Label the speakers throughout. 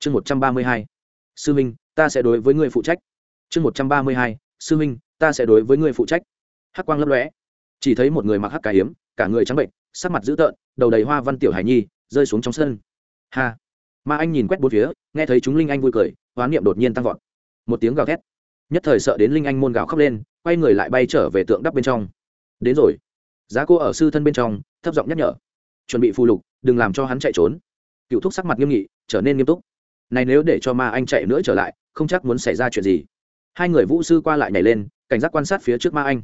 Speaker 1: chương một trăm ba mươi hai. Sư minh, ta sẽ đối với người phụ trách. Chương một trăm ba mươi hai. Sư minh, ta sẽ đối với người phụ trách. Hắc quang lấp lóe. Chỉ thấy một người mặc hắc cà hiếm cả người trắng bệnh, sắc mặt dữ tợn, đầu đầy hoa văn tiểu hải nhi, rơi xuống trong sân. Ha! Ma anh nhìn quét bốn phía, nghe thấy chúng linh anh vui cười, hoán niệm đột nhiên tăng vọt. Một tiếng gào thét. Nhất thời sợ đến linh anh môn gào khóc lên, quay người lại bay trở về tượng đắp bên trong. Đến rồi. Giá cô ở sư thân bên trong, thấp giọng nhắc nhở. Chuẩn bị phù lục, đừng làm cho hắn chạy trốn. Cựu thúc sắc mặt nghiêm nghị, trở nên nghiêm túc này nếu để cho ma anh chạy nữa trở lại, không chắc muốn xảy ra chuyện gì. Hai người vũ sư qua lại nhảy lên, cảnh giác quan sát phía trước ma anh.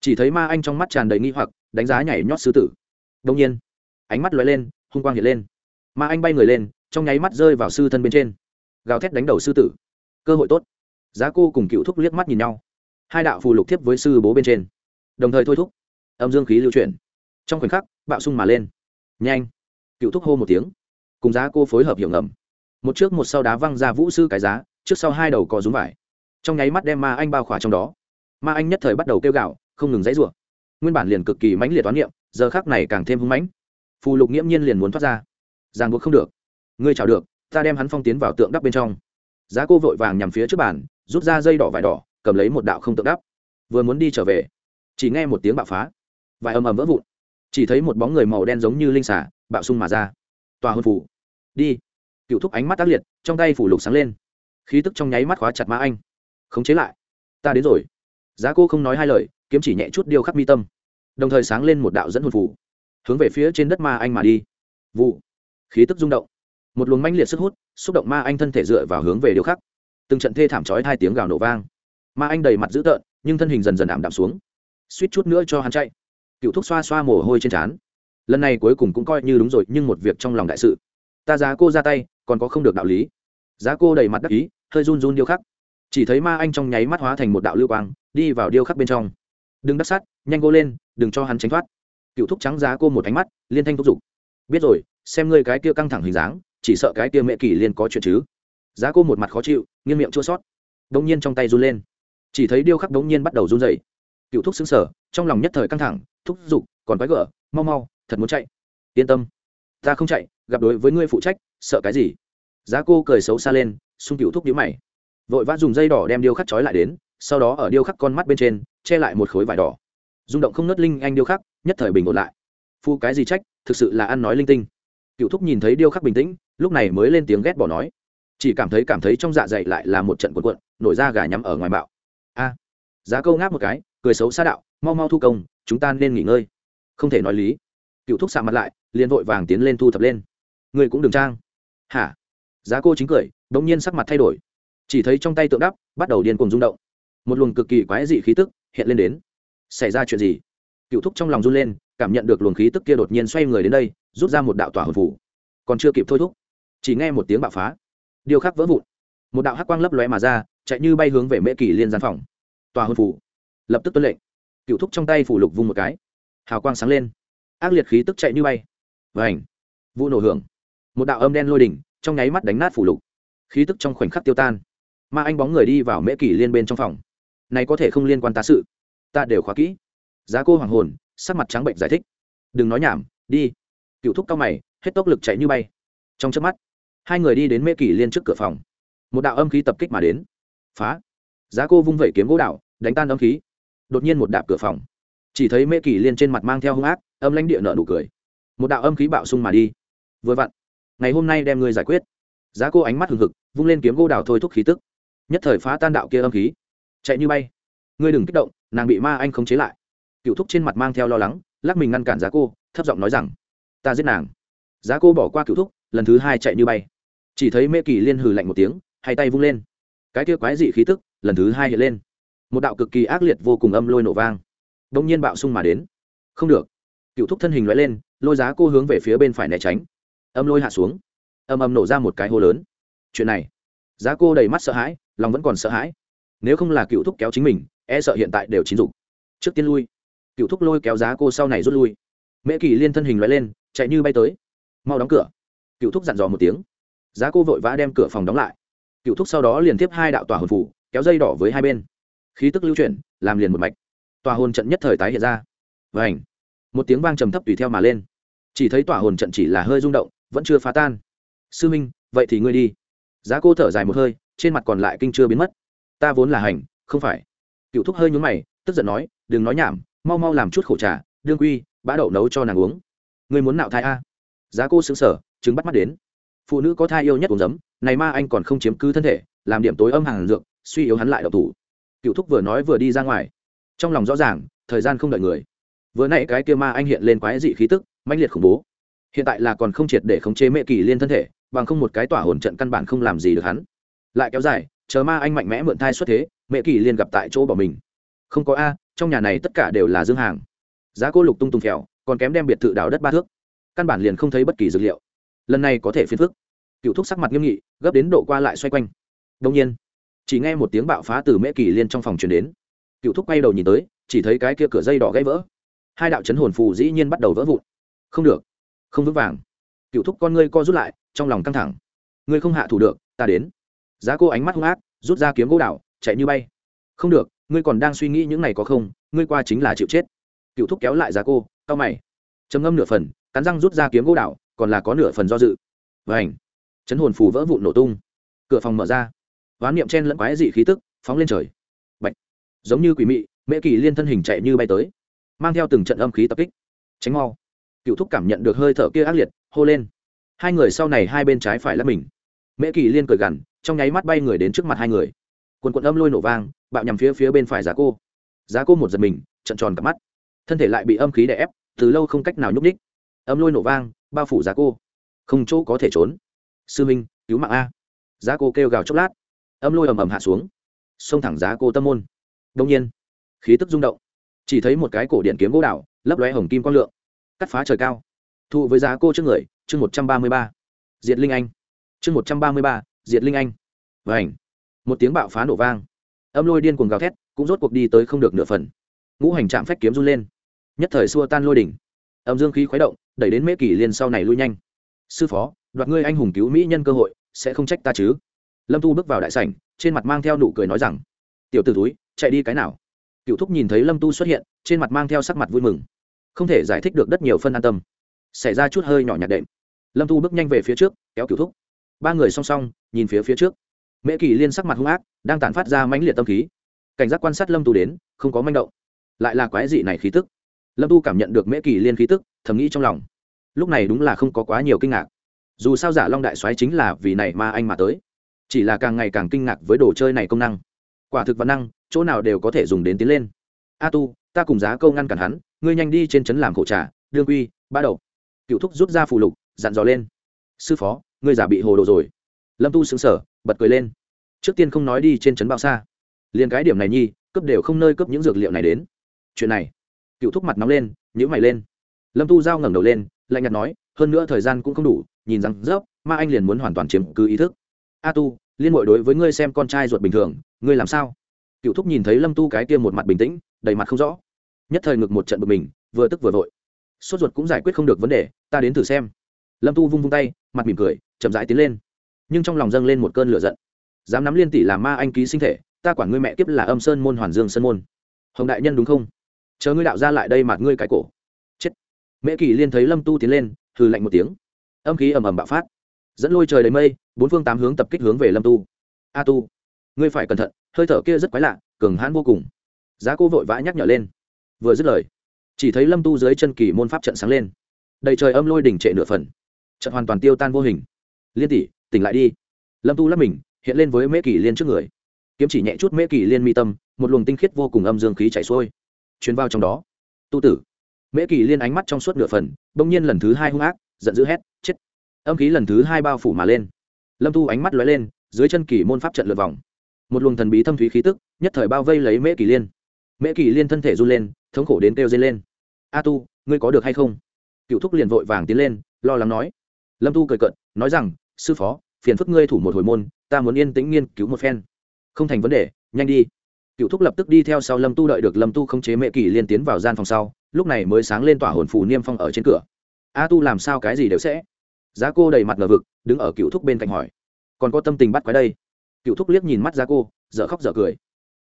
Speaker 1: Chỉ thấy ma anh trong mắt tràn đầy nghi hoặc, đánh giá nhảy nhót sư tử. Đông nhiên, ánh mắt lóe lên, hung quang hiện lên. Ma anh bay người lên, trong nháy mắt rơi vào sư thân bên trên. Gào thét đánh đầu sư tử. Cơ hội tốt. Giá cô cùng cựu thúc liếc mắt nhìn nhau. Hai đạo phù lục tiếp với sư bố bên trên. Đồng thời thôi thúc. Âm dương khí lưu chuyển. Trong khoảnh khắc, bạo sung mà lên. Nhanh. Cựu thúc hô một tiếng. Cùng giá cô phối hợp hiểu ngầm một trước một sau đá văng ra vũ sư cái giá, trước sau hai đầu có rúm vải. Trong nháy mắt đem ma anh bao khỏa trong đó. Ma anh nhất thời bắt đầu kêu gạo không ngừng dãy rủa. Nguyên bản liền cực kỳ mãnh liệt toán niệm, giờ khác này càng thêm hưng mãnh. Phù lục nghiễm nhiên liền muốn thoát ra. Ràng buộc không được. Ngươi chào được, ta đem hắn phong tiến vào tượng đắp bên trong. Giá cô vội vàng nhằm phía trước bàn, rút ra dây đỏ vải đỏ, cầm lấy một đạo không tượng đắp. Vừa muốn đi trở về, chỉ nghe một tiếng bạo phá. Vải ầm ầm vỡ vụn. Chỉ thấy một bóng người màu đen giống như linh xả bạo sung mà ra. Tòa hôn phủ đi cựu thúc ánh mắt tác liệt, trong tay phủ lục sáng lên. Khí tức trong nháy mắt khóa chặt mã anh. Khống chế lại. Ta đến rồi. Giá cô không nói hai lời, kiếm chỉ nhẹ chút điêu khắc mi tâm. Đồng thời sáng lên một đạo dẫn hồn phủ hướng về phía trên đất ma anh mà đi. Vụ. Khí tức rung động. Một luồng manh liệt sức hút, xúc động ma anh thân thể dựa vào hướng về điêu khắc. Từng trận thê thảm trói hai tiếng gào nổ vang. Ma anh đầy mặt dữ tợn, nhưng thân hình dần dần ảm đạm xuống. Suýt chút nữa cho hắn chạy. Cựu thúc xoa xoa mồ hôi trên trán. Lần này cuối cùng cũng coi như đúng rồi, nhưng một việc trong lòng đại sự. Ta giá cô ra tay còn có không được đạo lý. Giá cô đầy mặt đắc ý, hơi run run điêu khắc. Chỉ thấy ma anh trong nháy mắt hóa thành một đạo lưu quang, đi vào điêu khắc bên trong. Đừng đắc sát, nhanh cô lên, đừng cho hắn tránh thoát. Cựu thúc trắng giá cô một ánh mắt, liên thanh thúc giục. Biết rồi, xem ngươi cái kia căng thẳng hình dáng, chỉ sợ cái kia mẹ kỳ liên có chuyện chứ. Giá cô một mặt khó chịu, nghiêng miệng chua sót đ ỗ n g nhiên trong tay run lên. Chỉ thấy điêu khắc đ ỗ n g nhiên bắt đầu run dậy cựu thúc xứng sở trong lòng nhất thời căng thẳng, thúc giục, còn quái gở, mau mau, thật muốn chạy. Yên tâm, ta không chạy, gặp đối với ngươi phụ trách sợ cái gì? Giá cô cười xấu xa lên sung cựu thúc nhíu mày. Vội vã dùng dây đỏ đem điêu khắc trói lại đến, sau đó ở điêu khắc con mắt bên trên, che lại một khối vải đỏ. Rung động không nớt linh anh điêu khắc, nhất thời bình ổn lại. Phu cái gì trách, thực sự là ăn nói linh tinh. Cựu thúc nhìn thấy điêu khắc bình tĩnh, lúc này mới lên tiếng ghét bỏ nói. Chỉ cảm thấy cảm thấy trong dạ dày lại là một trận cuộn cuộn, nổi ra gà nhắm ở ngoài bạo a. Giá câu ngáp một cái, cười xấu xa đạo, mau mau thu công, chúng ta nên nghỉ ngơi. Không thể nói lý. Cựu thúc xạ mặt lại, liền vội vàng tiến lên thu thập lên. Người cũng đừng trang hả? Giá cô chính cười đ ỗ n g nhiên sắc mặt thay đổi. Chỉ thấy trong tay tượng đắp, bắt đầu điên cuồng rung động. Một luồng cực kỳ quái dị khí tức hiện lên đến. Xảy ra chuyện gì? Cựu thúc trong lòng run lên, cảm nhận được luồng khí tức kia đột nhiên xoay người đến đây, rút ra một đạo tỏa hồn phủ còn chưa kịp thôi thúc, chỉ nghe một tiếng bạo phá. Điều khắc vỡ vụn. Một đạo hắc quang lấp lóe mà ra, chạy như bay hướng về mễ kỳ liên gian phòng. Tòa hồn phủ lập tức tuân lệnh. Cựu thúc trong tay phủ lục vung một cái. Hào quang sáng lên. Ác liệt khí tức chạy như bay. Và ảnh vụ nổ hưởng một đạo âm đen lôi đỉnh, trong nháy mắt đánh nát phủ lục. Khí tức trong khoảnh khắc tiêu tan. Mà anh bóng người đi vào mễ kỷ liên bên trong phòng. Này có thể không liên quan ta sự. Ta đều khóa kỹ. Giá cô hoàng hồn, sắc mặt trắng bệnh giải thích. Đừng nói nhảm, đi. Cựu thúc cao mày, hết tốc lực chạy như bay. Trong trước mắt, hai người đi đến mễ kỷ liên trước cửa phòng. Một đạo âm khí tập kích mà đến. Phá. Giá cô vung vẩy kiếm gỗ đạo, đánh tan âm khí. Đột nhiên một đạp cửa phòng. Chỉ thấy mễ kỷ liên trên mặt mang theo hung ác, âm lãnh địa nợ nụ cười. Một đạo âm khí bạo sung mà đi. Vừa vặn ngày hôm nay đem ngươi giải quyết. Giá cô ánh mắt hừng hực, vung lên kiếm gỗ đào thôi thúc khí tức. Nhất thời phá tan đạo kia âm khí. Chạy như bay. Ngươi đừng kích động, nàng bị ma anh khống chế lại. Cựu thúc trên mặt mang theo lo lắng, lắc mình ngăn cản giá cô, thấp giọng nói rằng, ta giết nàng. Giá cô bỏ qua cựu thúc, lần thứ hai chạy như bay. Chỉ thấy mê kỳ liên hừ lạnh một tiếng, hai tay vung lên. Cái kia quái dị khí tức, lần thứ hai hiện lên. Một đạo cực kỳ ác liệt vô cùng âm lôi nổ vang. Đông nhiên bạo sung mà đến. Không được. Cựu thúc thân hình loại lên, lôi giá cô hướng về phía bên phải né tránh âm lôi hạ xuống, âm âm nổ ra một cái hô lớn. Chuyện này, giá cô đầy mắt sợ hãi, lòng vẫn còn sợ hãi. Nếu không là cựu thúc kéo chính mình e sợ hiện tại đều chín dục. Trước tiên lui. Cựu thúc lôi kéo giá cô sau này rút lui. Mễ kỳ liên thân hình loại lên, chạy như bay tới. Mau đóng cửa. Cựu thúc dặn dò một tiếng. Giá cô vội vã đem cửa phòng đóng lại. Cựu thúc sau đó liền tiếp hai đạo tòa hồn phủ, kéo dây đỏ với hai bên. Khí tức lưu chuyển, làm liền một mạch. Tòa hồn trận nhất thời tái hiện ra. Và ảnh một tiếng vang trầm thấp tùy theo mà lên. Chỉ thấy tòa hồn trận chỉ là hơi rung động vẫn chưa phá tan. Sư minh, vậy thì ngươi đi. Giá cô thở dài một hơi, trên mặt còn lại kinh chưa biến mất. Ta vốn là hành, không phải. Cựu thúc hơi nhún mày, tức giận nói, đừng nói nhảm, mau mau làm chút khổ trà, đương quy bã đậu nấu cho nàng uống. Ngươi muốn nạo thai a? Giá cô xứng sở chứng bắt mắt đến. Phụ nữ có thai yêu nhất uống giấm, này ma anh còn không chiếm cứ thân thể, làm điểm tối âm hàng dược, suy yếu hắn lại độc thủ. Cựu thúc vừa nói vừa đi ra ngoài. Trong lòng rõ ràng, thời gian không đợi người. Vừa nãy cái kia ma anh hiện lên quái dị khí tức, mãnh liệt khủng bố hiện tại là còn không triệt để khống chế mẹ kỳ liên thân thể, bằng không một cái tỏa hồn trận căn bản không làm gì được hắn. Lại kéo dài, chờ ma anh mạnh mẽ mượn thai xuất thế, mẹ kỳ liên gặp tại chỗ bỏ mình. Không có a, trong nhà này tất cả đều là dương hàng. Giá cô lục tung tung kẹo còn kém đem biệt thự đào đất ba thước. Căn bản liền không thấy bất kỳ dược liệu. Lần này có thể phiền phức. Cựu thúc sắc mặt nghiêm nghị, gấp đến độ qua lại xoay quanh. Đông nhiên, chỉ nghe một tiếng bạo phá từ mễ kỳ liên trong phòng truyền đến. Cựu thúc quay đầu nhìn tới, chỉ thấy cái kia cửa dây đỏ gãy vỡ. Hai đạo chấn hồn phù dĩ nhiên bắt đầu vỡ vụn. Không được không vững vàng. Cựu thúc con ngươi co rút lại, trong lòng căng thẳng. Ngươi không hạ thủ được, ta đến. Giá cô ánh mắt hung ác, rút ra kiếm gỗ đảo, chạy như bay. Không được, ngươi còn đang suy nghĩ những này có không, ngươi qua chính là chịu chết. Cựu thúc kéo lại giá cô cao mày. Trầm ngâm nửa phần, cắn răng rút ra kiếm gỗ đảo, còn là có nửa phần do dự. Vảnh chấn hồn phù vỡ vụn nổ tung. Cửa phòng mở ra. Hoán niệm chen lẫn quái dị khí tức, phóng lên trời. Bạch. giống như quỷ mị, mễ kỳ liên thân hình chạy như bay tới, mang theo từng trận âm khí tập kích. Tránh mau cựu thúc cảm nhận được hơi thở kia ác liệt, hô lên. Hai người sau này hai bên trái phải lắp mình. Mễ kỳ liên cười gằn, trong nháy mắt bay người đến trước mặt hai người. Quần quần âm lôi nổ vang, bạo nhằm phía phía bên phải giá cô. Giá cô một giật mình, trận tròn cặp mắt. Thân thể lại bị âm khí đè ép, từ lâu không cách nào nhúc ních âm lôi nổ vang, bao phủ giá cô. Không chỗ có thể trốn. Sư minh, cứu mạng a. Giá cô kêu gào chốc lát. Âm lôi ầm ầm hạ xuống. Xông thẳng giá cô tâm môn. Đông nhiên, khí tức rung động. Chỉ thấy một cái cổ điện kiếm gỗ đảo, lấp lóe hồng kim quang lượng cắt phá trời cao. Thụ với giá cô trước người, chương một trăm ba mươi ba. Diệt linh anh. Chương một trăm ba mươi ba, diệt linh anh. Vảnh một tiếng bạo phá nổ vang. Âm lôi điên cuồng gào thét, cũng rốt cuộc đi tới không được nửa phần. Ngũ hành trạm phách kiếm run lên. Nhất thời xua tan lôi đỉnh. Âm dương khí khuấy động, đẩy đến mễ kỷ liên sau này lui nhanh. Sư phó, đoạt ngươi anh hùng cứu mỹ nhân cơ hội, sẽ không trách ta chứ? Lâm tu bước vào đại sảnh, trên mặt mang theo nụ cười nói rằng, tiểu t ử túi chạy đi cái nào? Cựu thúc nhìn thấy lâm tu xuất hiện, trên mặt mang theo sắc mặt vui mừng không thể giải thích được đất nhiều phân an tâm. Xảy ra chút hơi nhỏ nhạt đệm. Lâm thu bước nhanh về phía trước, kéo cựu thúc. Ba người song song, nhìn phía phía trước. Mễ kỳ liên sắc mặt hung ác, đang tản phát ra mãnh liệt tâm khí. Cảnh giác quan sát lâm tu đến, không có manh động. Lại là quái dị này khí tức. Lâm tu cảm nhận được mễ kỳ liên khí tức, thầm nghĩ trong lòng. Lúc này đúng là không có quá nhiều kinh ngạc. Dù sao giả long đại soái chính là vì này mà anh mà tới. Chỉ là càng ngày càng kinh ngạc với đồ chơi này công năng. Quả thực văn năng, chỗ nào đều có thể dùng đến tiến lên. A tu, ta cùng giá câu ngăn cản hắn ngươi nhanh đi trên trấn làm khổ trà, đương quy ba đầu. Cựu thúc rút ra phù lục, dặn dò lên. Sư phó, ngươi giả bị hồ đồ rồi. Lâm tu xứng sở bật cười lên. Trước tiên không nói đi trên trấn bao xa. Liền cái điểm này nhi cấp đều không nơi cấp những dược liệu này đến. Chuyện này. Cựu thúc mặt nóng lên nhữ mày lên. Lâm tu giao ngẩng đầu lên, lạnh nhạt nói, hơn nữa thời gian cũng không đủ, nhìn rằng, dốc, ma anh liền muốn hoàn toàn chiếm cứ ý thức. A tu, liên hội đối với ngươi xem con trai ruột bình thường, ngươi làm sao? Cựu thúc nhìn thấy lâm tu cái kia một mặt bình tĩnh, đầy mặt không rõ nhất thời ngực một trận bực mình, vừa tức vừa vội. Sốt ruột cũng giải quyết không được vấn đề, ta đến thử xem. Lâm tu vung vung tay, mặt mỉm cười, chậm rãi tiến lên. Nhưng trong lòng dâng lên một cơn lửa giận. Dám nắm liên tỷ làm ma anh ký sinh thể, ta quản ngươi mẹ tiếp là âm sơn môn hoàn dương sơn môn. Hồng đại nhân đúng không? Chờ ngươi đạo ra lại đây mặt ngươi cái cổ. Chết. Mễ kỳ liên thấy lâm tu tiến lên, hừ lạnh một tiếng. Âm khí ầm ầm bạo phát. Dẫn lôi trời đầy mây, bốn phương tám hướng tập kích hướng về lâm tu. A tu, ngươi phải cẩn thận, hơi thở kia rất quái lạ, cường hãn vô cùng. Giá cô vội vã nhắc nhở lên vừa dứt lời, chỉ thấy lâm tu dưới chân kỳ môn pháp trận sáng lên. Đầy trời âm lôi đỉnh trệ nửa phần. Trận hoàn toàn tiêu tan vô hình. Liên tỷ, tỉnh lại đi. Lâm tu lắp mình, hiện lên với mễ kỳ liên trước người. Kiếm chỉ nhẹ chút mễ kỳ liên mi tâm, một luồng tinh khiết vô cùng âm dương khí chảy xuôi chuyến vào trong đó. Tu tử. Mễ kỳ liên ánh mắt trong suốt nửa phần, bỗng nhiên lần thứ hai hung ác, giận dữ hét, chết. Âm khí lần thứ hai bao phủ mà lên. Lâm tu ánh mắt lóe lên, dưới chân kỳ môn pháp trận lượt vòng. Một luồng thần bí thâm thúy khí tức, nhất thời bao vây lấy mễ kỳ liên mễ kỳ liên thân thể run lên, thống khổ đến kêu dây lên. A tu, ngươi có được hay không? Cựu thúc liền vội vàng tiến lên, lo lắng nói. Lâm tu cười cận nói rằng, sư phó, phiền phức ngươi thủ một hồi môn, ta muốn yên tĩnh nghiên cứu một phen. Không thành vấn đề, nhanh đi. Cựu thúc lập tức đi theo sau lâm tu đợi được lâm tu khống chế mễ kỳ liên tiến vào gian phòng sau, lúc này mới sáng lên tỏa hồn phù niêm phong ở trên cửa. A tu làm sao cái gì đều sẽ. Giá cô đầy mặt ngờ vực, đứng ở cựu thúc bên cạnh hỏi. Còn có tâm tình bắt quái đây. Cựu thúc liếc nhìn mắt giá cô, dở khóc dở cười.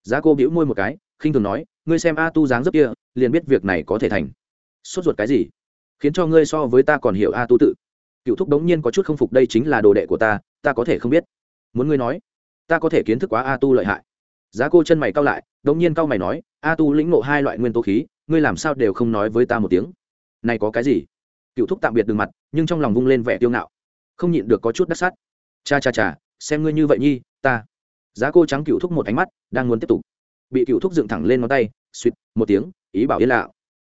Speaker 1: Giá cô bĩu môi một cái khinh thường nói, ngươi xem a tu dáng dấp kia, liền biết việc này có thể thành. Sốt ruột cái gì? Khiến cho ngươi so với ta còn hiểu a tu tự. Cựu thúc đống nhiên có chút không phục, đây chính là đồ đệ của ta ta có thể không biết. Muốn ngươi nói, ta có thể kiến thức quá a tu lợi hại. Giá cô chân mày cao lại, đống nhiên cao mày nói, a tu lĩnh ngộ hai loại nguyên tố khí, ngươi làm sao đều không nói với ta một tiếng? Này có cái gì? Cựu thúc tạm biệt đường mặt, nhưng trong lòng vung lên vẻ tiêu ngạo. Không nhịn được có chút đắc sát. Cha cha cha, xem ngươi như vậy nhi, ta. Giá cô trắng cựu thúc một ánh mắt, đang muốn tiếp tục bị cựu thúc dựng thẳng lên ngón tay, suýt, một tiếng, ý bảo yên lặng.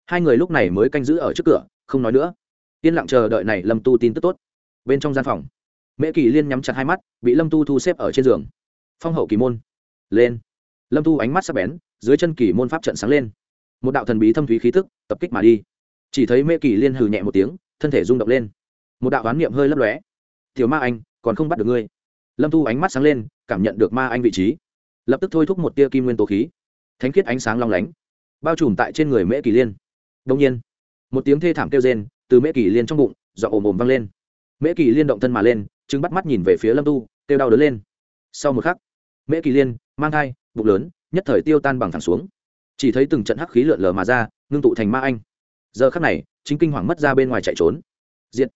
Speaker 1: Hai người lúc này mới canh giữ ở trước cửa, không nói nữa. Yên lặng chờ đợi này lâm tu tin tức tốt. Bên trong gian phòng, mễ kỳ liên nhắm chặt hai mắt, bị lâm tu thu xếp ở trên giường. Phong hậu kỳ môn, lên. Lâm tu ánh mắt sắp bén, dưới chân kỳ môn pháp trận sáng lên. Một đạo thần bí thâm thúy khí tức, tập kích mà đi. Chỉ thấy mễ kỳ liên hừ nhẹ một tiếng, thân thể rung động lên. Một đạo oán niệm hơi lấp lóe. Tiểu ma anh, còn không bắt được ngươi. Lâm tu ánh mắt sáng lên, cảm nhận được ma anh vị trí lập tức thôi thúc một tia kim nguyên tố khí. Thánh khiết ánh sáng long lánh, bao trùm tại trên người mễ kỳ liên. Đông nhiên, một tiếng thê thảm kêu rên từ mễ kỳ liên trong bụng dọ ồm ồm vang lên. Mễ kỳ liên động thân mà lên chứng bắt mắt nhìn về phía lâm tu, kêu đau đớn lên. Sau một khắc, mễ kỳ liên mang thai, bụng lớn, nhất thời tiêu tan bằng thẳng xuống. Chỉ thấy từng trận hắc khí lượn lờ mà ra, ngưng tụ thành ma anh. Giờ khắc này, chính kinh hoàng mất ra bên ngoài chạy trốn. Diện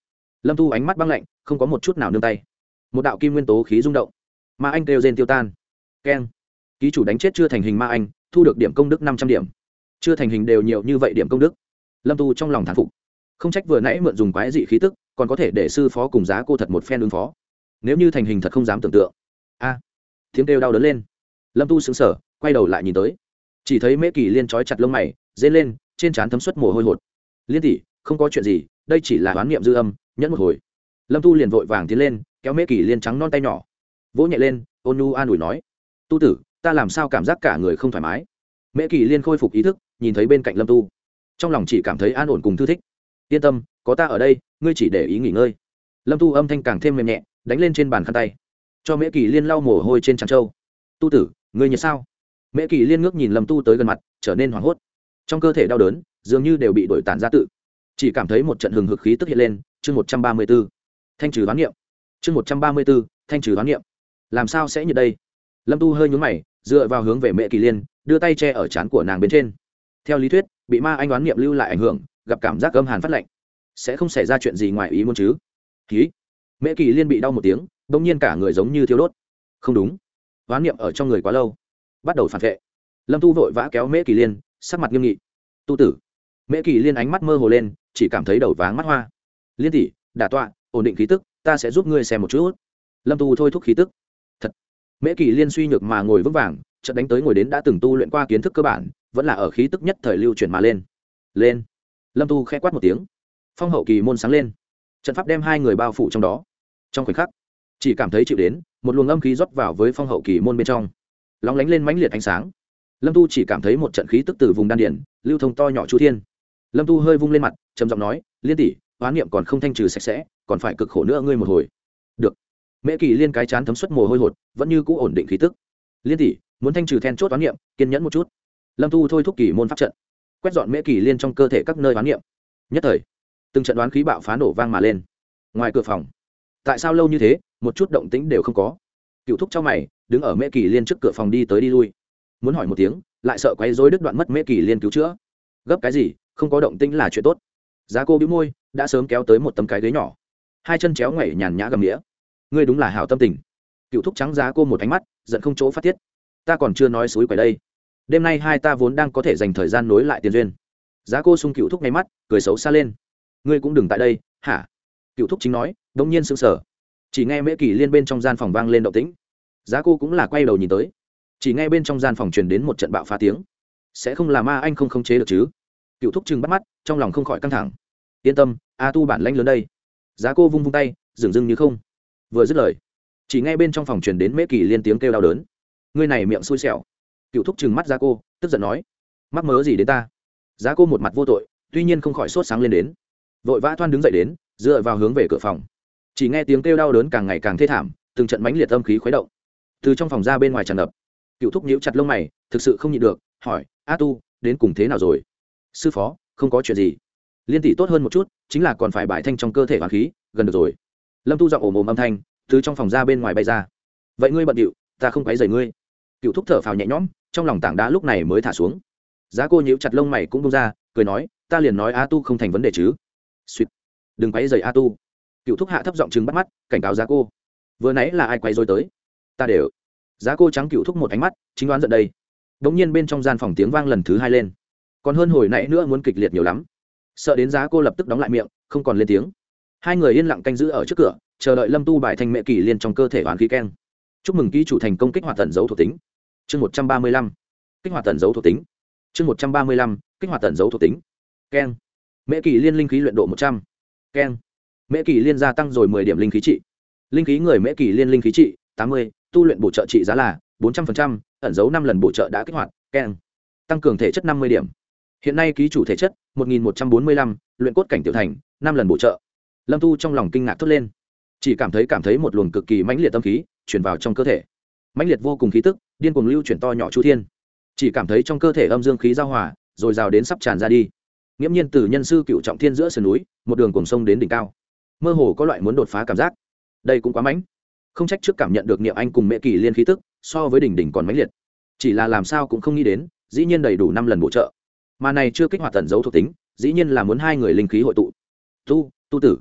Speaker 1: lâm tu ánh mắt băng lạnh, không có một chút nào nương tay. Một đạo kim nguyên tố khí rung động. Ma anh kêu rên tiêu tan. Keng ký chủ đánh chết chưa thành hình ma anh, thu được điểm công đức năm trăm điểm. Chưa thành hình đều nhiều như vậy điểm công đức. Lâm tu trong lòng thán phục. Không trách vừa nãy mượn dùng quái dị khí tức, còn có thể để sư phó cùng giá cô thật một phen ứng phó. Nếu như thành hình thật không dám tưởng tượng. A. Tiếng kêu đau đớn lên. Lâm tu xứng sở quay đầu lại nhìn tới. Chỉ thấy mễ kỳ liên trói chặt lông mày, dê lên, trên trán thấm suất mồ hôi hột. Liên tỷ, không có chuyện gì, đây chỉ là oán niệm dư âm, nhẫn một hồi. Lâm tu liền vội vàng tiến lên, kéo mễ kỳ liên trắng non tay nhỏ. Vỗ nhẹ lên, ôn nu an ủi nói, tu tử ta làm sao cảm giác cả người không thoải mái? Mễ kỳ liên khôi phục ý thức, nhìn thấy bên cạnh lâm tu. Trong lòng chỉ cảm thấy an ổn cùng thư thích. Yên tâm, có ta ở đây, ngươi chỉ để ý nghỉ ngơi. Lâm tu âm thanh càng thêm mềm nhẹ, đánh lên trên bàn khăn tay. Cho mễ kỳ liên lau mồ hôi trên tràng trâu. Tu tử, ngươi nhiệt sao? Mễ kỳ liên ngước nhìn lâm tu tới gần mặt, trở nên hoảng hốt. Trong cơ thể đau đớn, dường như đều bị đổi tàn ra tự. Chỉ cảm thấy một trận hừng hực khí tức hiện lên, chương một trăm ba mươi b ố thanh trừ đoán niệm. Chương một trăm ba mươi b ố thanh trừ đoán niệm. Làm sao sẽ như đây? Lâm tu hơi nhún mày dựa vào hướng về mẹ kỳ liên, đưa tay che ở trán của nàng bên trên. Theo lý thuyết, bị ma anh đoán niệm lưu lại ảnh hưởng, gặp cảm giác âm hàn phát lạnh. Sẽ không xảy ra chuyện gì ngoài ý muốn chứ? Ký mẹ kỳ liên bị đau một tiếng đ ỗ n g nhiên cả người giống như thiếu đốt. Không đúng. Đoán niệm ở trong người quá lâu. Bắt đầu phản vệ. Lâm tu vội vã kéo mễ kỳ liên, sắc mặt nghiêm nghị. Tu tử. Mễ kỳ liên ánh mắt mơ hồ lên, chỉ cảm thấy đầu váng mắt hoa. Liên tỷ, đả tọa, ổn định khí tức, ta sẽ giúp ngươi xem một chút. Lâm tu thôi thúc khí tức mễ kỳ liên suy nhược mà ngồi vững vàng trận đánh tới ngồi đến đã từng tu luyện qua kiến thức cơ bản, vẫn là ở khí tức nhất thời lưu chuyển mà lên. Lên. Lâm tu khẽ quát một tiếng. Phong hậu kỳ môn sáng lên. Trận pháp đem hai người bao phủ trong đó. Trong khoảnh khắc, chỉ cảm thấy chịu đến, một luồng âm khí rót vào với phong hậu kỳ môn bên trong. Lóng lánh lên mãnh liệt ánh sáng. Lâm tu chỉ cảm thấy một trận khí tức từ vùng đan điển lưu thông to nhỏ chu thiên. Lâm tu hơi vung lên mặt, trầm giọng nói, liên tỷ hoán niệm còn không thanh trừ sạch sẽ, còn phải cực khổ nữa ngươi một hồi. Được mễ kỳ liên cái chán thấm suất mồ hôi hột, vẫn như cũ ổn định khí tức. Liên tỷ, muốn thanh trừ then chốt toán niệm, kiên nhẫn một chút. Lâm thu thôi thúc kỳ môn pháp trận, quét dọn mễ kỳ liên trong cơ thể các nơi toán niệm. Nhất thời, từng trận đoán khí bạo phá nổ vang mà lên. Ngoài cửa phòng, tại sao lâu như thế, một chút động tĩnh đều không có. Cựu thúc trong mày, đứng ở mễ kỳ liên trước cửa phòng đi tới đi lui. Muốn hỏi một tiếng, lại sợ quấy rối đứt đoạn mất mễ kỳ liên cứu chữa. Gấp cái gì, không có động tĩnh là chuyện tốt. Giá cô bĩu môi, đã sớm kéo tới một tấm cái ghế nhỏ. Hai chân chéo ngoảy nhàn nhã gầm nghĩa ngươi đúng là hảo tâm tình. Cựu thúc trắng giá cô một ánh mắt, giận không chỗ phát tiết. Ta còn chưa nói suối quầy đây. Đêm nay hai ta vốn đang có thể dành thời gian nối lại tiền duyên. Giá cô sung cựu thúc ngay mắt, cười xấu xa lên. Ngươi cũng đừng tại đây, hả? Cựu thúc chính nói, đông nhiên sững sờ. Chỉ nghe mễ kỳ liên bên trong gian phòng vang lên động tĩnh. Giá cô cũng là quay đầu nhìn tới. Chỉ nghe bên trong gian phòng truyền đến một trận bạo phá tiếng. Sẽ không là ma anh không khống chế được chứ? Cựu thúc chừng bắt mắt, trong lòng không khỏi căng thẳng. Yên tâm, a tu bản lãnh lớn đây. Giá cô vung vung tay, dừng dưng như không vừa dứt lời, chỉ nghe bên trong phòng truyền đến mễ kỳ liên tiếng kêu đau đớn. Ngươi này miệng xui xẻo. Cựu thúc trừng mắt ra cô, tức giận nói, mắc mớ gì đến ta? Giá cô một mặt vô tội, tuy nhiên không khỏi sốt sáng lên đến. Vội vã thoan đứng dậy đến, dựa vào hướng về cửa phòng. Chỉ nghe tiếng kêu đau đớn càng ngày càng thê thảm, từng trận mãnh liệt âm khí khuấy động. Từ trong phòng ra bên ngoài tràn ngập, cựu thúc nhíu chặt lông mày, thực sự không nhịn được, hỏi, a tu, đến cùng thế nào rồi? Sư phó, không có chuyện gì. Liên tỷ tốt hơn một chút, chính là còn phải bại thanh trong cơ thể hoàng khí, gần được rồi lâm tu giọng ồm ồm âm thanh từ trong phòng ra bên ngoài bay ra. Vậy ngươi bận điệu, ta không quấy rầy ngươi. Cựu thúc thở phào nhẹ nhõm, trong lòng tảng đá lúc này mới thả xuống. Giá cô nhíu chặt lông mày cũng bông ra, cười nói, ta liền nói a tu không thành vấn đề chứ. Suýt đừng quấy rầy a tu. Cựu thúc hạ thấp giọng chừng bắt mắt, cảnh cáo giá cô, vừa nãy là ai quay rồi tới? Ta đều. Giá cô trắng cựu thúc một ánh mắt, chính đoán giận đây. Đ ỗ n g nhiên bên trong gian phòng tiếng vang lần thứ hai lên. Còn hơn hồi nãy nữa muốn kịch liệt nhiều lắm. Sợ đến giá cô lập tức đóng lại miệng, không còn lên tiếng hai người yên lặng canh giữ ở trước cửa, chờ đợi lâm tu bài thanh mẹ kỳ liên trong cơ thể oán khí keng. Chúc mừng ký chủ thành công kích hoạt tần dấu thuộc tính. Chương một trăm ba mươi lăm. Kích hoạt tần dấu thuộc tính. Chương một trăm ba mươi lăm. Kích hoạt tần dấu thuộc tính. Keng. Mẹ kỳ liên linh khí luyện độ một trăm. Keng. Mễ kỳ liên gia tăng rồi mười điểm linh khí trị. Linh khí người mễ kỳ liên linh khí trị, tám mươi, tu luyện bổ trợ trị giá là bốn trăm linh ẩn dấu năm lần bổ trợ đã kích hoạt. Keng. Tăng cường thể chất năm mươi điểm. Hiện nay ký chủ thể chất một nghìn một trăm bốn mươi lăm, luyện cốt cảnh tiểu thành, năm lần bổ trợ lâm tu trong lòng kinh ngạc thốt lên. Chỉ cảm thấy cảm thấy một luồng cực kỳ mãnh liệt tâm khí chuyển vào trong cơ thể. Mãnh liệt vô cùng khí tức, điên cuồng lưu chuyển to nhỏ chu thiên. Chỉ cảm thấy trong cơ thể âm dương khí giao hòa, rồi rào đến sắp tràn ra đi. Nghiễm nhiên từ nhân sư cựu trọng thiên giữa sườn núi, một đường cùng sông đến đỉnh cao. Mơ hồ có loại muốn đột phá cảm giác. Đây cũng quá mãnh. Không trách trước cảm nhận được niệm anh cùng mẹ kỳ liên khí tức, so với đỉnh đỉnh còn mãnh liệt. Chỉ là làm sao cũng không nghĩ đến, dĩ nhiên đầy đủ năm lần bổ trợ. Mà này chưa kích hoạt tận dấu thuộc tính, dĩ nhiên là muốn hai người linh khí hội tụ. Tu tu tử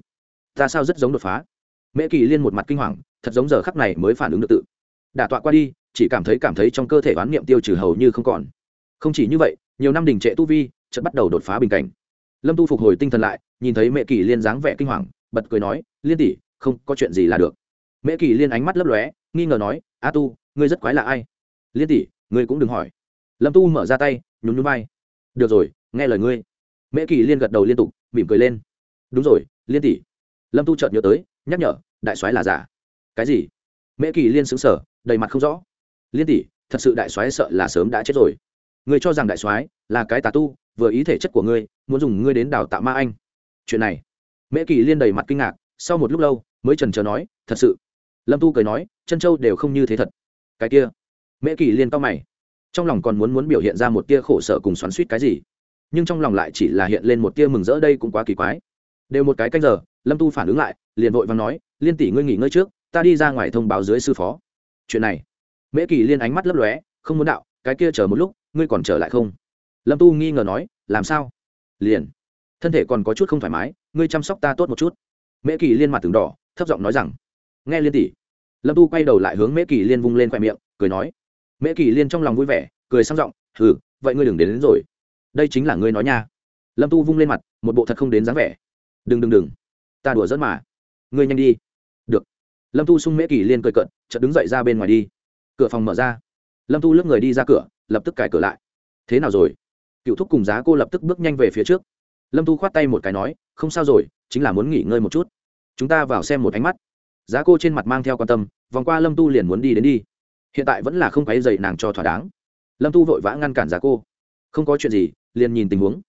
Speaker 1: ta sao rất giống đột phá? Mẹ kỳ liên một mặt kinh hoàng, thật giống giờ khắc này mới phản ứng được tự. Đả tọa qua đi, chỉ cảm thấy cảm thấy trong cơ thể oán niệm tiêu trừ hầu như không còn. Không chỉ như vậy, nhiều năm đình trệ tu vi, chợt bắt đầu đột phá bình cảnh. Lâm tu phục hồi tinh thần lại, nhìn thấy mẹ kỳ liên dáng vẻ kinh hoàng, bật cười nói, liên tỷ, không có chuyện gì là được. Mẹ kỳ liên ánh mắt lấp lóe, nghi ngờ nói, a tu, ngươi rất quái là ai? Liên tỷ, ngươi cũng đừng hỏi. Lâm tu mở ra tay, nhún nhún vai. Được rồi, nghe lời ngươi. Mẹ kỳ liên gật đầu liên tục, mỉm cười lên. Đúng rồi, liên tỷ lâm tu chợt nhớ tới, nhắc nhở, đại soái là giả. Cái gì? Mẹ kỳ liên xứng sở đầy mặt không rõ. Liên tỷ, thật sự đại soái sợ là sớm đã chết rồi. Ngươi cho rằng đại soái là cái tà tu, vừa ý thể chất của ngươi, muốn dùng ngươi đến đào tạo ma anh. Chuyện này, mễ kỳ liên đầy mặt kinh ngạc, sau một lúc lâu, mới trần trờ nói, thật sự? Lâm tu cười nói, chân châu đều không như thế thật. Cái kia? Mễ kỳ liên cao mày, trong lòng còn muốn muốn biểu hiện ra một tia khổ sở cùng xoắn suýt cái gì, nhưng trong lòng lại chỉ là hiện lên một tia mừng rỡ đây cũng quá kỳ quái. Đều một cái canh giờ lâm tu phản ứng lại liền vội và nói liên tỷ ngươi nghỉ ngơi trước ta đi ra ngoài thông báo dưới sư phó. Chuyện này mễ kỳ liên ánh mắt lấp lóe không muốn đạo cái kia chờ một lúc ngươi còn trở lại không? Lâm tu nghi ngờ nói làm sao? Liền thân thể còn có chút không thoải mái ngươi chăm sóc ta tốt một chút. Mễ kỳ liên mặt từng đỏ thấp giọng nói rằng nghe liên tỷ. Lâm tu quay đầu lại hướng mễ kỳ liên vung lên khoe miệng cười nói mễ kỳ liên trong lòng vui vẻ cười sang giọng hừ vậy ngươi đừng đến, đến rồi. Đây chính là ngươi nói nha. Lâm tu vung lên mặt một bộ thật không đến dáng vẻ. Đừng đừng đừng ta đùa dẫn mà. Ngươi nhanh đi. Được. Lâm tu sung mễ kỳ liên cười cận chợt đứng dậy ra bên ngoài đi. Cửa phòng mở ra. Lâm tu lướt người đi ra cửa, lập tức cài cửa lại. Thế nào rồi? Cựu thúc cùng giá cô lập tức bước nhanh về phía trước. Lâm tu khoát tay một cái nói, không sao rồi, chính là muốn nghỉ ngơi một chút. Chúng ta vào xem một ánh mắt. Giá cô trên mặt mang theo quan tâm, vòng qua lâm tu liền muốn đi đến đi. Hiện tại vẫn là không quáy dậy nàng cho thỏa đáng. Lâm tu vội vã ngăn cản giá cô. Không có chuyện gì, liền nhìn tình huống.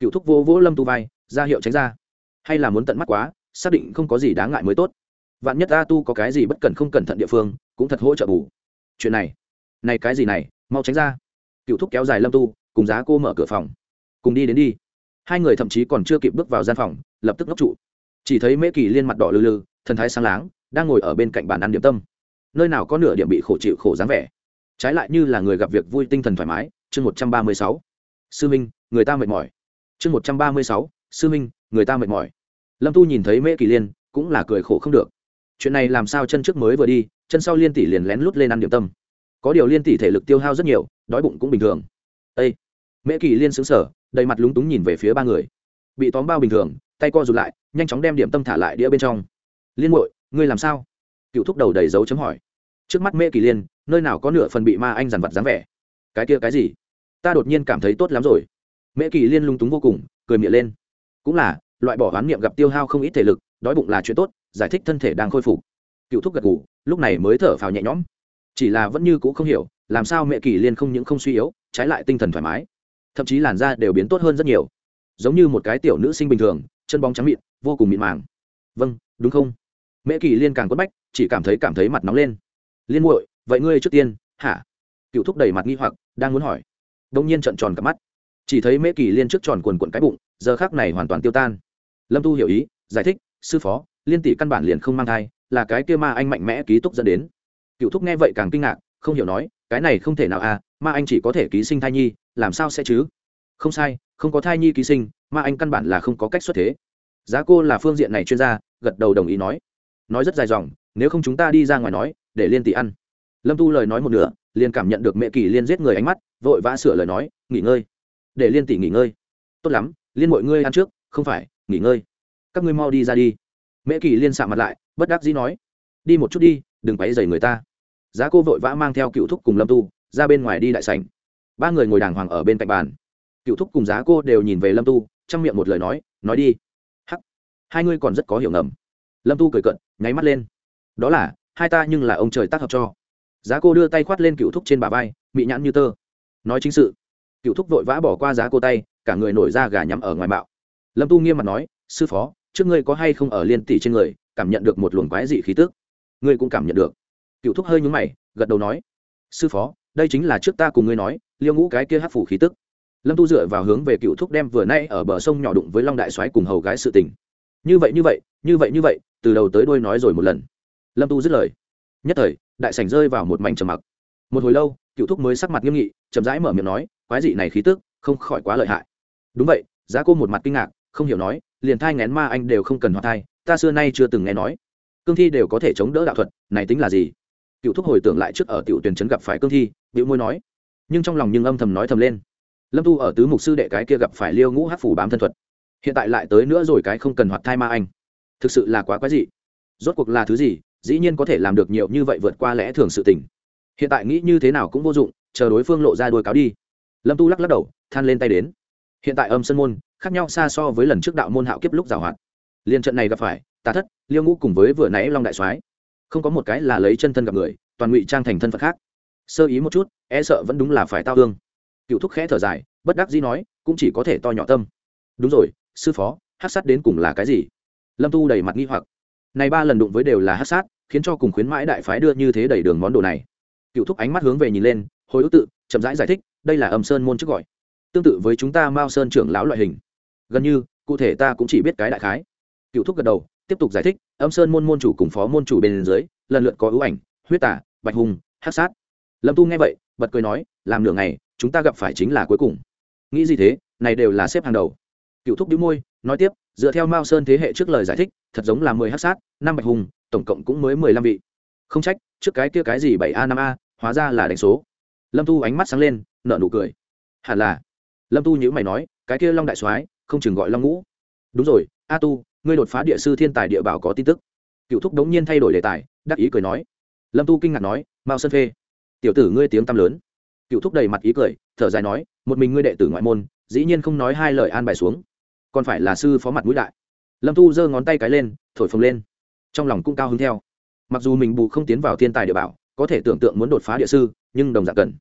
Speaker 1: Cựu thúc vô vỗ lâm tu vai, ra hiệu tránh ra. Hay là muốn tận mắt quá xác định không có gì đáng ngại mới tốt. Vạn nhất a tu có cái gì bất cần không cẩn thận địa phương, cũng thật hỗ trợ bù. Chuyện này này cái gì này, mau tránh ra. Cựu thúc kéo dài lâm tu, cùng giá cô mở cửa phòng. Cùng đi đến đi. Hai người thậm chí còn chưa kịp bước vào gian phòng, lập tức ngốc trụ. Chỉ thấy mễ kỳ liên mặt đỏ lư lư thần thái sáng láng, đang ngồi ở bên cạnh bàn ăn điểm tâm. Nơi nào có nửa điểm bị khổ chịu khổ dáng vẻ. Trái lại như là người gặp việc vui tinh thần thoải mái, chương một trăm ba mươi sáu. Sư minh, người ta mệt mỏi. Chương một trăm ba mươi sáu, sư minh, người ta mệt mỏi lâm tu nhìn thấy mễ kỳ liên, cũng là cười khổ không được. Chuyện này làm sao chân trước mới vừa đi, chân sau liên tỷ liền lén lút lên ăn điểm tâm. Có điều liên tỷ thể lực tiêu hao rất nhiều, đói bụng cũng bình thường. Â mễ kỳ liên xứng sở đầy mặt lúng túng nhìn về phía ba người. Bị tóm bao bình thường, tay co rụt lại, nhanh chóng đem điểm tâm thả lại đĩa bên trong. Liên muội, ngươi làm sao? Cựu thúc đầu đầy dấu chấm hỏi. Trước mắt mễ kỳ liên, nơi nào có nửa phần bị ma anh dằn vặt dáng vẻ. Cái kia cái gì? Ta đột nhiên cảm thấy tốt lắm rồi. Mễ kỳ liên lung túng vô cùng, cười miệng lên. Cũng là loại bỏ hoán niệm gặp tiêu hao không ít thể lực, đói bụng là chuyện tốt, giải thích thân thể đang khôi phục. Cựu thúc gật ngủ lúc này mới thở phào nhẹ nhõm. Chỉ là vẫn như c ũ không hiểu, làm sao mẹ kỳ liên không những không suy yếu, trái lại tinh thần thoải mái. Thậm chí làn da đều biến tốt hơn rất nhiều. Giống như một cái tiểu nữ sinh bình thường, chân bóng trắng mịn, vô cùng mịn màng. Vâng đúng không? Mẹ kỳ liên càng quất bách, chỉ cảm thấy cảm thấy mặt nóng lên. Liên muội, vậy ngươi trước tiên, hả? Cựu thúc đầy mặt nghi hoặc, đang muốn hỏi. Đông nhiên trận tròn cả mắt. Chỉ thấy mễ kỳ liên trước tròn quần quận cái bụng, giờ khác này hoàn toàn tiêu tan lâm tu hiểu ý, giải thích, sư phó, liên tỷ căn bản liền không mang thai, là cái kia ma anh mạnh mẽ ký túc dẫn đến. Cựu thúc nghe vậy càng kinh ngạc, không hiểu nói, cái này không thể nào à ma anh chỉ có thể ký sinh thai nhi, làm sao sẽ chứ? Không sai, không có thai nhi ký sinh, ma anh căn bản là không có cách xuất thế. Giá cô là phương diện này chuyên gia, gật đầu đồng ý nói. Nói rất dài dòng, nếu không chúng ta đi ra ngoài nói, để liên tỷ ăn. Lâm tu lời nói một nửa, liền cảm nhận được mẹ kỳ liên giết người ánh mắt, vội vã sửa lời nói, nghỉ ngơi. Để liên tỷ nghỉ ngơi. Tốt lắm, liên mọi ngươi ăn trước, không phải nghỉ ngơi. Các ngươi mau đi ra đi. Mẹ kỳ liên sạ mặt lại, bất đắc dĩ nói, đi một chút đi, đừng quấy dày người ta. Giá cô vội vã mang theo cựu thúc cùng lâm tu, ra bên ngoài đi đại sảnh. Ba người ngồi đàng hoàng ở bên cạnh bàn. Cựu thúc cùng giá cô đều nhìn về lâm tu, trong miệng một lời nói nói đi. Hắc. Hai ngươi còn rất có hiểu ngầm. Lâm tu cười cận nháy mắt lên. Đó là, hai ta nhưng là ông trời tác hợp cho. Giá cô đưa tay khoát lên cựu thúc trên bà vai, mị nhãn như tơ. Nói chính sự. Cựu thúc vội vã bỏ qua giá cô tay, cả người nổi ra gà nhắm ở ngoài bạo lâm tu nghiêm mặt nói, sư phó, trước ngươi có hay không ở liên tỷ trên người, cảm nhận được một luồng quái dị khí tức? Ngươi cũng cảm nhận được. Cựu thúc hơi nhúng mày, gật đầu nói, sư phó, đây chính là trước ta cùng ngươi nói, liêu ngũ cái kia hắc phủ khí tức. Lâm tu dựa vào hướng về cựu thúc đem vừa nay ở bờ sông nhỏ đụng với long đại soái cùng hầu gái sự tình. Như vậy như vậy như vậy như vậy, từ đầu tới đôi nói rồi một lần. Lâm tu dứt lời. Nhất thời, đại sảnh rơi vào một mảnh trầm mặc. Một hồi lâu, cựu thúc mới sắc mặt nghiêm nghị, chậm rãi mở miệng nói, quái dị này khí tức, không khỏi quá lợi hại. Đúng vậy, giá cô một mặt kinh ngạc không hiểu nói, liền thai ngén ma anh đều không cần hoa thai, ta xưa nay chưa từng nghe nói. Cương thi đều có thể chống đỡ đạo thuật, này tính là gì? Cựu thúc hồi tưởng lại trước ở tiểu tuyển trấn gặp phải cương thi bịu môi nói. Nhưng trong lòng nhưng âm thầm nói thầm lên. Lâm tu ở tứ mục sư đệ cái kia gặp phải liêu ngũ hát phủ bám thân thuật. Hiện tại lại tới nữa rồi cái không cần hoạt thai ma anh. Thực sự là quá quái dị. Rốt cuộc là thứ gì, dĩ nhiên có thể làm được nhiều như vậy vượt qua lẽ thường sự tình. Hiện tại nghĩ như thế nào cũng vô dụng, chờ đối phương lộ ra đuôi cáo đi. Lâm tu lắc lắc đầu, than lên tay đến. Hiện tại âm sân môn khác nhau xa so với lần trước đạo môn hạo kiếp lúc giảo hoạt. Liên trận này gặp phải tà thất liêu ngũ cùng với vừa nãy long đại soái. Không có một cái là lấy chân thân gặp người toàn ngụy trang thành thân phận khác. Sơ ý một chút e sợ vẫn đúng là phải tao hương cựu thúc khẽ thở dài bất đắc dĩ nói cũng chỉ có thể to nhỏ tâm. Đúng rồi sư phó hát sát đến cùng là cái gì? Lâm tu đầy mặt nghi hoặc. Này ba lần đụng với đều là hát sát khiến cho cùng khuyến mãi đại phái đưa như thế đầy đường món đồ này. Cựu thúc ánh mắt hướng về nhìn lên hồi ức tự chậm rãi giải, giải thích đây là âm sơn môn trước gọi. Tương tự với chúng ta mao sơn trưởng lão loại hình gần như, cụ thể ta cũng chỉ biết cái đại khái. Cựu thúc gật đầu, tiếp tục giải thích, âm sơn môn môn chủ cùng phó môn chủ bên dưới, lần lượt có ưu ảnh, huyết tả bạch hùng hát sát. Lâm tu nghe vậy, bật cười nói, làm nửa ngày, chúng ta gặp phải chính là cuối cùng. Nghĩ gì thế, này đều là xếp hàng đầu. Cựu thúc đĩu môi, nói tiếp, dựa theo mao sơn thế hệ trước lời giải thích, thật giống là mười hát sát, năm bạch hùng, tổng cộng cũng mới mười lăm vị. Không trách, trước cái kia cái gì bảy a, năm a, hóa ra là đánh số. Lâm tu ánh mắt sáng lên nợ nụ cười. Hẳn là. Lâm tu nhữ mày nói, cái kia long đại soái không chừng gọi long ngũ. Đúng rồi, a tu, ngươi đột phá địa sư thiên tài địa bảo có tin tức. Cựu thúc đống nhiên thay đổi đề tài, đắc ý cười nói. Lâm tu kinh ngạc nói, mao sơn phê, tiểu tử ngươi tiếng tăm lớn. Cựu thúc đầy mặt ý cười, thở dài nói, một mình ngươi đệ tử ngoại môn, dĩ nhiên không nói hai lời an bài xuống. Còn phải là sư phó mặt mũi đại. Lâm tu giơ ngón tay cái lên, thổi phồng lên. Trong lòng cũng cao hứng theo. Mặc dù mình bù không tiến vào thiên tài địa bảo, có thể tưởng tượng muốn đột phá địa sư, nhưng đồng dạng cần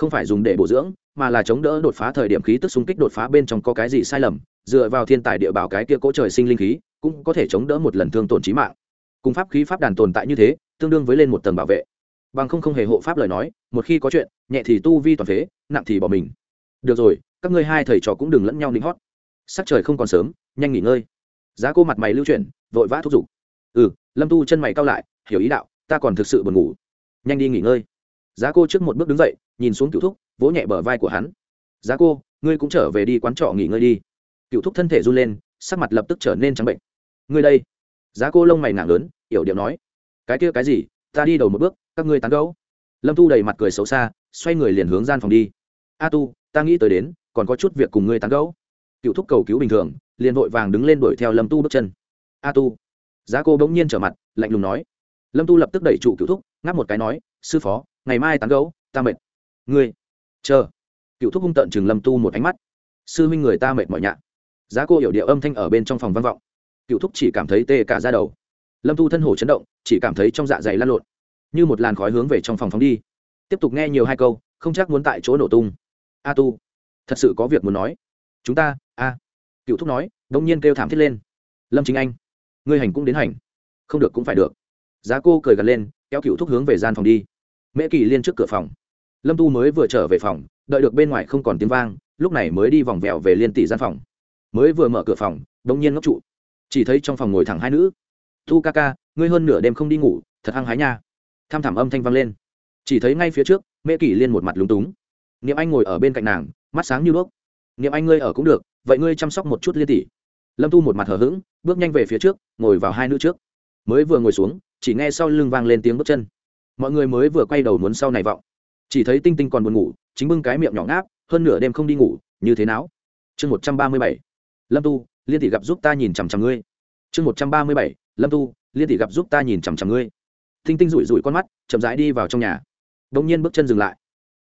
Speaker 1: không phải dùng để bổ dưỡng, mà là chống đỡ đột phá thời điểm khí tức xung kích đột phá bên trong có cái gì sai lầm, dựa vào thiên tài địa bảo cái kia cỗ trời sinh linh khí, cũng có thể chống đỡ một lần thương tổn trí mạng. Cùng pháp khí pháp đàn tồn tại như thế, tương đương với lên một tầng bảo vệ. Bằng không không hề hộ pháp lời nói, một khi có chuyện, nhẹ thì tu vi toàn phế, nặng thì bỏ mình. Được rồi, các ngươi hai thầy trò cũng đừng lẫn nhau nịnh hót. Sắc trời không còn sớm, nhanh nghỉ ngơi. Giá cô mặt mày lưu chuyển, vội vã thúc giục. Ừ lâm tu chân mày cao lại, hiểu ý đạo, ta còn thực sự buồn ngủ. Nhanh đi nghỉ ngơi giá cô trước một bước đứng dậy, nhìn xuống cựu thúc, vỗ nhẹ bờ vai của hắn. Giá cô, ngươi cũng trở về đi quán trọ nghỉ ngơi đi. Cựu thúc thân thể run lên, sắc mặt lập tức trở nên trắng bệnh. Ngươi đây. Giá cô lông mày nàng lớn, yểu điệu nói. Cái kia cái gì? Ta đi đầu một bước, các ngươi tán gấu lâm tu đầy mặt cười xấu xa, xoay người liền hướng gian phòng đi. A tu, ta nghĩ tới đến, còn có chút việc cùng ngươi tán gấu cựu thúc cầu cứu bình thường, liền vội vàng đứng lên đuổi theo lâm tu bước chân. A tu. Giá cô bỗng nhiên trở mặt, lạnh lùng nói. Lâm tu lập tức đẩy trụ cựu thúc, ngáp một cái nói sư phó, ngày mai tán gấu ta mệt. Ngươi, chờ. Cựu thúc hung tận chừng lâm tu một ánh mắt. Sư minh người ta mệt mỏi nhạ. Giá cô hiểu điệu âm thanh ở bên trong phòng vang vọng. Cựu thúc chỉ cảm thấy tê cả ra đầu. Lâm tu thân hổ chấn động, chỉ cảm thấy trong dạ dày lăn lộn. Như một làn khói hướng về trong phòng phóng đi. Tiếp tục nghe nhiều hai câu, không chắc muốn tại chỗ nổ tung. A tu, thật sự có việc muốn nói. Chúng ta, a. Cựu thúc nói, đông nhiên kêu thảm thiết lên. Lâm chính anh, ngươi hành cũng đến hành. Không được cũng phải được. Giá cô cười gật lên kéo cựu thúc hướng về gian phòng đi. Mễ kỳ liên trước cửa phòng. Lâm tu mới vừa trở về phòng, đợi được bên ngoài không còn tiếng vang, lúc này mới đi vòng vèo về liên tỷ gian phòng. Mới vừa mở cửa phòng bỗng nhiên ngốc trụ. Chỉ thấy trong phòng ngồi thẳng hai nữ. Tu ca ca, ngươi hơn nửa đêm không đi ngủ, thật hăng hái nha. Tham thảm âm thanh vang lên. Chỉ thấy ngay phía trước, mễ kỳ liên một mặt lúng túng. Niệm anh ngồi ở bên cạnh nàng, mắt sáng như đuốc. Niệm anh ngươi ở cũng được, vậy ngươi chăm sóc một chút liên tỷ. Lâm tu một mặt hờ hững, bước nhanh về phía trước, ngồi vào hai nữ trước. Mới vừa ngồi xuống chỉ nghe sau lưng vang lên tiếng bước chân. Mọi người mới vừa quay đầu muốn sau này vọng. Chỉ thấy tinh tinh còn buồn ngủ, chính bưng cái miệng nhỏ ngáp, hơn nửa đêm không đi ngủ, như thế nào? Chương một trăm ba mươi bảy. Lâm tu, liên tỷ gặp giúp ta nhìn chằm chằm ngươi. Chương một trăm ba mươi bảy. Lâm tu, liên tỷ gặp giúp ta nhìn chằm chằm ngươi. Tinh tinh rủi rủi con mắt, chậm rãi đi vào trong nhà. Đ ỗ n g nhiên bước chân dừng lại.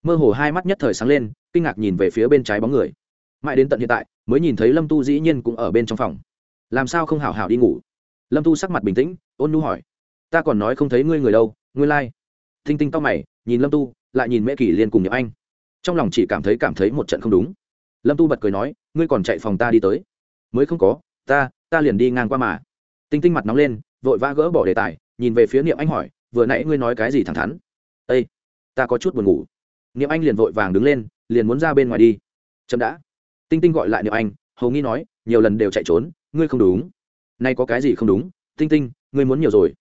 Speaker 1: Mơ hồ hai mắt nhất thời sáng lên, kinh ngạc nhìn về phía bên trái bóng người. Mãi đến tận hiện tại, mới nhìn thấy lâm tu dĩ nhiên cũng ở bên trong phòng. Làm sao không hảo hảo đi ngủ? Lâm tu sắc mặt bình tĩnh, ôn nu hỏi ta còn nói không thấy ngươi người đâu ngươi lai、like. tinh tinh tóc mày, nhìn lâm tu, lại nhìn mễ kỷ liên cùng nhậm anh. Trong lòng chỉ cảm thấy cảm thấy một trận không đúng. Lâm tu bật cười nói, ngươi còn chạy phòng ta đi tới. Mới không có, ta ta liền đi ngang qua mà. Tinh tinh mặt nóng lên, vội vã gỡ bỏ đề tài, nhìn về phía niệm anh hỏi, vừa nãy ngươi nói cái gì thẳng thắn? Ây ta có chút buồn ngủ. Niệm anh liền vội vàng đứng lên, liền muốn ra bên ngoài đi. Chậm đã. Tinh tinh gọi lại niệm anh, hầu nghi nói, nhiều lần đều chạy trốn, ngươi không đúng. Nay có cái gì không đúng? Tinh tinh, ngươi muốn nhiều rồi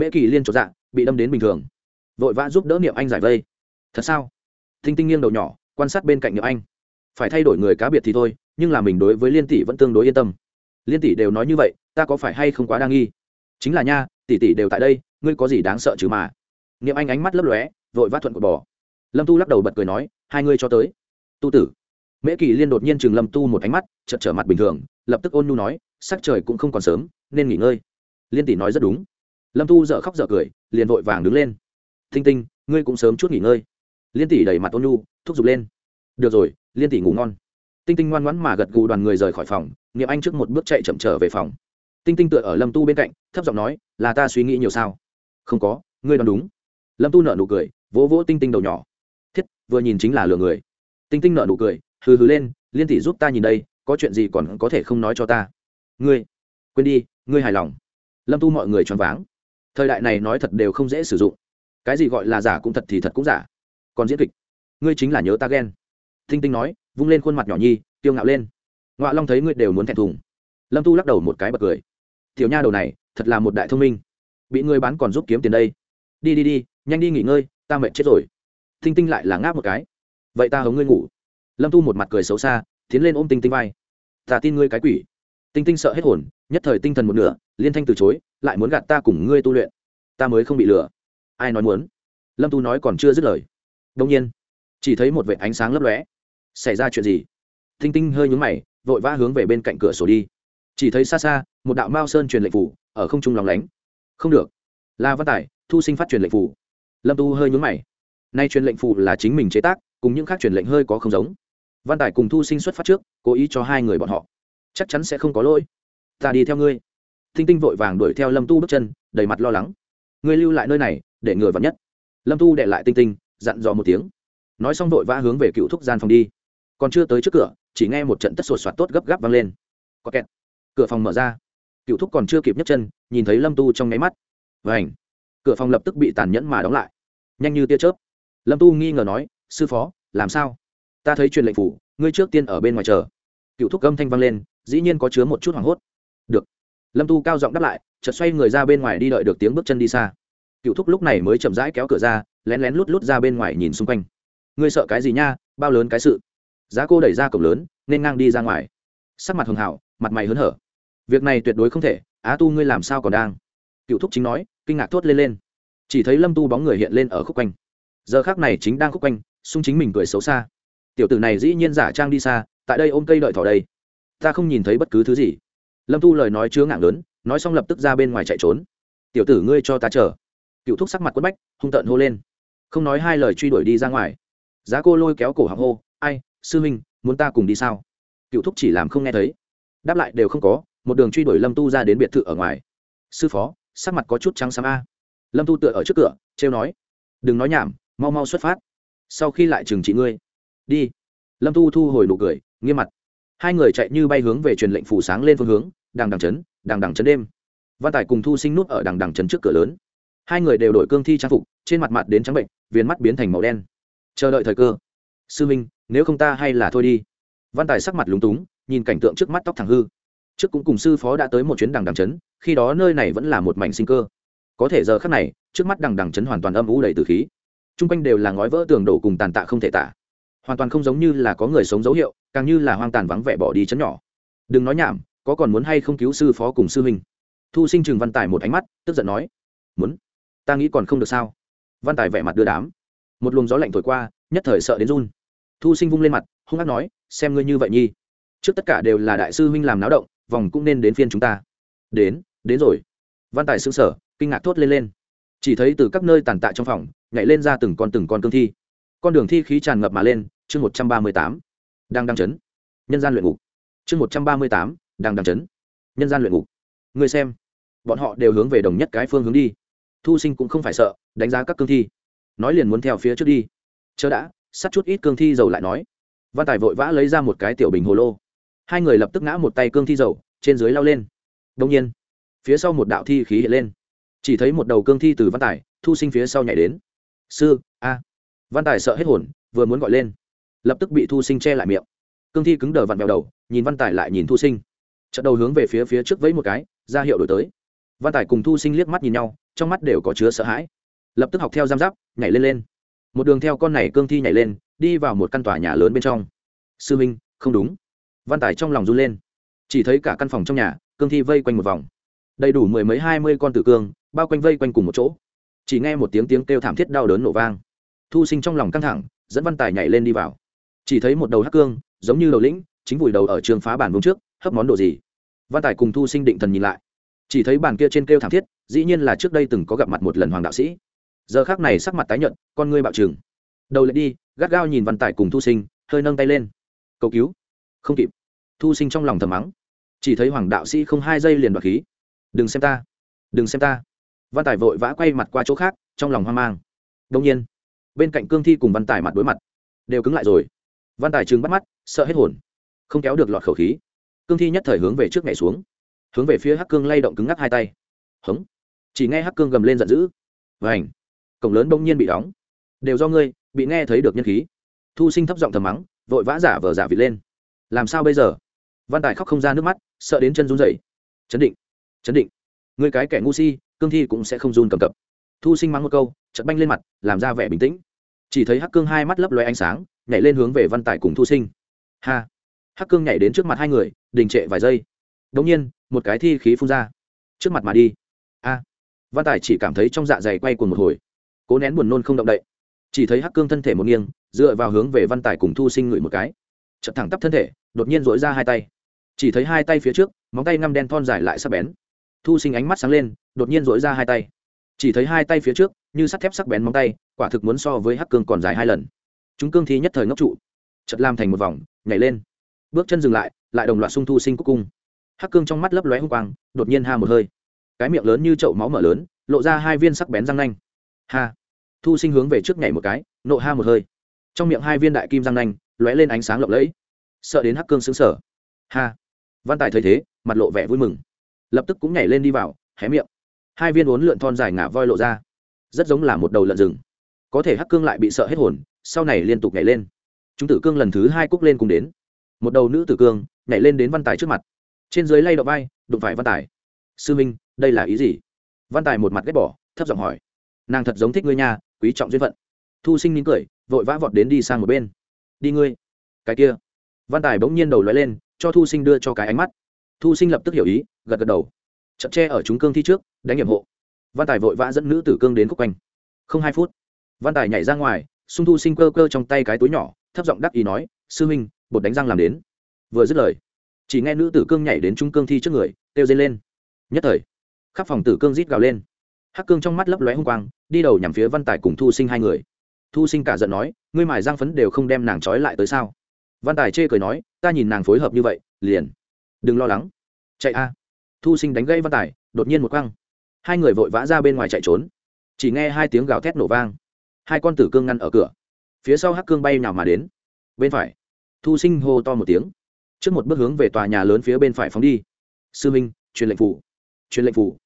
Speaker 1: mễ kỳ liên trột dạ bị đâm đến bình thường. Vội vã giúp đỡ niệm anh giải vây. Thật sao? Thinh tinh nghiêng đầu nhỏ, quan sát bên cạnh niệm anh. Phải thay đổi người cá biệt thì thôi, nhưng là mình đối với liên tỷ vẫn tương đối yên tâm. Liên tỷ đều nói như vậy, ta có phải hay không quá đa nghi? Chính là nha, tỷ tỷ đều tại đây, ngươi có gì đáng sợ chứ mà? Niệm anh ánh mắt lấp lóe, vội vã thuận cột bỏ lâm tu lắc đầu bật cười nói, hai ngươi cho tới. Tu tử. Mễ kỳ liên đột nhiên chừng lâm tu một ánh mắt chật trở mặt bình thường, lập tức ôn nhu nói, sắc trời cũng không còn sớm, nên nghỉ ngơi. Liên tỷ nói rất đúng lâm tu dợ khóc dợ cười, liền vội vàng đứng lên. Thinh tinh, ngươi cũng sớm chút nghỉ ngơi. Liên tỷ đẩy mặt ôn nhu, thúc giục lên. Được rồi, liên tỷ ngủ ngon. Tinh tinh ngoan ngoãn mà gật gù đoàn người rời khỏi phòng, niệm anh trước một bước chạy chậm trở về phòng. Tinh tinh tựa ở lâm tu bên cạnh, thấp giọng nói, là ta suy nghĩ nhiều sao? Không có, ngươi đoán đúng. Lâm tu nợ nụ cười, vỗ vỗ tinh tinh đầu nhỏ. Thiết, vừa nhìn chính là lừa người. Tinh tinh nợ nụ cười, hừ hừ lên, liên tỷ giúp ta nhìn đây, có chuyện gì còn có thể không nói cho ta? Ngươi, quên đi, ngươi hài lòng. Lâm tu mọi người choáng váng thời đại này nói thật đều không dễ sử dụng. Cái gì gọi là giả cũng thật thì thật cũng giả. Còn diễn kịch, ngươi chính là nhớ ta ghen. Thinh tinh nói, vung lên khuôn mặt nhỏ nhi tiêu ngạo lên. Ngoạ long thấy ngươi đều muốn thẹn thùng. Lâm tu lắc đầu một cái bật cười. Tiểu nha đầu này, thật là một đại thông minh. Bị ngươi bán còn giúp kiếm tiền đây. Đi đi đi, nhanh đi nghỉ ngơi, ta mệt chết rồi. Thinh tinh lại là ngáp một cái. Vậy ta hống ngươi ngủ. Lâm tu một mặt cười xấu xa, tiến lên ôm tinh tinh vai. Ta tin ngươi cái quỷ tinh tinh sợ hết hồn, nhất thời tinh thần một nửa, liên thanh từ chối, lại muốn gạt ta cùng ngươi tu luyện. Ta mới không bị lừa. Ai nói muốn? Lâm tu nói còn chưa dứt lời. Đông nhiên, chỉ thấy một vệ ánh sáng lấp lóe. Xảy ra chuyện gì? Tinh tinh hơi nhúng mày, vội vã hướng về bên cạnh cửa sổ đi. Chỉ thấy xa xa, một đạo mao sơn truyền lệnh phủ, ở không trung lòng lánh. Không được. La văn tài, thu sinh phát truyền lệnh phủ. Lâm tu hơi nhúng mày. Nay truyền lệnh phủ là chính mình chế tác, cùng những khác truyền lệnh hơi có không giống. Văn tài cùng thu sinh xuất phát trước, cố ý cho hai người bọn họ chắc chắn sẽ không có lỗi. Ta đi theo ngươi. Thinh tinh vội vàng đuổi theo lâm tu bước chân, đầy mặt lo lắng. Ngươi lưu lại nơi này, để người vắn nhất. Lâm tu đệ lại tinh tinh, dặn dò một tiếng. Nói xong vội vã hướng về cựu thúc gian phòng đi. Còn chưa tới trước cửa, chỉ nghe một trận tất sột soạt tốt gấp gáp vang lên. Có kẹt. Cửa phòng mở ra. Cựu thúc còn chưa kịp nhấc chân, nhìn thấy lâm tu trong nháy mắt. Và ảnh cửa phòng lập tức bị tàn nhẫn mà đóng lại. Nhanh như tia chớp. Lâm tu nghi ngờ nói, sư phó, làm sao? Ta thấy truyền lệnh phủ, ngươi trước tiên ở bên ngoài chờ. Cựu thúc âm thanh vang lên dĩ nhiên có chứa một chút hoảng hốt. Được. Lâm tu cao giọng đáp lại, chợt xoay người ra bên ngoài đi đợi được tiếng bước chân đi xa. Cựu thúc lúc này mới chậm rãi kéo cửa ra, lén lén lút lút ra bên ngoài nhìn xung quanh. Ngươi sợ cái gì nha, bao lớn cái sự. Giá cô đẩy ra cổng lớn, nên ngang đi ra ngoài. Sắc mặt hường hảo, mặt mày hớn hở. Việc này tuyệt đối không thể, á tu ngươi làm sao còn đang? Cựu thúc chính nói, kinh ngạc thốt lên lên. Chỉ thấy lâm tu bóng người hiện lên ở khúc quanh. Giờ khác này chính đang khúc quanh, xung chính mình cười xấu xa. Tiểu tử này dĩ nhiên giả trang đi xa, tại đây ôm cây đợi thỏ đây ta không nhìn thấy bất cứ thứ gì. Lâm tu lời nói chứa ngạng lớn, nói xong lập tức ra bên ngoài chạy trốn. Tiểu tử ngươi cho ta chờ. Cựu thúc sắc mặt quất bách, hung tợn hô lên. Không nói hai lời truy đuổi đi ra ngoài. Giá cô lôi kéo cổ họng hô, ai, sư huynh, muốn ta cùng đi sao? Cựu thúc chỉ làm không nghe thấy. Đáp lại đều không có, một đường truy đuổi lâm tu ra đến biệt thự ở ngoài. Sư phó, sắc mặt có chút trắng xám a. Lâm tu tựa ở trước cửa, trêu nói, đừng nói nhảm, mau mau xuất phát. Sau khi lại trừng trị ngươi. Đi. Lâm tu thu hồi nụ cười, nghiêm mặt hai người chạy như bay hướng về truyền lệnh phủ sáng lên phương hướng, đằng đằng chấn, đằng đằng chấn đêm. Văn tài cùng thu sinh nút ở đằng đằng chấn trước cửa lớn. Hai người đều đổi cương thi trang phục, trên mặt mặt đến trắng bệnh, viền mắt biến thành màu đen. Chờ đợi thời cơ. Sư minh, nếu không ta hay là thôi đi. Văn tài sắc mặt lúng túng, nhìn cảnh tượng trước mắt tóc thẳng hư. Trước cũng cùng sư phó đã tới một chuyến đằng đằng chấn, khi đó nơi này vẫn là một mảnh sinh cơ. Có thể giờ khắc này, trước mắt đằng đằng chấn hoàn toàn âm ủ đầy từ khí. T r u n g quanh đều là ngói vỡ tường đổ cùng tàn tạ không thể tả. Hoàn toàn không giống như là có người sống dấu hiệu càng như là hoang tàn vắng vẻ bỏ đi chấn nhỏ. Đừng nói nhảm, có còn muốn hay không cứu sư phó cùng sư huynh? Thu sinh trừng văn tài một ánh mắt, tức giận nói, muốn? Ta nghĩ còn không được sao? Văn tài vẻ mặt đưa đám. Một luồng gió lạnh thổi qua, nhất thời sợ đến run. Thu sinh vung lên mặt, hung hát nói, xem ngươi như vậy nhi. Trước tất cả đều là đại sư huynh làm náo động, vòng cũng nên đến phiên chúng ta. Đến đến rồi. Văn tài xương sở kinh ngạc thốt lên lên. Chỉ thấy từ các nơi tàn tạ trong phòng, nhảy lên ra từng con từng con cương thi. Con đường thi khí tràn ngập mà lên, chương một trăm ba mươi tám đang đang chấn. Nhân gian luyện ngục. Chương một trăm ba mươi tám, đang đang chấn. Nhân gian luyện ngục. Người xem, bọn họ đều hướng về đồng nhất cái phương hướng đi. Thu sinh cũng không phải sợ, đánh giá các cương thi. Nói liền muốn theo phía trước đi. Chớ đã sắt chút ít cương thi dầu lại nói. Văn tài vội vã lấy ra một cái tiểu bình hồ lô. Hai người lập tức ngã một tay cương thi dầu, trên dưới lao lên. Đông nhiên, phía sau một đạo thi khí hiện lên. Chỉ thấy một đầu cương thi từ văn tài, thu sinh phía sau nhảy đến. Sư, a. Văn tài sợ hết hồn, vừa muốn gọi lên lập tức bị thu sinh che lại miệng. Cương thi cứng đờ vặn vẹo đầu, nhìn văn tài lại nhìn thu sinh. Trận đầu hướng về phía phía trước vẫy một cái, ra hiệu đổi tới. Văn tài cùng thu sinh liếc mắt nhìn nhau, trong mắt đều có chứa sợ hãi. Lập tức học theo giam giáp, nhảy lên lên. Một đường theo con này cương thi nhảy lên, đi vào một căn tòa nhà lớn bên trong. Sư minh, không đúng. Văn tài trong lòng run lên. Chỉ thấy cả căn phòng trong nhà, cương thi vây quanh một vòng. Đầy đủ mười mấy, hai mươi con tử cương, bao quanh vây quanh cùng một chỗ. Chỉ nghe một tiếng tiếng kêu thảm thiết đau đớn nổ vang. Thu sinh trong lòng căng thẳng, dẫn văn tài nhảy lên đi vào chỉ thấy một đầu hắc cương, giống như đầu lĩnh, chính vùi đầu ở trường phá bản vùng trước, hấp món đồ gì. Văn tài cùng thu sinh định thần nhìn lại. Chỉ thấy bàn kia trên kêu thảm thiết, dĩ nhiên là trước đây từng có gặp mặt một lần hoàng đạo sĩ. Giờ khác này sắc mặt tái nhợt, con ngươi bạo trừng. Đầu lại đi, gắt gao nhìn văn tài cùng thu sinh, hơi nâng tay lên. Cầu cứu. Không kịp. Thu sinh trong lòng thầm mắng. Chỉ thấy hoàng đạo sĩ không hai giây liền đoạt khí. Đừng xem ta. Đừng xem ta. Văn tài vội vã quay mặt qua chỗ khác, trong lòng hoang mang. Đông nhiên, bên cạnh cương thi cùng văn tài mặt đối mặt. Đều cứng lại rồi văn tài trừng bắt mắt, sợ hết hồn. Không kéo được lọt khẩu khí. Cương thi nhất thời hướng về trước nhảy xuống. Hướng về phía hắc cương lay động cứng ngắc hai tay. Hống. Chỉ nghe hắc cương gầm lên giận dữ. Vảnh cổng lớn bỗng nhiên bị đóng. Đều do ngươi, bị nghe thấy được nhân khí. Thu sinh thấp giọng thầm mắng, vội vã giả vờ giả vịt lên. Làm sao bây giờ? Văn tài khóc không ra nước mắt, sợ đến chân run rẩy. Chấn định. Chấn định. Người cái kẻ ngu si, cương thi cũng sẽ không run cầm cập. Thu sinh mắng một câu chật banh lên mặt, làm ra vẻ bình tĩnh. Chỉ thấy hắc cương hai mắt lấp loe ánh sáng nhảy lên hướng về văn tài cùng thu sinh. Ha! Hắc cương nhảy đến trước mặt hai người, đình trệ vài giây. Đống nhiên, một cái thi khí phun ra. Trước mặt mà đi. A! Văn tài chỉ cảm thấy trong dạ dày quay cuồng một hồi. Cố nén buồn nôn không động đậy. Chỉ thấy hắc cương thân thể một nghiêng, dựa vào hướng về văn tài cùng thu sinh ngửi một cái. Chật thẳng tắp thân thể, đột nhiên dỗi ra hai tay. Chỉ thấy hai tay phía trước, móng tay ngăm đen thon dài lại sắc bén. Thu sinh ánh mắt sáng lên, đột nhiên dỗi ra hai tay. Chỉ thấy hai tay phía trước, như sắt thép sắc bén móng tay, quả thực muốn so với hắc cương còn dài hai lần chúng cương thi nhất thời ngốc trụ. Chật làm thành một vòng, nhảy lên. Bước chân dừng lại lại đồng loạt sung thu sinh cúc cung. Hắc cương trong mắt lấp lóe hung quang, đột nhiên ha một hơi. Cái miệng lớn như chậu máu mở lớn, lộ ra hai viên sắc bén răng nanh. Ha. Thu sinh hướng về trước nhảy một cái, nộ ha một hơi. Trong miệng hai viên đại kim răng nanh, lóe lên ánh sáng lộng lẫy. Sợ đến hắc cương xứng sở ha. Văn tài thấy thế, mặt lộ vẻ vui mừng. Lập tức cũng nhảy lên đi vào, hé miệng. Hai viên uốn lượn thon dài ngả voi lộ ra. Rất giống là một đầu lợn rừng. Có thể hắc cương lại bị sợ hết hồn sau này liên tục nhảy lên. Chúng tử cương lần thứ hai cúc lên cùng đến. Một đầu nữ tử cương nhảy lên đến văn tài trước mặt. Trên dưới lay động vai, đụng phải văn tài. Sư minh, đây là ý gì? Văn tài một mặt ghét bỏ, thấp giọng hỏi. Nàng thật giống thích ngươi nha, quý trọng duyên phận. Thu sinh nín cười, vội vã vọt đến đi sang một bên. Đi ngươi. Cái kia. Văn tài bỗng nhiên đầu lóe lên, cho thu sinh đưa cho cái ánh mắt. Thu sinh lập tức hiểu ý, gật gật đầu. Chậm tre ở chúng cương thi trước, đánh nhiệm hộ. Văn tài vội vã dẫn nữ tử cương đến khúc quanh. Không hai phút, văn tài nhảy ra ngoài Sung thu sinh cơ cơ trong tay cái túi nhỏ, thấp giọng đắc ý nói, sư minh bột đánh răng làm đến. Vừa dứt lời, chỉ nghe nữ tử cương nhảy đến trung cương thi trước người, kêu dây lên. Nhất thời, khắp phòng tử cương rít gào lên. Hắc cương trong mắt lấp lóe hung quang, đi đầu nhằm phía văn tài cùng thu sinh hai người. Thu sinh cả giận nói, ngươi mài răng phấn đều không đem nàng trói lại tới sao? Văn tài chê cười nói, ta nhìn nàng phối hợp như vậy, liền, đừng lo lắng. Chạy a. Thu sinh đánh gây văn tài, đột nhiên một quăng hai người vội vã ra bên ngoài chạy trốn. Chỉ nghe hai tiếng gào thét nổ vang hai con tử cương ngăn ở cửa. Phía sau hắc cương bay nào mà đến. Bên phải. Thu sinh hô to một tiếng. Trước một bước hướng về tòa nhà lớn phía bên phải phóng đi. Sư minh, truyền lệnh phủ. Truyền lệnh phủ.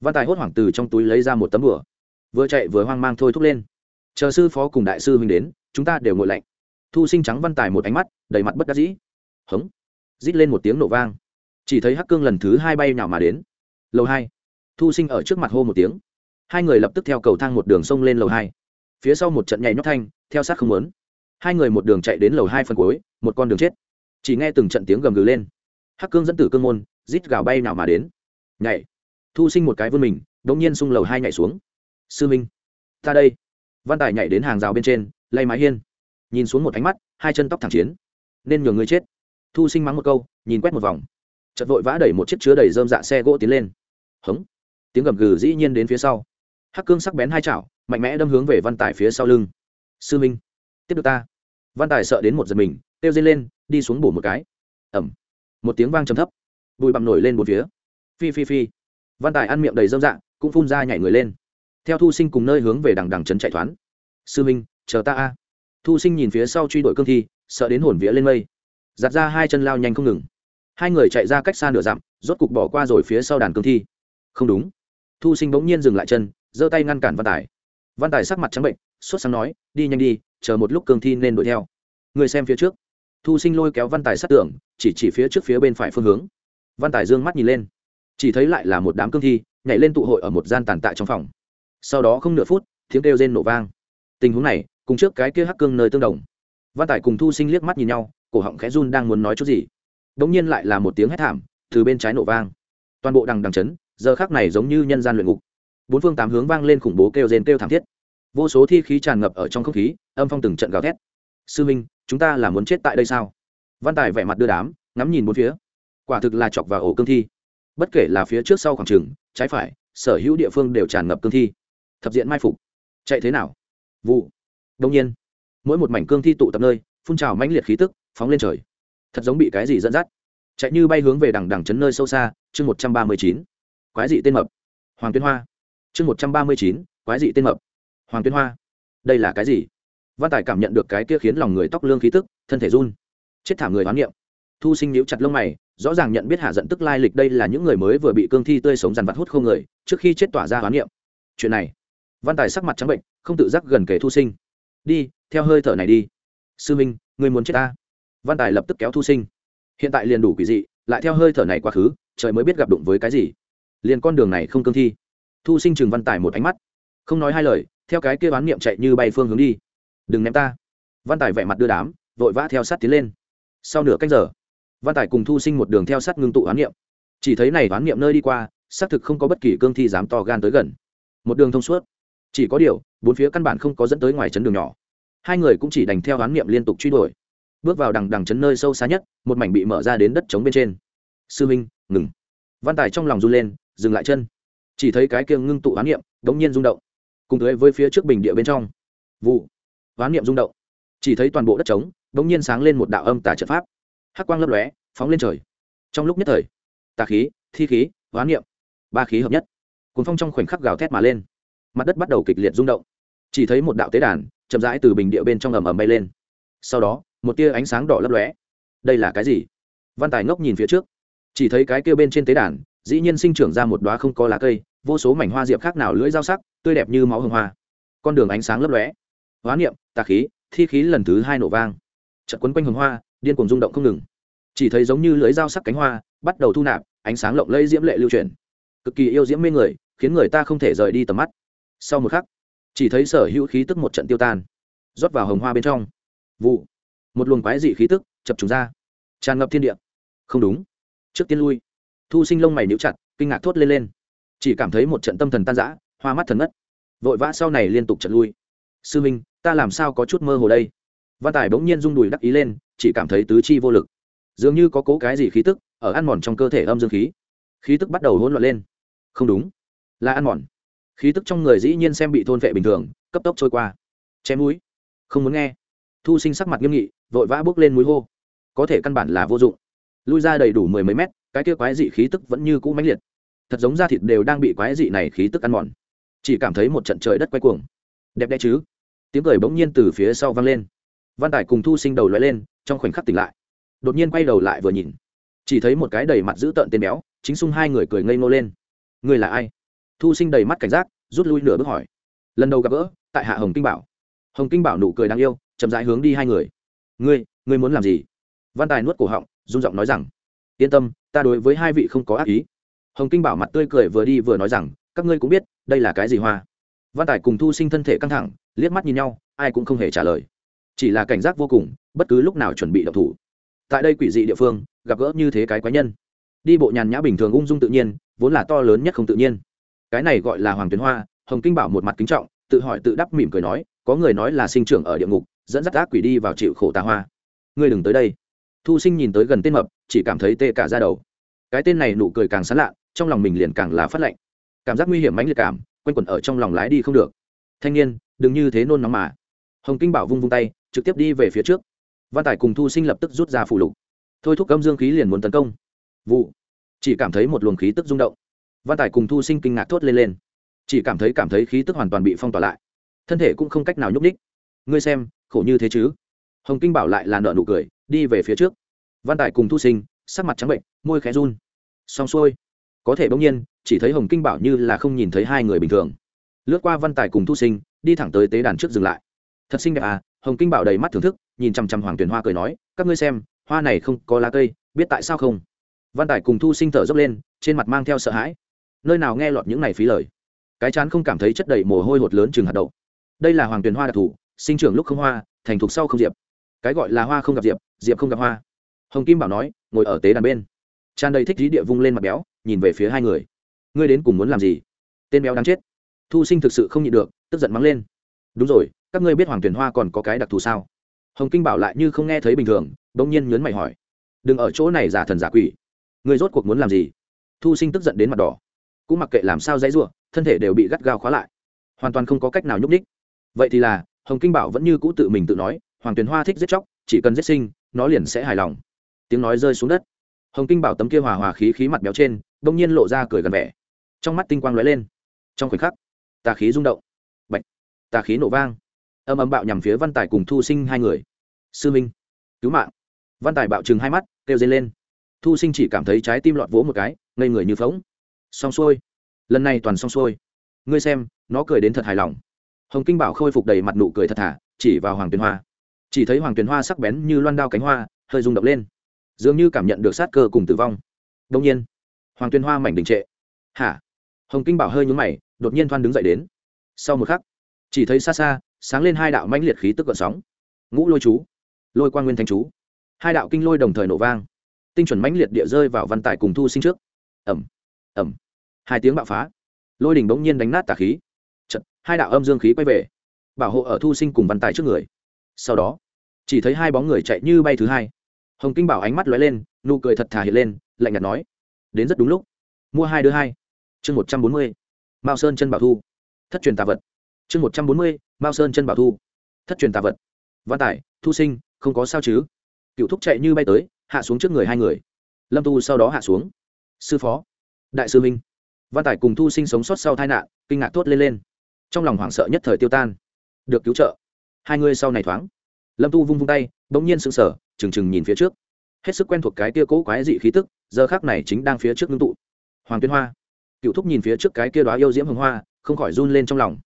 Speaker 1: Văn tài hốt hoảng từ trong túi lấy ra một tấm bửa vừa chạy vừa hoang mang thôi thúc lên. Chờ sư phó cùng đại sư huynh đến, chúng ta đều ngồi lạnh. Thu sinh trắng văn tài một ánh mắt, đầy mặt bất đắc dĩ. Hống. Rít lên một tiếng nổ vang. Chỉ thấy hắc cương lần thứ hai bay nào mà đến. Lầu hai. Thu sinh ở trước mặt hô một tiếng. Hai người lập tức theo cầu thang một đường sông lên lầu hai phía sau một trận nhảy nhót thanh theo sát không muốn, hai người một đường chạy đến lầu hai phân cuối một con đường chết. Chỉ nghe từng trận tiếng gầm gừ lên. Hắc cương dẫn tử cương môn rít gào bay nào mà đến. Nhảy. Thu sinh một cái vươn mình đống nhiên sung lầu hai nhảy xuống. Sư minh ta đây. Văn tài nhảy đến hàng rào bên trên lay mái hiên. Nhìn xuống một ánh mắt hai chân tóc thẳng chiến. Nên nhường người chết. Thu sinh mắng một câu nhìn quét một vòng. Chật vội vã đẩy một chiếc chứa đầy dơm dạ xe gỗ tiến lên. Hống. Tiếng gầm gừ dĩ nhiên đến phía sau hắc cương sắc bén hai chảo, mạnh mẽ đâm hướng về văn tài phía sau lưng. Sư minh, tiếp được ta. Văn tài sợ đến một giật mình, kêu dây lên, đi xuống bổ một cái. Ẩm một tiếng vang trầm thấp. Bụi bặm nổi lên một phía. Phi phi phi. Văn tài ăn miệng đầy dâm dạng cũng phun ra nhảy người lên. Theo thu sinh cùng nơi hướng về đằng đằng trấn chạy thoán. Sư minh, chờ ta a. Thu sinh nhìn phía sau truy đuổi cương thi, sợ đến hồn vía lên mây. Giặt ra hai chân lao nhanh không ngừng. Hai người chạy ra cách xa nửa dặm, rốt cục bỏ qua rồi phía sau đàn cương thi. Không đúng. Thu sinh bỗng nhiên dừng lại chân giơ tay ngăn cản văn tài. Văn tài sắc mặt trắng bệnh, sốt sáng nói, đi nhanh đi, chờ một lúc cương thi nên đuổi theo. Người xem phía trước. Thu sinh lôi kéo văn tài sát tưởng chỉ chỉ phía trước phía bên phải phương hướng. Văn tài dương mắt nhìn lên. Chỉ thấy lại là một đám cương thi, nhảy lên tụ hội ở một gian tàn tạ trong phòng. Sau đó không nửa phút, tiếng kêu rên nổ vang. Tình huống này, cùng trước cái kia hắc cương nơi tương đồng. Văn tài cùng thu sinh liếc mắt nhìn nhau, cổ họng khẽ run đang muốn nói chút gì. Đ ỗ n g nhiên lại là một tiếng hét thảm, từ bên trái nổ vang. Toàn bộ đằng đằng chấn, giờ khác này giống như nhân gian luyện ngục bốn phương tám hướng vang lên khủng bố kêu rên kêu thảm thiết. Vô số thi khí tràn ngập ở trong không khí, âm phong từng trận gào thét. Sư minh, chúng ta là muốn chết tại đây sao? Văn tài vẻ mặt đưa đám, ngắm nhìn bốn phía. Quả thực là chọc vào ổ cương thi. Bất kể là phía trước sau khoảng trừng trái phải, sở hữu địa phương đều tràn ngập cương thi. Thập diện mai phục. Chạy thế nào? Vụ. Đông nhiên, mỗi một mảnh cương thi tụ tập nơi, phun trào mãnh liệt khí tức, phóng lên trời. Thật giống bị cái gì dẫn dắt. Chạy như bay hướng về đằng đằng chấn nơi sâu xa, chương một trăm ba mươi chín. Quái dị tên mập. Hoàng tuyên hoa chương một trăm ba mươi chín, quái dị tên mập. Hoàng tuyên hoa. Đây là cái gì? Văn tài cảm nhận được cái kia khiến lòng người tóc lương khí tức, thân thể run. Chết thảm người hoán niệm. Thu sinh níu chặt lông mày, rõ ràng nhận biết hạ giận tức lai lịch đây là những người mới vừa bị cương thi tươi sống dằn vặt hút không người, trước khi chết tỏa ra hoán niệm. Chuyện này. Văn tài sắc mặt trắng bệnh, không tự giác gần kề thu sinh. Đi, theo hơi thở này đi. Sư minh, người muốn chết ta. Văn tài lập tức kéo thu sinh. Hiện tại liền đủ quỷ dị, lại theo hơi thở này quá khứ, trời mới biết gặp đụng với cái gì. Liền con đường này không cương thi thu sinh chừng văn tài một ánh mắt. Không nói hai lời, theo cái kia bán niệm chạy như bay phương hướng đi. Đừng ném ta. Văn tài vẻ mặt đưa đám, vội vã theo sát tiến lên. Sau nửa cách giờ, văn tài cùng thu sinh một đường theo sát ngưng tụ oán niệm. Chỉ thấy này oán niệm nơi đi qua, xác thực không có bất kỳ cương thi dám to gan tới gần. Một đường thông suốt. Chỉ có điều, bốn phía căn bản không có dẫn tới ngoài chấn đường nhỏ. Hai người cũng chỉ đành theo oán niệm liên tục truy đuổi. Bước vào đằng đằng chấn nơi sâu xa nhất, một mảnh bị mở ra đến đất trống bên trên. Sư minh, ngừng. Văn tài trong lòng run lên, dừng lại chân chỉ thấy cái kia ngưng tụ oán niệm, đống nhiên rung động, cùng tới với phía trước bình địa bên trong. Vụ oán niệm rung động. Chỉ thấy toàn bộ đất trống, đống nhiên sáng lên một đạo âm tà trận pháp. Hắc quang lấp lóe, phóng lên trời. Trong lúc nhất thời, tà khí, thi khí oán niệm, ba khí hợp nhất. Cuốn phong trong khoảnh khắc gào thét mà lên. Mặt đất bắt đầu kịch liệt rung động. Chỉ thấy một đạo tế đàn, chậm rãi từ bình địa bên trong ầm ầm bay lên. Sau đó, một tia ánh sáng đỏ lấp lóe. Đây là cái gì? Văn tài ngốc nhìn phía trước. Chỉ thấy cái kia bên trên tế đàn dĩ nhiên sinh trưởng ra một đóa không có lá cây, vô số mảnh hoa diệp khác nào lưỡi dao sắc, tươi đẹp như máu hồng hoa. Con đường ánh sáng lấp lóe. Hóa niệm, tà khí, thi khí lần thứ hai nổ vang. Trận quấn quanh hồng hoa, điên cuồng rung động không ngừng. Chỉ thấy giống như lưỡi dao sắc cánh hoa, bắt đầu thu nạp, ánh sáng lộng lẫy diễm lệ lưu truyền cực kỳ yêu diễm mê người, khiến người ta không thể rời đi tầm mắt. Sau một khắc, chỉ thấy sở hữu khí tức một trận tiêu tan, rót vào hồng hoa bên trong. Vụ. Một luồng quái dị khí tức chập trùng ra. Tràn ngập thiên địa. Không đúng. Trước tiên lui thu sinh lông mày níu chặt, kinh ngạc thốt lên lên. Chỉ cảm thấy một trận tâm thần tan rã, hoa mắt thần ngất. Vội vã sau này liên tục trận lui. Sư minh, ta làm sao có chút mơ hồ đây? Văn tài bỗng nhiên rung đùi đắc ý lên, chỉ cảm thấy tứ chi vô lực. Dường như có cố cái gì khí tức ở ăn mòn trong cơ thể âm dương khí. Khí tức bắt đầu hỗn loạn lên. Không đúng. Là ăn mòn. Khí tức trong người dĩ nhiên xem bị thôn vệ bình thường, cấp tốc trôi qua. Chém mũi. Không muốn nghe. Thu sinh sắc mặt nghiêm nghị, vội vã bước lên mũi hô. Có thể căn bản là vô dụng. Lui ra đầy đủ mười mấy mét cái kia quái dị khí tức vẫn như cũ mãnh liệt. Thật giống da thịt đều đang bị quái dị này khí tức ăn mòn. Chỉ cảm thấy một trận trời đất quay cuồng. Đẹp đẽ chứ? Tiếng cười bỗng nhiên từ phía sau vang lên. Văn tài cùng thu sinh đầu lóe lên, trong khoảnh khắc tỉnh lại. Đột nhiên quay đầu lại vừa nhìn. Chỉ thấy một cái đầy mặt dữ tợn tên béo, chính xung hai người cười ngây ngô lên. Người là ai? Thu sinh đầy mắt cảnh giác, rút lui nửa bước hỏi. Lần đầu gặp gỡ, tại hạ hồng kinh bảo. Hồng kinh bảo nụ cười đáng yêu, chậm rãi hướng đi hai người. Ngươi ngươi muốn làm gì? Văn tài nuốt cổ họng, run giọng nói rằng yên tâm, ta đối với hai vị không có ác ý. Hồng kinh bảo mặt tươi cười vừa đi vừa nói rằng, các ngươi cũng biết, đây là cái gì hoa? Văn tài cùng thu sinh thân thể căng thẳng, liếc mắt nhìn nhau, ai cũng không hề trả lời. Chỉ là cảnh giác vô cùng, bất cứ lúc nào chuẩn bị độc thủ. Tại đây quỷ dị địa phương, gặp gỡ như thế cái quái nhân. Đi bộ nhàn nhã bình thường ung dung tự nhiên, vốn là to lớn nhất không tự nhiên. Cái này gọi là hoàng tuyến hoa, hồng kinh bảo một mặt kính trọng, tự hỏi tự đắp mỉm cười nói, có người nói là sinh trưởng ở địa ngục, dẫn dắt ác quỷ đi vào chịu khổ tà hoa. Ngươi đừng tới đây. Thu sinh nhìn tới gần tên mập chỉ cảm thấy tê cả ra đầu. Cái tên này nụ cười càng sán lạ, trong lòng mình liền càng là phát lạnh. Cảm giác nguy hiểm mãnh liệt cảm, quanh quẩn ở trong lòng lái đi không được. Thanh niên, đừng như thế nôn nóng mà. Hồng kinh bảo vung vung tay, trực tiếp đi về phía trước. Văn tài cùng thu sinh lập tức rút ra phủ lục. Thôi thúc âm dương khí liền muốn tấn công. Vụ. Chỉ cảm thấy một luồng khí tức rung động. Văn tài cùng thu sinh kinh ngạc thốt lên lên. Chỉ cảm thấy cảm thấy khí tức hoàn toàn bị phong tỏa lại. Thân thể cũng không cách nào nhúc ních ngươi xem, khổ như thế chứ? Hồng kinh bảo lại là nợ nụ cười, đi về phía trước văn tài cùng thu sinh, sắc mặt trắng bệnh, môi khẽ run. Xong xuôi. Có thể bỗng nhiên, chỉ thấy hồng kinh bảo như là không nhìn thấy hai người bình thường. Lướt qua văn tài cùng thu sinh, đi thẳng tới tế đàn trước dừng lại. Thật xinh đẹp à hồng kinh bảo đầy mắt thưởng thức, nhìn chằm chằm hoàng tuyền hoa cười nói, các ngươi xem, hoa này không có lá cây, biết tại sao không? Văn tài cùng thu sinh thở dốc lên, trên mặt mang theo sợ hãi. Nơi nào nghe lọt những này phí lời. Cái chán không cảm thấy chất đầy mồ hôi hột lớn chừng hạt đậu. Đây là hoàng tuyền hoa đặc thù, sinh trưởng lúc không hoa, thành thục sau không diệp. Cái gọi là hoa không gặp diệp diệp không gặp hoa hồng kim bảo nói, ngồi ở tế đàn bên. Tràn đầy thích dí địa vung lên mặt béo, nhìn về phía hai người. Ngươi đến cùng muốn làm gì? Tên béo đáng chết. Thu sinh thực sự không nhịn được, tức giận mắng lên. Đúng rồi, các ngươi biết hoàng tuyển hoa còn có cái đặc thù sao? Hồng kinh bảo lại như không nghe thấy bình thường đ ỗ n g nhiên nhớn mày hỏi. Đừng ở chỗ này giả thần giả quỷ. Ngươi rốt cuộc muốn làm gì? Thu sinh tức giận đến mặt đỏ. Cũng mặc kệ làm sao dãy r u ộ thân thể đều bị gắt gao khóa lại. Hoàn toàn không có cách nào nhúc ních vậy thì là, hồng kinh bảo vẫn như cũ tự mình tự nói, hoàng tuyển hoa thích giết chóc, chỉ cần giết sinh, nó liền sẽ hài lòng tiếng nói rơi xuống đất. Hồng kinh bảo tấm kia hòa hòa khí khí mặt béo trên đ ỗ n g nhiên lộ ra cười gần vẻ. Trong mắt tinh quang lóe lên. Trong khoảnh khắc, tà khí rung động. Bạch, tà khí nổ vang. Âm âm bạo nhằm phía văn tài cùng thu sinh hai người. Sư minh, cứu mạng. Văn tài bạo chừng hai mắt, kêu dây lên. Thu sinh chỉ cảm thấy trái tim lọt vỗ một cái, ngây người như phóng xong xuôi. Lần này toàn xong xuôi. Ngươi xem, nó cười đến thật hài lòng. Hồng kinh bảo khôi phục đầy mặt nụ cười thật thà, chỉ vào hoàng tuyền hoa. Chỉ thấy hoàng tuyền hoa sắc bén như loan đao cánh hoa, hơi rung động lên dường như cảm nhận được sát cơ cùng tử vong. Đông nhiên hoàng tuyên hoa mảnh đình trệ. Hả? Hồng kinh bảo hơi nhúng mày đột nhiên thoan đứng dậy đến. Sau một khắc chỉ thấy xa xa sáng lên hai đạo mãnh liệt khí tức gợn sóng. Ngũ lôi chú lôi quan nguyên thanh chú. Hai đạo kinh lôi đồng thời nổ vang. Tinh chuẩn mãnh liệt địa rơi vào văn tài cùng thu sinh trước. Ẩm ẩm hai tiếng bạo phá. Lôi đỉnh bỗng nhiên đánh nát tà khí. Chật, hai đạo âm dương khí quay về bảo hộ ở thu sinh cùng văn tài trước người. Sau đó chỉ thấy hai bóng người chạy như bay thứ hai hồng kinh bảo ánh mắt lóe lên nụ cười thật thà hiện lên lạnh nhạt nói đến rất đúng lúc. Mua hai đứa hai. Chương một trăm bốn mươi mao sơn chân bảo thu. Thất truyền tà vật. Chương một trăm bốn mươi mao sơn chân bảo thu. Thất truyền tà vật. Văn Tải, thu sinh không có sao chứ. Cựu thúc chạy như bay tới hạ xuống trước người hai người. Lâm tu sau đó hạ xuống. Sư phó. Đại sư minh văn Tải cùng thu sinh sống sót sau tai nạn kinh ngạc thốt lên lên. Trong lòng hoảng sợ nhất thời tiêu tan. Được cứu trợ. Hai người sau này thoáng. Lâm tu vung vung tay đ ỗ n g nhiên sững sờ trừng trừng nhìn phía trước. Hết sức quen thuộc cái kia cỗ quái dị khí tức, giờ khác này chính đang phía trước ngưng tụ. Hoàng tuyên hoa. Cựu thúc nhìn phía trước cái kia đoá yêu diễm hồng hoa, không khỏi run lên trong lòng.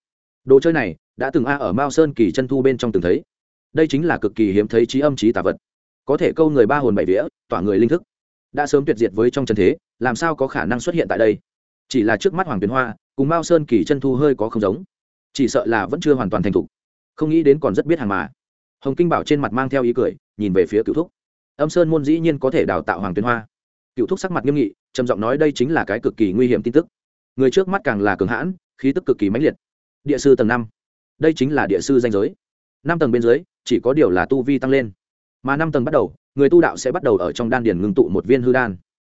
Speaker 1: Đồ chơi này, đã từng a ở mao sơn kỳ chân thu bên trong từng thấy. Đây chính là cực kỳ hiếm thấy trí âm trí tà vật. Có thể câu người ba hồn bảy vía, tỏa người linh thức. Đã sớm tuyệt diệt với trong trần thế, làm sao có khả năng xuất hiện tại đây? Chỉ là trước mắt hoàng tuyền hoa, cùng mao sơn kỳ chân thu hơi có không giống. Chỉ sợ là vẫn chưa hoàn toàn thành thục. Không nghĩ đến còn rất biết hàng mà hồng kinh bảo trên mặt mang theo ý cười, nhìn về phía cựu thúc. Âm sơn môn dĩ nhiên có thể đào tạo hoàng tuyên hoa. Cựu thúc sắc mặt nghiêm nghị, trầm giọng nói đây chính là cái cực kỳ nguy hiểm tin tức. Người trước mắt càng là cường hãn, khí tức cực kỳ mãnh liệt. Địa sư tầng năm. Đây chính là địa sư danh giới. Năm tầng bên dưới, chỉ có điều là tu vi tăng lên. Mà năm tầng bắt đầu, người tu đạo sẽ bắt đầu ở trong đan điền ngưng tụ một viên hư đan.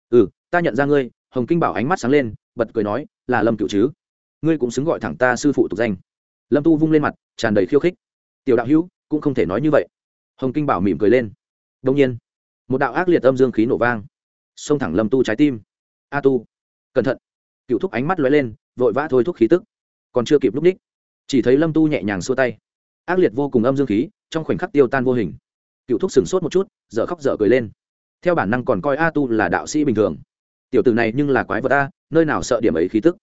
Speaker 1: Ừ ta nhận ra ngươi, hồng kinh bảo ánh mắt sáng lên, bật cười nói, là lâm cựu chứ? Ngươi cũng xứng gọi thẳng ta sư phụ tục danh. Lâm tu vung lên mặt, tràn đầy khiêu khích. Tiểu đạo hữu cũng không thể nói như vậy. Hồng kinh bảo mỉm cười lên. Đông nhiên, một đạo ác liệt âm dương khí nổ vang, xông thẳng lâm tu trái tim. A tu, cẩn thận. Cựu thúc ánh mắt lóe lên, vội vã thôi thúc khí tức. Còn chưa kịp lúc ních chỉ thấy lâm tu nhẹ nhàng xua tay. Ác liệt vô cùng âm dương khí, trong khoảnh khắc tiêu tan vô hình. Cựu thúc sửng sốt một chút, dở khóc dở cười lên. Theo bản năng còn coi a tu là đạo sĩ bình thường. Tiểu tử này nhưng là quái vật a, nơi nào sợ điểm ấy khí tức?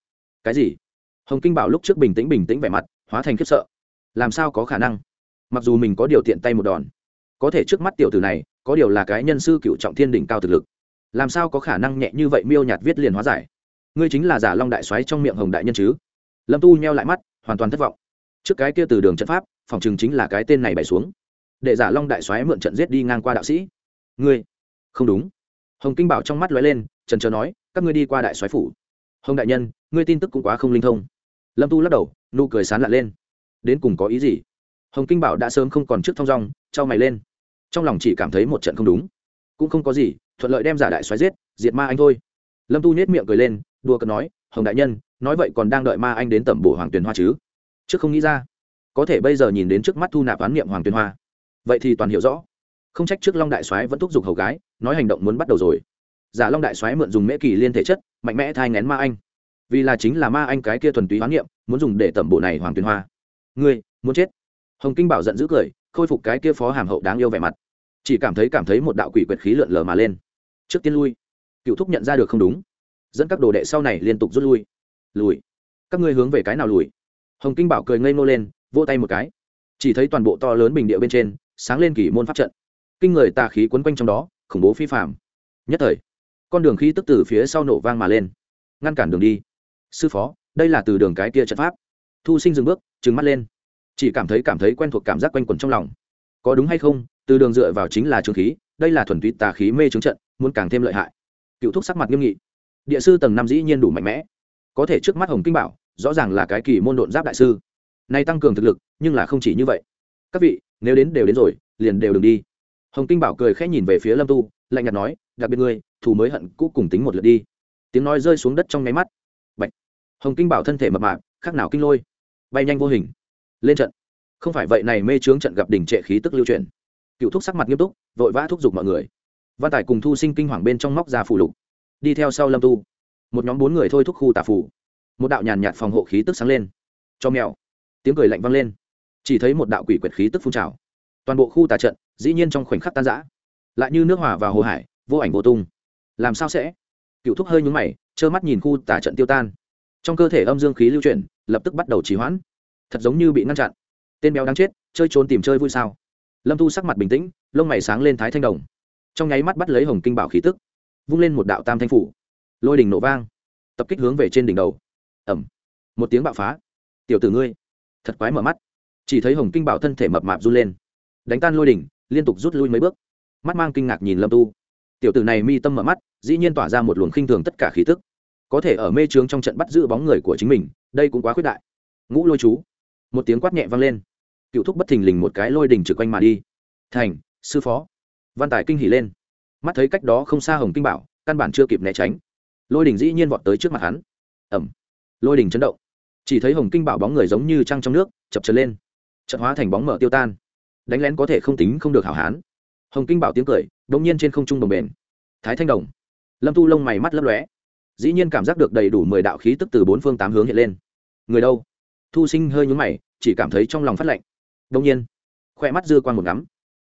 Speaker 1: Cái gì? Hồng kinh bảo lúc trước bình tĩnh bình tĩnh vẻ mặt, hóa thành khiếp sợ. Làm sao có khả năng? Mặc dù mình có điều tiện tay một đòn, có thể trước mắt tiểu tử này có điều là cái nhân sư cựu trọng thiên đỉnh cao thực lực. Làm sao có khả năng nhẹ như vậy miêu nhạt viết liền hóa giải? Ngươi chính là giả long đại xoáy trong miệng hồng đại nhân chứ? Lâm tu nheo lại mắt, hoàn toàn thất vọng. Trước cái kia từ đường trận pháp, phòng chừng chính là cái tên này bày xuống. Để giả long đại xoáy mượn trận giết đi ngang qua đạo sĩ. Ngươi? Không đúng. Hồng kinh bảo trong mắt lóe lên, trần trờ nói, các ngươi đi qua đại xoáy phủ. Hồng đại nhân, ngươi tin tức cũng quá không linh thông. Lâm tu lắc đầu, nụ cười sán lạ lên. Đến cùng có ý gì? Hồng kinh bảo đã sớm không còn trước thong dong, trao mày lên. Trong lòng chỉ cảm thấy một trận không đúng. Cũng không có gì, thuận lợi đem giả đại xoáy giết, diệt ma anh thôi. Lâm tu nhét miệng cười lên, đùa cợt nói, hồng đại nhân, nói vậy còn đang đợi ma anh đến tẩm bổ hoàng tuyền hoa chứ? Trước không nghĩ ra, có thể bây giờ nhìn đến trước mắt thu nạp án niệm hoàng tuyền hoa. Vậy thì toàn hiểu rõ. Không trách trước long đại soái vẫn thúc giục hầu gái, nói hành động muốn bắt đầu rồi. Giả long đại soái mượn dùng mễ kỳ liên thể chất, mạnh mẽ thai ngén ma anh. Vì là chính là ma anh cái kia thuần túy hoán niệm, muốn dùng để tẩm bộ này hoàng tuyền hoa. Ngươi, muốn chết? Hồng kinh bảo giận dữ cười, khôi phục cái kia phó hàm hậu đáng yêu vẻ mặt. Chỉ cảm thấy cảm thấy một đạo quỷ quyệt khí lượn lờ mà lên. Trước tiên lui. Cựu thúc nhận ra được không đúng. Dẫn các đồ đệ sau này liên tục rút lui. Lùi. Các ngươi hướng về cái nào lùi? Hồng kinh bảo cười ngây ngô lên, vỗ tay một cái. Chỉ thấy toàn bộ to lớn bình địa bên trên, sáng lên kỷ môn pháp trận. Kinh người tà khí quấn quanh trong đó, khủng bố phi phạm nhất thời, con đường khí tức từ phía sau nổ vang mà lên. Ngăn cản đường đi. Sư phó, đây là từ đường cái kia trận pháp. Thu sinh dừng bước, trừng mắt lên chỉ cảm thấy cảm thấy quen thuộc cảm giác quanh quẩn trong lòng. Có đúng hay không, từ đường dựa vào chính là trường khí, đây là thuần túy tà khí mê trướng trận, muốn càng thêm lợi hại. Cựu thúc sắc mặt nghiêm nghị. Địa sư tầng năm dĩ nhiên đủ mạnh mẽ. Có thể trước mắt hồng kinh bảo, rõ ràng là cái kỳ môn độn giáp đại sư. Nay tăng cường thực lực, nhưng là không chỉ như vậy. Các vị, nếu đến đều đến rồi, liền đều đừng đi. Hồng kinh bảo cười khẽ nhìn về phía lâm tu, lạnh nhạt nói, đặc biệt ngươi, thù mới hận, cũ cùng tính một lượt đi. Tiếng nói rơi xuống đất trong nháy mắt. Bạch. hồng kinh bảo thân thể mập mạp, khác nào kinh lôi. Bay nhanh vô hình lên trận. Không phải vậy này mê trướng trận gặp đỉnh trệ khí tức lưu truyền. Cựu thúc sắc mặt nghiêm túc, vội vã thúc giục mọi người. Văn tài cùng thu sinh kinh hoàng bên trong móc ra phủ lục, đi theo sau lâm tu. Một nhóm bốn người thôi thúc khu tà phủ một đạo nhàn nhạt phòng hộ khí tức sáng lên. Cho mèo. Tiếng cười lạnh vang lên. Chỉ thấy một đạo quỷ quyệt khí tức phun trào. Toàn bộ khu tà trận, dĩ nhiên trong khoảnh khắc tan rã. Lại như nước hỏa và hồ hải, vô ảnh vô tung. Làm sao sẽ? Cựu thúc hơi nhúng mày, trơ mắt nhìn khu tà trận tiêu tan. Trong cơ thể âm dương khí lưu chuyển lập tức bắt đầu trì hoãn thật giống như bị ngăn chặn. Tên béo đáng chết, chơi trốn tìm chơi vui sao? Lâm thu sắc mặt bình tĩnh, lông mày sáng lên thái thanh đồng. Trong nháy mắt bắt lấy hồng kinh bảo khí tức, vung lên một đạo tam thanh phủ. Lôi đỉnh nổ vang, tập kích hướng về trên đỉnh đầu. Ẩm một tiếng bạo phá. Tiểu tử ngươi, thật quái mở mắt. Chỉ thấy hồng kinh bảo thân thể mập mạp run lên. Đánh tan lôi đỉnh, liên tục rút lui mấy bước. Mắt mang kinh ngạc nhìn lâm tu. Tiểu tử này mi tâm mở mắt, dĩ nhiên tỏa ra một luồng khinh thường tất cả khí tức. Có thể ở mê trướng trong trận bắt giữ bóng người của chính mình, đây cũng quá khuyết đại. Ngũ lôi chú một tiếng quát nhẹ vang lên. Cựu thúc bất thình lình một cái lôi đỉnh trực quanh mà đi. Thành, sư phó. Văn tài kinh hỉ lên. Mắt thấy cách đó không xa hồng kinh bảo, căn bản chưa kịp né tránh. Lôi đỉnh dĩ nhiên vọt tới trước mặt hắn. Ẩm. Lôi đỉnh chấn động. Chỉ thấy hồng kinh bảo bóng người giống như trăng trong nước, chập trấn lên. Trận hóa thành bóng mở tiêu tan. Đánh lén có thể không tính không được hảo hán. Hồng kinh bảo tiếng cười đông nhiên trên không trung đồng bền. Thái thanh đồng. Lâm tu lông mày mắt lấp lóe. Dĩ nhiên cảm giác được đầy đủ mười đạo khí tức từ bốn phương tám hướng hiện lên. Người đâu? Thu sinh hơi nhúng mày, chỉ cảm thấy trong lòng phát lạnh. Đông nhiên, khoe mắt dưa quan một ngắm.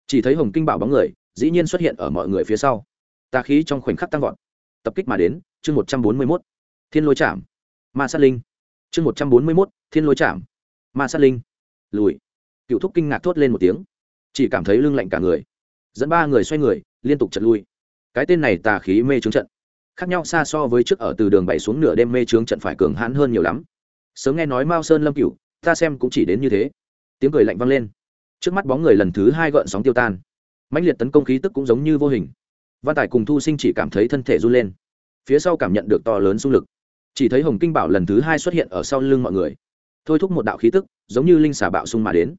Speaker 1: Chỉ thấy hồng kinh bảo bóng người, dĩ nhiên xuất hiện ở mọi người phía sau. Tà khí trong khoảnh khắc tăng vọt. Tập kích mà đến, chương một trăm bốn mươi mốt, thiên lôi chạm ma sát linh. Chương một trăm bốn mươi mốt, thiên lôi chạm ma sát linh. Lùi. Cựu thúc kinh ngạc thốt lên một tiếng. Chỉ cảm thấy lưng lạnh cả người. Dẫn ba người xoay người, liên tục chật lui. Cái tên này tà khí mê trướng trận. Khác nhau xa so với trước ở từ đường bảy xuống nửa đêm mê trướng trận phải cường hãn hơn nhiều lắm sớm nghe nói mao sơn lâm cựu ta xem cũng chỉ đến như thế. Tiếng cười lạnh vang lên. Trước mắt bóng người lần thứ hai gợn sóng tiêu tan. Mãnh liệt tấn công khí tức cũng giống như vô hình. Văn tài cùng thu sinh chỉ cảm thấy thân thể run lên. Phía sau cảm nhận được to lớn xung lực. Chỉ thấy hồng kinh bảo lần thứ hai xuất hiện ở sau lưng mọi người. Thôi thúc một đạo khí tức, giống như linh xà bạo sung mà đến.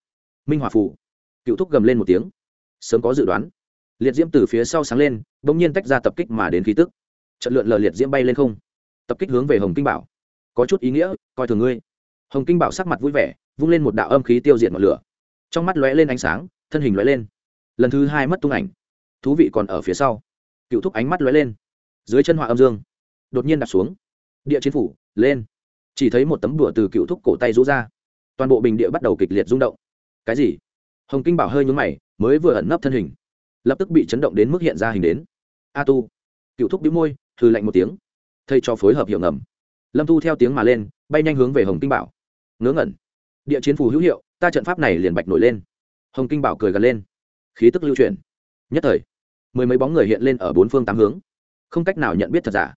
Speaker 1: Minh hòa phủ cựu thúc gầm lên một tiếng. Sớm có dự đoán. Liệt diễm từ phía sau sáng lên, bỗng nhiên tách ra tập kích mà đến khí tức. Trận lượn lờ liệt diễm bay lên không. Tập kích hướng về hồng kinh bảo có chút ý nghĩa, coi thường ngươi. Hồng kinh bảo sắc mặt vui vẻ, vung lên một đạo âm khí tiêu diệt ngọn lửa. Trong mắt lóe lên ánh sáng, thân hình lóe lên. Lần thứ hai mất tung ảnh. Thú vị còn ở phía sau. Cựu thúc ánh mắt lóe lên. Dưới chân họa âm dương, đột nhiên đặt xuống. Địa chiến phủ, lên. Chỉ thấy một tấm đùa từ cựu thúc cổ tay rũ ra. Toàn bộ bình địa bắt đầu kịch liệt rung động. Cái gì? Hồng kinh bảo hơi nhún mày, mới vừa ẩn nấp thân hình, lập tức bị chấn động đến mức hiện ra hình đến. A tu. Cựu thúc bĩu môi thư lạnh một tiếng. Thầy cho phối hợp hiệu ngầm lâm tu theo tiếng mà lên, bay nhanh hướng về hồng kinh bảo. Ngớ ngẩn. Địa chiến phù hữu hiệu, ta trận pháp này liền bạch nổi lên. Hồng kinh bảo cười gần lên. Khí tức lưu chuyển. nhất thời, mười mấy bóng người hiện lên ở bốn phương tám hướng. Không cách nào nhận biết thật giả.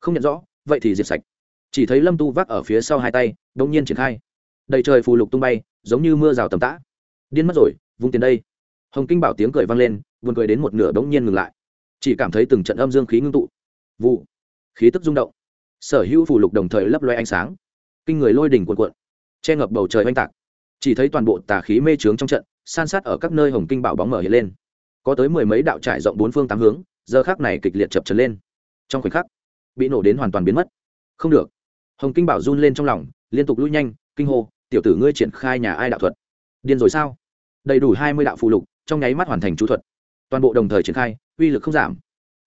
Speaker 1: Không nhận rõ, vậy thì diệt sạch. Chỉ thấy lâm tu vác ở phía sau hai tay đ ỗ n g nhiên triển khai. Đầy trời phù lục tung bay, giống như mưa rào tầm tã. Điên mất rồi, vung tiền đây. Hồng kinh bảo tiếng cười vang lên, buồn cười đến một nửa đ ỗ n g nhiên ngừng lại. Chỉ cảm thấy từng trận âm dương khí ngưng tụ. Vụ. Khí tức rung động sở hữu phù lục đồng thời lấp loe ánh sáng. Kinh người lôi đỉnh cuộn cuộn, che ngập bầu trời oanh tạc. Chỉ thấy toàn bộ tà khí mê trướng trong trận, san sát ở các nơi hồng kinh bảo bóng mở hiện lên. Có tới mười mấy đạo trải rộng bốn phương tám hướng, giờ khác này kịch liệt chập trấn lên. Trong khoảnh khắc, bị nổ đến hoàn toàn biến mất. Không được. Hồng kinh bảo run lên trong lòng, liên tục lui nhanh, kinh hô, tiểu tử ngươi triển khai nhà ai đạo thuật? Điên rồi sao? Đầy đủ hai mươi đạo phụ lục, trong nháy mắt hoàn thành chú thuật. Toàn bộ đồng thời triển khai, uy lực không giảm.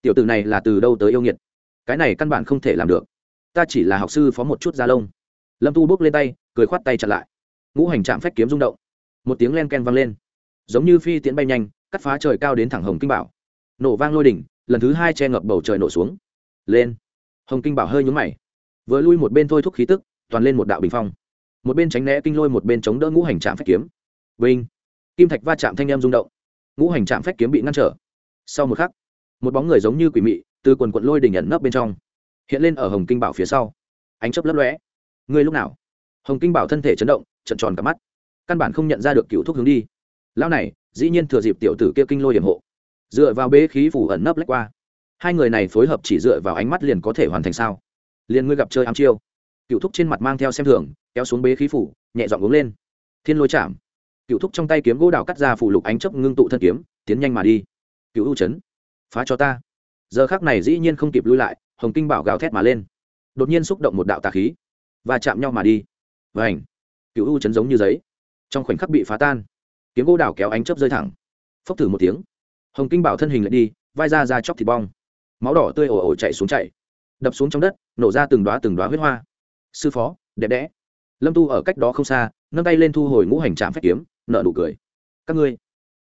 Speaker 1: Tiểu tử này là từ đâu tới yêu nghiệt? Cái này căn bản không thể làm được ta chỉ là học sư phó một chút da lông. Lâm tu bước lên tay, cười khoát tay chặn lại. Ngũ hành trạm phách kiếm rung động. Một tiếng len ken vang lên. Giống như phi tiễn bay nhanh, cắt phá trời cao đến thẳng hồng kinh bảo. Nổ vang lôi đỉnh, lần thứ hai che ngập bầu trời nổ xuống. Lên. Hồng kinh bảo hơi nhúng mày. Vừa lui một bên thôi thúc khí tức, toàn lên một đạo bình phong. Một bên tránh né kinh lôi, một bên chống đỡ ngũ hành trạm phách kiếm. Vinh. Kim thạch va chạm thanh em rung động. Ngũ hành trạm phách kiếm bị ngăn trở. Sau một khắc, một bóng người giống như quỷ mị, từ quần quận lôi đỉnh nhận nấp bên trong hiện lên ở hồng kinh bảo phía sau. Ánh chấp lấp lóe. Ngươi lúc nào? Hồng kinh bảo thân thể chấn động trận tròn cả mắt. Căn bản không nhận ra được cựu thuốc hướng đi. Lão này, dĩ nhiên thừa dịp tiểu tử kia kinh lôi điểm hộ. Dựa vào bế khí phủ ẩn nấp lách qua. Hai người này phối hợp chỉ dựa vào ánh mắt liền có thể hoàn thành sao? Liền ngươi gặp chơi ám chiêu. Cựu thúc trên mặt mang theo xem thường, kéo xuống bế khí phủ, nhẹ dọn uống lên. Thiên lôi chạm. Cựu thúc trong tay kiếm gỗ đào cắt ra phủ lục ánh chấp ngưng tụ thân kiếm, tiến nhanh mà đi. Cựu ưu chấn. Phá cho ta. Giờ khác này dĩ nhiên không kịp lui lại hồng kinh bảo gào thét mà lên. Đột nhiên xúc động một đạo tà khí và chạm nhau mà đi. Và ảnh cựu u chấn giống như giấy, trong khoảnh khắc bị phá tan. Kiếm gỗ đảo kéo ánh chớp rơi thẳng. Phốc thử một tiếng, hồng kinh bảo thân hình lại đi, vai ra ra chóc thịt bong. Máu đỏ tươi ồ ồ chạy xuống chạy. Đập xuống trong đất, nổ ra từng đoá từng đoá huyết hoa. Sư phó, đẹp đẽ. Lâm tu ở cách đó không xa, nâng tay lên thu hồi ngũ hành trạm phép kiếm nợ nụ cười. Các ngươi.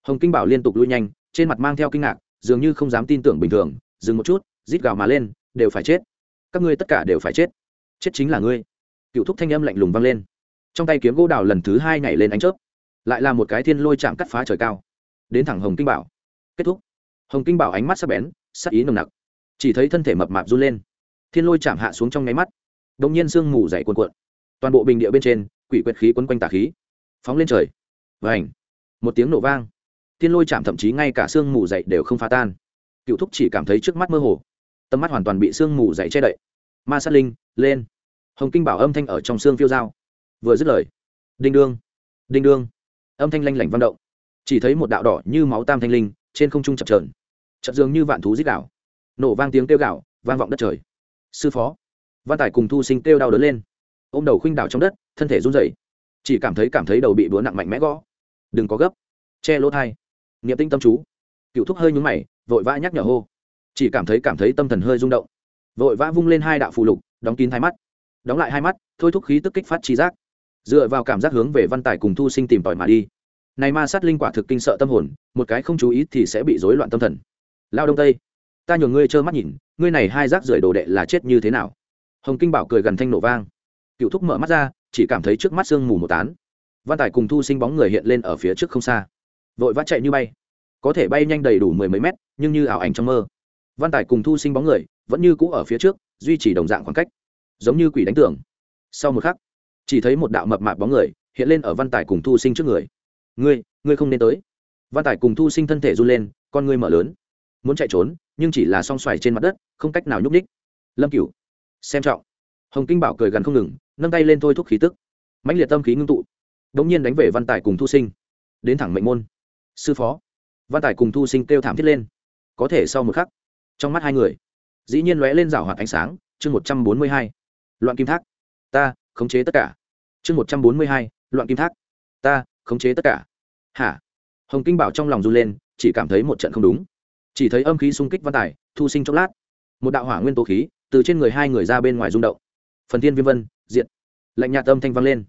Speaker 1: Hồng kinh bảo liên tục lui nhanh, trên mặt mang theo kinh ngạc, dường như không dám tin tưởng bình thường, dừng một chút, rít gào mà lên đều phải chết. Các ngươi tất cả đều phải chết. Chết chính là ngươi. Cựu thúc thanh âm lạnh lùng vang lên. Trong tay kiếm gỗ đào lần thứ hai nhảy lên ánh chớp. Lại là một cái thiên lôi chạm cắt phá trời cao. Đến thẳng hồng kinh bảo. Kết thúc. Hồng kinh bảo ánh mắt sắc bén, sắc ý nồng nặc. Chỉ thấy thân thể mập mạp run lên. Thiên lôi chạm hạ xuống trong nháy mắt. Đ ỗ n g nhiên sương mù dày cuồn cuộn. Toàn bộ bình địa bên trên, quỷ quyệt khí quấn quanh tà khí. Phóng lên trời. Và ảnh một tiếng nổ vang. Thiên lôi chạm thậm chí ngay cả sương mù dày đều không phá tan. Cựu thúc chỉ cảm thấy trước mắt mơ hồ tầm mắt hoàn toàn bị sương mù dày che đậy. Ma sát linh, lên. Hồng kinh bảo âm thanh ở trong xương phiêu dao. Vừa dứt lời, đinh đương đinh đương. Âm thanh lanh lảnh vang động. Chỉ thấy một đạo đỏ như máu tam thanh linh, trên không trung chập trờn chập dường như vạn thú dích đạo nổ vang tiếng kêu gạo vang vọng đất trời. Sư phó, văn tài cùng thu sinh kêu đau đớn lên. Ôm đầu khuynh đảo trong đất, thân thể run rẩy. Chỉ cảm thấy cảm thấy đầu bị búa nặng mạnh mẽ gõ. Đừng có gấp. Che lỗ thai. Niệm tinh tâm chú. Cựu thúc hơi nhúng mày, vội vã nhắc nhở hô chỉ cảm thấy cảm thấy tâm thần hơi rung động. Vội vã vung lên hai đạo phù lục, đóng kín hai mắt. Đóng lại hai mắt, thôi thúc khí tức kích phát trí giác. Dựa vào cảm giác hướng về văn tài cùng thu sinh tìm tòi mà đi. Này ma sát linh quả thực kinh sợ tâm hồn, một cái không chú ý thì sẽ bị rối loạn tâm thần. Lao đông tây, ta nhường ngươi trơ mắt nhìn, ngươi này hai rác rưởi đồ đệ là chết như thế nào? Hồng kinh bảo cười gần thanh nổ vang. Cựu thúc mở mắt ra, chỉ cảm thấy trước mắt sương mù một tán. Văn tài cùng thu sinh bóng người hiện lên ở phía trước không xa. Vội vã chạy như bay. Có thể bay nhanh đầy đủ mười mấy mét, nhưng như ảo ảnh trong mơ văn tài cùng thu sinh bóng người vẫn như cũ ở phía trước, duy trì đồng dạng khoảng cách, giống như quỷ đánh tường. Sau một khắc, chỉ thấy một đạo mập mạp bóng người hiện lên ở văn tài cùng thu sinh trước người. Ngươi ngươi không nên tới. Văn tài cùng thu sinh thân thể run lên, con ngươi mở lớn. Muốn chạy trốn, nhưng chỉ là song xoài trên mặt đất, không cách nào nhúc ních lâm cửu, xem trọng. Hồng kinh bảo cười gần không ngừng, nâng tay lên thôi thúc khí tức. Mãnh liệt tâm khí ngưng tụ. Đ ỗ n g nhiên đánh về văn tài cùng thu sinh. Đến thẳng mệnh môn. Sư phó. Văn tài cùng thu sinh kêu thảm thiết lên. Có thể sau một khắc trong mắt hai người, dĩ nhiên lóe lên rào hoạt ánh sáng, chương một trăm bốn mươi hai, loạn kim thác. Ta, khống chế tất cả. Chương một trăm bốn mươi hai, loạn kim thác. Ta, khống chế tất cả. Hả? Hồng kinh bảo trong lòng run lên, chỉ cảm thấy một trận không đúng. Chỉ thấy âm khí xung kích văn tài thu sinh chốc lát. Một đạo hỏa nguyên tố khí, từ trên người hai người ra bên ngoài rung động. Phần thiên viêm vân diện lạnh nhạt âm thanh vang lên.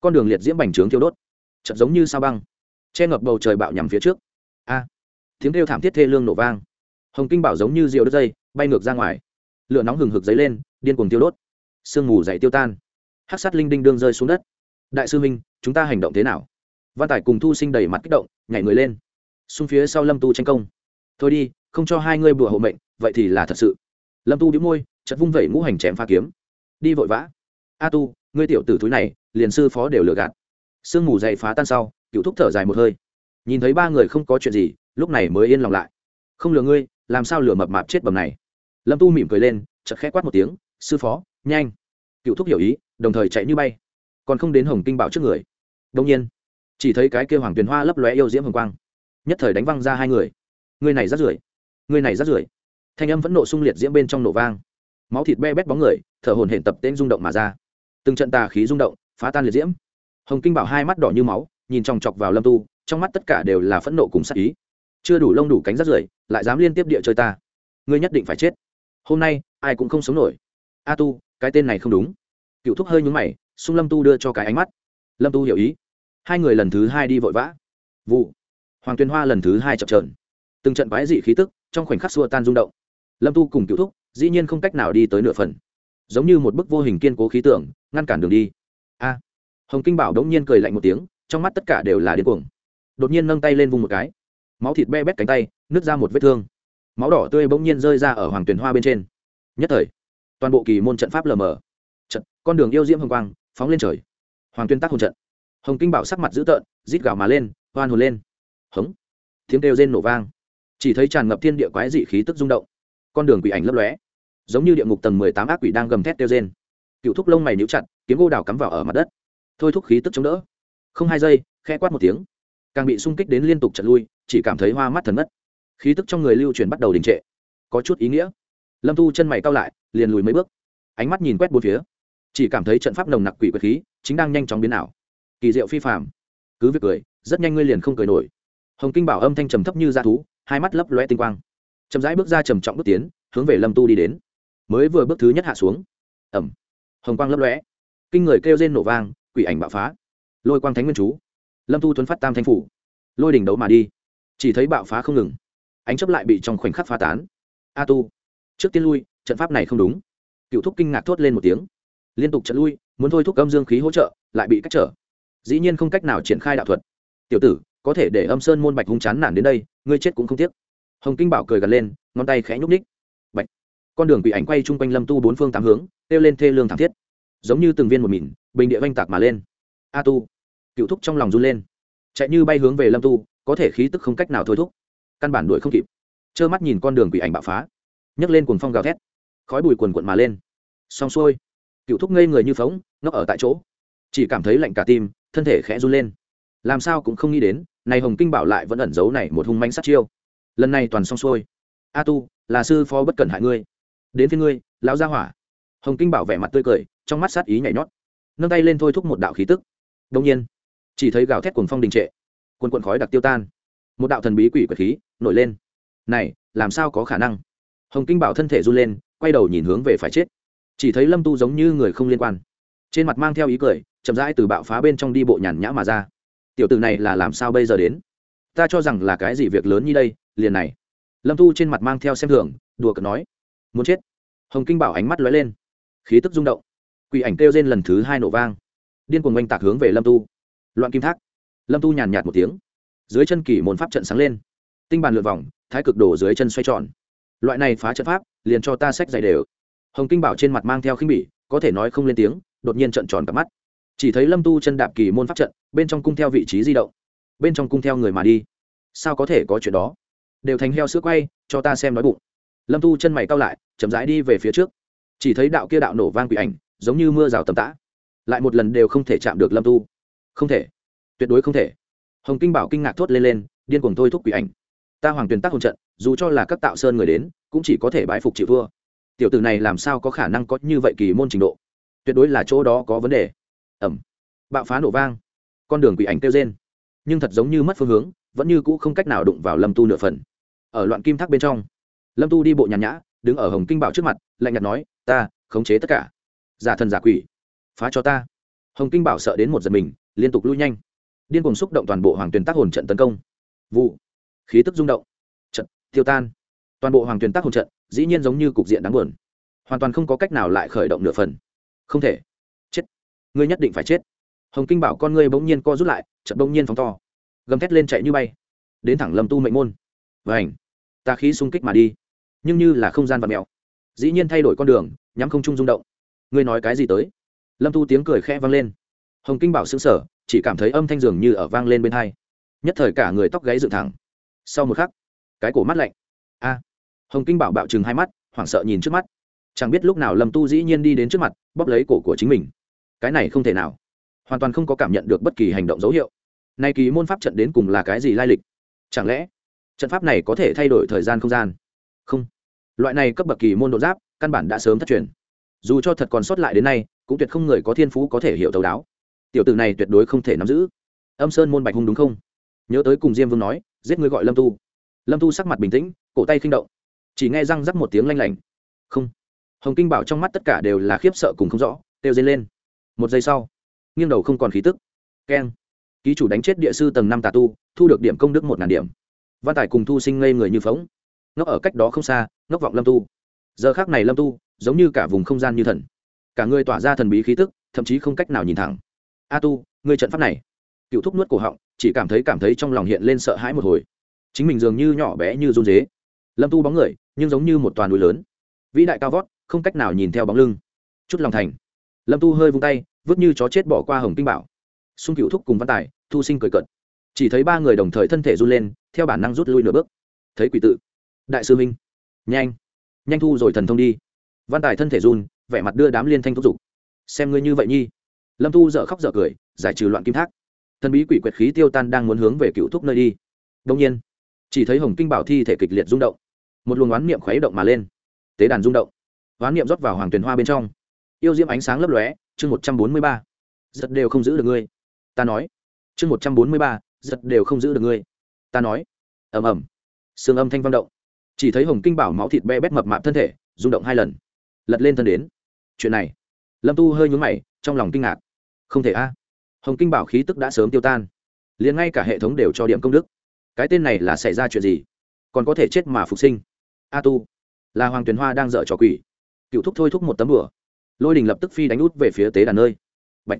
Speaker 1: Con đường liệt diễm bành trướng thiêu đốt. Chật giống như sao băng. Che ngập bầu trời bạo nhằm phía trước. A. Tiếng kêu thảm thiết thê lương nổ vang hồng kinh bảo giống như rượu đất dây, bay ngược ra ngoài. Lửa nóng hừng hực dấy lên, điên cuồng tiêu đốt. Sương mù dậy tiêu tan. Hát sát linh đinh đương rơi xuống đất. Đại sư minh, chúng ta hành động thế nào? Văn tài cùng thu sinh đầy mặt kích động, nhảy người lên. Xung phía sau lâm tu tranh công. Thôi đi, không cho hai ngươi bùa hộ mệnh, vậy thì là thật sự. Lâm tu đĩu môi chật vung vẩy ngũ hành chém pha kiếm. Đi vội vã. A tu, ngươi tiểu tử thúi này, liền sư phó đều lừa gạt. Sương mù dày phá tan sau, cựu thúc thở dài một hơi. Nhìn thấy ba người không có chuyện gì, lúc này mới yên lòng lại. Không lừa ngươi làm sao lửa mập mạp chết bầm này? Lâm tu mỉm cười lên chật khẽ quát một tiếng, sư phó, nhanh. Cựu thúc hiểu ý, đồng thời chạy như bay, còn không đến hồng kinh bảo trước người. Đông nhiên, chỉ thấy cái kia hoàng tuyền hoa lấp lóe yêu diễm hồng quang, nhất thời đánh văng ra hai người. Người này rắt rưởi người này rắt rưởi. Thanh âm vẫn nộ sung liệt diễm bên trong nổ vang. Máu thịt be bét bóng người, thở hồn hển tập tên rung động mà ra. Từng trận tà khí rung động, phá tan liệt diễm. Hồng kinh bảo hai mắt đỏ như máu, nhìn chòng chọc vào lâm tu, trong mắt tất cả đều là phẫn nộ cùng sắc ý. Chưa đủ lông đủ cánh rắt rưởi lại dám liên tiếp địa chơi ta. Ngươi nhất định phải chết. Hôm nay, ai cũng không sống nổi. A tu, cái tên này không đúng. Cựu thúc hơi nhúng mày, xung lâm tu đưa cho cái ánh mắt. Lâm tu hiểu ý. Hai người lần thứ hai đi vội vã. Vụ. Hoàng tuyên hoa lần thứ hai chập trờn từng trận quái dị khí tức, trong khoảnh khắc xua tan rung động. Lâm tu cùng cựu thúc, dĩ nhiên không cách nào đi tới nửa phần. Giống như một bức vô hình kiên cố khí tượng, ngăn cản đường đi. A. Hồng kinh bảo đống nhiên cười lạnh một tiếng, trong mắt tất cả đều là điên cuồng. Đột nhiên nâng tay lên vùng một cái. Máu thịt be bét cánh tay nứt ra một vết thương. Máu đỏ tươi bỗng nhiên rơi ra ở hoàng tuyền hoa bên trên. Nhất thời, toàn bộ kỳ môn trận pháp lờ mờ. Trận, con đường yêu diễm hồng quang, phóng lên trời. Hoàng tuyên tác hồn trận. Hồng kinh bảo sắc mặt dữ tợn, rít gào mà lên, hoan hồn lên. Hống. Tiếng kêu rên nổ vang. Chỉ thấy tràn ngập thiên địa quái dị khí tức rung động. Con đường quỷ ảnh lấp lóe. Giống như địa ngục tầng mười tám ác quỷ đang gầm thét kêu rên. Cựu thúc lông mày níu chặt, kiếm gô đào cắm vào ở mặt đất. Thôi thúc khí tức chống đỡ. Không hai giây khe quát một tiếng. Càng bị sung kích đến liên tục trận lui, chỉ cảm thấy hoa mắt thần mất khí tức trong người lưu truyền bắt đầu đình trệ. Có chút ý nghĩa. Lâm thu chân mày cao lại, liền lùi mấy bước. Ánh mắt nhìn quét bốn phía. Chỉ cảm thấy trận pháp nồng nặc quỷ quật khí, chính đang nhanh chóng biến ảo. Kỳ diệu phi phạm cứ việc cười, rất nhanh ngươi liền không cười nổi. Hồng kinh bảo âm thanh trầm thấp như da thú, hai mắt lấp loe tinh quang. Chậm rãi bước ra trầm trọng bước tiến, hướng về lâm tu đi đến. Mới vừa bước thứ nhất hạ xuống. Ẩm hồng quang lấp lóe. Kinh người kêu rên nổ vang, quỷ ảnh bạo phá. Lôi quang thánh nguyên chú. Lâm tu thuấn phát tam thanh phủ. Lôi đỉnh đấu mà đi. Chỉ thấy bạo phá không ngừng ánh chấp lại bị trong khoảnh khắc phá tán. A tu, trước tiên lui, trận pháp này không đúng. Cựu thúc kinh ngạc thốt lên một tiếng. Liên tục trận lui, muốn thôi thúc âm dương khí hỗ trợ, lại bị cách trở. Dĩ nhiên không cách nào triển khai đạo thuật. Tiểu tử, có thể để âm sơn môn bạch hung chán nản đến đây, ngươi chết cũng không tiếc. Hồng kinh bảo cười gật lên, ngón tay khẽ nhúc ních bạch. Con đường bị ảnh quay chung quanh lâm tu bốn phương tám hướng, kêu lên thê lương thảm thiết. Giống như từng viên một mìn, bình địa oanh tạc mà lên. A tu. Cựu thúc trong lòng run lên. Chạy như bay hướng về lâm tu, có thể khí tức không cách nào thôi thúc căn bản đuổi không kịp. Trơ mắt nhìn con đường quỷ ảnh bạo phá. Nhấc lên cuồng phong gào thét. Khói bụi quần quận mà lên. Xong xuôi, cựu thúc ngây người như phóng, ngốc ở tại chỗ. Chỉ cảm thấy lạnh cả tim, thân thể khẽ run lên. Làm sao cũng không nghĩ đến, này hồng kinh bảo lại vẫn ẩn giấu này một hung manh sát chiêu. Lần này toàn xong xuôi. A tu, là sư phó bất cẩn hại ngươi. Đến phía ngươi, lão gia hỏa. Hồng kinh bảo vẻ mặt tươi cười, trong mắt sát ý nhảy nhót. Nâng tay lên thôi thúc một đạo khí tức. Đông nhiên, chỉ thấy gào thét cuồng phong đình trệ. Quần quần khói đặc tiêu tan một đạo thần bí quỷ quật khí nổi lên. Này, làm sao có khả năng? Hồng kinh bảo thân thể run lên, quay đầu nhìn hướng về phải chết. Chỉ thấy lâm tu giống như người không liên quan. Trên mặt mang theo ý cười, chậm rãi từ bạo phá bên trong đi bộ nhàn nhã mà ra. Tiểu t ử này là làm sao bây giờ đến? Ta cho rằng là cái gì việc lớn như đây, liền này. Lâm tu trên mặt mang theo xem thường, đùa cợt nói. Muốn chết. Hồng kinh bảo ánh mắt lóe lên. Khí tức rung động. Quỷ ảnh kêu trên lần thứ hai nổ vang. Điên cuồng oanh tạc hướng về lâm tu. Loạn kim thác. Lâm tu nhàn nhạt một tiếng dưới chân kỳ môn pháp trận sáng lên. Tinh bàn lượt vòng, thái cực đổ dưới chân xoay tròn. Loại này phá trận pháp, liền cho ta sách dày đều. Hồng kinh bảo trên mặt mang theo khinh bỉ, có thể nói không lên tiếng, đột nhiên trận tròn cặp mắt. Chỉ thấy lâm tu chân đạp kỳ môn pháp trận, bên trong cung theo vị trí di động. Bên trong cung theo người mà đi. Sao có thể có chuyện đó? Đều thành heo sữa quay, cho ta xem nói bụng. Lâm tu chân mày cao lại, chậm rãi đi về phía trước. Chỉ thấy đạo kia đạo nổ vang quỷ ảnh, giống như mưa rào tầm tã. Lại một lần đều không thể chạm được lâm tu. Không thể. Tuyệt đối không thể hồng kinh bảo kinh ngạc thốt lên lên, điên cuồng thôi thúc quỷ ảnh. Ta hoàng tuyền tác hồn trận, dù cho là các tạo sơn người đến, cũng chỉ có thể bái phục chịu thua tiểu tử này làm sao có khả năng có như vậy kỳ môn trình độ? Tuyệt đối là chỗ đó có vấn đề. Ẩm. Bạo phá nổ vang. Con đường quỷ ảnh kêu trên nhưng thật giống như mất phương hướng, vẫn như cũ không cách nào đụng vào lâm tu nửa phần. Ở loạn kim thác bên trong, lâm tu đi bộ nhàn nhã, đứng ở hồng kinh bảo trước mặt, lạnh nhạt nói, ta, khống chế tất cả. Giả thần giả quỷ, phá cho ta. Hồng kinh bảo sợ đến một giật mình, liên tục lui nhanh điên cuồng xúc động toàn bộ hoàng tuyển tác hồn trận tấn công. Vụ. Khí tức rung động. Trận. Tiêu tan. Toàn bộ hoàng tuyển tác hồn trận, dĩ nhiên giống như cục diện đáng buồn. Hoàn toàn không có cách nào lại khởi động nửa phần. Không thể. Chết. Ngươi nhất định phải chết. Hồng kinh bảo con ngươi bỗng nhiên co rút lại, trận bỗng nhiên phóng to. Gầm thét lên chạy như bay. Đến thẳng lâm tu mệnh môn. Và ảnh ta khí xung kích mà đi. Nhưng như là không gian vật mèo. Dĩ nhiên thay đổi con đường, nhắm không trung rung động. Ngươi nói cái gì tới? Lâm tu tiếng cười khẽ vang lên. Hồng kinh bảo xứng sở chỉ cảm thấy âm thanh dường như ở vang lên bên hai. Nhất thời cả người tóc gáy dựng thẳng. Sau một khắc, cái cổ mắt lạnh. A! Hồng kinh bảo bạo chừng hai mắt, hoảng sợ nhìn trước mắt. Chẳng biết lúc nào lâm tu dĩ nhiên đi đến trước mặt, bóp lấy cổ của chính mình. Cái này không thể nào. Hoàn toàn không có cảm nhận được bất kỳ hành động dấu hiệu. Nay kỳ môn pháp trận đến cùng là cái gì lai lịch? Chẳng lẽ, trận pháp này có thể thay đổi thời gian không gian? Không. Loại này cấp bậc kỳ môn độ giáp, căn bản đã sớm thất truyền. Dù cho thật còn sót lại đến nay, cũng tuyệt không người có thiên phú có thể hiểu thấu đáo tiểu tử này tuyệt đối không thể nắm giữ. Âm sơn môn bạch hung đúng không? Nhớ tới cùng diêm vương nói, giết người gọi lâm tu. Lâm tu sắc mặt bình tĩnh, cổ tay khinh động. Chỉ nghe răng rắc một tiếng lanh lảnh. Không. Hồng kinh bảo trong mắt tất cả đều là khiếp sợ cùng không rõ têu dây lên. Một giây sau, nghiêng đầu không còn khí tức. Keng. Ký chủ đánh chết địa sư tầng năm tà tu, thu được điểm công đức một ngàn điểm. Văn tài cùng thu sinh ngây người như phóng. Ngốc ở cách đó không xa, ngốc vọng lâm tu. Giờ khác này lâm tu, giống như cả vùng không gian như thần. Cả người tỏa ra thần bí khí tức, thậm chí không cách nào nhìn thẳng a tu người trận pháp này. Cựu thúc nuốt cổ họng, chỉ cảm thấy cảm thấy trong lòng hiện lên sợ hãi một hồi. Chính mình dường như nhỏ bé như run dế. Lâm tu bóng người, nhưng giống như một toàn núi lớn. Vĩ đại cao vót, không cách nào nhìn theo bóng lưng. Chút lòng thành. Lâm tu hơi vung tay, vứt như chó chết bỏ qua hồng kinh bảo. Xung cựu thúc cùng văn tài, thu sinh cười cận chỉ thấy ba người đồng thời thân thể run lên, theo bản năng rút lui nửa bước. Thấy quỷ tự. Đại sư minh. Nhanh. Nhanh thu rồi thần thông đi. Văn tài thân thể run, vẻ mặt đưa đám liên thanh thúc giục. Xem ngươi như vậy nhi lâm thu dợ khóc dợ cười, giải trừ loạn kim thác. Thần bí quỷ quyệt khí tiêu tan đang muốn hướng về cựu thúc nơi đi. Đông nhiên, chỉ thấy hồng kinh bảo thi thể kịch liệt rung động. Một luồng oán niệm khuấy động mà lên. Tế đàn rung động. Oán niệm rót vào hoàng tuyền hoa bên trong. Yêu diễm ánh sáng lấp lóe, chương một trăm bốn mươi ba. Giật đều không giữ được ngươi. Ta nói. Chương một trăm bốn mươi ba, giật đều không giữ được ngươi. Ta nói. Ầm ầm. Sương âm thanh vang động. Chỉ thấy hồng kinh bảo máu thịt be bét mập mạp thân thể, rung động hai lần. Lật lên thân đến. Chuyện này. Lâm tu hơi nhúng mày, trong lòng kinh ngạc không thể a. Hồng kinh bảo khí tức đã sớm tiêu tan, liền ngay cả hệ thống đều cho điểm công đức. Cái tên này là xảy ra chuyện gì? Còn có thể chết mà phục sinh. A tu, là hoàng tuyền hoa đang dở trò quỷ. Cựu thúc thôi thúc một tấm bửa lôi đình lập tức phi đánh út về phía tế đàn nơi. Bạch.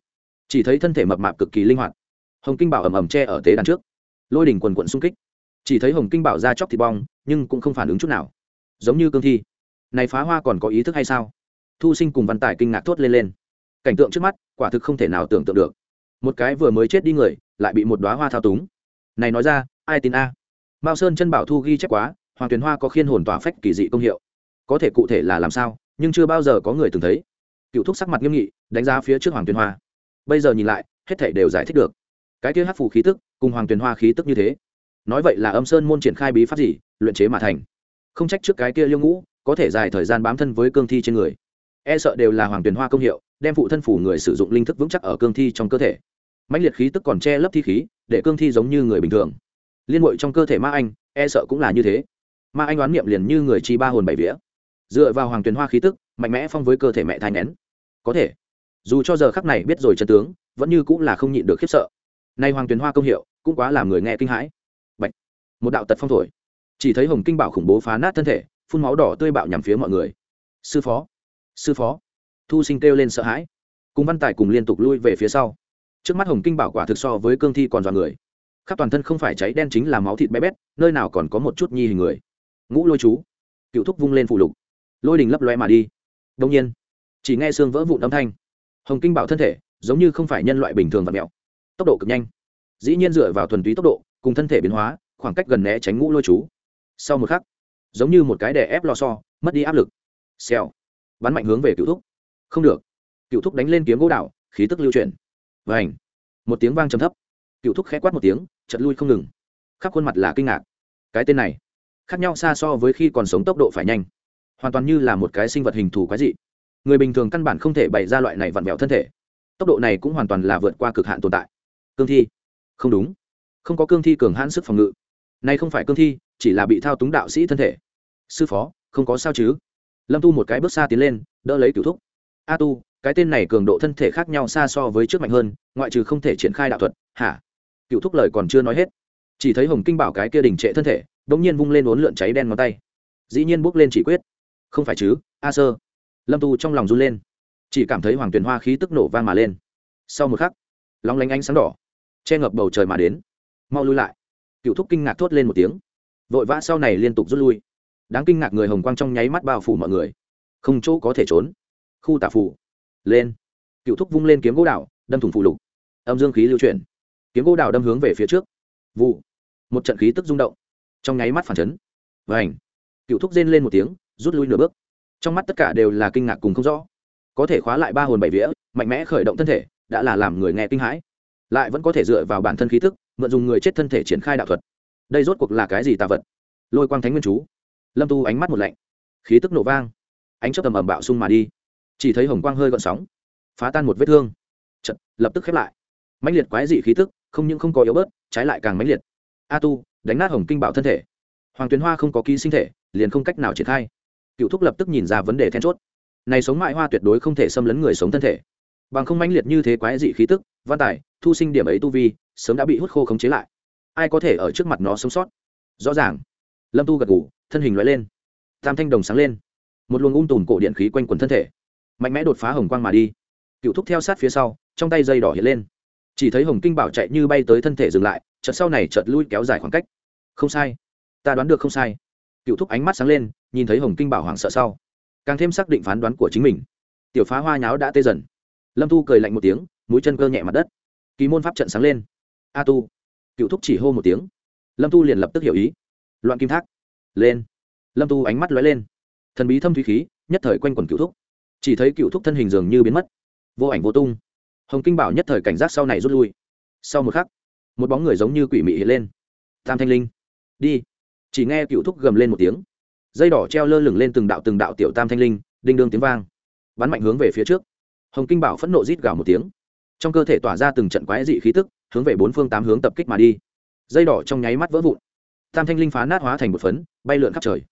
Speaker 1: chỉ thấy thân thể mập mạp cực kỳ linh hoạt. Hồng kinh bảo ầm ầm che ở tế đàn trước. Lôi đình quần quận xung kích. Chỉ thấy hồng kinh bảo ra chóc thịt bong, nhưng cũng không phản ứng chút nào. Giống như cương thi. Này phá hoa còn có ý thức hay sao? Thu sinh cùng văn tài kinh ngạc thốt lên lên cảnh tượng trước mắt, quả thực không thể nào tưởng tượng được. Một cái vừa mới chết đi người, lại bị một đoá hoa thao túng. Này nói ra, ai tin a? Mao sơn chân bảo thu ghi chép quá, hoàng tuyền hoa có khiên hồn tỏa phách kỳ dị công hiệu. Có thể cụ thể là làm sao, nhưng chưa bao giờ có người từng thấy. Cựu thúc sắc mặt nghiêm nghị, đánh giá phía trước hoàng tuyền hoa. Bây giờ nhìn lại, hết thể đều giải thích được. Cái kia hát phù khí tức, cùng hoàng tuyền hoa khí tức như thế. Nói vậy là âm sơn môn triển khai bí pháp gì, luyện chế mà thành. Không trách trước cái kia liêu ngũ, có thể dài thời gian bám thân với cương thi trên người. E sợ đều là hoàng tuyền hoa công hiệu đem phụ thân phủ người sử dụng linh thức vững chắc ở cương thi trong cơ thể. Mãnh liệt khí tức còn che lấp thi khí, để cương thi giống như người bình thường. Liên hội trong cơ thể ma anh e sợ cũng là như thế. Ma anh đoán niệm liền như người chi ba hồn bảy vía. Dựa vào hoàng tuyền hoa khí tức, mạnh mẽ phong với cơ thể mẹ thai nén có thể. Dù cho giờ khắc này biết rồi chân tướng, vẫn như cũng là không nhịn được khiếp sợ. Nay hoàng tuyền hoa công hiệu, cũng quá làm người nghe kinh hãi. Bạch. một đạo tật phong thổi. Chỉ thấy hồng kinh bảo khủng bố phá nát thân thể, phun máu đỏ tươi bạo nhằm phía mọi người. Sư phó. Sư phó thu sinh kêu lên sợ hãi. Cùng văn tài cùng liên tục lui về phía sau. Trước mắt hồng kinh bảo quả thực so với cương thi còn dọa người. Khắp toàn thân không phải cháy đen chính là máu thịt bé bét, nơi nào còn có một chút nhi hình người. Ngũ lôi chú. Cựu thúc vung lên phụ lục. Lôi đình lấp loe mà đi. Đông nhiên, chỉ nghe xương vỡ vụn âm thanh. Hồng kinh bảo thân thể, giống như không phải nhân loại bình thường và mẹo tốc độ cực nhanh. Dĩ nhiên dựa vào thuần túy tốc độ, cùng thân thể biến hóa, khoảng cách gần né tránh ngũ lôi chú. Sau một khắc, giống như một cái đè ép lo so mất đi áp lực. Xèo. Bắn mạnh hướng về cựu thúc không được. Cựu thúc đánh lên kiếm gỗ đạo khí tức lưu chuyển. Và ảnh một tiếng vang trầm thấp. Cựu thúc khẽ quát một tiếng chật lui không ngừng. Khắp khuôn mặt là kinh ngạc. Cái tên này, khác nhau xa so với khi còn sống tốc độ phải nhanh. Hoàn toàn như là một cái sinh vật hình thù quái dị. Người bình thường căn bản không thể bày ra loại này vặn vẹo thân thể. Tốc độ này cũng hoàn toàn là vượt qua cực hạn tồn tại. Cương thi. Không đúng. Không có cương thi cường hãn sức phòng ngự. Nay không phải cương thi, chỉ là bị thao túng đạo sĩ thân thể. Sư phó, không có sao chứ? Lâm tu một cái bước xa tiến lên, đỡ lấy cửu thúc a tu, cái tên này cường độ thân thể khác nhau xa so với trước mạnh hơn, ngoại trừ không thể triển khai đạo thuật, hả? Cựu thúc lời còn chưa nói hết. Chỉ thấy hồng kinh bảo cái kia đình trệ thân thể đ ỗ n g nhiên vung lên uốn lượn cháy đen ngón tay. Dĩ nhiên bước lên chỉ quyết. Không phải chứ, a sơ. Lâm tu trong lòng run lên. Chỉ cảm thấy hoàng tuyền hoa khí tức nổ vang mà lên. Sau một khắc, lóng lánh ánh sáng đỏ, che ngập bầu trời mà đến. Mau lui lại. Cựu thúc kinh ngạc thốt lên một tiếng. Vội vã sau này liên tục rút lui. Đáng kinh ngạc người hồng quang trong nháy mắt bao phủ mọi người. Không chỗ có thể trốn khu tả phủ. Lên. Cựu thúc vung lên kiếm gỗ đảo, đâm thủng phù lục. Âm dương khí lưu chuyển. Kiếm gỗ đảo đâm hướng về phía trước. Vụ. Một trận khí tức rung động. Trong nháy mắt phản chấn. Và ảnh cựu thúc rên lên một tiếng rút lui nửa bước. Trong mắt tất cả đều là kinh ngạc cùng không rõ. Có thể khóa lại ba hồn bảy vía mạnh mẽ khởi động thân thể đã là làm người nghe kinh hãi. Lại vẫn có thể dựa vào bản thân khí tức mượn dùng người chết thân thể triển khai đạo thuật. Đây rốt cuộc là cái gì tà vật? Lôi quang thánh nguyên chú. Lâm tu ánh mắt một lạnh. Khí tức nổ vang. Ánh chớp tầm ầm bạo sung mà đi chỉ thấy hồng quang hơi gợn sóng phá tan một vết thương. Chật, lập tức khép lại. Mãnh liệt quái dị khí tức không những không có yếu bớt trái lại càng mãnh liệt. A tu đánh nát hồng kinh bảo thân thể. Hoàng tuyến hoa không có ký sinh thể liền không cách nào triển khai. Cựu thúc lập tức nhìn ra vấn đề then chốt. Này sống mại hoa tuyệt đối không thể xâm lấn người sống thân thể. Bằng không mãnh liệt như thế quái dị khí tức văn tài thu sinh điểm ấy tu vi sớm đã bị hút khô khống chế lại. Ai có thể ở trước mặt nó sống sót? Rõ ràng. Lâm tu gật ngủ thân hình loại lên. Tam thanh đồng sáng lên. Một luồng ung tùm cổ điện khí quanh quần thân thể mạnh mẽ đột phá hồng quang mà đi. Cựu thúc theo sát phía sau, trong tay dây đỏ hiện lên. Chỉ thấy hồng kinh bảo chạy như bay tới thân thể dừng lại, chợt sau này chợt lui kéo dài khoảng cách. Không sai. Ta đoán được không sai. Cựu thúc ánh mắt sáng lên, nhìn thấy hồng kinh bảo hoảng sợ sau. Càng thêm xác định phán đoán của chính mình. Tiểu phá hoa nháo đã tê dần. Lâm thu cười lạnh một tiếng, mũi chân cơ nhẹ mặt đất. Kỳ môn pháp trận sáng lên. A tu. Cựu thúc chỉ hô một tiếng. Lâm tu liền lập tức hiểu ý. Loạn kim thác. Lên. Lâm tu ánh mắt lóe lên. Thần bí thâm thủy khí, nhất thời quanh quần cựu thúc chỉ thấy cựu thúc thân hình dường như biến mất. Vô ảnh vô tung. Hồng kinh bảo nhất thời cảnh giác sau này rút lui. Sau một khắc, một bóng người giống như quỷ mị hiện lên. Tam thanh linh, đi. Chỉ nghe cựu thúc gầm lên một tiếng. Dây đỏ treo lơ lửng lên từng đạo từng đạo tiểu tam thanh linh, đinh đương tiếng vang. Bắn mạnh hướng về phía trước. Hồng kinh bảo phẫn nộ rít gào một tiếng. Trong cơ thể tỏa ra từng trận quái dị khí tức, hướng về bốn phương tám hướng tập kích mà đi. Dây đỏ trong nháy mắt vỡ vụn. Tam thanh linh phá nát hóa thành một phấn, bay lượn khắp trời.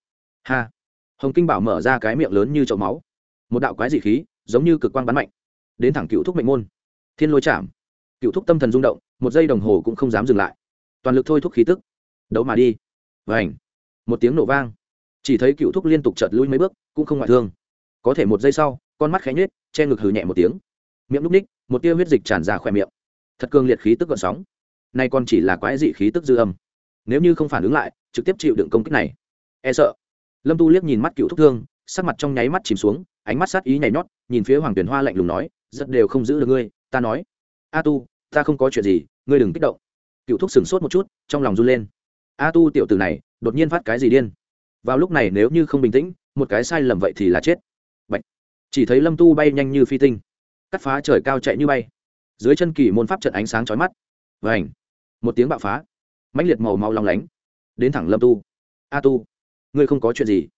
Speaker 1: Ha! Hồng kinh bảo mở ra cái miệng lớn như chậu máu một đạo quái dị khí, giống như cực quang bắn mạnh, đến thẳng cựu thúc mệnh môn. Thiên lôi chạm. Cựu thúc tâm thần rung động, một giây đồng hồ cũng không dám dừng lại. Toàn lực thôi thúc khí tức. Đấu mà đi. Và ảnh một tiếng nổ vang. Chỉ thấy cựu thúc liên tục chợt lui mấy bước, cũng không ngoại thương. Có thể một giây sau, con mắt khẽ nhếch, che ngực hừ nhẹ một tiếng. Miệng núp ních, một tia huyết dịch tràn ra khỏe miệng. Thật cương liệt khí tức gợn sóng. Nay còn chỉ là quái dị khí tức dư âm. Nếu như không phản ứng lại, trực tiếp chịu đựng công kích này. E sợ. Lâm tu liếc nhìn mắt cựu thúc thương, sắc mặt trong nháy mắt chìm xuống ánh mắt sát ý nhảy nhót, nhìn phía hoàng tuyển hoa lạnh lùng nói rất đều không giữ được ngươi, ta nói. A tu, ta không có chuyện gì, ngươi đừng kích động. Cựu thúc sửng sốt một chút, trong lòng run lên. A tu tiểu tử này, đột nhiên phát cái gì điên? Vào lúc này nếu như không bình tĩnh, một cái sai lầm vậy thì là chết. Bạch. chỉ thấy lâm tu bay nhanh như phi tinh. Cắt phá trời cao chạy như bay. Dưới chân kỳ môn pháp trận ánh sáng chói mắt. Vảnh một tiếng bạo phá. Mãnh liệt màu mau long lánh. Đến thẳng lâm tu. A tu, ngươi không có chuyện gì.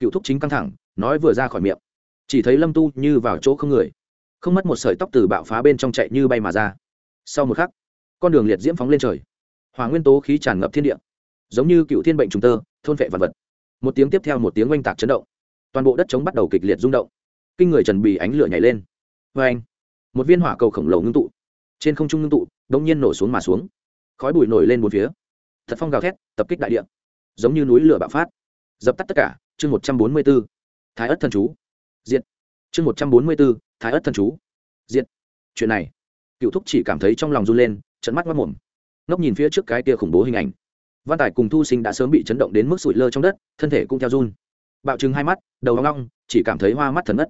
Speaker 1: Cựu thúc chính căng thẳng, nói vừa ra khỏi miệng chỉ thấy lâm tu như vào chỗ không người. Không mất một sợi tóc từ bạo phá bên trong chạy như bay mà ra. Sau một khắc, con đường liệt diễm phóng lên trời. Hỏa nguyên tố khí tràn ngập thiên địa. Giống như cựu thiên bệnh trùng tơ, thôn vệ vật vật. Một tiếng tiếp theo một tiếng oanh tạc chấn động. Toàn bộ đất trống bắt đầu kịch liệt rung động. Kinh người trần bì ánh lửa nhảy lên. Vê anh một viên hỏa cầu khổng lồ ngưng tụ. Trên không trung ngưng tụ đông nhiên nổ xuống mà xuống. Khói bụi nổi lên một phía. Thật phong gào thét, tập kích đại địa. Giống như núi lửa bạo phát. Dập tắt tất cả, chương một trăm bốn mươi b ố thái ất thần chú diện chương một trăm bốn mươi b ố thái ất thần chú. Diện chuyện này. Cựu thúc chỉ cảm thấy trong lòng run lên trận mắt mất mồm ngốc nhìn phía trước cái kia khủng bố hình ảnh. Văn tài cùng thu sinh đã sớm bị chấn động đến mức sụi lơ trong đất, thân thể cũng theo run. Bạo chứng hai mắt, đầu hoang long chỉ cảm thấy hoa mắt thần mất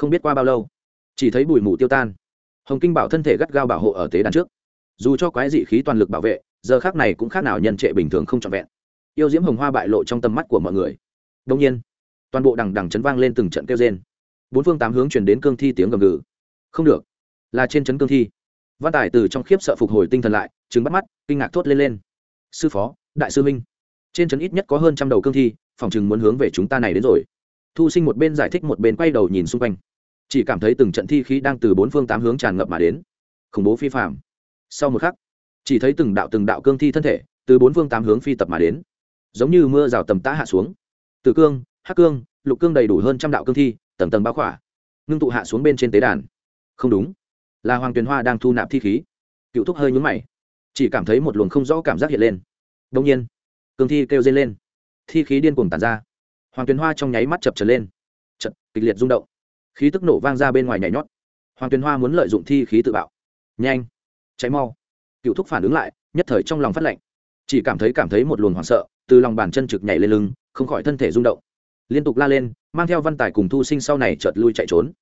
Speaker 1: không biết qua bao lâu, chỉ thấy bụi mù tiêu tan. Hồng kinh bảo thân thể gắt gao bảo hộ ở tế đàn trước. Dù cho quái dị khí toàn lực bảo vệ, giờ khác này cũng khác nào nhân trệ bình thường không trọn vẹn. Yêu diễm hồng hoa bại lộ trong tầm mắt của mọi người. Đông nhiên, toàn bộ đằng đằng chấn vang lên từng trận kêu rên bốn phương tám hướng chuyển đến cương thi tiếng gầm gừ. Không được, là trên chấn cương thi. Văn tài từ trong khiếp sợ phục hồi tinh thần lại chứng bắt mắt, kinh ngạc thốt lên lên. Sư phó, đại sư minh trên trấn ít nhất có hơn trăm đầu cương thi, phòng chừng muốn hướng về chúng ta này đến rồi. Thu sinh một bên giải thích một bên quay đầu nhìn xung quanh. Chỉ cảm thấy từng trận thi khí đang từ bốn phương tám hướng tràn ngập mà đến. Khủng bố phi phạm sau một khắc, chỉ thấy từng đạo từng đạo cương thi thân thể từ bốn phương tám hướng phi tập mà đến. Giống như mưa rào tầm tã hạ xuống. Từ cương, hắc cương, lục cương đầy đủ hơn trăm đạo cương thi tầng tầng bao khỏa, ngưng tụ hạ xuống bên trên tế đàn. Không đúng. Là hoàng tuyền hoa đang thu nạp thi khí. Cựu thúc hơi nhúng mày, chỉ cảm thấy một luồng không rõ cảm giác hiện lên. Đông nhiên cương thi kêu dây lên. Thi khí điên cuồng tàn ra. Hoàng tuyền hoa trong nháy mắt chập trở lên. Chật kịch liệt rung động. Khí tức nổ vang ra bên ngoài nhảy nhót. Hoàng tuyền hoa muốn lợi dụng thi khí tự bạo. Nhanh cháy mau. Cựu thúc phản ứng lại, nhất thời trong lòng phát lạnh chỉ cảm thấy cảm thấy một luồng hoảng sợ từ lòng bàn chân trực nhảy lên lưng, không khỏi thân thể rung động liên tục la lên, mang theo văn tài cùng thu sinh sau này chợt lui chạy trốn.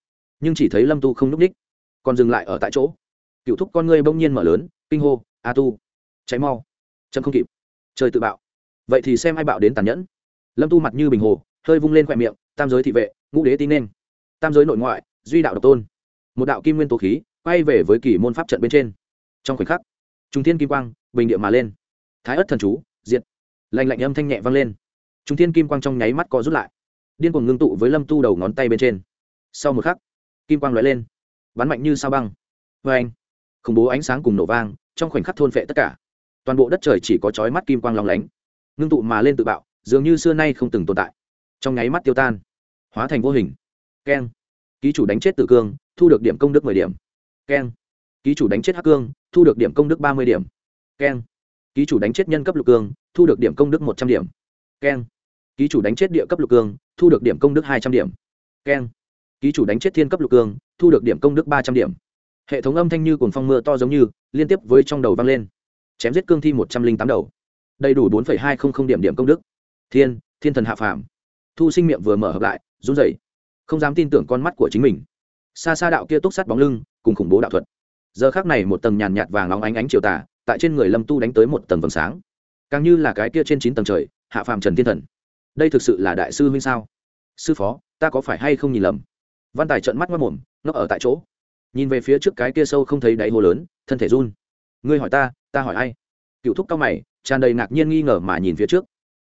Speaker 1: Nhưng chỉ thấy lâm tu không núp ních còn dừng lại ở tại chỗ. Cựu thúc con ngươi bỗng nhiên mở lớn, kinh hô, a tu cháy mau chấm không kịp, trời tự bạo. Vậy thì xem ai bạo đến tàn nhẫn. Lâm tu mặt như bình hồ, hơi vung lên khoe miệng, tam giới thị vệ, ngũ đế tin nên. Tam giới nội ngoại, duy đạo độc tôn. Một đạo kim nguyên tố khí, quay về với kỳ môn pháp trận bên trên. Trong khoảnh khắc trung thiên kim quang bình địa mà lên. Thái ất thần chú, diệt. Lạnh lạnh âm thanh nhẹ vang lên. Trung thiên kim quang trong nháy mắt co rút lại điên cuồng ngưng tụ với lâm tu đầu ngón tay bên trên. Sau một khắc, kim quang lóe lên, bắn mạnh như sao băng. Vê anh, khủng bố ánh sáng cùng nổ vang, trong khoảnh khắc thôn phệ tất cả. Toàn bộ đất trời chỉ có chói mắt kim quang lòng lánh, ngưng tụ mà lên tự bạo, dường như xưa nay không từng tồn tại. Trong nháy mắt tiêu tan, hóa thành vô hình. Keng. Ký chủ đánh chết tử cương, thu được điểm công đức mười điểm. Keng. Ký chủ đánh chết hắc cương, thu được điểm công đức ba mươi điểm. Keng. Ký chủ đánh chết nhân cấp lục cương, thu được điểm công đức một trăm điểm. Keng ký chủ đánh chết địa cấp lục cương, thu được điểm công đức hai trăm điểm. Keng. Ký chủ đánh chết thiên cấp lục cương, thu được điểm công đức ba trăm điểm. Hệ thống âm thanh như cồn phong mưa to giống như, liên tiếp với trong đầu vang lên. Chém giết cương thi một trăm linh tám đầu. Đầy đủ bốn hai trăm linh điểm điểm công đức. Thiên thiên thần hạ phàm. Thu sinh miệng vừa mở hợp lại, run rẩy. Không dám tin tưởng con mắt của chính mình. Xa xa đạo kia túc sát bóng lưng, cùng khủng bố đạo thuật. Giờ khác này một tầng nhàn nhạt vàng óng ánh ánh chiều tà, tại trên người lâm tu đánh tới một tầng vầng sáng. Càng như là cái kia trên chín tầng trời, hạ phàm trần thiên thần đây thực sự là đại sư huynh sao? Sư phó ta có phải hay không nhìn lầm? Văn tài trợn mắt mất mồm nó ở tại chỗ. Nhìn về phía trước cái kia sâu không thấy đáy hồ lớn thân thể run. Ngươi hỏi ta ta hỏi ai? Cựu thúc cao mày tràn đầy ngạc nhiên nghi ngờ mà nhìn phía trước.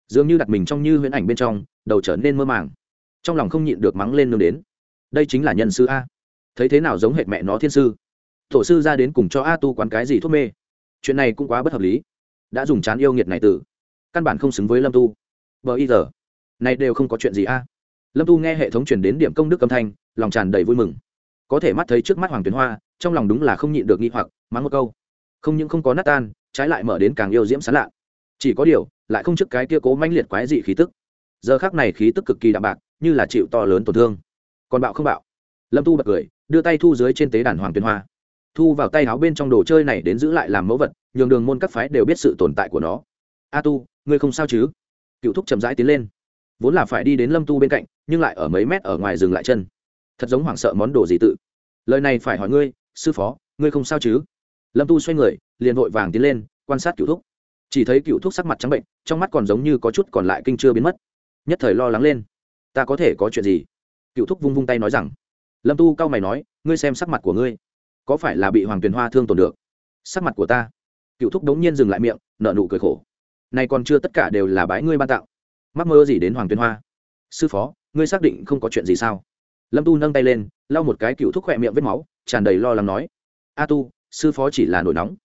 Speaker 1: Dường như đặt mình trong như huyễn ảnh bên trong đầu trở nên mơ màng. Trong lòng không nhịn được mắng lên nương đến. Đây chính là nhân sư a. Thấy thế nào giống hệ mẹ nó thiên sư? Tổ sư ra đến cùng cho a tu quán cái gì thuốc mê? Chuyện này cũng quá bất hợp lý. Đã dùng chán yêu nghiệt này tử, căn bản không xứng với lâm tu bờ y giờ. Này đều không có chuyện gì a. Lâm tu nghe hệ thống chuyển đến điểm công đức âm thanh, lòng tràn đầy vui mừng. Có thể mắt thấy trước mắt hoàng tuyến hoa, trong lòng đúng là không nhịn được nghi hoặc, mắng một câu. Không những không có nát tan, trái lại mở đến càng yêu diễm sán lạ. Chỉ có điều, lại không trước cái kia cố manh liệt quái dị khí tức. Giờ khác này khí tức cực kỳ đạm bạc, như là chịu to lớn tổn thương. Còn bạo không bạo. Lâm tu bật cười, đưa tay thu dưới trên tế đàn hoàng tuyên hoa. Thu vào tay áo bên trong đồ chơi này đến giữ lại làm mẫu vật, nhường đường môn các phái đều biết sự tồn tại của nó. A tu, ngươi không sao chứ? Cựu thúc chậm rãi tiến lên. Vốn là phải đi đến lâm tu bên cạnh, nhưng lại ở mấy mét ở ngoài dừng lại chân. Thật giống hoảng sợ món đồ gì tự. Lời này phải hỏi ngươi, sư phó, ngươi không sao chứ? Lâm tu xoay người, liền vội vàng tiến lên, quan sát cựu thúc. Chỉ thấy cựu thúc sắc mặt trắng bệnh, trong mắt còn giống như có chút còn lại kinh chưa biến mất. Nhất thời lo lắng lên. Ta có thể có chuyện gì? Cựu thúc vung vung tay nói rằng. Lâm tu cao mày nói, ngươi xem sắc mặt của ngươi. Có phải là bị hoàng tuyền hoa thương tổn được? Sắc mặt của ta. Cựu thúc đống nhiên dừng lại miệng nợ nụ cười khổ này còn chưa tất cả đều là bái ngươi ban tạo mắc mơ gì đến hoàng tuyên hoa? Sư phó, ngươi xác định không có chuyện gì sao? Lâm tu nâng tay lên, lau một cái cựu thúc khỏe miệng vết máu, tràn đầy lo lắng nói. A tu, sư phó chỉ là nổi nóng.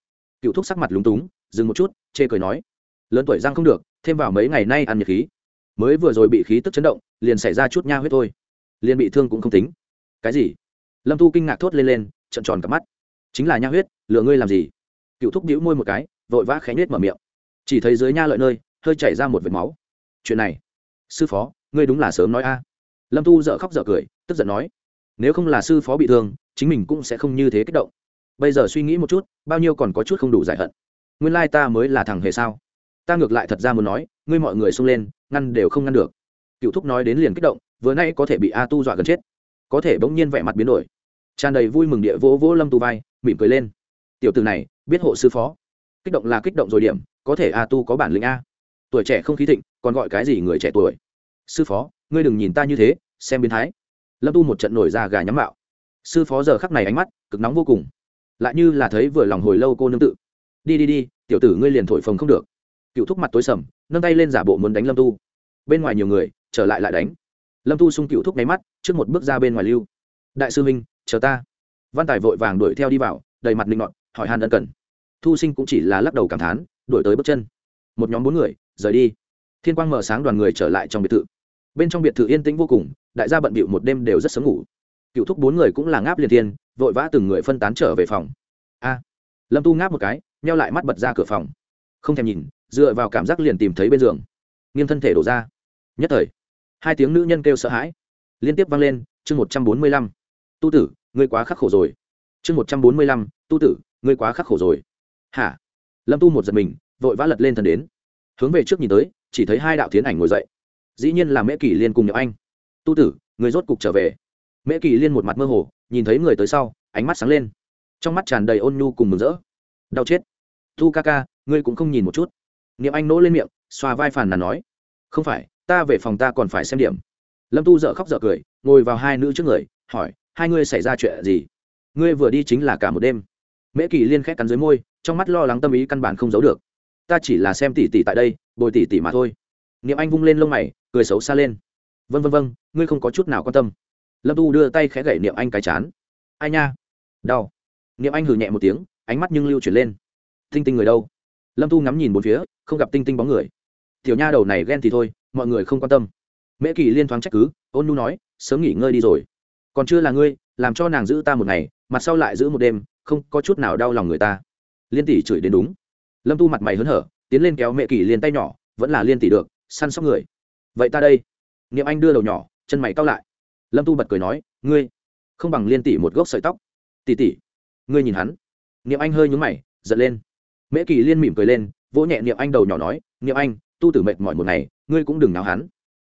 Speaker 1: Cựu thúc sắc mặt lúng túng, dừng một chút, chê cười nói. Lớn tuổi răng không được, thêm vào mấy ngày nay ăn nhiệt khí. Mới vừa rồi bị khí tức chấn động, liền xảy ra chút nha huyết thôi. Liền bị thương cũng không tính. Cái gì? Lâm tu kinh ngạc thốt lên lên trận tròn cặp mắt. Chính là nha huyết, lừa ngươi làm gì? Cựu thúc đĩu môi một cái, vội vã khẽ nhết mở miệng chỉ thấy dưới nha lợi nơi, hơi chảy ra một vệt máu. Chuyện này, sư phó, ngươi đúng là sớm nói a. Lâm tu dợ khóc dợ cười, tức giận nói, nếu không là sư phó bị thương, chính mình cũng sẽ không như thế kích động. Bây giờ suy nghĩ một chút, bao nhiêu còn có chút không đủ giải hận. Nguyên lai ta mới là thằng hề sao? Ta ngược lại thật ra muốn nói, ngươi mọi người xông lên, ngăn đều không ngăn được. Cựu thúc nói đến liền kích động, vừa nay có thể bị a tu dọa gần chết. Có thể bỗng nhiên vẻ mặt biến đổi. Tràn đầy vui mừng địa vỗ vỗ lâm tu vai, mỉm cười lên. Tiểu từ này, biết hộ sư phó. Kích động là kích động rồi điểm có thể a tu có bản lĩnh a. Tuổi trẻ không khí thịnh, còn gọi cái gì người trẻ tuổi? Sư phó, ngươi đừng nhìn ta như thế, xem biến thái. Lâm tu một trận nổi ra gà nhắm mạo. Sư phó giờ khắc này ánh mắt cực nóng vô cùng. Lại như là thấy vừa lòng hồi lâu cô nương tự. Đi đi đi, tiểu tử ngươi liền thổi phồng không được. Cựu thúc mặt tối sầm, nâng tay lên giả bộ muốn đánh lâm tu. Bên ngoài nhiều người, trở lại lại đánh. Lâm tu sung cựu thúc nháy mắt, trước một bước ra bên ngoài lưu. Đại sư minh chờ ta. Văn tài vội vàng đuổi theo đi vào, đầy mặt linh ngọn hỏi hàn ân cần. Thu sinh cũng chỉ là lắc đầu cảm thán đuổi tới bước chân. Một nhóm bốn người, rời đi. Thiên quang mở sáng đoàn người trở lại trong biệt thự. Bên trong biệt thự yên tĩnh vô cùng, đại gia bận bịu một đêm đều rất sớm ngủ. Cựu thúc bốn người cũng là ngáp liền thiên, vội vã từng người phân tán trở về phòng. A! Lâm tu ngáp một cái neo lại mắt bật ra cửa phòng. Không thèm nhìn, dựa vào cảm giác liền tìm thấy bên giường. Nghiêng thân thể đổ ra. Nhất thời, hai tiếng nữ nhân kêu sợ hãi liên tiếp vang lên, chương một trăm bốn mươi lăm. Tu tử, ngươi quá khắc khổ rồi. Chương một trăm bốn mươi lăm, tu tử, ngươi quá khắc khổ rồi. Hả? Lâm tu một giật mình, vội vã lật lên thần đến. Hướng về trước nhìn tới, chỉ thấy hai đạo tiến ảnh ngồi dậy. Dĩ nhiên là mễ kỷ liên cùng nhập anh. Tu tử, người rốt cục trở về. Mễ kỷ liên một mặt mơ hồ, nhìn thấy người tới sau, ánh mắt sáng lên. Trong mắt tràn đầy ôn nhu cùng mừng rỡ. Đau chết. Tu ca ca, ngươi cũng không nhìn một chút. Niệm anh nỗ lên miệng, xoa vai phàn nàn nói. Không phải, ta về phòng ta còn phải xem điểm. Lâm tu dợ khóc dợ cười, ngồi vào hai nữ trước người, hỏi, hai ngươi xảy ra chuyện gì? Ngươi vừa đi chính là cả một đêm. Mễ kỳ liên khét cắn dưới môi trong mắt lo lắng tâm ý căn bản không giấu được. Ta chỉ là xem tỷ tỷ tại đây, bồi tỷ tỷ mà thôi. Niệm anh vung lên lông mày, cười xấu xa lên. Vân vân vân ngươi không có chút nào quan tâm. Lâm tu đưa tay khẽ gậy niệm anh cái chán. Ai nha? Đau. Niệm anh hừ nhẹ một tiếng, ánh mắt nhưng lưu chuyển lên. Tinh tinh người đâu? Lâm tu ngắm nhìn bốn phía, không gặp tinh tinh bóng người. Tiểu nha đầu này ghen thì thôi, mọi người không quan tâm. Mễ kỳ liên thoáng trách cứ, ôn nu nói, sớm nghỉ ngơi đi rồi. Còn chưa là ngươi, làm cho nàng giữ ta một ngày, mặt sau lại giữ một đêm, không có chút nào đau lòng người ta liên tỷ chửi đến đúng. Lâm tu mặt mày hớn hở, tiến lên kéo mẹ kỳ liên tay nhỏ, vẫn là liên tỷ được, săn sóc người. Vậy ta đây. Niệm anh đưa đầu nhỏ, chân mày cao lại. Lâm tu bật cười nói, ngươi, không bằng liên tỷ một gốc sợi tóc. Tỷ tỷ, ngươi nhìn hắn. Niệm anh hơi nhúng mày giật lên. Mễ kỳ liên mỉm cười lên, vỗ nhẹ niệm anh đầu nhỏ nói, niệm anh, tu tử mệt mỏi một ngày, ngươi cũng đừng náo hắn.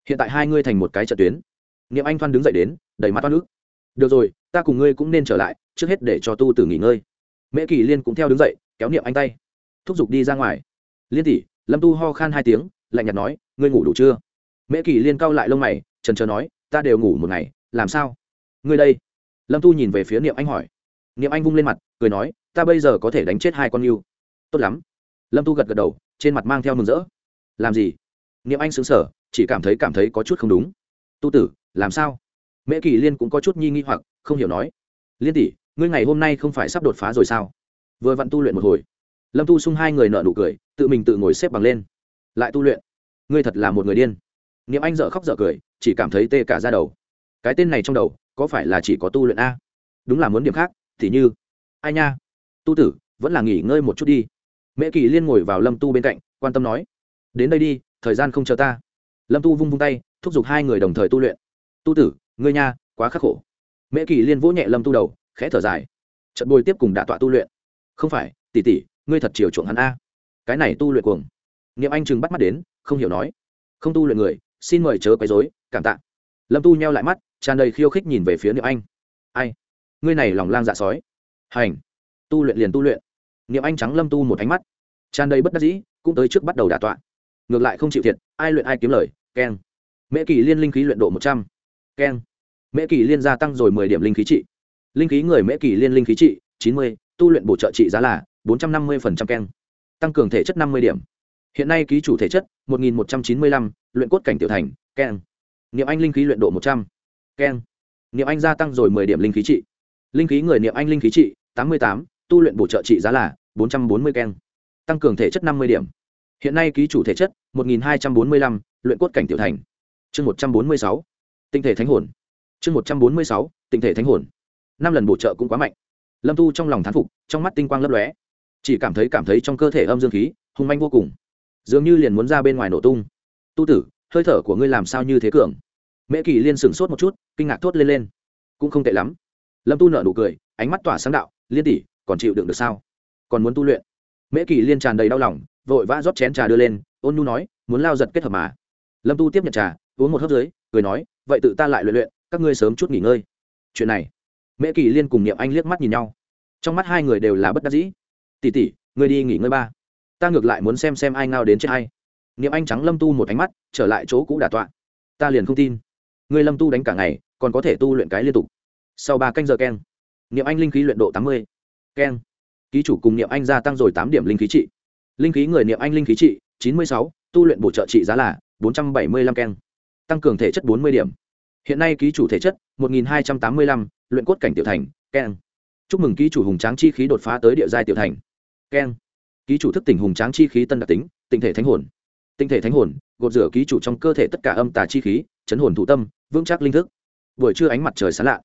Speaker 1: Hiện tại hai ngươi thành một cái trận tuyến. Niệm anh thoan đứng dậy đến đẩy mắt toan nước được rồi, ta cùng ngươi cũng nên trở lại, trước hết để cho tu tử nghỉ ngơi. Mễ kỳ liên cũng theo đứng dậy kéo niệm anh tay. Thúc giục đi ra ngoài. Liên tỷ, lâm tu ho khan hai tiếng, lạnh nhạt nói, ngươi ngủ đủ chưa? Mễ kỳ liên cau lại lông mày, trần trờ nói, ta đều ngủ một ngày, làm sao? Ngươi đây. Lâm tu nhìn về phía niệm anh hỏi. Niệm anh vung lên mặt, cười nói, ta bây giờ có thể đánh chết hai con yêu. Tốt lắm. Lâm tu gật gật đầu, trên mặt mang theo mừng rỡ. Làm gì? Niệm anh xứng sở chỉ cảm thấy cảm thấy có chút không đúng. Tu tử, làm sao? Mễ kỳ liên cũng có chút nhi nghi hoặc, không hiểu nói. Liên tỷ, ngươi ngày hôm nay không phải sắp đột phá rồi sao? Vừa vặn tu luyện một hồi. Lâm tu sung hai người nợ nụ cười, tự mình tự ngồi xếp bằng lên. Lại tu luyện. Ngươi thật là một người điên. Niệm anh dợ khóc dợ cười, chỉ cảm thấy tê cả ra đầu. Cái tên này trong đầu, có phải là chỉ có tu luyện a? Đúng là muốn điểm khác, thì như, ai nha? Tu tử, vẫn là nghỉ ngơi một chút đi. Mễ kỳ liên ngồi vào lâm tu bên cạnh, quan tâm nói, đến đây đi, thời gian không chờ ta. Lâm tu vung vung tay, thúc giục hai người đồng thời tu luyện. Tu tử, ngươi nha, quá khắc khổ. Mễ kỳ liên vỗ nhẹ lâm tu đầu, khẽ thở dài. Trận bồi tiếp cùng đạ tọa tu luyện không phải tỉ tỉ ngươi thật chiều chuộng hắn a. Cái này tu luyện cuồng. Niệm anh chừng bắt mắt đến, không hiểu nói. Không tu luyện người, xin mời chớ quấy dối cảm tạ. Lâm tu nheo lại mắt, tràn đầy khiêu khích nhìn về phía niệm anh. Ai? Ngươi này lòng lang dạ sói. Hành. Tu luyện liền tu luyện. Niệm anh trắng lâm tu một ánh mắt. Tràn đầy bất đắc dĩ, cũng tới trước bắt đầu đả tọa. Ngược lại không chịu thiệt, ai luyện ai kiếm lời, keng. Mễ kỳ liên linh khí luyện độ một trăm. Keng. Mễ kỳ liên gia tăng rồi mười điểm linh khí trị. Linh khí người mễ kỳ liên linh khí trị, chín mươi tu luyện bổ trợ trị giá là bốn trăm năm mươi keng, tăng cường thể chất năm mươi điểm. Hiện nay ký chủ thể chất một nghìn một trăm chín mươi lăm, luyện cốt cảnh tiểu thành, keng. Niệm anh linh khí luyện độ một trăm, keng. Niệm anh gia tăng rồi mười điểm linh khí trị. Linh khí người niệm anh linh khí trị, tám mươi tám, tu luyện bổ trợ trị giá là bốn trăm bốn mươi keng, tăng cường thể chất năm mươi điểm. Hiện nay ký chủ thể chất một nghìn hai trăm bốn mươi lăm, luyện cốt cảnh tiểu thành. Chương một trăm bốn mươi sáu, tinh thể thánh hồn. Chương một trăm bốn mươi sáu, tinh thể thánh hồn. Năm lần bổ trợ cũng quá mạnh lâm tu trong lòng thán phục, trong mắt tinh quang lấp lóe. Chỉ cảm thấy cảm thấy trong cơ thể âm dương khí, hung manh vô cùng. Dường như liền muốn ra bên ngoài nổ tung. Tu tử, hơi thở của ngươi làm sao như thế cường? Mễ kỳ liên sửng sốt một chút, kinh ngạc thốt lên lên. Cũng không tệ lắm. Lâm tu nợ nụ cười, ánh mắt tỏa sáng đạo, liên tỷ, còn chịu đựng được sao? Còn muốn tu luyện? Mễ kỳ liên tràn đầy đau lòng, vội vã rót chén trà đưa lên, ôn nu nói, muốn lao giật kết hợp mà. Lâm tu tiếp nhận trà, uống một hớp dưới, cười nói, vậy tự ta lại luyện luyện, các ngươi sớm chút nghỉ ngơi. Chuyện này mễ kỳ liên cùng niệm anh liếc mắt nhìn nhau. Trong mắt hai người đều là bất đắc dĩ. Tỉ tỉ ngươi đi nghỉ ngơi ba. Ta ngược lại muốn xem xem ai ngao đến chết hay. Niệm anh trắng lâm tu một ánh mắt, trở lại chỗ cũ đà tọa. Ta liền không tin. Ngươi lâm tu đánh cả ngày, còn có thể tu luyện cái liên tục. Sau ba canh giờ keng, niệm anh linh khí luyện độ tám mươi. Keng. Ký chủ cùng niệm anh gia tăng rồi tám điểm linh khí trị. Linh khí người niệm anh linh khí trị, chín mươi sáu, tu luyện bổ trợ trị giá là bốn trăm bảy mươi lăm keng, tăng cường thể chất bốn mươi điểm. Hiện nay ký chủ thể chất một nghìn hai trăm tám mươi lăm luyện cốt cảnh tiểu thành, keng. Chúc mừng ký chủ hùng tráng chi khí đột phá tới địa giai tiểu thành, keng. Ký chủ thức tỉnh hùng tráng chi khí tân đặc tính tinh thể thánh hồn. Tinh thể thánh hồn, gột rửa ký chủ trong cơ thể tất cả âm tà chi khí, chấn hồn thủ tâm, vững chắc linh thức. Buổi trưa ánh mặt trời sáng lạ.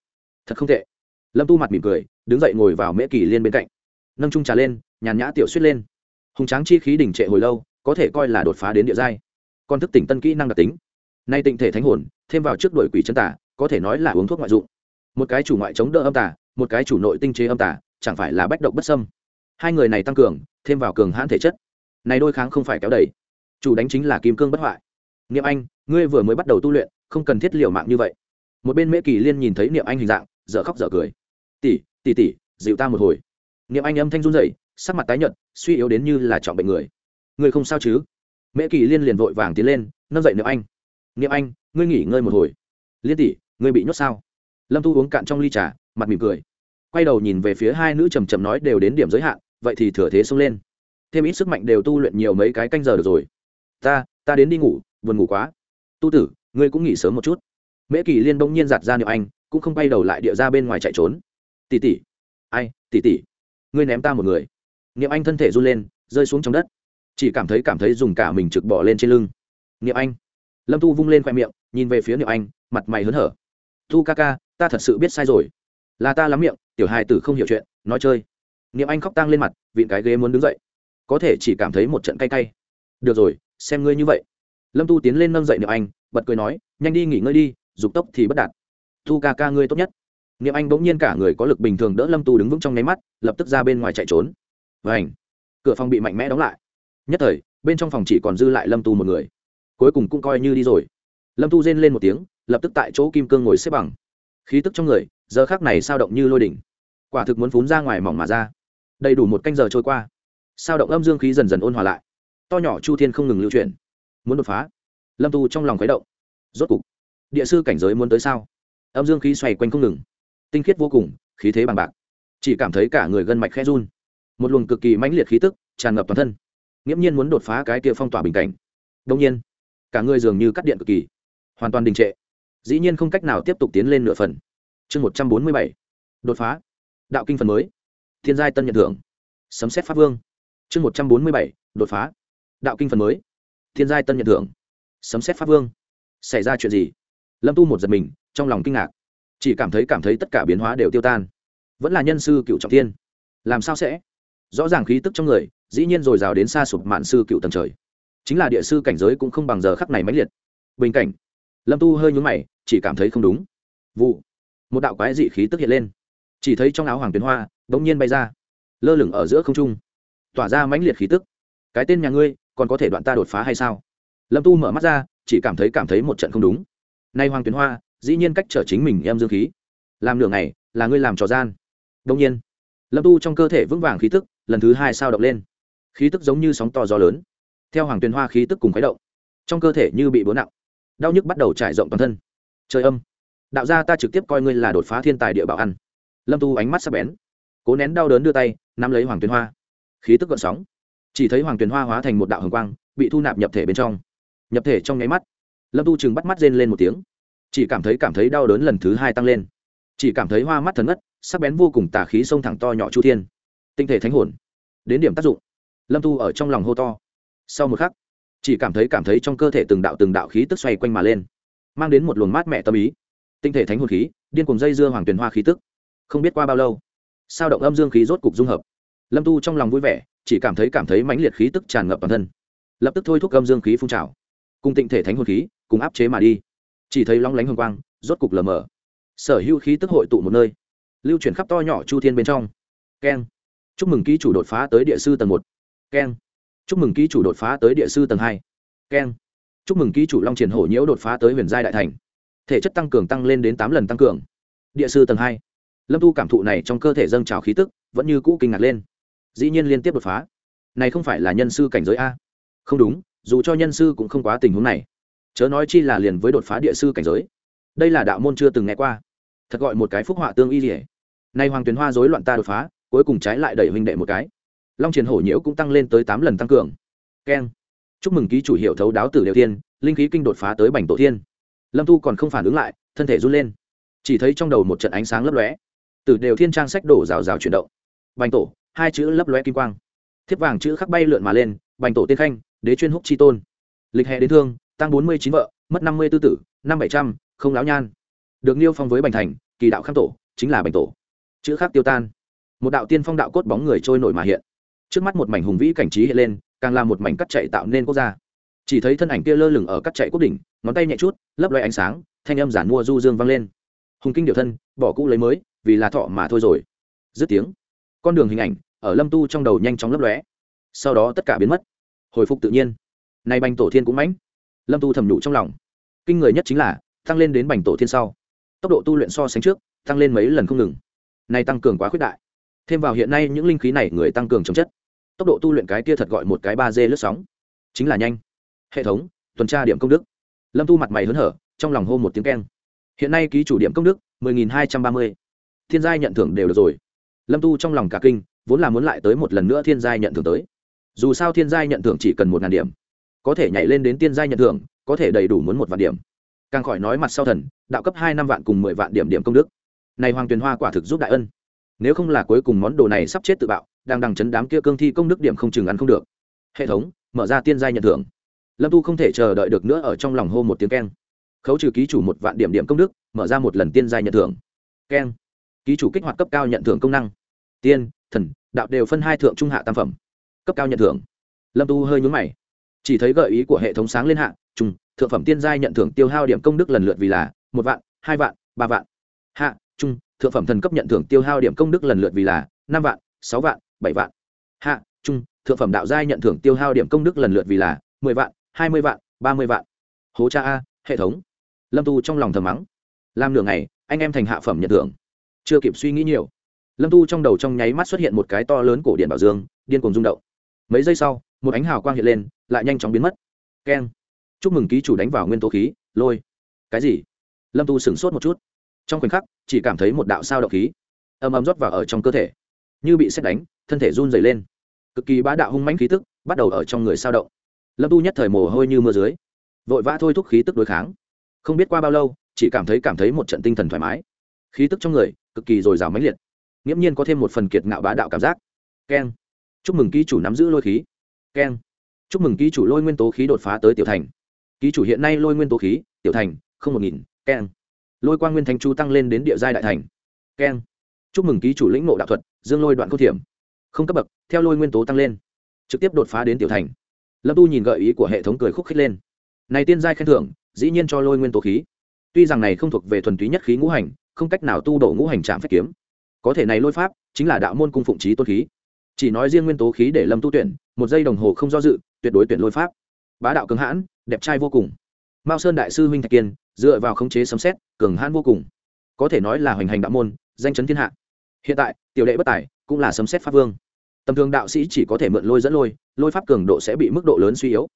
Speaker 1: Thật không tệ. Lâm tu mặt mỉm cười, đứng dậy ngồi vào mễ kỳ liên bên cạnh. Nâng trung trà lên, nhàn nhã tiểu suýt lên. Hùng tráng chi khí đỉnh trệ hồi lâu, có thể coi là đột phá đến địa giai. Còn thức tỉnh tân kỹ năng đặc tính. Nay tịnh thể thánh hồn, thêm vào trước đuổi quỷ chân tả có thể nói là uống thuốc ngoại dụng một cái chủ ngoại chống đỡ âm tả một cái chủ nội tinh chế âm tả chẳng phải là bách độc bất sâm hai người này tăng cường thêm vào cường hãn thể chất. Này đôi kháng không phải kéo đẩy, chủ đánh chính là kim cương bất hoại. Niệm anh ngươi vừa mới bắt đầu tu luyện không cần thiết liều mạng như vậy. Một bên mễ kỳ liên nhìn thấy niệm anh hình dạng dở khóc dở cười. Tỷ tỷ tỷ dịu ta một hồi. Niệm anh âm thanh run rẩy sắc mặt tái nhợt suy yếu đến như là trọng bệnh người. Người không sao chứ? Mễ kỳ liên liền vội vàng tiến lên nâng dậy niệm anh. Niệm anh ngươi nghỉ ngơi một hồi. Liên tỷ ngươi bị nhốt sao? Lâm tu uống cạn trong ly trà, mặt mỉm cười. Quay đầu nhìn về phía hai nữ trầm trầm nói đều đến điểm giới hạn, vậy thì thừa thế xông lên. Thêm ít sức mạnh đều tu luyện nhiều mấy cái canh giờ được rồi. Ta ta đến đi ngủ, buồn ngủ quá. Tu tử, ngươi cũng nghỉ sớm một chút. Mễ kỳ liên bỗng nhiên giặt ra niệm anh, cũng không bay đầu lại địa ra bên ngoài chạy trốn. Tỉ tỉ ai tỉ tỉ ngươi ném ta một người. Niệm anh thân thể run lên, rơi xuống trong đất. Chỉ cảm thấy cảm thấy dùng cả mình trực bỏ lên trên lưng. Niệm anh. Lâm tu vung lên khoe miệng, nhìn về phía niệm anh, mặt mày hớn hở. Tu ca ca ta thật sự biết sai rồi. Là ta lắm miệng, tiểu hài tử không hiểu chuyện, nói chơi. Niệm anh khóc tang lên mặt, vịn cái ghế muốn đứng dậy. Có thể chỉ cảm thấy một trận cay cay. Được rồi, xem ngươi như vậy. Lâm tu tiến lên nâng dậy niệm anh, bật cười nói, nhanh đi nghỉ ngơi đi, dục tốc thì bất đạt. Tu ca ca ngươi tốt nhất. Niệm anh bỗng nhiên cả người có lực bình thường đỡ lâm tu đứng vững trong nháy mắt, lập tức ra bên ngoài chạy trốn. Và ảnh cửa phòng bị mạnh mẽ đóng lại. Nhất thời, bên trong phòng chỉ còn dư lại lâm tu một người. Cuối cùng cũng coi như đi rồi. Lâm tu rên lên một tiếng, lập tức tại chỗ kim cương ngồi xếp bằng khí tức trong người, giờ khác này sao động như lôi đỉnh. Quả thực muốn phún ra ngoài mỏng mà ra. Đầy đủ một canh giờ trôi qua, sao động âm dương khí dần dần ôn hòa lại. To nhỏ chu thiên không ngừng lưu chuyển. Muốn đột phá. Lâm tu trong lòng khuấy động. Rốt cục, địa sư cảnh giới muốn tới sao? Âm dương khí xoay quanh không ngừng. Tinh khiết vô cùng, khí thế bằng bạc. Chỉ cảm thấy cả người gân mạch khẽ run. Một luồng cực kỳ mãnh liệt khí tức tràn ngập toàn thân. Nghiễm nhiên muốn đột phá cái kia phong tỏa bình cảnh. Đông nhiên, cả người dường như cắt điện cực kỳ. Hoàn toàn đình trệ dĩ nhiên không cách nào tiếp tục tiến lên nửa phần. Chương một trăm bốn mươi bảy, đột phá. Đạo kinh phần mới. Thiên giai tân nhận thưởng. Sấm xét pháp vương. Chương một trăm bốn mươi bảy, đột phá. Đạo kinh phần mới. Thiên giai tân nhận thưởng. Sấm xét pháp vương. Xảy ra chuyện gì? Lâm tu một giật mình, trong lòng kinh ngạc. Chỉ cảm thấy cảm thấy tất cả biến hóa đều tiêu tan. Vẫn là nhân sư cựu trọng thiên. Làm sao sẽ? Rõ ràng khí tức trong người, dĩ nhiên r ồ i r à o đến xa sụp mạn sư cựu tầng trời. Chính là địa sư cảnh giới cũng không bằng giờ khắc này máy liệt. Bình cảnh lâm tu hơi nhún mày, chỉ cảm thấy không đúng. Vụ. Một đạo quái dị khí tức hiện lên. Chỉ thấy trong áo hoàng tuyến hoa đ ỗ n g nhiên bay ra. Lơ lửng ở giữa không trung. Tỏa ra mãnh liệt khí tức. Cái tên nhà ngươi, còn có thể đoạn ta đột phá hay sao? Lâm tu mở mắt ra, chỉ cảm thấy cảm thấy một trận không đúng. Nay hoàng tuyến hoa, dĩ nhiên cách trở chính mình em dương khí. Làm nửa ngày, là ngươi làm trò gian. Đông nhiên, lâm tu trong cơ thể vững vàng khí tức, lần thứ hai sao động lên. Khí tức giống như sóng to gió lớn. Theo hoàng tuyền hoa khí tức cùng khuấy động, trong cơ thể như bị bố nặng đau nhức bắt đầu trải rộng toàn thân. Trời âm. Đạo gia ta trực tiếp coi ngươi là đột phá thiên tài địa bảo ăn. Lâm tu ánh mắt sắp bén. Cố nén đau đớn đưa tay, nắm lấy hoàng tuyền hoa. Khí tức gợn sóng. Chỉ thấy hoàng tuyền hoa hóa thành một đạo hồng quang, bị thu nạp nhập thể bên trong. Nhập thể trong nháy mắt, lâm tu chừng bắt mắt rên lên một tiếng. Chỉ cảm thấy cảm thấy đau đớn lần thứ hai tăng lên. Chỉ cảm thấy hoa mắt thần ngất, sắc bén vô cùng tà khí sông thẳng to nhỏ chu thiên. Tinh thể thánh hồn. Đến điểm tác dụng. Lâm tu ở trong lòng hô to. Sau một khắc chỉ cảm thấy cảm thấy trong cơ thể từng đạo từng đạo khí tức xoay quanh mà lên, mang đến một luồng mát mẹ tâm ý, tinh thể thánh hồn khí, điên cùng dây dưa hoàng tuyền hoa khí tức. Không biết qua bao lâu, sao động âm dương khí rốt cục dung hợp. Lâm tu trong lòng vui vẻ, chỉ cảm thấy cảm thấy mãnh liệt khí tức tràn ngập toàn thân. Lập tức thôi thúc âm dương khí phun trào, cùng tinh thể thánh hồn khí cùng áp chế mà đi. Chỉ thấy long lánh hồng quang, rốt cục lờ mờ. Sở hữu khí tức hội tụ một nơi, lưu chuyển khắp to nhỏ chu thiên bên trong. Keng. Chúc mừng ký chủ đột phá tới địa sư tầng một. Keng chúc mừng ký chủ đột phá tới địa sư tầng hai. Keng chúc mừng ký chủ long triển hổ nhiễu đột phá tới huyền giai đại thành. Thể chất tăng cường tăng lên đến tám lần tăng cường. Địa sư tầng hai. Lâm tu cảm thụ này trong cơ thể dâng trào khí tức, vẫn như cũ kinh ngạc lên. Dĩ nhiên liên tiếp đột phá. Này không phải là nhân sư cảnh giới a. Không đúng, dù cho nhân sư cũng không quá tình huống này. Chớ nói chi là liền với đột phá địa sư cảnh giới. Đây là đạo môn chưa từng nghe qua. Thật gọi một cái phúc họa tương y dỉa nay hoàng tuyền hoa dối loạn ta đột phá, cuối cùng trái lại đẩy huynh đệ một cái long triển hổ nhiễu cũng tăng lên tới tám lần tăng cường. Keng. Chúc mừng ký chủ hiệu thấu đáo tử đều thiên, linh khí kinh đột phá tới bành tổ thiên. Lâm Thu còn không phản ứng lại, thân thể run lên. Chỉ thấy trong đầu một trận ánh sáng lấp lóe. Tử đều thiên trang sách đổ rào rào chuyển động. Bành tổ, hai chữ lấp lóe kim quang. Thiếp vàng chữ khắc bay lượn mà lên, bành tổ tiên khanh, đế chuyên húc chi tôn. Lịch hệ đến thương, tăng bốn mươi chín vợ, mất năm mươi tư tử, năm bảy trăm, không láo nhan. Được niêu phong với bành thành, kỳ đạo khắc tổ, chính là bành tổ. Chữ khắc tiêu tan. Một đạo tiên phong đạo cốt bóng người trôi nổi mà hiện trước mắt một mảnh hùng vĩ cảnh trí hiện lên, càng là một mảnh cắt chạy tạo nên quốc gia. Chỉ thấy thân ảnh kia lơ lửng ở cắt chạy quốc đỉnh, ngón tay nhẹ chút, lấp loay ánh sáng, thanh âm giản mua du dương vang lên. Hùng kinh điều thân, bỏ cũ lấy mới, vì là thọ mà thôi rồi. Dứt tiếng, con đường hình ảnh ở lâm tu trong đầu nhanh chóng lấp lóe. Sau đó tất cả biến mất. Hồi phục tự nhiên. Nay bành tổ thiên cũng mãnh. Lâm tu thầm nhủ trong lòng. Kinh người nhất chính là, tăng lên đến bành tổ thiên sau. Tốc độ tu luyện so sánh trước, tăng lên mấy lần không ngừng. Nay tăng cường quá khuyết đại. Thêm vào hiện nay những linh khí này, người tăng cường chống chất tốc độ tu luyện cái kia thật gọi một cái ba d lướt sóng. Chính là nhanh. Hệ thống, tuần tra điểm công đức. Lâm tu mặt mày hớn hở, trong lòng hô một tiếng keng. Hiện nay ký chủ điểm công đức, mười nghìn hai trăm ba mươi. Thiên giai nhận thưởng đều được rồi. Lâm tu trong lòng cả kinh, vốn là muốn lại tới một lần nữa thiên giai nhận thưởng tới. Dù sao thiên giai nhận thưởng chỉ cần một ngàn điểm. Có thể nhảy lên đến tiên giai nhận thưởng, có thể đầy đủ muốn một vạn điểm. Càng khỏi nói mặt sau thần, đạo cấp hai năm vạn cùng mười vạn điểm điểm công đức. Này hoàng tuyền hoa quả thực giúp đại ân. Nếu không là cuối cùng món đồ này sắp chết tự bạo đang đằng chấn đám kia cương thi công đức điểm không chừng ăn không được. Hệ thống, mở ra tiên giai nhận thưởng. Lâm tu không thể chờ đợi được nữa ở trong lòng hô một tiếng keng. Khấu trừ ký chủ một vạn điểm điểm công đức, mở ra một lần tiên giai nhận thưởng. Keng. Ký chủ kích hoạt cấp cao nhận thưởng công năng. Tiên, thần, đạo đều phân hai thượng trung hạ tam phẩm. Cấp cao nhận thưởng. Lâm tu hơi nhúng mày. Chỉ thấy gợi ý của hệ thống sáng lên hạ trung thượng phẩm tiên giai nhận thưởng tiêu hao điểm công đức lần lượt vì là một vạn, hai vạn, ba vạn. Hạ trung thượng phẩm thần cấp nhận thưởng tiêu hao điểm công đức lần lượt vì là năm vạn sáu vạn, bảy vạn. Hạ, trung, thượng phẩm đạo giai nhận thưởng tiêu hao điểm công đức lần lượt vì là mười vạn, hai mươi vạn, ba mươi vạn. Hố cha a, hệ thống. Lâm tu trong lòng thầm mắng. Làm nửa ngày, anh em thành hạ phẩm nhận thưởng. Chưa kịp suy nghĩ nhiều, lâm tu trong đầu trong nháy mắt xuất hiện một cái to lớn cổ điện bảo dương, điên cùng rung động. Mấy giây sau, một ánh hào quang hiện lên, lại nhanh chóng biến mất. Keng. Chúc mừng ký chủ đánh vào nguyên tố khí, lôi. Cái gì? Lâm tu sửng sốt một chút. Trong khoảnh khắc, chỉ cảm thấy một đạo sao động khí ầm ầm rót vào ở trong cơ thể như bị xét đánh, thân thể run dày lên. Cực kỳ bá đạo hung mãnh khí tức bắt đầu ở trong người sao động. Lâm tu nhất thời mồ hôi như mưa dưới, vội vã thôi thúc khí tức đối kháng. Không biết qua bao lâu, chỉ cảm thấy cảm thấy một trận tinh thần thoải mái. Khí tức trong người cực kỳ dồi dào mãnh liệt, nghiễm nhiên có thêm một phần kiệt ngạo bá đạo cảm giác. Keng. Chúc mừng ký chủ nắm giữ lôi khí. Keng. Chúc mừng ký chủ lôi nguyên tố khí đột phá tới tiểu thành. Ký chủ hiện nay lôi nguyên tố khí, tiểu thành, không một nghìn, keng. Lôi quang nguyên thanh chu tăng lên đến địa giai đại thành. Keng. Chúc mừng ký chủ lĩnh ngộ đạo thuật dương lôi đoạn cốt thiểm. Không cấp bậc, theo lôi nguyên tố tăng lên. Trực tiếp đột phá đến tiểu thành. Lâm tu nhìn gợi ý của hệ thống cười khúc khích lên. Này tiên giai khen thưởng, dĩ nhiên cho lôi nguyên tố khí. Tuy rằng này không thuộc về thuần túy nhất khí ngũ hành, không cách nào tu đổ ngũ hành trạm phép kiếm. Có thể này lôi pháp, chính là đạo môn cung phụng trí tôn khí. Chỉ nói riêng nguyên tố khí để lâm tu tuyển, một giây đồng hồ không do dự, tuyệt đối tuyển lôi pháp. Bá đạo cứng hãn, đẹp trai vô cùng. Mao sơn đại sư huynh thạch kiên, dựa vào khống chế sấm xét cường hãn vô cùng. Có thể nói là hoành hành đạo môn, danh chấn thiên hạ hiện tại, tiểu đệ bất tài, cũng là sấm xét pháp vương. Tầm thường đạo sĩ chỉ có thể mượn lôi dẫn lôi lôi pháp cường độ sẽ bị mức độ lớn suy yếu.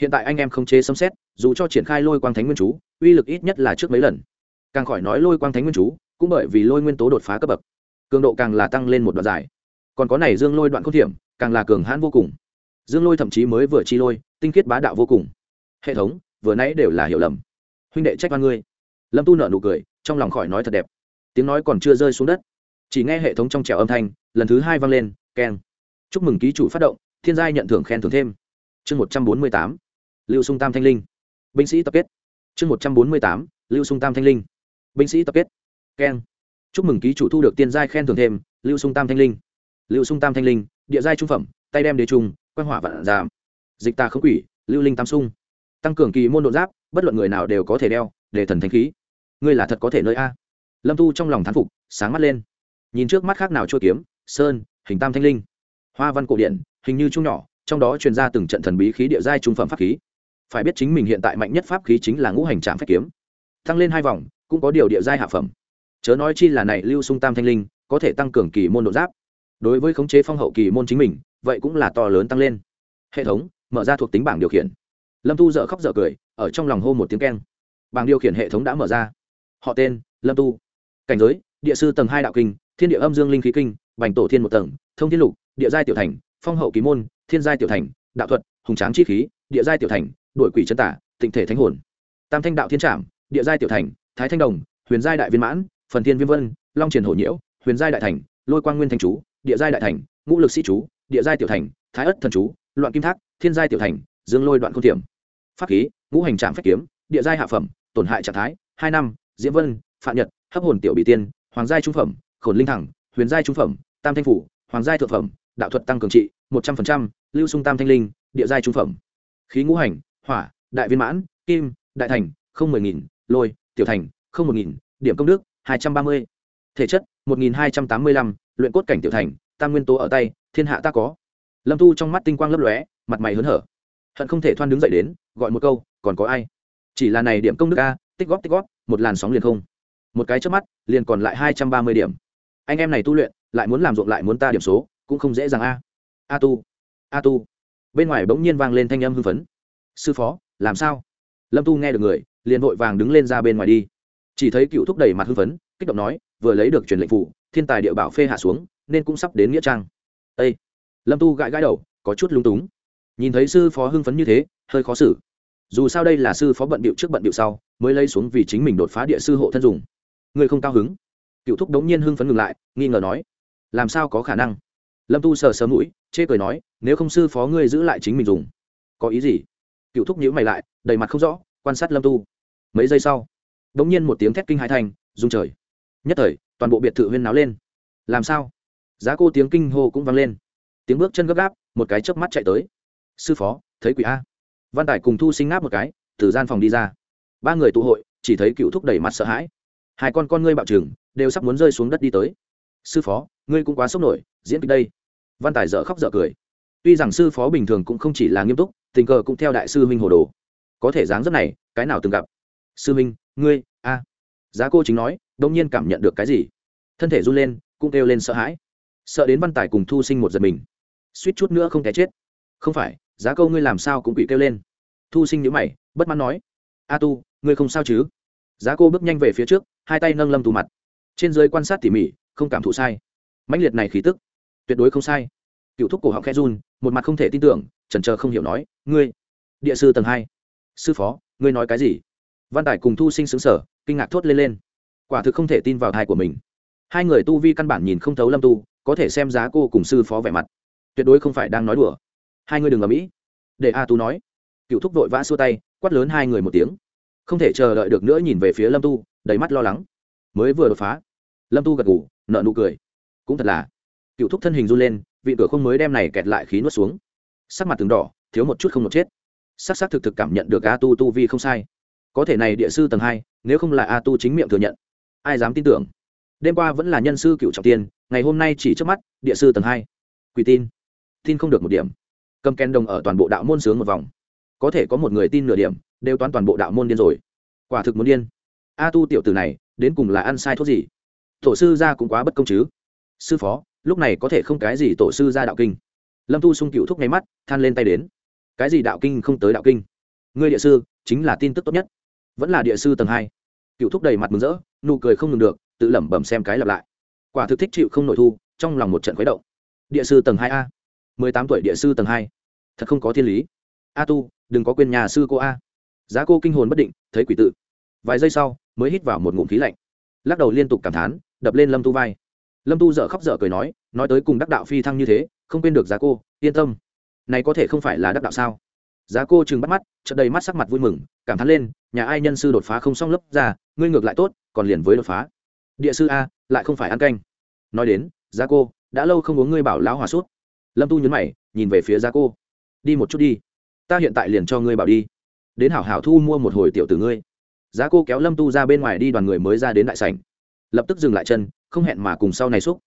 Speaker 1: Hiện tại anh em không chế sấm xét dù cho triển khai lôi quang thánh nguyên chú, uy lực ít nhất là trước mấy lần. Càng khỏi nói lôi quang thánh nguyên chú, cũng bởi vì lôi nguyên tố đột phá cấp bậc, cường độ càng là tăng lên một đoạn dài. Còn có này dương lôi đoạn không thiểm càng là cường hãn vô cùng. Dương lôi thậm chí mới vừa chi lôi, tinh khiết bá đạo vô cùng. Hệ thống, vừa nãy đều là hiểu lầm. Huynh đệ trách văn ngươi. Lâm tu nợ nụ cười, trong lòng khỏi nói thật đẹp. Tiếng nói còn chưa rơi xuống đất chỉ nghe hệ thống trong trèo âm thanh, lần thứ hai vang lên, keng. Chúc mừng ký chủ phát động, thiên giai nhận thưởng khen thưởng thêm. Chương một trăm bốn mươi tám, lưu sung tam thanh linh. Binh sĩ tập kết. Chương một trăm bốn mươi tám, lưu sung tam thanh linh. Binh sĩ tập kết. Keng. Chúc mừng ký chủ thu được tiên giai khen thưởng thêm, lưu sung tam thanh linh. Lưu sung tam thanh linh, địa giai trung phẩm, tay đem đế trung quan hỏa vạn giảm. Dịch tà khống quỷ, lưu linh tam sung. Tăng cường kỳ môn độ giáp, bất luận người nào đều có thể đeo, để thần thanh khí. Ngươi là thật có thể nơi a. Lâm tu trong lòng thán phục, sáng mắt lên nhìn trước mắt khác nào chua kiếm, sơn, hình tam thanh linh, hoa văn cổ điện hình như trung nhỏ, trong đó truyền ra từng trận thần bí khí địa giai trung phẩm pháp khí. Phải biết chính mình hiện tại mạnh nhất pháp khí chính là ngũ hành trạm phép kiếm. Tăng lên hai vòng, cũng có điều địa giai hạ phẩm. Chớ nói chi là này lưu sung tam thanh linh, có thể tăng cường kỳ môn độ giáp. Đối với khống chế phong hậu kỳ môn chính mình, vậy cũng là to lớn tăng lên. Hệ thống, mở ra thuộc tính bảng điều khiển. Lâm tu dợ khóc dợ cười, ở trong lòng hô một tiếng keng. Bảng điều khiển hệ thống đã mở ra. Họ tên, lâm tu. Cảnh giới, địa sư tầng hai đạo kinh thiên địa âm dương linh khí kinh, bành tổ thiên một tầng, thông thiên lục, địa giai tiểu thành, phong hậu ký môn, thiên giai tiểu thành, đạo thuật, hùng tráng chi khí, địa giai tiểu thành đổi quỷ chân tả, tịnh thể thánh hồn. Tam thanh đạo thiên trảm, địa giai tiểu thành, thái thanh đồng, huyền giai đại viên mãn, phần thiên viêm vân, long triển hổ nhiễu, huyền giai đại thành, lôi quang nguyên thanh chú, địa giai đại thành, ngũ lực sĩ chú, địa giai tiểu thành, thái ất thần chú, loạn kim thác, thiên giai tiểu thành, dương lôi đoạn không tiệm pháp khí, ngũ hành trạm phách kiếm, địa giai hạ phẩm, tổn hại trạng thái, hai năm, diễm vân phạm nhật, hấp hồn tiểu bị tiên, hoàng giai trung phẩm khổn linh thẳng, huyền giai trung phẩm, tam thanh phủ, hoàng giai thượng phẩm, đạo thuật tăng cường trị, một trăm linh lưu sung tam thanh linh, địa giai trung phẩm. Khí ngũ hành, hỏa, đại viên mãn, kim, đại thành, không mười nghìn, lôi, tiểu thành, không một nghìn, điểm công đức, hai trăm ba mươi. Thể chất, một nghìn hai trăm tám mươi lăm, luyện cốt cảnh tiểu thành, tam nguyên tố ở tay, thiên hạ ta có. Lâm thu trong mắt tinh quang lấp lóe, mặt mày hớn hở. Hận không thể thoan đứng dậy đến, gọi một câu, còn có ai? Chỉ là này điểm công đức a, tích góp tích góp, một làn sóng liền không. Một cái trước mắt, liền còn lại hai trăm ba mươi điểm anh em này tu luyện, lại muốn làm ruộng lại muốn ta điểm số, cũng không dễ dàng a. A tu a tu. Bên ngoài bỗng nhiên vang lên thanh âm hưng phấn. Sư phó, làm sao? Lâm tu nghe được người, liền vội vàng đứng lên ra bên ngoài đi. Chỉ thấy cựu thúc đẩy mặt hưng phấn, kích động nói, vừa lấy được truyền lệnh phủ, thiên tài địa bảo phê hạ xuống, nên cũng sắp đến nghĩa trang. Ây lâm tu gãi gãi đầu, có chút lung túng. Nhìn thấy sư phó hưng phấn như thế, hơi khó xử. Dù sao đây là sư phó bận bịu trước bận bịu sau, mới lấy xuống vì chính mình đột phá địa sư hộ thân dùng. Người không cao hứng cựu thúc đống nhiên hưng phấn ngừng lại, nghi ngờ nói, làm sao có khả năng? Lâm tu sờ sờ mũi, chê cười nói, nếu không sư phó ngươi giữ lại chính mình dùng. Có ý gì? Cựu thúc nhíu mày lại, đầy mặt không rõ, quan sát lâm tu. Mấy giây sau, đống nhiên một tiếng thét kinh hai thành, rung trời. Nhất thời, toàn bộ biệt thự huyên náo lên. Làm sao? Giá cô tiếng kinh hô cũng vang lên. Tiếng bước chân gấp gáp, một cái chớp mắt chạy tới. Sư phó, thấy quỷ a. Văn tài cùng thu sinh ngáp một cái, từ gian phòng đi ra. Ba người tụ hội, chỉ thấy cựu thúc đẩy mặt sợ hãi hai con con ngươi bạo trừng, đều sắp muốn rơi xuống đất đi tới. Sư phó, ngươi cũng quá sốc nổi, diễn kịch đây. Văn tài dở khóc dở cười. Tuy rằng sư phó bình thường cũng không chỉ là nghiêm túc, tình cờ cũng theo đại sư minh hồ đồ. Có thể dáng rất này, cái nào từng gặp? Sư minh ngươi, a. Giá cô chính nói, đông nhiên cảm nhận được cái gì? Thân thể run lên, cũng kêu lên sợ hãi. Sợ đến văn tài cùng thu sinh một giật mình. Suýt chút nữa không té chết. Không phải, giá câu ngươi làm sao cũng bị kêu lên. Thu sinh nhữ mày, bất mãn nói, a tu, ngươi không sao chứ? Giá cô bước nhanh về phía trước hai tay nâng lâm tù mặt. Trên dưới quan sát tỉ mỉ, không cảm thụ sai. Mãnh liệt này khí tức, tuyệt đối không sai. Cựu thúc cổ họng khe run, một mặt không thể tin tưởng trần trờ không hiểu nói, ngươi, địa sư tầng hai. Sư phó, ngươi nói cái gì? Văn tài cùng thu sinh xứng sở kinh ngạc thốt lên lên. Quả thực không thể tin vào thai của mình. Hai người tu vi căn bản nhìn không thấu lâm tu, có thể xem giá cô cùng sư phó vẻ mặt. Tuyệt đối không phải đang nói đùa. Hai người đừng ở mỹ để a tu nói. Cựu thúc vội vã xua tay, quát lớn hai người một tiếng. Không thể chờ đợi được nữa nhìn về phía lâm tu đầy mắt lo lắng. Mới vừa đột phá, lâm tu gật ngủ nợ nụ cười. Cũng thật là. Cựu thúc thân hình run lên, vị cửa không mới đem này kẹt lại khí nuốt xuống. Sắc mặt từng đỏ, thiếu một chút không một chết. Sắc sắc thực thực cảm nhận được a tu tu vi không sai. Có thể này địa sư tầng hai, nếu không là a tu chính miệng thừa nhận, ai dám tin tưởng? Đêm qua vẫn là nhân sư cựu trọng tiên, ngày hôm nay chỉ trước mắt, địa sư tầng hai. Quỳ tin. Tin không được một điểm. Cầm ken đồng ở toàn bộ đạo môn sướng một vòng. Có thể có một người tin nửa điểm, đều toán toàn bộ đạo môn điên rồi. Quả thực muốn điên a tu tiểu tử này, đến cùng là ăn sai thuốc gì? Tổ sư gia cũng quá bất công chứ. Sư phó, lúc này có thể không cái gì tổ sư gia đạo kinh? Lâm tu sung cựu thúc nháy mắt, than lên tay đến. Cái gì đạo kinh không tới đạo kinh? Ngươi địa sư, chính là tin tức tốt nhất. Vẫn là địa sư tầng hai. Cựu thúc đầy mặt mừng rỡ, nụ cười không ngừng được, tự lẩm bẩm xem cái lặp lại. Quả thực thích chịu không nội thu, trong lòng một trận khuấy động. Địa sư tầng hai a. Mười tám tuổi địa sư tầng hai. Thật không có thiên lý. A tu, đừng có quên nhà sư cô a. Giá cô kinh hồn bất định, thấy quỷ tự. Vài giây sau mới hít vào một ngụm khí lạnh. Lắc đầu liên tục cảm thán, đập lên lâm tu vai. Lâm tu dở khóc dở cười nói nói tới cùng đắc đạo phi thăng như thế, không quên được giá cô, yên tâm. Này có thể không phải là đắc đạo sao? Giá cô chừng bắt mắt, chợt đầy mắt sắc mặt vui mừng, cảm thán lên, nhà ai nhân sư đột phá không xong lớp ra, ngươi ngược lại tốt, còn liền với đột phá. Địa sư a, lại không phải ăn canh. Nói đến, giá cô, đã lâu không uống ngươi bảo lão hòa suốt lâm tu nhấn mày, nhìn về phía giá cô. Đi một chút đi. Ta hiện tại liền cho ngươi bảo đi. Đến hảo hảo thu mua một hồi tiểu tử ngươi giá cô kéo lâm tu ra bên ngoài đi đoàn người mới ra đến đại sảnh. Lập tức dừng lại chân, không hẹn mà cùng sau này xúc.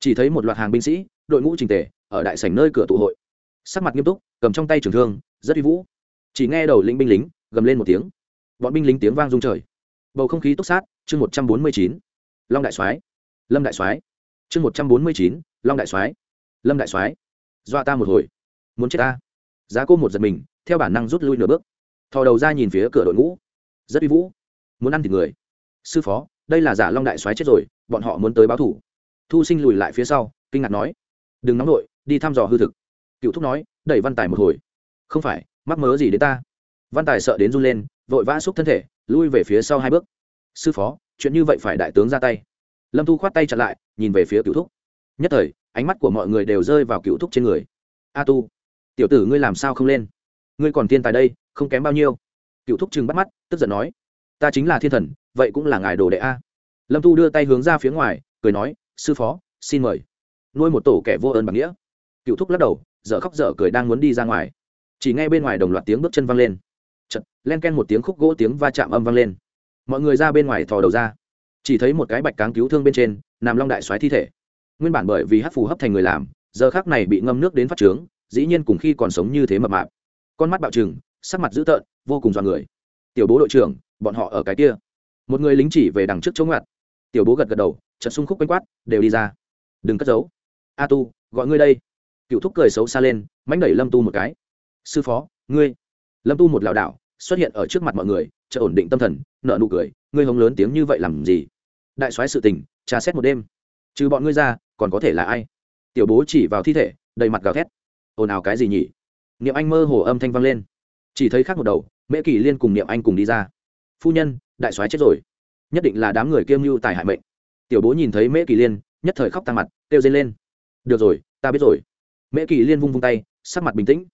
Speaker 1: Chỉ thấy một loạt hàng binh sĩ, đội ngũ trình tề, ở đại sảnh nơi cửa tụ hội. Sắc mặt nghiêm túc, cầm trong tay trường thương, rất uy vũ. Chỉ nghe đầu lĩnh binh lính, gầm lên một tiếng. Bọn binh lính tiếng vang rung trời. Bầu không khí túc sát, chương một trăm bốn mươi chín. Long đại soái. Lâm đại soái. Chương một trăm bốn mươi chín, long đại soái. Lâm đại soái. Dọa ta một hồi. Muốn chết ta. Giá cô một giật mình, theo bản năng rút lui nửa bước. Thò đầu ra nhìn phía cửa đội ngũ rất uy vũ. Muốn ăn thịt người. Sư phó, đây là giả long đại soái chết rồi, bọn họ muốn tới báo thủ. Thu sinh lùi lại phía sau, kinh ngạc nói. Đừng nóng nổi đi thăm dò hư thực. Cựu thúc nói, đẩy văn tài một hồi. Không phải, mắc mớ gì đến ta? Văn tài sợ đến run lên, vội vã xúc thân thể, lui về phía sau hai bước. Sư phó, chuyện như vậy phải đại tướng ra tay. Lâm thu khoát tay chặn lại, nhìn về phía cựu thúc. Nhất thời, ánh mắt của mọi người đều rơi vào cựu thúc trên người. A tu, tiểu tử ngươi làm sao không lên? Ngươi còn thiên tài đây, không kém bao nhiêu cựu thúc trừng bắt mắt, tức giận nói, ta chính là thiên thần, vậy cũng là ngài đồ đệ a. Lâm Thu đưa tay hướng ra phía ngoài, cười nói, sư phó, xin mời. Nuôi một tổ kẻ vô ơn bằng nghĩa. Cựu thúc lắc đầu, dở khóc dở cười đang muốn đi ra ngoài. Chỉ nghe bên ngoài đồng loạt tiếng bước chân văng lên. Chật len ken một tiếng khúc gỗ tiếng va chạm âm vang lên. Mọi người ra bên ngoài thò đầu ra. Chỉ thấy một cái bạch cáng cứu thương bên trên, nằm long đại xoáy thi thể. Nguyên bản bởi vì hát phù hấp thành người làm, giờ khác này bị ngâm nước đến phát trướng, dĩ nhiên cùng khi còn sống như thế mập mạp. Con mắt bạo trừng sắc mặt dữ tợn, vô cùng dọa người. Tiểu bố đội trưởng, bọn họ ở cái kia. Một người lính chỉ về đằng trước chống ngặt tiểu bố gật gật đầu chật sung khúc quanh quát, đều đi ra. Đừng cất giấu. A tu, gọi ngươi đây. Cựu thúc cười xấu xa lên, mánh đẩy lâm tu một cái. Sư phó, ngươi. Lâm tu một lảo đảo, xuất hiện ở trước mặt mọi người chợ ổn định tâm thần nợ nụ cười, ngươi hống lớn tiếng như vậy làm gì? Đại soái sự tình trà xét một đêm. Trừ bọn ngươi ra, còn có thể là ai? Tiểu bố chỉ vào thi thể, đầy mặt gào thét. Ồn ào cái gì nhỉ? Niệm anh mơ hồ âm thanh vang lên chỉ thấy khác một đầu, mễ kỳ liên cùng niệm anh cùng đi ra. Phu nhân, đại soái chết rồi. Nhất định là đám người kiêm mưu tài hại mệnh. Tiểu bố nhìn thấy mễ kỳ liên, nhất thời khóc tăng mặt, kêu dây lên. Được rồi, ta biết rồi. Mễ kỳ liên vung vung tay, sắc mặt bình tĩnh.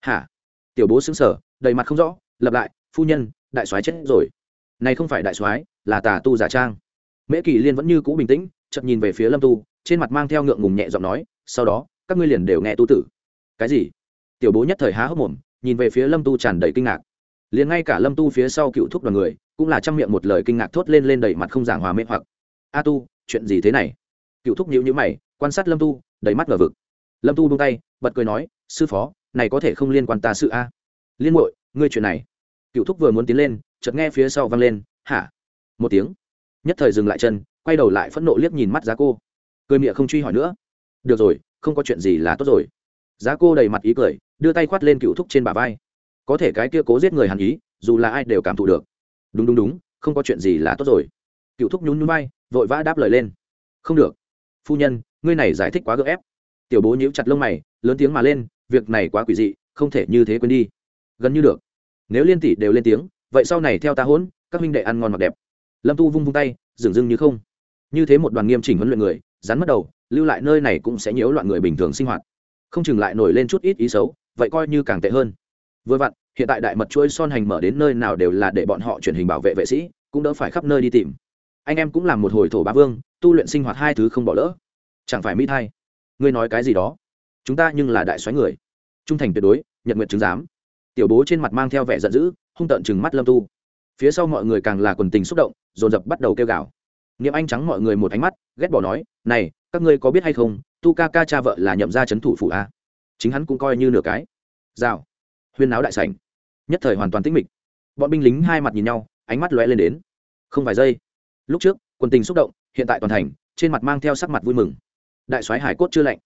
Speaker 1: Hả? Tiểu bố xứng sở đầy mặt không rõ, lặp lại, phu nhân, đại soái chết rồi. Này không phải đại soái, là tà tu giả trang. Mễ kỳ liên vẫn như cũ bình tĩnh chậm nhìn về phía lâm tu, trên mặt mang theo ngượng ngùng nhẹ giọng nói, sau đó, các ngươi liền đều nghe tu tử. Cái gì? Tiểu bố nhất thời há hốc mồm nhìn về phía lâm tu tràn đầy kinh ngạc. Liền ngay cả lâm tu phía sau cựu thúc đoàn người, cũng là trong miệng một lời kinh ngạc thốt lên lên đầy mặt không giảng hòa mê hoặc. A tu, chuyện gì thế này? Cựu thúc nhữ nhữ mày, quan sát lâm tu, đầy mắt ngờ vực. Lâm tu buông tay, bật cười nói, sư phó, này có thể không liên quan ta sự a? Liên muội, ngươi chuyện này. Cựu thúc vừa muốn tiến lên, chợt nghe phía sau vang lên, hả? Một tiếng. Nhất thời dừng lại chân, quay đầu lại phẫn nộ liếc nhìn mắt giá cô. Cười miệng không truy hỏi nữa. Được rồi, không có chuyện gì là tốt rồi. Giá cô đầy mặt ý cười đưa tay khoát lên cựu thúc trên bả vai. Có thể cái kia cố giết người hàn ý, dù là ai đều cảm thụ được. Đúng đúng đúng, không có chuyện gì là tốt rồi. Cựu thúc nhún nhún bay vội vã đáp lời lên. Không được. Phu nhân, ngươi này giải thích quá gỡ ép. Tiểu bố nhíu chặt lông mày, lớn tiếng mà lên, việc này quá quỷ dị, không thể như thế quên đi. Gần như được. Nếu liên tỷ đều lên tiếng, vậy sau này theo ta hỗn, các huynh đệ ăn ngon mặc đẹp. Lâm tu vung vung tay, dừng dưng như không. Như thế một đoàn nghiêm chỉnh huấn luyện người, rắn mất đầu, lưu lại nơi này cũng sẽ nhiễu loạn người bình thường sinh hoạt. Không chừng lại nổi lên chút ít ý xấu vậy coi như càng tệ hơn. Vừa vặn, hiện tại đại mật chuỗi son hành mở đến nơi nào đều là để bọn họ truyền hình bảo vệ vệ sĩ, cũng đỡ phải khắp nơi đi tìm. Anh em cũng làm một hồi thổ bá vương, tu luyện sinh hoạt hai thứ không bỏ lỡ. Chẳng phải mỹ thay. Ngươi nói cái gì đó? Chúng ta nhưng là đại soái người. Trung thành tuyệt đối nhận nguyện chứng giám. Tiểu bố trên mặt mang theo vẻ giận dữ, hung tợn chừng mắt lâm tu. Phía sau mọi người càng là quần tình xúc động, dồn dập bắt đầu kêu gào. Niệm anh trắng mọi người một ánh mắt, ghét bỏ nói, này, các ngươi có biết hay không, tu ca ca cha vợ là nhậm ra c h ấ n thủ phủ a? Chính hắn cũng coi như nửa cái. Rào. Huyên náo đại sảnh. Nhất thời hoàn toàn tĩnh mịch. Bọn binh lính hai mặt nhìn nhau, ánh mắt lóe lên đến. Không vài giây, lúc trước quần tình xúc động, hiện tại toàn thành, trên mặt mang theo sắc mặt vui mừng. Đại soái hải cốt chưa lạnh.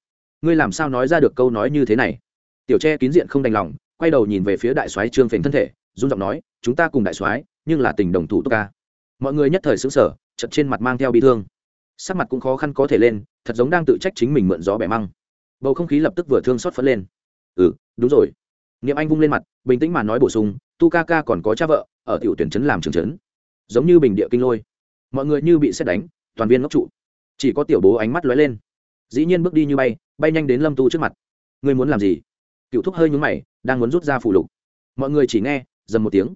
Speaker 1: Ngươi làm sao nói ra được câu nói như thế này? Tiểu tre kín diện không đành lòng, quay đầu nhìn về phía đại soái trương phình thân thể, run giọng nói, chúng ta cùng đại soái, nhưng là tình đồng thủ tốt ca mọi người nhất thời xứng sở chật trên mặt mang theo bị thương. Sắc mặt cũng khó khăn có thể lên, thật giống đang tự trách chính mình mượn gió bẻ măng bầu không khí lập tức vừa thương xót phất lên. Ừ đúng rồi. Niệm anh vung lên mặt, bình tĩnh mà nói bổ sung, tu ca ca còn có cha vợ, ở tiểu tuyển trấn làm trường trấn. Giống như bình địa kinh lôi. Mọi người như bị xét đánh, toàn viên ngốc trụ. Chỉ có tiểu bố ánh mắt lóe lên. Dĩ nhiên bước đi như bay bay nhanh đến lâm tu trước mặt. Ngươi muốn làm gì? Cựu thúc hơi nhúng mày, đang muốn rút ra phủ lục. Mọi người chỉ nghe, dầm một tiếng.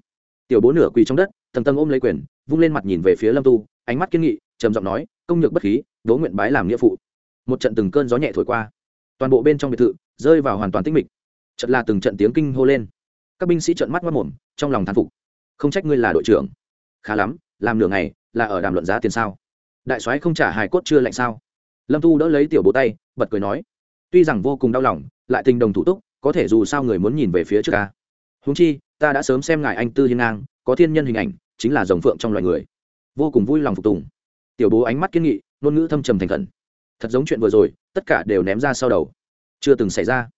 Speaker 1: Tiểu bố nửa quỳ trong đất, tầng tầng ôm lấy quyền, vung lên mặt nhìn về phía lâm tu, ánh mắt kiên nghị, trầm giọng nói, công nhược bất khí, đố nguyện bái làm nghĩa phụ. Một trận từng cơn gió nhẹ thổi qua toàn bộ bên trong biệt thự rơi vào hoàn toàn tĩnh mịch. Trận là từng trận tiếng kinh hô lên. Các binh sĩ trợn mắt mất mồm, trong lòng thán phục. Không trách ngươi là đội trưởng. Khá lắm, làm nửa ngày là ở đàm luận giá tiền sao? Đại soái không trả hài cốt chưa lạnh sao? Lâm Thu đỡ lấy tiểu bố tay, bật cười nói, tuy rằng vô cùng đau lòng, lại tình đồng thủ túc, có thể dù sao người muốn nhìn về phía trước ca húng chi, ta đã sớm xem ngài anh tư hiên ngang, có thiên nhân hình ảnh, chính là dòng phượng trong loài người. Vô cùng vui lòng phục tùng. Tiểu bố ánh mắt kiên nghị, ngôn ngữ thâm trầm thành khẩn thật giống chuyện vừa rồi, tất cả đều ném ra sau đầu. Chưa từng xảy ra.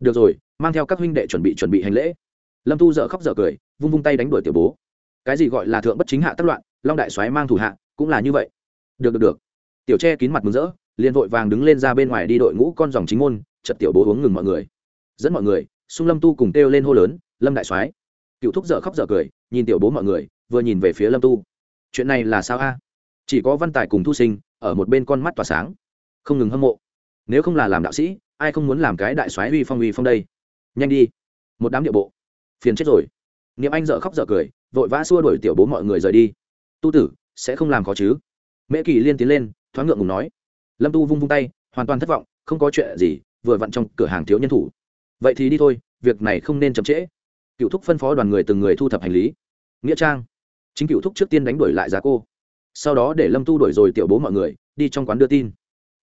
Speaker 1: Được rồi, mang theo các huynh đệ chuẩn bị chuẩn bị hành lễ. Lâm tu dợ khóc dợ cười, vung vung tay đánh đuổi tiểu bố. Cái gì gọi là thượng bất chính hạ tất loạn, long đại soái mang thủ hạ, cũng là như vậy. Được được được. Tiểu che kín mặt mừng rỡ, liền vội vàng đứng lên ra bên ngoài đi đội ngũ con dòng chính môn chật tiểu bố uống ngừng mọi người. Dẫn mọi người, xung lâm tu cùng kêu lên hô lớn, lâm đại soái. Cựu thúc dở khóc dở cười, nhìn tiểu bố mọi người, vừa nhìn về phía lâm tu. Chuyện này là sao a? Chỉ có văn tài cùng thu sinh, ở một bên con mắt tỏa sáng không ngừng hâm mộ. Nếu không là làm đạo sĩ, ai không muốn làm cái đại soái uy phong uy phong đây? Nhanh đi. Một đám địa bộ. Phiền chết rồi. Niệm anh dợ khóc dợ cười, vội vã xua đuổi tiểu bố mọi người rời đi. Tu tử, sẽ không làm khó chứ? Mễ kỳ liên tiến lên, thoáng ngượng ngùng nói. Lâm tu vung vung tay, hoàn toàn thất vọng, không có chuyện gì, vừa vặn trong cửa hàng thiếu nhân thủ. Vậy thì đi thôi, việc này không nên chậm trễ. Cựu thúc phân phó đoàn người từng người thu thập hành lý. Nghĩa trang. Chính cựu thúc trước tiên đánh đuổi lại giá cô. Sau đó để lâm tu đuổi rồi tiểu bố mọi người, đi trong quán đưa tin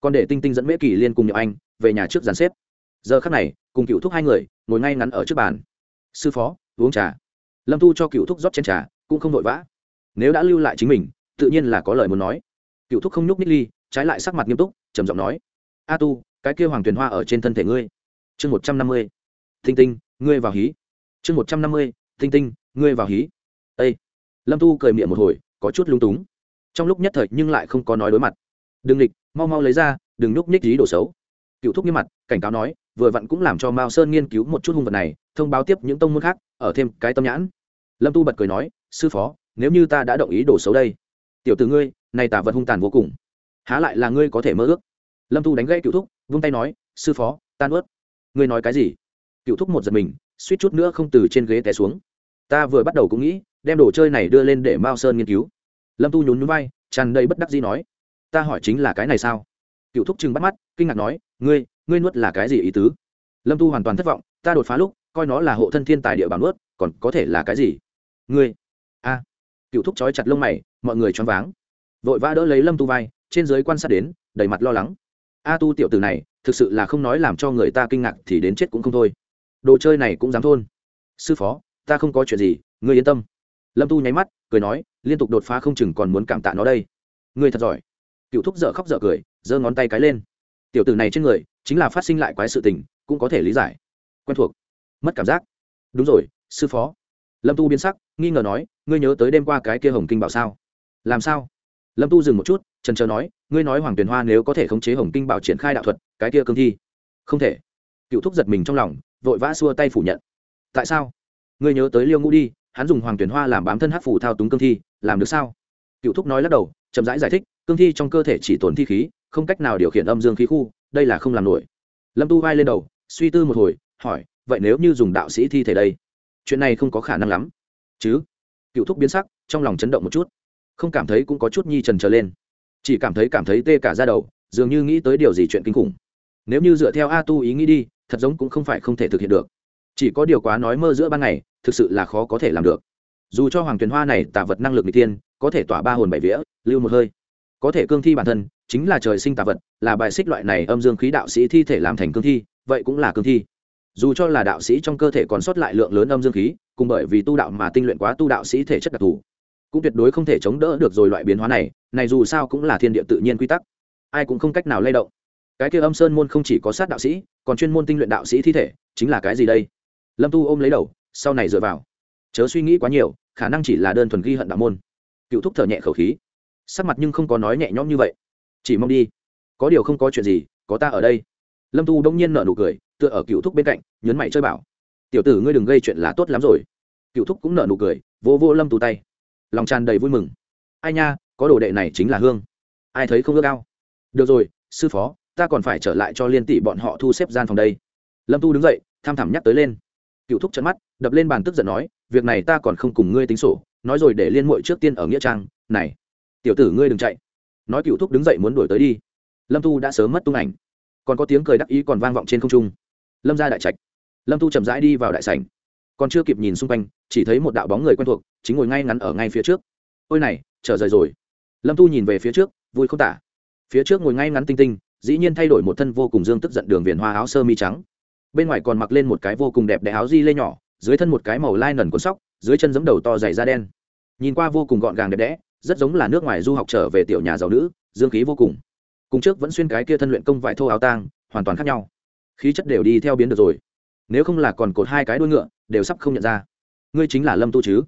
Speaker 1: còn để tinh tinh dẫn mễ kỳ liên cùng nhậu anh về nhà trước dàn xếp. Giờ khắc này, cùng cựu thúc hai người ngồi ngay ngắn ở trước bàn. Sư phó, uống trà. Lâm thu cho cựu thúc rót chén trà, cũng không vội vã. Nếu đã lưu lại chính mình, tự nhiên là có lời muốn nói. Cựu thúc không nhúc ních ly, trái lại sắc mặt nghiêm túc, trầm giọng nói, a tu, cái kêu hoàng tuyền hoa ở trên thân thể ngươi. Chương một trăm năm mươi. Tinh tinh, ngươi vào hí. Chương một trăm năm mươi. Tinh tinh, ngươi vào hí. Â lâm tu cười miệng một hồi, có chút lung túng. Trong lúc nhất thời nhưng lại không có nói đối mặt. Đừng địch mau mau lấy ra, đừng nhúc nhích lý đồ xấu. Cựu thúc nghiêm mặt, cảnh cáo nói, vừa vặn cũng làm cho mao sơn nghiên cứu một chút hung vật này, thông báo tiếp những tông môn khác, ở thêm cái tâm nhãn. Lâm tu bật cười nói, sư phó, nếu như ta đã động ý đổ xấu đây, tiểu từ ngươi, này tả vật hung tàn vô cùng. Há lại là ngươi có thể mơ ước? Lâm tu đánh gãy cựu thúc, vung tay nói, sư phó tan ướt ngươi nói cái gì? Cựu thúc một giật mình, suýt chút nữa không từ trên ghế té xuống. Ta vừa bắt đầu cũng nghĩ, đem đồ chơi này đưa lên để mao sơn nghiên cứu. Lâm tu nhún nhún vai, tràn đầy bất đắc dĩ nói ta hỏi chính là cái này sao? Cựu thúc chừng bắt mắt, kinh ngạc nói, ngươi ngươi nuốt là cái gì ý tứ? Lâm tu hoàn toàn thất vọng, ta đột phá lúc, coi nó là hộ thân thiên tài địa bàn nuốt, còn có thể là cái gì? Ngươi, a, cựu thúc trói chặt lông mày, mọi người choáng váng. Vội vã đỡ lấy lâm tu vai, trên giới quan sát đến, đầy mặt lo lắng. A tu tiểu tử này, thực sự là không nói làm cho người ta kinh ngạc thì đến chết cũng không thôi. Đồ chơi này cũng dám thôn. Sư phó, ta không có chuyện gì, ngươi yên tâm. Lâm tu nháy mắt, cười nói, liên tục đột phá không chừng còn muốn cảm tạ nó đây. Ngươi thật giỏi cựu thúc dở khóc dở cười giơ ngón tay cái lên. Tiểu tử này trên người chính là phát sinh lại quái sự tình cũng có thể lý giải. Quen thuộc. Mất cảm giác. Đúng rồi sư phó. Lâm tu biến sắc nghi ngờ nói ngươi nhớ tới đêm qua cái kia hồng kinh bảo sao? Làm sao? Lâm tu dừng một chút trần trờ nói ngươi nói hoàng tuyền hoa nếu có thể khống chế hồng kinh bảo triển khai đạo thuật cái kia cương thi. Không thể. Cựu thúc giật mình trong lòng vội vã xua tay phủ nhận. Tại sao? Ngươi nhớ tới liêu ngũ đi hắn dùng hoàng tuyền hoa làm bám thân hát phủ thao túng cương thi làm được sao? Cựu thúc nói lắc đầu chậm rãi giải, giải thích cương thi trong cơ thể chỉ tồn thi khí, không cách nào điều khiển âm dương khí khu, đây là không làm nổi. Lâm tu vai lên đầu, suy tư một hồi, hỏi, vậy nếu như dùng đạo sĩ thi thể đây, chuyện này không có khả năng lắm. Chứ? Cựu thúc biến sắc, trong lòng chấn động một chút. Không cảm thấy cũng có chút nhi trần trở lên. Chỉ cảm thấy cảm thấy tê cả ra đầu, dường như nghĩ tới điều gì chuyện kinh khủng. Nếu như dựa theo a tu ý nghĩ đi, thật giống cũng không phải không thể thực hiện được. Chỉ có điều quá nói mơ giữa ban ngày, thực sự là khó có thể làm được. Dù cho hoàng tuyền hoa này tả vật năng lực n tiên có thể tỏa ba hồn bảy vía, lưu một hơi có thể cương thi bản thân, chính là trời sinh tà vật, là bài xích loại này âm dương khí đạo sĩ thi thể làm thành cương thi, vậy cũng là cương thi. Dù cho là đạo sĩ trong cơ thể còn sót lại lượng lớn âm dương khí, cùng bởi vì tu đạo mà tinh luyện quá tu đạo sĩ thể chất đặc thù, cũng tuyệt đối không thể chống đỡ được rồi loại biến hóa này này dù sao cũng là thiên địa tự nhiên quy tắc. Ai cũng không cách nào lay động. Cái kia âm sơn môn không chỉ có sát đạo sĩ, còn chuyên môn tinh luyện đạo sĩ thi thể, chính là cái gì đây? Lâm tu ôm lấy đầu, sau này dựa vào. Chớ suy nghĩ quá nhiều, khả năng chỉ là đơn thuần ghi hận đạo môn. Cựu thúc thở nhẹ khẩu khí sắc mặt nhưng không có nói nhẹ nhõm như vậy. Chỉ mong đi. Có điều không có chuyện gì, có ta ở đây. Lâm tu đông nhiên nở nụ cười, tựa ở cựu thúc bên cạnh, nhấn mạnh chơi bảo. Tiểu tử ngươi đừng gây chuyện là tốt lắm rồi. Cựu thúc cũng nở nụ cười vô vô lâm tu tay. Lòng tràn đầy vui mừng. Ai nha, có đồ đệ này chính là hương. Ai thấy không ước ao? Được rồi, sư phó, ta còn phải trở lại cho liên tỷ bọn họ thu xếp gian phòng đây. Lâm tu đứng dậy, tham thẳm nhắc tới lên. Cựu thúc trận mắt, đập lên bàn tức giận nói, việc này ta còn không cùng ngươi tính sổ. Nói rồi để liên mội trước tiên ở nghĩa trang. Này tiểu tử ngươi đừng chạy. Nói cựu thúc đứng dậy muốn đuổi tới đi. Lâm tu đã sớm mất tung ảnh. Còn có tiếng cười đắc ý còn vang vọng trên không trung. Lâm ra đại trạch. Lâm tu chậm rãi đi vào đại sảnh. Còn chưa kịp nhìn xung quanh, chỉ thấy một đạo bóng người quen thuộc, chính ngồi ngay ngắn ở ngay phía trước. Ôi này, trở rời rồi. Lâm tu nhìn về phía trước, vui không tả. Phía trước ngồi ngay ngắn tinh tinh, dĩ nhiên thay đổi một thân vô cùng dương tức giận đường viền hoa áo sơ mi trắng. Bên ngoài còn mặc lên một cái vô cùng đẹp đẽ áo di lê nhỏ, dưới thân một cái màu lai nần cuốn sóc, dưới chân giấm đầu to dày da đen. Nhìn qua vô cùng gọn gàng đẹp đẽ rất giống là nước ngoài du học trở về tiểu nhà giàu nữ, dương khí vô cùng. Cùng trước vẫn xuyên cái kia thân luyện công vải thô áo tang, hoàn toàn khác nhau. Khí chất đều đi theo biến được rồi. Nếu không là còn cột hai cái đuôi ngựa, đều sắp không nhận ra. Ngươi chính là lâm tu chứ?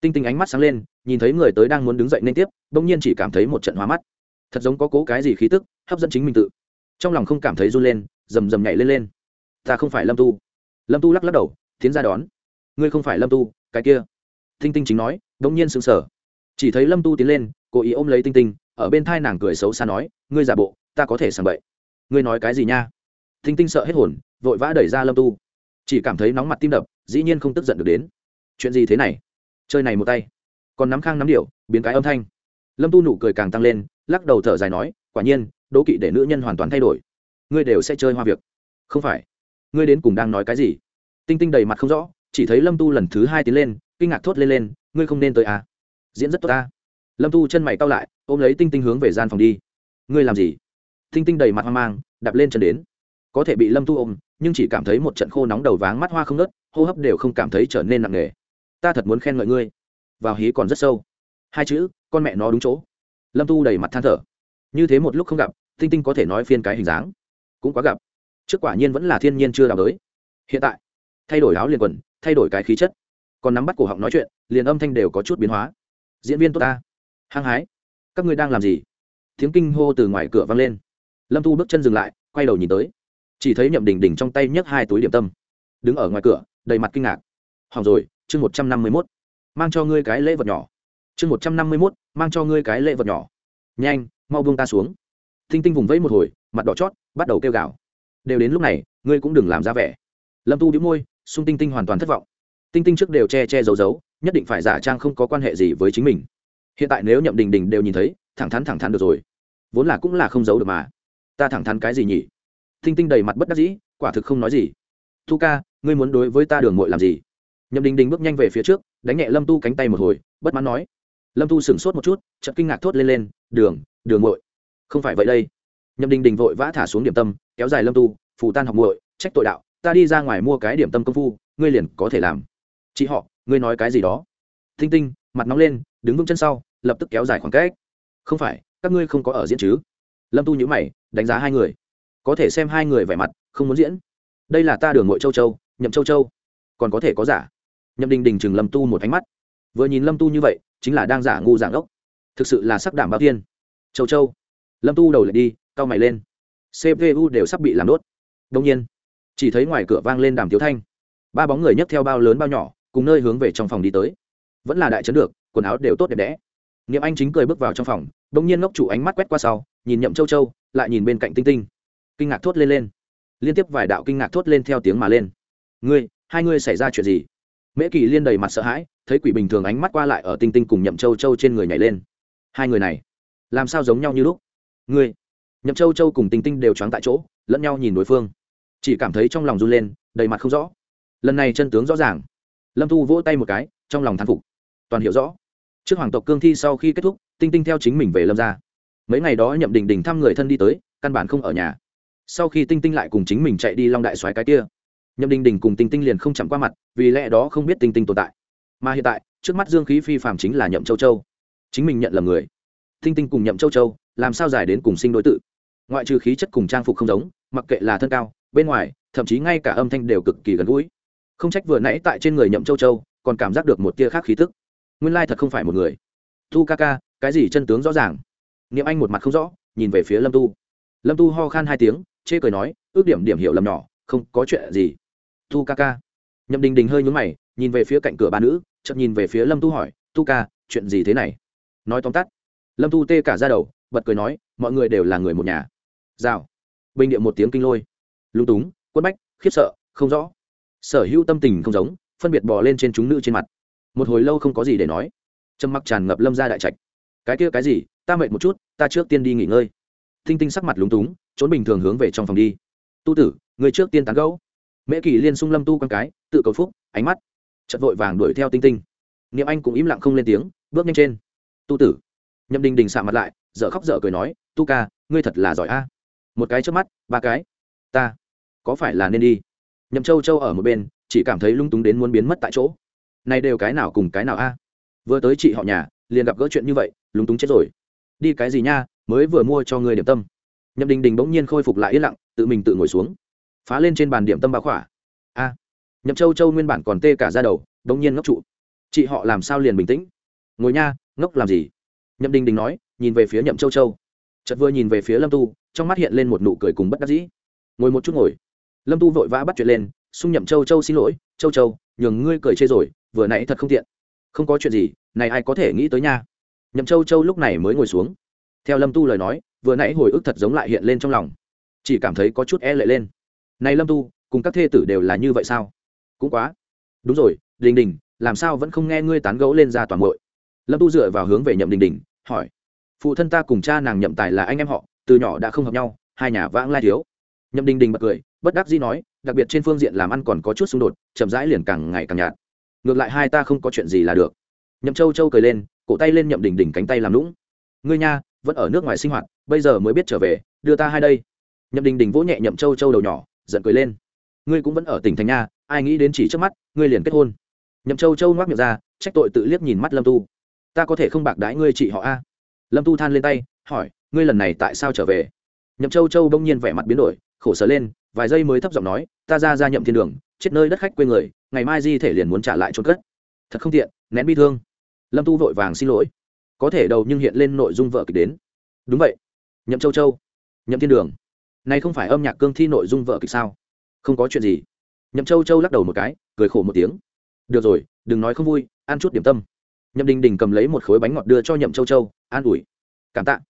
Speaker 1: Tinh tinh ánh mắt sáng lên, nhìn thấy người tới đang muốn đứng dậy nên tiếp, bỗng nhiên chỉ cảm thấy một trận hóa mắt. Thật giống có cố cái gì khí tức, hấp dẫn chính mình tự. Trong lòng không cảm thấy run lên, rầm rầm nhảy lên lên. Ta không phải lâm tu. Lâm tu lắc lắc đầu, tiến ra đón. Ngươi không phải lâm tu, cái kia. Tinh tinh chính nói, bỗng nhiên sững sờ chỉ thấy lâm tu tiến lên, cố ý ôm lấy tinh tinh, ở bên thai nàng cười xấu xa nói, ngươi giả bộ, ta có thể sàng bậy. Ngươi nói cái gì nha? Tinh tinh sợ hết hồn, vội vã đẩy ra lâm tu. Chỉ cảm thấy nóng mặt tim đập, dĩ nhiên không tức giận được đến. Chuyện gì thế này? Chơi này một tay. Còn nắm khang nắm điệu biến cái âm thanh. Lâm tu nụ cười càng tăng lên, lắc đầu thở dài nói, quả nhiên, đố kỵ để nữ nhân hoàn toàn thay đổi. Ngươi đều sẽ chơi hoa việc. Không phải. Ngươi đến cùng đang nói cái gì? Tinh tinh đầy mặt không rõ, chỉ thấy lâm tu lần thứ hai tiến lên, kinh ngạc thốt lên lên, ngươi không nên tới à? Diễn rất tốt ta. Lâm tu chân mày cao lại, ôm lấy tinh tinh hướng về gian phòng đi. Ngươi làm gì? Tinh tinh đầy mặt hoang mang, đạp lên chân đến. Có thể bị lâm tu ôm, nhưng chỉ cảm thấy một trận khô nóng đầu váng mắt hoa không nớt hô hấp đều không cảm thấy trở nên nặng nề. Ta thật muốn khen ngợi ngươi. Vào hí còn rất sâu. Hai chữ, con mẹ nó đúng chỗ. Lâm tu đầy mặt than thở. Như thế một lúc không gặp, tinh tinh có thể nói phiên cái hình dáng. Cũng quá gặp. Trước quả nhiên vẫn là thiên nhiên chưa đào đới hiện tại, thay đổi áo liền quần, thay đổi cái khí chất. Còn nắm bắt cổ họng nói chuyện, liền âm thanh đều có chút biến hóa diễn viên tốt ta. Hăng hái. Các ngươi đang làm gì? Tiếng kinh hô từ ngoài cửa vang lên. Lâm tu bước chân dừng lại, quay đầu nhìn tới. Chỉ thấy nhậm đình đình trong tay nhấc hai túi điểm tâm. Đứng ở ngoài cửa, đầy mặt kinh ngạc. Hỏng rồi, chương một trăm năm mươi mốt. Mang cho ngươi cái lễ vật nhỏ. Chương một trăm năm mươi mốt, mang cho ngươi cái lễ vật nhỏ. Nhanh, mau buông ta xuống. Thinh tinh vùng vẫy một hồi, mặt đỏ chót, bắt đầu kêu gào. Đều đến lúc này, ngươi cũng đừng làm ra vẻ. Lâm tu đĩu môi sung tinh tinh hoàn toàn thất vọng tinh tinh trước đều che che giấu giấu nhất định phải giả trang không có quan hệ gì với chính mình. Hiện tại nếu nhậm đình đình đều nhìn thấy thẳng thắn thẳng thắn được rồi. Vốn là cũng là không giấu được mà. Ta thẳng thắn cái gì nhỉ? Tinh tinh đầy mặt bất đắc dĩ quả thực không nói gì. Thu ca ngươi muốn đối với ta đường mội làm gì? Nhậm đình đình bước nhanh về phía trước đánh nhẹ lâm tu cánh tay một hồi bất mãn nói. Lâm tu sửng sốt một chút chợt kinh ngạc thốt lên lên đường đường mội không phải vậy đây. Nhậm đình đình vội vã thả xuống điểm tâm kéo dài lâm tu phù tan học Mội, trách tội đạo ta đi ra ngoài mua cái điểm tâm công phu ngươi liền có thể làm chị họ, ngươi nói cái gì đó? Tinh tinh, mặt nóng lên, đứng vững chân sau, lập tức kéo dài khoảng cách. Không phải, các ngươi không có ở diễn chứ? Lâm tu nhữ mày, đánh giá hai người. Có thể xem hai người vẻ mặt, không muốn diễn. Đây là ta đường ngội châu châu, nhậm châu châu. Còn có thể có giả. Nhậm đình đình chừng lâm tu một ánh mắt. Vừa nhìn lâm tu như vậy, chính là đang giả ngu giảng ốc thực sự là sắc đảm bao tiên châu châu. Lâm tu đầu lại đi, cau mày lên. Cpu đều sắp bị làm đốt. Đông nhiên, chỉ thấy ngoài cửa vang lên đàm tiếu thanh. Ba bóng người nhấc theo bao lớn bao nhỏ cùng nơi hướng về trong phòng đi tới. Vẫn là đại chấn được, quần áo đều tốt đẹp đẽ. Niệm anh chính cười bước vào trong phòng đông nhiên ngốc chủ ánh mắt quét qua sau, nhìn nhậm châu châu, lại nhìn bên cạnh tinh tinh. Kinh ngạc thốt lên lên. Liên tiếp vài đạo kinh ngạc thốt lên theo tiếng mà lên. Ngươi, hai ngươi xảy ra chuyện gì? Mễ kỳ liên đầy mặt sợ hãi, thấy quỷ bình thường ánh mắt qua lại ở tinh tinh cùng nhậm châu châu trên người nhảy lên. Hai người này, làm sao giống nhau như lúc? Ngươi. Nhậm châu châu cùng tinh tinh đều choáng tại chỗ, lẫn nhau nhìn đối phương. Chỉ cảm thấy trong lòng run lên, đầy mặt không rõ. Lần này chân tướng rõ ràng lâm thu vỗ tay một cái, trong lòng thán phục. Toàn hiểu rõ. Trước hoàng tộc cương thi sau khi kết thúc, tinh tinh theo chính mình về lâm ra mấy ngày đó nhậm đình đình thăm người thân đi tới, căn bản không ở nhà. Sau khi tinh tinh lại cùng chính mình chạy đi long đại xoáy cái kia, nhậm đình đình cùng tinh tinh liền không chạm qua mặt, vì lẽ đó không biết tinh tinh tồn tại. Mà hiện tại, trước mắt dương khí phi phạm chính là nhậm châu châu. Chính mình nhận là người. Tinh tinh cùng nhậm châu châu, làm sao giải đến cùng sinh đối tự? Ngoại trừ khí chất cùng trang phục không giống, mặc kệ là thân cao, bên ngoài, thậm chí ngay cả âm thanh đều cực kỳ gần gũi không trách vừa nãy tại trên người nhậm châu châu, còn cảm giác được một tia khác khí tức. Nguyên lai thật không phải một người. Tu ca ca, cái gì chân tướng rõ ràng? Niệm anh một mặt không rõ, nhìn về phía lâm tu. Lâm tu ho khan hai tiếng, chê cười nói, ước điểm điểm hiểu lầm nhỏ, không có chuyện gì. Tu ca ca. Nhậm đình đình hơi nhún mày, nhìn về phía cạnh cửa ba nữ, chợt nhìn về phía lâm tu hỏi, tu ca, chuyện gì thế này? Nói tóm tắt, lâm tu tê cả ra đầu, bật cười nói, mọi người đều là người một nhà. Rào. Bình điệu một tiếng kinh lôi. Lung túng, quất bách, khiếp sợ, không rõ sở hữu tâm tình không giống, phân biệt bò lên trên chúng nữ trên mặt. Một hồi lâu không có gì để nói. Trầm mặc tràn ngập lâm ra đại trạch. Cái kia cái gì, ta mệt một chút, ta trước tiên đi nghỉ ngơi. Thinh tinh sắc mặt lúng túng, trốn bình thường hướng về trong phòng đi. Tu tử, người trước tiên tán gấu mễ kỳ liên sung lâm tu con cái, tự cầu phúc, ánh mắt chật vội vàng đuổi theo tinh tinh. Niệm anh cũng im lặng không lên tiếng, bước nhanh trên. Tu tử, nhậm đình đình sạ mặt lại, dở khóc dở cười nói, tu ca, ngươi thật là giỏi a. Một cái trước mắt, ba cái. Ta, có phải là nên đi? Nhậm châu châu ở một bên, chỉ cảm thấy lung túng đến muốn biến mất tại chỗ. Này đều cái nào cùng cái nào a? Vừa tới chị họ nhà, liền gặp gỡ chuyện như vậy lúng túng chết rồi. Đi cái gì nha, mới vừa mua cho người điểm tâm. Nhậm đình đình bỗng nhiên khôi phục lại yên lặng, tự mình tự ngồi xuống. Phá lên trên bàn điểm tâm bá khỏa. A. Nhậm châu châu nguyên bản còn tê cả ra đầu, bỗng nhiên ngốc trụ. Chị họ làm sao liền bình tĩnh? Ngồi nha, ngốc làm gì? Nhậm đình đình nói, nhìn về phía nhậm châu châu. Chợt vừa nhìn về phía lâm tu, trong mắt hiện lên một nụ cười cùng bất đắc dĩ. Ngồi một chút ngồi lâm tu vội vã bắt chuyện lên, xung nhậm châu châu xin lỗi, châu châu, nhường ngươi cười chê rồi, vừa nãy thật không tiện. Không có chuyện gì, này ai có thể nghĩ tới nha. Nhậm châu châu lúc này mới ngồi xuống. Theo lâm tu lời nói, vừa nãy hồi ức thật giống lại hiện lên trong lòng. Chỉ cảm thấy có chút e lệ lên. Này lâm tu, cùng các thê tử đều là như vậy sao? Cũng quá. Đúng rồi, đình đình, làm sao vẫn không nghe ngươi tán gẫu lên ra toàn bội lâm tu dựa vào hướng về nhậm đình đình, hỏi. Phụ thân ta cùng cha nàng nhậm tài là anh em họ, từ nhỏ đã không hợp nhau, hai nhà vãng lai thiếu. Nhậm đình đình bật cười bất đắc dĩ nói, đặc biệt trên phương diện làm ăn còn có chút xung đột, chậm rãi liền càng ngày càng nhạt. Ngược lại hai ta không có chuyện gì là được. Nhậm châu châu cười lên, cổ tay lên nhậm đỉnh đỉnh cánh tay làm lũng ngươi nha, vẫn ở nước ngoài sinh hoạt, bây giờ mới biết trở về, đưa ta hai đây. Nhậm đình đình vỗ nhẹ nhậm châu châu đầu nhỏ, giận cười lên. Ngươi cũng vẫn ở tỉnh thành nha, ai nghĩ đến chỉ trước mắt, ngươi liền kết hôn. Nhậm châu châu ngoác miệng ra, trách tội tự liếc nhìn mắt lâm tu. Ta có thể không bạc đãi ngươi chị họ a? Lâm tu than lên tay, hỏi, ngươi lần này tại sao trở về? Nhậm châu châu bỗng nhiên vẻ mặt biến đổi, khổ sở lên vài giây mới thấp giọng nói, ta ra ra nhậm thiên đường, chết nơi đất khách quê người, ngày mai di thể liền muốn trả lại trôn cất. Thật không tiện, nén bi thương. Lâm tu vội vàng xin lỗi. Có thể đầu nhưng hiện lên nội dung vợ kịch đến. Đúng vậy, nhậm châu châu, nhậm thiên đường. Này không phải âm nhạc cương thi nội dung vợ kịch sao? Không có chuyện gì. Nhậm châu châu lắc đầu một cái, cười khổ một tiếng. Được rồi, đừng nói không vui, ăn chút điểm tâm. Nhậm đình đình cầm lấy một khối bánh ngọt đưa cho nhậm châu châu, an ủi. Cảm tạ.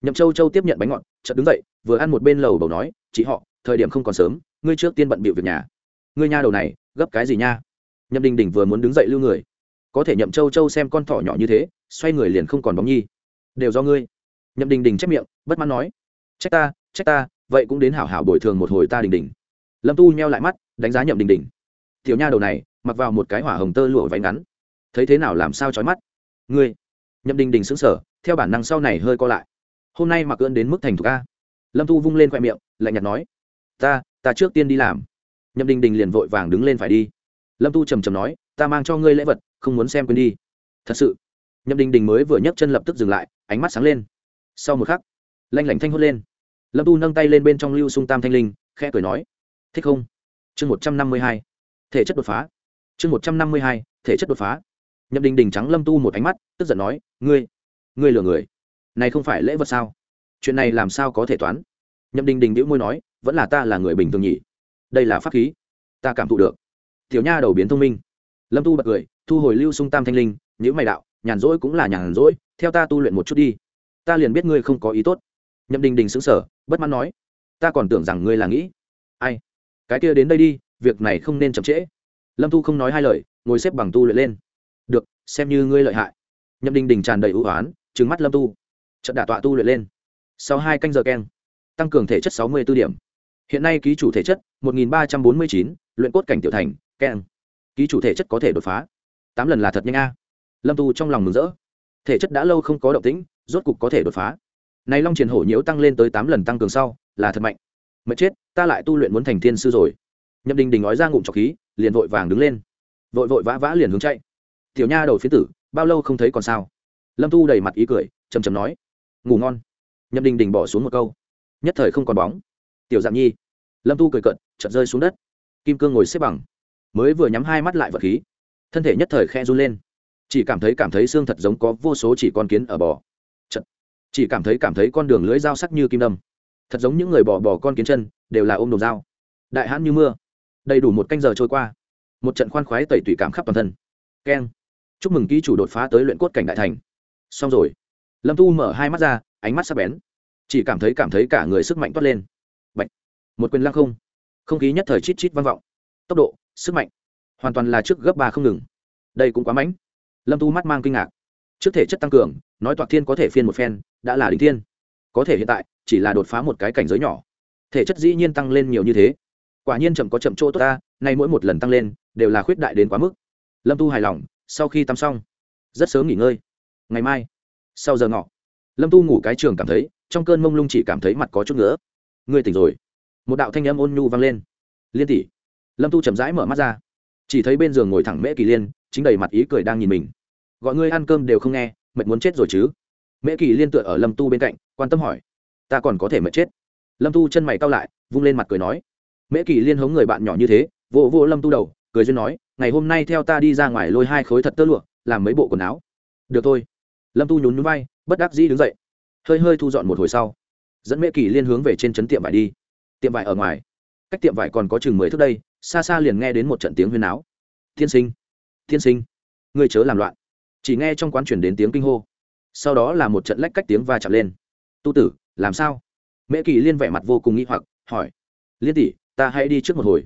Speaker 1: Nhậm châu châu tiếp nhận bánh ngọt, chợt đứng dậy, vừa ăn một bên lầu bầu nói, chị họ thời điểm không còn sớm, ngươi trước tiên bận bịu việc nhà. Ngươi nha đầu này, gấp cái gì nha? Nhậm đình đình vừa muốn đứng dậy lưu người. Có thể nhậm châu châu xem con thỏ nhỏ như thế, xoay người liền không còn bóng nhi. Đều do ngươi. Nhậm đình đình chép miệng, bất mãn nói. Trách ta trách ta, vậy cũng đến hảo hảo bồi thường một hồi ta đình đình. Lâm tu nheo lại mắt, đánh giá nhậm đình đình. Tiểu nha đầu này, mặc vào một cái hỏa hồng tơ lụa váy ngắn. Thấy thế nào làm sao trói mắt? Ngươi. Nhậm đình đình xứng sở theo bản năng sau này hơi co lại. Hôm nay mặc ơn đến mức thành thục a. Lâm tu vung lên khoe miệng, lạnh nhạt nói ta ta trước tiên đi làm. Nhậm đình đình liền vội vàng đứng lên phải đi. Lâm tu trầm trầm nói, ta mang cho ngươi lễ vật, không muốn xem quên đi. Thật sự. Nhậm đình đình mới vừa nhấc chân lập tức dừng lại, ánh mắt sáng lên. Sau một khắc, lanh lảnh thanh hốt lên. Lâm tu nâng tay lên bên trong lưu sung tam thanh linh, khẽ cười nói, thích không? Chương một trăm năm mươi hai. Thể chất đột phá. Chương một trăm năm mươi hai, thể chất đột phá. Nhậm đình đình trắng lâm tu một ánh mắt, tức giận nói, ngươi ngươi lừa người. Này không phải lễ vật sao? Chuyện này làm sao có thể toán? Nhậm đình đình đĩu môi nói vẫn là ta là người bình thường nhỉ? Đây là pháp khí. Ta cảm thụ được. Tiểu nha đầu biến thông minh. Lâm tu bật cười, thu hồi lưu sung tam thanh linh những mày đạo, nhàn rỗi cũng là nhàn rỗi, theo ta tu luyện một chút đi. Ta liền biết ngươi không có ý tốt. Nhậm đình đình xứng sở bất mãn nói, ta còn tưởng rằng ngươi là nghĩ. Ai? Cái kia đến đây đi, việc này không nên chậm trễ. Lâm tu không nói hai lời, ngồi xếp bằng tu luyện lên. Được, xem như ngươi lợi hại. Nhậm đình đình tràn đầy ưu oán trứng mắt lâm tu. Trận đả tọa tu luyện lên. Sau hai canh giờ keng, tăng cường thể chất sáu mươi b ố điểm hiện nay ký chủ thể chất, một nghìn ba trăm bốn mươi chín, luyện cốt cảnh tiểu thành, keng. Ký chủ thể chất có thể đột phá. Tám lần là thật nhanh a. Lâm tu trong lòng mừng rỡ. Thể chất đã lâu không có động tĩnh, rốt cục có thể đột phá. Này long triển hổ nhiễu tăng lên tới tám lần tăng cường sau, là thật mạnh. Mất chết, ta lại tu luyện muốn thành thiên sư rồi. Nhậm đình đình nói ra ngụm trọc khí, liền vội vàng đứng lên. Vội vội vã vã liền hướng chạy. Tiểu nha đầu phía tử, bao lâu không thấy còn sao? Lâm tu đầy mặt ý cười chầm chầm nói. Ngủ ngon. Nhậm đình đình bỏ xuống một câu. Nhất thời không còn bóng tiểu dạng nhi. Lâm tu cười cận chật rơi xuống đất. Kim cương ngồi xếp bằng. Mới vừa nhắm hai mắt lại vật khí. Thân thể nhất thời khe run lên. Chỉ cảm thấy cảm thấy xương thật giống có vô số chỉ con kiến ở bò. Chật. chỉ cảm thấy cảm thấy con đường lưới dao sắc như kim đâm. Thật giống những người bò bò con kiến chân, đều là ôm đồ dao. Đại hãn như mưa. Đầy đủ một canh giờ trôi qua. Một trận khoan khoái tẩy tủy cảm khắp toàn thân. Keng. Chúc mừng ký chủ đột phá tới luyện cốt cảnh đại thành. Xong rồi. Lâm tu mở hai mắt ra, ánh mắt sắc bén. Chỉ cảm thấy cảm thấy cả người sức mạnh toát lên một quyền lăng không. Không khí nhất thời chít chít vang vọng. Tốc độ, sức mạnh, hoàn toàn là trước gấp ba không ngừng. Đây cũng quá mãnh lâm tu mắt mang kinh ngạc. Trước thể chất tăng cường, nói toạc thiên có thể phiên một phen, đã là đỉnh thiên. Có thể hiện tại, chỉ là đột phá một cái cảnh giới nhỏ. Thể chất dĩ nhiên tăng lên nhiều như thế. Quả nhiên chậm có chậm chỗ tốt ta, nay mỗi một lần tăng lên, đều là khuyết đại đến quá mức. Lâm tu hài lòng, sau khi tắm xong, rất sớm nghỉ ngơi. Ngày mai, sau giờ ngọ, lâm tu ngủ cái trường cảm thấy, trong cơn mông lung chỉ cảm thấy mặt có chút nữa ngươi tỉnh rồi một đạo thanh âm ôn nhu vang lên. Liên tỷ. Lâm tu chậm rãi mở mắt ra. Chỉ thấy bên giường ngồi thẳng mễ kỳ liên, chính đầy mặt ý cười đang nhìn mình. Gọi ngươi ăn cơm đều không nghe, mệt muốn chết rồi chứ? Mễ kỳ liên tựa ở lâm tu bên cạnh, quan tâm hỏi. Ta còn có thể mệt chết. Lâm tu chân mày cao lại, vung lên mặt cười nói. Mễ kỳ liên hống người bạn nhỏ như thế, vỗ vỗ lâm tu đầu, cười duyên nói, ngày hôm nay theo ta đi ra ngoài lôi hai khối thật tơ lụa, làm mấy bộ quần áo. Được thôi. Lâm tu nhún nhún vai, bất đắc dĩ đứng dậy. Hơi hơi thu dọn một hồi sau, dẫn mễ kỳ liên hướng về trên trấn tiệm vải đi tiệm vải ở ngoài. Cách tiệm vải còn có chừng mười thước đây, xa xa liền nghe đến một trận tiếng huyên áo tiên sinh tiên sinh người chớ làm loạn. Chỉ nghe trong quán chuyển đến tiếng kinh hô. Sau đó là một trận lách cách tiếng va chạm lên. Tu tử, làm sao? Mễ kỳ liên vẻ mặt vô cùng nghĩ hoặc, hỏi. Liên tỷ, ta hãy đi trước một hồi.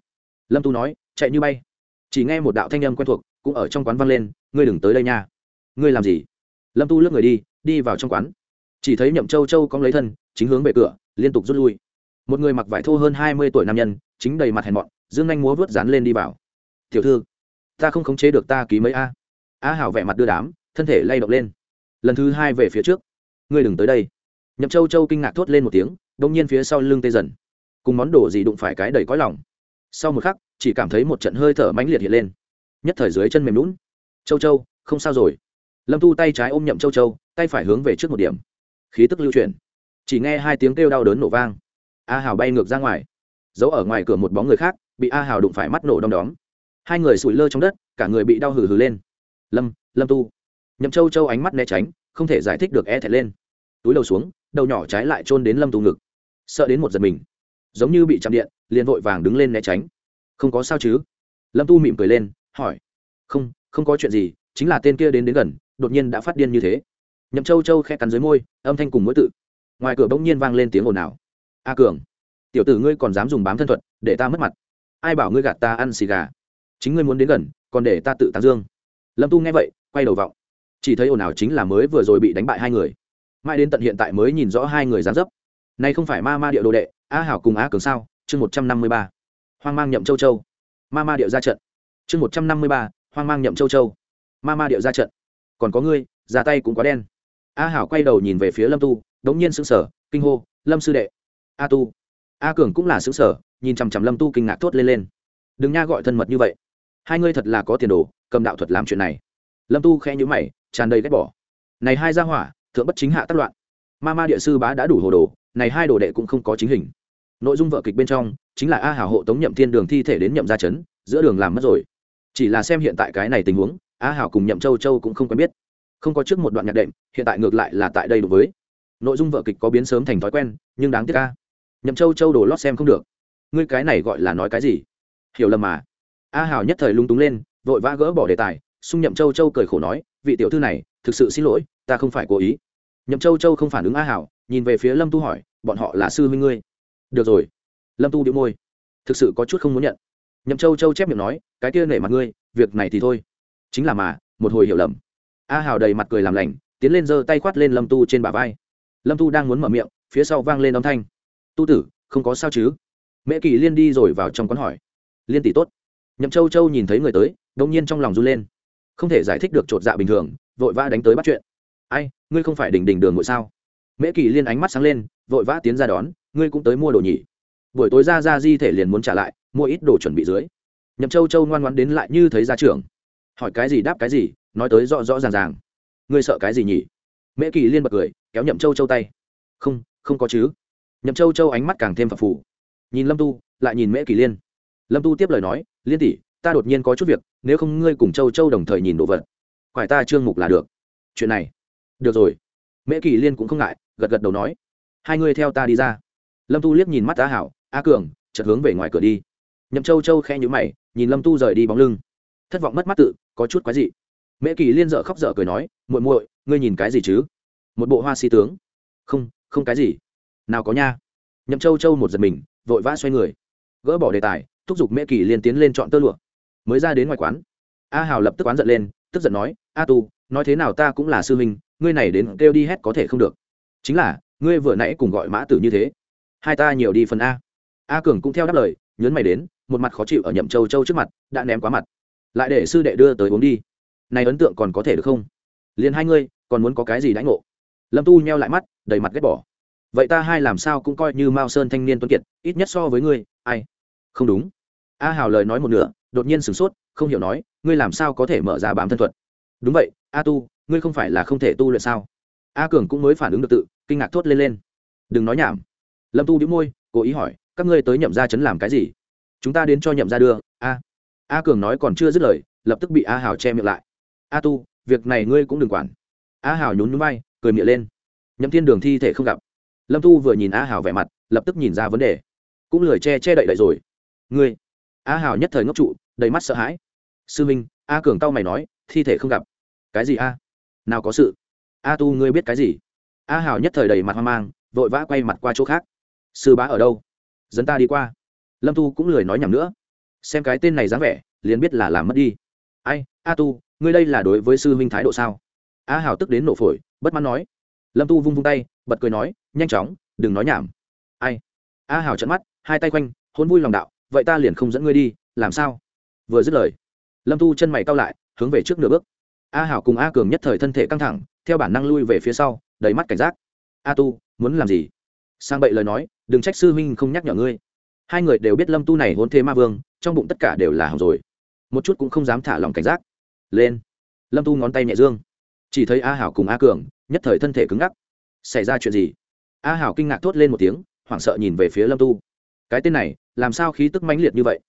Speaker 1: Lâm tu nói, chạy như bay. Chỉ nghe một đạo thanh âm quen thuộc cũng ở trong quán vang lên, ngươi đừng tới đây nha. Ngươi làm gì? Lâm tu lướt người đi đi vào trong quán. Chỉ thấy nhậm châu châu cong lấy thân, chính hướng về cửa, liên tục rút lui một người mặc vải thô hơn hai mươi tuổi nam nhân, chính đầy mặt hèn mọn, dương anh múa vớt dán lên đi vào. Tiểu thư, ta không khống chế được ta ký mấy a. A hảo vẻ mặt đưa đám, thân thể lay động lên. Lần thứ hai về phía trước. Ngươi đừng tới đây. Nhậm châu châu kinh ngạc thốt lên một tiếng đông nhiên phía sau lưng tê dần. Cùng món đồ gì đụng phải cái đầy cõi lòng. Sau một khắc, chỉ cảm thấy một trận hơi thở mãnh liệt hiện lên. Nhất thời dưới chân mềm lún châu châu, không sao rồi. Lâm tu tay trái ôm nhậm châu châu, tay phải hướng về trước một điểm. Khí tức lưu chuyển. Chỉ nghe hai tiếng kêu đau đớn nổ vang a hào bay ngược ra ngoài. Giấu ở ngoài cửa một bóng người khác, bị a hào đụng phải mắt nổ đom đóm. Hai người sủi lơ trong đất, cả người bị đau hừ hừ lên. Lâm lâm tu. Nhậm châu châu ánh mắt né tránh, không thể giải thích được e thẹt lên. Túi đầu xuống, đầu nhỏ trái lại chôn đến lâm tu ngực. Sợ đến một giật mình. Giống như bị chạm điện, liền vội vàng đứng lên né tránh. Không có sao chứ? Lâm tu mỉm cười lên, hỏi. Không không có chuyện gì, chính là tên kia đến đến gần, đột nhiên đã phát điên như thế. Nhậm châu châu khe cắn dưới môi, âm thanh cùng mỗi tự. Ngoài cửa bỗng nhiên vang lên tiếng ồn ào a cường, tiểu tử ngươi còn dám dùng bám thân thuật, để ta mất mặt. Ai bảo ngươi gạt ta ăn xì gà? Chính ngươi muốn đến gần, còn để ta tự tán dương. Lâm tu nghe vậy, quay đầu vọng. Chỉ thấy ồn ào chính là mới vừa rồi bị đánh bại hai người. Mãi đến tận hiện tại mới nhìn rõ hai người dán dấp. Nay không phải ma ma địa đồ đệ, a hảo cùng a cường sao? Chương một trăm năm mươi ba. Hoang mang nhậm châu châu. Ma ma điệu ra trận. Chương một trăm năm mươi ba, hoang mang nhậm châu châu. Ma ma điệu ra trận. Còn có ngươi ra tay cũng quá đen. A hảo quay đầu nhìn về phía lâm tu, đống nhiên sững sờ, kinh hô, lâm sư đệ a tu. A cường cũng là xứ sở, nhìn chằm chằm lâm tu kinh ngạc thốt lên lên. Đừng nha gọi thân mật như vậy. Hai ngươi thật là có tiền đồ, cầm đạo thuật làm chuyện này. Lâm tu khẽ nhữ mày, tràn đầy ghét bỏ. Này hai gia hỏa, thượng bất chính hạ tác loạn. Ma ma địa sư bá đã đủ hồ đồ, này hai đồ đệ cũng không có chính hình. Nội dung vợ kịch bên trong, chính là a hảo hộ tống nhậm thiên đường thi thể đến nhậm gia chấn giữa đường làm mất rồi. Chỉ là xem hiện tại cái này tình huống, a hảo cùng nhậm châu châu cũng không quen biết. Không có trước một đoạn nhạc đệm, hiện tại ngược lại là tại đây đối với. Nội dung vợ kịch có biến sớm thành thói quen, nhưng đáng tiếc ca nhậm châu châu đồ lót xem không được. Ngươi cái này gọi là nói cái gì? Hiểu lầm mà. A hảo nhất thời lung túng lên, vội vã gỡ bỏ đề tài, xung nhậm châu châu cười khổ nói, vị tiểu thư này, thực sự xin lỗi, ta không phải cố ý. Nhậm châu châu không phản ứng a hảo nhìn về phía lâm tu hỏi, bọn họ là sư huynh ngươi. Được rồi. Lâm tu đĩu môi. Thực sự có chút không muốn nhận. Nhậm châu châu chép miệng nói, cái kia nể mặt ngươi, việc này thì thôi. Chính là mà, một hồi hiểu lầm. A hào đầy mặt cười làm lành, tiến lên giơ tay khoát lên lâm tu trên bả vai. Lâm tu đang muốn mở miệng, phía sau vang lên âm thanh tu tử, không có sao chứ? Mẹ kỳ liên đi rồi vào trong quán hỏi. Liên tỷ tốt. Nhậm châu châu nhìn thấy người tới đông nhiên trong lòng run lên. Không thể giải thích được chột dạ bình thường, vội vã đánh tới bắt chuyện. Ai, ngươi không phải đỉnh đỉnh đường ngồi sao? Mễ kỳ liên ánh mắt sáng lên, vội vã tiến ra đón, ngươi cũng tới mua đồ nhỉ? Buổi tối ra ra di thể liền muốn trả lại, mua ít đồ chuẩn bị dưới. Nhậm châu châu ngoan ngoan đến lại như thấy ra trường hỏi cái gì đáp cái gì, nói tới rõ rõ ràng ràng. Ngươi sợ cái gì nhỉ? Mễ kỳ liên bật cười, kéo nhậm châu châu tay. Không không có chứ nhậm châu châu ánh mắt càng thêm phập phù. Nhìn lâm tu, lại nhìn mễ kỳ liên. Lâm tu tiếp lời nói, liên tỷ, ta đột nhiên có chút việc, nếu không ngươi cùng châu châu đồng thời nhìn đồ vật khoải ta trương mục là được. Chuyện này? Được rồi. Mễ kỳ liên cũng không ngại, gật gật đầu nói, hai ngươi theo ta đi ra. Lâm tu liếc nhìn mắt á hảo a cường, chợt hướng về ngoài cửa đi. Nhậm châu châu khe nhữ mày, nhìn lâm tu rời đi bóng lưng. Thất vọng mất mắt tự, có chút quái dị. Mễ kỳ liên dợ khóc dở cười nói, muội muội, ngươi nhìn cái gì chứ? Một bộ hoa si tướng. Không không cái gì nào có nha. Nhậm châu châu một giật mình, vội vã xoay người. Gỡ bỏ đề tài, thúc giục mễ kỳ liên tiến lên chọn tơ lụa. Mới ra đến ngoài quán, a hào lập tức quán giận lên, tức giận nói, a tu, nói thế nào ta cũng là sư huynh, ngươi này đến kêu đi hết có thể không được. Chính là, ngươi vừa nãy cùng gọi mã tử như thế. Hai ta nhiều đi phần a. A cường cũng theo đáp lời, nhớn mày đến, một mặt khó chịu ở nhậm châu châu trước mặt, đã ném quá mặt. Lại để sư đệ đưa tới uống đi. Này ấn tượng còn có thể được không? Liền hai ngươi, còn muốn có cái gì đãi ngộ? Lâm tu nheo lại mắt, đầy mặt ghét bỏ vậy ta hai làm sao cũng coi như mao sơn thanh niên tuấn kiệt, ít nhất so với ngươi, ai? Không đúng. A hào lời nói một nửa, đột nhiên sửng sốt, không hiểu nói, ngươi làm sao có thể mở ra bám thân thuật? Đúng vậy, a tu, ngươi không phải là không thể tu luyện sao? A cường cũng mới phản ứng được tự, kinh ngạc thốt lên lên. Đừng nói nhảm. Lâm tu đĩu môi, cố ý hỏi, các ngươi tới nhậm ra chấn làm cái gì? Chúng ta đến cho nhậm ra đưa, a. A cường nói còn chưa dứt lời, lập tức bị a hào che miệng lại. A tu, việc này ngươi cũng đừng quản. A hào nhún núi bay cười miệng lên. Nhậm thiên đường thi thể không gặp lâm tu vừa nhìn a hào vẻ mặt, lập tức nhìn ra vấn đề. Cũng lười che che đậy đậy rồi. Ngươi, a hào nhất thời ngốc trụ, đầy mắt sợ hãi. Sư minh, a cường tao mày nói, thi thể không gặp. Cái gì a? Nào có sự. A tu, ngươi biết cái gì? A hào nhất thời đầy mặt hoang mang, vội vã quay mặt qua chỗ khác. Sư bá ở đâu? Dẫn ta đi qua. Lâm tu cũng lười nói nhầm nữa. Xem cái tên này dáng vẻ, liền biết là làm mất đi. Ai, a tu, ngươi đây là đối với sư huynh thái độ sao? A hào tức đến nổ phổi, bất mãn nói. Lâm tu vung vung tay, bật cười nói nhanh chóng, đừng nói nhảm. Ai? A hào trận mắt, hai tay quanh, hôn vui lòng đạo, vậy ta liền không dẫn ngươi đi, làm sao? Vừa dứt lời, lâm tu chân mày cao lại, hướng về trước nửa bước. A hảo cùng a cường nhất thời thân thể căng thẳng, theo bản năng lui về phía sau, đầy mắt cảnh giác. A tu, muốn làm gì? Sang bậy lời nói, đừng trách sư huynh không nhắc nhở ngươi. Hai người đều biết lâm tu này hôn thế ma vương, trong bụng tất cả đều là hỏng rồi. Một chút cũng không dám thả lòng cảnh giác. Lên. Lâm tu ngón tay nhẹ dương. Chỉ thấy a hảo cùng a cường, nhất thời thân thể cứng ngắc. Xảy ra chuyện gì? A hảo kinh ngạc thốt lên một tiếng, hoảng sợ nhìn về phía lâm tu. Cái tên này, làm sao khí tức mãnh liệt như vậy?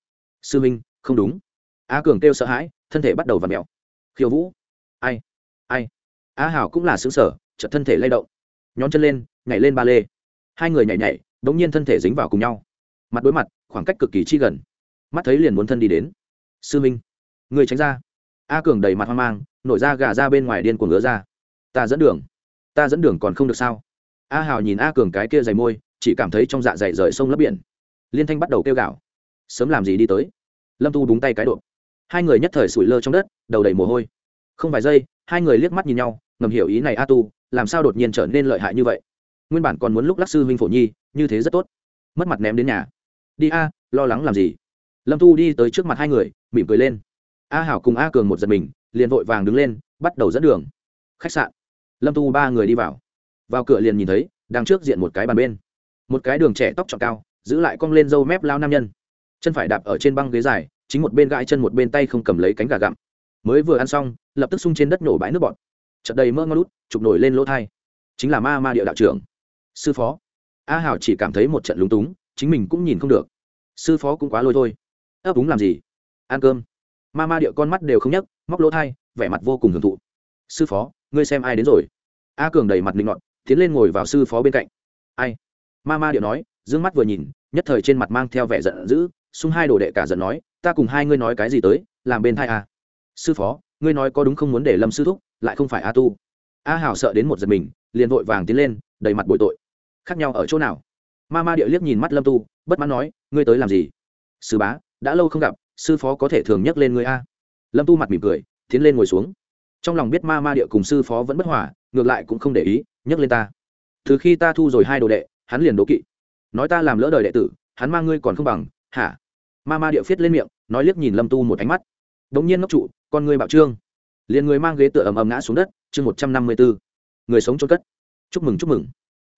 Speaker 1: Sư minh, không đúng. A cường kêu sợ hãi, thân thể bắt đầu v ặ mẹo khiêu vũ. Ai? Ai? A hảo cũng là xứng sở chợt thân thể lay động. Nhón chân lên, nhảy lên ba lê. Hai người nhảy nhảy đ ỗ n g nhiên thân thể dính vào cùng nhau. Mặt đối mặt, khoảng cách cực kỳ chi gần. Mắt thấy liền muốn thân đi đến. Sư minh, người tránh ra. A cường đầy mặt hoang mang, nổi ra gà ra bên ngoài điên cuồng ngứa ra. Ta dẫn đường. Ta dẫn đường còn không được sao? A hào nhìn a cường cái kia dày môi, chỉ cảm thấy trong dạ dày rời sông lấp biển. Liên thanh bắt đầu kêu gạo sớm làm gì đi tới? Lâm tu búng tay cái độ hai người nhất thời sủi lơ trong đất, đầu đầy mồ hôi. Không vài giây, hai người liếc mắt nhìn nhau, ngầm hiểu ý này a tu, làm sao đột nhiên trở nên lợi hại như vậy? Nguyên bản còn muốn lúc lắc sư huynh phổ nhi, như thế rất tốt. Mất mặt ném đến nhà. Đi a, lo lắng làm gì? Lâm tu đi tới trước mặt hai người, mỉm cười lên. A hảo cùng a cường một giật mình, liền vội vàng đứng lên, bắt đầu dẫn đường. Khách sạn. Lâm tu ba người đi vào vào cửa liền nhìn thấy đang trước diện một cái bàn bên. Một cái đường trẻ tóc trọn cao, giữ lại cong lên râu mép lao nam nhân. Chân phải đạp ở trên băng ghế dài, chính một bên gãi chân một bên tay không cầm lấy cánh gà gặm. Mới vừa ăn xong, lập tức sung trên đất nổ bãi nước bọt. Chật đầy mơ ngon lút, chụp nổi lên lỗ thai. Chính là ma ma địa đạo trưởng. Sư phó. A hảo chỉ cảm thấy một trận lúng túng, chính mình cũng nhìn không được. Sư phó cũng quá lôi thôi. Ấp úng làm gì? Ăn cơm. Ma ma địa con mắt đều không nhấc, móc lỗ thai, vẻ mặt vô cùng hưởng thụ. Sư phó, ngươi xem ai đến rồi? A cường đầy mặt linh ngọn tiến lên ngồi vào sư phó bên cạnh. Ai? Ma ma địa nói d ư ơ n g mắt vừa nhìn nhất thời trên mặt mang theo vẻ giận dữ xung hai đồ đệ cả giận nói ta cùng hai ngươi nói cái gì tới làm bên thai à? sư phó ngươi nói có đúng không muốn để lâm sư thúc lại không phải a tu? A hảo sợ đến một giật mình liền vội vàng tiến lên đầy mặt bội tội. Khác nhau ở chỗ nào? Ma ma địa liếc nhìn mắt lâm tu bất mãn nói ngươi tới làm gì? Sư bá đã lâu không gặp sư phó có thể thường nhắc lên ngươi a. Lâm tu mặt mỉm cười tiến lên ngồi xuống. Trong lòng biết ma ma địa cùng sư phó vẫn bất hòa, ngược lại cũng không để ý Nhấc lên ta. Từ khi ta thu rồi hai đồ đệ, hắn liền đố kỵ. Nói ta làm lỡ đời đệ tử, hắn mang ngươi còn không bằng, hả? Ma ma địa phiết lên miệng, nói liếc nhìn lâm tu một ánh mắt. Đ ỗ n g nhiên ngốc trụ, con ngươi bạo trương. Liền người mang ghế tựa ầm ầm ngã xuống đất, chương một trăm năm mươi b ố người sống trôn cất. Chúc mừng chúc mừng.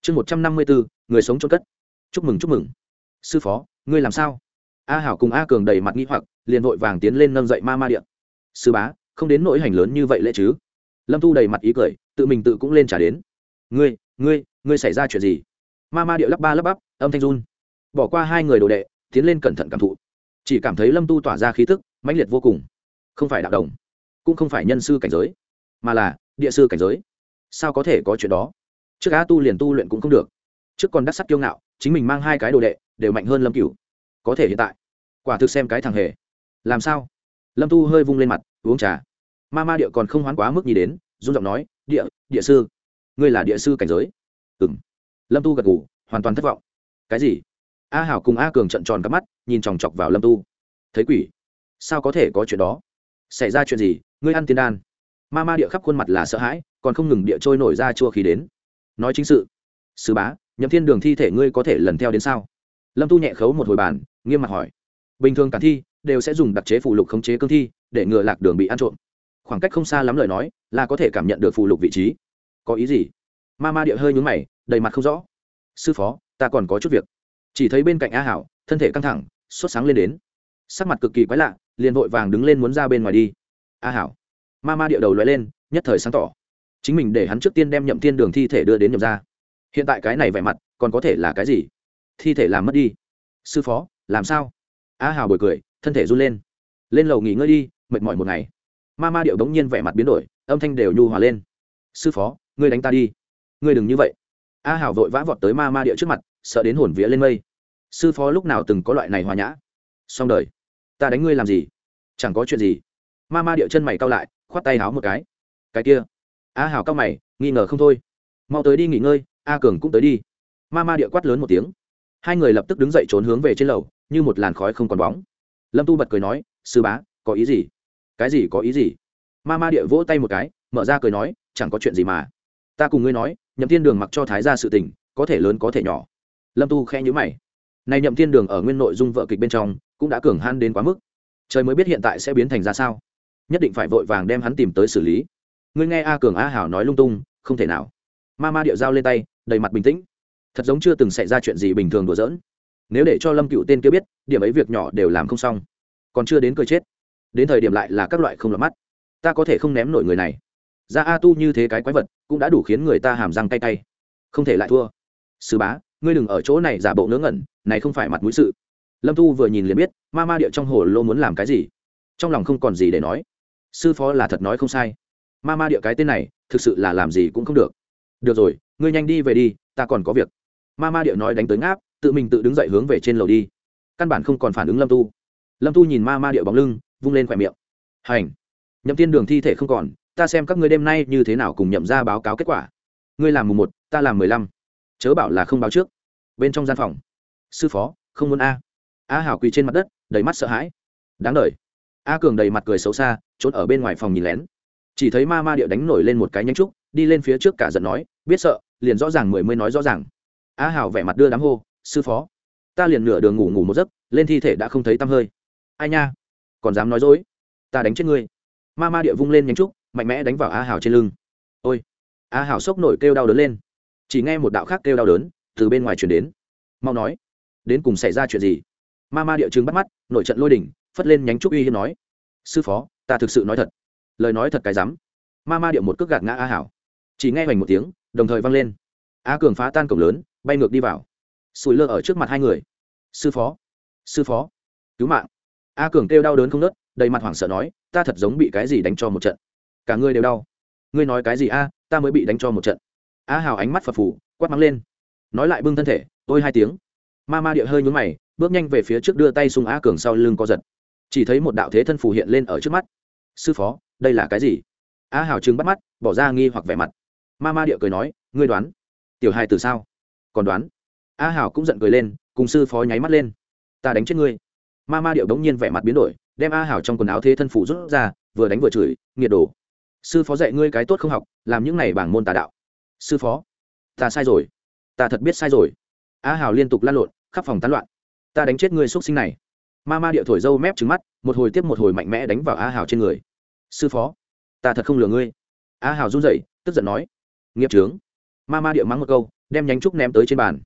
Speaker 1: Chương một trăm năm mươi b ố người sống trôn cất. Chúc mừng chúc mừng. Sư phó, ngươi làm sao? A hảo cùng a cường đầy mặt nghĩ hoặc, liền vội vàng tiến lên nâng dậy ma ma điện sư bá, không đến nỗi hành lớn như vậy lễ chứ? Lâm tu đầy mặt ý cười, tự mình tự cũng lên trả đến ngươi ngươi ngươi xảy ra chuyện gì? Ma ma điệu lắp ba lắp bắp, âm thanh run. Bỏ qua hai người đồ đệ, tiến lên cẩn thận cảm thụ. Chỉ cảm thấy lâm tu tỏa ra khí thức mãnh liệt vô cùng. Không phải đạo đồng, cũng không phải nhân sư cảnh giới, mà là địa sư cảnh giới. Sao có thể có chuyện đó? Trước á tu liền tu luyện cũng không được. Trước còn đắc sắc kiêu ngạo, chính mình mang hai cái đồ đệ, đều mạnh hơn lâm cửu. Có thể hiện tại, quả thực xem cái thằng hề. Làm sao? Lâm tu hơi vung lên mặt, uống trà. Ma ma địa còn không hoán quá mức nhì đến, run giọng nói, địa địa sư ngươi là địa sư cảnh giới. Ừ m lâm tu gật ngủ hoàn toàn thất vọng. Cái gì? A hảo cùng a cường trận tròn cắp mắt, nhìn chòng chọc vào lâm tu. Thấy quỷ? Sao có thể có chuyện đó? Xảy ra chuyện gì? Ngươi ăn tiên đan. Ma ma địa khắp khuôn mặt là sợ hãi, còn không ngừng địa trôi nổi ra chua khí đến. Nói chính sự. Sứ bá, nhậm thiên đường thi thể ngươi có thể lần theo đến sao? Lâm tu nhẹ khấu một hồi bàn, nghiêm mặt hỏi. Bình thường cả thi đều sẽ dùng đặc chế phụ lục khống chế cương thi, để ngừa lạc đường bị ăn trộm. Khoảng cách không xa lắm lời nói, là có thể cảm nhận được phụ lục vị trí có ý gì? Ma ma địa hơi nhúng mày, đầy mặt không rõ. Sư phó, ta còn có chút việc. Chỉ thấy bên cạnh a hảo, thân thể căng thẳng, sốt sáng lên đến. Sắc mặt cực kỳ quái lạ, liền vội vàng đứng lên muốn ra bên ngoài đi. A hảo. Ma ma địa đầu loại lên, nhất thời sáng tỏ. Chính mình để hắn trước tiên đem nhậm thiên đường thi thể đưa đến nhậm ra hiện tại cái này vẻ mặt, còn có thể là cái gì? Thi thể làm mất đi. Sư phó, làm sao? A hào bồi cười, thân thể run lên. Lên lầu nghỉ ngơi đi, mệt mỏi một ngày. Ma ma điệu đống nhiên vẻ mặt biến đổi, âm thanh đều nhu hòa lên. Sư phó ngươi đánh ta đi. Ngươi đừng như vậy. A hảo vội vã vọt tới ma ma địa trước mặt, sợ đến hồn vía lên mây. Sư phó lúc nào từng có loại này hòa nhã? Xong đời. Ta đánh ngươi làm gì? Chẳng có chuyện gì. Ma ma địa chân mày cao lại, khoát tay háo một cái. Cái kia. A hảo cao mày, nghi ngờ không thôi. Mau tới đi nghỉ ngơi, a cường cũng tới đi. Ma ma địa quát lớn một tiếng. Hai người lập tức đứng dậy trốn hướng về trên lầu, như một làn khói không còn bóng. Lâm tu bật cười nói, sư bá, có ý gì? Cái gì có ý gì? Ma ma địa vỗ tay một cái, mở ra cười nói, chẳng có chuyện gì mà ta cùng ngươi nói, nhậm thiên đường mặc cho thái ra sự tình, có thể lớn có thể nhỏ. Lâm tu khe nhữ mày. Này nhậm thiên đường ở nguyên nội dung vợ kịch bên trong, cũng đã cường han đến quá mức. Trời mới biết hiện tại sẽ biến thành ra sao. Nhất định phải vội vàng đem hắn tìm tới xử lý. Ngươi nghe a cường a hảo nói lung tung, không thể nào. Ma ma điệu dao lên tay, đầy mặt bình tĩnh. Thật giống chưa từng xảy ra chuyện gì bình thường đùa giỡn. Nếu để cho lâm cựu tên kia biết, điểm ấy việc nhỏ đều làm không xong. Còn chưa đến cười chết. Đến thời điểm lại là các loại không lọt mắt. Ta có thể không ném nổi người này. Ra a tu như thế cái quái vật cũng đã đủ khiến người ta hàm răng cay cay. Không thể lại thua. Sư bá, ngươi đừng ở chỗ này giả bộ ngớ ngẩn, này không phải mặt mũi sự. Lâm tu vừa nhìn liền biết, ma ma địa trong hồ lô muốn làm cái gì. Trong lòng không còn gì để nói. Sư phó là thật nói không sai. Ma ma địa cái tên này, thực sự là làm gì cũng không được. Được rồi, ngươi nhanh đi về đi, ta còn có việc. Ma ma địa nói đánh tới ngáp, tự mình tự đứng dậy hướng về trên lầu đi. Căn bản không còn phản ứng lâm tu lâm tu nhìn ma ma địa bóng lưng, vung lên khỏe miệng. Hành. Nhậm tiên đường thi thể không còn ta xem các ngươi đêm nay như thế nào cùng nhậm ra báo cáo kết quả. Ngươi làm mùng một, ta làm mười lăm. Chớ bảo là không báo trước. Bên trong gian phòng. Sư phó, không muốn a. A hảo quỳ trên mặt đất, đầy mắt sợ hãi. Đáng đ a cường đầy mặt cười xấu xa, trốn ở bên ngoài phòng nhìn lén. Chỉ thấy ma ma địa đánh nổi lên một cái nhánh trúc, đi lên phía trước cả giận nói, biết sợ, liền rõ ràng mười mươi nói rõ ràng. A hảo vẻ mặt đưa đám hô, sư phó. Ta liền nửa đường ngủ ngủ một giấc, lên thi thể đã không thấy tăm hơi. Ai nha? Còn dám nói dối? Ta đánh chết ngươi. Ma ma địa vung lên nhánh trúc mạnh mẽ đánh vào a hảo trên lưng. Ôi, a hảo sốc nổi kêu đau đớn lên. Chỉ nghe một đạo khác kêu đau đớn từ bên ngoài chuyển đến. Mau nói, đến cùng xảy ra chuyện gì? Ma ma địa chứng bắt mắt, nổi trận lôi đỉnh, phất lên nhánh trúc uy hiếp nói, sư phó, ta thực sự nói thật. Lời nói thật cái rắm. Ma ma địa một cước gạt ngã a hảo. Chỉ nghe hoành một tiếng, đồng thời vang lên. A cường phá tan cổng lớn, bay ngược đi vào. Sùi lơ ở trước mặt hai người. Sư phó sư phó, cứu mạng. A cường kêu đau đớn không nớt, đầy mặt hoảng sợ nói, ta thật giống bị cái gì đánh cho một trận cả ngươi đều đau. Ngươi nói cái gì a, ta mới bị đánh cho một trận. A hào ánh mắt phập phù, quát mắng lên. Nói lại bưng thân thể, tôi hai tiếng. Ma ma địa hơi nhún mày, bước nhanh về phía trước đưa tay sung a cường sau lưng co giật. Chỉ thấy một đạo thế thân phù hiện lên ở trước mắt. Sư phó, đây là cái gì? A hào trừng bắt mắt, bỏ ra nghi hoặc vẻ mặt. Ma ma địa cười nói, ngươi đoán. Tiểu hai từ sao? Còn đoán? A hào cũng giận cười lên, cùng sư phó nháy mắt lên. Ta đánh chết ngươi. Ma ma điệu đống nhiên vẻ mặt biến đổi, đem a hào trong quần áo thế thân phủ rút ra, vừa đánh vừa chửi, nghiệt đổ sư phó dạy ngươi cái tốt không học, làm những này bảng môn tà đạo. Sư phó, ta sai rồi. Ta thật biết sai rồi. A hào liên tục lan lộn, khắp phòng tán loạn. Ta đánh chết ngươi x sinh này. Ma ma địa thổi dâu mép trứng mắt, một hồi tiếp một hồi mạnh mẽ đánh vào a hào trên người. Sư phó, ta thật không lừa ngươi. A hào run rẩy, tức giận nói. Nghiệp trướng ma ma địa mắng một câu, đem nhánh trúc ném tới trên bàn.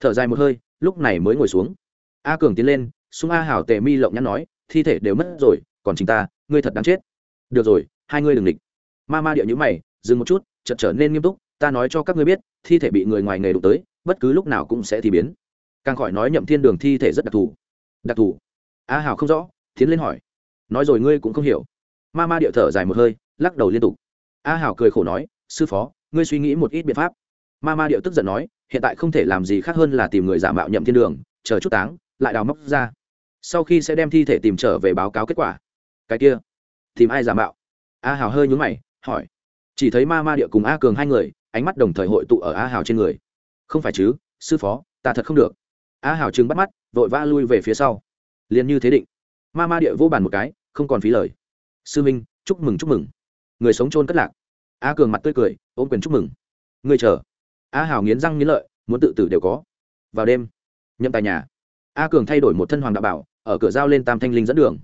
Speaker 1: Thở dài một hơi, lúc này mới ngồi xuống. A cường tiến lên, xung a hảo tề mi lộng nhắn nói, thi thể đều mất rồi, còn chính ta, ngươi thật đáng chết. Được rồi, hai ngươi đừng địch ma ma địa nhữ mày, dừng một chút, chợt trở nên nghiêm túc, ta nói cho các ngươi biết, thi thể bị người ngoài nghề đụng tới, bất cứ lúc nào cũng sẽ thì biến. Càng khỏi nói nhậm thiên đường thi thể rất đặc thù. Đặc thù? A hảo không rõ, tiến lên hỏi. Nói rồi ngươi cũng không hiểu. Ma ma địa thở dài một hơi, lắc đầu liên tục. A hảo cười khổ nói, sư phó, ngươi suy nghĩ một ít biện pháp. Ma ma điệu tức giận nói, hiện tại không thể làm gì khác hơn là tìm người giả mạo nhậm thiên đường, chờ chút táng, lại đào móc ra. Sau khi sẽ đem thi thể tìm trở về báo cáo kết quả. Cái kia, tìm ai giả mạo? A hào hơi nhún mày hỏi. Chỉ thấy ma ma địa cùng a cường hai người, ánh mắt đồng thời hội tụ ở a hào trên người. Không phải chứ, sư phó, ta thật không được. A hào chừng bắt mắt, vội vã lui về phía sau. Liền như thế định. Ma ma địa vô bàn một cái, không còn phí lời. Sư minh, chúc mừng chúc mừng. Người sống chôn cất lạc. A cường mặt tươi cười, ôm quyền chúc mừng. Người chờ. A hào nghiến răng nghiến lợi, muốn tự tử đều có. Vào đêm, nhậm tài nhà. A cường thay đổi một thân hoàng đạo bảo, ở cửa giao lên tam thanh linh dẫn đường.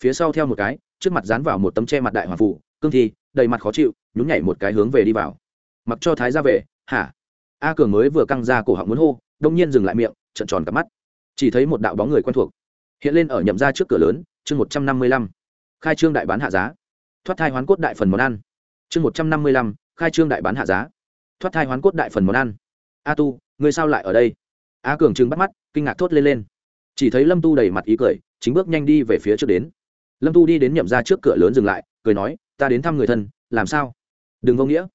Speaker 1: Phía sau theo một cái, trước mặt dán vào một tấm che mặt đại hoàng phủ, cương thi đầy mặt khó chịu, nhún nhảy một cái hướng về đi vào. Mặc cho thái ra về, hả? A cường mới vừa căng ra cổ họng muốn hô, đông nhiên dừng lại miệng trận tròn cặp mắt. Chỉ thấy một đạo bóng người quen thuộc, hiện lên ở nhậm ra trước cửa lớn, chương một trăm năm mươi lăm, khai trương đại bán hạ giá. Thoát thai hoán cốt đại phần món ăn, chương một trăm năm mươi lăm, khai trương đại bán hạ giá. Thoát thai hoán cốt đại phần món ăn. A tu ngươi sao lại ở đây? A cường trừng bắt mắt, kinh ngạc thốt lên lên. Chỉ thấy lâm tu đầy mặt ý cười, chính bước nhanh đi về phía trước đến. Lâm tu đi đến nhậm ra trước cửa lớn dừng lại, cười nói ta đến thăm người thân, làm sao? Đừng vô nghĩa.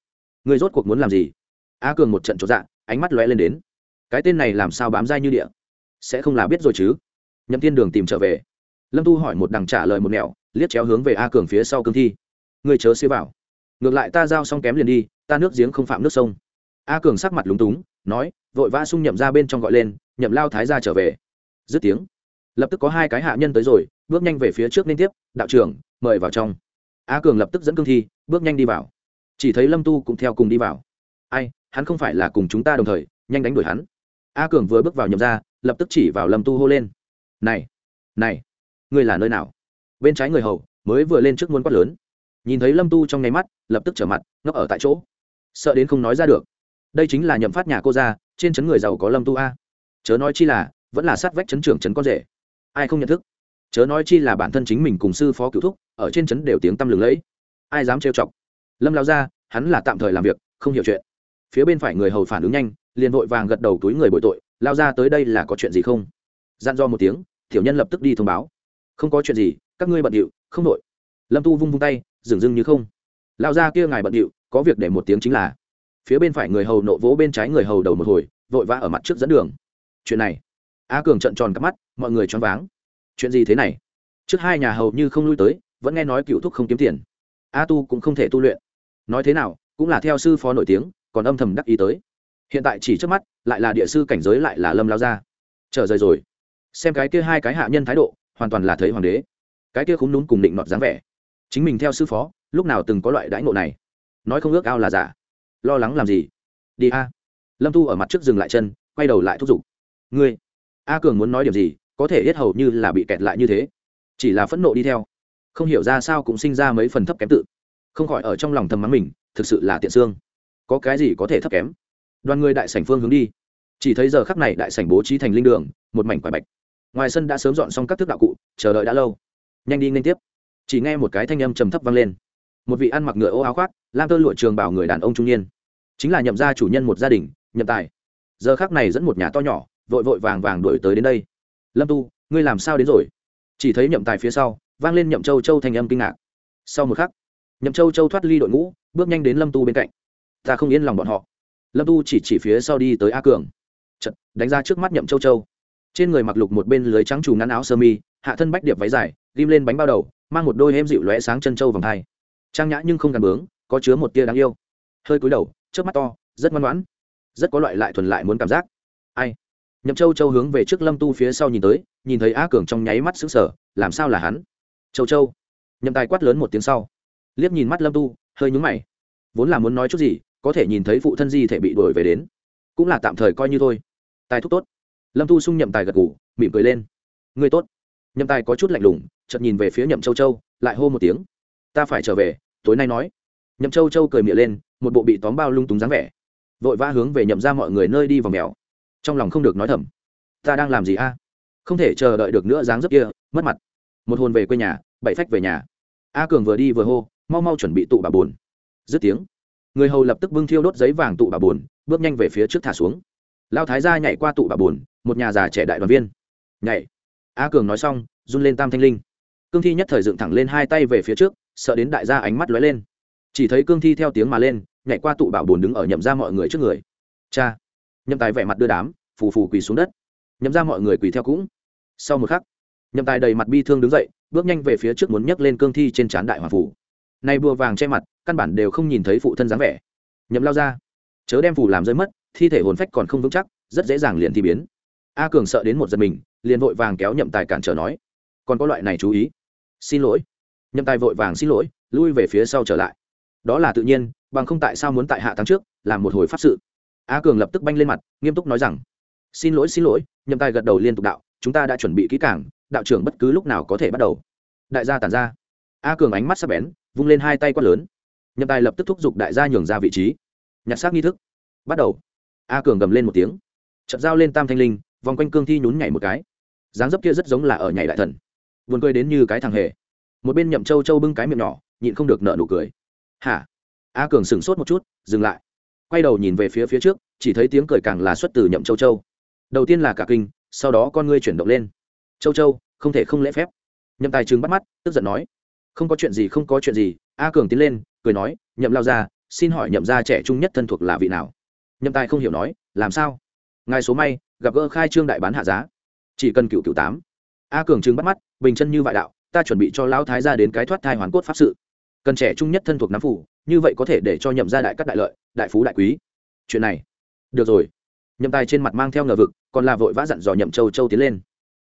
Speaker 1: Người rốt cuộc muốn làm gì? A cường một trận trọn dạ ánh mắt lóe lên đến. Cái tên này làm sao bám dai như địa? Sẽ không là biết rồi chứ? Nhậm thiên đường tìm trở về. Lâm tu hỏi một đằng trả lời một mẹo liếc chéo hướng về a cường phía sau cương thi. Người chớ xế vào. Ngược lại ta giao xong kém liền đi, ta nước giếng không phạm nước sông. A cường sắc mặt lúng túng, nói, vội vã sung nhậm ra bên trong gọi lên, nhậm lao thái ra trở về. Dứt tiếng. Lập tức có hai cái hạ nhân tới rồi, bước nhanh về phía trước liên tiếp, đạo trưởng, mời vào trong a cường lập tức dẫn cương thi, bước nhanh đi vào. Chỉ thấy lâm tu cũng theo cùng đi vào. Ai, hắn không phải là cùng chúng ta đồng thời, nhanh đánh đuổi hắn. A cường vừa bước vào nhậm ra, lập tức chỉ vào lâm tu hô lên. Này này, ngươi là nơi nào? Bên trái người hầu, mới vừa lên trước muôn quát lớn. Nhìn thấy lâm tu trong nháy mắt, lập tức trở mặt ngấp ở tại chỗ. Sợ đến không nói ra được. Đây chính là nhậm phát nhà cô ra trên chấn người giàu có lâm tu a. Chớ nói chi là, vẫn là sát vách chấn trưởng chấn con rể. Ai không nhận thức? Chớ nói chi là bản thân chính mình cùng sư phó cựu thúc, ở trên chấn đều tiếng tăm lừng lẫy. Ai dám trêu chọc? Lâm lao ra hắn là tạm thời làm việc, không hiểu chuyện. Phía bên phải người hầu phản ứng nhanh, liền vội vàng gật đầu túi người bội tội lao ra tới đây là có chuyện gì không? Dặn do một tiếng, tiểu nhân lập tức đi thông báo. Không có chuyện gì, các ngươi bận điệu, không nội lâm tu vung vung tay, dừng dưng như không. Lao ra kia ngài bận điệu, có việc để một tiếng chính là. Phía bên phải người hầu nộ vỗ bên trái người hầu đầu một hồi, vội vã ở mặt trước dẫn đường. Chuyện này, a cường trận tròn cắp mắt, mọi người choáng váng chuyện gì thế này? Trước hai nhà hầu như không lui tới, vẫn nghe nói cựu thúc không kiếm tiền. A tu cũng không thể tu luyện. Nói thế nào, cũng là theo sư phó nổi tiếng, còn âm thầm đắc ý tới. Hiện tại chỉ trước mắt, lại là địa sư cảnh giới lại là lâm lao ra trở rời rồi. Xem cái kia hai cái hạ nhân thái độ, hoàn toàn là thấy hoàng đế. Cái kia khúng đúng cùng định nọt dáng vẻ. Chính mình theo sư phó, lúc nào từng có loại đãi ngộ này? Nói không ước ao là giả. Lo lắng làm gì? Đi a. Lâm tu ở mặt trước dừng lại chân, quay đầu lại thúc giục. Ngươi, a cường muốn nói điểm gì? Có thể hết hầu như là bị kẹt lại như thế. Chỉ là phẫn nộ đi theo. Không hiểu ra sao cũng sinh ra mấy phần thấp kém tự. Không khỏi ở trong lòng thầm mắng mình, thực sự là tiện xương. Có cái gì có thể thấp kém? Đoàn người đại sảnh phương hướng đi. Chỉ thấy giờ khắc này đại sảnh bố trí thành linh đường, một mảnh quải bạch. Ngoài sân đã sớm dọn xong các thức đạo cụ, chờ đợi đã lâu. Nhanh đi nên tiếp. Chỉ nghe một cái thanh âm trầm thấp vang lên. Một vị ăn mặc ngựa ô áo khoác, lam tơ lụa trường bảo người đàn ông trung niên. Chính là nhậm gia chủ nhân một gia đình, nhậm tài. Giờ khác này dẫn một nhà to nhỏ, vội vội vàng vàng đuổi tới đến đây lâm tu ngươi làm sao đến rồi? Chỉ thấy nhậm tài phía sau vang lên nhậm châu châu thành âm kinh ngạc. Sau một khắc nhậm châu châu thoát ly đội ngũ bước nhanh đến lâm tu bên cạnh. Ta không yên lòng bọn họ. Lâm tu chỉ chỉ phía sau đi tới a cường. Chật, đánh ra trước mắt nhậm châu châu. Trên người mặc lục một bên lưới trắng trù ngắn áo sơ mi hạ thân bách điệp váy dài ghim lên bánh bao đầu mang một đôi êm dịu lóe sáng chân châu vòng thai trang nhã nhưng không gắn bướng có chứa một tia đáng yêu. Hơi cúi đầu trước mắt to rất ngoan ngoãn rất có loại lại thuần lại muốn cảm giác. Ai? Nhậm châu châu hướng về trước lâm tu phía sau nhìn tới, nhìn thấy a cường trong nháy mắt xứng sở làm sao là hắn? Châu châu. Nhậm tài quát lớn một tiếng sau, liếc nhìn mắt lâm tu, hơi nhúng mày. Vốn là muốn nói chút gì, có thể nhìn thấy phụ thân di thể bị đuổi về đến. Cũng là tạm thời coi như thôi. Tài thúc tốt. Lâm tu sung nhậm tài gật ngủ mỉm cười lên. Người tốt. Nhậm tài có chút lạnh lùng, chợt nhìn về phía nhậm châu châu, lại hô một tiếng. Ta phải trở về, tối nay nói. Nhậm châu châu cười miệng lên, một bộ bị tóm bao lung túng dáng vẻ. Vội vã hướng về nhậm ra mọi người nơi đi vào mèo trong lòng không được nói thầm, ta đang làm gì a? Không thể chờ đợi được nữa dáng dấp kia, mất mặt. Một hồn về quê nhà, bảy phách về nhà. A cường vừa đi vừa hô, mau mau chuẩn bị tụ bà bồn dứt tiếng, người hầu lập tức bưng thiêu đốt giấy vàng tụ bà bồn bước nhanh về phía trước thả xuống. Lao thái gia nhảy qua tụ bà bồn một nhà già trẻ đại đoàn viên. Nhảy. A cường nói xong, run lên tam thanh linh. Cương thi nhất thời dựng thẳng lên hai tay về phía trước, sợ đến đại gia ánh mắt lóe lên. Chỉ thấy cương thi theo tiếng mà lên, nhảy qua tụ bảo bồn đứng ở nhậm ra mọi người trước người. Cha nhậm tài vẻ mặt đưa đám, phù phù quỳ xuống đất. Nhậm ra mọi người quỳ theo cũng. Sau một khắc, nhậm tài đầy mặt bi thương đứng dậy, bước nhanh về phía trước muốn nhấc lên cương thi trên trán đại hoàng phủ nay bùa vàng che mặt, căn bản đều không nhìn thấy phụ thân dáng vẻ. Nhậm lao ra. Chớ đem phủ làm rơi mất, thi thể hồn phách còn không vững chắc, rất dễ dàng liền thi biến. A cường sợ đến một giật mình, liền vội vàng kéo nhậm tài cản trở nói, còn có loại này chú ý. Xin lỗi. Nhậm tài vội vàng xin lỗi, lui về phía sau trở lại. Đó là tự nhiên, bằng không tại sao muốn tại hạ tháng trước, làm một hồi pháp sự a cường lập tức banh lên mặt, nghiêm túc nói rằng, xin lỗi xin lỗi, nhậm tài gật đầu liên tục đạo, chúng ta đã chuẩn bị kỹ cảng đạo trưởng bất cứ lúc nào có thể bắt đầu. Đại gia tàn ra. A cường ánh mắt sắp bén, vung lên hai tay quát lớn. Nhậm tài lập tức thúc giục đại gia nhường ra vị trí. Nhặt xác nghi thức. Bắt đầu. A cường gầm lên một tiếng. Chật dao lên tam thanh linh, vòng quanh cương thi nhún nhảy một cái. Dáng dấp kia rất giống là ở nhảy đại thần. Buồn cười đến như cái thằng hề. Một bên nhậm châu châu bưng cái miệng nhỏ, nhịn không được nợ nụ cười. Hả? A cường sửng sốt một chút, dừng lại quay đầu nhìn về phía phía trước, chỉ thấy tiếng cười càng là xuất từ nhậm châu châu. Đầu tiên là cả kinh, sau đó con ngươi chuyển động lên. Châu châu, không thể không lễ phép. Nhậm tài chứng bắt mắt, tức giận nói. Không có chuyện gì, không có chuyện gì, a cường tiến lên, cười nói, nhậm lao ra xin hỏi nhậm gia trẻ trung nhất thân thuộc là vị nào? Nhậm tài không hiểu nói, làm sao? Ngài số may, gặp gỡ khai trương đại bán hạ giá. Chỉ cần cựu cựu tám. A cường chứng bắt mắt, bình chân như vại đạo, ta chuẩn bị cho lão thái ra đến cái thoát thai hoàn cốt pháp sự. Cần trẻ trung nhất thân thuộc nắm phủ, như vậy có thể để cho nhậm gia đại các đại lợi đại phú đại quý. Chuyện này. Được rồi. Nhậm tài trên mặt mang theo ngờ vực, còn là vội vã dặn dò nhậm châu châu tiến lên.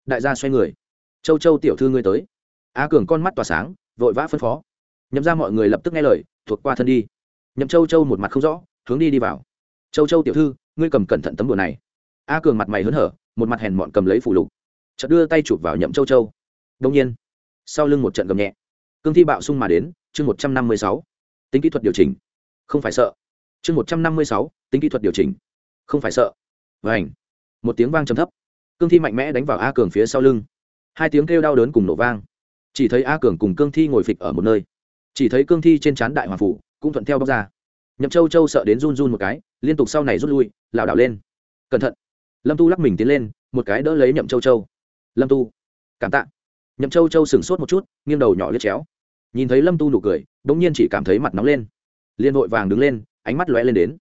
Speaker 1: Đại gia xoay người. Châu châu tiểu thư ngươi tới. A cường con mắt tỏa sáng, vội vã phân phó. Nhậm ra mọi người lập tức nghe lời, thuộc qua thân đi. Nhậm châu châu một mặt không rõ, hướng đi đi vào. Châu châu tiểu thư, ngươi cầm cẩn thận tấm đồ này. A cường mặt mày hớn hở, một mặt hèn mọn cầm lấy phủ lục. Chợt đưa tay chụp vào nhậm châu châu. Đông nhiên, sau lưng một trận gầm nhẹ. Cương thi bạo sung mà đến, chương một trăm năm mươi sáu. Tính kỹ thuật điều chỉnh. Không phải sợ chương một trăm năm mươi sáu, tính kỹ thuật điều chỉnh. Không phải sợ. Và ảnh một tiếng vang trầm thấp. Cương thi mạnh mẽ đánh vào a cường phía sau lưng. Hai tiếng kêu đau đớn cùng nổ vang. Chỉ thấy a cường cùng cương thi ngồi phịch ở một nơi. Chỉ thấy cương thi trên trán đại hoàng phủ, cũng thuận theo bóc ra. Nhậm châu châu sợ đến run run một cái, liên tục sau này rút lui, lảo đảo lên. Cẩn thận. Lâm tu lắc mình tiến lên, một cái đỡ lấy nhậm châu châu. Lâm tu. Cảm tạ. Nhậm châu châu sửng sốt một chút, nghiêng đầu nhỏ liếc chéo. Nhìn thấy lâm tu nụ cười đ ỗ n g nhiên chỉ cảm thấy mặt nóng lên. Liên hội vàng đứng lên ánh mắt lóe lên đến.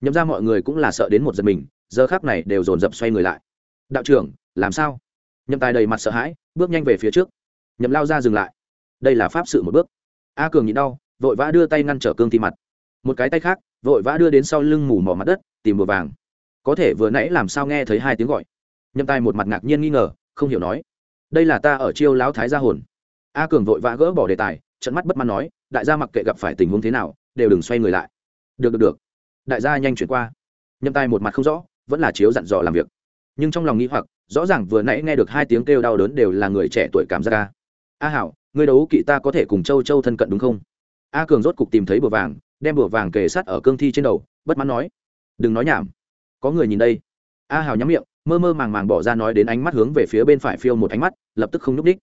Speaker 1: Nhậm ra mọi người cũng là sợ đến một giật mình, giờ khác này đều dồn dập xoay người lại. Đạo trưởng, làm sao? Nhậm tài đầy mặt sợ hãi, bước nhanh về phía trước. Nhậm lao ra dừng lại. Đây là pháp sự một bước. A cường nhịn đau, vội vã đưa tay ngăn trở cương thi mặt. Một cái tay khác, vội vã đưa đến sau lưng mù mỏ mặt đất, tìm bùa vàng. Có thể vừa nãy làm sao nghe thấy hai tiếng gọi. Nhậm tài một mặt ngạc nhiên nghi ngờ, không hiểu nói. Đây là ta ở chiêu lão thái gia hồn. A cường vội vã gỡ bỏ đề tài trận mắt bất mãn nói, đại gia mặc kệ gặp phải tình huống thế nào, đều đừng xoay người lại được được được. Đại gia nhanh chuyển qua. Nhậm tài một mặt không rõ, vẫn là chiếu dặn dò làm việc. Nhưng trong lòng nghĩ hoặc, rõ ràng vừa nãy nghe được hai tiếng kêu đau đớn đều là người trẻ tuổi cảm giác ca a hảo, người đấu kỵ ta có thể cùng châu châu thân cận đúng không? A cường rốt cục tìm thấy bùa vàng, đem bùa vàng kề sát ở cương thi trên đầu, bất mãn nói. Đừng nói nhảm. Có người nhìn đây. A hảo nhắm miệng, mơ mơ màng màng bỏ ra nói đến ánh mắt hướng về phía bên phải phiêu một ánh mắt, lập tức không nhúc đích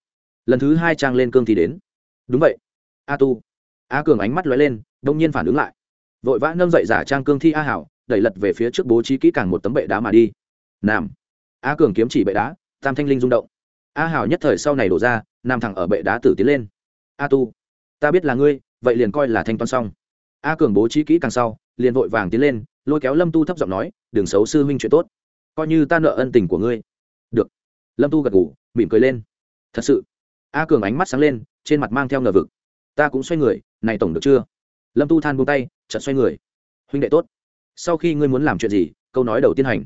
Speaker 1: lần thứ hai trang lên cương thi đến. Đúng vậy. A tu. A cường ánh mắt lóe lên, đông nhiên phản ứng lại vội vã nâng dậy giả trang cương thi a hảo, đẩy lật về phía trước bố trí kỹ càng một tấm bệ đá mà đi. Nam. A cường kiếm chỉ bệ đá, tam thanh linh rung động. A hảo nhất thời sau này đổ ra, nam thẳng ở bệ đá tử tiến lên. A tu, ta biết là ngươi, vậy liền coi là thanh toán xong. A cường bố trí kỹ càng sau, liền vội vàng tiến lên, lôi kéo lâm tu thấp giọng nói, đừng xấu sư huynh chuyện tốt. Coi như ta nợ ân tình của ngươi. Được. Lâm tu gật ngủ mỉm cười lên. Thật sự. A cường ánh mắt sáng lên, trên mặt mang theo ngờ vực. Ta cũng xoay người, này tổng được chưa? Lâm tu than buông tay, chợt xoay người. Huynh đệ tốt, sau khi ngươi muốn làm chuyện gì, câu nói đầu tiên hành.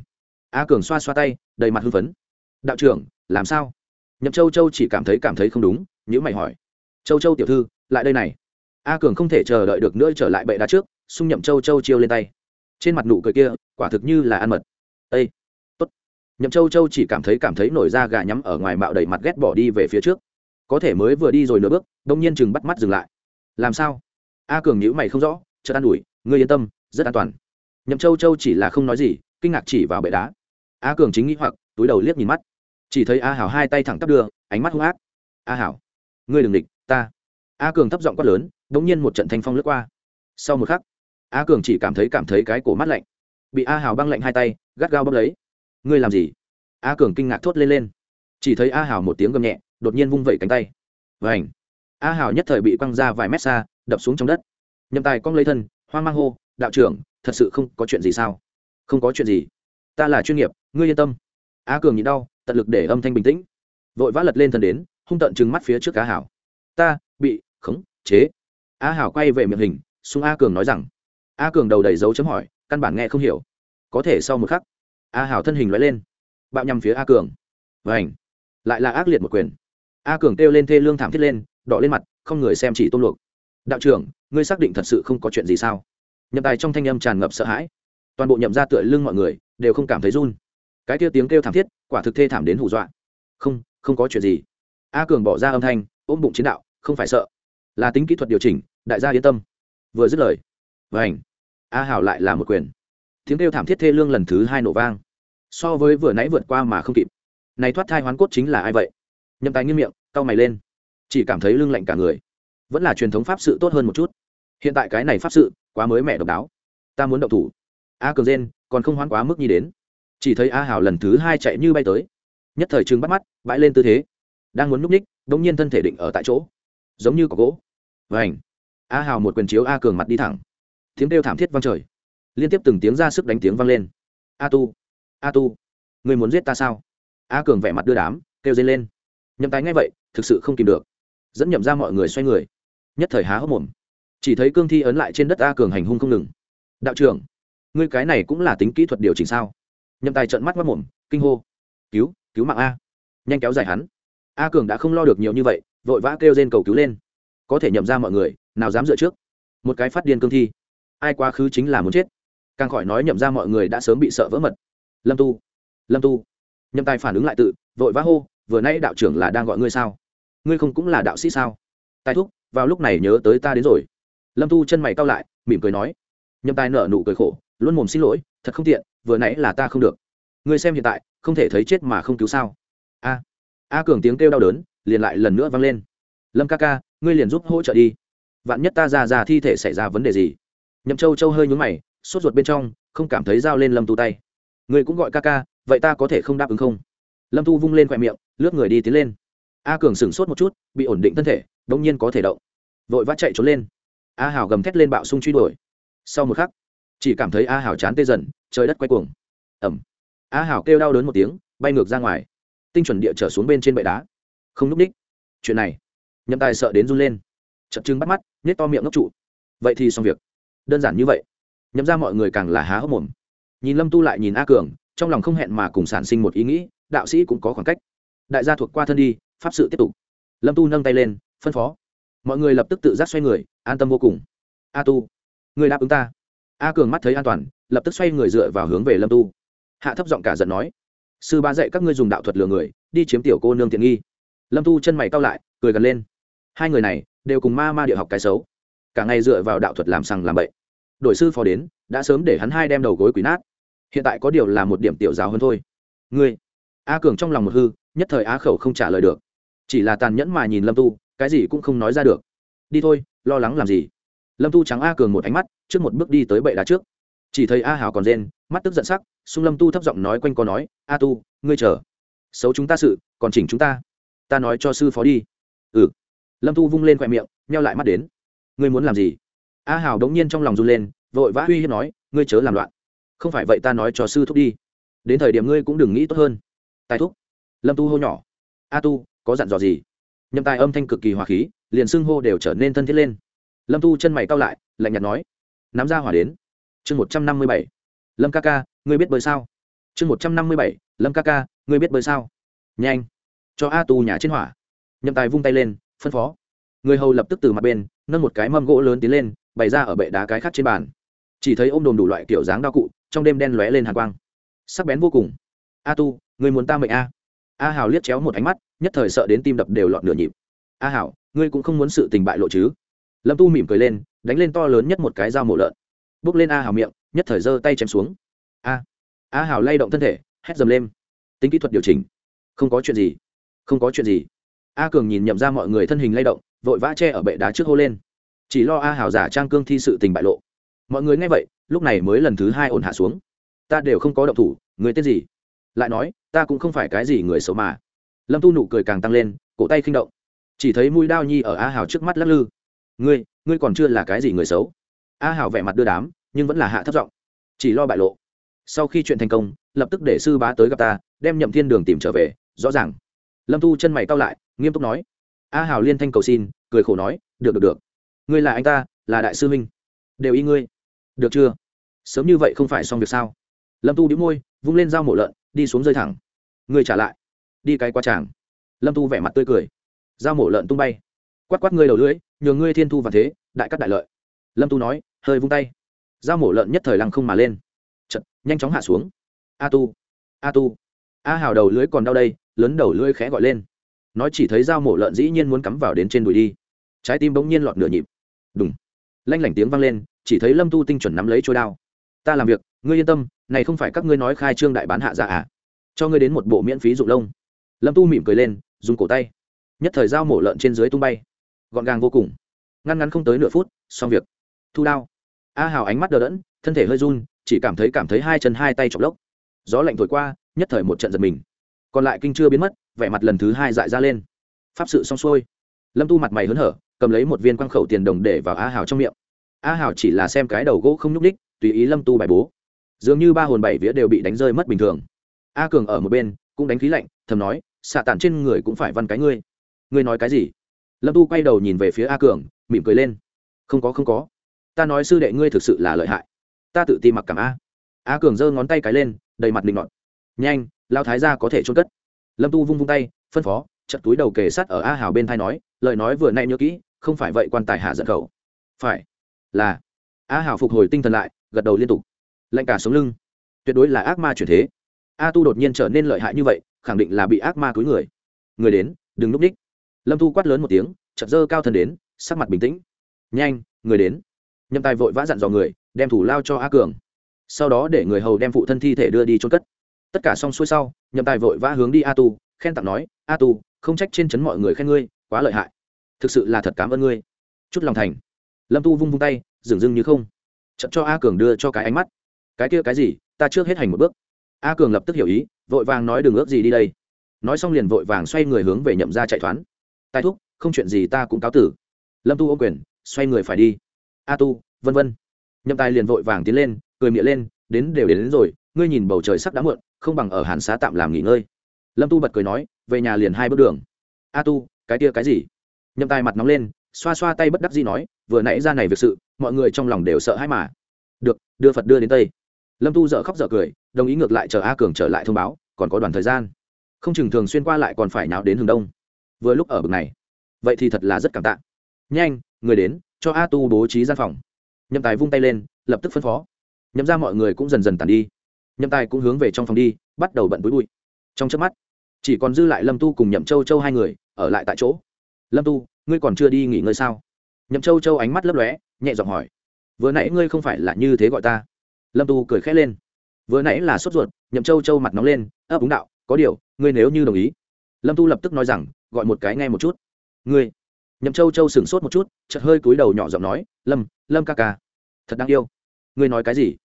Speaker 1: A cường xoa xoa tay, đầy mặt hưng phấn. Đạo trưởng, làm sao? Nhậm châu châu chỉ cảm thấy cảm thấy không đúng nhữ mày hỏi. Châu châu tiểu thư, lại đây này. A cường không thể chờ đợi được nữa trở lại bệ đá trước, xung nhậm châu châu chiêu lên tay. Trên mặt nụ cười kia, quả thực như là ăn mật. Ây tốt. Nhậm châu châu chỉ cảm thấy cảm thấy nổi da gà nhắm ở ngoài mạo đầy mặt ghét bỏ đi về phía trước. Có thể mới vừa đi rồi nửa bước, đông nhiên chừng bắt mắt dừng lại. Làm sao? A cường nhữ mày không rõ, chợt an ủi, ngươi yên tâm, rất an toàn. Nhậm châu châu chỉ là không nói gì, kinh ngạc chỉ vào bệ đá. A cường chính nghĩ hoặc, túi đầu liếc nhìn mắt. Chỉ thấy a hảo hai tay thẳng tắp đưa, ánh mắt hung ác. A hảo, ngươi đừng địch, ta. A cường thấp giọng quát lớn đ ỗ n g nhiên một trận thanh phong lướt qua. Sau một khắc, a cường chỉ cảm thấy cảm thấy cái cổ mắt lạnh. Bị a hảo băng lạnh hai tay, gắt gao bấm lấy. Ngươi làm gì? A cường kinh ngạc thốt lên lên. Chỉ thấy a hảo một tiếng gầm nhẹ, đột nhiên vung vẩy cánh tay. Và ảnh a hảo nhất thời bị quăng ra vài mét xa đập xuống trong đất. Nhậm tài cong lấy thân, hoang mang hô, đạo trưởng, thật sự không có chuyện gì sao? Không có chuyện gì. Ta là chuyên nghiệp, ngươi yên tâm. A cường nhịn đau, tận lực để âm thanh bình tĩnh. Vội vã lật lên thân đến, hung tận trừng mắt phía trước a hảo. Ta, bị, khống, chế. A hảo quay về miệng hình, xung a cường nói rằng. A cường đầu đầy dấu chấm hỏi, căn bản nghe không hiểu. Có thể sau một khắc a hảo thân hình loại lên, bạo nhằm phía a cường. Vảnh lại là ác liệt một quyền. A cường kêu lên thê lương thảm thiết lên, đỏ lên mặt, không người xem chỉ tôn luộc đạo trưởng, ngươi xác định thật sự không có chuyện gì sao? Nhậm tài trong thanh âm tràn ngập sợ hãi. Toàn bộ nhậm ra tựa lưng mọi người đều không cảm thấy run. Cái kia tiếng kêu thảm thiết, quả thực thê thảm đến hù dọa. Không không có chuyện gì. A cường bỏ ra âm thanh, ôm bụng chiến đạo, không phải sợ. Là tính kỹ thuật điều chỉnh, đại gia yên tâm. Vừa dứt lời vảnh a hảo lại là một quyền. Tiếng kêu thảm thiết thê lương lần thứ hai nổ vang. So với vừa nãy vượt qua mà không kịp. Này thoát thai hoán cốt chính là ai vậy? Nhậm tài nghiêm miệng, cau mày lên. Chỉ cảm thấy lưng lạnh cả người vẫn là truyền thống pháp sự tốt hơn một chút. Hiện tại cái này pháp sự quá mới mẻ độc đáo. Ta muốn động thủ. A cường gen còn không hoán quá mức nhi đến. Chỉ thấy a hào lần thứ hai chạy như bay tới. Nhất thời chừng bắt mắt, bãi lên tư thế. Đang muốn núp ních đ ỗ n g nhiên thân thể định ở tại chỗ. Giống như có gỗ. Và ảnh a hào một quyền chiếu a cường mặt đi thẳng. Tiếng kêu thảm thiết vang trời. Liên tiếp từng tiếng ra sức đánh tiếng vang lên. A tu. A tu. Người muốn giết ta sao? A cường vẻ mặt đưa đám, kêu dây lên. Nhậm tái ngay vậy, thực sự không kìm được. Dẫn nhậm ra mọi người xoay người nhất thời há hốc mồm. Chỉ thấy cương thi ấn lại trên đất a cường hành hung không ngừng. Đạo trưởng, ngươi cái này cũng là tính kỹ thuật điều chỉnh sao? Nhậm tài trợn mắt mất mồm, kinh hô. Cứu cứu mạng a. Nhanh kéo dài hắn. A cường đã không lo được nhiều như vậy, vội vã kêu trên cầu cứu lên. Có thể nhậm ra mọi người, nào dám dựa trước? Một cái phát điên cương thi. Ai quá khứ chính là muốn chết. Càng khỏi nói nhậm ra mọi người đã sớm bị sợ vỡ mật. Lâm tu lâm tu. Nhậm tài phản ứng lại tự, vội vã hô, vừa nãy đạo trưởng là đang gọi ngươi sao? Ngươi không cũng là đạo sĩ sao? Tài thúc vào lúc này nhớ tới ta đến rồi. Lâm tu chân mày cao lại, mỉm cười nói nhâm tài nở nụ cười khổ, luôn mồm xin lỗi, thật không tiện, vừa nãy là ta không được. Ngươi xem hiện tại, không thể thấy chết mà không cứu sao. A a cường tiếng kêu đau đớn, liền lại lần nữa vang lên. Lâm ca ca, ngươi liền giúp hỗ trợ đi. Vạn nhất ta ra ra thi thể xảy ra vấn đề gì? Nhậm châu châu hơi nhún mày, sốt ruột bên trong, không cảm thấy dao lên lâm tu tay. Ngươi cũng gọi ca ca, vậy ta có thể không đáp ứng không? Lâm tu vung lên khoe miệng, lướt người đi tiến lên. A cường sửng sốt một chút, bị ổn định thân thể đông nhiên có thể động. Vội vã chạy trốn lên. A hào gầm thét lên bạo sung truy đuổi. Sau một khắc, chỉ cảm thấy a hảo chán tê dần, trời đất quay cuồng. Ẩm a hảo kêu đau đớn một tiếng, bay ngược ra ngoài. Tinh chuẩn địa trở xuống bên trên bệ đá. Không núp ních. Chuyện này, nhậm tài sợ đến run lên. Chật trừng bắt mắt nhét to miệng ngốc trụ. Vậy thì xong việc. Đơn giản như vậy. Nhậm ra mọi người càng là há hốc mồm. Nhìn lâm tu lại nhìn a cường, trong lòng không hẹn mà cùng sản sinh một ý nghĩ, đạo sĩ cũng có khoảng cách. Đại gia thuộc qua thân đi, pháp sự tiếp tục. Lâm tu nâng tay lên phân phó. Mọi người lập tức tự giác xoay người, an tâm vô cùng. A tu, người đáp ứng ta. A cường mắt thấy an toàn, lập tức xoay người dựa vào hướng về lâm tu. Hạ thấp giọng cả giận nói, sư ba dạy các ngươi dùng đạo thuật lừa người, đi chiếm tiểu cô nương tiện nghi. Lâm tu chân mày cao lại, cười gần lên. Hai người này đều cùng ma ma địa học cái xấu. Cả ngày dựa vào đạo thuật làm sằng làm bậy. Đội sư phó đến, đã sớm để hắn hai đem đầu gối quỷ nát. Hiện tại có điều là một điểm tiểu giáo hơn thôi. Ngươi. A cường trong lòng một hư, nhất thời á khẩu không trả lời được. Chỉ là tàn nhẫn mà nhìn lâm tu cái gì cũng không nói ra được. Đi thôi, lo lắng làm gì? Lâm tu trắng a cường một ánh mắt, trước một bước đi tới bệ đá trước. Chỉ thấy a hào còn rên, mắt tức giận sắc, xung lâm tu thấp giọng nói quanh co nói, a tu, ngươi chờ. Xấu chúng ta sự, còn chỉnh chúng ta. Ta nói cho sư phó đi. Ừ. Lâm tu vung lên khoe miệng neo lại mắt đến. Ngươi muốn làm gì? A hào đống nhiên trong lòng run lên, vội vã uy hiếp nói, ngươi chớ làm loạn. Không phải vậy ta nói cho sư thúc đi. Đến thời điểm ngươi cũng đừng nghĩ tốt hơn. Tài thúc. Lâm tu hô nhỏ. A tu, có dặn dò gì? Nhậm tài âm thanh cực kỳ hòa khí, liền xưng hô đều trở nên thân thiết lên. Lâm tu chân mày cao lại, lạnh nhạt nói nắm ra hỏa đến. Chương một trăm năm mươi bảy, lâm ca ca, ngươi biết bơi sao? Chương một trăm năm mươi bảy, lâm ca ca, ngươi biết bơi sao? Nhanh, cho a tu nhà trên hỏa. Nhậm tài vung tay lên, phân phó. Người hầu lập tức từ mặt bên, nâng một cái mâm gỗ lớn tiến lên, bày ra ở bệ đá cái khác trên bàn. Chỉ thấy ô m đồm đủ loại kiểu dáng đao cụ, trong đêm đen lóe lên hàng quang. Sắc bén vô cùng. A tu người muốn ta mệnh a? A hào liếc chéo một ánh mắt nhất thời sợ đến tim đập đều lọt nửa nhịp. A hảo, ngươi cũng không muốn sự tình bại lộ chứ? Lâm tu mỉm cười lên, đánh lên to lớn nhất một cái dao mổ lợn. Bước lên a Hảo miệng, nhất thời giơ tay chém xuống. A a Hảo lay động thân thể, hét dầm lên. Tính kỹ thuật điều chỉnh. Không có chuyện gì. Không có chuyện gì. A cường nhìn nhậm ra mọi người thân hình lay động, vội vã che ở bệ đá trước hô lên. Chỉ lo a Hảo giả trang cương thi sự tình bại lộ. Mọi người nghe vậy, lúc này mới lần thứ hai ổn hạ xuống. Ta đều không có động thủ, người tên gì? Lại nói, ta cũng không phải cái gì người xấu mà lâm tu nụ cười càng tăng lên, cổ tay khinh động. Chỉ thấy mũi đao nhi ở a hào trước mắt lắc lư. Ngươi ngươi còn chưa là cái gì người xấu? A hào vẻ mặt đưa đám, nhưng vẫn là hạ thấp giọng. Chỉ lo bại lộ. Sau khi chuyện thành công, lập tức để sư bá tới gặp ta, đem nhậm thiên đường tìm trở về, rõ ràng. Lâm tu chân mày cao lại, nghiêm túc nói. A hào liên thanh cầu xin, cười khổ nói, được được được. Ngươi là anh ta, là đại sư huynh. Đều y ngươi. Được chưa? Sớm như vậy không phải xong việc sao? Lâm tu đĩu môi, vung lên dao mổ lợn, đi xuống rơi thẳng. Ngươi trả lại đi cái qua tràng. Lâm tu vẻ mặt tươi cười. Dao mổ lợn tung bay. Quát quát ngươi đầu lưỡi, nhường ngươi thiên thu và thế, đại cắt đại lợi. Lâm tu nói, hơi vung tay. Dao mổ lợn nhất thời lăng không mà lên. Chật nhanh chóng hạ xuống. A tu a tu. A hào đầu lưỡi còn đau đây, lớn đầu lưỡi khẽ gọi lên. Nói chỉ thấy dao mổ lợn dĩ nhiên muốn cắm vào đến trên đùi đi. Trái tim bỗng nhiên lọt nửa nhịp. Đúng lanh lảnh tiếng vang lên, chỉ thấy lâm tu tinh chuẩn nắm lấy trôi đao. Ta làm việc, ngươi yên tâm, này không phải các ngươi nói khai trương đại bán hạ dạ à. Cho ngươi đến một bộ miễn phí dụng lông lâm tu mỉm cười lên, dùng cổ tay. Nhất thời dao mổ lợn trên dưới tung bay. Gọn gàng vô cùng. Ngăn ngắn không tới nửa phút, xong việc. Thu đao. A hào ánh mắt đờ đẫn, thân thể hơi run, chỉ cảm thấy cảm thấy hai chân hai tay chọc lốc. Gió lạnh thổi qua, nhất thời một trận giật mình. Còn lại kinh chưa biến mất, vẻ mặt lần thứ hai dại ra lên. Pháp sự xong xuôi. Lâm tu mặt mày hớn hở, cầm lấy một viên quang khẩu tiền đồng để vào a hào trong miệng. A hào chỉ là xem cái đầu gỗ không nhúc ních tùy ý lâm tu bài bố. Dường như ba hồn bảy vía đều bị đánh rơi mất bình thường. A cường ở một bên, cũng đánh khí lạnh, thầm nói xạ tản trên người cũng phải văn cái ngươi. Ngươi nói cái gì? Lâm tu quay đầu nhìn về phía a cường, mỉm cười lên. Không có không có. Ta nói sư đệ ngươi thực sự là lợi hại. Ta tự ti mặc cảm a. A cường giơ ngón tay cái lên, đầy mặt định ngọn nhanh lao thái ra có thể trôn cất. Lâm tu vung vung tay, phân phó chặt túi đầu kề sắt ở a hào bên thai nói, lời nói vừa nay nhớ kỹ, không phải vậy quan tài hạ giận khẩu. Phải. Là. A hào phục hồi tinh thần lại, gật đầu liên tục. Lạnh cả sống lưng. Tuyệt đối là ác ma chuyển thế. A tu đột nhiên trở nên lợi hại như vậy khẳng định là bị ác ma cúi người. Người đến, đừng núp ních lâm thu quát lớn một tiếng chật dơ cao thân đến, sắc mặt bình tĩnh. Nhanh, người đến. Nhậm tài vội vã dặn dò người, đem thủ lao cho a cường. Sau đó để người hầu đem phụ thân thi thể đưa đi trôn cất. Tất cả xong xuôi sau, nhậm tài vội vã hướng đi a tu, khen tặng nói, a tu, không trách trên chấn mọi người khen ngươi, quá lợi hại. Thực sự là thật cảm ơn ngươi. Chút lòng thành. Lâm tu vung vung tay, dừng dưng như không. Chậm cho a cường đưa cho cái ánh mắt. Cái kia cái gì? Ta trước hết hành một bước a cường lập tức hiểu ý vội vàng nói đừng ước gì đi đây. Nói xong liền vội vàng xoay người hướng về nhậm ra chạy thoán. Tài thúc không chuyện gì ta cũng cáo tử. Lâm tu ô quyền xoay người phải đi. A tu vân vân. Nhậm tài liền vội vàng tiến lên cười miệng lên đến đều đến, đến rồi ngươi nhìn bầu trời sắc đã muộn không bằng ở hàn xá tạm làm nghỉ ngơi. Lâm tu bật cười nói về nhà liền hai bước đường. A tu cái kia cái gì? Nhậm tài mặt nóng lên xoa xoa tay bất đắc dĩ nói vừa nãy ra này việc sự mọi người trong lòng đều sợ hãi mà. Được đưa phật đưa đến tây. Lâm tu dở khóc dở cười đồng ý ngược lại chờ a cường trở lại thông báo, còn có đoàn thời gian. Không chừng thường xuyên qua lại còn phải nào đến hướng đông. Vừa lúc ở bực này. Vậy thì thật là rất cảm tạ. Nhanh, người đến, cho a tu bố trí gian phòng. Nhậm tài vung tay lên, lập tức phân phó. Nhậm ra mọi người cũng dần dần tàn đi. Nhậm tài cũng hướng về trong phòng đi, bắt đầu bận bụi bụi. Trong trước mắt, chỉ còn dư lại lâm tu cùng nhậm châu châu hai người, ở lại tại chỗ. Lâm tu, ngươi còn chưa đi nghỉ ngơi sao? Nhậm châu châu ánh mắt lấp lóe, nhẹ giọng hỏi. Vừa nãy ngươi không phải là như thế gọi ta? Lâm tu cười khẽ lên vừa nãy là sốt ruột, nhậm châu châu mặt nóng lên, ấp úng đạo, có điều, ngươi nếu như đồng ý. Lâm tu lập tức nói rằng, gọi một cái nghe một chút. Ngươi? Nhậm châu châu sửng sốt một chút, chợt hơi cúi đầu nhỏ giọng nói, lâm lâm ca ca, thật đáng yêu. Ngươi nói cái gì?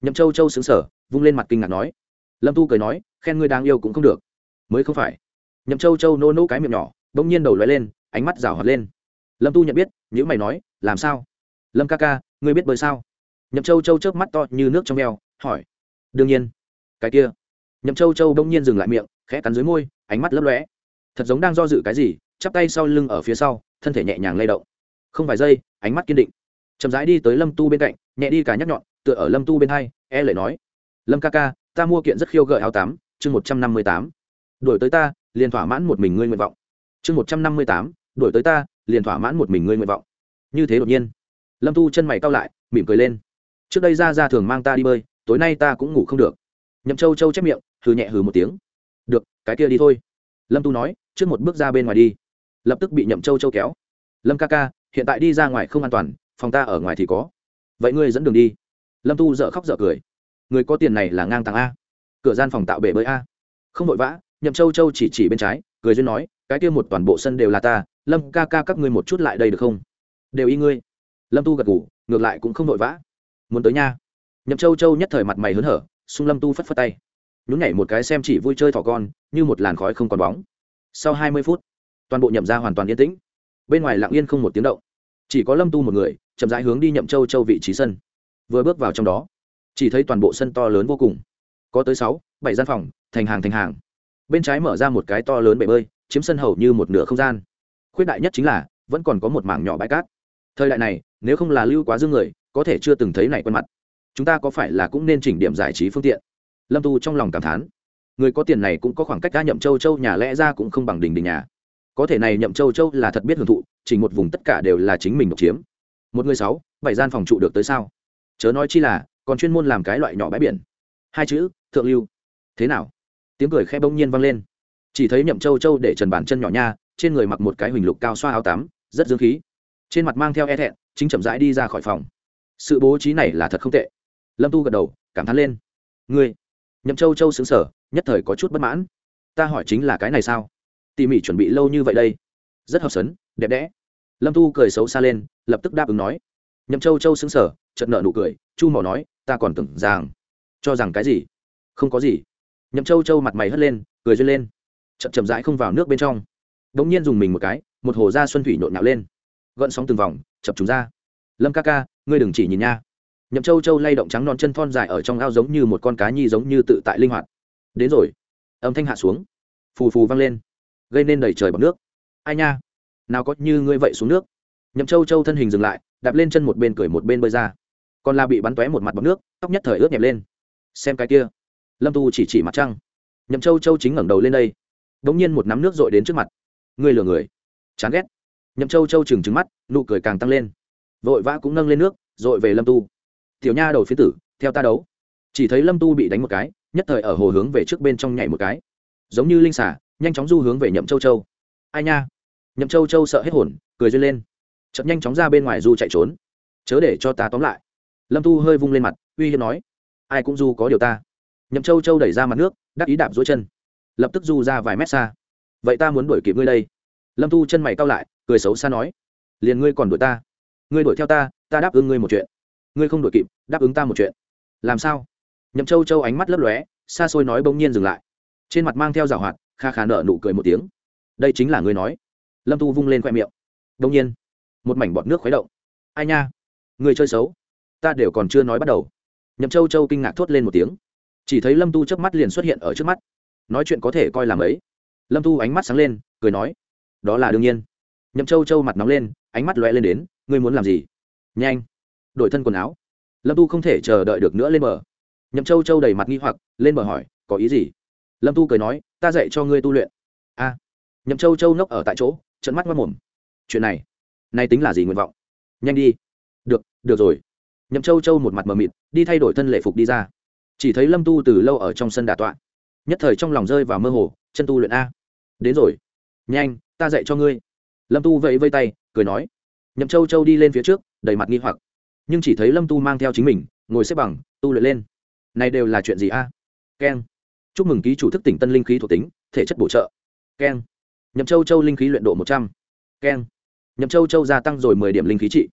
Speaker 1: Nhậm châu châu sững sờ, vung lên mặt kinh ngạc nói. Lâm tu cười nói, khen ngươi đáng yêu cũng không được. Mới không phải. Nhậm châu châu nô nô cái miệng nhỏ đ ỗ n g nhiên đầu lóe lên, ánh mắt rào hoạt lên. Lâm tu nhận biết nhữ mày nói, làm sao? Lâm ca ca, ngươi biết bơi sao? Nhậm châu châu chớp mắt to như nước trong veo hỏi đương nhiên. Cái kia. Nhậm châu châu đông nhiên dừng lại miệng, khẽ cắn dưới môi, ánh mắt lấp lóe. Thật giống đang do dự cái gì, chắp tay sau lưng ở phía sau, thân thể nhẹ nhàng lay động. Không vài giây, ánh mắt kiên định. Chậm rãi đi tới lâm tu bên cạnh, nhẹ đi cả nhắc nhọn, tựa ở lâm tu bên hai e lệ nói. Lâm ca ca, ta mua kiện rất khiêu gợi áo tám chương một trăm năm mươi tám. Đổi tới ta, liền thỏa mãn một mình ngươi nguyện vọng. Chương một trăm năm mươi tám đổi tới ta, liền thỏa mãn một mình ngươi nguyện vọng. Như thế đột nhiên, lâm tu chân mày cao lại, mỉm cười lên. Trước đây ra ra thường mang ta đi bơi tối nay ta cũng ngủ không được. Nhậm châu châu chép miệng, hừ nhẹ hừ một tiếng. Được, cái kia đi thôi. Lâm tu nói, trước một bước ra bên ngoài đi. Lập tức bị nhậm châu châu kéo. Lâm ca ca, hiện tại đi ra ngoài không an toàn, phòng ta ở ngoài thì có. Vậy ngươi dẫn đường đi. Lâm tu dợ khóc dợ cười. Người có tiền này là ngang tàng a. Cửa gian phòng tạo bể bơi a. Không vội vã, nhậm châu châu chỉ chỉ bên trái, cười duyên nói, cái kia một toàn bộ sân đều là ta, lâm ca ca các ngươi một chút lại đây được không? Đều y ngươi. Lâm tu gật ngủ ngược lại cũng không vội vã. Muốn tới nha nhậm châu châu nhất thời mặt mày hớn hở, sung lâm tu phất phất tay. Nhún nhảy một cái xem chỉ vui chơi thỏ con, như một làn khói không còn bóng. Sau hai mươi phút, toàn bộ nhậm ra hoàn toàn yên tĩnh. Bên ngoài lặng yên không một tiếng động. Chỉ có lâm tu một người, chậm rãi hướng đi nhậm châu châu vị trí sân. Vừa bước vào trong đó, chỉ thấy toàn bộ sân to lớn vô cùng. Có tới sáu, bảy gian phòng, thành hàng thành hàng. Bên trái mở ra một cái to lớn bể bơi, chiếm sân hầu như một nửa không gian. Khuyết đại nhất chính là, vẫn còn có một mảng nhỏ bãi cát. Thời đại này, nếu không là lưu quá dương người, có thể chưa từng thấy này quen mặt chúng ta có phải là cũng nên chỉnh điểm giải trí phương tiện? Lâm tu trong lòng cảm thán. Người có tiền này cũng có khoảng cách ca nhậm châu châu nhà lẽ ra cũng không bằng đình đình nhà. Có thể này nhậm châu châu là thật biết hưởng thụ, chỉ một vùng tất cả đều là chính mình độc chiếm. Một người sáu, bảy gian phòng trụ được tới sao? Chớ nói chi là, còn chuyên môn làm cái loại nhỏ bãi biển. Hai chữ, thượng lưu. Thế nào? Tiếng cười khe bỗng nhiên vang lên. Chỉ thấy nhậm châu châu để trần bàn chân nhỏ nha, trên người mặc một cái huỳnh lục cao xoa áo tắm, rất dương khí. Trên mặt mang theo e thẹn, chính chậm rãi đi ra khỏi phòng. Sự bố trí này là thật không tệ lâm tu gật đầu, cảm thán lên. Ngươi, nhậm châu châu xứng sở, nhất thời có chút bất mãn. Ta hỏi chính là cái này sao? Tỉ mỉ chuẩn bị lâu như vậy đây. Rất hợp sấn, đẹp đẽ. Lâm tu cười xấu xa lên, lập tức đáp ứng nói. Nhậm châu châu xứng sở, chợt nợ nụ cười, chu mỏ nói, ta còn tưởng rằng, cho rằng cái gì? Không có gì. Nhậm châu châu mặt mày hất lên, cười duyên lên. Chậm chậm rãi không vào nước bên trong. Đ ỗ n g nhiên dùng mình một cái, một hồ da xuân thủy nhộn nhạo lên. Gợn sóng từng vòng, chập trùng ra. Lâm ca ca, ngươi đừng chỉ nhìn nha nhậm châu châu lay động trắng non chân thon dài ở trong ao giống như một con cá nhi giống như tự tại linh hoạt. Đến rồi. Âm thanh hạ xuống. Phù phù vang lên. Gây nên đầy trời bọc nước. Ai nha? Nào có như ngươi vậy xuống nước. Nhậm châu châu thân hình dừng lại, đạp lên chân một bên cười một bên bơi ra. Còn là bị bắn tóe một mặt bọc nước, tóc nhất thời ướt nhẹp lên. Xem cái kia. Lâm tu chỉ chỉ mặt trăng. Nhậm châu châu chính ngẩng đầu lên đây. Đ ỗ n g nhiên một nắm nước r ộ i đến trước mặt. Ngươi lừa người. Chán ghét. Nhậm châu châu trừng trừng mắt, nụ cười càng tăng lên. Vội vã cũng nâng lên nước r ộ i về lâm tu tiểu nha đầu phía tử, theo ta đấu. Chỉ thấy lâm tu bị đánh một cái, nhất thời ở hồ hướng về trước bên trong nhảy một cái. Giống như linh xả nhanh chóng du hướng về nhậm châu châu. Ai nha? Nhậm châu châu sợ hết hồn, cười duyên lên. Chậm nhanh chóng ra bên ngoài du chạy trốn. Chớ để cho ta tóm lại. Lâm tu hơi vung lên mặt, uy hiếp nói. Ai cũng du có điều ta. Nhậm châu châu đẩy ra mặt nước, đắc ý đạp dối chân. Lập tức du ra vài mét xa. Vậy ta muốn đuổi kịp ngươi đây. Lâm tu chân mày cao lại, cười xấu xa nói. Liền ngươi còn đuổi ta. Ngươi đuổi theo ta ta đáp ứng ngươi một chuyện ngươi không đuổi kịp, đáp ứng ta một chuyện. Làm sao? Nhậm châu châu ánh mắt lấp lóe, xa xôi nói bỗng nhiên dừng lại. Trên mặt mang theo rào hoạt, kha khá nợ nụ cười một tiếng. Đây chính là ngươi nói. Lâm tu vung lên khoe miệng. Bỗng nhiên. Một mảnh bọt nước khuấy động. Ai nha, người chơi xấu, ta đều còn chưa nói bắt đầu. Nhậm châu châu kinh ngạc thốt lên một tiếng. Chỉ thấy lâm tu chớp mắt liền xuất hiện ở trước mắt. Nói chuyện có thể coi làm ấy lâm tu ánh mắt sáng lên, cười nói, đó là đương nhiên. Nhậm châu châu mặt nóng lên, ánh mắt loe lên đến, ngươi muốn làm gì? Nhanh đổi thân quần áo. Lâm tu không thể chờ đợi được nữa lên bờ. Nhậm châu châu đầy mặt nghi hoặc, lên bờ hỏi, có ý gì? Lâm tu cười nói, ta dạy cho ngươi tu luyện. A. Nhậm châu châu nốc ở tại chỗ trận mắt mất mồm. Chuyện này, nay tính là gì nguyện vọng? Nhanh đi. Được được rồi. Nhậm châu châu một mặt mờ mịt, đi thay đổi thân lệ phục đi ra. Chỉ thấy lâm tu từ lâu ở trong sân đà tọa. Nhất thời trong lòng rơi vào mơ hồ, chân tu luyện a. Đến rồi. Nhanh, ta dạy cho ngươi. Lâm tu vẫy vây tay, cười nói. Nhậm châu châu đi lên phía trước, đầy mặt nghi hoặc nhưng chỉ thấy lâm tu mang theo chính mình, ngồi xếp bằng, tu luyện lên. Này đều là chuyện gì a? Keng. Chúc mừng ký chủ thức tỉnh tân linh khí thuộc tính, thể chất bổ trợ. Keng. Nhậm châu châu linh khí luyện độ một trăm. Keng. Nhậm châu châu gia tăng rồi mười điểm linh khí trị.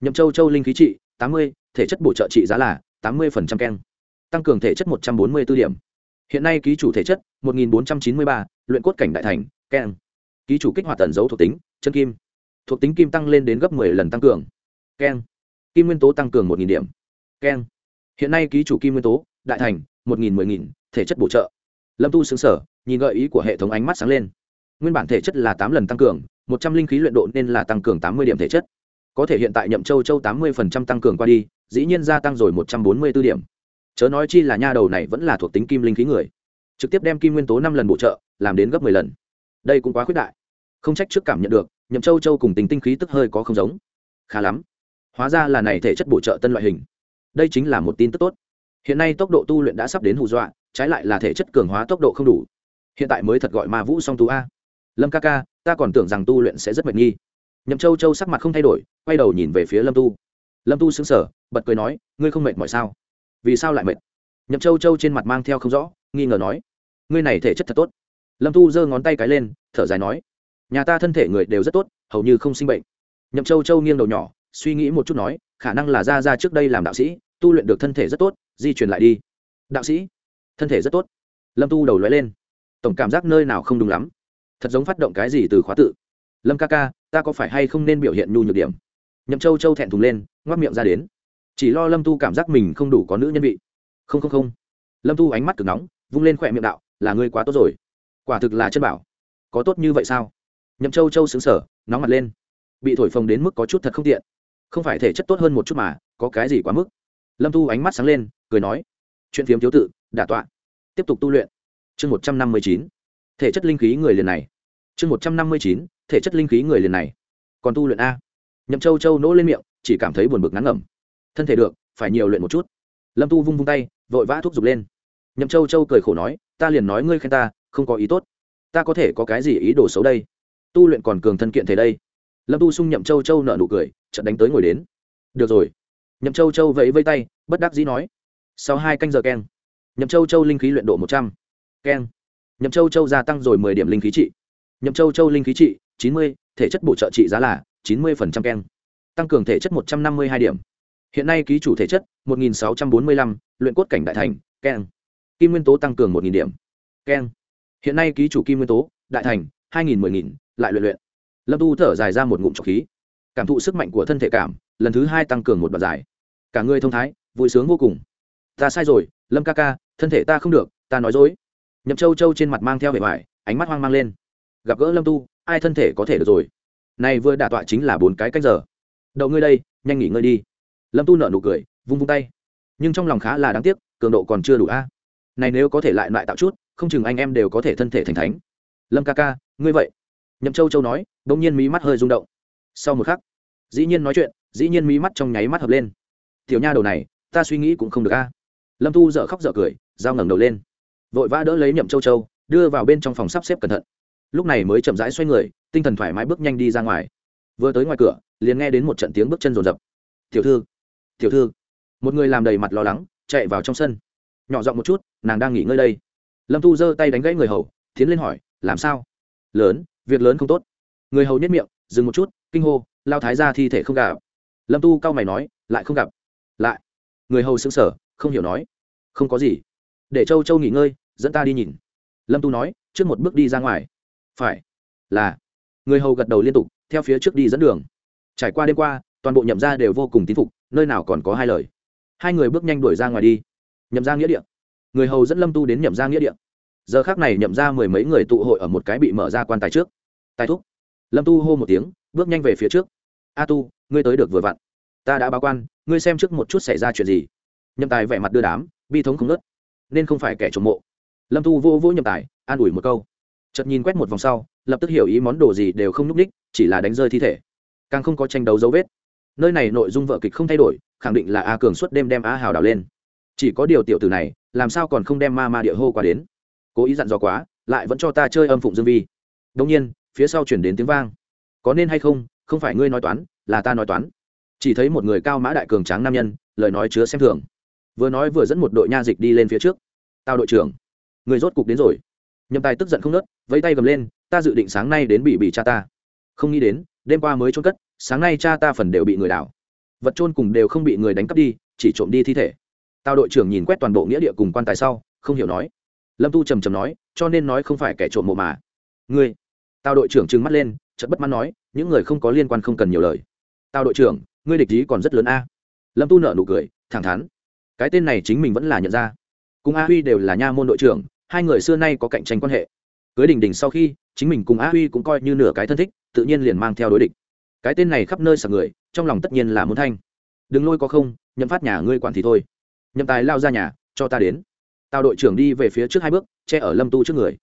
Speaker 1: Nhậm châu châu linh khí trị, tám mươi, thể chất bổ trợ trị giá là tám mươi phần trăm keng. Tăng cường thể chất một trăm bốn mươi b ố điểm. Hiện nay ký chủ thể chất một nghìn bốn trăm chín mươi ba, luyện cốt cảnh đại thành, keng. Ký chủ kích hoạt tần dấu thuộc tính, chân kim. Thuộc tính kim tăng lên đến gấp 10 lần tăng cường, keng kim nguyên tố tăng cường một điểm. Keng hiện nay ký chủ kim nguyên tố, đại thành, một nghìn, mười nghìn, thể chất bổ trợ. Lâm tu xứng sở nhìn gợi ý của hệ thống ánh mắt sáng lên. Nguyên bản thể chất là tám lần tăng cường, một trăm linh khí luyện độ nên là tăng cường tám mươi điểm thể chất. Có thể hiện tại nhậm châu châu tám mươi phần trăm tăng cường qua đi, dĩ nhiên gia tăng rồi một trăm bốn mươi b ố điểm. Chớ nói chi là nha đầu này vẫn là thuộc tính kim linh khí người. Trực tiếp đem kim nguyên tố năm lần bổ trợ, làm đến gấp mười lần. Đây cũng quá khuyết đại. Không trách trước cảm nhận được, nhậm châu châu cùng tình tinh khí tức hơi có không giống. Khá lắm hóa ra là này thể chất bổ trợ tân loại hình. Đây chính là một tin tức tốt. Hiện nay tốc độ tu luyện đã sắp đến hù dọa, trái lại là thể chất cường hóa tốc độ không đủ. Hiện tại mới thật gọi ma vũ song tú a. Lâm ca ca, ta còn tưởng rằng tu luyện sẽ rất mệt nghi. Nhậm châu châu sắc mặt không thay đổi, quay đầu nhìn về phía lâm tu. Lâm tu xứng sở bật cười nói, ngươi không mệt mọi sao? Vì sao lại mệt? Nhậm châu châu trên mặt mang theo không rõ, nghi ngờ nói, ngươi này thể chất thật tốt. Lâm tu giơ ngón tay cái lên, thở dài nói, nhà ta thân thể người đều rất tốt, hầu như không sinh bệnh. Nhậm châu châu nghiêng đầu nhỏ suy nghĩ một chút nói, khả năng là ra ra trước đây làm đạo sĩ, tu luyện được thân thể rất tốt, di chuyển lại đi. Đạo sĩ? Thân thể rất tốt. Lâm tu đầu lóe lên. Tổng cảm giác nơi nào không đúng lắm. Thật giống phát động cái gì từ khóa tự. Lâm ca ca, ta có phải hay không nên biểu hiện nhu nhược điểm? Nhậm châu châu thẹn thùng lên ngoắc miệng ra đến. Chỉ lo lâm tu cảm giác mình không đủ có nữ nhân vị. Không không không. Lâm tu ánh mắt cực nóng, vung lên khỏe miệng đạo, là ngươi quá tốt rồi. Quả thực là chân bảo. Có tốt như vậy sao? Nhậm châu châu xứng sở nóng mặt lên. Bị thổi phồng đến mức có chút thật không tiện không phải thể chất tốt hơn một chút mà, có cái gì quá mức? Lâm Thu ánh mắt sáng lên, cười nói, chuyện phiếm thiếu tự, đả tọa. Tiếp tục tu luyện. Chương một trăm năm mươi chín, thể chất linh khí người liền này. Chương một trăm năm mươi chín, thể chất linh khí người liền này. Còn tu luyện a. Nhậm châu châu nỗ lên miệng, chỉ cảm thấy buồn bực ngắn ngẩm. Thân thể được, phải nhiều luyện một chút. Lâm tu vung vung tay, vội vã thúc giục lên. Nhậm châu châu cười khổ nói, ta liền nói ngươi khen ta, không có ý tốt. Ta có thể có cái gì ý đồ xấu đây? Tu luyện còn cường thân kiện thể đây. Lâm tu sung nhậm châu châu nợ nụ cười trận đánh tới ngồi đến. Được rồi. Nhậm châu châu vẫy vây tay, bất đắc dĩ nói. Sau hai canh giờ keng, nhậm châu châu linh khí luyện độ một trăm. Keng. Nhậm châu châu gia tăng rồi mười điểm linh khí trị. Nhậm châu châu linh khí trị, chín mươi, thể chất bổ trợ trị giá là chín mươi phần trăm keng. Tăng cường thể chất một trăm năm mươi hai điểm. Hiện nay ký chủ thể chất một nghìn sáu trăm bốn mươi lăm, luyện cốt cảnh đại thành, keng. Kim nguyên tố tăng cường một điểm, keng. Hiện nay ký chủ kim nguyên tố, đại thành, hai nghìn mười nghìn, lại luyện luyện. Lâm tu thở dài ra một ngụm trọc khí cảm thụ sức mạnh của thân thể cảm, lần thứ hai tăng cường một đoạn dài. Cả người thông thái, vui sướng vô cùng. Ta sai rồi, lâm ca ca, thân thể ta không được, ta nói dối. Nhậm châu châu trên mặt mang theo vẻ vải, ánh mắt hoang mang lên. Gặp gỡ lâm tu, ai thân thể có thể được rồi? Này vừa đả tọa chính là bốn cái cách giờ. Đậu ngươi đây, nhanh nghỉ ngơi đi. Lâm tu nợ nụ cười, vung vung tay. Nhưng trong lòng khá là đáng tiếc, cường độ còn chưa đủ a. Này nếu có thể lại lại tạo chút, không chừng anh em đều có thể thân thể thành thánh. Lâm ca ca, ngươi vậy? Nhậm châu châu nói đ ỗ n g nhiên mí mắt hơi rung động. Sau một khắc dĩ nhiên nói chuyện, dĩ nhiên mí mắt trong nháy mắt hợp lên. Tiểu nha đầu này, ta suy nghĩ cũng không được a. Lâm thu dợ khóc dợ cười dao ngẩng đầu lên. Vội vã đỡ lấy nhậm châu châu, đưa vào bên trong phòng sắp xếp cẩn thận. Lúc này mới chậm rãi xoay người, tinh thần thoải mái bước nhanh đi ra ngoài. Vừa tới ngoài cửa, liền nghe đến một trận tiếng bước chân rồn rập. Tiểu thư tiểu thư. Một người làm đầy mặt lo lắng, chạy vào trong sân. Nhỏ giọng một chút, nàng đang nghỉ ngơi đây. Lâm thu giơ tay đánh gãy người hầu, tiến lên hỏi, làm sao? Lớn, việc lớn không tốt. Người hầu nhất miệng, dừng một chút, kinh hô lao thái ra thi thể không gặp. Lâm tu cao mày nói, lại không gặp. Lại. Người hầu xứng sở không hiểu nói. Không có gì. Để châu châu nghỉ ngơi, dẫn ta đi nhìn. Lâm tu nói, trước một bước đi ra ngoài. Phải. Là. Người hầu gật đầu liên tục, theo phía trước đi dẫn đường. Trải qua đêm qua, toàn bộ nhậm ra đều vô cùng tín phục, nơi nào còn có hai lời. Hai người bước nhanh đuổi ra ngoài đi. Nhậm ra nghĩa địa. Người hầu dẫn lâm tu đến nhậm ra nghĩa địa. Giờ khác này nhậm ra mười mấy người tụ hội ở một cái bị mở ra quan tài trước. Tài thúc. Lâm tu hô một tiếng bước nhanh về phía trước. A tu, ngươi tới được vừa vặn. Ta đã báo quan, ngươi xem trước một chút xảy ra chuyện gì. Nhậm tài vẻ mặt đưa đám, bi thống không nớt nên không phải kẻ trộm mộ. Lâm tu vô vô nhậm tài, an ủi một câu. Chật nhìn quét một vòng sau, lập tức hiểu ý món đồ gì đều không n ú c ních chỉ là đánh rơi thi thể. Càng không có tranh đấu dấu vết. Nơi này nội dung vợ kịch không thay đổi, khẳng định là a cường suốt đêm đem a hào đào lên. Chỉ có điều tiểu từ này, làm sao còn không đem ma ma địa hô qua đến? Cố ý dặn dò quá, lại vẫn cho ta chơi âm phụng dương vi. Đông nhiên, phía sau chuyển đến tiếng vang có nên hay không không phải ngươi nói toán, là ta nói toán. Chỉ thấy một người cao mã đại cường tráng nam nhân, lời nói chứa xem thường. Vừa nói vừa dẫn một đội nha dịch đi lên phía trước. Tao đội trưởng, người rốt cục đến rồi. Nhậm tài tức giận không nớt vẫy tay gầm lên, ta dự định sáng nay đến bị bị cha ta. Không nghĩ đến, đêm qua mới trôn cất, sáng nay cha ta phần đều bị người đảo. Vật trôn cùng đều không bị người đánh cắp đi, chỉ trộm đi thi thể. Tao đội trưởng nhìn quét toàn bộ nghĩa địa cùng quan tài sau, không hiểu nói. Lâm tu trầm trầm nói, cho nên nói không phải kẻ trộm mộ mà. Ngươi? Tao đội trưởng trừng mắt lên chợt bất mãn nói, những người không có liên quan không cần nhiều lời. Tao đội trưởng, ngươi địch ý còn rất lớn a. Lâm tu nợ nụ cười, thẳng thắn. Cái tên này chính mình vẫn là nhận ra. Cùng a huy đều là nha môn đội trưởng, hai người xưa nay có cạnh tranh quan hệ. Cưới đình đình sau khi, chính mình cùng a huy cũng coi như nửa cái thân thích, tự nhiên liền mang theo đối địch. Cái tên này khắp nơi sạc người, trong lòng tất nhiên là muốn thanh. Đừng lôi có không, nhậm phát nhà ngươi quản thì thôi. Nhậm tài lao ra nhà, cho ta đến. Tào đội trưởng đi về phía trước hai bước, che ở lâm tu trước người.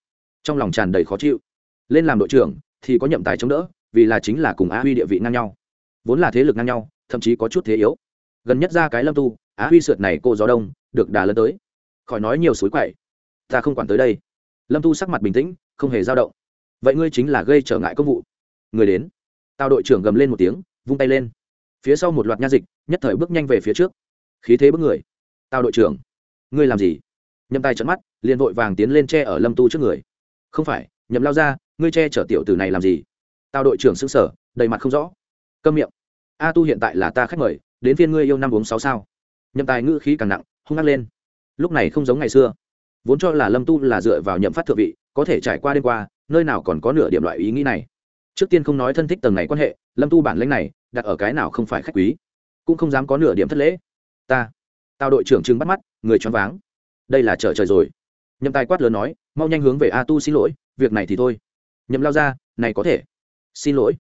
Speaker 1: Trong lòng tràn đầy khó chịu. Lên làm đội trưởng thì có nhậm tài chống đỡ, vì là chính là cùng á huy địa vị ngang nhau. Vốn là thế lực ngang nhau, thậm chí có chút thế yếu. Gần nhất ra cái lâm tu á huy sượt này cô gió đông, được đà lớn tới. Khỏi nói nhiều suối quậy. Ta không quản tới đây. Lâm tu sắc mặt bình tĩnh, không hề dao động. Vậy ngươi chính là gây trở ngại công vụ. Người đến. Tào đội trưởng gầm lên một tiếng, vung tay lên. Phía sau một loạt nha dịch, nhất thời bước nhanh về phía trước. Khí thế bước người. Tào đội trưởng, ngươi làm gì? Nhâm tay trận mắt, liền vội vàng tiến lên che ở lâm tu trước người. Không phải nhậm lao ra, ngươi che chở tiểu tử này làm gì? Tào đội trưởng xứng sở đầy mặt không rõ. Câm miệng. A tu hiện tại là ta khách mời, đến phiên ngươi yêu năm uống sáu sao. Nhậm tài ngữ khí càng nặng, hung ngắt lên. Lúc này không giống ngày xưa. Vốn cho là lâm tu là dựa vào nhậm phát thượng vị, có thể trải qua đêm qua, nơi nào còn có nửa điểm loại ý nghĩ này. Trước tiên không nói thân thích tầng này quan hệ, lâm tu bản lãnh này, đặt ở cái nào không phải khách quý, cũng không dám có nửa điểm thất lễ. Ta. Tao đội trưởng chừng bắt mắt, người choáng váng. Đây là trở trời rồi. Nhậm tài quát lớn nói, mau nhanh hướng về a tu xin lỗi việc này thì thôi. Nhậm lao ra, này có thể. Xin lỗi.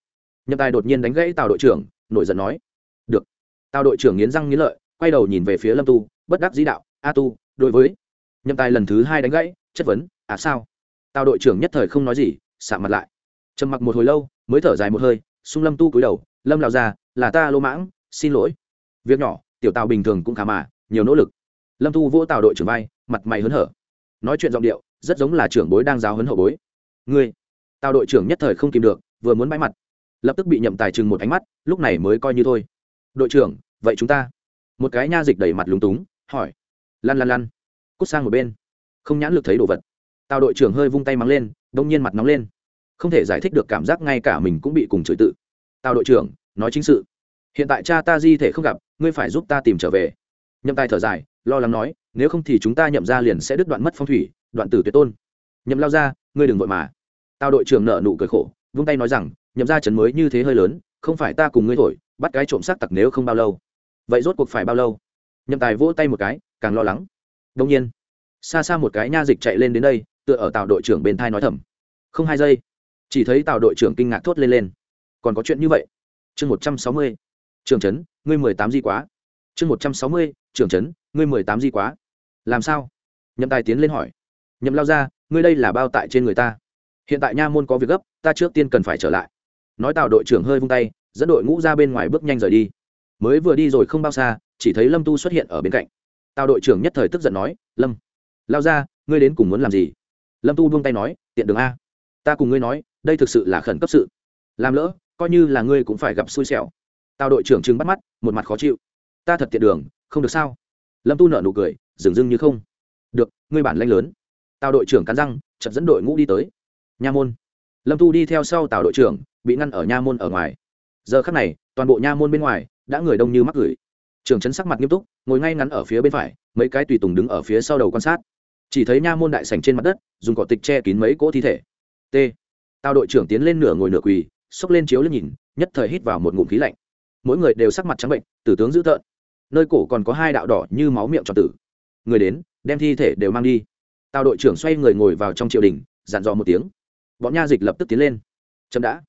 Speaker 1: Nhậm tài đột nhiên đánh gãy tào đội trưởng, nổi giận nói. Được. Tào đội trưởng nghiến răng nghiến lợi, quay đầu nhìn về phía lâm tu, bất đắc dĩ đạo, a tu, đối với. Nhậm tài lần thứ hai đánh gãy, chất vấn à sao? Tào đội trưởng nhất thời không nói gì xạ mặt lại. Trầm mặc một hồi lâu, mới thở dài một hơi, xung lâm tu cúi đầu, lâm lao ra, là ta lô mãng, xin lỗi. Việc nhỏ, tiểu tào bình thường cũng khá mà, nhiều nỗ lực. Lâm tu vỗ tào đội trưởng vai, mặt mày hớn hở. Nói chuyện giọng điệu, rất giống là trưởng bối đang giáo hấn hậu bối ngươi, tào đội trưởng nhất thời không kìm được, vừa muốn bãi mặt, lập tức bị nhậm tài chừng một ánh mắt, lúc này mới coi như thôi. Đội trưởng, vậy chúng ta, một cái nha dịch đẩy mặt lúng túng, hỏi. Lăn lăn lăn, cút sang một bên. Không nhãn lực thấy đồ vật. Tào đội trưởng hơi vung tay mắng lên, đông nhiên mặt nóng lên. Không thể giải thích được cảm giác ngay cả mình cũng bị cùng chửi tự. Tào đội trưởng, nói chính sự. Hiện tại cha ta di thể không gặp, ngươi phải giúp ta tìm trở về. Nhậm tài thở dài, lo lắng nói, nếu không thì chúng ta nhậm ra liền sẽ đứt đoạn mất phong thủy, đoạn tử tuyệt tôn. Nhậm lao ra, ngươi đừng vội mà tào đội trưởng nợ nụ cười khổ, vung tay nói rằng, nhậm ra trấn mới như thế hơi lớn, không phải ta cùng ngươi thổi, bắt cái trộm xác tặc nếu không bao lâu. Vậy rốt cuộc phải bao lâu? Nhậm tài vỗ tay một cái, càng lo lắng. Đông nhiên, xa xa một cái nha dịch chạy lên đến đây, tựa ở tàu đội trưởng bên thai nói thầm. Không hai giây, chỉ thấy tàu đội trưởng kinh ngạc thốt lên lên. Còn có chuyện như vậy? Chương một trăm sáu mươi trường trấn, ngươi mười tám di quá. Chương một trăm sáu mươi trường trấn, ngươi mười tám di quá. Làm sao? Nhậm tài tiến lên hỏi. Nhậm lao ra, ngươi đây là bao tại trên người ta? Hiện tại nha môn có việc gấp, ta trước tiên cần phải trở lại. Nói tào đội trưởng hơi vung tay, dẫn đội ngũ ra bên ngoài bước nhanh rời đi. Mới vừa đi rồi không bao xa, chỉ thấy lâm tu xuất hiện ở bên cạnh. Tào đội trưởng nhất thời tức giận nói, lâm, lao ra, ngươi đến cùng muốn làm gì? Lâm tu buông tay nói, tiện đường a. Ta cùng ngươi nói, đây thực sự là khẩn cấp sự. Làm lỡ, coi như là ngươi cũng phải gặp xui xẻo. Tào đội trưởng trừng bắt mắt, một mặt khó chịu. Ta thật tiện đường, không được sao? Lâm tu nở nụ cười, dừng dưng như không. Được, ngươi bản lanh lớn. Tào đội trưởng cắn răng chật dẫn đội ngũ đi tới nha môn. Lâm Thu đi theo sau tào đội trưởng, bị ngăn ở nha môn ở ngoài. Giờ khắc này, toàn bộ nha môn bên ngoài, đã người đông như mắc gửi. Trường trấn sắc mặt nghiêm túc, ngồi ngay ngắn ở phía bên phải, mấy cái tùy tùng đứng ở phía sau đầu quan sát. Chỉ thấy nha môn đại sành trên mặt đất, dùng cỏ tịch che kín mấy cỗ thi thể. T. Tào đội trưởng tiến lên nửa ngồi nửa quỳ, xốc lên chiếu lên nhìn, nhất thời hít vào một ngụm khí lạnh. Mỗi người đều sắc mặt trắng bệnh, tử tướng dữ tợn. Nơi cổ còn có hai đạo đỏ như máu miệng tròn tử. Người đến, đem thi thể đều mang đi. Tào đội trưởng xoay người ngồi vào trong triều đình, dặn dò một tiếng bọn nha dịch lập tức tiến lên. Chậm đã.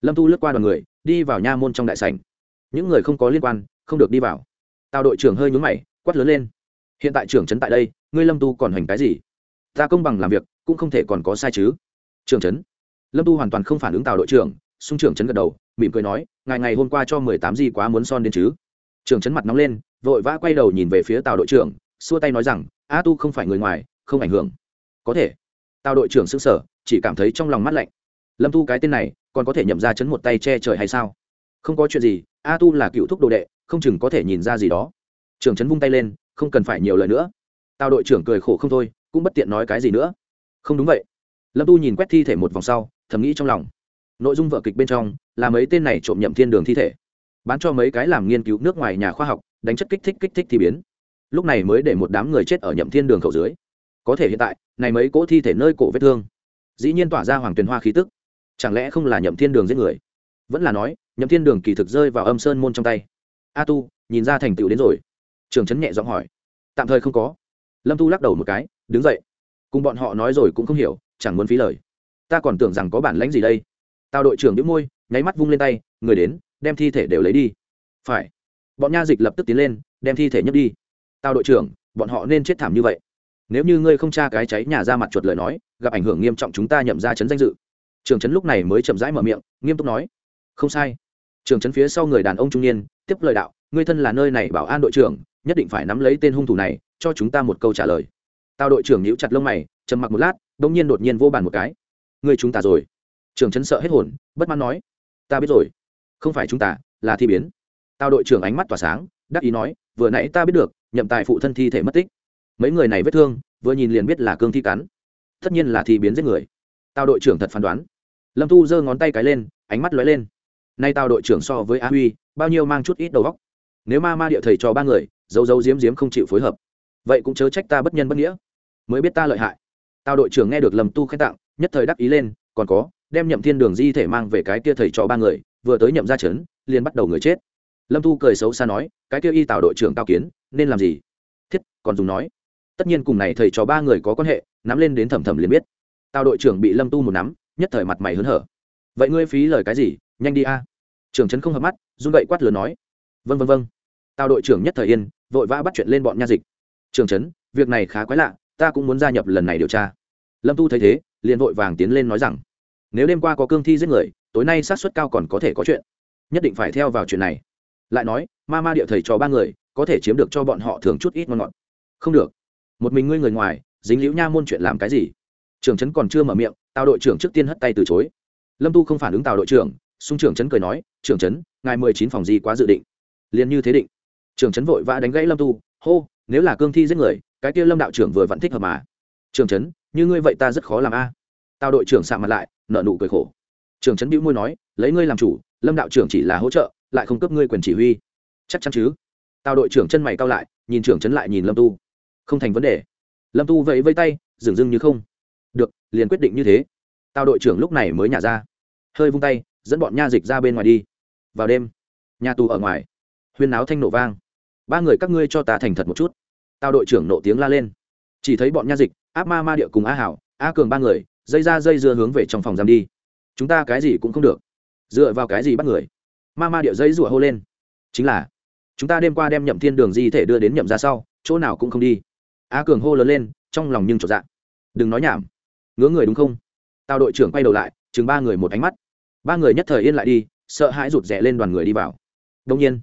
Speaker 1: Lâm tu lướt qua đoàn người, đi vào nha môn trong đại sảnh. Những người không có liên quan, không được đi vào. Tào đội trưởng hơi nhún mày, quát lớn lên. Hiện tại trưởng trấn tại đây, ngươi lâm tu còn hành cái gì? Ta công bằng làm việc, cũng không thể còn có sai chứ. Trưởng trấn. Lâm tu hoàn toàn không phản ứng tào đội trưởng xung trưởng trấn gật đầu, mỉm cười nói, ngày ngày hôm qua cho mười tám gì quá muốn son đến chứ. Trưởng trấn mặt nóng lên, vội vã quay đầu nhìn về phía tào đội trưởng, xua tay nói rằng, a tu không phải người ngoài, không ảnh hưởng. Có thể. Tào đội trưởng xứng sở chỉ cảm thấy trong lòng mắt lạnh. Lâm tu cái tên này, còn có thể nhậm ra chấn một tay che trời hay sao? Không có chuyện gì, a tu là cựu thúc đồ đệ, không chừng có thể nhìn ra gì đó. Trưởng trấn vung tay lên, không cần phải nhiều lời nữa. Tào đội trưởng cười khổ không thôi, cũng bất tiện nói cái gì nữa. Không đúng vậy. Lâm tu nhìn quét thi thể một vòng sau, thầm nghĩ trong lòng. Nội dung vở kịch bên trong, là mấy tên này trộm nhậm thiên đường thi thể. Bán cho mấy cái làm nghiên cứu nước ngoài nhà khoa học, đánh chất kích thích kích thích thì biến. Lúc này mới để một đám người chết ở nhậm thiên đường khẩu dưới. Có thể hiện tại, này mấy cỗ thi thể nơi cổ vết thương dĩ nhiên tỏa ra hoàng tuyền hoa khí tức. Chẳng lẽ không là nhậm thiên đường giết người? Vẫn là nói, nhậm thiên đường kỳ thực rơi vào âm sơn môn trong tay. A tu, nhìn ra thành tựu đến rồi. Trường trấn nhẹ giọng hỏi. Tạm thời không có. Lâm tu lắc đầu một cái, đứng dậy. Cùng bọn họ nói rồi cũng không hiểu, chẳng muốn phí lời. Ta còn tưởng rằng có bản lãnh gì đây. Tào đội trưởng đĩu môi, nháy mắt vung lên tay, người đến, đem thi thể đều lấy đi. Phải. Bọn nha dịch lập tức tiến lên, đem thi thể nhấc đi. Tào đội trưởng, bọn họ nên chết thảm như vậy. Nếu như ngươi không tra cái cháy nhà ra mặt chuột lời nói gặp ảnh hưởng nghiêm trọng chúng ta nhậm ra chấn danh dự. Trường trấn lúc này mới chậm rãi mở miệng, nghiêm túc nói, không sai. Trường trấn phía sau người đàn ông trung niên, tiếp lời đạo người thân là nơi này bảo an đội trưởng, nhất định phải nắm lấy tên hung thủ này, cho chúng ta một câu trả lời. Tao đội trưởng nhíu chặt lông mày, trầm mặc một lát bỗng nhiên đột nhiên vô bàn một cái. Ngươi chúng ta rồi. Trường trấn sợ hết hồn, bất mãn nói, ta biết rồi, không phải chúng ta, là thi biến. Tao đội trưởng ánh mắt tỏa sáng, đắc ý nói, vừa nãy ta biết được, nhậm tài phụ thân thi thể mất tích. Mấy người này vết thương, vừa nhìn liền biết là cương thi cắn tất nhiên là thi biến giết người. Tao đội trưởng thật phán đoán. Lâm thu giơ ngón tay cái lên, ánh mắt lóe lên. Nay tao đội trưởng so với a huy, bao nhiêu mang chút ít đầu góc nếu ma ma địa thầy cho ba người dấu dấu diếm diếm không chịu phối hợp. Vậy cũng chớ trách ta bất nhân bất nghĩa. Mới biết ta lợi hại. Tao đội trưởng nghe được lâm tu khen tặng, nhất thời đắc ý lên, còn có, đem nhậm thiên đường di thể mang về cái kia thầy cho ba người, vừa tới nhậm ra trấn, liền bắt đầu người chết. Lâm tu cười xấu xa nói, cái kia y tào đội trưởng cao kiến, nên làm gì? Thiết, còn dùng nói tất nhiên cùng này thầy trò ba người có quan hệ, nắm lên đến thầm thầm liền biết. Tào đội trưởng bị lâm tu một nắm, nhất thời mặt mày hớn hở. Vậy ngươi phí lời cái gì? Nhanh đi a. Trưởng trấn không hợp mắt, run gậy quát lớn nói. Vân vân vân tào đội trưởng nhất thời yên, vội vã bắt chuyện lên bọn nha dịch. Trường trấn, việc này khá quái lạ, ta cũng muốn gia nhập lần này điều tra. Lâm tu thấy thế, liền vội vàng tiến lên nói rằng, nếu đêm qua có cương thi giết người, tối nay sát suất cao còn có thể có chuyện. Nhất định phải theo vào chuyện này. Lại nói, ma ma địa thầy cho ba người, có thể chiếm được cho bọn họ thường chút ít ngon ngọt. Không được một mình ngươi người ngoài, dính liễu nha môn chuyện làm cái gì? Trưởng trấn còn chưa mở miệng, tào đội trưởng trước tiên hất tay từ chối. Lâm tu không phản ứng tào đội trưởng xung trưởng trấn cười nói, trưởng trấn, ngài mười chín phòng gì quá dự định? Liền như thế định. Trưởng trấn vội vã đánh gãy lâm tu, hô, nếu là cương thi giết người, cái kia lâm đạo trưởng vừa vẫn thích hợp mà. Trưởng trấn, như ngươi vậy ta rất khó làm a. Tào đội trưởng sạm mặt lại nợ nụ cười khổ. Trưởng trấn bĩu môi nói, lấy ngươi làm chủ, lâm đạo trưởng chỉ là hỗ trợ, lại không cấp ngươi quyền chỉ huy. Chắc chắn chứ. Tào đội trưởng chân mày cao lại, nhìn trưởng trấn lại nhìn lâm tu không thành vấn đề. Lâm tu vẫy vây tay, dừng dưng như không. Được, liền quyết định như thế. Tào đội trưởng lúc này mới nhả ra. Hơi vung tay, dẫn bọn nha dịch ra bên ngoài đi. Vào đêm, nhà tù ở ngoài. Huyên náo thanh nổ vang. Ba người các ngươi cho ta thành thật một chút. Tào đội trưởng nộ tiếng la lên. Chỉ thấy bọn nha dịch áp ma ma địa cùng a hảo, a cường ba người, dây ra dây dưa hướng về trong phòng giam đi. Chúng ta cái gì cũng không được. Dựa vào cái gì bắt người? Ma ma địa dây rủa hô lên. Chính là, chúng ta đêm qua đem nhậm thiên đường di thể đưa đến nhậm ra sau, chỗ nào cũng không đi a cường hô lớn lên, trong lòng nhưng trọn dạng đừng nói nhảm. Ngứa người đúng không? Tào đội trưởng quay đầu lại, chừng ba người một ánh mắt. Ba người nhất thời yên lại đi, sợ hãi rụt rè lên đoàn người đi vào. Đông nhiên,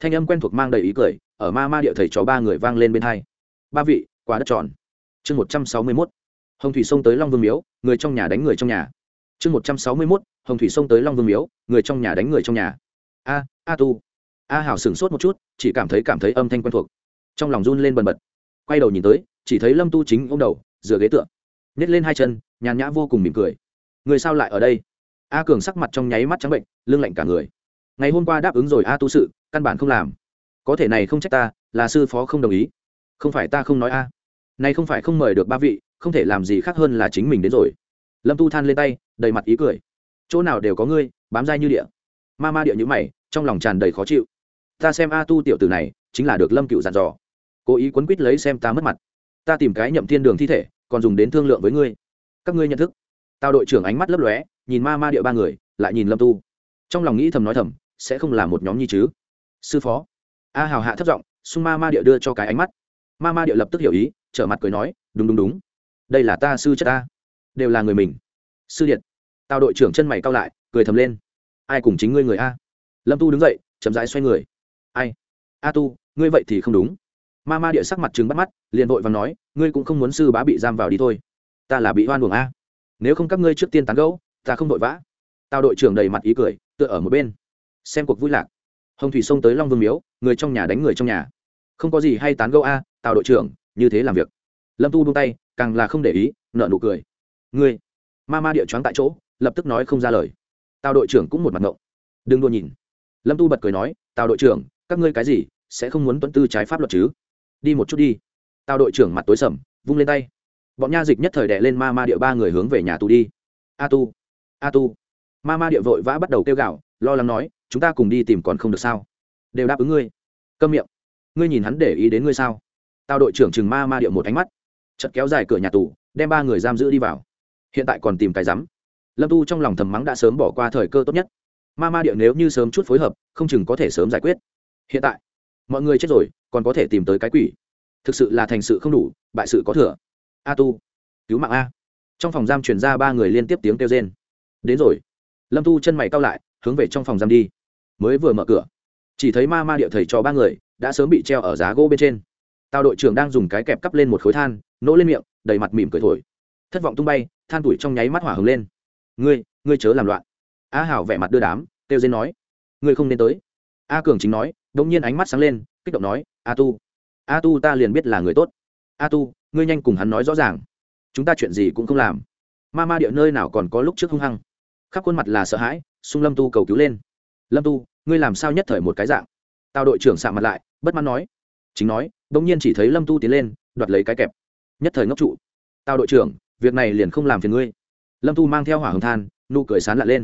Speaker 1: thanh âm quen thuộc mang đầy ý cười, ở ma ma địa thầy chó ba người vang lên bên hai. Ba vị quá đất tròn. Chương một trăm sáu mươi mốt. Hồng thủy sông tới long vương miếu, người trong nhà đánh người trong nhà. Chương một trăm sáu mươi mốt. Hồng thủy sông tới long vương miếu, người trong nhà đánh người trong nhà. A a tu. A hảo sửng sốt một chút, chỉ cảm thấy cảm thấy âm thanh quen thuộc. Trong lòng run lên bần bật quay đầu nhìn tới, chỉ thấy lâm tu chính ô m đầu, dựa ghế tựa nhét lên hai chân, nhàn nhã vô cùng mỉm cười. Người sao lại ở đây? A cường sắc mặt trong nháy mắt trắng bệnh, lưng lạnh cả người. Ngày hôm qua đáp ứng rồi a tu sự, căn bản không làm. Có thể này không trách ta, là sư phó không đồng ý. Không phải ta không nói a. Này không phải không mời được ba vị, không thể làm gì khác hơn là chính mình đến rồi. Lâm tu than lên tay, đầy mặt ý cười. Chỗ nào đều có ngươi, bám dai như địa. Ma ma địa như mày, trong lòng tràn đầy khó chịu. Ta xem a tu tiểu tử này, chính là được lâm cựu dặn dò cố ý quấn quýt lấy xem ta mất mặt. Ta tìm cái nhậm thiên đường thi thể, còn dùng đến thương lượng với ngươi. Các ngươi nhận thức. Tao đội trưởng ánh mắt lấp lóe, nhìn ma ma địa ba người, lại nhìn lâm tu. Trong lòng nghĩ thầm nói thầm, sẽ không là một nhóm nhi chứ. Sư phó. A hào hạ thấp giọng, xung ma ma địa đưa cho cái ánh mắt. Ma ma địa lập tức hiểu ý, trở mặt cười nói, đúng đúng đúng. Đây là ta sư chất ta. Đều là người mình. Sư điện. Tao đội trưởng chân mày cao lại, cười thầm lên. Ai cùng chính ngươi người a? Lâm tu đứng dậy, chậm rãi xoay người. Ai? A tu, ngươi vậy thì không đúng ma ma địa sắc mặt trứng bắt mắt, liền vội và nói, ngươi cũng không muốn sư bá bị giam vào đi thôi. Ta là bị hoan buồng a. Nếu không các ngươi trước tiên tán gẫu, ta không vội vã. Tào đội trưởng đầy mặt ý cười, tựa ở một bên. Xem cuộc vui lạc. Hồng thủy xông tới long vương miếu, người trong nhà đánh người trong nhà. Không có gì hay tán gẫu a, tào đội trưởng, như thế làm việc. Lâm tu buông tay, càng là không để ý nợ nụ cười. Ngươi. Ma ma địa choáng tại chỗ, lập tức nói không ra lời. Tào đội trưởng cũng một mặt ngộng. Đừng đua nhìn. Lâm tu bật cười nói, tào đội trưởng, các ngươi cái gì, sẽ không muốn tuân tư trái pháp luật chứ? Đi một chút đi. Tao đội trưởng mặt tối sầm, vung lên tay. Bọn nha dịch nhất thời đệ lên ma ma địa ba người hướng về nhà tù đi. A tu a tu. Ma ma địa vội vã bắt đầu kêu gạo lo lắng nói, chúng ta cùng đi tìm còn không được sao? Đều đáp ứng ngươi. Câm miệng. Ngươi nhìn hắn để ý đến ngươi sao? Tao đội trưởng chừng ma ma địa một ánh mắt. Chật kéo dài cửa nhà tù, đem ba người giam giữ đi vào. Hiện tại còn tìm cái rắm. Lâm tu trong lòng thầm mắng đã sớm bỏ qua thời cơ tốt nhất. Ma ma địa nếu như sớm chút phối hợp, không chừng có thể sớm giải quyết. Hiện tại mọi người chết rồi, còn có thể tìm tới cái quỷ. Thực sự là thành sự không đủ, bại sự có thừa. A tu, cứu mạng a. Trong phòng giam truyền ra ba người liên tiếp tiếng kêu rên. Đến rồi. Lâm tu chân mày cao lại, hướng về trong phòng giam đi. Mới vừa mở cửa, chỉ thấy ma ma địa thầy cho ba người đã sớm bị treo ở giá gỗ bên trên. Tào đội trưởng đang dùng cái kẹp cắp lên một khối than, nỗ lên miệng, đầy mặt mỉm cười thổi. Thất vọng tung bay, than tuổi trong nháy mắt hỏa hứng lên. Ngươi ngươi chớ làm loạn. A hảo vẻ mặt đưa đám, kêu dên nói. Ngươi không nên tới a cường chính nói đ ỗ n g nhiên ánh mắt sáng lên, kích động nói, a tu a tu ta liền biết là người tốt. A tu, ngươi nhanh cùng hắn nói rõ ràng. Chúng ta chuyện gì cũng không làm. Ma ma địa nơi nào còn có lúc trước hung hăng. Khắp khuôn mặt là sợ hãi sung lâm tu cầu cứu lên. Lâm tu, ngươi làm sao nhất thời một cái dạng? Tao đội trưởng sạ mặt lại, bất mãn nói. Chính nói đ ỗ n g nhiên chỉ thấy lâm tu tiến lên, đoạt lấy cái kẹp. Nhất thời ngốc trụ. Tao đội trưởng, việc này liền không làm phiền ngươi. Lâm tu mang theo hỏa hồng than, nụ cười sán lạ lên.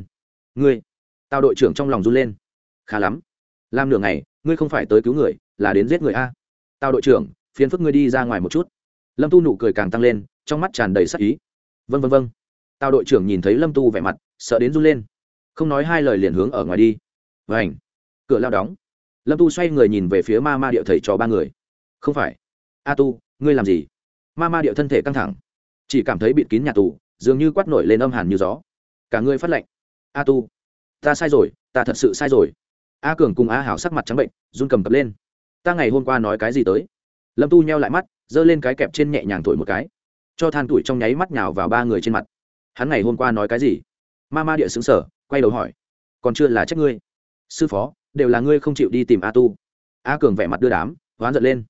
Speaker 1: Ngươi. Tao đội trưởng trong lòng run lên. Khá lắm làm nửa ngày, ngươi không phải tới cứu người, là đến giết người a. Tao đội trưởng, phiền phức ngươi đi ra ngoài một chút. Lâm tu nụ cười càng tăng lên, trong mắt tràn đầy sắc ý. Vân vân vân tao đội trưởng nhìn thấy lâm tu vẻ mặt, sợ đến run lên. Không nói hai lời liền hướng ở ngoài đi. Vảnh cửa lao đóng. Lâm tu xoay người nhìn về phía ma ma điệu thầy trò ba người. Không phải. A tu, ngươi làm gì? Ma ma điệu thân thể căng thẳng. Chỉ cảm thấy bịt kín nhà tù, dường như quát nổi lên âm hàn như gió. Cả ngươi phát lệnh a tu, ta sai rồi, ta thật sự sai rồi a cường cùng a hảo sắc mặt trắng bệnh, run cầm cập lên. Ta ngày hôm qua nói cái gì tới? Lâm tu nheo lại mắt, giơ lên cái kẹp trên nhẹ nhàng thổi một cái. Cho than tuổi trong nháy mắt nhào vào ba người trên mặt. Hắn ngày hôm qua nói cái gì? Ma ma địa xứng sở quay đầu hỏi. Còn chưa là trách ngươi. Sư phó, đều là ngươi không chịu đi tìm a tu. A cường vẻ mặt đưa đám, hoán giận lên.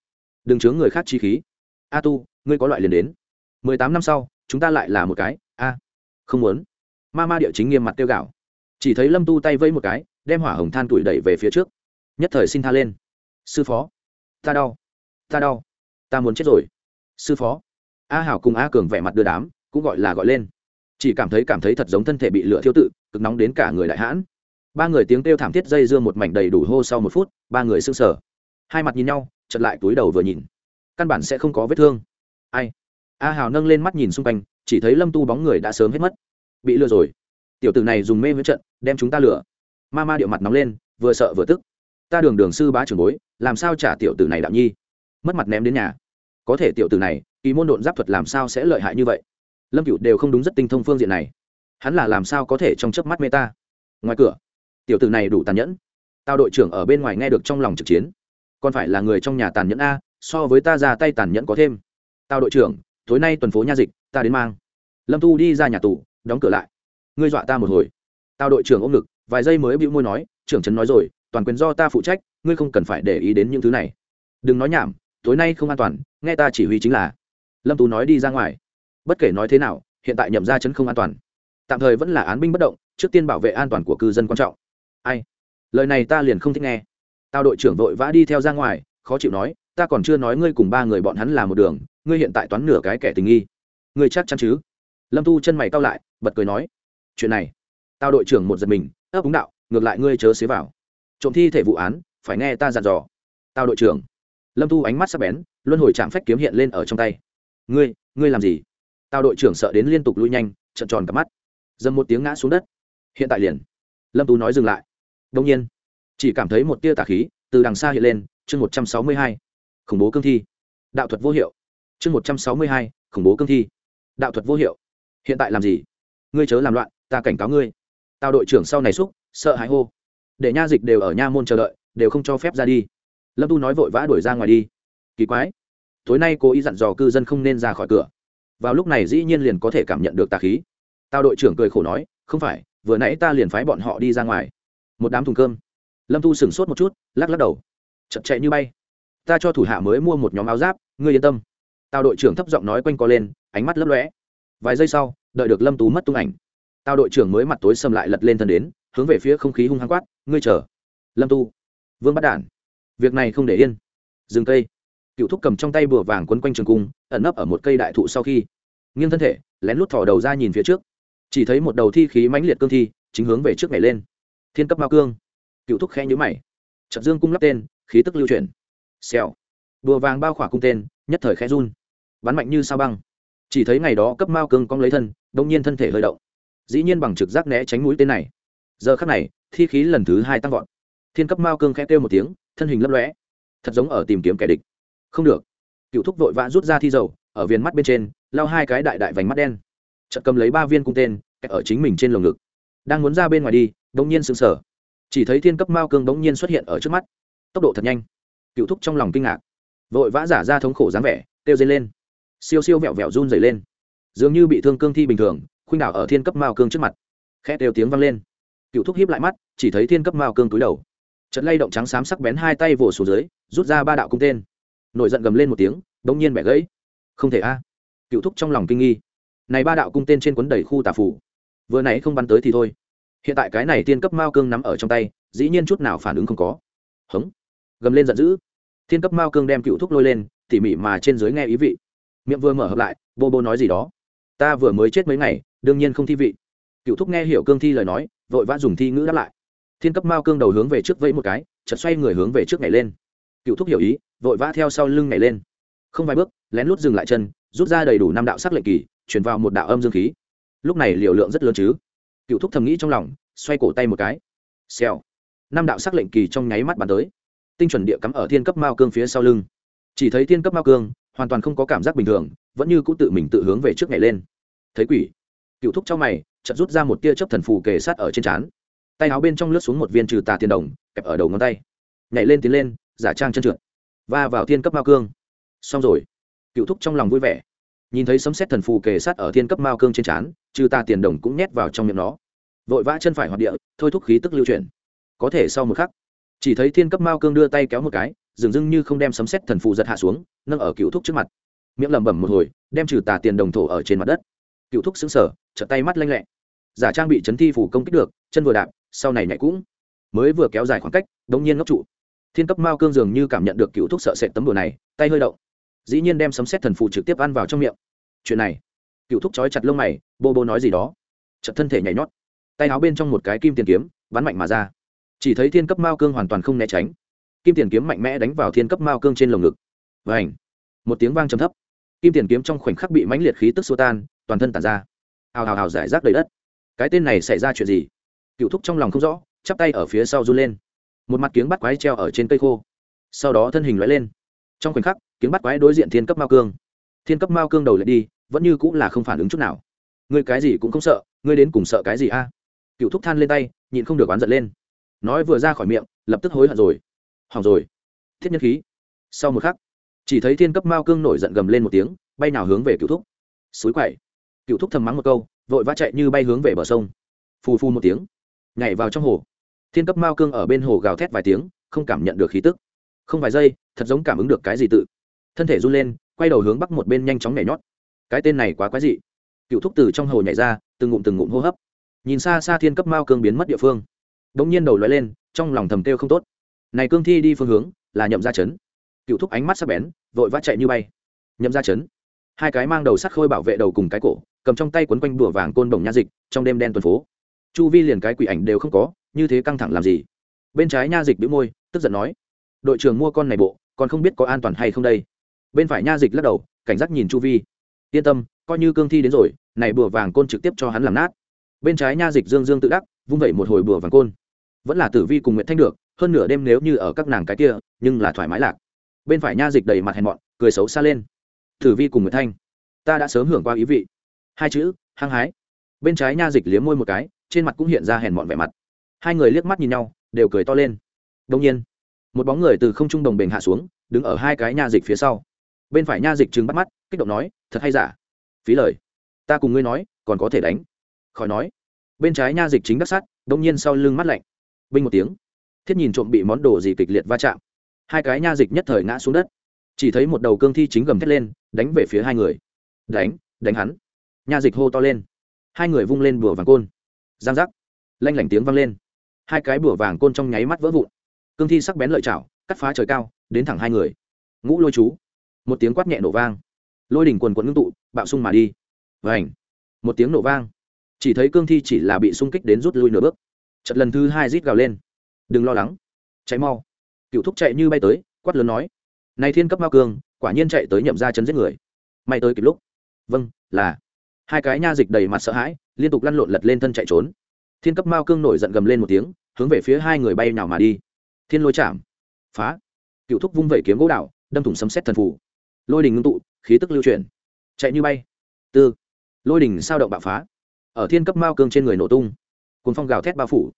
Speaker 1: Đừng chướng người khác chi khí. A tu, ngươi có loại liền đến. Mười tám năm sau, chúng ta lại là một cái. A, không muốn. Ma ma địa chính nghiêm mặt tiêu gạo chỉ thấy lâm tu tay vây một cái đem hỏa hồng than tuổi đẩy về phía trước. Nhất thời xin tha lên. Sư phó, ta đau ta đau, ta muốn chết rồi. Sư phó, a hảo cùng a cường vẻ mặt đưa đám, cũng gọi là gọi lên. Chỉ cảm thấy cảm thấy thật giống thân thể bị lửa thiêu tự, cực nóng đến cả người đại hãn. Ba người tiếng kêu thảm thiết dây dưa một mảnh đầy đủ hô sau một phút, ba người sưng sờ. Hai mặt nhìn nhau chật lại túi đầu vừa nhìn. Căn bản sẽ không có vết thương. Ai? A hào nâng lên mắt nhìn xung quanh, chỉ thấy lâm tu bóng người đã sớm hết mất. Bị lừa rồi. Tiểu tử này dùng mê với trận, đem chúng ta lừa ma ma điệu mặt nóng lên, vừa sợ vừa tức. Ta đường đường sư bá trưởng bối, làm sao trả tiểu tử này đạo nhi? Mất mặt ném đến nhà. Có thể tiểu tử này, kỳ môn độn giáp thuật làm sao sẽ lợi hại như vậy? Lâm cựu đều không đúng rất tinh thông phương diện này. Hắn là làm sao có thể trong chớp mắt mê ta? Ngoài cửa, tiểu tử này đủ tàn nhẫn. Tao đội trưởng ở bên ngoài nghe được trong lòng trực chiến. Còn phải là người trong nhà tàn nhẫn a, so với ta ra tay tàn nhẫn có thêm. Tao đội trưởng, tối nay tuần phố nha dịch, ta đến mang. Lâm Thu đi ra nhà tù, đóng cửa lại. Ngươi dọa ta một hồi. Tao đội trưởng ôm ngực vài giây mới bĩu môi nói, trưởng trấn nói rồi, toàn quyền do ta phụ trách, ngươi không cần phải để ý đến những thứ này. Đừng nói nhảm, tối nay không an toàn, nghe ta chỉ huy chính là. Lâm tú nói đi ra ngoài. Bất kể nói thế nào, hiện tại nhậm ra chấn không an toàn. Tạm thời vẫn là án binh bất động, trước tiên bảo vệ an toàn của cư dân quan trọng. Ai? Lời này ta liền không thích nghe. Tao đội trưởng vội vã đi theo ra ngoài, khó chịu nói, ta còn chưa nói ngươi cùng ba người bọn hắn là một đường, ngươi hiện tại toán nửa cái kẻ tình nghi. Ngươi chắc chắn chứ? Lâm tu chân mày cao lại, bật cười nói, chuyện này. Tao đội trưởng một giật mình ấp úng đạo, ngược lại ngươi chớ xế vào. Trộm thi thể vụ án, phải nghe ta dặn dò. Tao đội trưởng. Lâm thu ánh mắt sắc bén, luân hồi chạm phách kiếm hiện lên ở trong tay. Ngươi ngươi làm gì? Tao đội trưởng sợ đến liên tục lui nhanh trận tròn cả mắt. Dầm một tiếng ngã xuống đất. Hiện tại liền. Lâm tú nói dừng lại. Đông nhiên. Chỉ cảm thấy một tia tà khí từ đằng xa hiện lên, chương một trăm sáu mươi hai. Khủng bố cương thi. Đạo thuật vô hiệu. Chương một trăm sáu mươi hai, khủng bố cương thi. Đạo thuật vô hiệu. Hiện tại làm gì? Ngươi chớ làm loạn, ta cảnh cáo ngươi tao đội trưởng sau này xúc, sợ hãi hô. Để nha dịch đều ở nha môn chờ đợi, đều không cho phép ra đi. Lâm tu nói vội vã đuổi ra ngoài đi. Kỳ quái. Tối nay cô ý dặn dò cư dân không nên ra khỏi cửa. Vào lúc này dĩ nhiên liền có thể cảm nhận được tà khí. Tao đội trưởng cười khổ nói, không phải, vừa nãy ta liền phái bọn họ đi ra ngoài. Một đám thùng cơm. Lâm tu sửng sốt một chút, lắc lắc đầu. Chậm chạy như bay. Ta cho thủ hạ mới mua một nhóm áo giáp, ngươi yên tâm. Tao đội trưởng thấp giọng nói quanh co lên, ánh mắt lấp lóe. Vài giây sau, đợi được lâm tú mất tung ảnh tao đội trưởng mới mặt tối sầm lại lật lên thân đến, hướng về phía không khí hung hăng quát, ngươi chờ. Lâm tu. Vương bắt đản, việc này không để yên. Dừng cây. Cựu thúc cầm trong tay bùa vàng quấn quanh trường cung, ẩn nấp ở một cây đại thụ sau khi. Nghiêng thân thể, lén lút thỏ đầu ra nhìn phía trước. Chỉ thấy một đầu thi khí mãnh liệt cương thi, chính hướng về trước nhảy lên. Thiên cấp mao cương. Cựu thúc khẽ nhữ mày. Trận dương cung lắp tên, khí tức lưu chuyển. Xèo. Bùa vàng bao khỏa cung tên, nhất thời khẽ run. Bắn mạnh như sao băng. Chỉ thấy ngày đó cấp mao cương cong lấy thân, đông nhiên thân thể hơi động dĩ nhiên bằng trực giác né tránh mũi tên này. Giờ khắc này, thi khí lần thứ hai tăng vọt. Thiên cấp mao cương khẽ kêu một tiếng, thân hình lấp lóe. Thật giống ở tìm kiếm kẻ địch. Không được. Cựu thúc vội vã rút ra thi dầu, ở viên mắt bên trên lao hai cái đại đại vành mắt đen. Chợt cầm lấy ba viên cung tên ở chính mình trên lồng ngực. Đang muốn ra bên ngoài đi, đống nhiên sững sờ. Chỉ thấy thiên cấp mao cương đống nhiên xuất hiện ở trước mắt. Tốc độ thật nhanh. Cựu thúc trong lòng kinh ngạc. Vội vã giả ra thống khổ dáng vẻ, kêu dây lên. Siêu siêu vẹo vẹo run dày lên. Dường như bị thương cương thi bình thường khuynh đảo ở thiên cấp mao cương trước mặt. Khe đều tiếng vang lên. Cựu thúc hiếp lại mắt, chỉ thấy thiên cấp mao cương túi đầu. Trận lay động trắng xám sắc bén hai tay vỗ xuống dưới, rút ra ba đạo cung tên. Nổi giận gầm lên một tiếng, đống nhiên bẻ gãy. Không thể a. Cựu thúc trong lòng kinh nghi. Này ba đạo cung tên trên quấn đầy khu tà phủ vừa nãy không bắn tới thì thôi. Hiện tại cái này thiên cấp mao cương nắm ở trong tay, dĩ nhiên chút nào phản ứng không có. Hống. Gầm lên giận dữ. Thiên cấp mao cương đem cựu thúc lôi lên, tỉ mỉ mà trên dưới nghe ý vị. Miệng vừa mở hợp lại, bô bô nói gì đó. Ta vừa mới chết mấy ngày đương nhiên không thi vị. Cựu thúc nghe hiểu cương thi lời nói, vội vã dùng thi ngữ đáp lại. Thiên cấp mao cương đầu hướng về trước vẫy một cái, chợt xoay người hướng về trước nhảy lên. Cựu thúc hiểu ý, vội vã theo sau lưng nhảy lên. Không vài bước, lén lút dừng lại chân, rút ra đầy đủ năm đạo sắc lệnh kỳ, chuyển vào một đạo âm dương khí. Lúc này liều lượng rất lớn chứ. Cựu thúc thầm nghĩ trong lòng, xoay cổ tay một cái. Xèo. Năm đạo sắc lệnh kỳ trong nháy mắt bắn tới. Tinh chuẩn địa cắm ở thiên cấp mao cương phía sau lưng. Chỉ thấy thiên cấp mao cương, hoàn toàn không có cảm giác bình thường, vẫn như cũ tự mình tự hướng về trước nhảy lên. Thấy quỷ cựu thúc trong mày, chợt rút ra một tia chớp thần phù kề sát ở trên trán. Tay áo bên trong lướt xuống một viên trừ tà tiền đồng, kẹp ở đầu ngón tay. Nhảy lên tiến lên, giả trang chân trượt. Và vào thiên cấp mao cương. Xong rồi. Cựu thúc trong lòng vui vẻ. Nhìn thấy sấm xét thần phù kề sát ở thiên cấp mao cương trên trán, trừ tà tiền đồng cũng nhét vào trong miệng nó. Vội vã chân phải hoạt địa, thôi thúc khí tức lưu chuyển. Có thể sau một khắc, chỉ thấy thiên cấp mao cương đưa tay kéo một cái dường dưng như không đem sấm xét thần phù giật hạ xuống, nâng ở cựu thúc trước mặt. Miệng lẩm bẩm một hồi, đem trừ tà tiền đồng thổ ở trên mặt đất cựu thúc xứng sở trận tay mắt lanh lẹ. Giả trang bị chấn thi phủ công kích được, chân vừa đạp, sau này nhảy cũng mới vừa kéo dài khoảng cách, đống nhiên ngốc trụ. Thiên cấp mao cương dường như cảm nhận được cựu thúc sợ sệt tấm đồ này, tay hơi động. Dĩ nhiên đem sấm xét thần phù trực tiếp ăn vào trong miệng. Chuyện này cựu thúc trói chặt lông mày, bô bô nói gì đó. Chật thân thể nhảy nhót. Tay áo bên trong một cái kim tiền kiếm, bắn mạnh mà ra. Chỉ thấy thiên cấp mao cương hoàn toàn không né tránh. Kim tiền kiếm mạnh mẽ đánh vào thiên cấp mao cương trên lồng ngực. Và ảnh một tiếng vang trầm thấp. Kim tiền kiếm trong khoảnh khắc bị mãnh liệt khí tức xô tan toàn thân tàn ra. Hào hào hào giải rác đầy đất. Cái tên này xảy ra chuyện gì? Cựu thúc trong lòng không rõ, chắp tay ở phía sau run lên. Một mặt kiếng bắt quái treo ở trên cây khô. Sau đó thân hình lóe lên. Trong khoảnh khắc, kiếng bắt quái đối diện thiên cấp mao cương. Thiên cấp mao cương đầu lại đi, vẫn như cũng là không phản ứng chút nào. Ngươi cái gì cũng không sợ, ngươi đến cùng sợ cái gì a? Cựu thúc than lên tay, nhịn không được oán giận lên. Nói vừa ra khỏi miệng, lập tức hối hận rồi. Hỏng rồi. Thiết nhân khí. Sau một khắc, chỉ thấy thiên cấp mao cương nổi giận gầm lên một tiếng, bay nào hướng về cựu thúc. Suối quậy cựu thúc thầm mắng một câu, vội vã chạy như bay hướng về bờ sông. Phù phu một tiếng, nhảy vào trong hồ. Thiên cấp mao cương ở bên hồ gào thét vài tiếng, không cảm nhận được khí tức. Không vài giây, thật giống cảm ứng được cái gì tự. Thân thể run lên, quay đầu hướng bắc một bên nhanh chóng nhảy nhót. Cái tên này quá quái dị. Cựu thúc từ trong hồ nhảy ra, từng ngụm từng ngụm hô hấp. Nhìn xa xa thiên cấp mao cương biến mất địa phương. Đ ỗ n g nhiên đầu l lên, trong lòng thầm kêu không tốt. Này cương thi đi phương hướng, là nhậm ra chấn cựu thúc ánh mắt sắc bén, vội vã chạy như bay. Nhậm ra chấn hai cái mang đầu sắt khôi bảo vệ đầu cùng cái cổ cầm trong tay quấn quanh bùa vàng côn đồng nha dịch, trong đêm đen tuần phố. Chu vi liền cái quỷ ảnh đều không có, như thế căng thẳng làm gì? Bên trái nha dịch bĩu môi, tức giận nói, đội trưởng mua con này bộ, còn không biết có an toàn hay không đây? Bên phải nha dịch lắc đầu, cảnh giác nhìn chu vi. Yên tâm, coi như cương thi đến rồi, này bùa vàng côn trực tiếp cho hắn làm nát. Bên trái nha dịch dương dương tự đắc, vung vẩy một hồi bùa vàng côn. Vẫn là tử vi cùng nguyện thanh được, hơn nửa đêm nếu như ở các nàng cái kia, nhưng là thoải mái lạc. Bên phải nha dịch đầy mặt hèn mọn, cười xấu xa lên. Tử vi cùng nguyện thanh, ta đã sớm hưởng qua ý vị hai chữ, hăng hái. Bên trái nha dịch liếm môi một cái, trên mặt cũng hiện ra hèn mọn vẻ mặt. Hai người liếc mắt nhìn nhau, đều cười to lên. Đông nhiên, một bóng người từ không trung đồng bình hạ xuống, đứng ở hai cái nha dịch phía sau. Bên phải nha dịch trừng bắt mắt, kích động nói, thật hay giả? Phí lời. Ta cùng ngươi nói, còn có thể đánh. Khỏi nói, bên trái nha dịch chính đắc sát, đông nhiên sau lưng mắt lạnh. Binh một tiếng, thiết nhìn trộm bị món đồ gì kịch liệt va chạm. Hai cái nha dịch nhất thời ngã xuống đất. Chỉ thấy một đầu cương thi chính gầm thét lên, đánh về phía hai người. Đánh đánh hắn nha dịch hô to lên. Hai người vung lên bùa vàng côn. Giang giác. Lanh lảnh tiếng vang lên. Hai cái bùa vàng côn trong nháy mắt vỡ vụn. Cương thi sắc bén lợi chảo, cắt phá trời cao, đến thẳng hai người. Ngũ lôi chú. Một tiếng quát nhẹ nổ vang. Lôi đỉnh quần quần ngưng tụ, bạo sung mà đi. Vảnh một tiếng nổ vang. Chỉ thấy cương thi chỉ là bị sung kích đến rút lui nửa bước. Trận lần thứ hai rít gào lên. Đừng lo lắng. Cháy mau. Cựu thúc chạy như bay tới, quát lớn nói. Này thiên cấp mao cương, quả nhiên chạy tới nhậm ra chấn giết người. May tới kịp lúc. Vâng là hai cái nha dịch đầy mặt sợ hãi, liên tục lăn lộn lật lên thân chạy trốn. Thiên cấp mao cương nổi giận gầm lên một tiếng, hướng về phía hai người bay nào mà đi. Thiên lôi chạm. Phá. Cựu thúc vung vẩy kiếm gỗ đạo đâm thủng sấm xét thần phủ. Lôi đình ngưng tụ, khí tức lưu chuyển. Chạy như bay. Tư. Lôi đình sao động bạo phá. Ở thiên cấp mao cương trên người nổ tung. Cùng phong gào thét bao phủ.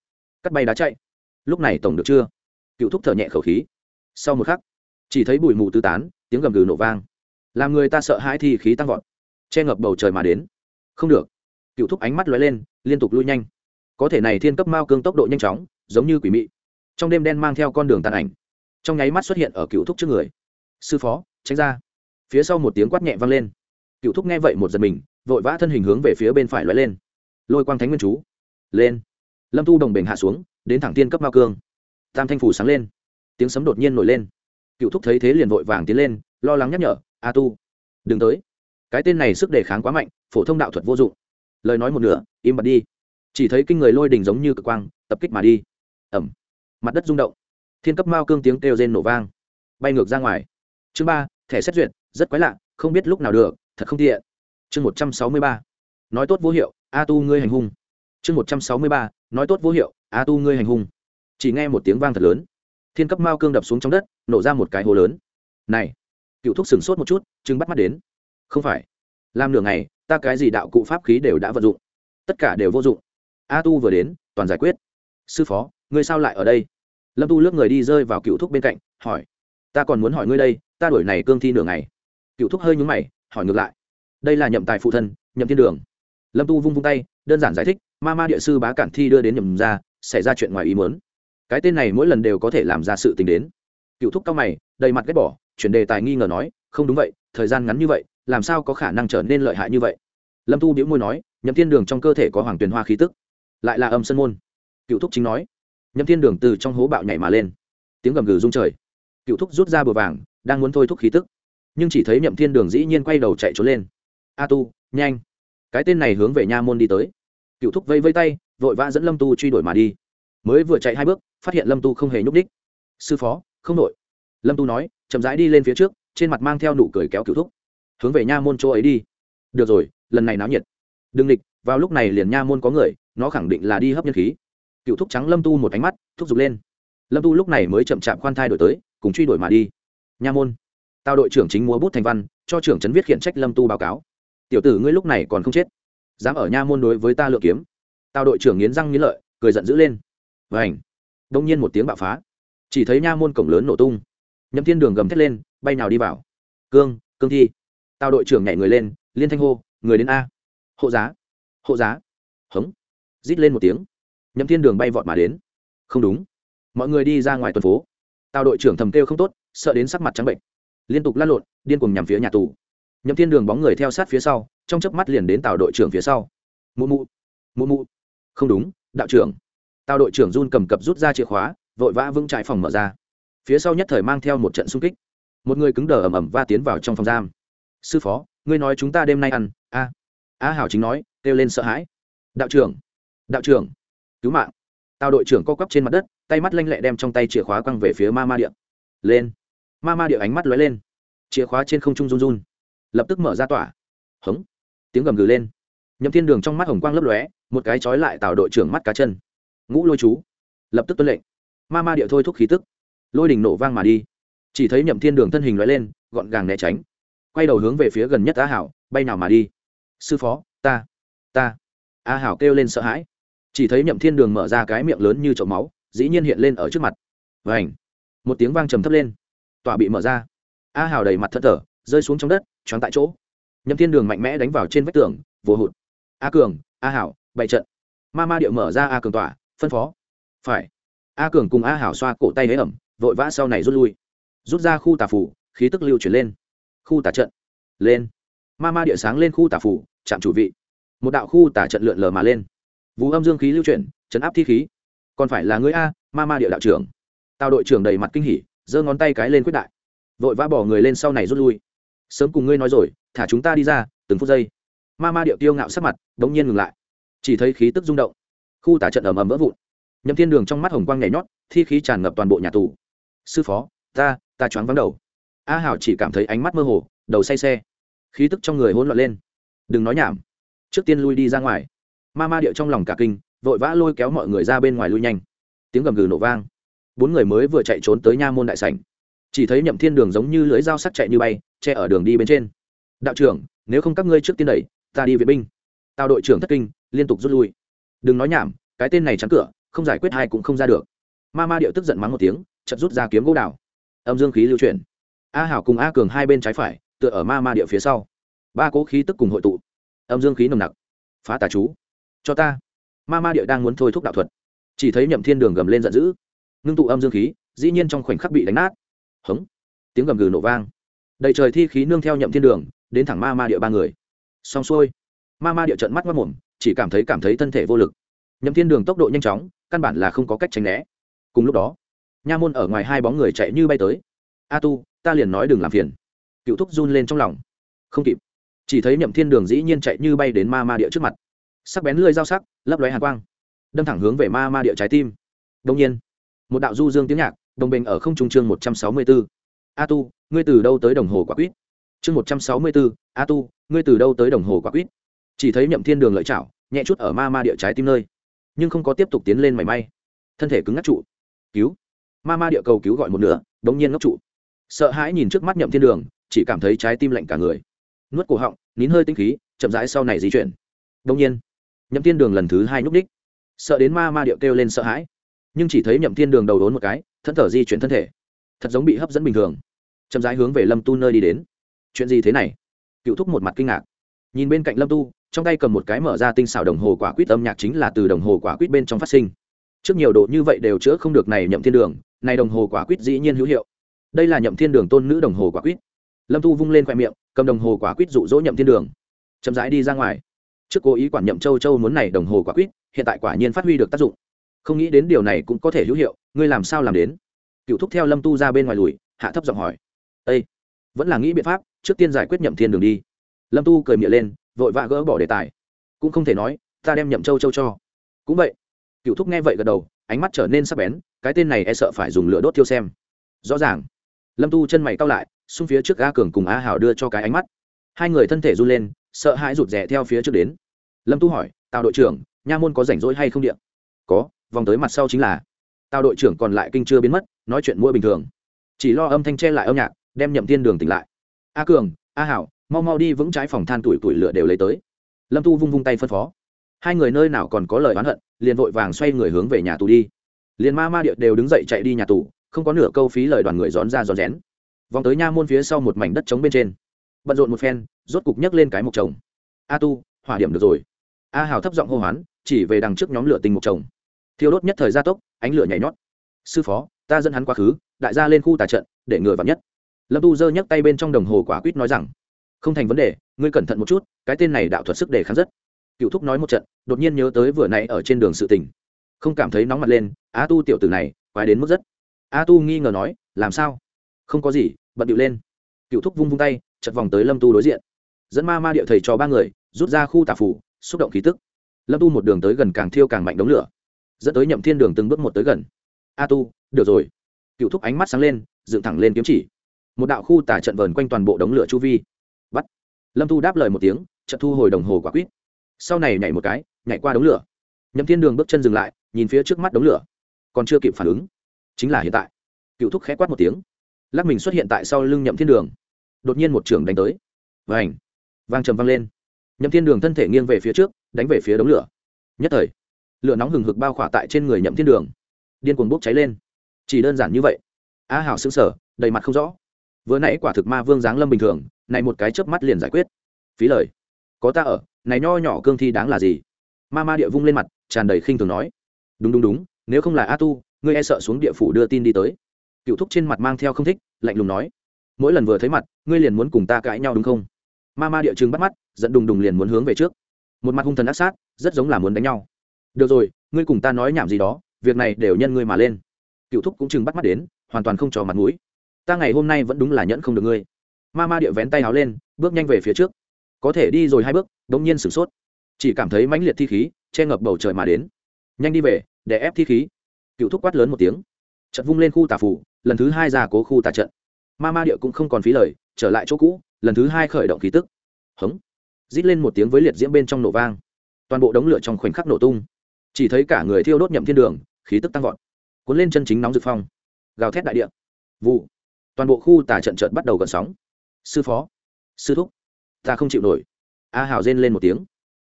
Speaker 1: Cắt bay đá chạy. Lúc này tổng được chưa? Cựu thúc thở nhẹ khẩu khí. Sau một khắc, chỉ thấy bụi mù tứ tán, tiếng gầm gừ nổ vang. Làm người ta sợ hãi thì khí tăng vọt, che ngập bầu trời mà đến không được. Cựu thúc ánh mắt lóe lên, liên tục lui nhanh. Có thể này thiên cấp mao cương tốc độ nhanh chóng, giống như quỷ mị. Trong đêm đen mang theo con đường tàn ảnh. Trong nháy mắt xuất hiện ở cựu thúc trước người. Sư phó, tránh ra. Phía sau một tiếng quát nhẹ vang lên. Cựu thúc nghe vậy một giật mình, vội vã thân hình hướng về phía bên phải lóe lên. Lôi quang thánh nguyên chú. Lên. Lâm tu đồng bình hạ xuống, đến thẳng tiên cấp mao cương. Tam thanh phủ sáng lên. Tiếng sấm đột nhiên nổi lên. Cựu thúc thấy thế liền vội vàng tiến lên, lo lắng nhắc nhở, a tu, đừng tới cái tên này sức đề kháng quá mạnh, phổ thông đạo thuật vô dụng. Lời nói một nửa, im bặt đi. Chỉ thấy kinh người lôi đình giống như cực quang, tập kích mà đi. Ẩm. Mặt đất rung động. Thiên cấp mao cương tiếng kêu rên nổ vang. Bay ngược ra ngoài. Chương ba, thẻ xét duyệt, rất quái lạ, không biết lúc nào được, thật không tiện. Chương một trăm sáu mươi ba. Nói tốt vô hiệu, a tu ngươi hành hung. Chương một trăm sáu mươi ba, nói tốt vô hiệu, a tu ngươi hành hung. Chỉ nghe một tiếng vang thật lớn. Thiên cấp mao cương đập xuống trong đất, nổ ra một cái hố lớn. Này, cựu thúc sửng sốt một chút chừng bắt mắt đến không phải. Làm nửa ngày, ta cái gì đạo cụ pháp khí đều đã vận dụng. Tất cả đều vô dụng. A tu vừa đến, toàn giải quyết. Sư phó, ngươi sao lại ở đây? Lâm tu lướt người đi rơi vào cựu thúc bên cạnh, hỏi. Ta còn muốn hỏi ngươi đây, ta đổi này cương thi nửa ngày. Cựu thúc hơi nhúng mày, hỏi ngược lại. Đây là nhậm tài phụ thân, nhậm thiên đường. Lâm tu vung vung tay, đơn giản giải thích, ma ma địa sư bá cản thi đưa đến nhậm ra, xảy ra chuyện ngoài ý muốn. Cái tên này mỗi lần đều có thể làm ra sự tình đến. Cựu thúc cao mày, đầy mặt ghét bỏ, chuyển đề tài nghi ngờ nói không đúng vậy, thời gian ngắn như vậy, làm sao có khả năng trở nên lợi hại như vậy? Lâm tu biễu môi nói, nhậm thiên đường trong cơ thể có hoàng tuyền hoa khí tức. Lại là âm sân môn. Cựu thúc chính nói. Nhậm thiên đường từ trong hố bạo nhảy mà lên. Tiếng gầm gừ rung trời. Cựu thúc rút ra bờ vàng, đang muốn thôi thúc khí tức. Nhưng chỉ thấy nhậm thiên đường dĩ nhiên quay đầu chạy trốn lên. A tu, nhanh. Cái tên này hướng về nha môn đi tới. Cựu thúc vây vây tay, vội vã dẫn lâm tu truy đuổi mà đi. Mới vừa chạy hai bước, phát hiện lâm tu không hề nhúc đích sư phó, không đội. Lâm tu nói, chậm rãi đi lên phía trước trên mặt mang theo nụ cười kéo cựu thúc. Hướng về nha môn chỗ ấy đi. Được rồi, lần này náo nhiệt. Đừng địch vào lúc này liền nha môn có người, nó khẳng định là đi hấp nhân khí. Cựu thúc trắng lâm tu một ánh mắt, thúc giục lên. Lâm tu lúc này mới chậm chạp khoan thai đổi tới, cùng truy đuổi mà đi. Nha môn. Tao đội trưởng chính múa bút thành văn, cho trưởng trấn viết khiển trách lâm tu báo cáo. Tiểu tử ngươi lúc này còn không chết. Dám ở nha môn đối với ta lựa kiếm. Tao đội trưởng nghiến răng nghiến lợi, cười giận dữ lên. Và ảnh đông nhiên một tiếng bạo phá. Chỉ thấy nha môn cổng lớn nổ tung. Nhậm thiên đường gầm thét lên bay nào đi vào. Cương cương thi. Tao đội trưởng nhảy người lên, liên thanh hô, người đến a. Hộ giá. Hộ giá. Hống. Rít lên một tiếng. Nhậm thiên đường bay vọt mà đến. Không đúng. Mọi người đi ra ngoài tuần phố. Tao đội trưởng thầm kêu không tốt, sợ đến sắc mặt trắng bệnh. Liên tục lăn lộn, điên cuồng nhằm phía nhà tù. Nhậm thiên đường bóng người theo sát phía sau, trong chớp mắt liền đến tào đội trưởng phía sau. Mụ mụ mụ mụ. Không đúng, đạo trưởng. Tào đội trưởng run cầm cập rút ra chìa khóa, vội vã vững trại phòng mở ra. Phía sau nhất thời mang theo một trận xung kích một người cứng đờ ầm ầm va tiến vào trong phòng giam. Sư phó, ngươi nói chúng ta đêm nay ăn, a a hảo chính nói, kêu lên sợ hãi. Đạo trưởng đạo trưởng, cứu mạng. Tàu đội trưởng co quắp trên mặt đất, tay mắt lanh lẹ đem trong tay chìa khóa quăng về phía ma ma điện lên. Ma ma điện ánh mắt lóe lên. Chìa khóa trên không trung run run. Lập tức mở ra tỏa. Hống. Tiếng gầm gừ lên. Nhậm thiên đường trong mắt hồng quang lấp lóe, một cái trói lại tạo đội trưởng mắt cá chân. Ngũ lôi chú. Lập tức tuân lệnh. Ma ma địa thôi thúc khí tức. Lôi đình nổ vang mà đi chỉ thấy nhậm thiên đường thân hình loại lên, gọn gàng né tránh. Quay đầu hướng về phía gần nhất á hảo, bay nào mà đi? Sư phó, ta ta. A hảo kêu lên sợ hãi. Chỉ thấy nhậm thiên đường mở ra cái miệng lớn như chậu máu, dĩ nhiên hiện lên ở trước mặt. Và ảnh một tiếng vang trầm thấp lên. Tòa bị mở ra. A hảo đầy mặt thất thở rơi xuống trong đất, choáng tại chỗ. Nhậm thiên đường mạnh mẽ đánh vào trên vách tường, vồ hụt. A cường, a hảo, bày trận. Ma ma điệu mở ra a cường tỏa phân phó. Phải. A cường cùng a hảo xoa cổ tay hế ẩm, vội vã sau này rút lui rút ra khu tà phủ, khí tức lưu chuyển lên. Khu tà trận lên. Ma ma địa sáng lên khu tà phủ, chạm chủ vị. Một đạo khu tà trận lượn lờ mà lên. Vũ âm dương khí lưu chuyển, chấn áp thi khí. Còn phải là người a, ma ma địa đạo trưởng. Tào đội trưởng đầy mặt kinh hỉ, giơ ngón tay cái lên quyết đại. Vội vã bỏ người lên sau này rút lui. Sớm cùng ngươi nói rồi, thả chúng ta đi ra, từng phút giây. Ma ma điệu tiêu ngạo sắc mặt đ ố n g nhiên ngừng lại. Chỉ thấy khí tức rung động. Khu tả trận ầm ầm vỡ vụn. Nhậm thiên đường trong mắt hồng quang nhảy nhót, thi khí tràn ngập toàn bộ nhà tù. Sư phó ta ta choáng vắng đầu. A hảo chỉ cảm thấy ánh mắt mơ hồ, đầu say xe. Khí tức trong người hỗn loạn lên. Đừng nói nhảm. Trước tiên lui đi ra ngoài. Ma ma điệu trong lòng cả kinh, vội vã lôi kéo mọi người ra bên ngoài lui nhanh. Tiếng gầm gừ nổ vang. Bốn người mới vừa chạy trốn tới nha môn đại sảnh. Chỉ thấy nhậm thiên đường giống như lưới dao sắc chạy như bay, che ở đường đi bên trên. Đạo trưởng, nếu không các ngươi trước tiên đẩy, ta đi vệ binh. Tào đội trưởng thất kinh, liên tục rút lui. Đừng nói nhảm, cái tên này chắn cửa, không giải quyết hai cũng không ra được. Ma ma điệu tức giận mắng một tiếng chật rút ra kiếm gỗ đào âm dương khí lưu chuyển. A hảo cùng a cường hai bên trái phải, tựa ở ma ma Địa phía sau. Ba cố khí tức cùng hội tụ. Âm dương khí nồng nặc. Phá tà chú. Cho ta. Ma ma Địa đang muốn thôi thúc đạo thuật. Chỉ thấy nhậm thiên đường gầm lên giận dữ. Ngưng tụ âm dương khí, dĩ nhiên trong khoảnh khắc bị đánh nát. Hống. Tiếng gầm gừ nổ vang. Đầy trời thi khí nương theo nhậm thiên đường, đến thẳng ma ma địa ba người. Xong xuôi. Ma ma địa trận mắt mất mồm chỉ cảm thấy cảm thấy thân thể vô lực. Nhậm thiên đường tốc độ nhanh chóng, căn bản là không có cách tránh né. Cùng lúc đó nha môn ở ngoài hai bóng người chạy như bay tới. A tu, ta liền nói đừng làm phiền. Cựu thúc run lên trong lòng. Không kịp. Chỉ thấy nhậm thiên đường dĩ nhiên chạy như bay đến ma ma địa trước mặt. Sắc bén lưỡi dao sắc, lấp lóe hàn quang, đâm thẳng hướng về ma ma địa trái tim. Đông nhiên, một đạo du dương tiếng nhạc, đồng bình ở không trung chương một trăm sáu mươi bốn a tu, ngươi từ đâu tới đồng hồ quả quýt? Chương một trăm sáu mươi bốn a tu, ngươi từ đâu tới đồng hồ quả quýt? Chỉ thấy nhậm thiên đường lợi chảo, nhẹ chút ở ma ma địa trái tim nơi, nhưng không có tiếp tục tiến lên mảy may. Thân thể cứng ngắc trụ. Cứu ma ma địa cầu cứu gọi một nửa, đống nhiên ngốc trụ. Sợ hãi nhìn trước mắt nhậm thiên đường, chỉ cảm thấy trái tim lạnh cả người. Nuốt cổ họng, nín hơi tinh khí, chậm rãi sau này di chuyển. Đống nhiên, nhậm thiên đường lần thứ hai nhúc đích sợ đến ma ma địa kêu lên sợ hãi. Nhưng chỉ thấy nhậm thiên đường đầu đốn một cái, thân thở di chuyển thân thể. Thật giống bị hấp dẫn bình thường. Chậm rãi hướng về lâm tu nơi đi đến. Chuyện gì thế này? Cựu thúc một mặt kinh ngạc. Nhìn bên cạnh lâm tu, trong tay cầm một cái mở ra tinh xảo đồng hồ quả quýt âm nhạc chính là từ đồng hồ quả quýt bên trong phát sinh trước nhiều độ như vậy đều chữa không được này nhậm thiên đường, này đồng hồ quả quýt dĩ nhiên hữu hiệu. Đây là nhậm thiên đường tôn nữ đồng hồ quả quýt. Lâm tu vung lên khoe miệng, cầm đồng hồ quả quýt dụ dỗ nhậm thiên đường. Chậm rãi đi ra ngoài. Trước cố ý quản nhậm châu châu muốn này đồng hồ quả quýt, hiện tại quả nhiên phát huy được tác dụng. Không nghĩ đến điều này cũng có thể hữu hiệu, ngươi làm sao làm đến? Cựu thúc theo lâm tu ra bên ngoài lùi, hạ thấp giọng hỏi. Ây vẫn là nghĩ biện pháp, trước tiên giải quyết nhậm thiên đường đi. Lâm tu cười miệng lên, vội vã gỡ bỏ đề tài. Cũng không thể nói, ta đem nhậm châu châu cho. Cũng vậy cựu thúc nghe vậy gật đầu, ánh mắt trở nên sắc bén, cái tên này e sợ phải dùng lửa đốt thiêu xem. Rõ ràng. Lâm tu chân mày cao lại, xung phía trước a cường cùng a hảo đưa cho cái ánh mắt. Hai người thân thể run lên, sợ hãi rụt rè theo phía trước đến. Lâm tu hỏi, tào đội trưởng, nha môn có rảnh rỗi hay không điện có, vòng tới mặt sau chính là. Tào đội trưởng còn lại kinh chưa biến mất, nói chuyện mua bình thường. Chỉ lo âm thanh che lại âm nhạc, đem nhậm thiên đường tỉnh lại. A cường, a hảo, mau mau đi vững trái phòng than tuổi tuổi lửa đều lấy tới. Lâm tu vung vung tay phân phó hai người nơi nào còn có lời oán hận, liền vội vàng xoay người hướng về nhà tù đi. Liền ma ma địa đều đứng dậy chạy đi nhà tù, không có nửa câu phí lời đoàn người rón ra rón rén. Vòng tới nha môn phía sau một mảnh đất trống bên trên. Bận rộn một phen, rốt cục nhấc lên cái mộc chồng. A tu, hỏa điểm được rồi. A hào thấp giọng hô hoán, chỉ về đằng trước nhóm lửa tình mộc chồng. Thiêu đốt nhất thời gia tốc, ánh lửa nhảy nhót. Sư phó, ta dẫn hắn quá khứ, đại gia lên khu tà trận, để ngừa vặn nhất. Lâm tu giơ nhấc tay bên trong đồng hồ quả quýt nói rằng, không thành vấn đề, ngươi cẩn thận một chút, cái tên này đạo thuật sức đề kháng rất cựu thúc nói một trận, đột nhiên nhớ tới vừa nãy ở trên đường sự tình. Không cảm thấy nóng mặt lên a tu tiểu tử này, quái đến mức rất. A tu nghi ngờ nói, làm sao? Không có gì, bận điệu lên. Cựu thúc vung vung tay chật vòng tới lâm tu đối diện. Dẫn ma ma điệu thầy cho ba người, rút ra khu tà phủ xúc động khí tức. Lâm tu một đường tới gần càng thiêu càng mạnh đống lửa, dẫn tới nhậm thiên đường từng bước một tới gần. A tu, được rồi. Cựu thúc ánh mắt sáng lên, dựng thẳng lên kiếm chỉ. Một đạo khu tả trận vờn quanh toàn bộ đống lửa chu vi. Bắt. Lâm tu đáp lời một tiếng, chợt thu hồi đồng hồ quả quýt sau này nhảy một cái, nhảy qua đống lửa. Nhậm thiên đường bước chân dừng lại, nhìn phía trước mắt đống lửa. Còn chưa kịp phản ứng, chính là hiện tại. Cựu thúc khẽ quát một tiếng. Lắc mình xuất hiện tại sau lưng nhậm thiên đường. Đột nhiên một trưởng đánh tới. Và ảnh vang trầm vang lên. Nhậm thiên đường thân thể nghiêng về phía trước, đánh về phía đống lửa. Nhất thời, lửa nóng hừng hực bao khỏa tại trên người nhậm thiên đường. Điên cuồng bốc cháy lên. Chỉ đơn giản như vậy. A hảo xứng sở đầy mặt không rõ. Vừa nãy quả thực ma vương giáng lâm bình thường, này một cái chớp mắt liền giải quyết. Phí lời. Có ta ở này nho nhỏ cương thi đáng là gì? Ma ma địa vung lên mặt, tràn đầy khinh thường nói. Đúng đúng đúng, nếu không là a tu ngươi e sợ xuống địa phủ đưa tin đi tới. Cựu thúc trên mặt mang theo không thích, lạnh lùng nói. Mỗi lần vừa thấy mặt, ngươi liền muốn cùng ta cãi nhau đúng không? Ma ma địa chừng bắt mắt dẫn đùng đùng liền muốn hướng về trước. Một mặt hung thần ác sát, rất giống là muốn đánh nhau. Được rồi, ngươi cùng ta nói nhảm gì đó, việc này đều nhân ngươi mà lên. Cựu thúc cũng chừng bắt mắt đến, hoàn toàn không trò mặt mũi. Ta ngày hôm nay vẫn đúng là nhẫn không được ngươi. Ma ma địa vén tay háo lên, bước nhanh về phía trước. Có thể đi rồi hai bước đ ỗ n g nhiên sửng sốt. Chỉ cảm thấy mãnh liệt thi khí che ngập bầu trời mà đến. Nhanh đi về, để ép thi khí. Cựu thúc quát lớn một tiếng. Trận vung lên khu tà phủ lần thứ hai ra cố khu tà trận. Ma ma địa cũng không còn phí lời, trở lại chỗ cũ, lần thứ hai khởi động khí tức. Hống. Rít lên một tiếng với liệt diễm bên trong nổ vang. Toàn bộ đống lửa trong khoảnh khắc nổ tung. Chỉ thấy cả người thiêu đốt nhậm thiên đường, khí tức tăng vọt. Cuốn lên chân chính nóng rực phong. Gào thét đại địa. Vụ. Toàn bộ khu tà trận trận bắt đầu gần sóng. Sư phó. Sư thúc. Ta không chịu nổi a hào rên lên một tiếng.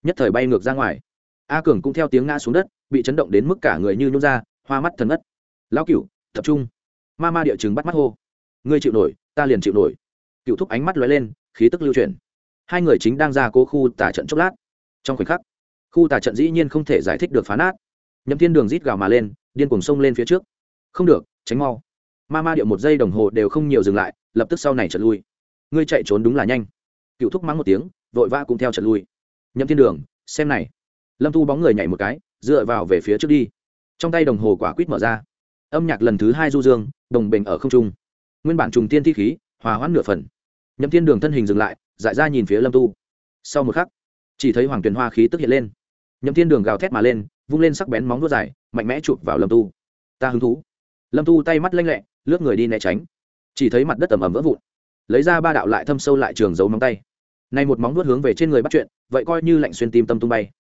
Speaker 1: Nhất thời bay ngược ra ngoài. A cường cũng theo tiếng ngã xuống đất bị chấn động đến mức cả người như nhún ra hoa mắt thần ất lão cựu, tập trung. Ma ma địa chừng bắt mắt hô. Ngươi chịu nổi ta liền chịu nổi. Cựu thúc ánh mắt lóe lên khí tức lưu chuyển. Hai người chính đang ra cố khu tà trận chốc lát. Trong khoảnh khắc khu tà trận dĩ nhiên không thể giải thích được phá nát. Nhậm thiên đường rít gào mà lên điên cuồng sông lên phía trước. Không được tránh mau. Ma ma điệu một giây đồng hồ đều không nhiều dừng lại lập tức sau này trật lui. Ngươi chạy trốn đúng là nhanh. Cựu thúc mắng một tiếng vội vã cũng theo trận lui. Nhậm thiên đường, xem này. Lâm thu bóng người nhảy một cái, dựa vào về phía trước đi. Trong tay đồng hồ quả quýt mở ra. Âm nhạc lần thứ hai du dương, đồng bình ở không trung. Nguyên bản trùng tiên thi khí, hòa hoãn nửa phần. Nhậm thiên đường thân hình dừng lại, dại ra nhìn phía lâm tu sau một khắc, chỉ thấy hoàng tuyền hoa khí tức hiện lên. Nhậm thiên đường gào thét mà lên, vung lên sắc bén móng vuốt dài, mạnh mẽ chụp vào lâm tu ta hứng thú. Lâm tu tay mắt lanh lẹ, lướt người đi né tránh. Chỉ thấy mặt đất ẩm ẩm vỡ vụn. Lấy ra ba đạo lại thâm sâu lại trường giấu móng tay này một móng vuốt hướng về trên người bắt chuyện, vậy coi như lạnh xuyên tim tâm tung bay.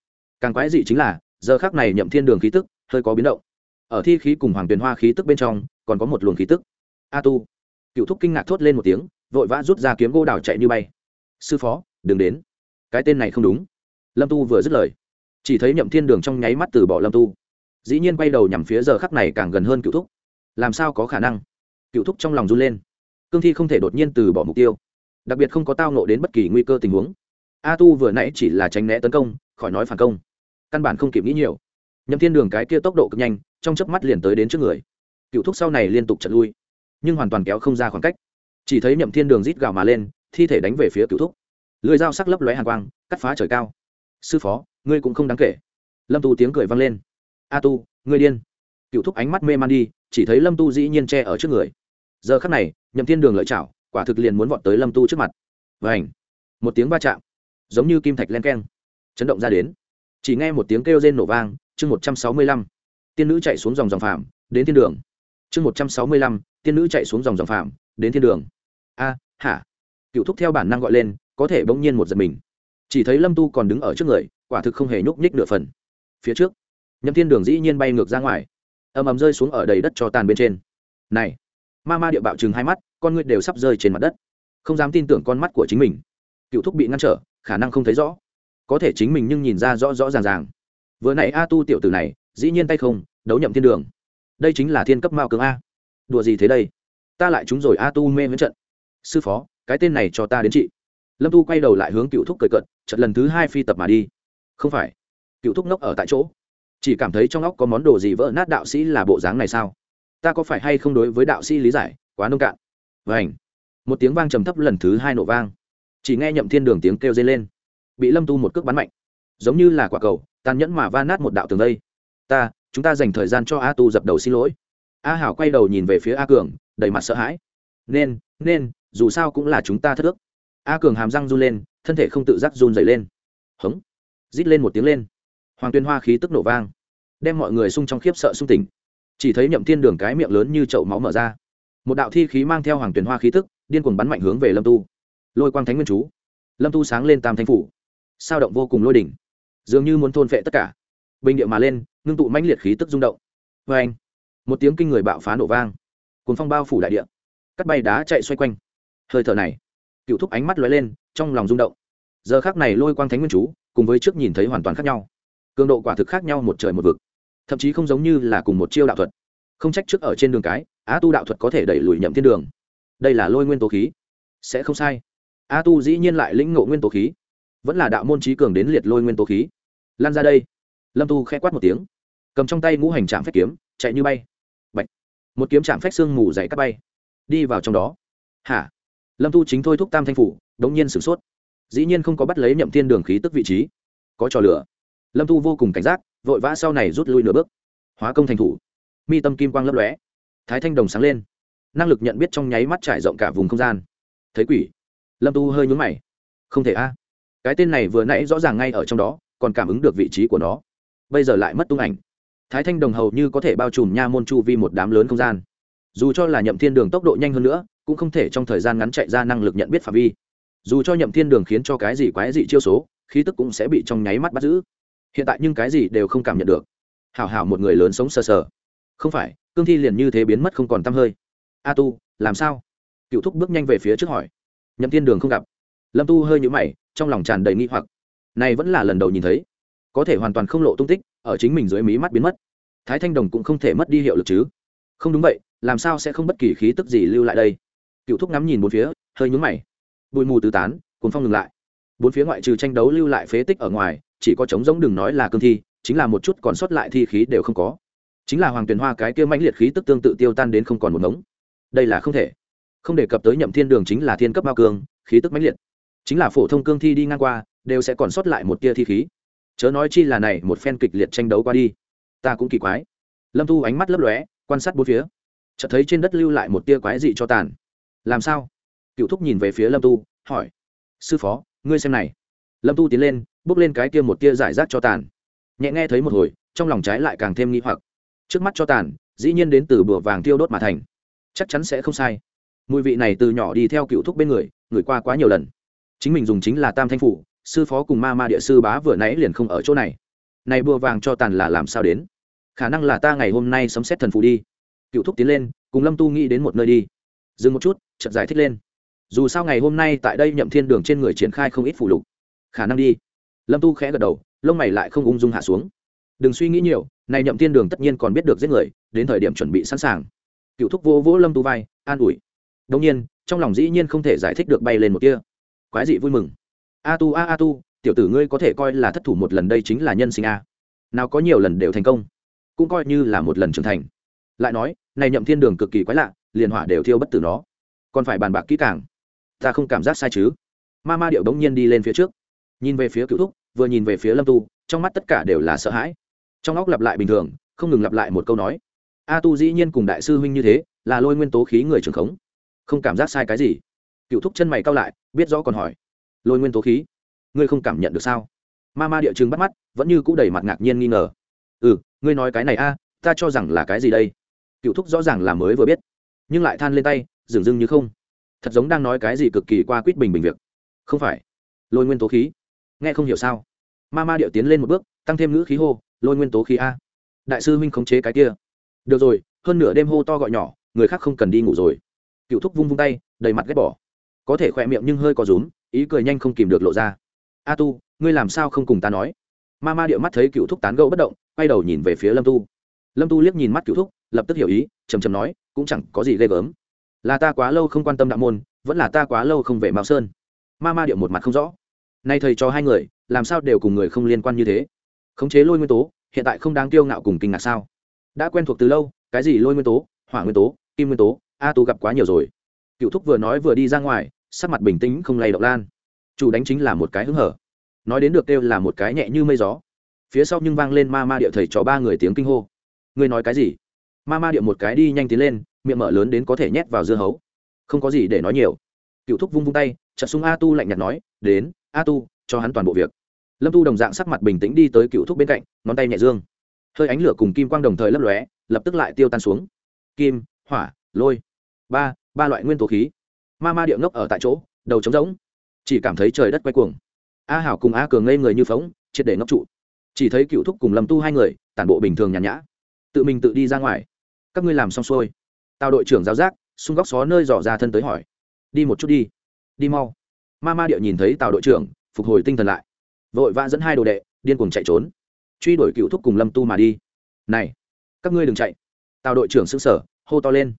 Speaker 1: Càng quái dị chính là, giờ khác này nhậm thiên đường khí tức hơi có biến động. Ở thi khí cùng hoàng tuyền hoa khí tức bên trong, còn có một luồng khí tức. A tu. Cựu thúc kinh ngạc thốt lên một tiếng, vội vã rút ra kiếm gỗ đào chạy như bay. Sư phó, đừng đến. Cái tên này không đúng. Lâm tu vừa dứt lời. Chỉ thấy nhậm thiên đường trong nháy mắt từ bỏ lâm tu. Dĩ nhiên quay đầu nhằm phía giờ khắc này càng gần hơn cựu thúc. Làm sao có khả năng? Cựu thúc trong lòng run lên. Cương thi không thể đột nhiên từ bỏ mục tiêu đặc biệt không có tao nộ đến bất kỳ nguy cơ tình huống. A tu vừa nãy chỉ là tránh né tấn công, khỏi nói phản công. Căn bản không kịp nghĩ nhiều. Nhậm thiên đường cái kia tốc độ cực nhanh, trong chớp mắt liền tới đến trước người. Cựu thúc sau này liên tục chật lui, nhưng hoàn toàn kéo không ra khoảng cách. Chỉ thấy nhậm thiên đường rít gào mà lên, thi thể đánh về phía cựu thúc. Lưới dao sắc lấp lóe hàng quang, cắt phá trời cao. Sư phó, ngươi cũng không đáng kể. Lâm tu tiếng cười vang lên. A tu, ngươi điên. Cựu thúc ánh mắt mê man đi, chỉ thấy lâm tu dĩ nhiên che ở trước người. Giờ khắc này, nhậm thiên đường lợi chảo quả thực liền muốn vọt tới lâm tu trước mặt. Vảnh một tiếng va chạm, giống như kim thạch len keng, chấn động ra đến. Chỉ nghe một tiếng kêu rên nổ vang, chương một trăm sáu mươi lăm, tiên nữ chạy xuống dòng dòng phạm, đến thiên đường. Chương một trăm sáu mươi lăm, tiên nữ chạy xuống dòng dòng phạm, đến thiên đường. A, hả? Cựu thúc theo bản năng gọi lên, có thể bỗng nhiên một giật mình. Chỉ thấy lâm tu còn đứng ở trước người, quả thực không hề nhúc nhích nửa phần. Phía trước, nhậm thiên đường dĩ nhiên bay ngược ra ngoài. Ầm ầm rơi xuống ở đầy đất cho tàn bên trên. Này, ma ma địa bạo chừng hai mắt con ngươi đều sắp rơi trên mặt đất. Không dám tin tưởng con mắt của chính mình. Cựu thúc bị ngăn trở, khả năng không thấy rõ. Có thể chính mình nhưng nhìn ra rõ rõ ràng ràng. Vừa nãy a tu tiểu tử này, dĩ nhiên tay không, đấu nhậm thiên đường. Đây chính là thiên cấp mao cường a. Đùa gì thế đây? Ta lại trúng rồi a tu mê với trận. Sư phó, cái tên này cho ta đến chị lâm tu quay đầu lại hướng cựu thúc cười cận trận lần thứ hai phi tập mà đi. Không phải. Cựu thúc ngốc ở tại chỗ. Chỉ cảm thấy trong óc có món đồ gì vỡ nát đạo sĩ là bộ dáng này sao? Ta có phải hay không đối với đạo sĩ lý giải, quá nông cạn vảnh một tiếng vang trầm thấp lần thứ hai nổ vang. Chỉ nghe nhậm thiên đường tiếng kêu dây lên. Bị lâm tu một cước bắn mạnh. Giống như là quả cầu, tàn nhẫn mà va nát một đạo tường đây. Ta, chúng ta dành thời gian cho a tu dập đầu xin lỗi. A hảo quay đầu nhìn về phía a cường, đầy mặt sợ hãi. Nên nên, dù sao cũng là chúng ta thất ước. A cường hàm răng run lên, thân thể không tự giác run dày lên. Hống. Rít lên một tiếng lên. Hoàng tuyên hoa khí tức nổ vang, đem mọi người sung trong khiếp sợ sung tỉnh. Chỉ thấy nhậm thiên đường cái miệng lớn như chậu máu mở ra một đạo thi khí mang theo hoàng tuyển hoa khí tức, điên cuồng bắn mạnh hướng về lâm tu. Lôi quang thánh nguyên chú. Lâm tu sáng lên tam thanh phủ. Sao động vô cùng lôi đỉnh. Dường như muốn thôn phệ tất cả. Bình điệu mà lên, ngưng tụ mãnh liệt khí tức rung động. Vê anh, một tiếng kinh người bạo phá nổ vang. Cuốn phong bao phủ đại địa. Cắt bay đá chạy xoay quanh. Hơi thở này, cựu thúc ánh mắt lóe lên, trong lòng rung động. Giờ khác này lôi quang thánh nguyên chú, cùng với trước nhìn thấy hoàn toàn khác nhau. Cường độ quả thực khác nhau một trời một vực. Thậm chí không giống như là cùng một chiêu đạo thuật. Không trách trước ở trên đường cái á tu đạo thuật có thể đẩy lùi nhậm thiên đường. Đây là lôi nguyên tố khí. Sẽ không sai. A tu dĩ nhiên lại lĩnh ngộ nguyên tố khí. Vẫn là đạo môn trí cường đến liệt lôi nguyên tố khí. Lan ra đây. Lâm tu khẽ quát một tiếng. Cầm trong tay ngũ hành trạm phép kiếm, chạy như bay. Bạch. một kiếm trạm phách xương mù dày cắt bay. Đi vào trong đó. Hả? Lâm tu chính thôi thúc tam thanh phủ, đống nhiên sửng sốt. Dĩ nhiên không có bắt lấy nhậm thiên đường khí tức vị trí. Có trò lửa. Lâm tu vô cùng cảnh giác, vội vã sau này rút lui nửa bước. Hóa công thành thủ. Mi tâm kim quang lấp lóe thái thanh đồng sáng lên. Năng lực nhận biết trong nháy mắt trải rộng cả vùng không gian. Thấy quỷ. Lâm tu hơi nhún mày. Không thể a. Cái tên này vừa nãy rõ ràng ngay ở trong đó, còn cảm ứng được vị trí của nó. Bây giờ lại mất tung ảnh. Thái thanh đồng hầu như có thể bao trùm nha môn chu vi một đám lớn không gian. Dù cho là nhậm thiên đường tốc độ nhanh hơn nữa, cũng không thể trong thời gian ngắn chạy ra năng lực nhận biết phạm vi. Dù cho nhậm thiên đường khiến cho cái gì quái dị chiêu số, khí tức cũng sẽ bị trong nháy mắt bắt giữ. Hiện tại nhưng cái gì đều không cảm nhận được. Hảo hảo một người lớn sống sờ sờ. Không phải cương thi liền như thế biến mất không còn tăm hơi. A tu, làm sao? Cựu thúc bước nhanh về phía trước hỏi. Nhậm thiên đường không gặp. Lâm tu hơi nhũ mày, trong lòng tràn đầy nghi hoặc. Này vẫn là lần đầu nhìn thấy. Có thể hoàn toàn không lộ tung tích, ở chính mình dưới mí mắt biến mất. Thái thanh đồng cũng không thể mất đi hiệu lực chứ. Không đúng vậy, làm sao sẽ không bất kỳ khí tức gì lưu lại đây? Cựu thúc ngắm nhìn bốn phía, hơi nhúng mày. Bụi mù tứ tán cuốn phong ngừng lại. Bốn phía ngoại trừ tranh đấu lưu lại phế tích ở ngoài, chỉ có trống giống đừng nói là cương thi, chính là một chút còn sót lại thi khí đều không có chính là hoàng tuyền hoa cái kia mãnh liệt khí tức tương tự tiêu tan đến không còn một ngống. Đây là không thể. Không đề cập tới nhậm thiên đường chính là thiên cấp bao cương, khí tức mãnh liệt. Chính là phổ thông cương thi đi ngang qua, đều sẽ còn sót lại một tia thi khí. Chớ nói chi là này, một phen kịch liệt tranh đấu qua đi. Ta cũng kỳ quái. Lâm thu ánh mắt lấp lóe, quan sát bốn phía. Chợt thấy trên đất lưu lại một tia quái dị cho tàn. Làm sao? Cựu thúc nhìn về phía lâm tu hỏi. Sư phó, ngươi xem này. Lâm tu tiến lên, bước lên cái kia một tia giải rác cho tàn. Nhẹ nghe thấy một hồi, trong lòng trái lại càng thêm nghi hoặc trước mắt cho tàn, dĩ nhiên đến từ bừa vàng tiêu đốt mà thành. Chắc chắn sẽ không sai. Mùi vị này từ nhỏ đi theo cựu thúc bên người người qua quá nhiều lần. Chính mình dùng chính là tam thanh phủ, sư phó cùng ma ma địa sư bá vừa nãy liền không ở chỗ này. Này bùa vàng cho tàn là làm sao đến? Khả năng là ta ngày hôm nay sấm xét thần phù đi. Cựu thúc tiến lên, cùng lâm tu nghĩ đến một nơi đi. Dừng một chút, chợt giải thích lên. Dù sao ngày hôm nay tại đây nhậm thiên đường trên người triển khai không ít phụ lục. Khả năng đi. Lâm tu khẽ gật đầu, lông mày lại không ung dung hạ xuống đừng suy nghĩ nhiều, này nhậm thiên đường tất nhiên còn biết được giết người, đến thời điểm chuẩn bị sẵn sàng. Cựu thúc vô vỗ lâm tu vai, an ủi. Đông nhiên, trong lòng dĩ nhiên không thể giải thích được bay lên một kia quái dị vui mừng. A tu, a a tu, tiểu tử ngươi có thể coi là thất thủ một lần đây chính là nhân sinh a. Nào có nhiều lần đều thành công, cũng coi như là một lần trưởng thành. Lại nói, này nhậm thiên đường cực kỳ quái lạ, liền hỏa đều thiêu bất tử nó. Còn phải bàn bạc kỹ càng. Ta không cảm giác sai chứ. Ma ma điệu bỗng nhiên đi lên phía trước. Nhìn về phía cựu thúc, vừa nhìn về phía lâm tu, trong mắt tất cả đều là sợ hãi trong óc lặp lại bình thường, không ngừng lặp lại một câu nói. A tu dĩ nhiên cùng đại sư huynh như thế, là lôi nguyên tố khí người trường khống. Không cảm giác sai cái gì. Cựu thúc chân mày cao lại, biết rõ còn hỏi. Lôi nguyên tố khí, ngươi không cảm nhận được sao? Ma ma địa chứng bắt mắt, vẫn như c ũ đầy mặt ngạc nhiên nghi ngờ. Ừ ngươi nói cái này a, ta cho rằng là cái gì đây? Cựu thúc rõ ràng là mới vừa biết, nhưng lại than lên tay dường dưng như không. Thật giống đang nói cái gì cực kỳ qua quýt bình bình việc. Không phải. Lôi nguyên tố khí. Nghe không hiểu sao. Ma ma điệu tiến lên một bước, tăng thêm ngữ khí hô lôi nguyên tố khí a. Đại sư huynh khống chế cái kia. Được rồi, hơn nửa đêm hô to gọi nhỏ, người khác không cần đi ngủ rồi. Cựu thúc vung vung tay, đầy mặt ghét bỏ. Có thể khỏe miệng nhưng hơi có rúm, ý cười nhanh không kìm được lộ ra. A tu, ngươi làm sao không cùng ta nói? Ma ma điệu mắt thấy cựu thúc tán gẫu bất động, quay đầu nhìn về phía lâm tu. Lâm tu liếc nhìn mắt cựu thúc, lập tức hiểu ý chầm chầm nói, cũng chẳng có gì ghê gớm. Là ta quá lâu không quan tâm đạo môn, vẫn là ta quá lâu không về mao sơn. Ma ma điệu một mặt không rõ. Nay thầy cho hai người, làm sao đều cùng người không liên quan như thế? Khống chế lôi nguyên tố, hiện tại không đáng kiêu ngạo cùng kinh ngạc sao? Đã quen thuộc từ lâu, cái gì lôi nguyên tố, hỏa nguyên tố, kim nguyên tố, a tu gặp quá nhiều rồi. Cựu thúc vừa nói vừa đi ra ngoài, sắc mặt bình tĩnh không lay động lan. Chủ đánh chính là một cái hứng hở. Nói đến được kêu là một cái nhẹ như mây gió. Phía sau nhưng vang lên ma ma địa thầy cho ba người tiếng kinh hô. Ngươi nói cái gì? Ma ma địa một cái đi nhanh tiến lên, miệng mở lớn đến có thể nhét vào dưa hấu. Không có gì để nói nhiều. Cựu thúc vung vung tay chặt súng a tu lạnh nhạt nói, đến, a tu cho hắn toàn bộ việc lâm tu đồng dạng sắc mặt bình tĩnh đi tới cựu thúc bên cạnh, ngón tay nhẹ dương. Hơi ánh lửa cùng kim quang đồng thời lấp lóe, lập tức lại tiêu tan xuống. Kim, hỏa, lôi. Ba ba loại nguyên tố khí. Ma ma địa ngốc ở tại chỗ, đầu trống rỗng. Chỉ cảm thấy trời đất quay cuồng. A hảo cùng a cường ngây người như phóng, triệt để ngốc trụ. Chỉ thấy cựu thúc cùng lâm tu hai người, tản bộ bình thường nhàn nhã. Tự mình tự đi ra ngoài. Các ngươi làm xong xuôi. Tào đội trưởng giáo giác, xung góc xó nơi dò ra thân tới hỏi. Đi một chút đi. Đi mau. Ma ma điệu nhìn thấy tào đội trưởng, phục hồi tinh thần lại vội vã dẫn hai đồ đệ, điên cuồng chạy trốn. Truy đuổi cựu thúc cùng lâm tu mà đi. Này, các ngươi đừng chạy. Tào đội trưởng xứng sở hô to lên.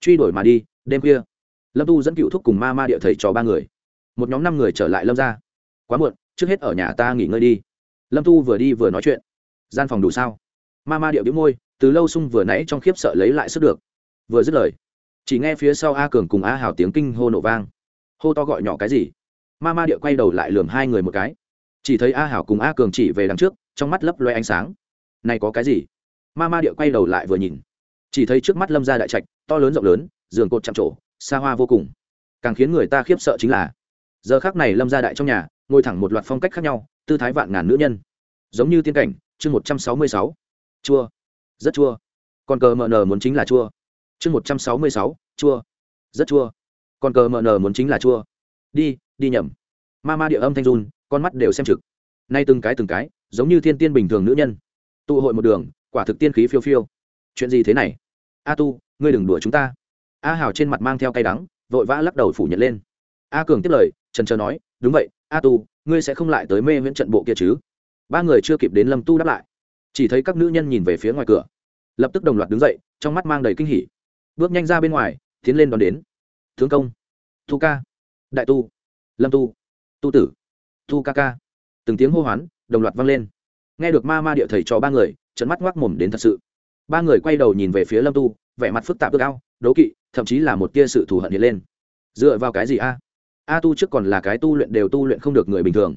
Speaker 1: Truy đuổi mà đi, đêm khuya. Lâm tu dẫn cựu thúc cùng ma ma địa thầy trò ba người. Một nhóm năm người trở lại lâm ra quá muộn, trước hết ở nhà ta nghỉ ngơi đi. Lâm tu vừa đi vừa nói chuyện. Gian phòng đủ sao? Ma ma địa biếu môi, từ lâu sung vừa nãy trong khiếp sợ lấy lại sức được. Vừa dứt lời, chỉ nghe phía sau a cường cùng a hào tiếng kinh hô nổ vang. Hô to gọi nhỏ cái gì? Ma ma địa quay đầu lại lườm hai người một cái chỉ thấy a hảo cùng a cường chỉ về đằng trước, trong mắt lấp loe ánh sáng. Này có cái gì? Ma ma địa quay đầu lại vừa nhìn. Chỉ thấy trước mắt lâm ra đại trạch, to lớn rộng lớn, giường cột chạm trổ, xa hoa vô cùng. Càng khiến người ta khiếp sợ chính là, giờ khác này lâm ra đại trong nhà, ngồi thẳng một loạt phong cách khác nhau, tư thái vạn ngàn nữ nhân. Giống như tiên cảnh, chương một trăm sáu mươi sáu. Chua. Rất chua. Còn cờ mờ nờ muốn chính là chua. Chương một trăm sáu mươi sáu, chua. Rất chua. Còn cờ mờ nờ muốn chính là chua. Đi đi nhầm. Ma ma địa âm thanh run con mắt đều xem trực. Nay từng cái từng cái, giống như thiên tiên bình thường nữ nhân. Tụ hội một đường, quả thực tiên khí phiêu phiêu. Chuyện gì thế này? A tu, ngươi đừng đùa chúng ta. A hào trên mặt mang theo cay đắng, vội vã lắc đầu phủ nhận lên. A cường tiếp lời, trần trờ nói, đúng vậy, a tu, ngươi sẽ không lại tới mê viễn trận bộ kia chứ? Ba người chưa kịp đến lâm tu đáp lại. Chỉ thấy các nữ nhân nhìn về phía ngoài cửa. Lập tức đồng loạt đứng dậy, trong mắt mang đầy kinh hỉ. Bước nhanh ra bên ngoài, tiến lên đón đến. Thương công thu ca. Đại tu. Lâm tu. Tu tử tu ca ca. Từng tiếng hô hoán, đồng loạt vang lên. Nghe được ma ma địa thầy cho ba người trận mắt ngoác mồm đến thật sự. Ba người quay đầu nhìn về phía lâm tu, vẻ mặt phức tạp ước ao, đố kỵ, thậm chí là một tia sự thù hận hiện lên. Dựa vào cái gì a? A tu trước còn là cái tu luyện đều tu luyện không được người bình thường.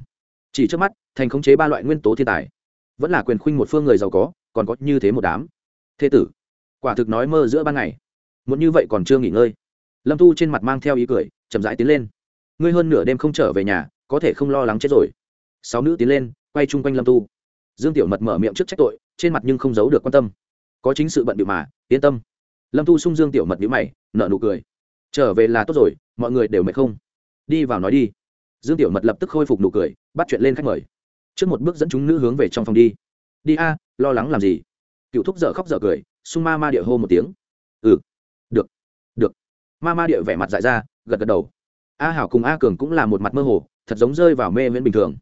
Speaker 1: Chỉ trước mắt, thành khống chế ba loại nguyên tố thiên tài. Vẫn là quyền khuynh một phương người giàu có, còn có như thế một đám. Thế tử, quả thực nói mơ giữa ban ngày. Muốn như vậy còn chưa nghỉ ngơi. Lâm tu trên mặt mang theo ý cười, chậm rãi tiến lên. Ngươi hơn nửa đêm không trở về nhà có thể không lo lắng chết rồi. Sáu nữ tiến lên, quay chung quanh lâm tu. Dương tiểu mật mở miệng trước trách tội, trên mặt nhưng không giấu được quan tâm. Có chính sự bận điệu mà, yên tâm. Lâm tu sung dương tiểu mật nhữ mày nợ nụ cười. Trở về là tốt rồi, mọi người đều mệt không? Đi vào nói đi. Dương tiểu mật lập tức khôi phục nụ cười, bắt chuyện lên khách mời. Trước một bước dẫn chúng nữ hướng về trong phòng đi. Đi a, lo lắng làm gì? Cựu thúc dở khóc dở cười, sung ma ma địa hô một tiếng. Ừ được được. Ma ma địa vẻ mặt dại ra, gật gật đầu a hảo cùng a cường cũng là một mặt mơ hồ, thật giống rơi vào mê viễn bình thường.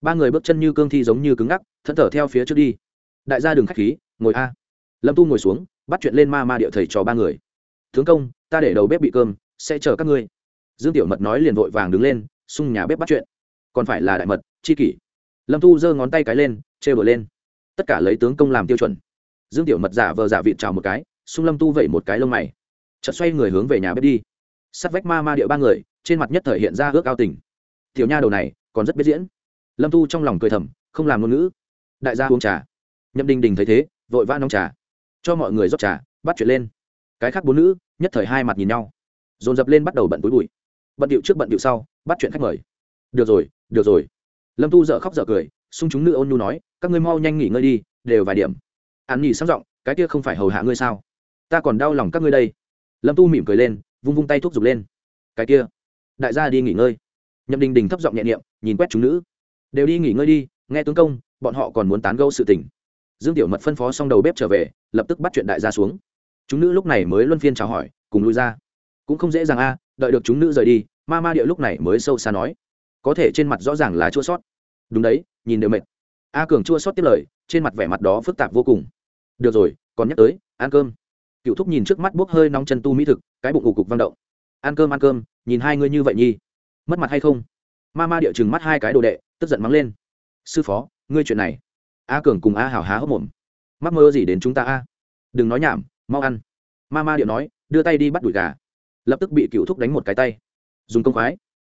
Speaker 1: Ba người bước chân như cương thi giống như cứng ngắc, thẫn thở theo phía trước đi. Đại gia đừng k h á c h khí, ngồi a. Lâm tu ngồi xuống, bắt chuyện lên ma ma địa thầy cho ba người. Tướng công, ta để đầu bếp bị cơm, sẽ chờ các ngươi. Dương tiểu mật nói liền vội vàng đứng lên, xung nhà bếp bắt chuyện. Còn phải là đại mật, chi kỷ. Lâm tu giơ ngón tay cái lên chê bờ lên. Tất cả lấy tướng công làm tiêu chuẩn. Dương tiểu mật giả vờ giả vịt chào một cái, xung lâm tu vẩy một cái lông mày. Chợt xoay người hướng về nhà bếp đi. Sắt vách ma ma địa ba người trên mặt nhất thời hiện ra ước ao tình. Tiểu nha đầu này còn rất biết diễn. Lâm tu trong lòng cười thầm, không làm ngôn ngữ. Đại gia uống trà. Nhậm đình đình thấy thế, vội vã nóng trà. Cho mọi người rót trà, bắt chuyện lên. Cái khác bốn nữ, nhất thời hai mặt nhìn nhau. Dồn dập lên bắt đầu bận túi bụi. Bận điệu trước bận điệu sau, bắt chuyện khách mời. Được rồi được rồi. Lâm tu dợ khóc dợ cười, xung chúng nữ ôn nhu nói, các ngươi mau nhanh nghỉ ngơi đi, đều vài điểm. An nghỉ sang giọng, cái kia không phải hầu hạ ngươi sao? Ta còn đau lòng các ngươi đây. Lâm tu mỉm cười lên, vung vung tay thuốc giục lên. Cái kia đại gia đi nghỉ ngơi. Nhậm đình đình thấp giọng nhẹ niệm, nhìn quét chúng nữ. Đều đi nghỉ ngơi đi, nghe tướng công, bọn họ còn muốn tán gẫu sự tình. Dương tiểu mật phân phó xong đầu bếp trở về, lập tức bắt chuyện đại gia xuống. Chúng nữ lúc này mới luân phiên chào hỏi, cùng lui ra. Cũng không dễ dàng a, đợi được chúng nữ rời đi, ma ma địa lúc này mới sâu xa nói. Có thể trên mặt rõ ràng là chua sót. Đúng đấy, nhìn đều mệt. A cường chua sót tiếp lời, trên mặt vẻ mặt đó phức tạp vô cùng. Được rồi, còn nhắc tới, ăn cơm. Cựu thúc nhìn trước mắt bốc hơi nóng chân tu mỹ thực, cái bụng ủ cục vang động. Ăn cơm ăn cơm nhìn hai ngươi như vậy nhi. Mất mặt hay không? Ma ma địa chừng mắt hai cái đồ đệ, tức giận mắng lên. Sư phó, ngươi chuyện này. A cường cùng a hào há hốc mồm. Mắc mơ gì đến chúng ta a? Đừng nói nhảm, mau ăn. Ma ma điệu nói, đưa tay đi bắt đùi gà. Lập tức bị cựu thúc đánh một cái tay. Dùng công khoái.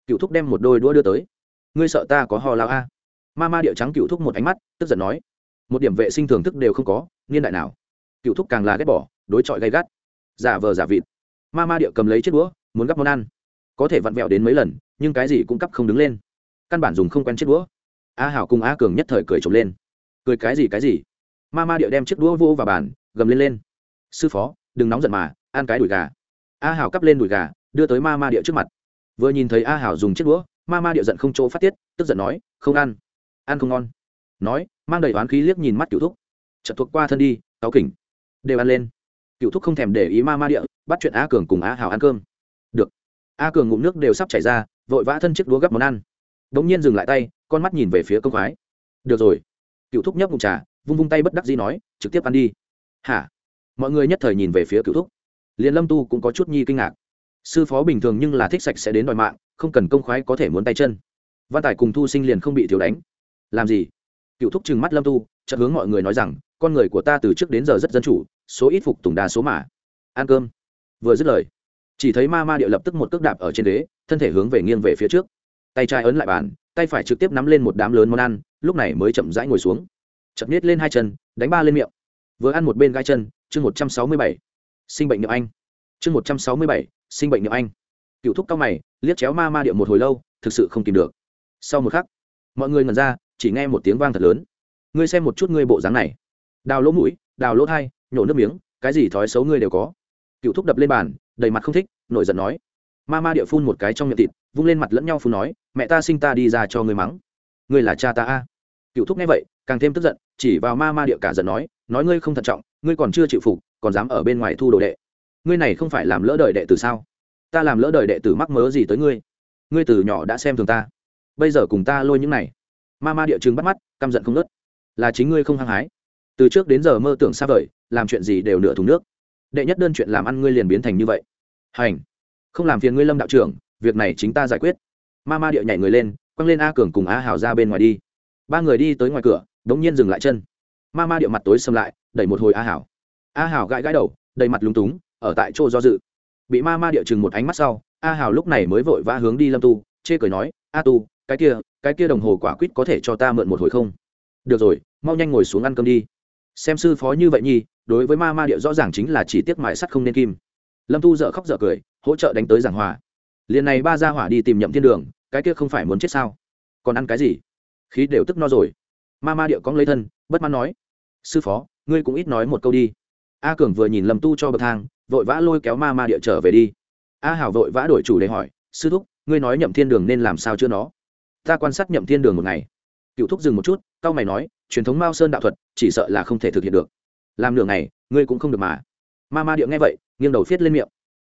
Speaker 1: Cựu thúc đem một đôi đũa đưa tới. Ngươi sợ ta có ho lao a? Ma ma điệu trắng cựu thúc một ánh mắt, tức giận nói. Một điểm vệ sinh thưởng thức đều không có, niên đại nào? Cựu thúc càng là ghét bỏ, đối chọi gay gắt. Giả vờ giả vịt. Ma ma điệu cầm lấy chiếc đũa, muốn gắp món ăn có thể vặn vẹo đến mấy lần, nhưng cái gì cũng cắp không đứng lên. Căn bản dùng không quen chiếc đũa. A hảo cùng a cường nhất thời cười trộm lên. Cười cái gì cái gì? Ma ma điệu đem chiếc đũa vô vào bàn, gầm lên lên. Sư phó, đừng nóng giận mà, ăn cái đùi gà. A hảo cắp lên đùi gà, đưa tới ma ma điệu trước mặt. Vừa nhìn thấy a hảo dùng chiếc đũa, ma ma địa giận không chỗ phát tiết, tức giận nói, không ăn. Ăn không ngon. Nói, mang đầy oán khí liếc nhìn mắt cựu thúc. Chật thuộc qua thân đi táo kỉnh. Đều ăn lên. Cựu thúc không thèm để ý ma ma địa bắt chuyện a cường cùng a hảo ăn cơm. Được a cường ngụm nước đều sắp chảy ra, vội vã thân chiếc đũa gấp món ăn. Đ ỗ n g nhiên dừng lại tay, con mắt nhìn về phía công khoái được rồi. Cựu thúc nhấp ngụm trà, vung vung tay bất đắc dĩ nói, trực tiếp ăn đi. Hả? Mọi người nhất thời nhìn về phía cựu thúc. Liền lâm tu cũng có chút nhi kinh ngạc. Sư phó bình thường nhưng là thích sạch sẽ đến đòi mạng, không cần công khoái có thể muốn tay chân. Văn tài cùng thu sinh liền không bị thiếu đánh. Làm gì? Cựu thúc trừng mắt lâm tu, chợt hướng mọi người nói rằng, con người của ta từ trước đến giờ rất dân chủ, số ít phục tùng đa số mà. Ăn cơm. Vừa dứt lời chỉ thấy ma ma địa lập tức một cước đạp ở trên đế thân thể hướng về nghiêng về phía trước. Tay trái ấn lại bàn, tay phải trực tiếp nắm lên một đám lớn món ăn, lúc này mới chậm rãi ngồi xuống. Chậm nết lên hai chân, đánh ba lên miệng. Vừa ăn một bên gai chân, chương một trăm sáu mươi bảy. Sinh bệnh niệm anh. Chương một trăm sáu mươi bảy, sinh bệnh niệm anh. Cựu thúc cao mày, liếc chéo ma ma địa một hồi lâu, thực sự không tìm được. Sau một khắc, mọi người ngần ra, chỉ nghe một tiếng vang thật lớn. Ngươi xem một chút ngươi bộ dáng này. Đào lỗ mũi, đào lỗ thai, nhổ nước miếng, cái gì thói xấu ngươi đều có. Cựu thúc đập lên bàn đầy mặt không thích, nổi giận nói. Ma ma địa phun một cái trong miệng thịt, vung lên mặt lẫn nhau phun nói, mẹ ta sinh ta đi ra cho ngươi mắng. Ngươi là cha ta a? Cựu thúc nghe vậy, càng thêm tức giận, chỉ vào ma ma địa cả giận nói nói ngươi không thận trọng, ngươi còn chưa chịu phục, còn dám ở bên ngoài thu đồ đệ. Ngươi này không phải làm lỡ đời đệ tử sao? Ta làm lỡ đời đệ tử mắc mớ gì tới ngươi? Ngươi từ nhỏ đã xem thường ta. Bây giờ cùng ta lôi những này. Ma ma địa chừng bắt mắt, căm giận không nớt là chính ngươi không hăng hái. Từ trước đến giờ mơ tưởng xa vời, làm chuyện gì đều nửa thùng nước đệ nhất đơn chuyện làm ăn ngươi liền biến thành như vậy. Hành. Không làm phiền ngươi lâm đạo trưởng, việc này chính ta giải quyết. Ma ma địa nhảy người lên, quăng lên a cường cùng a hào ra bên ngoài đi. Ba người đi tới ngoài cửa, đống nhiên dừng lại chân. Ma ma địa mặt tối xâm lại, đẩy một hồi a hảo. A hảo gãi gãi đầu, đầy mặt lúng túng, ở tại chỗ do dự. Bị ma ma địa chừng một ánh mắt sau, a hảo lúc này mới vội vã hướng đi lâm tu, chê cười nói, a tu, cái kia cái kia đồng hồ quả quýt có thể cho ta mượn một hồi không? Được rồi, mau nhanh ngồi xuống ăn cơm đi. Xem sư phó như vậy nhi đối với ma ma địa rõ ràng chính là chỉ tiếc mại sắt không nên kim. Lâm tu dợ khóc dợ cười, hỗ trợ đánh tới giảng hòa. Liền này ba ra hỏa đi tìm nhậm thiên đường, cái kia không phải muốn chết sao? Còn ăn cái gì? Khí đều tức no rồi. Ma ma địa cóng lấy thân, bất mãn nói, sư phó, ngươi cũng ít nói một câu đi. A cường vừa nhìn lâm tu cho bậc thang, vội vã lôi kéo ma ma địa trở về đi. A hảo vội vã đổi chủ để hỏi, sư thúc, ngươi nói nhậm thiên đường nên làm sao chưa nó? Ta quan sát nhậm thiên đường một ngày. Cựu thúc dừng một chút cao mày nói, truyền thống mao sơn đạo thuật, chỉ sợ là không thể thực hiện được làm nửa ngày, ngươi cũng không được mà. Ma ma địa nghe vậy, nghiêng đầu viết lên miệng.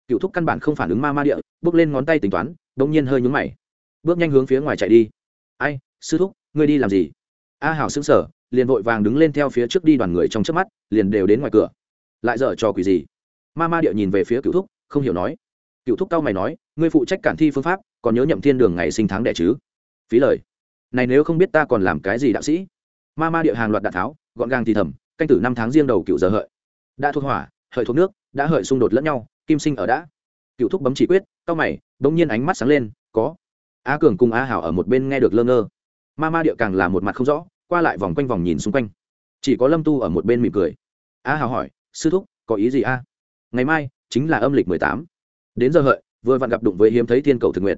Speaker 1: Cựu thúc căn bản không phản ứng ma ma địa, bước lên ngón tay tính toán đ ỗ n g nhiên hơi nhúng mày. Bước nhanh hướng phía ngoài chạy đi. Ai, sư thúc, ngươi đi làm gì? A hảo xứng sở liền vội vàng đứng lên theo phía trước đi đoàn người trong trước mắt, liền đều đến ngoài cửa. Lại dở trò quỷ gì? Ma ma địa nhìn về phía cựu thúc, không hiểu nói. Cựu thúc cao mày nói, ngươi phụ trách cản thi phương pháp, còn nhớ nhậm thiên đường ngày sinh tháng đẻ chứ? Phí lời. Này nếu không biết ta còn làm cái gì đạo sĩ? Ma ma địa hàng loạt đạn tháo, gọn gàng thì thầm canh tử năm tháng riêng đầu cựu giờ hợi. Đã thuộc hỏa, hợi thuộc nước, đã hợi xung đột lẫn nhau, kim sinh ở đã. Cựu thúc bấm chỉ quyết cao mày, bỗng nhiên ánh mắt sáng lên, có. A cường cùng a hảo ở một bên nghe được lơ ngơ. Ma ma địa càng là một mặt không rõ, qua lại vòng quanh vòng nhìn xung quanh. Chỉ có lâm tu ở một bên mỉm cười. A hảo hỏi, sư thúc, có ý gì a? Ngày mai chính là âm lịch mười tám. Đến giờ hợi, vừa vặn gặp đụng với hiếm thấy thiên cầu thực nguyện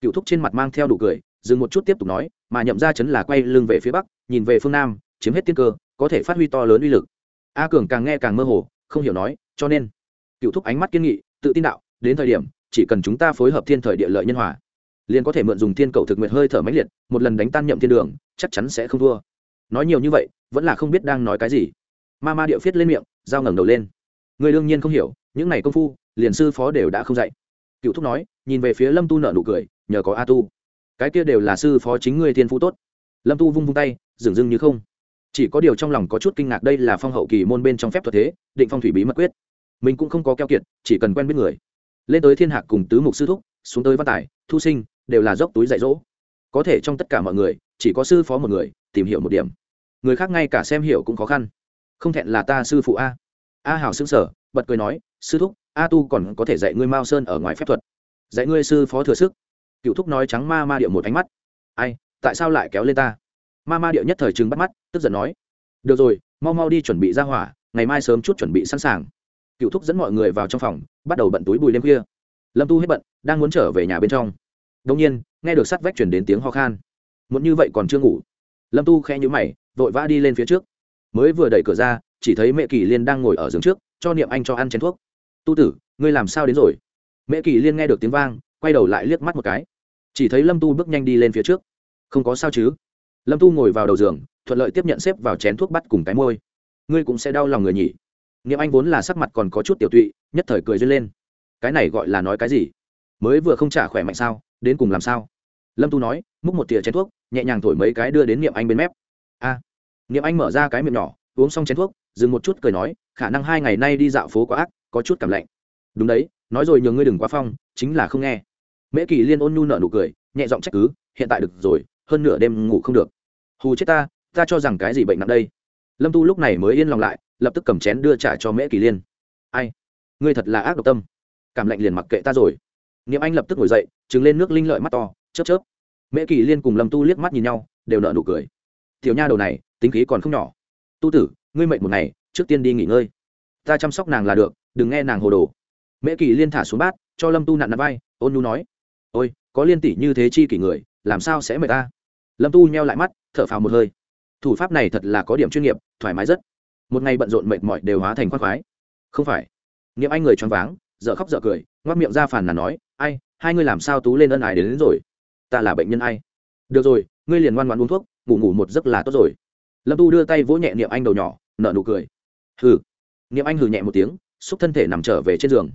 Speaker 1: cựu thúc trên mặt mang theo đủ cười, dừng một chút tiếp tục nói, mà nhậm ra chấn là quay lưng về phía bắc, nhìn về phương nam, chiếm hết tiên cơ có thể phát huy to lớn uy lực. A cường càng nghe càng mơ hồ, không hiểu nói, cho nên, cựu thúc ánh mắt kiên nghị, tự tin đạo, đến thời điểm, chỉ cần chúng ta phối hợp thiên thời địa lợi nhân hòa, liền có thể mượn dùng thiên cầu thực nguyện hơi thở mãnh liệt, một lần đánh tan nhậm thiên đường, chắc chắn sẽ không thua. Nói nhiều như vậy, vẫn là không biết đang nói cái gì. Ma ma điệu viết lên miệng dao ngẩng đầu lên. Người đương nhiên không hiểu, những này công phu, liền sư phó đều đã không dạy. Cựu thúc nói, nhìn về phía lâm tu nợ nụ cười, nhờ có a tu. Cái kia đều là sư phó chính người thiên phú tốt. Lâm tu vung vung tay, dừng dưng như không chỉ có điều trong lòng có chút kinh ngạc đây là phong hậu kỳ môn bên trong phép thuật thế, định phong thủy bí mật quyết. Mình cũng không có keo kiệt, chỉ cần quen biết người. Lên tới thiên hạc cùng tứ mục sư thúc, xuống tới văn tài, thu sinh, đều là dốc túi dạy dỗ. Có thể trong tất cả mọi người, chỉ có sư phó một người, tìm hiểu một điểm. Người khác ngay cả xem hiểu cũng khó khăn. Không thẹn là ta sư phụ a. A hảo xưng sở bật cười nói, sư thúc, a tu còn có thể dạy ngươi mao sơn ở ngoài phép thuật. Dạy ngươi sư phó thừa sức. Cựu thúc nói trắng ma ma điệu một ánh mắt. Ai, tại sao lại kéo lên ta? Ma ma điệu nhất thời trừng bắt mắt, tức giận nói, được rồi, mau mau đi chuẩn bị ra hỏa, ngày mai sớm chút chuẩn bị sẵn sàng. Cựu thúc dẫn mọi người vào trong phòng, bắt đầu bận túi bùi đêm khuya. Lâm tu hết bận, đang muốn trở về nhà bên trong. Đông nhiên, nghe được sắt vách chuyển đến tiếng ho khan. Muốn như vậy còn chưa ngủ. Lâm tu khe nhũ mày, vội vã đi lên phía trước. Mới vừa đẩy cửa ra, chỉ thấy mẹ kỳ liên đang ngồi ở giường trước, cho niệm anh cho ăn chén thuốc. Tu tử, ngươi làm sao đến rồi? Mẹ kỳ liên nghe được tiếng vang, quay đầu lại liếc mắt một cái. Chỉ thấy lâm tu bước nhanh đi lên phía trước. Không có sao chứ? Lâm tu ngồi vào đầu giường thuận lợi tiếp nhận xếp vào chén thuốc bắt cùng cái môi. Ngươi cũng sẽ đau lòng người nhỉ? Nghiệm anh vốn là sắc mặt còn có chút tiểu tụy nhất thời cười duyên lên. Cái này gọi là nói cái gì? Mới vừa không trả khỏe mạnh sao đến cùng làm sao? Lâm tu nói múc một tỉa chén thuốc nhẹ nhàng thổi mấy cái đưa đến niệm anh bên mép. A. À, niệm anh mở ra cái miệng nhỏ uống xong chén thuốc dừng một chút cười nói khả năng hai ngày nay đi dạo phố quá ác có chút cảm lạnh. Đúng đấy nói rồi nhường ngươi đừng quá phong chính là không nghe. Mễ kỳ liên ôn nhu nợ nụ cười nhẹ giọng trách cứ hiện tại được rồi hơn nửa đêm ngủ không được hù chết ta ta cho rằng cái gì bệnh nặng đây? Lâm tu lúc này mới yên lòng lại, lập tức cầm chén đưa trả cho mễ kỳ liên. Ai? Ngươi thật là ác độc tâm. Cảm lạnh liền mặc kệ ta rồi. Niệm anh lập tức ngồi dậy trứng lên nước linh lợi mắt to, chớp chớp. Mễ kỳ liên cùng lâm tu liếc mắt nhìn nhau, đều nợ nụ cười. Tiểu nha đầu này, tính khí còn không nhỏ. Tu tử, ngươi mệnh một ngày, trước tiên đi nghỉ ngơi. Ta chăm sóc nàng là được, đừng nghe nàng hồ đồ. Mễ kỳ liên thả xuống bát, cho lâm tu nặn nặn vai, ôn nhu nói. Ôi, có liên tỷ như thế chi kỷ người, làm sao sẽ mệt ta? Lâm tu nheo lại mắt thở phào một hơi. Thủ pháp này thật là có điểm chuyên nghiệp thoải mái rất. Một ngày bận rộn mệt mỏi đều hóa thành khoác khoái. Không phải. Nghiệm anh người choáng váng dợ khóc dợ cười ngoắc miệng ra phản là nói ai hai ngươi làm sao tú lên ân ái đến, đến rồi? Ta là bệnh nhân ai? Được rồi ngươi liền ngoan ngoan uống thuốc ngủ ngủ một giấc là tốt rồi. Lâm tu đưa tay vỗ nhẹ niệm anh đầu nhỏ nở nụ cười. Hừ. Niệm anh hừ nhẹ một tiếng xúc thân thể nằm trở về trên giường.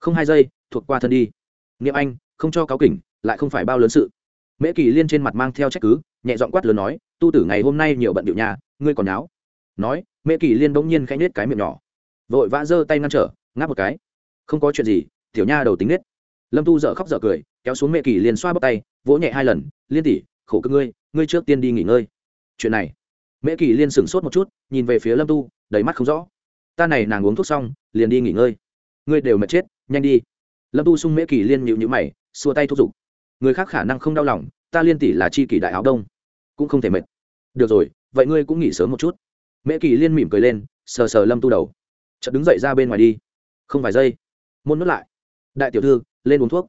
Speaker 1: Không hai giây thuộc qua thân đi. Niệm anh không cho cáo kỉnh lại không phải bao lớn sự mễ kỳ liên trên mặt mang theo trách cứ, nhẹ giọng quát lớn nói, tu tử ngày hôm nay nhiều bận điệu nhà ngươi còn náo. Nói, mễ kỳ liên bỗng nhiên khẽ nết cái miệng nhỏ, vội vã giơ tay ngăn trở, ngáp một cái. Không có chuyện gì, tiểu nha đầu tính nết. Lâm tu dở khóc dở cười, kéo xuống Mễ kỳ Liên xoa bóc tay, vỗ nhẹ hai lần, liên tỷ, khổ cơ ngươi ngươi trước tiên đi nghỉ ngơi. Chuyện này, Mễ kỳ liên sửng sốt một chút, nhìn về phía lâm tu, đầy mắt không rõ. Ta này nàng uống thuốc xong, liền đi nghỉ ngơi. Ngươi đều mệt chết, nhanh đi. Lâm tu sung mễ kỳ liên nhịu nhữ mày, xua tay thúc giục người khác khả năng không đau lòng, ta liên tỷ là chi kỷ đại áo đông, cũng không thể mệt. Được rồi, vậy ngươi cũng nghỉ sớm một chút. Mễ kỳ liên mỉm cười lên, sờ sờ lâm tu đầu. Chợt đứng dậy ra bên ngoài đi. Không vài giây, môn nuốt lại. Đại tiểu thư, lên uống thuốc.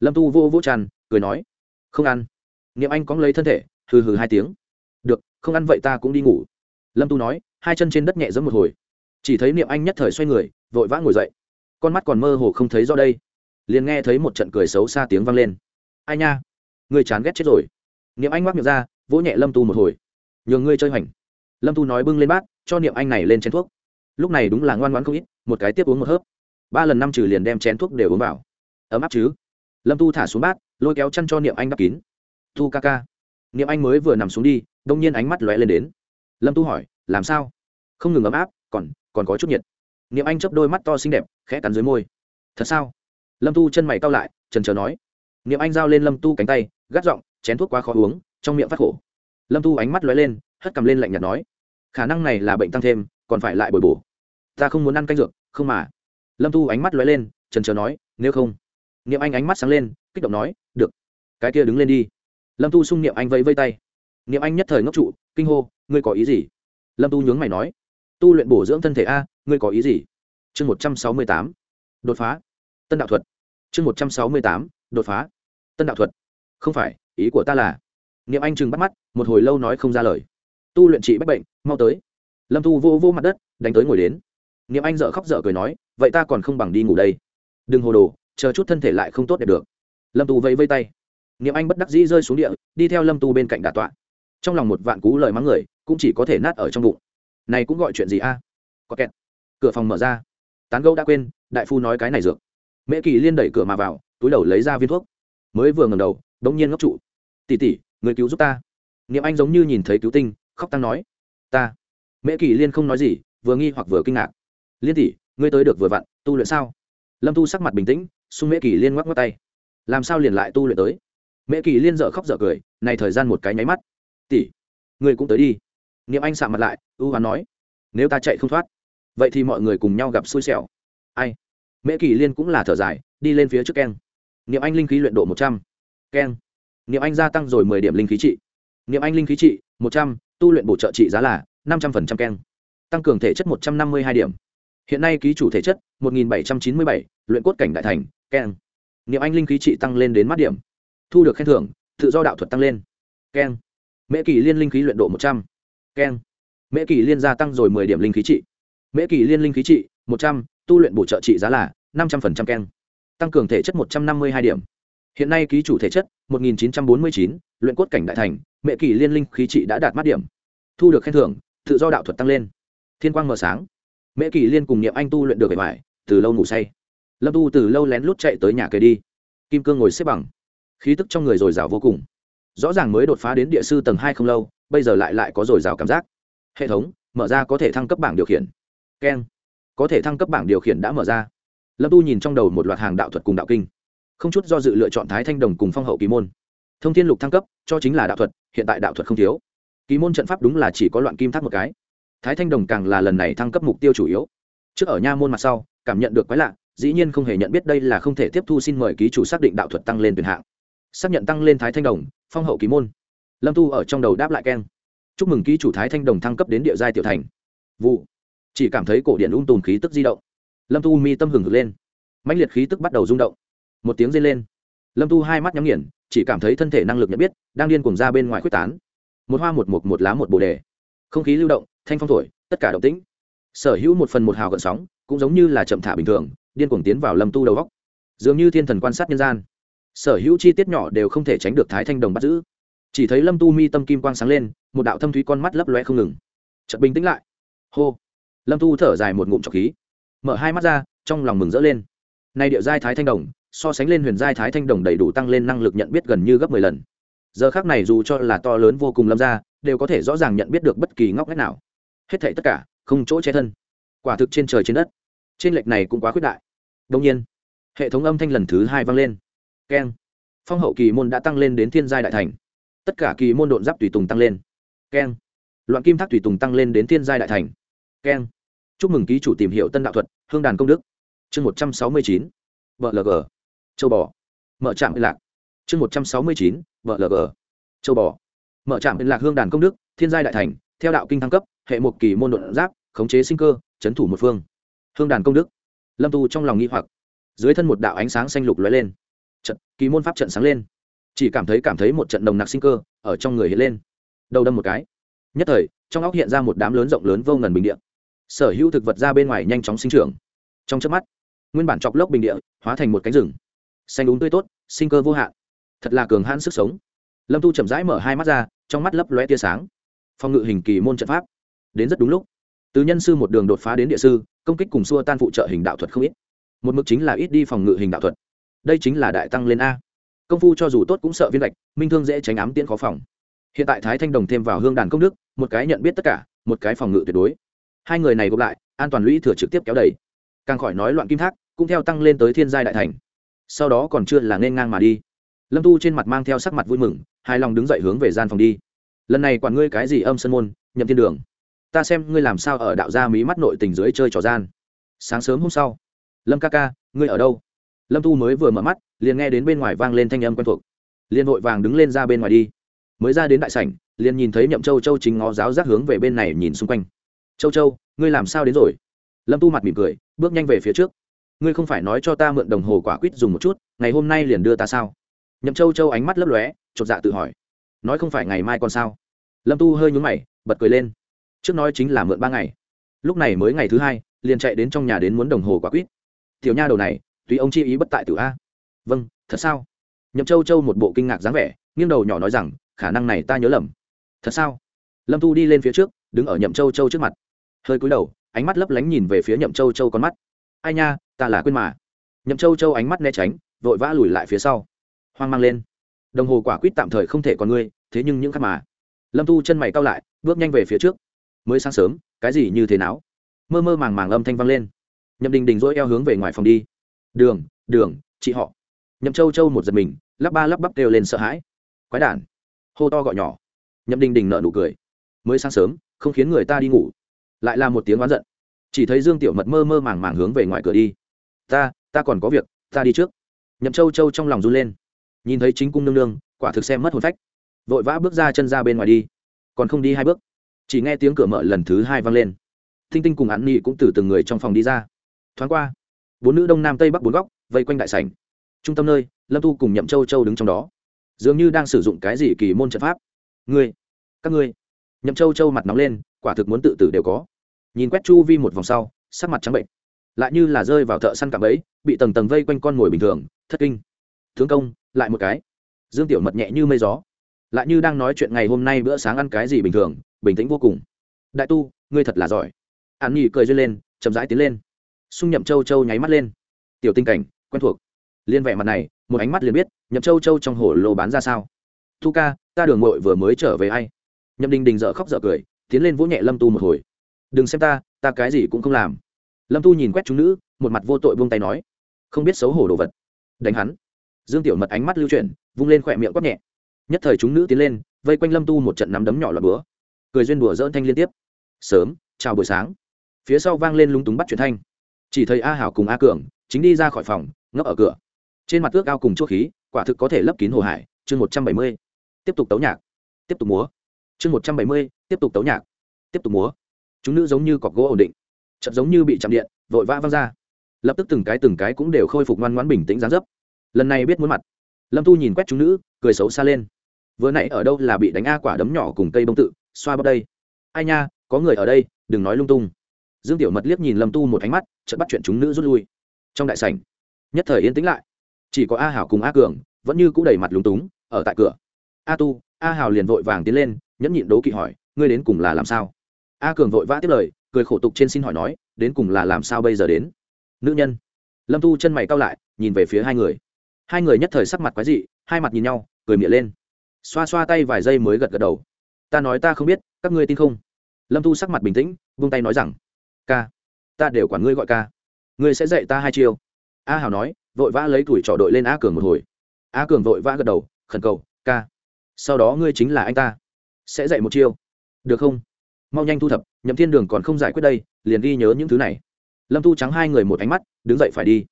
Speaker 1: Lâm tu vô vô tràn, cười nói, không ăn. Nghiệm anh cóng lấy thân thể, hừ hừ hai tiếng. Được, không ăn vậy ta cũng đi ngủ. Lâm tu nói, hai chân trên đất nhẹ giấm một hồi. Chỉ thấy niệm anh nhất thời xoay người, vội vã ngồi dậy. Con mắt còn mơ hồ không thấy do đây. Liền nghe thấy một trận cười xấu xa tiếng vang lên ai nha? Người chán ghét chết rồi. Niệm anh ngoác miệng ra, vỗ nhẹ lâm tu một hồi. Nhường ngươi chơi hoành. Lâm tu nói bưng lên bát, cho niệm anh này lên chén thuốc. Lúc này đúng là ngoan ngoãn không ít, một cái tiếp uống một hớp. Ba lần năm trừ liền đem chén thuốc đều uống vào. Ấm áp chứ? Lâm tu thả xuống bát, lôi kéo chăn cho niệm anh đắp kín. Tu ca ca. Niệm anh mới vừa nằm xuống đi, đông nhiên ánh mắt lóe lên đến. Lâm tu hỏi, làm sao? Không ngừng ấm áp, còn còn có chút nhiệt. Niệm anh chấp đôi mắt to xinh đẹp, khẽ cắn dưới môi. Thật sao? Lâm tu chân mày cao lại, trần trờ nói niệm anh giao lên lâm tu cánh tay, gắt giọng, chén thuốc quá khó uống, trong miệng phát khổ. Lâm tu ánh mắt lóe lên, hất cầm lên lạnh nhạt nói, khả năng này là bệnh tăng thêm, còn phải lại bồi bổ. Ta không muốn ăn canh dược, không mà. Lâm tu ánh mắt lóe lên, trần trờ nói, nếu không. Niệm anh ánh mắt sáng lên, kích động nói, được, cái kia đứng lên đi. Lâm tu sung niệm anh vẫy vây tay. Niệm anh nhất thời ngốc trụ, kinh hô, ngươi có ý gì? Lâm tu nhướng mày nói, tu luyện bổ dưỡng thân thể a, ngươi có ý gì? Chương một trăm sáu mươi tám, đột phá. Tân đạo thuật. Chương một trăm sáu mươi tám, đột phá tân đạo thuật. Không phải, ý của ta là, niệm anh chừng bắt mắt, một hồi lâu nói không ra lời. Tu luyện trị bách bệnh, mau tới. Lâm tu vô vô mặt đất, đánh tới ngồi đến. Niệm anh dợ khóc dợ cười nói, vậy ta còn không bằng đi ngủ đây. Đừng hồ đồ, chờ chút thân thể lại không tốt đẹp được. Lâm tu vẫy vây tay. Niệm anh bất đắc dĩ rơi xuống địa, đi theo lâm tu bên cạnh đà tọa. Trong lòng một vạn cú lời mắng người, cũng chỉ có thể nát ở trong bụng. Này cũng gọi chuyện gì a? Có kẹt. Cửa phòng mở ra. Tán gâu đã quên, đại phu nói cái này dược. Mễ kỳ liên đẩy cửa mà vào, túi đầu lấy ra viên thuốc mới vừa ngầm đầu, đống nhiên ngốc trụ. Tỉ tỉ người cứu giúp ta. Niệm anh giống như nhìn thấy cứu tinh, khóc tăng nói, ta. Mễ kỳ liên không nói gì, vừa nghi hoặc vừa kinh ngạc. Liên tỷ, ngươi tới được vừa vặn, tu luyện sao? Lâm tu sắc mặt bình tĩnh, xung mễ kỳ liên ngoắc ngoắc tay. Làm sao liền lại tu luyện tới? Mễ kỳ liên dợ khóc dợ cười, này thời gian một cái nháy mắt. Tỷ, ngươi cũng tới đi. Niệm anh sạm mặt lại, ưu hoán nói, nếu ta chạy không thoát, vậy thì mọi người cùng nhau gặp xui xẻo. Ai? Mễ kỳ liên cũng là thở dài, đi lên phía trước keng niệm anh linh khí luyện độ một trăm. Keng. Niệm anh gia tăng rồi mười điểm linh khí trị. Niệm anh linh khí trị, một trăm, tu luyện bổ trợ trị giá là năm trăm linh keng. Tăng cường thể chất một trăm năm mươi hai điểm. Hiện nay ký chủ thể chất một nghìn bảy trăm chín mươi bảy, luyện cốt cảnh đại thành, keng. Niệm anh linh khí trị tăng lên đến mắt điểm. Thu được khen thưởng, tự do đạo thuật tăng lên, keng. Mễ kỳ liên linh khí luyện độ một trăm, keng. Mễ kỳ liên gia tăng rồi mười điểm linh khí trị. Mễ kỳ liên linh khí trị, một trăm, tu luyện bổ trợ trị giá là năm trăm phần trăm keng tăng cường thể chất một trăm năm mươi hai điểm. Hiện nay ký chủ thể chất 1949, luyện cốt cảnh đại thành mẹ kỳ liên linh khí trị đã đạt mắt điểm. Thu được khen thưởng tự do đạo thuật tăng lên. Thiên quang mở sáng. Mẹ kỳ liên cùng niệm anh tu luyện được bề ngoài từ lâu ngủ say. Lâm tu từ lâu lén lút chạy tới nhà kề đi. Kim cương ngồi xếp bằng. Khí tức trong người dồi dào vô cùng. Rõ ràng mới đột phá đến địa sư tầng hai không lâu bây giờ lại lại có dồi dào cảm giác. Hệ thống mở ra có thể thăng cấp bảng điều khiển. Keng. Có thể thăng cấp bảng điều khiển đã mở ra lâm tu nhìn trong đầu một loạt hàng đạo thuật cùng đạo kinh, không chút do dự lựa chọn thái thanh đồng cùng phong hậu kỳ môn. Thông thiên lục thăng cấp, cho chính là đạo thuật, hiện tại đạo thuật không thiếu. Kỳ môn trận pháp đúng là chỉ có loạn kim thác một cái. Thái thanh đồng càng là lần này thăng cấp mục tiêu chủ yếu. Trước ở nha môn mặt sau, cảm nhận được quái lạ, dĩ nhiên không hề nhận biết đây là không thể tiếp thu xin mời ký chủ xác định đạo thuật tăng lên tuyển hạng. Xác nhận tăng lên thái thanh đồng, phong hậu ký môn. Lâm tu ở trong đầu đáp lại keng. Chúc mừng ký chủ thái thanh đồng thăng cấp đến địa giai tiểu thành. Vụ. Chỉ cảm thấy cổ điện ung tùm khí tức di động lâm tu mi tâm hừng hực lên. Mãnh liệt khí tức bắt đầu rung động. Một tiếng rên lên. Lâm tu hai mắt nhắm nghiền, chỉ cảm thấy thân thể năng lực nhận biết đang điên cuồng ra bên ngoài quyết tán. Một hoa một mục một lá một bồ đề. Không khí lưu động, thanh phong thổi, tất cả động tĩnh. Sở hữu một phần một hào gợn sóng, cũng giống như là chậm thả bình thường, điên cuồng tiến vào lâm tu đầu góc. Dường như thiên thần quan sát nhân gian. Sở hữu chi tiết nhỏ đều không thể tránh được thái thanh đồng bắt giữ. Chỉ thấy lâm tu mi tâm kim quang sáng lên, một đạo thâm thúy con mắt lấp loe không ngừng. Chật bình tĩnh lại. Hô. Lâm tu thở dài một ngụm trọc khí mở hai mắt ra, trong lòng mừng rỡ lên. Nay địa giai thái thanh đồng, so sánh lên huyền giai thái thanh đồng đầy đủ tăng lên năng lực nhận biết gần như gấp mười lần. Giờ khác này dù cho là to lớn vô cùng lâm ra, đều có thể rõ ràng nhận biết được bất kỳ ngóc ngách nào. Hết thảy tất cả, không chỗ che thân. Quả thực trên trời trên đất. Trên lệch này cũng quá khuyết đại. Đông nhiên, hệ thống âm thanh lần thứ hai vang lên. Keng. Phong hậu kỳ môn đã tăng lên đến thiên giai đại thành. Tất cả kỳ môn độn giáp tùy tùng tăng lên. Keng. Loạn kim thác tùy tùng tăng lên đến thiên giai đại thành. Keng chúc mừng ký chủ tìm hiểu tân đạo thuật, hương đàn công đức. Chương một trăm sáu mươi chín, vợ lg châu bò. Mở trạm liên lạc. Chương một trăm sáu mươi chín, vợ lg châu bò. Mở trạm liên lạc hương đàn công đức, thiên giai đại thành, theo đạo kinh thăng cấp, hệ một kỳ môn độn giáp, khống chế sinh cơ, chấn thủ một phương. Hương đàn công đức. Lâm tu trong lòng nghi hoặc. Dưới thân một đạo ánh sáng xanh lục lóe lên. Trận, kỳ môn pháp trận sáng lên. Chỉ cảm thấy cảm thấy một trận nồng nặc sinh cơ ở trong người hiện lên. Đầu đâm một cái. Nhất thời, trong óc hiện ra một đám lớn rộng lớn vô ngần bình điện sở hữu thực vật ra bên ngoài nhanh chóng sinh trưởng. Trong chớp mắt, nguyên bản chọc lốc bình địa hóa thành một cánh rừng. Xanh đúng tươi tốt, sinh cơ vô hạn. Thật là cường hãn sức sống. Lâm tu chậm rãi mở hai mắt ra, trong mắt lấp lóe tia sáng. Phòng ngự hình kỳ môn trận pháp. Đến rất đúng lúc từ nhân sư một đường đột phá đến địa sư, công kích cùng xua tan phụ trợ hình đạo thuật không ít. Một mức chính là ít đi phòng ngự hình đạo thuật. Đây chính là đại tăng lên a. Công phu cho dù tốt cũng sợ viên lệch minh thương dễ tránh ám tiễn khó phòng. Hiện tại thái thanh đồng thêm vào hương đàn công đức, một cái nhận biết tất cả, một cái phòng ngự tuyệt đối hai người này gộp lại, an toàn lũy thừa trực tiếp kéo đầy. Càng khỏi nói loạn kim thác, cũng theo tăng lên tới thiên giai đại thành. Sau đó còn chưa là nên ngang mà đi. Lâm tu trên mặt mang theo sắc mặt vui mừng, hài lòng đứng dậy hướng về gian phòng đi. Lần này quản ngươi cái gì âm sân môn, nhậm thiên đường. Ta xem ngươi làm sao ở đạo gia mí mắt nội tình dưới chơi trò gian. Sáng sớm hôm sau, lâm ca ca, ngươi ở đâu? Lâm tu mới vừa mở mắt, liền nghe đến bên ngoài vang lên thanh âm quen thuộc. Liền vội vàng đứng lên ra bên ngoài đi. Mới ra đến đại sảnh, liền nhìn thấy nhậm châu châu chính ngó giáo giác hướng về bên này nhìn xung quanh châu châu, ngươi làm sao đến rồi? Lâm tu mặt mỉm cười, bước nhanh về phía trước. Ngươi không phải nói cho ta mượn đồng hồ quả quýt dùng một chút, ngày hôm nay liền đưa ta sao? Nhậm châu châu ánh mắt lấp lóe, chột dạ tự hỏi. Nói không phải ngày mai còn sao? Lâm tu hơi nhún mày, bật cười lên. Trước nói chính là mượn ba ngày. Lúc này mới ngày thứ hai, liền chạy đến trong nhà đến muốn đồng hồ quả quýt. Tiểu nha đầu này, tùy ông chi ý bất tại tử a. Vâng thật sao? Nhậm châu châu một bộ kinh ngạc dáng vẻ, nghiêng đầu nhỏ nói rằng, khả năng này ta nhớ lầm. Thật sao? Lâm tu đi lên phía trước, đứng ở nhậm châu châu trước mặt hơi cúi đầu, ánh mắt lấp lánh nhìn về phía nhậm châu châu con mắt. Ai nha, ta là quên mà. Nhậm châu châu ánh mắt né tránh, vội vã lùi lại phía sau. Hoang mang lên. Đồng hồ quả quýt tạm thời không thể còn ngươi, thế nhưng những khắc mà. Lâm tu chân mày cao lại, bước nhanh về phía trước. Mới sáng sớm, cái gì như thế nào? Mơ mơ màng màng âm thanh vang lên. Nhậm đình đình dỗi eo hướng về ngoài phòng đi. Đường đường, chị họ. Nhậm châu châu một giật mình, lắp ba lắp bắp kêu lên sợ hãi. Quái đản. Hô to gọi nhỏ. Nhậm đình đình nợ nụ cười. Mới sáng sớm, không khiến người ta đi ngủ lại là một tiếng oán giận. Chỉ thấy dương tiểu mật mơ mơ màng màng hướng về ngoài cửa đi. Ta ta còn có việc, ta đi trước. Nhậm châu châu trong lòng run lên. Nhìn thấy chính cung nương nương, quả thực xem mất hồn phách. Vội vã bước ra chân ra bên ngoài đi. Còn không đi hai bước, chỉ nghe tiếng cửa mở lần thứ hai vang lên. Thinh tinh cùng hắn nghị cũng từ từng người trong phòng đi ra. Thoáng qua, bốn nữ đông nam tây bắc bốn góc, vây quanh đại sảnh. Trung tâm nơi, lâm tu cùng nhậm châu châu đứng trong đó. Dường như đang sử dụng cái gì kỳ môn trận pháp. Ngươi, các ngươi. Nhậm châu châu mặt nóng lên quả thực muốn tự tử đều có. Nhìn quét chu vi một vòng sau, sắc mặt trắng bệnh. Lại như là rơi vào thợ săn cạm ấy bị tầng tầng vây quanh con mồi bình thường, thất kinh. Tướng công, lại một cái. Dương tiểu mật nhẹ như mây gió. Lại như đang nói chuyện ngày hôm nay bữa sáng ăn cái gì bình thường, bình tĩnh vô cùng. Đại tu, ngươi thật là giỏi. An nhi cười duyên lên, chậm rãi tiến lên. Xung nhậm châu châu nháy mắt lên. Tiểu tinh cảnh, quen thuộc. Liên vẻ mặt này, một ánh mắt liền biết, nhậm châu châu trong hồ lô bán ra sao. Thu ca, ta đường mội vừa mới trở về hay nhậm đình đình dợ khóc dợ cười tiến lên vỗ nhẹ lâm tu một hồi. Đừng xem ta ta cái gì cũng không làm. Lâm tu nhìn quét chúng nữ, một mặt vô tội buông tay nói, không biết xấu hổ đồ vật. Đánh hắn. Dương tiểu mật ánh mắt lưu chuyển, vung lên khỏe miệng quát nhẹ. Nhất thời chúng nữ tiến lên, vây quanh lâm tu một trận nắm đấm nhỏ lọt búa. Cười duyên đùa dỡn thanh liên tiếp. Sớm, chào buổi sáng. Phía sau vang lên lúng túng bắt chuyện thanh. Chỉ thấy a hảo cùng a cường chính đi ra khỏi phòng, ngấp ở cửa. Trên mặt ước ao cùng chuốc khí, quả thực có thể lấp kín hồ hải, chương một trăm bảy mươi. Tiếp tục tấu nhạc, tiếp tục múa chương một trăm bảy mươi, tiếp tục tấu nhạc, tiếp tục múa. Chúng nữ giống như cọc gỗ ổn định chậm giống như bị chạm điện, vội vã văng ra. Lập tức từng cái từng cái cũng đều khôi phục ngoan ngoãn bình tĩnh gián dấp. Lần này biết muốn mặt. Lâm tu nhìn quét chúng nữ, cười xấu xa lên. Vừa nãy ở đâu là bị đánh a quả đấm nhỏ cùng cây bông tự, xoa bắp đây. Ai nha, có người ở đây, đừng nói lung tung. Dương tiểu mật liếc nhìn lâm tu một ánh mắt, chợt bắt chuyện chúng nữ rút lui. Trong đại sảnh, nhất thời yên tĩnh lại. Chỉ có a hảo cùng a cường, vẫn như cũ đầy mặt lúng túng, ở tại cửa. A tu, a hảo liền vội vàng tiến lên nhẫn nhịn đố kỵ hỏi, ngươi đến cùng là làm sao? A cường vội vã tiếp lời, cười khổ tục trên xin hỏi nói, đến cùng là làm sao bây giờ đến? Nữ nhân. Lâm tu chân mày cao lại, nhìn về phía hai người. Hai người nhất thời sắc mặt quái dị, hai mặt nhìn nhau, cười miệng lên. Xoa xoa tay vài giây mới gật gật đầu. Ta nói ta không biết, các ngươi tin không? Lâm tu sắc mặt bình tĩnh, vung tay nói rằng, ca, ta đều quản ngươi gọi ca. Ngươi sẽ dạy ta hai chiêu. A hào nói, vội vã lấy tuổi trỏ đội lên a cường một hồi. A cường vội vã gật đầu, khẩn cầu, ca, sau đó ngươi chính là anh ta sẽ dạy một chiêu. Được không? Mau nhanh thu thập, nhậm thiên đường còn không giải quyết đây, liền ghi nhớ những thứ này. Lâm tu trắng hai người một ánh mắt, đứng dậy phải đi.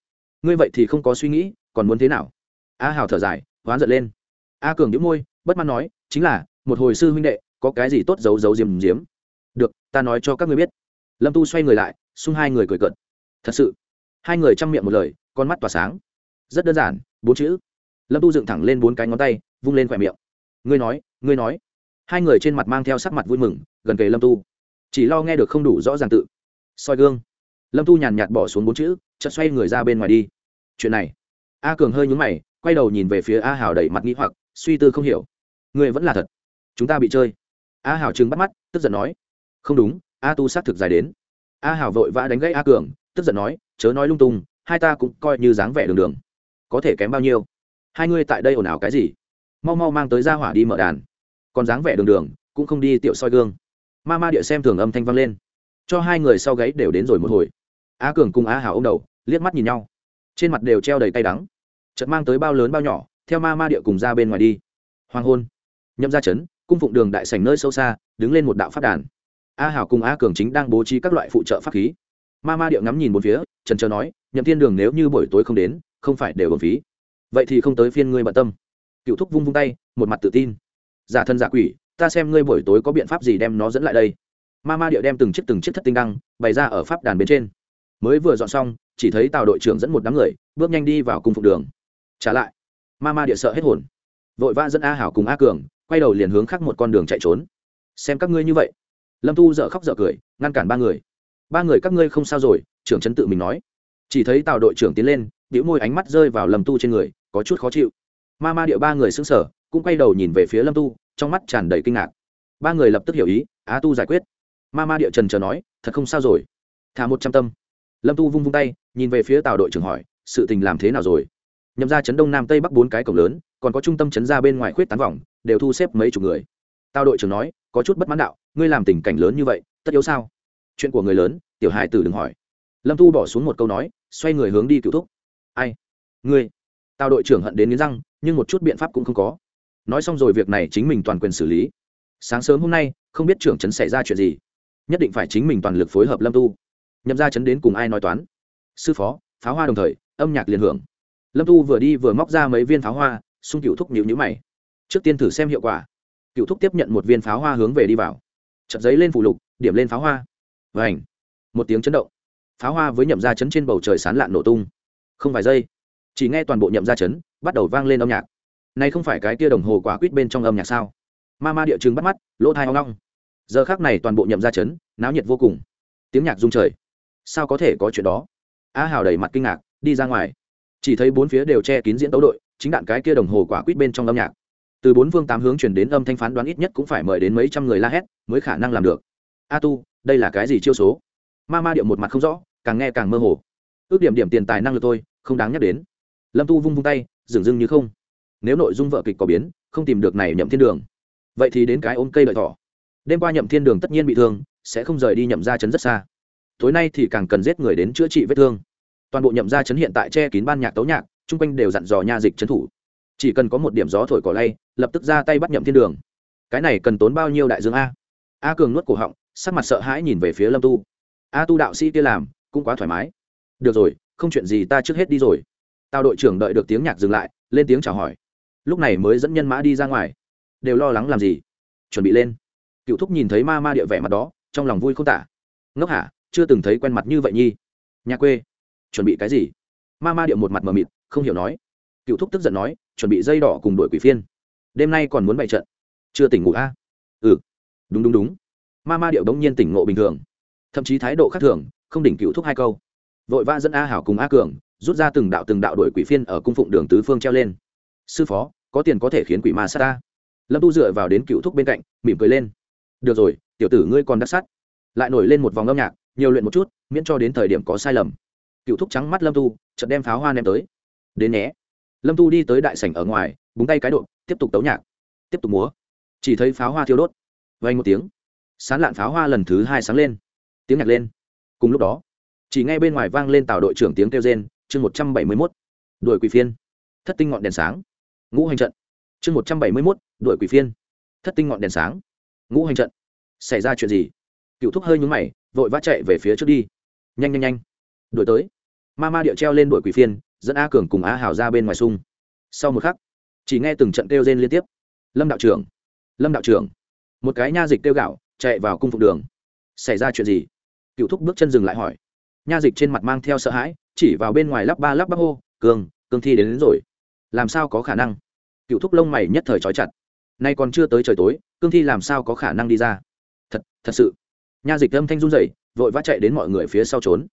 Speaker 1: Ngươi vậy thì không có suy nghĩ, còn muốn thế nào? A hào thở dài, hoán giận lên. A cường đĩu môi, bất mãn nói, chính là, một hồi sư huynh đệ, có cái gì tốt giấu giấu diềm diếm. Được, ta nói cho các ngươi biết. Lâm tu xoay người lại, xung hai người cười cợt. Thật sự. Hai người chăm miệng một lời, con mắt tỏa sáng. Rất đơn giản, bốn chữ. Lâm tu dựng thẳng lên bốn cái ngón tay, vung lên khỏe miệng. Ngươi nói ngươi nói hai người trên mặt mang theo sắc mặt vui mừng, gần kề lâm tu. Chỉ lo nghe được không đủ rõ ràng tự. Soi gương. Lâm tu nhàn nhạt bỏ xuống bốn chữ, chợt xoay người ra bên ngoài đi. Chuyện này. A cường hơi nhúng mày, quay đầu nhìn về phía a hào đẩy mặt nghĩ hoặc, suy tư không hiểu. Người vẫn là thật. Chúng ta bị chơi. A hào chừng bắt mắt, tức giận nói. Không đúng, a tu xác thực dài đến. A hào vội vã đánh gãy a cường, tức giận nói, chớ nói lung tung, hai ta cũng coi như dáng vẻ đường đường. Có thể kém bao nhiêu? Hai ngươi tại đây ồn ào cái gì? Mau mau mang tới ra hỏa đi mở đàn còn dáng vẻ đường đường, cũng không đi tiểu soi gương. Ma ma địa xem thường âm thanh vang lên. Cho hai người sau gáy đều đến rồi một hồi. Á cường cùng Á hảo ô m đầu, liếc mắt nhìn nhau. Trên mặt đều treo đầy tay đắng. Chật mang tới bao lớn bao nhỏ, theo ma ma địa cùng ra bên ngoài đi. Hoàng hôn. Nhậm ra chấn cung phụng đường đại sảnh nơi sâu xa, đứng lên một đạo phát đàn. A hảo cùng a cường chính đang bố trí các loại phụ trợ pháp khí. Ma ma địa ngắm nhìn một phía, trần trờ nói, nhậm thiên đường nếu như buổi tối không đến, không phải đều bổng phí. Vậy thì không tới phiên ngươi bận tâm. Cựu thúc vung vung tay, một mặt tự tin giả thân giả quỷ, ta xem ngươi buổi tối có biện pháp gì đem nó dẫn lại đây. Ma ma địa đem từng chiếc từng chiếc thất tinh đăng bày ra ở pháp đàn bên trên. Mới vừa dọn xong, chỉ thấy tàu đội trưởng dẫn một đám người, bước nhanh đi vào cung phục đường. Trả lại. Ma ma địa sợ hết hồn. Vội vã dẫn a hảo cùng a cường, quay đầu liền hướng khác một con đường chạy trốn. Xem các ngươi như vậy. Lâm thu dợ khóc dợ cười, ngăn cản ba người. Ba người các ngươi không sao rồi, trưởng trấn tự mình nói. Chỉ thấy tàu đội trưởng tiến lên đĩu môi ánh mắt rơi vào lâm tu trên người, có chút khó chịu. Ma ma điệu ba người xứng sở cũng quay đầu nhìn về phía lâm tu, trong mắt tràn đầy kinh ngạc. Ba người lập tức hiểu ý, á tu giải quyết. Ma ma điệu trần chờ nói, thật không sao rồi. Thả một trăm tâm. Lâm tu vung vung tay, nhìn về phía tàu đội trưởng hỏi, sự tình làm thế nào rồi? Nhậm ra chấn đông nam tây bắc bốn cái cổng lớn, còn có trung tâm chấn ra bên ngoài khuyết tán vòng, đều thu xếp mấy chục người. Tao đội trưởng nói, có chút bất mãn đạo, ngươi làm tình cảnh lớn như vậy, tất yếu sao? Chuyện của người lớn, tiểu hài tử đừng hỏi. Lâm tu bỏ xuống một câu nói, xoay người hướng đi cựu thúc. Ai? Ngươi? Tao đội trưởng hận đến nghiến răng, nhưng một chút biện pháp cũng không có nói xong rồi việc này chính mình toàn quyền xử lý. Sáng sớm hôm nay, không biết trưởng trấn xảy ra chuyện gì. Nhất định phải chính mình toàn lực phối hợp lâm tu. Nhậm ra chấn đến cùng ai nói toán? Sư phó, pháo hoa đồng thời, âm nhạc liền hưởng. Lâm tu vừa đi vừa móc ra mấy viên pháo hoa, xung cựu thúc nhịu nhữ mày. Trước tiên thử xem hiệu quả. Cựu thúc tiếp nhận một viên pháo hoa hướng về đi vào. Chật giấy lên phụ lục, điểm lên pháo hoa. Vảnh một tiếng chấn động. Pháo hoa với nhậm ra chấn trên bầu trời sán lạn nổ tung. Không vài giây, chỉ nghe toàn bộ nhậm ra chấn bắt đầu vang lên âm nhạc này không phải cái tia đồng hồ quả quýt bên trong âm nhạc sao? Ma ma địa chứng bắt mắt, lỗ thai hoang long giờ khác này toàn bộ nhậm ra chấn, náo nhiệt vô cùng. Tiếng nhạc rung trời. Sao có thể có chuyện đó? A hào đầy mặt kinh ngạc, đi ra ngoài. Chỉ thấy bốn phía đều che kín diễn tấu đội, chính đạn cái kia đồng hồ quả quýt bên trong âm nhạc. Từ bốn phương tám hướng chuyển đến âm thanh phán đoán ít nhất cũng phải mời đến mấy trăm người la hét mới khả năng làm được. A tu, đây là cái gì chiêu số? Ma ma điệu một mặt không rõ, càng nghe càng mơ hồ. Ước điểm điểm tiền tài năng lực tôi không đáng nhắc đến. Lâm tu vung vung tay, dừng dưng như không nếu nội dung vợ kịch có biến, không tìm được này nhậm thiên đường. Vậy thì đến cái ôm cây lợi thỏ. Đêm qua nhậm thiên đường tất nhiên bị thương, sẽ không rời đi nhậm ra chấn rất xa. Tối nay thì càng cần giết người đến chữa trị vết thương. Toàn bộ nhậm ra chấn hiện tại che kín ban nhạc tấu nhạc, chung quanh đều dặn dò nha dịch trấn thủ. Chỉ cần có một điểm gió thổi cỏ lay, lập tức ra tay bắt nhậm thiên đường. Cái này cần tốn bao nhiêu đại dương a? A cường nuốt cổ họng, sắc mặt sợ hãi nhìn về phía lâm tu. A tu đạo sĩ kia làm, cũng quá thoải mái. Được rồi, không chuyện gì ta trước hết đi rồi. Tao đội trưởng đợi được tiếng nhạc dừng lại, lên tiếng chào hỏi lúc này mới dẫn nhân mã đi ra ngoài. Đều lo lắng làm gì? Chuẩn bị lên. Cựu thúc nhìn thấy ma ma địa vẻ mặt đó, trong lòng vui không tả. Ngốc hả? Chưa từng thấy quen mặt như vậy nhi. Nhà quê. Chuẩn bị cái gì? Ma ma địa một mặt mờ mịt, không hiểu nói. Cựu thúc tức giận nói, chuẩn bị dây đỏ cùng đội quỷ phiên. Đêm nay còn muốn bày trận. Chưa tỉnh ngủ a? À? ừ. Đúng đúng đúng. Ma ma điệu bỗng nhiên tỉnh ngộ bình thường. Thậm chí thái độ khác thường, không đỉnh cựu thúc hai câu. Vội vã dẫn a hảo cùng a cường, rút ra từng đạo từng đạo đội quỷ phiên ở cung phụng đường tứ phương treo lên sư phó, có tiền có thể khiến quỷ ma sát ta. Lâm tu dựa vào đến cựu thúc bên cạnh, mỉm cười lên. Được rồi, tiểu tử ngươi còn đắc sắt lại nổi lên một vòng âm nhạc, nhiều luyện một chút, miễn cho đến thời điểm có sai lầm. Cựu thúc trắng mắt lâm tu, chợt đem pháo hoa ném tới. Đến nhé. Lâm tu đi tới đại sảnh ở ngoài, búng tay cái độ tiếp tục tấu nhạc. Tiếp tục múa. Chỉ thấy pháo hoa thiêu đốt. Vay một tiếng. Sán lạn pháo hoa lần thứ hai sáng lên. Tiếng nhạc lên. Cùng lúc đó, chỉ ngay bên ngoài vang lên tàu đội trưởng tiếng kêu rên, chương một trăm bảy mươi mốt. Đuổi quỷ phiên. Thất tinh ngọn đèn sáng ngũ hành trận. Chương một trăm bảy mươi mốt đuổi quỷ phiên. Thất tinh ngọn đèn sáng. Ngũ hành trận. Xảy ra chuyện gì? Cựu thúc hơi nhúng mày vội vã chạy về phía trước đi. Nhanh nhanh nhanh. Đuổi tới. Ma ma điệu treo lên đuổi quỷ phiên dẫn a cường cùng a hào ra bên ngoài sung. Sau một khắc chỉ nghe từng trận kêu rên liên tiếp. Lâm đạo trưởng. Lâm đạo trưởng. Một cái nha dịch kêu gạo chạy vào cung phục đường. Xảy ra chuyện gì? Cựu thúc bước chân dừng lại hỏi. Nha dịch trên mặt mang theo sợ hãi chỉ vào bên ngoài lắp ba lắp bắp hô cường cường thi đến, đến rồi. Làm sao có khả năng? Cựu thúc lông mày nhất thời trói chặt. Nay còn chưa tới trời tối, cương thi làm sao có khả năng đi ra? Thật thật sự. Nha dịch âm thanh run rẩy, vội vã chạy đến mọi người phía sau trốn.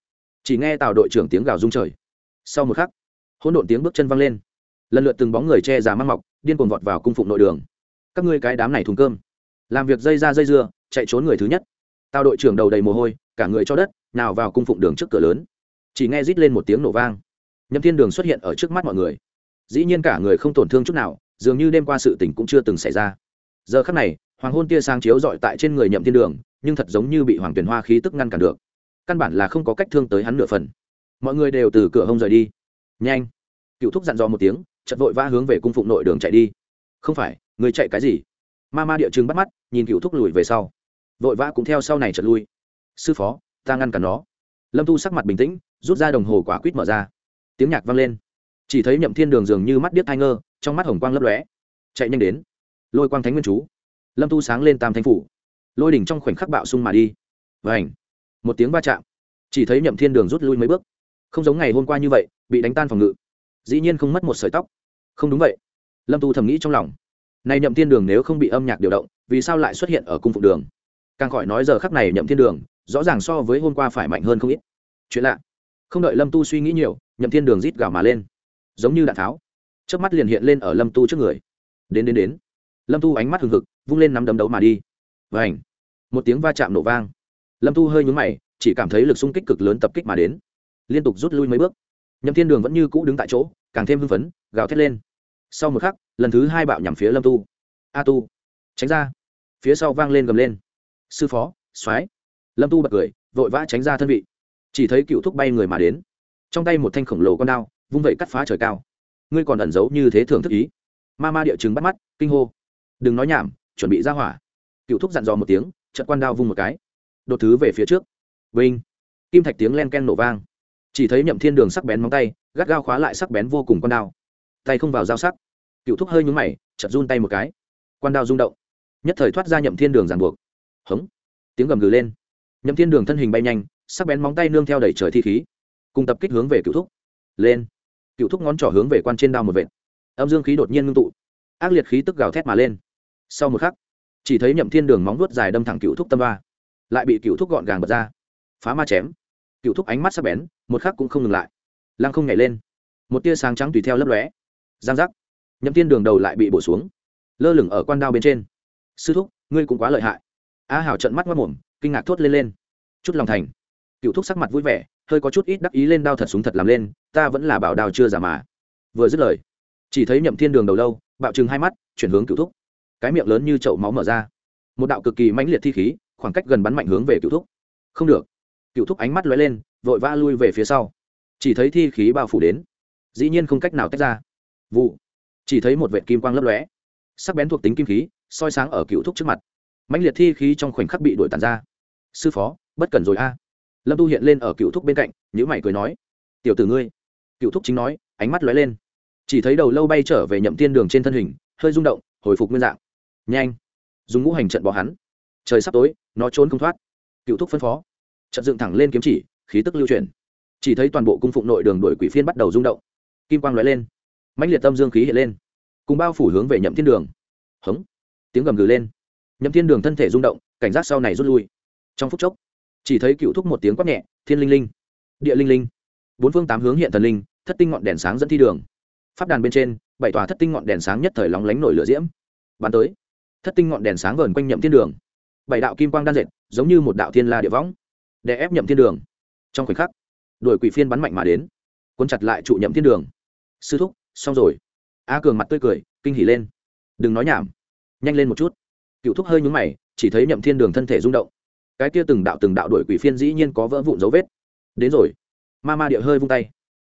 Speaker 1: Chỉ nghe tào đội trưởng tiếng gào rung trời. Sau một khắc, hỗn độn tiếng bước chân văng lên. Lần lượt từng bóng người che già mang mọc, điên cuồng vọt vào cung phụng nội đường. Các ngươi cái đám này thùng cơm. Làm việc dây ra dây dưa, chạy trốn người thứ nhất. Tào đội trưởng đầu đầy mồ hôi, cả người cho đất, nào vào cung phụng đường trước cửa lớn. Chỉ nghe rít lên một tiếng nổ vang. Nhậm thiên đường xuất hiện ở trước mắt mọi người dĩ nhiên cả người không tổn thương chút nào, dường như đêm qua sự tình cũng chưa từng xảy ra. Giờ khắc này, hoàng hôn tia sang chiếu dọi tại trên người nhậm thiên đường, nhưng thật giống như bị hoàng tuyển hoa khí tức ngăn cản được. Căn bản là không có cách thương tới hắn nửa phần. Mọi người đều từ cửa hông rời đi. Nhanh! Cựu thúc dặn dò một tiếng chật vội vã hướng về cung phụng nội đường chạy đi. Không phải, người chạy cái gì? Ma ma địa chừng bắt mắt, nhìn cựu thúc lùi về sau. Vội vã cũng theo sau này chật lui. Sư phó, ta ngăn cản nó. Lâm tu sắc mặt bình tĩnh, rút ra đồng hồ quả quýt mở ra. Tiếng nhạc vang lên chỉ thấy nhậm thiên đường dường như mắt điếc thai ngơ, trong mắt hồng quang lấp lóe. Chạy nhanh đến. Lôi quang thánh nguyên chú. Lâm tu sáng lên tam thánh phủ. Lôi đỉnh trong khoảnh khắc bạo sung mà đi. Và ảnh một tiếng va chạm. Chỉ thấy nhậm thiên đường rút lui mấy bước. Không giống ngày hôm qua như vậy, bị đánh tan phòng ngự. Dĩ nhiên không mất một sợi tóc. Không đúng vậy. Lâm tu thầm nghĩ trong lòng. Này nhậm thiên đường nếu không bị âm nhạc điều động, vì sao lại xuất hiện ở cung phục đường? Càng khỏi nói giờ khắc này nhậm thiên đường, rõ ràng so với hôm qua phải mạnh hơn không ít. Chuyện lạ. Không đợi lâm tu suy nghĩ nhiều, nhậm thiên đường rít gào mà lên giống như đạn tháo. Trước mắt liền hiện lên ở lâm tu trước người. Đến đến đến. Lâm tu ánh mắt hừng hực, vung lên nắm đấm đấu mà đi. Và ảnh một tiếng va chạm nổ vang. Lâm tu hơi nhúng mày, chỉ cảm thấy lực xung kích cực lớn tập kích mà đến. Liên tục rút lui mấy bước. Nhậm thiên đường vẫn như cũ đứng tại chỗ, càng thêm hưng phấn, gào thét lên. Sau một khắc, lần thứ hai bạo nhằm phía lâm tu. A tu. Tránh ra. Phía sau vang lên gầm lên. Sư phó, soái. Lâm tu bật cười, vội vã tránh ra thân vị. Chỉ thấy cựu thúc bay người mà đến. Trong tay một thanh khổng lồ con đao vung vẩy cắt phá trời cao. Ngươi còn ẩn giấu như thế thường thức ý. Ma ma địa chứng bắt mắt, kinh hô. Đừng nói nhảm, chuẩn bị ra hỏa. Cựu thúc dặn dò một tiếng trận quan đao vung một cái. Đột thứ về phía trước. Vinh. Kim thạch tiếng len ken nổ vang. Chỉ thấy nhậm thiên đường sắc bén móng tay, gắt gao khóa lại sắc bén vô cùng con đao. Tay không vào dao sắc. Cựu thúc hơi nhúng mày chật run tay một cái. Quan đao rung động. Nhất thời thoát ra nhậm thiên đường ràng buộc. Hống. Tiếng gầm gừ lên. Nhậm thiên đường thân hình bay nhanh, sắc bén móng tay nương theo đẩy trời thi khí, cùng tập kích hướng về cựu thúc. Lên cựu thúc ngón trỏ hướng về quan trên đao một vệt. Âm dương khí đột nhiên ngưng tụ. Ác liệt khí tức gào thét mà lên. Sau một khắc, chỉ thấy nhậm thiên đường móng nuốt dài đâm thẳng cựu thúc tâm ba lại bị cựu thúc gọn gàng bật ra. Phá ma chém. Cựu thúc ánh mắt sắc bén, một khắc cũng không ngừng lại. Lăng không nhảy lên. Một tia sáng trắng tùy theo lấp lóe. Giang giác. Nhậm thiên đường đầu lại bị bổ xuống, lơ lửng ở quan đao bên trên. Sư thúc, ngươi cũng quá lợi hại. A hảo trận mắt mất mồm kinh ngạc thốt lên lên. Chút lòng thành. Cựu thúc sắc mặt vui vẻ, hơi có chút ít đắc ý lên đao thật súng thật làm lên ta vẫn là bảo đao chưa giả mà. Vừa dứt lời, chỉ thấy nhậm thiên đường đầu lâu, bạo chừng hai mắt, chuyển hướng cựu thúc. Cái miệng lớn như chậu máu mở ra. Một đạo cực kỳ mãnh liệt thi khí, khoảng cách gần bắn mạnh hướng về cựu thúc. Không được. Cựu thúc ánh mắt lóe lên, vội vã lui về phía sau. Chỉ thấy thi khí bao phủ đến. Dĩ nhiên không cách nào tách ra. Vụ. Chỉ thấy một vệ kim quang lấp lóe. Sắc bén thuộc tính kim khí, soi sáng ở cựu thúc trước mặt. Mãnh liệt thi khí trong khoảnh khắc bị đuổi tàn ra. Sư phó, bất cần rồi a. Lâm tu hiện lên ở cựu thúc bên cạnh nhữ mày cười nói, tiểu tử ngươi cựu thúc chính nói, ánh mắt lóe lên. Chỉ thấy đầu lâu bay trở về nhậm tiên đường trên thân hình, hơi rung động, hồi phục nguyên dạng. Nhanh. Dùng ngũ hành trận bỏ hắn. Trời sắp tối, nó trốn không thoát. Cựu thúc phân phó. Trận dựng thẳng lên kiếm chỉ, khí tức lưu chuyển. Chỉ thấy toàn bộ cung phụng nội đường đổi quỷ phiên bắt đầu rung động. Kim quang lóe lên. Mãnh liệt tâm dương khí hiện lên. Cùng bao phủ hướng về nhậm thiên đường. Hống. Tiếng gầm gừ lên. Nhậm thiên đường thân thể rung động, cảnh giác sau này rút lui. Trong phút chốc, chỉ thấy cựu thúc một tiếng quát nhẹ, thiên linh linh. Địa linh linh. Bốn phương tám hướng hiện thần linh thất tinh ngọn đèn sáng dẫn thi đường. Pháp đàn bên trên, bảy tòa thất tinh ngọn đèn sáng nhất thời lóng lánh nổi lửa diễm. Bắn tới, thất tinh ngọn đèn sáng vờn quanh nhậm thiên đường. Bảy đạo kim quang đan dệt, giống như một đạo thiên la địa võng, đè ép nhậm thiên đường. Trong khoảnh khắc, đuổi quỷ phiên bắn mạnh mà đến, cuốn chặt lại trụ nhậm thiên đường. Sư thúc, xong rồi. A cường mặt tươi cười, kinh hỉ lên. Đừng nói nhảm, nhanh lên một chút. Cựu thúc hơi nhúng mày, chỉ thấy nhậm thiên đường thân thể rung động. Cái kia từng đạo từng đạo đuổi quỷ phiên dĩ nhiên có vỡ vụn dấu vết. Đến rồi. Ma ma địa hơi vung tay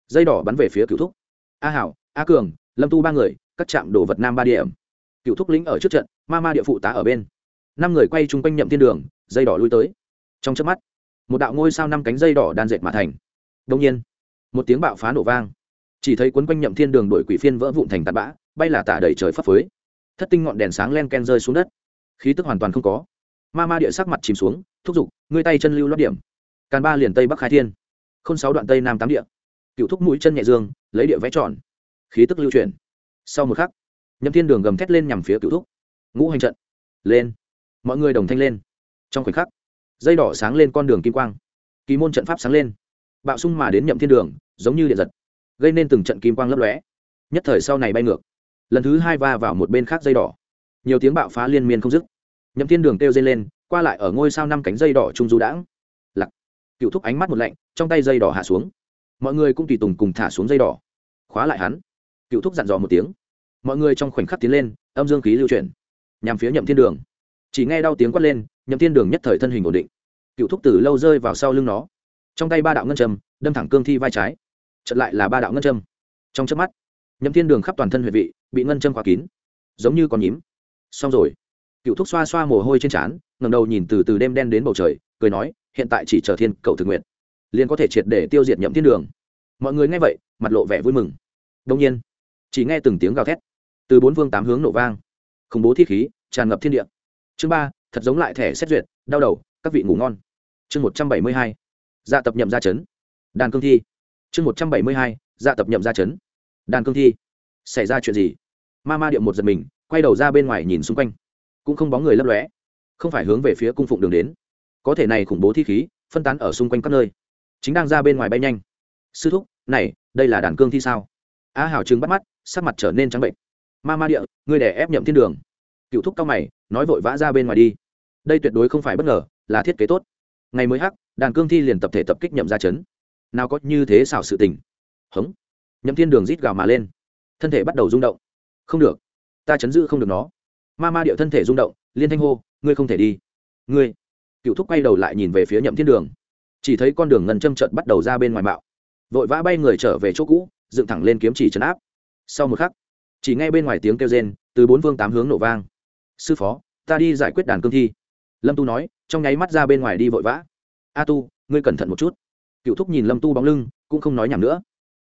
Speaker 1: dây đỏ bắn về phía cựu thúc. A hảo, a cường, lâm tu ba người, các trạm đồ vật nam ba điểm cựu thúc lĩnh ở trước trận, ma ma địa phụ tá ở bên. Năm người quay chung quanh nhậm thiên đường, dây đỏ lui tới. Trong chớp mắt, một đạo ngôi sao năm cánh dây đỏ đan dệt mà thành. Đông nhiên, một tiếng bạo phá nổ vang. Chỉ thấy quấn quanh nhậm thiên đường đổi quỷ phiên vỡ vụn thành tạt bã, bay là tả đầy trời phấp phới. Thất tinh ngọn đèn sáng len ken rơi xuống đất. Khí tức hoàn toàn không có. Ma ma địa sắc mặt chìm xuống, thúc giục, ngươi tay chân lưu lót điểm. Càn ba liền tây bắc khai thiên. K sáu đoạn tây nam tám địa cựu thúc mũi chân nhẹ dương, lấy địa vẽ tròn. Khí tức lưu chuyển. Sau một khắc, nhậm thiên đường gầm thét lên nhằm phía cựu thúc. Ngũ hành trận. Lên. Mọi người đồng thanh lên. Trong khoảnh khắc, dây đỏ sáng lên con đường kim quang. Kỳ môn trận pháp sáng lên. Bạo sung mà đến nhậm thiên đường, giống như điện giật, gây nên từng trận kim quang lấp lóe. Nhất thời sau này bay ngược. Lần thứ hai va vào một bên khác dây đỏ. Nhiều tiếng bạo phá liên miên không dứt. Nhậm thiên đường kêu dây lên, qua lại ở ngôi sao năm cánh dây đỏ trung du đãng. Lặc cựu thúc ánh mắt một lạnh, trong tay dây đỏ hạ xuống mọi người cũng tùy tùng cùng thả xuống dây đỏ. Khóa lại hắn. Cựu thúc dặn dò một tiếng. Mọi người trong khoảnh khắc tiến lên, âm dương khí lưu chuyển. Nhằm phía nhậm thiên đường. Chỉ nghe đau tiếng quát lên, nhậm thiên đường nhất thời thân hình ổn định. Cựu thúc từ lâu rơi vào sau lưng nó. Trong tay ba đạo ngân châm, đâm thẳng cương thi vai trái. Chật lại là ba đạo ngân châm. Trong chớp mắt, nhậm thiên đường khắp toàn thân huyệt vị, bị ngân châm khóa kín. Giống như con nhím. Xong rồi. Cựu thúc xoa xoa mồ hôi trên trán ngầm đầu nhìn từ từ đêm đen đến bầu trời, cười nói, hiện tại chỉ chờ thiên cầu thực nguyện liền có thể triệt để tiêu diệt nhậm thiên đường. Mọi người nghe vậy, mặt lộ vẻ vui mừng. Đông nhiên, chỉ nghe từng tiếng gào thét, từ bốn phương tám hướng nổ vang. Khủng bố thi khí, tràn ngập thiên địa. Chương ba, thật giống lại thẻ xét duyệt, đau đầu, các vị ngủ ngon. Chương một trăm bảy mươi hai dạ tập nhậm ra chấn. Đàn cương thi. Chương một trăm bảy mươi hai dạ tập nhậm ra chấn. Đàn cương thi. Xảy ra chuyện gì? Ma ma điệu một giật mình, quay đầu ra bên ngoài nhìn xung quanh. Cũng không bóng người lấp lóe. Không phải hướng về phía cung phụng đường đến. Có thể này khủng bố thi khí, phân tán ở xung quanh các nơi chính đang ra bên ngoài bay nhanh. Sư thúc, này, đây là đàn cương thi sao? A hào chứng bắt mắt, sắc mặt trở nên trắng bệnh. Ma ma địa, ngươi để ép nhậm thiên đường. Cựu thúc cao mày, nói vội vã ra bên ngoài đi. Đây tuyệt đối không phải bất ngờ, là thiết kế tốt. Ngày mới hắc, đàn cương thi liền tập thể tập kích nhậm ra chấn. Nào có như thế xảo sự tình. Hống. Nhậm thiên đường rít gào mà lên. Thân thể bắt đầu rung động. Không được. Ta chấn giữ không được nó. Ma ma điệu thân thể rung động, liên thanh hô, ngươi không thể đi. Ngươi. Cựu thúc quay đầu lại nhìn về phía nhậm thiên đường chỉ thấy con đường ngân châm trận bắt đầu ra bên ngoài bạo vội vã bay người trở về chỗ cũ, dựng thẳng lên kiếm chỉ chấn áp. Sau một khắc, chỉ nghe bên ngoài tiếng kêu rên, từ bốn vương tám hướng nổ vang. Sư phó, ta đi giải quyết đàn cương thi. Lâm tu nói, trong nháy mắt ra bên ngoài đi vội vã. A tu, ngươi cẩn thận một chút. Cựu thúc nhìn lâm tu bóng lưng, cũng không nói nhảm nữa.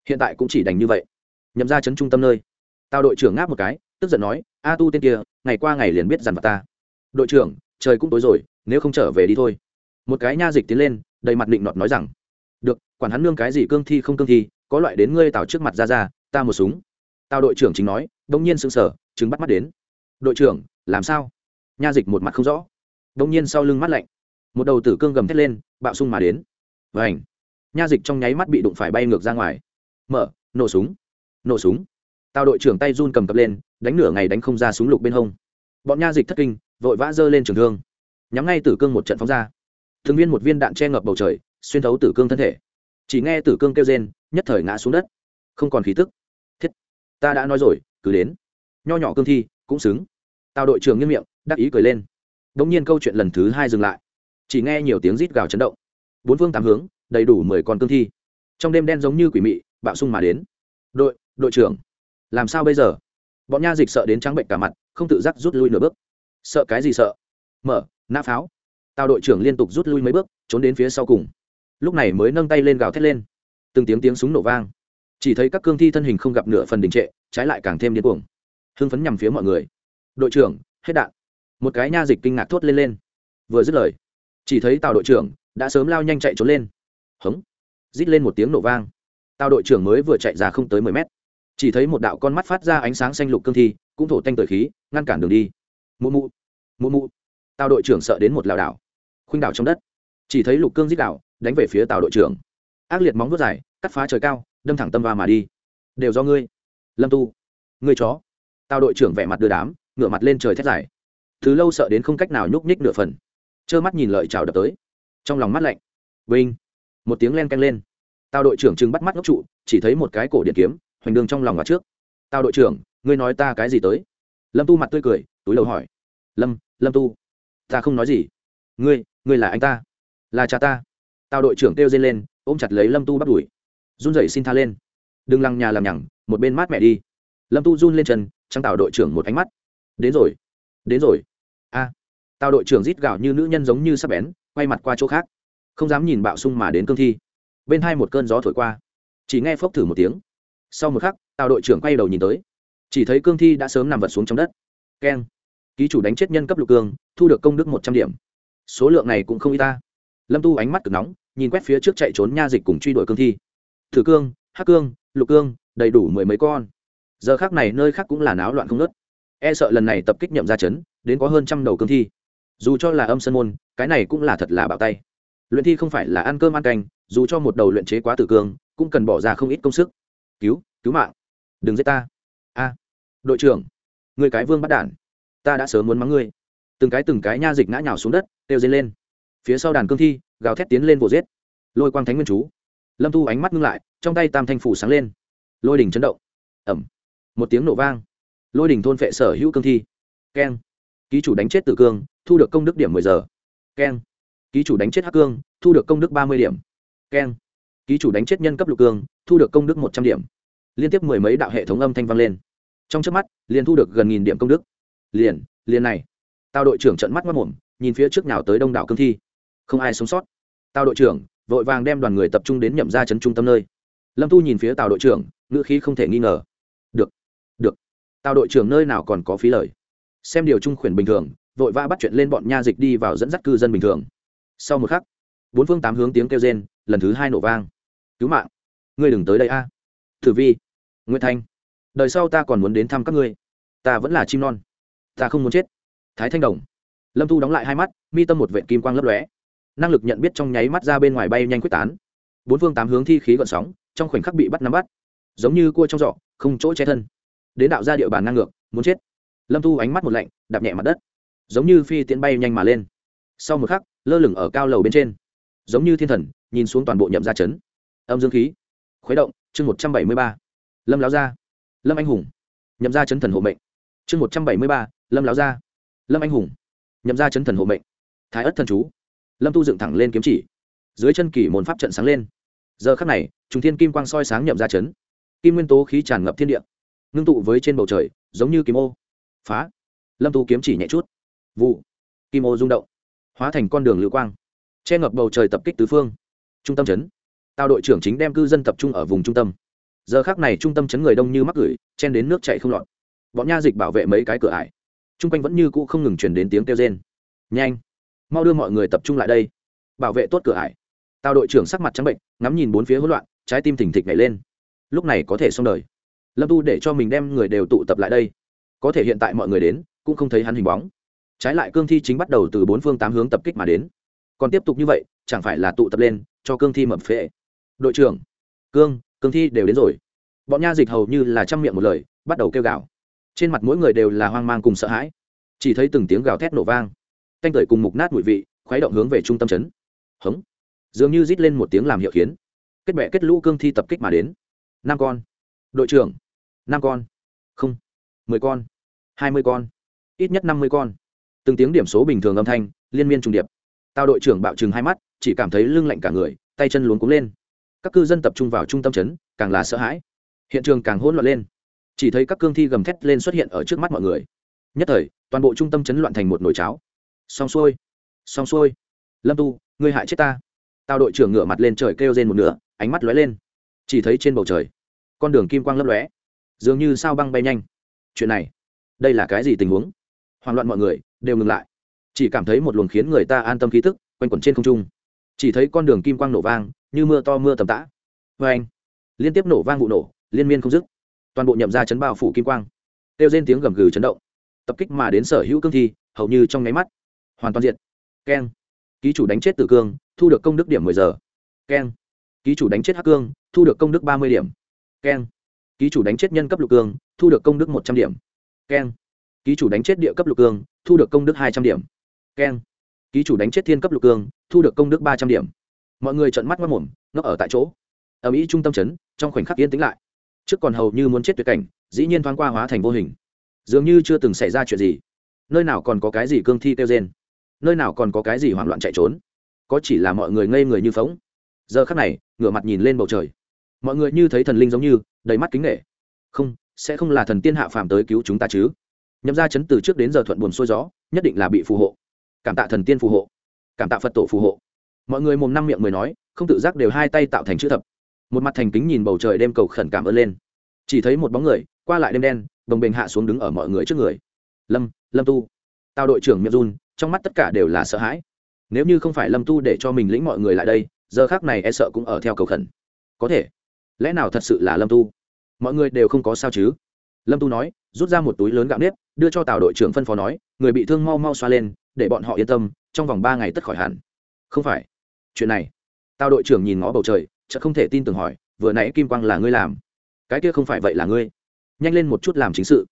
Speaker 1: Hiện tại cũng chỉ đành như vậy. Nhậm ra chấn trung tâm nơi. Tao đội trưởng ngáp một cái, tức giận nói, a tu tên kia, ngày qua ngày liền biết dằn vào ta. Đội trưởng, trời cũng tối rồi, nếu không trở về đi thôi. Một cái nha dịch tiến lên đầy mặt định nọt nói rằng, được, quản hắn nương cái gì cương thi không cương thi, có loại đến ngươi tào trước mặt ra ra, ta một súng. Tào đội trưởng chính nói, đông nhiên sững sờ chứng bắt mắt đến. Đội trưởng, làm sao? Nha dịch một mặt không rõ. Đông nhiên sau lưng mắt lạnh, một đầu tử cương gầm thét lên, bạo sung mà đến. Vảnh nha dịch trong nháy mắt bị đụng phải bay ngược ra ngoài. Mở, nổ súng! Nổ súng! Tào đội trưởng tay run cầm cập lên, đánh nửa ngày đánh không ra súng lục bên hông. Bọn nha dịch thất kinh, vội vã giơ lên trường thương. Nhắm ngay tử cương một trận phóng ra thường viên một viên đạn che ngập bầu trời, xuyên thấu tử cương thân thể. Chỉ nghe tử cương kêu rên, nhất thời ngã xuống đất. Không còn khí tức. Thiết, ta đã nói rồi, cứ đến. Nho nhỏ cương thi, cũng xứng. Tào đội trưởng nghiêm miệng, đắc ý cười lên. Đ ỗ n g nhiên câu chuyện lần thứ hai dừng lại. Chỉ nghe nhiều tiếng rít gào chấn động. Bốn phương tám hướng, đầy đủ mười con cương thi. Trong đêm đen giống như quỷ mị, bạo sung mà đến. Đội đội trưởng, làm sao bây giờ? Bọn nha dịch sợ đến trắng bệnh cả mặt, không tự giác rút lui nửa bước. Sợ cái gì sợ? Mở, nã pháo tào đội trưởng liên tục rút lui mấy bước, trốn đến phía sau cùng. Lúc này mới nâng tay lên gào thét lên. Từng tiếng tiếng súng nổ vang. Chỉ thấy các cương thi thân hình không gặp nửa phần đình trệ, trái lại càng thêm điên cuồng. Hưng phấn nhằm phía mọi người. Đội trưởng, hết đạn. Một cái nha dịch kinh ngạc thốt lên lên. Vừa dứt lời, chỉ thấy tàu đội trưởng đã sớm lao nhanh chạy trốn lên. Hống! Rít lên một tiếng nổ vang. Tàu đội trưởng mới vừa chạy ra không tới mười mét. Chỉ thấy một đạo con mắt phát ra ánh sáng xanh lục cương thi, cũng thổ tanh tời khí, ngăn cản đường đi. Mụ mụ mụ mụ. Tàu đội trưởng sợ đến một lảo đảo khuynh đảo trong đất. Chỉ thấy lục cương dít đảo, đánh về phía tàu đội trưởng. Ác liệt móng vuốt dài, cắt phá trời cao, đâm thẳng tâm va mà đi. Đều do ngươi. Lâm tu. Ngươi chó. Tàu đội trưởng vẻ mặt đưa đám, ngửa mặt lên trời thét dài. Thứ lâu sợ đến không cách nào nhúc nhích nửa phần. Trơ mắt nhìn lợi trào đập tới. Trong lòng mắt lạnh. Vinh. Một tiếng len canh lên. Tàu đội trưởng chừng bắt mắt ngốc trụ, chỉ thấy một cái cổ điện kiếm, hoành đường trong lòng và trước. Tàu đội trưởng, ngươi nói ta cái gì tới? Lâm tu mặt tươi cười, túi đầu hỏi. Lâm lâm tu, ta không nói gì. Ngươi ngươi là anh ta? Là cha ta. Tao đội trưởng kêu dây lên ôm chặt lấy lâm tu bắt đuổi run rẩy xin tha lên. Đừng lăng nhà làm nhằng một bên mát mẹ đi. Lâm tu run lên chân trăng tào đội trưởng một ánh mắt. Đến rồi. Đến rồi. A. À, tào đội trưởng rít gạo như nữ nhân giống như sắp bén quay mặt qua chỗ khác. Không dám nhìn bạo sung mà đến cương thi. Bên hai một cơn gió thổi qua. Chỉ nghe phốc thử một tiếng. Sau một khắc tào đội trưởng quay đầu nhìn tới. Chỉ thấy cương thi đã sớm nằm vật xuống trong đất. Keng. Ký chủ đánh chết nhân cấp lục cương thu được công đức một trăm điểm số lượng này cũng không y ta. Lâm tu ánh mắt cực nóng, nhìn quét phía trước chạy trốn nha dịch cùng truy đuổi cương thi. Thử cương, hắc cương, lục cương, đầy đủ mười mấy con. Giờ khác này nơi khác cũng là náo loạn không nớt e sợ lần này tập kích nhậm ra chấn, đến có hơn trăm đầu cương thi. Dù cho là âm sân môn, cái này cũng là thật là bạo tay. Luyện thi không phải là ăn cơm ăn canh, dù cho một đầu luyện chế quá tử cương, cũng cần bỏ ra không ít công sức. Cứu cứu mạng. Đừng giết ta. A. Đội trưởng, người cái vương bắt đản ta đã sớm muốn mắng ngươi. Từng cái từng cái nha dịch ngã nhào xuống đất kêu dây lên. Phía sau đàn cương thi, gào thét tiến lên vồ giết. Lôi quang thánh nguyên chú. Lâm thu ánh mắt ngưng lại, trong tay tam thanh phủ sáng lên. Lôi đỉnh chấn động. Ẩm một tiếng nổ vang. Lôi đỉnh thôn phệ sở hữu cương thi. Keng. Ký chủ đánh chết tử cương, thu được công đức điểm mười giờ. Keng. Ký chủ đánh chết hắc cương, thu được công đức ba mươi điểm. Keng. Ký chủ đánh chết nhân cấp lục cương, thu được công đức một trăm điểm. Liên tiếp mười mấy đạo hệ thống âm thanh vang lên. Trong trước mắt, liền thu được gần nghìn điểm công đức. Liền liền này. Tao đội trưởng trận mắt mất mồm nhìn phía trước nào tới đông đảo cương thi. Không ai sống sót. Tào đội trưởng, vội vàng đem đoàn người tập trung đến nhậm ra chấn trung tâm nơi. Lâm tu nhìn phía tàu đội trưởng, ngữ khí không thể nghi ngờ. Được được. Tàu đội trưởng nơi nào còn có phí lời? Xem điều trung khuyển bình thường, vội vã bắt chuyện lên bọn nha dịch đi vào dẫn dắt cư dân bình thường. Sau một khắc, bốn phương tám hướng tiếng kêu rên, lần thứ hai nổ vang. Cứu mạng. Ngươi đừng tới đây a. À. thử vi nguyễn thanh, đời sau ta còn muốn đến thăm các ngươi. Ta vẫn là chim non. Ta không muốn chết. Thái thanh đồng lâm Thu đóng lại hai mắt, mi tâm một vệ kim quang lấp lóe. Năng lực nhận biết trong nháy mắt ra bên ngoài bay nhanh quyết tán. Bốn phương tám hướng thi khí gọn sóng, trong khoảnh khắc bị bắt nắm bắt. Giống như cua trong giỏ, không chỗ che thân. Đến đạo ra địa bàn ngang ngược, muốn chết. Lâm thu ánh mắt một lạnh, đạp nhẹ mặt đất. Giống như phi tiễn bay nhanh mà lên. Sau một khắc, lơ lửng ở cao lầu bên trên. Giống như thiên thần, nhìn xuống toàn bộ nhậm gia chấn âm dương khí. Khuấy động, chương một trăm bảy mươi ba. Lâm láo gia. Lâm anh hùng. Nhậm gia chấn thần hộ mệnh. Chương một trăm bảy mươi ba, lâm láo gia. Lâm anh hùng nhậm gia chấn thần hộ mệnh. Thái ất thần chú. Lâm tu dựng thẳng lên kiếm chỉ. Dưới chân kỷ môn pháp trận sáng lên. Giờ khắc này, trùng thiên kim quang soi sáng nhậm ra chấn. Kim nguyên tố khí tràn ngập thiên địa. Ngưng tụ với trên bầu trời, giống như kim ô. Phá. Lâm tu kiếm chỉ nhẹ chút. Vụ. Kim ô rung động. Hóa thành con đường lưu quang. Che ngập bầu trời tập kích tứ phương. Trung tâm chấn. Tao đội trưởng chính đem cư dân tập trung ở vùng trung tâm. Giờ khác này trung tâm chấn người đông như mắc gửi, chen đến nước chạy không lọt. Bọn nha dịch bảo vệ mấy cái cửa ải chung quanh vẫn như cũ không ngừng chuyển đến tiếng kêu rên. Nhanh, mau đưa mọi người tập trung lại đây, bảo vệ tốt cửa ải. Tao đội trưởng sắc mặt trắng bệnh, ngắm nhìn bốn phía hỗn loạn, trái tim thình thịch nhảy lên. Lúc này có thể xong đời. Lâm tu để cho mình đem người đều tụ tập lại đây. Có thể hiện tại mọi người đến, cũng không thấy hắn hình bóng. Trái lại cương thi chính bắt đầu từ bốn phương tám hướng tập kích mà đến. Còn tiếp tục như vậy, chẳng phải là tụ tập lên, cho cương thi mập phệ. Đội trưởng, cương cương thi đều đến rồi. Bọn nha dịch hầu như là chăm miệng một lời, bắt đầu kêu gào trên mặt mỗi người đều là hoang mang cùng sợ hãi. Chỉ thấy từng tiếng gào thét nổ vang. Canh tưởi cùng mục nát bụi vị, khuấy động hướng về trung tâm chấn hống. Dường như rít lên một tiếng làm hiệu khiến. Kết bệ kết lũ cương thi tập kích mà đến. Năm con. Đội trưởng. Năm con. Không. Mười con. Hai mươi con. Ít nhất năm mươi con. Từng tiếng điểm số bình thường âm thanh, liên miên trùng điệp. Tao đội trưởng bạo chừng hai mắt, chỉ cảm thấy lưng lạnh cả người, tay chân luống cuống lên. Các cư dân tập trung vào trung tâm chấn càng là sợ hãi. Hiện trường càng hỗn loạn lên chỉ thấy các cương thi gầm thét lên xuất hiện ở trước mắt mọi người. Nhất thời, toàn bộ trung tâm chấn loạn thành một nồi cháo. Xong xuôi xong xuôi. Lâm tu, ngươi hại chết ta. Tao đội trưởng ngửa mặt lên trời kêu rên một nửa, ánh mắt lóe lên. Chỉ thấy trên bầu trời, con đường kim quang lấp lóe. Dường như sao băng bay nhanh. Chuyện này, đây là cái gì tình huống? Hoảng loạn mọi người đều ngừng lại. Chỉ cảm thấy một luồng khiến người ta an tâm khí tức quanh quẩn trên không trung. Chỉ thấy con đường kim quang nổ vang, như mưa to mưa tầm tã. Vê anh liên tiếp nổ vang vụ nổ, liên miên không dứt toàn bộ nhậm ra chấn bao phủ kim quang. Kêu trên tiếng gầm gừ chấn động. Tập kích mà đến sở hữu cương thi, hầu như trong nháy mắt, hoàn toàn diện keng. Ký chủ đánh chết tử cương, thu được công đức điểm mười giờ. Keng. Ký chủ đánh chết hắc cương, thu được công đức ba mươi điểm. Keng. Ký chủ đánh chết nhân cấp lục cương, thu được công đức một trăm điểm. Keng. Ký chủ đánh chết địa cấp lục cương, thu được công đức hai trăm điểm. Keng. Ký chủ đánh chết thiên cấp lục cương, thu được công đức ba trăm điểm. Mọi người trợn mắt mất mồm nó ở tại chỗ. Ở mỹ trung tâm chấn, trong khoảnh khắc yên tĩnh lại trước còn hầu như muốn chết tuyệt cảnh, dĩ nhiên thoáng qua hóa thành vô hình. Dường như chưa từng xảy ra chuyện gì. Nơi nào còn có cái gì cương thi kêu trên nơi nào còn có cái gì hoảng loạn chạy trốn? Có chỉ là mọi người ngây người như phóng giờ khắc này, ngửa mặt nhìn lên bầu trời. Mọi người như thấy thần linh giống như, đầy mắt kính nghệ không, sẽ không là thần tiên hạ phàm tới cứu chúng ta chứ? Nhậm ra chấn từ trước đến giờ thuận buồn xuôi gió, nhất định là bị phù hộ. Cảm tạ thần tiên phù hộ. Cảm tạ phật tổ phù hộ. Mọi người mồm năm miệng mười nói, không tự giác đều hai tay tạo thành chữ thập một mặt thành kính nhìn bầu trời đem cầu khẩn cảm ơn lên. Chỉ thấy một bóng người, qua lại đêm đen bồng bềnh hạ xuống đứng ở mọi người trước người. Lâm lâm tu. Tao đội trưởng miệng run, trong mắt tất cả đều là sợ hãi. Nếu như không phải lâm tu để cho mình lĩnh mọi người lại đây, giờ khác này e sợ cũng ở theo cầu khẩn. Có thể. Lẽ nào thật sự là lâm tu? Mọi người đều không có sao chứ? Lâm tu nói, rút ra một túi lớn gạo nếp, đưa cho tào đội trưởng phân phó nói, người bị thương mau mau xoa lên, để bọn họ yên tâm, trong vòng ba ngày tất khỏi hẳn. Không phải. Chuyện này. Tào đội trưởng nhìn ngó bầu trời chợ không thể tin tưởng hỏi, vừa nãy kim quang là ngươi làm? Cái kia không phải vậy là ngươi. Nhanh lên một chút làm chính sự.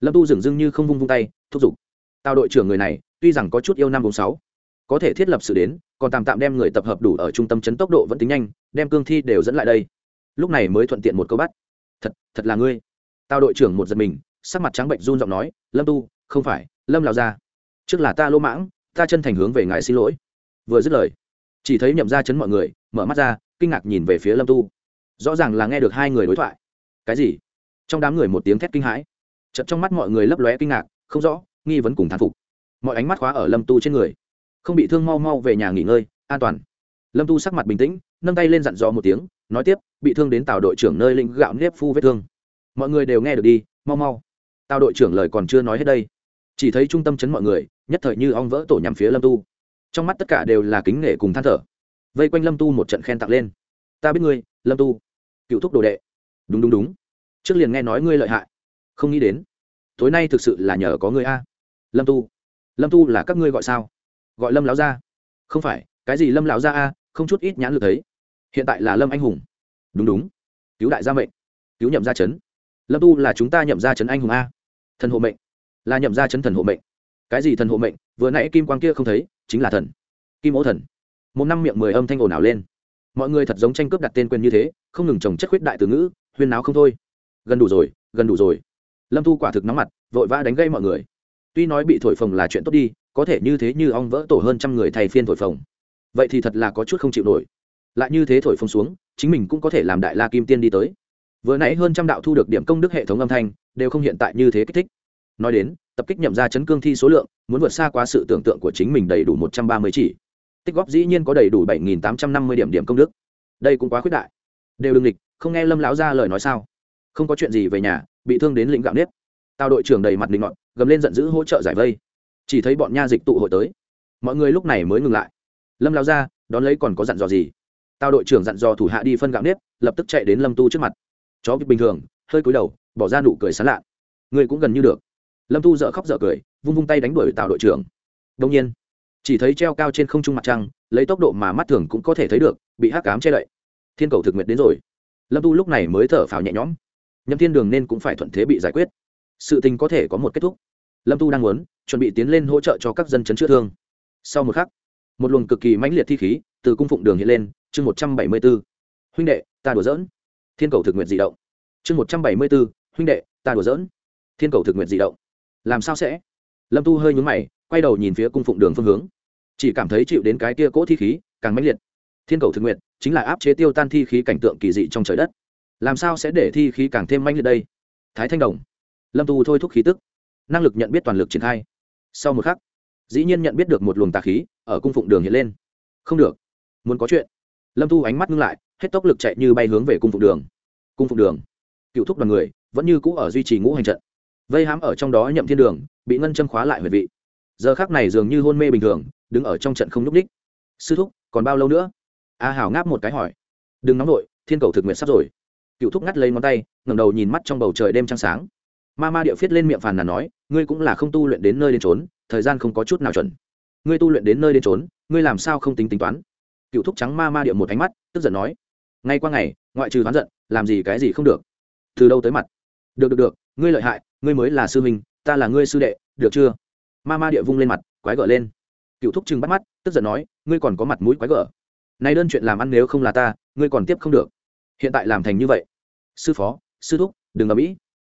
Speaker 1: Lâm tu dừng dưng như không vung vung tay, thúc giục, Tao đội trưởng người này, tuy rằng có chút yêu năm bốn sáu, có thể thiết lập sự đến, còn tạm tạm đem người tập hợp đủ ở trung tâm chấn tốc độ vẫn tính nhanh, đem cương thi đều dẫn lại đây. Lúc này mới thuận tiện một câu bắt, thật thật là ngươi. Tao đội trưởng một giật mình, sắc mặt trắng bệnh run giọng nói, lâm tu, không phải, lâm lão ra trước là ta lỗ mãng, ta chân thành hướng về ngài xin lỗi. Vừa dứt lời, chỉ thấy nhậm ra chấn mọi người, mở mắt ra kinh ngạc nhìn về phía lâm tu. Rõ ràng là nghe được hai người đối thoại. Cái gì? Trong đám người một tiếng thét kinh hãi. Chật trong mắt mọi người lấp lóe kinh ngạc, không rõ, nghi vấn cùng thán phục. Mọi ánh mắt khóa ở lâm tu trên người. Không bị thương mau mau về nhà nghỉ ngơi, an toàn. Lâm tu sắc mặt bình tĩnh, nâng tay lên dặn dò một tiếng, nói tiếp, bị thương đến tàu đội trưởng nơi lĩnh gạo nếp phu vết thương. Mọi người đều nghe được đi, mau mau. Tàu đội trưởng lời còn chưa nói hết đây. Chỉ thấy trung tâm chấn mọi người, nhất thời như ong vỡ tổ nhằm phía lâm tu. Trong mắt tất cả đều là kính nể cùng than thở vây quanh lâm tu một trận khen tặng lên ta biết ngươi lâm tu cựu thúc đồ đệ đúng đúng đúng trước liền nghe nói ngươi lợi hại không nghĩ đến tối nay thực sự là nhờ có ngươi a lâm tu lâm tu là các ngươi gọi sao gọi lâm láo gia không phải cái gì lâm láo gia a không chút ít nhãn lực thấy hiện tại là lâm anh hùng đúng đúng cứu đại gia mệnh cứu nhậm gia chấn lâm tu là chúng ta nhậm gia chấn anh hùng a thần hộ mệnh là nhậm gia chấn thần hộ mệnh cái gì thần hộ mệnh vừa nãy kim quang kia không thấy chính là thần kim ố thần một năm miệng mười âm thanh ồn ào lên. Mọi người thật giống tranh cướp đặt tên quyền như thế, không ngừng trồng chất khuyết đại từ ngữ, huyên náo không thôi. Gần đủ rồi, gần đủ rồi. Lâm Thu quả thực nóng mặt, vội vã đánh gây mọi người. Tuy nói bị thổi phồng là chuyện tốt đi, có thể như thế như ong vỡ tổ hơn trăm người thay phiên thổi phồng. Vậy thì thật là có chút không chịu nổi. Lại như thế thổi phồng xuống, chính mình cũng có thể làm đại la kim tiên đi tới. Vừa nãy hơn trăm đạo thu được điểm công đức hệ thống âm thanh, đều không hiện tại như thế kích thích. Nói đến, tập kích nhậm ra chấn cương thi số lượng, muốn vượt xa quá sự tưởng tượng của chính mình đầy đủ một trăm ba mươi chỉ tích góp dĩ nhiên có đầy đủ bảy nghìn tám trăm năm mươi điểm điểm công đức. Đây cũng quá khuyết đại. Đều đừng địch không nghe lâm lão ra lời nói sao? Không có chuyện gì về nhà, bị thương đến lĩnh gạo nếp. Tao đội trưởng đầy mặt đình ngọn gầm lên giận dữ hỗ trợ giải vây. Chỉ thấy bọn nha dịch tụ hội tới. Mọi người lúc này mới ngừng lại. Lâm lao ra, đón lấy còn có dặn dò gì? Tao đội trưởng dặn dò thủ hạ đi phân gạo nếp, lập tức chạy đến lâm tu trước mặt. Chó vịt bình thường, hơi cúi đầu, bỏ ra nụ cười sán lạ. Người cũng gần như được. Lâm tu dợ khóc dợ cười, vung vung tay đánh đuổi tào đội trưởng. Đông nhiên chỉ thấy treo cao trên không trung mặt trăng, lấy tốc độ mà mắt thường cũng có thể thấy được, bị hắc cám che đậy. Thiên cầu thực nguyện đến rồi. Lâm tu lúc này mới thở phào nhẹ nhõm. Nhậm thiên đường nên cũng phải thuận thế bị giải quyết. Sự tình có thể có một kết thúc. Lâm tu đang muốn chuẩn bị tiến lên hỗ trợ cho các dân chấn chữa thương. Sau một khắc, một luồng cực kỳ mãnh liệt thi khí từ cung phụng đường hiện lên, chương một trăm bảy mươi b ố huynh đệ, ta đùa dỡn thiên cầu thực nguyện d ị động. Chương một trăm bảy mươi b ố huynh đệ, ta đùa dỡn thiên cầu thực nguyện d ị động. Làm sao sẽ? Lâm tu hơi nhún mày, quay đầu nhìn phía cung phụng đường phương hướng chỉ cảm thấy chịu đến cái kia cỗ thi khí càng mãnh liệt. Thiên cầu thực nguyện chính là áp chế tiêu tan thi khí cảnh tượng kỳ dị trong trời đất. Làm sao sẽ để thi khí càng thêm mãnh liệt đây? Thái thanh đồng. Lâm tu thôi thúc khí tức. Năng lực nhận biết toàn lực triển khai. Sau một khắc, dĩ nhiên nhận biết được một luồng tà khí ở cung phụng đường hiện lên. Không được. Muốn có chuyện. Lâm tu ánh mắt ngưng lại, hết tốc lực chạy như bay hướng về cung phụng đường. Cung phụng đường. Cựu thúc đoàn người vẫn như cũ ở duy trì ngũ hành trận. Vây hãm ở trong đó nhậm thiên đường, bị ngân châm khóa lại huệ vị. Giờ khác này dường như hôn mê bình thường đứng ở trong trận không nhúc ních sư thúc còn bao lâu nữa? A hảo ngáp một cái hỏi. Đừng nóng vội, thiên cầu thực nguyện sắp rồi. Cựu thúc ngắt lấy ngón tay ngẩng đầu nhìn mắt trong bầu trời đêm trăng sáng. Ma ma địa phiết lên miệng phàn nàn nói ngươi cũng là không tu luyện đến nơi đến trốn thời gian không có chút nào chuẩn. Ngươi tu luyện đến nơi đến trốn ngươi làm sao không tính tính toán? Cựu thúc trắng ma ma địa một ánh mắt tức giận nói. Ngay qua ngày ngoại trừ đoán giận làm gì cái gì không được. Từ đâu tới mặt? Được được được ngươi lợi hại ngươi mới là sư huynh, ta là ngươi sư đệ được chưa? Ma ma địa vung lên mặt quái gở lên cựu thúc chừng bắt mắt, tức giận nói, ngươi còn có mặt mũi quái gở. Nay đơn chuyện làm ăn nếu không là ta, ngươi còn tiếp không được. Hiện tại làm thành như vậy. Sư phó, sư thúc, đừng ở mỹ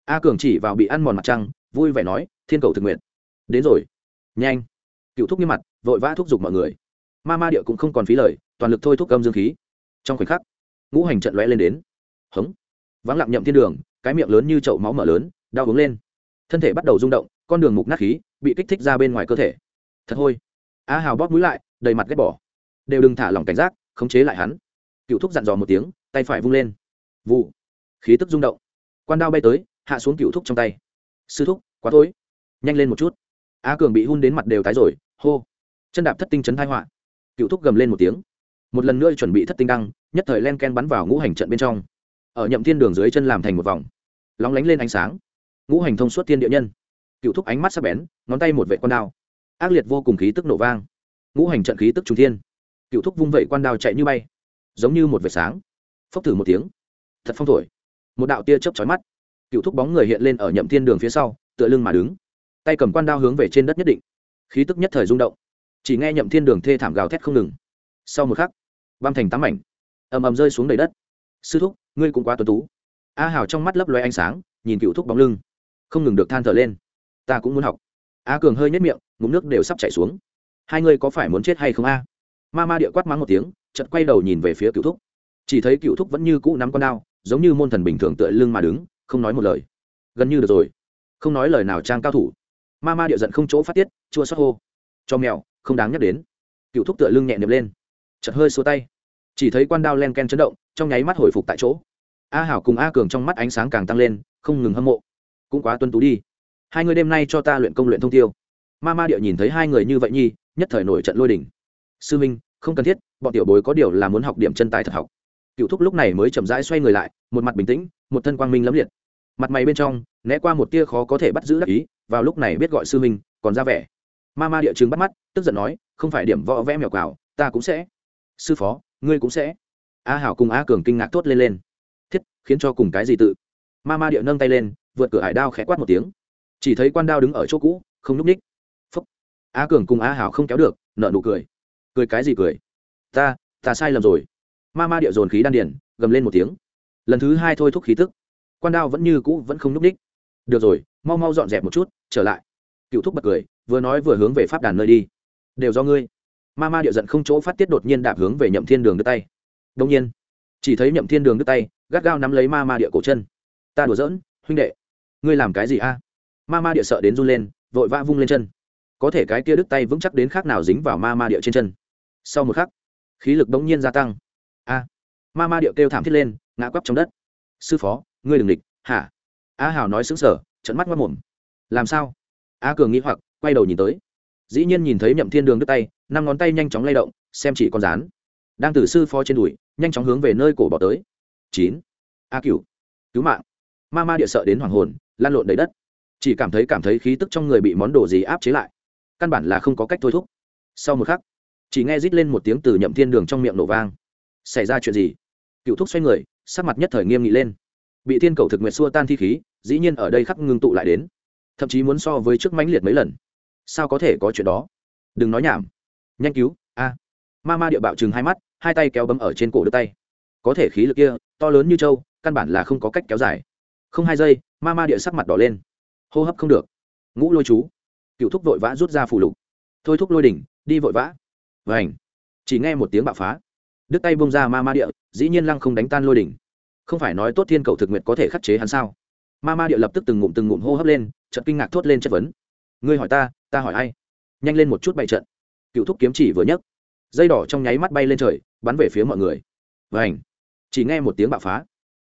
Speaker 1: a cường chỉ vào bị ăn mòn mặt trăng, vui vẻ nói, thiên cầu thực nguyện. Đến rồi. Nhanh. Cựu thúc như mặt, vội vã thúc giục mọi người. Ma ma địa cũng không còn phí lời, toàn lực thôi thúc âm dương khí. Trong khoảnh khắc, ngũ hành trận lóe lên đến. Hống. Vắng lặng nhậm thiên đường, cái miệng lớn như chậu máu mở lớn, đau uống lên. Thân thể bắt đầu rung động, con đường mục nát khí, bị kích thích ra bên ngoài cơ thể. Thật hôi a hào bóp mũi lại, đầy mặt ghét bỏ. Đều đừng thả lỏng cảnh giác, khống chế lại hắn. Cựu thúc dặn dò một tiếng, tay phải vung lên. Vụ. Khí tức rung động. Quan đao bay tới, hạ xuống cựu thúc trong tay. Sư thúc, quá tối nhanh lên một chút. A cường bị hun đến mặt đều tái rồi, hô. Chân đạp thất tinh chấn thai họa. Cựu thúc gầm lên một tiếng. Một lần nữa chuẩn bị thất tinh đăng, nhất thời len ken bắn vào ngũ hành trận bên trong. Ở nhậm thiên đường dưới chân làm thành một vòng. Lóng lánh lên ánh sáng. Ngũ hành thông suốt thiên địa nhân. Cựu thúc ánh mắt sắc bén, ngón tay một vệ con đao ác liệt vô cùng khí tức nổ vang. Ngũ hành trận khí tức trung thiên. Cựu thúc vung vẩy quan đao chạy như bay, giống như một vệt sáng. Phốc thử một tiếng, thật phong thổi. Một đạo tia chớp chói mắt. Cựu thúc bóng người hiện lên ở nhậm thiên đường phía sau, tựa lưng mà đứng. Tay cầm quan đao hướng về trên đất nhất định. Khí tức nhất thời rung động. Chỉ nghe nhậm thiên đường thê thảm gào thét không ngừng. Sau một khắc băm thành tám mảnh, ầm ầm rơi xuống đầy đất. Sư thúc, ngươi cũng quá tuấn tú. A hào trong mắt lấp loe ánh sáng, nhìn cựu thúc bóng lưng. Không ngừng được than thở lên. Ta cũng muốn học. A cường hơi nhất miệng ngụm nước đều sắp chảy xuống. Hai người có phải muốn chết hay không a? Ma ma địa quát mắng một tiếng, chợt quay đầu nhìn về phía cựu thúc. Chỉ thấy cựu thúc vẫn như cũ nắm con đao, giống như môn thần bình thường tựa lưng mà đứng, không nói một lời. Gần như được rồi. Không nói lời nào trang cao thủ. Ma ma địa giận không chỗ phát tiết, chua xót hô. Cho mèo, không đáng nhắc đến. Cựu thúc tựa lưng nhẹ niệm lên. Chật hơi xua tay. Chỉ thấy quan đao len ken chấn động, trong nháy mắt hồi phục tại chỗ. A hảo cùng a cường trong mắt ánh sáng càng tăng lên, không ngừng hâm mộ. Cũng quá tuân tú đi. Hai người đêm nay cho ta luyện công luyện thông tiêu ma ma địa nhìn thấy hai người như vậy nhi, nhất thời nổi trận lôi đình. sư minh, không cần thiết, bọn tiểu bối có điều là muốn học điểm chân tài thật học. Cựu thúc lúc này mới chậm rãi xoay người lại, một mặt bình tĩnh, một thân quang minh lẫm liệt. Mặt mày bên trong, né qua một tia khó có thể bắt giữ đắc ý, vào lúc này biết gọi sư minh, còn ra vẻ. Ma ma địa chứng bắt mắt, tức giận nói, không phải điểm võ vẽ mèo cào ta cũng sẽ. Sư phó, ngươi cũng sẽ. A hảo cùng a cường kinh ngạc thốt lên lên. Thiết, khiến cho cùng cái gì tự? Ma ma địa nâng tay lên, vượt cửa hải đao khẽ quát một tiếng. Chỉ thấy quan đao đứng ở chỗ cũ, không n ú c ních a cường cùng a hảo không kéo được, nợ nụ cười. Cười cái gì cười? Ta ta sai lầm rồi. Ma ma địa dồn khí đan điển gầm lên một tiếng. Lần thứ hai thôi thúc khí tức. Quan đao vẫn như cũ vẫn không n ú ních được rồi, mau mau dọn dẹp một chút, trở lại. Cựu thúc bật cười, vừa nói vừa hướng về pháp đàn nơi đi. Đều do ngươi. Ma ma địa giận không chỗ phát tiết đột nhiên đạp hướng về nhậm thiên đường đưa tay. Đông nhiên, chỉ thấy nhậm thiên đường đưa tay, gắt gao nắm lấy ma ma địa cổ chân. Ta đùa giỡn, huynh đệ. Ngươi làm cái gì a? Ma ma địa sợ đến run lên, vội vã vung lên chân có thể cái kia đứt tay vững chắc đến khác nào dính vào ma ma điệu trên chân. Sau một khắc, khí lực bỗng nhiên gia tăng. A, ma ma điệu kêu thảm thiết lên, ngã quắp trong đất. Sư phó, ngươi đừng địch, hả? A hào nói xứng sở trận mắt mất mồm. Làm sao? A cường nghĩ hoặc, quay đầu nhìn tới. Dĩ nhiên nhìn thấy nhậm thiên đường đứt tay, năm ngón tay nhanh chóng lay động, xem chỉ con rán đang từ sư phó trên đùi, nhanh chóng hướng về nơi cổ bỏ tới. Chín. A cửu. Cứu mạng. Ma ma địa sợ đến hoàng hồn lan lộn đầy đất. Chỉ cảm thấy cảm thấy khí tức trong người bị món đồ gì áp chế lại căn bản là không có cách thôi thúc. Sau một khắc, chỉ nghe rít lên một tiếng từ nhậm thiên đường trong miệng nổ vang. Xảy ra chuyện gì? Cựu thúc xoay người, sắc mặt nhất thời nghiêm nghị lên. Bị thiên cầu thực nguyệt xua tan thi khí, dĩ nhiên ở đây khắc ngưng tụ lại đến. Thậm chí muốn so với trước mãnh liệt mấy lần. Sao có thể có chuyện đó? Đừng nói nhảm. Nhanh cứu, a. Ma ma địa bạo chừng hai mắt, hai tay kéo bấm ở trên cổ đứa tay. Có thể khí lực kia, to lớn như trâu căn bản là không có cách kéo dài. Không hai giây, ma ma địa sắc mặt đỏ lên. Hô hấp không được. Ngũ lôi chú cựu thúc vội vã rút ra phù lục. Thôi thúc lôi đỉnh, đi vội vã. Vảnh chỉ nghe một tiếng bạo phá. Đứt tay bông ra ma ma địa, dĩ nhiên lăng không đánh tan lôi đỉnh. Không phải nói tốt thiên cầu thực nguyện có thể khắc chế hắn sao? Ma ma địa lập tức từng ngụm từng ngụm hô hấp lên trận kinh ngạc thốt lên chất vấn. Ngươi hỏi ta ta hỏi ai? Nhanh lên một chút bày trận. Cựu thúc kiếm chỉ vừa nhấc. Dây đỏ trong nháy mắt bay lên trời, bắn về phía mọi người. Vảnh chỉ nghe một tiếng bạo phá.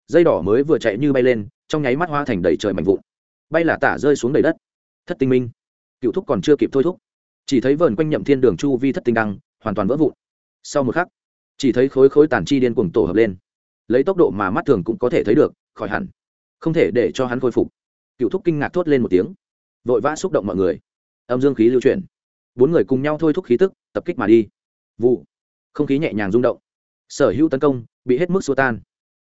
Speaker 1: Dây đỏ mới vừa chạy như bay lên, trong nháy mắt hoa thành đầy trời mạnh vụn. Bay là tả rơi xuống đầy đất. Thất tinh minh cựu thúc còn chưa kịp thôi thúc. Chỉ thấy vờn quanh nhậm thiên đường chu vi thất tinh đăng, hoàn toàn vỡ vụn. Sau một khắc, chỉ thấy khối khối tàn chi điên cuồng tổ hợp lên. Lấy tốc độ mà mắt thường cũng có thể thấy được, khỏi hẳn. Không thể để cho hắn khôi phục. Cựu thúc kinh ngạc thốt lên một tiếng. Vội vã xúc động mọi người. Âm dương khí lưu chuyển. Bốn người cùng nhau thôi thúc khí tức, tập kích mà đi. Vụ. Không khí nhẹ nhàng rung động. Sở hữu tấn công bị hết mức xua tan.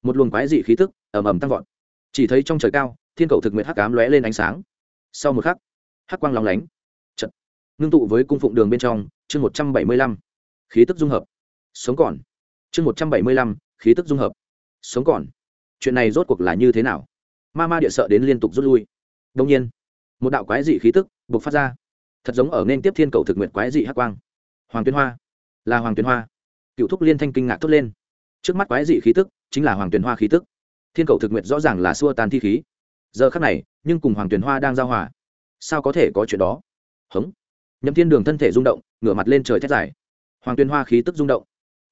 Speaker 1: Một luồng quái dị khí tức ầm ầm tăng vọt. Chỉ thấy trong trời cao, thiên cầu thực nguyện hắc cám lóe lên ánh sáng. Sau một khắc hắc quang lóng lánh. Trận ngưng tụ với cung phụng đường bên trong, chương một trăm bảy mươi lăm, khí tức dung hợp. Sống còn. Chương một trăm bảy mươi lăm, khí tức dung hợp. Sống còn. Chuyện này rốt cuộc là như thế nào? Ma ma địa sợ đến liên tục rút lui. Đông nhiên, một đạo quái dị khí tức buộc phát ra. Thật giống ở nên tiếp thiên cầu thực nguyện quái dị hắc quang. Hoàng tuyền hoa. Là hoàng tuyền hoa. Cựu thúc liên thanh kinh ngạc thốt lên. Trước mắt quái dị khí tức chính là hoàng tuyền hoa khí tức. Thiên cầu thực nguyện rõ ràng là xua tan thi khí. Giờ khắc này, nhưng cùng hoàng tuyền hoa đang giao hòa sao có thể có chuyện đó? Hống. Nhậm thiên đường thân thể rung động, ngửa mặt lên trời thét dài. Hoàng tuyên hoa khí tức rung động.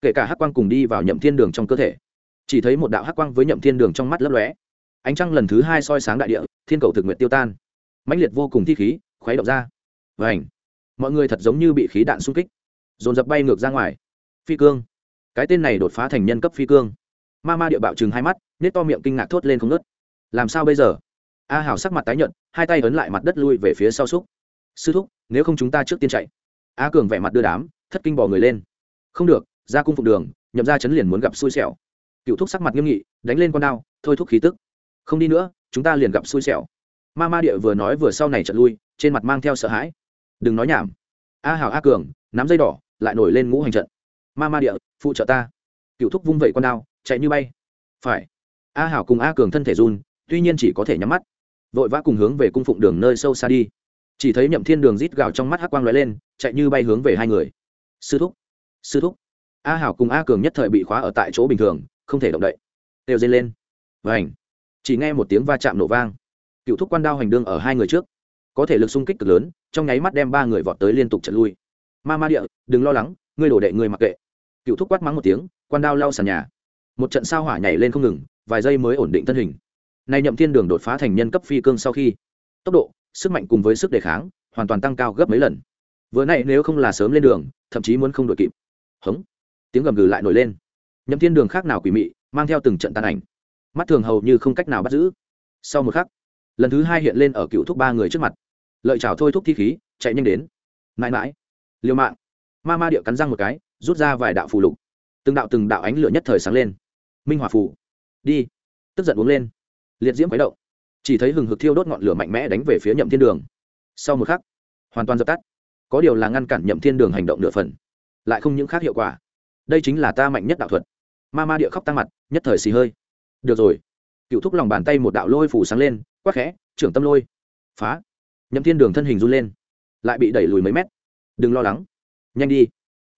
Speaker 1: Kể cả hắc quang cùng đi vào nhậm thiên đường trong cơ thể, chỉ thấy một đạo hắc quang với nhậm thiên đường trong mắt lấp lóe. Ánh trăng lần thứ hai soi sáng đại địa, thiên cầu thực nguyện tiêu tan. Mãnh liệt vô cùng thi khí, khuấy động ra. Và ảnh mọi người thật giống như bị khí đạn xung kích, dồn dập bay ngược ra ngoài. Phi cương. Cái tên này đột phá thành nhân cấp phi cương. Ma ma địa bạo chừng hai mắt nết to miệng kinh ngạc thốt lên không ngớt. Làm sao bây giờ? A hảo sắc mặt tái nhợt, hai tay ấn lại mặt đất lui về phía sau xúc. Sư thúc, nếu không chúng ta trước tiên chạy. A cường vẻ mặt đưa đám, thất kinh bỏ người lên. Không được, ra cung phục đường, nhậm ra chấn liền muốn gặp xui xẻo. Cựu thúc sắc mặt nghiêm nghị, đánh lên con đao, thôi thúc khí tức. Không đi nữa, chúng ta liền gặp xui xẻo. Ma ma địa vừa nói vừa sau này trận lui, trên mặt mang theo sợ hãi. Đừng nói nhảm. A hảo a cường, nắm dây đỏ, lại nổi lên ngũ hành trận. Ma ma địa, phụ trợ ta. Cựu thúc vung vẩy con đao, chạy như bay. Phải. A hảo cùng a cường thân thể run, tuy nhiên chỉ có thể nhắm mắt vội vã cùng hướng về cung phụng đường nơi sâu xa đi. Chỉ thấy nhậm thiên đường rít gào trong mắt hắc quang lóe lên, chạy như bay hướng về hai người. Sư thúc sư thúc. A hảo cùng a cường nhất thời bị khóa ở tại chỗ bình thường, không thể động đậy. Đều dây lên. Vảnh chỉ nghe một tiếng va chạm nổ vang. Cựu thúc quan đao hành đương ở hai người trước. Có thể lực xung kích cực lớn, trong nháy mắt đem ba người vọt tới liên tục trận lui. Ma ma địa, đừng lo lắng, ngươi đổ đệ người mặc kệ. Cựu thúc quát mắng một tiếng, quan đao lao sàn nhà. Một trận sao hỏa nhảy lên không ngừng, vài giây mới ổn định thân hình nay nhậm thiên đường đột phá thành nhân cấp phi cương sau khi, tốc độ, sức mạnh cùng với sức đề kháng, hoàn toàn tăng cao gấp mấy lần. Vừa nay nếu không là sớm lên đường, thậm chí muốn không đội kịp. Hống. Tiếng gầm gừ lại nổi lên. Nhậm thiên đường khác nào quỷ mị, mang theo từng trận tan ảnh. Mắt thường hầu như không cách nào bắt giữ. Sau một khắc, lần thứ hai hiện lên ở cựu thúc ba người trước mặt. Lợi chào thôi thúc thi khí, chạy nhanh đến. Mãi mãi. Liều mạng. Ma ma điệu cắn răng một cái, rút ra vài đạo phù lục. Từng đạo từng đạo ánh lửa nhất thời sáng lên. Minh hòa phù. Đi. Tức giận uống lên liệt diễm quấy động. Chỉ thấy hừng hực thiêu đốt ngọn lửa mạnh mẽ đánh về phía nhậm thiên đường. Sau một khắc, hoàn toàn dập tắt. Có điều là ngăn cản nhậm thiên đường hành động nửa phần, lại không những khác hiệu quả. Đây chính là ta mạnh nhất đạo thuật. Ma ma địa khóc tăng mặt, nhất thời xì hơi. Được rồi. Cựu thúc lòng bàn tay một đạo lôi phủ sáng lên, quắc khẽ, trưởng tâm lôi. Phá. Nhậm thiên đường thân hình run lên, lại bị đẩy lùi mấy mét. Đừng lo lắng. Nhanh đi.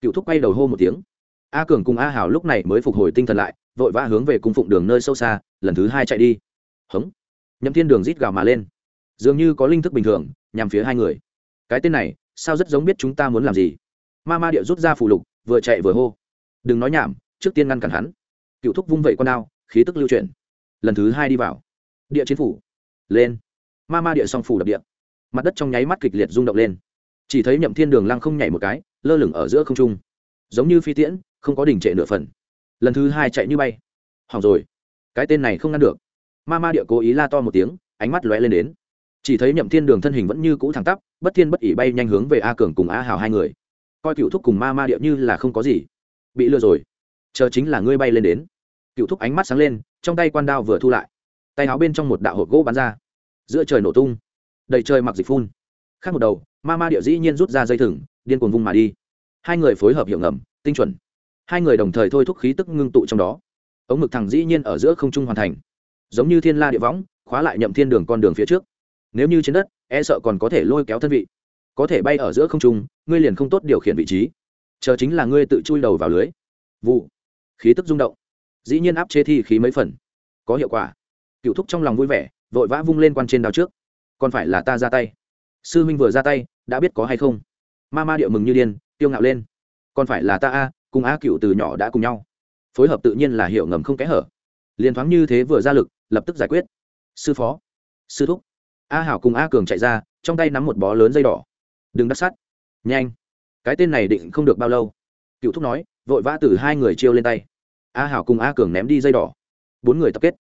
Speaker 1: Cựu thúc quay đầu hô một tiếng. A cường cùng a hảo lúc này mới phục hồi tinh thần lại, vội vã hướng về cung phụng đường nơi sâu xa, lần thứ hai chạy đi hống. Nhậm thiên đường rít gào mà lên. Dường như có linh thức bình thường, nhằm phía hai người. Cái tên này, sao rất giống biết chúng ta muốn làm gì? Ma ma địa rút ra phù lục, vừa chạy vừa hô. Đừng nói nhảm, trước tiên ngăn cản hắn. Cựu thúc vung vẩy con đao, khí tức lưu chuyển. Lần thứ hai đi vào. Địa chiến phủ. Lên. Ma ma địa song phủ đập địa. Mặt đất trong nháy mắt kịch liệt rung động lên. Chỉ thấy nhậm thiên đường lăng không nhảy một cái, lơ lửng ở giữa không trung. Giống như phi tiễn, không có đỉnh trệ nửa phần. Lần thứ hai chạy như bay. Hỏng rồi. Cái tên này không ngăn được ma ma địa cố ý la to một tiếng, ánh mắt lóe lên đến. Chỉ thấy nhậm thiên đường thân hình vẫn như cũ thẳng tắp, bất thiên bất ỉ bay nhanh hướng về a cường cùng a hào hai người. Coi cựu thúc cùng ma ma địa như là không có gì. Bị lừa rồi. Chờ chính là ngươi bay lên đến. Cựu thúc ánh mắt sáng lên, trong tay quan đao vừa thu lại. Tay áo bên trong một đạo hộp gỗ bắn ra. Giữa trời nổ tung. Đầy trời mặc dịch phun. Khác một đầu, ma ma địa dĩ nhiên rút ra dây thừng, điên cuồng vung mà đi. Hai người phối hợp hiệu ngầm, tinh chuẩn. Hai người đồng thời thôi thúc khí tức ngưng tụ trong đó. Ống mực thẳng dĩ nhiên ở giữa không trung hoàn thành giống như thiên la địa võng, khóa lại nhậm thiên đường con đường phía trước. Nếu như trên đất e sợ còn có thể lôi kéo thân vị. Có thể bay ở giữa không trung, ngươi liền không tốt điều khiển vị trí. Chờ chính là ngươi tự chui đầu vào lưới. Vụ. Khí tức rung động. Dĩ nhiên áp chế thi khí mấy phần. Có hiệu quả. Cựu thúc trong lòng vui vẻ, vội vã vung lên quan trên đao trước. Còn phải là ta ra tay. Sư huynh vừa ra tay, đã biết có hay không? Ma ma điệu mừng như điên tiêu ngạo lên. Còn phải là ta a, cùng a cựu từ nhỏ đã cùng nhau. Phối hợp tự nhiên là hiệu ngầm không kẽ hở. Liền thoáng như thế vừa ra lực lập tức giải quyết. Sư phó. Sư thúc. A hảo cùng a cường chạy ra trong tay nắm một bó lớn dây đỏ. Đừng đắt sắt, nhanh. Cái tên này định không được bao lâu. Cựu thúc nói vội vã từ hai người chiêu lên tay. A hảo cùng a cường ném đi dây đỏ. Bốn người tập kết.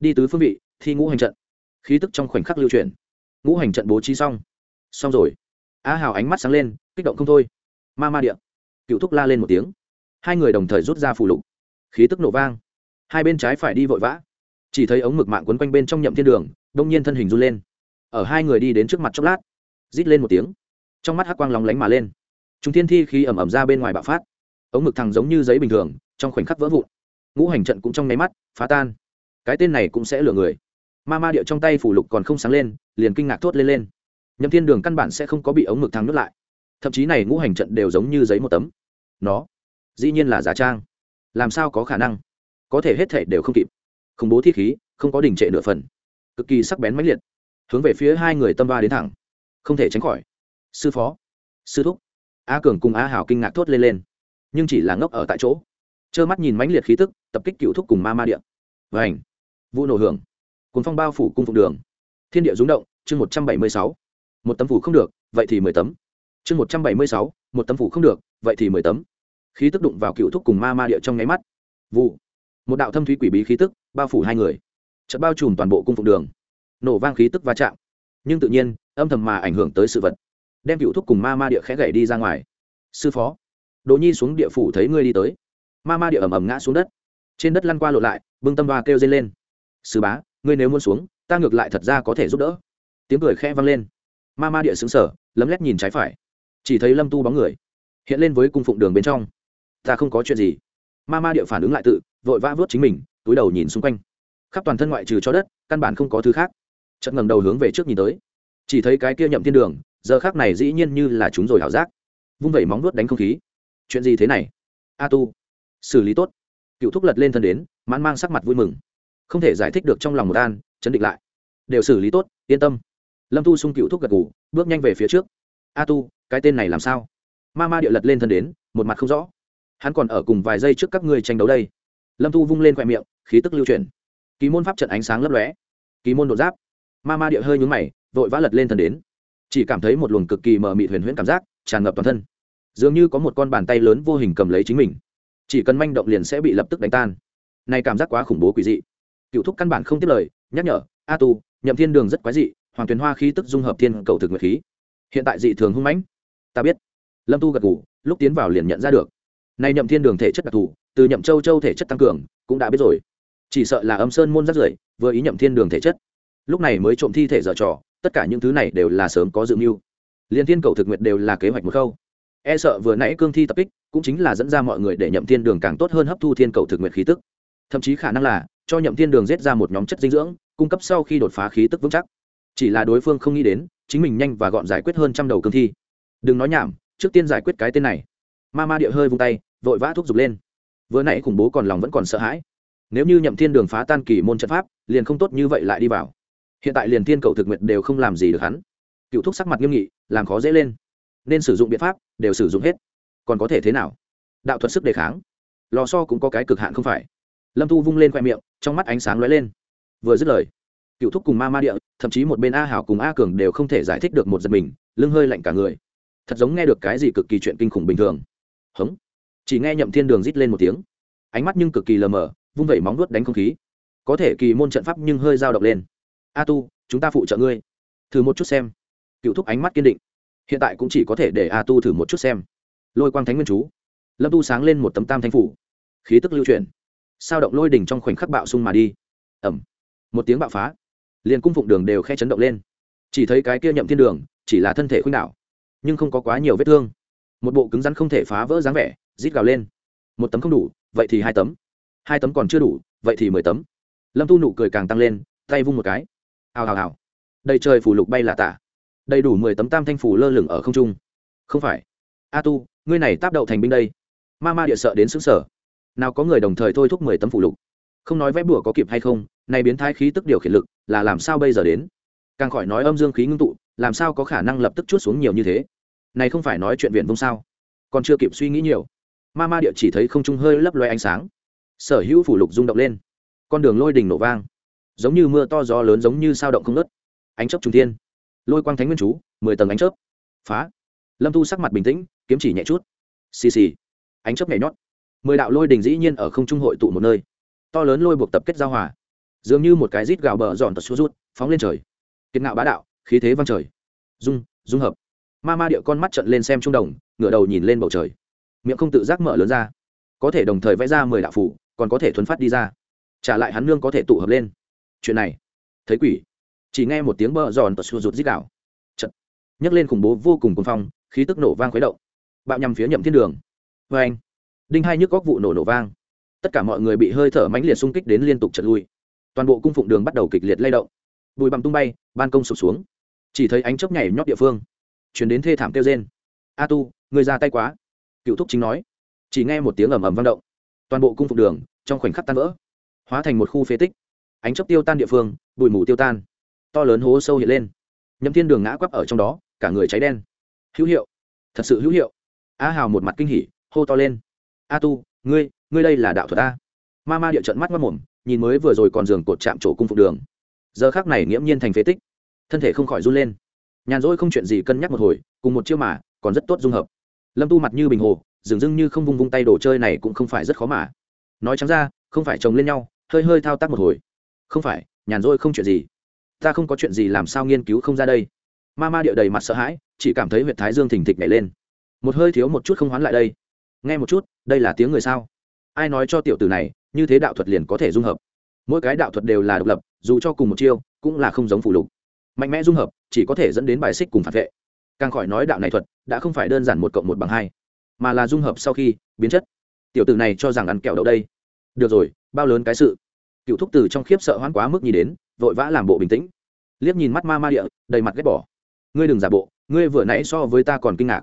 Speaker 1: Đi tứ phương vị thi ngũ hành trận. Khí tức trong khoảnh khắc lưu chuyển. Ngũ hành trận bố trí xong. Xong rồi. A hảo ánh mắt sáng lên kích động không thôi. Ma ma điện cựu thúc la lên một tiếng. Hai người đồng thời rút ra phù lục. Khí tức nổ vang. Hai bên trái phải đi vội vã chỉ thấy ống mực mạng quấn quanh bên trong nhậm thiên đường, đông nhiên thân hình run lên. Ở hai người đi đến trước mặt chốc lát, rít lên một tiếng. Trong mắt hắc quang lóng lánh mà lên. Chúng thiên thi khi ẩm ẩm ra bên ngoài bạo phát. Ống mực thằng giống như giấy bình thường, trong khoảnh khắc vỡ vụn. Ngũ hành trận cũng trong nháy mắt phá tan. Cái tên này cũng sẽ lừa người. Ma ma điệu trong tay phủ lục còn không sáng lên, liền kinh ngạc thốt lên lên. Nhậm thiên đường căn bản sẽ không có bị ống mực thằng nuốt lại. Thậm chí này ngũ hành trận đều giống như giấy một tấm. Nó, dĩ nhiên là giả trang. Làm sao có khả năng? Có thể hết thể đều không kịp khủng bố thi khí, không có đình trệ nửa phần. Cực kỳ sắc bén mãnh liệt. Hướng về phía hai người tâm ba đến thẳng. Không thể tránh khỏi. Sư phó. Sư thúc. A cường cùng a hảo kinh ngạc thốt lên lên. Nhưng chỉ là ngốc ở tại chỗ. Trơ mắt nhìn mãnh liệt khí tức, tập kích cựu thúc cùng ma ma điện và ảnh vụ nổ hưởng. Cuốn phong bao phủ cung phục đường. Thiên địa rúng động, chương một trăm bảy mươi sáu. Một tấm phủ không được, vậy thì mười tấm. Chương một trăm bảy mươi sáu, một tấm phủ không được, vậy thì mười tấm. Khí tức đụng vào cựu thúc cùng ma ma địa trong nháy mắt. Vụ. Một đạo thâm thúy quỷ bí khí tức bao phủ hai người. Chợt bao trùm toàn bộ cung phục đường. Nổ vang khí tức va chạm. Nhưng tự nhiên, âm thầm mà ảnh hưởng tới sự vật. Đem cựu thúc cùng ma ma địa khẽ gậy đi ra ngoài. Sư phó, đỗ nhi xuống địa phủ thấy ngươi đi tới. Ma ma địa ẩm ẩm ngã xuống đất. Trên đất lăn qua lộ lại, bưng tâm đoa kêu dây lên. Sư bá, ngươi nếu muốn xuống, ta ngược lại thật ra có thể giúp đỡ. Tiếng cười khẽ vang lên. Ma ma địa xứng sở lấm lét nhìn trái phải. Chỉ thấy lâm tu bóng người, hiện lên với cung phụng đường bên trong. Ta không có chuyện gì. Ma ma địa phản ứng lại tự, vội vã vớt chính mình túi đầu nhìn xung quanh. Khắp toàn thân ngoại trừ cho đất, căn bản không có thứ khác. Chợt ngẩng đầu hướng về trước nhìn tới. Chỉ thấy cái kia nhậm thiên đường, giờ khác này dĩ nhiên như là chúng rồi hảo giác. Vung vẩy móng vuốt đánh không khí. Chuyện gì thế này? A tu. Xử lý tốt. Cựu thúc lật lên thân đến, mãn mang sắc mặt vui mừng. Không thể giải thích được trong lòng một an, chấn định lại. Đều xử lý tốt, yên tâm. Lâm tu sung cựu thúc gật ngủ bước nhanh về phía trước. A tu, cái tên này làm sao? Ma ma địa lật lên thân đến, một mặt không rõ. Hắn còn ở cùng vài giây trước các ngươi tranh đấu đây lâm Thu vung lên khoe miệng, khí tức lưu chuyển. Ký môn pháp trận ánh sáng lấp lóe. Ký môn đột giáp. Ma ma địa hơi nhúng mày, vội vã lật lên thần đến. Chỉ cảm thấy một luồng cực kỳ mờ mịt huyền huyễn cảm giác tràn ngập toàn thân. Dường như có một con bàn tay lớn vô hình cầm lấy chính mình. Chỉ cần manh động liền sẽ bị lập tức đánh tan. Này cảm giác quá khủng bố quỷ dị. Cựu thúc căn bản không tiếp lời, nhắc nhở, a tu, nhậm thiên đường rất quái dị, hoàng tuyền hoa khí tức dung hợp thiên cầu thực nguyệt khí. Hiện tại dị thường hung mãnh. Ta biết. Lâm tu gật ngủ lúc tiến vào liền nhận ra được này nhậm thiên đường thể chất đặc thù, từ nhậm châu châu thể chất tăng cường, cũng đã biết rồi. Chỉ sợ là âm sơn môn rất rưởi, vừa ý nhậm thiên đường thể chất. Lúc này mới trộm thi thể dở trò, tất cả những thứ này đều là sớm có dự mưu. Liên thiên cầu thực nguyện đều là kế hoạch một khâu. E sợ vừa nãy cương thi tập kích, cũng chính là dẫn ra mọi người để nhậm thiên đường càng tốt hơn hấp thu thiên cầu thực nguyện khí tức. Thậm chí khả năng là, cho nhậm thiên đường giết ra một nhóm chất dinh dưỡng, cung cấp sau khi đột phá khí tức vững chắc. Chỉ là đối phương không nghĩ đến, chính mình nhanh và gọn giải quyết hơn trăm đầu cương thi. Đừng nói nhảm, trước tiên giải quyết cái tên này. Ma ma địa hơi vung tay vội vã thúc giục lên. Vừa nãy khủng bố còn lòng vẫn còn sợ hãi. Nếu như nhậm thiên đường phá tan kỳ môn trận pháp, liền không tốt như vậy lại đi vào. Hiện tại liền thiên cầu thực nguyện đều không làm gì được hắn. Cựu thúc sắc mặt nghiêm nghị, làm khó dễ lên. Nên sử dụng biện pháp, đều sử dụng hết. Còn có thể thế nào? Đạo thuật sức đề kháng. Lò so cũng có cái cực hạn không phải. Lâm thu vung lên khoe miệng, trong mắt ánh sáng lóe lên. Vừa dứt lời, cựu thúc cùng ma ma địa, thậm chí một bên a hảo cùng a cường đều không thể giải thích được một giật mình, lưng hơi lạnh cả người. Thật giống nghe được cái gì cực kỳ chuyện kinh khủng bình thường. Hống chỉ nghe nhậm thiên đường rít lên một tiếng. Ánh mắt nhưng cực kỳ lờ mờ, vung vẩy móng nuốt đánh không khí. Có thể kỳ môn trận pháp nhưng hơi dao động lên. A tu, chúng ta phụ trợ ngươi. Thử một chút xem. Cựu thúc ánh mắt kiên định. Hiện tại cũng chỉ có thể để a tu thử một chút xem. Lôi quang thánh nguyên chú. Lâm tu sáng lên một tấm tam thanh phủ. Khí tức lưu chuyển. Sao động lôi đỉnh trong khoảnh khắc bạo sung mà đi. Ẩm một tiếng bạo phá. Liền cung phụng đường đều khe chấn động lên. Chỉ thấy cái kia nhậm thiên đường, chỉ là thân thể khuynh đảo, nhưng không có quá nhiều vết thương. Một bộ cứng rắn không thể phá vỡ dáng vẻ rít gào lên. Một tấm không đủ, vậy thì hai tấm. Hai tấm còn chưa đủ, vậy thì mười tấm. Lâm tu nụ cười càng tăng lên, tay vung một cái. Hào hào hào. Đầy trời phủ lục bay là tả. Đầy đủ mười tấm tam thanh phủ lơ lửng ở không trung. Không phải. A tu, ngươi này táp đậu thành binh đây. Ma ma địa sợ đến xứng sở nào có người đồng thời thôi thúc mười tấm phủ lục. Không nói vẽ bùa có kịp hay không, này biến thái khí tức điều khiển lực là làm sao bây giờ đến? Càng khỏi nói âm dương khí ngưng tụ, làm sao có khả năng lập tức chút xuống nhiều như thế? Này không phải nói chuyện viện vông sao? Còn chưa kịp suy nghĩ nhiều ma ma địa chỉ thấy không trung hơi lấp loe ánh sáng. Sở hữu phủ lục rung động lên. Con đường lôi đỉnh nổ vang. Giống như mưa to gió lớn giống như sao động không nớt ánh chớp trung thiên. Lôi quang thánh nguyên chú, mười tầng ánh chớp. Phá. Lâm thu sắc mặt bình tĩnh, kiếm chỉ nhẹ chút. Xì xì. Ánh chớp nhảy nhót. Mười đạo lôi đình dĩ nhiên ở không trung hội tụ một nơi. To lớn lôi buộc tập kết giao hòa. Dường như một cái rít gào bờ dọn tật xuống rút, phóng lên trời. Kiệt ngạo bá đạo, khí thế vang trời. Dung dung hợp. Ma ma địa con mắt trận lên xem trung đồng, ngửa đầu nhìn lên bầu trời miệng không tự giác mở lớn ra. Có thể đồng thời vẽ ra mười đạo phủ, còn có thể thuấn phát đi ra. Trả lại hắn nương có thể tụ hợp lên. Chuyện này, thấy quỷ. Chỉ nghe một tiếng bờ giòn tật xua rụt dít đảo chật nhấc lên khủng bố vô cùng cuồng phong, khí tức nổ vang khuấy động. Bạo nhằm phía nhậm thiên đường. Vê anh, đinh hai nhức góc vụ nổ nổ vang. Tất cả mọi người bị hơi thở mãnh liệt xung kích đến liên tục trật lui. Toàn bộ cung phụng đường bắt đầu kịch liệt lay động. Bùi bằm tung bay, ban công sụp xuống. Chỉ thấy ánh chớp nhảy nhót địa phương. Chuyển đến thê thảm kêu rên. A tu, người ra tay quá cựu thúc chính nói. Chỉ nghe một tiếng ầm ầm vang động. Toàn bộ cung phục đường, trong khoảnh khắc tan vỡ, hóa thành một khu phế tích. Ánh chớp tiêu tan địa phương, bụi mù tiêu tan. To lớn hố sâu hiện lên. Nhậm thiên đường ngã quắp ở trong đó, cả người cháy đen. Hữu hiệu. Thật sự hữu hiệu. A hào một mặt kinh hỉ, hô to lên. A tu, ngươi ngươi đây là đạo thuật a ma ma địa trận mắt mất mồm nhìn mới vừa rồi còn giường cột chạm chỗ cung phục đường. Giờ khác này nghiễm nhiên thành phế tích. Thân thể không khỏi run lên. Nhàn rỗi không chuyện gì cân nhắc một hồi, cùng một chiêu mà, còn rất tốt dung hợp lâm tu mặt như bình hồ dường dưng như không vung vung tay đồ chơi này cũng không phải rất khó mà. Nói chẳng ra, không phải chồng lên nhau, hơi hơi thao tác một hồi. Không phải, nhàn rỗi không chuyện gì. Ta không có chuyện gì làm sao nghiên cứu không ra đây. Ma ma địa đầy mặt sợ hãi, chỉ cảm thấy huyện thái dương thình thịch nhảy lên. Một hơi thiếu một chút không hoán lại đây. Nghe một chút, đây là tiếng người sao? Ai nói cho tiểu tử này, như thế đạo thuật liền có thể dung hợp? Mỗi cái đạo thuật đều là độc lập, dù cho cùng một chiêu, cũng là không giống phủ lục. Mạnh mẽ dung hợp, chỉ có thể dẫn đến bài xích cùng phản vệ càng khỏi nói đạo này thuật, đã không phải đơn giản một cộng một bằng hai, mà là dung hợp sau khi, biến chất. Tiểu tử này cho rằng ăn kẹo đậu đây. Được rồi, bao lớn cái sự. Cựu thúc tử trong khiếp sợ hoãn quá mức nhìn đến, vội vã làm bộ bình tĩnh. Liếc nhìn mắt ma ma địa, đầy mặt ghét bỏ. Ngươi đừng giả bộ, ngươi vừa nãy so với ta còn kinh ngạc.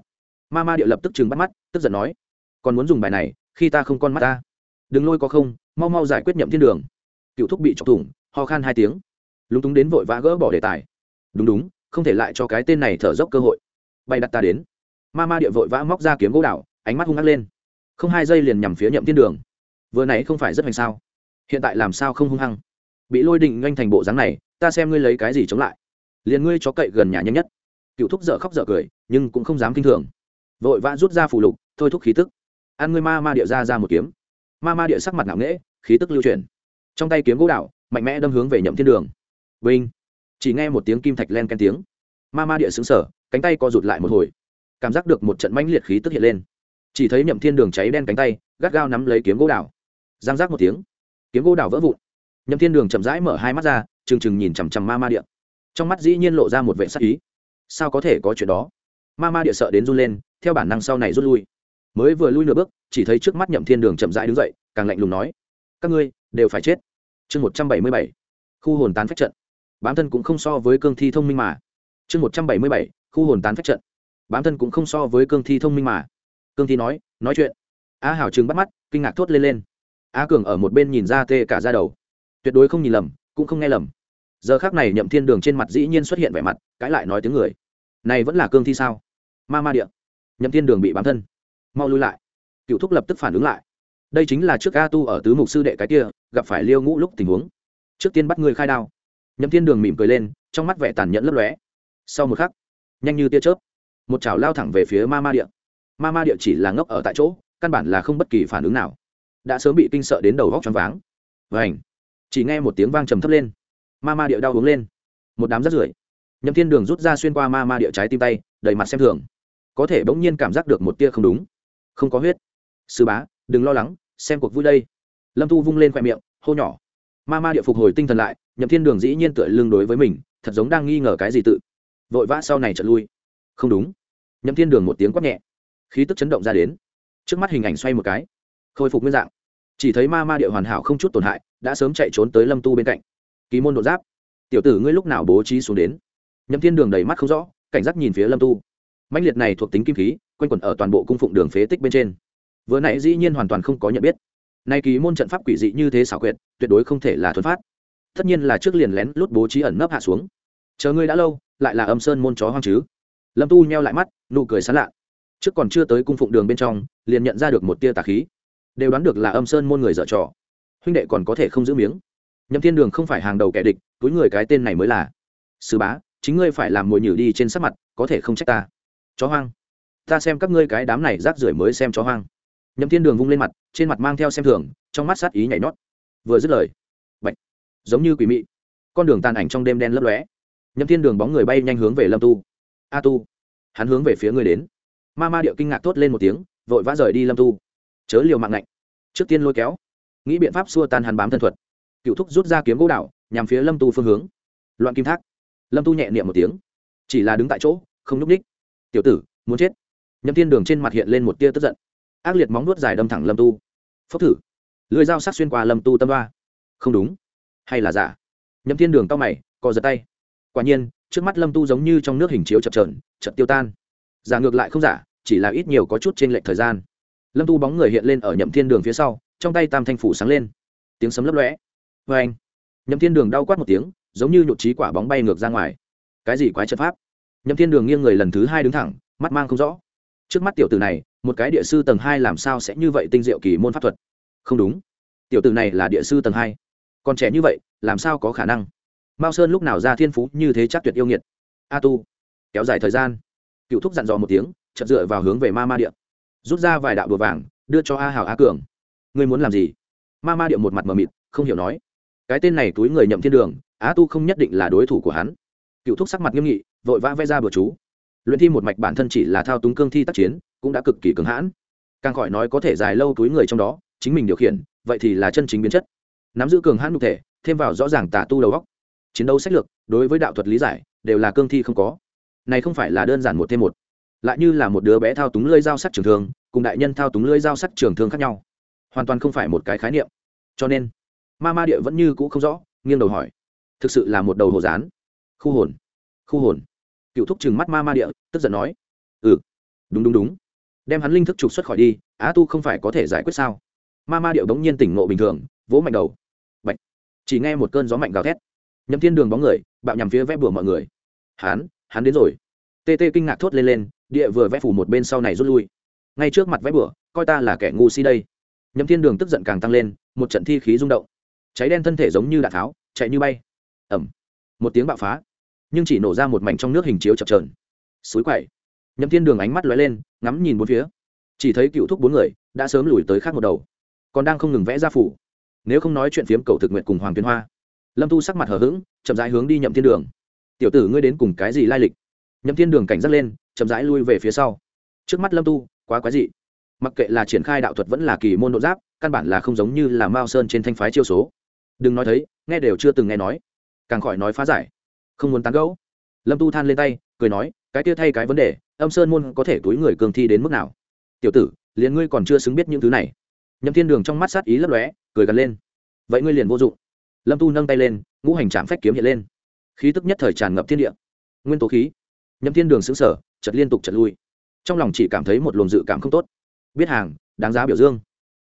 Speaker 1: Ma ma địa lập tức chừng bắt mắt, tức giận nói, còn muốn dùng bài này, khi ta không con mắt ta. Đừng lôi có không, mau mau giải quyết nhậm thiên đường. Cựu thúc bị chọc thủng, ho khan hai tiếng. Lúng túng đến vội vã gỡ bỏ đề tài. Đúng đúng, không thể lại cho cái tên này thở dốc cơ hội bay đặt ta đến. Ma ma địa vội vã móc ra kiếm gỗ đảo ánh mắt hung hăng lên. Không hai giây liền nhằm phía nhậm thiên đường. Vừa nãy không phải rất hành sao? Hiện tại làm sao không hung hăng? Bị lôi định nhanh thành bộ dáng này ta xem ngươi lấy cái gì chống lại. Liền ngươi chó cậy gần nhà nhanh nhất. Cựu thúc dở khóc dở cười nhưng cũng không dám kinh thường. Vội vã rút ra phù lục thôi thúc khí tức. Ăn ngươi ma ma địa ra ra một kiếm. Ma ma địa sắc mặt ngạo nghễ khí tức lưu chuyển. Trong tay kiếm gỗ đảo, mạnh mẽ đâm hướng về nhậm thiên đường. Vinh. Chỉ nghe một tiếng kim thạch len ken tiếng. Ma ma địa xứng sở cánh tay co rụt lại một hồi. Cảm giác được một trận mãnh liệt khí tức hiện lên. Chỉ thấy nhậm thiên đường cháy đen cánh tay, gắt gao nắm lấy kiếm gỗ đào. Giang giác một tiếng, kiếm gỗ đào vỡ vụn. Nhậm thiên đường chậm rãi mở hai mắt ra, trừng trừng nhìn chằm chằm ma ma địa. Trong mắt dĩ nhiên lộ ra một vệ sắc ý. Sao có thể có chuyện đó? Ma ma địa sợ đến run lên, theo bản năng sau này rút lui. Mới vừa lui nửa bước, chỉ thấy trước mắt nhậm thiên đường chậm rãi đứng dậy, càng lạnh lùng nói, các ngươi đều phải chết. Chương một trăm bảy mươi bảy, khu hồn tán phách trận. Bám thân cũng không so với cương thi thông minh mà. Chương một trăm bảy mươi bảy khu hồn tán phách trận. Bám thân cũng không so với cương thi thông minh mà. Cương thi nói nói chuyện. A hảo trừng bắt mắt, kinh ngạc thốt lên lên. A cường ở một bên nhìn ra tê cả ra đầu. Tuyệt đối không nhìn lầm, cũng không nghe lầm. Giờ khác này nhậm thiên đường trên mặt dĩ nhiên xuất hiện vẻ mặt, cãi lại nói tiếng người. Này vẫn là cương thi sao? Ma ma điện nhậm thiên đường bị bám thân. Mau lui lại. Cựu thúc lập tức phản ứng lại. Đây chính là trước a tu ở tứ mục sư đệ cái kia, gặp phải liêu ngũ lúc tình huống. Trước tiên bắt người khai đao. Nhậm thiên đường mỉm cười lên, trong mắt vẻ tàn nhẫn lấp lóe. Sau một khắc nhanh như tia chớp. Một chảo lao thẳng về phía ma ma địa. Ma ma địa chỉ là ngốc ở tại chỗ, căn bản là không bất kỳ phản ứng nào. Đã sớm bị kinh sợ đến đầu góc choáng váng. Vảnh chỉ nghe một tiếng vang trầm thấp lên. Ma ma địa đau uống lên. Một đám rắt rưởi. Nhậm thiên đường rút ra xuyên qua ma ma địa trái tim tay, đầy mặt xem thường. Có thể bỗng nhiên cảm giác được một tia không đúng. Không có huyết. Sư bá, đừng lo lắng, xem cuộc vui đây. Lâm thu vung lên khoe miệng, hô nhỏ. Ma ma địa phục hồi tinh thần lại, nhậm thiên đường dĩ nhiên tựa lưng đối với mình, thật giống đang nghi ngờ cái gì tự vội vã sau này trở lui. Không đúng. Nhậm thiên đường một tiếng quát nhẹ. Khí tức chấn động ra đến. Trước mắt hình ảnh xoay một cái. Khôi phục nguyên dạng. Chỉ thấy ma ma địa hoàn hảo không chút tổn hại, đã sớm chạy trốn tới lâm tu bên cạnh. Kỳ môn độ giáp. Tiểu tử ngươi lúc nào bố trí xuống đến? Nhậm thiên đường đầy mắt không rõ, cảnh giác nhìn phía lâm tu. Mãnh liệt này thuộc tính kim khí, quanh quẩn ở toàn bộ cung phụng đường phế tích bên trên. Vừa nãy dĩ nhiên hoàn toàn không có nhận biết. Nay kỳ môn trận pháp quỷ dị như thế xảo quyệt, tuyệt đối không thể là thuần phát. Tất nhiên là trước liền lén lút bố trí ẩn nấp hạ xuống. Chờ ngươi đã lâu lại là âm sơn môn chó hoang chứ? Lâm tu nheo lại mắt, nụ cười sán lạ. Trước còn chưa tới cung phụng đường bên trong, liền nhận ra được một tia tà khí. Đều đoán được là âm sơn môn người dở trò. Huynh đệ còn có thể không giữ miếng. Nhậm thiên đường không phải hàng đầu kẻ địch, túi người cái tên này mới là. Sư bá, chính ngươi phải làm mồi nhử đi trên sắc mặt, có thể không trách ta. Chó hoang. Ta xem các ngươi cái đám này rác rưởi mới xem chó hoang. Nhậm thiên đường vung lên mặt, trên mặt mang theo xem thường, trong mắt sát ý nhảy nhót. Vừa dứt lời, Bạch. giống như quỷ mị. Con đường tàn ảnh trong đêm đen lấp lóe nhậm thiên đường bóng người bay nhanh hướng về lâm tu. A tu. Hắn hướng về phía người đến. Ma ma điệu kinh ngạc thốt lên một tiếng, vội vã rời đi lâm tu. Chớ liều mạng lạnh trước tiên lôi kéo. Nghĩ biện pháp xua tan hắn bám thân thuật. Cựu thúc rút ra kiếm gỗ đạo nhằm phía lâm tu phương hướng. Loạn kim thác. Lâm tu nhẹ niệm một tiếng. Chỉ là đứng tại chỗ, không nhúc ních tiểu tử, muốn chết? Nhậm thiên đường trên mặt hiện lên một tia tức giận. Ác liệt móng nuốt dài đâm thẳng lâm tu. Phốc thử. Lưới dao sắc xuyên qua lâm tu tâm ba không đúng. Hay là giả? Nhậm thiên đường tao mày, co giật tay quả nhiên, trước mắt lâm tu giống như trong nước hình chiếu chập trờn chợt tiêu tan. Giả ngược lại không giả, chỉ là ít nhiều có chút trên lệch thời gian. Lâm tu bóng người hiện lên ở nhậm thiên đường phía sau, trong tay tam thanh phủ sáng lên. Tiếng sấm lấp lõe vê anh, nhậm thiên đường đau quát một tiếng, giống như nhụt trí quả bóng bay ngược ra ngoài. Cái gì quái trận pháp? Nhậm thiên đường nghiêng người lần thứ hai đứng thẳng, mắt mang không rõ. Trước mắt tiểu tử này, một cái địa sư tầng hai làm sao sẽ như vậy tinh diệu kỳ môn pháp thuật? Không đúng. Tiểu tử này là địa sư tầng hai. Còn trẻ như vậy, làm sao có khả năng? Mao sơn lúc nào ra thiên phú như thế chắc tuyệt yêu nghiệt. A tu, kéo dài thời gian. Cựu thúc dặn dò một tiếng chật dựa vào hướng về ma ma điện rút ra vài đạo đùa vàng, đưa cho a hào a cường. Ngươi muốn làm gì? Ma ma điện một mặt mờ mịt, không hiểu nói. Cái tên này túi người nhậm thiên đường á tu không nhất định là đối thủ của hắn. Cựu thúc sắc mặt nghiêm nghị, vội vã vẽ ra bừa chú. Luyện thi một mạch bản thân chỉ là thao túng cương thi tác chiến, cũng đã cực kỳ cứng hãn. Càng khỏi nói có thể dài lâu túi người trong đó, chính mình điều khiển, vậy thì là chân chính biến chất. Nắm giữ cường hãn cụ thể, thêm vào rõ ràng tà tu đầu góc chiến đấu sách lược, đối với đạo thuật lý giải, đều là cương thi không có. Này không phải là đơn giản một thêm một, lại như là một đứa bé thao túng lưỡi dao sắc trường thương, cùng đại nhân thao túng lưỡi dao sắc trường thương khác nhau. Hoàn toàn không phải một cái khái niệm. Cho nên, ma ma địa vẫn như cũ không rõ, nghiêng đầu hỏi. Thực sự là một đầu hồ dán khu hồn. Khu hồn. Cựu thúc chừng mắt ma ma địa, tức giận nói. Ừ đúng đúng đúng. Đem hắn linh thức trục xuất khỏi đi, á tu không phải có thể giải quyết sao? Ma ma điệu bỗng nhiên tỉnh ngộ bình thường, vỗ mạnh đầu. Bạch. chỉ nghe một cơn gió mạnh gào thét nhậm thiên đường bóng người bạo nhằm phía vẽ bừa mọi người. Hán, hắn đến rồi. Tê tê kinh ngạc thốt lên lên địa vừa vẽ phủ một bên sau này rút lui. Ngay trước mặt vẽ bừa coi ta là kẻ ngu si đây. Nhậm thiên đường tức giận càng tăng lên một trận thi khí rung động. Cháy đen thân thể giống như đạn tháo chạy như bay. Ẩm một tiếng bạo phá. Nhưng chỉ nổ ra một mảnh trong nước hình chiếu chập trờn suối quậy. Nhậm thiên đường ánh mắt lóe lên ngắm nhìn bốn phía. Chỉ thấy cựu thúc bốn người đã sớm lùi tới khác một đầu. Còn đang không ngừng vẽ ra phủ. Nếu không nói chuyện phiếm cầu thực nguyện cùng hoàng tuyên hoa lâm Thu sắc mặt hờ hững, chậm rãi hướng đi nhậm thiên đường. Tiểu tử ngươi đến cùng cái gì lai lịch? Nhậm thiên đường cảnh giác lên, chậm rãi lui về phía sau. Trước mắt lâm tu, quá quái dị. Mặc kệ là triển khai đạo thuật vẫn là kỳ môn độ giáp, căn bản là không giống như là mao sơn trên thanh phái chiêu số. Đừng nói thấy nghe đều chưa từng nghe nói. Càng khỏi nói phá giải. Không muốn tán gẫu. Lâm tu than lên tay, cười nói, cái kia thay cái vấn đề, âm sơn môn có thể túi người cường thi đến mức nào? Tiểu tử, liền ngươi còn chưa xứng biết những thứ này. Nhậm thiên đường trong mắt sát ý lấp lóe, cười gần lên. Vậy ngươi liền vô dụng lâm tu nâng tay lên, ngũ hành trạm phách kiếm hiện lên. Khí tức nhất thời tràn ngập thiên địa. Nguyên tố khí. Nhậm thiên đường xứng sở chật liên tục chật lui. Trong lòng chỉ cảm thấy một luồng dự cảm không tốt. Biết hàng, đáng giá biểu dương.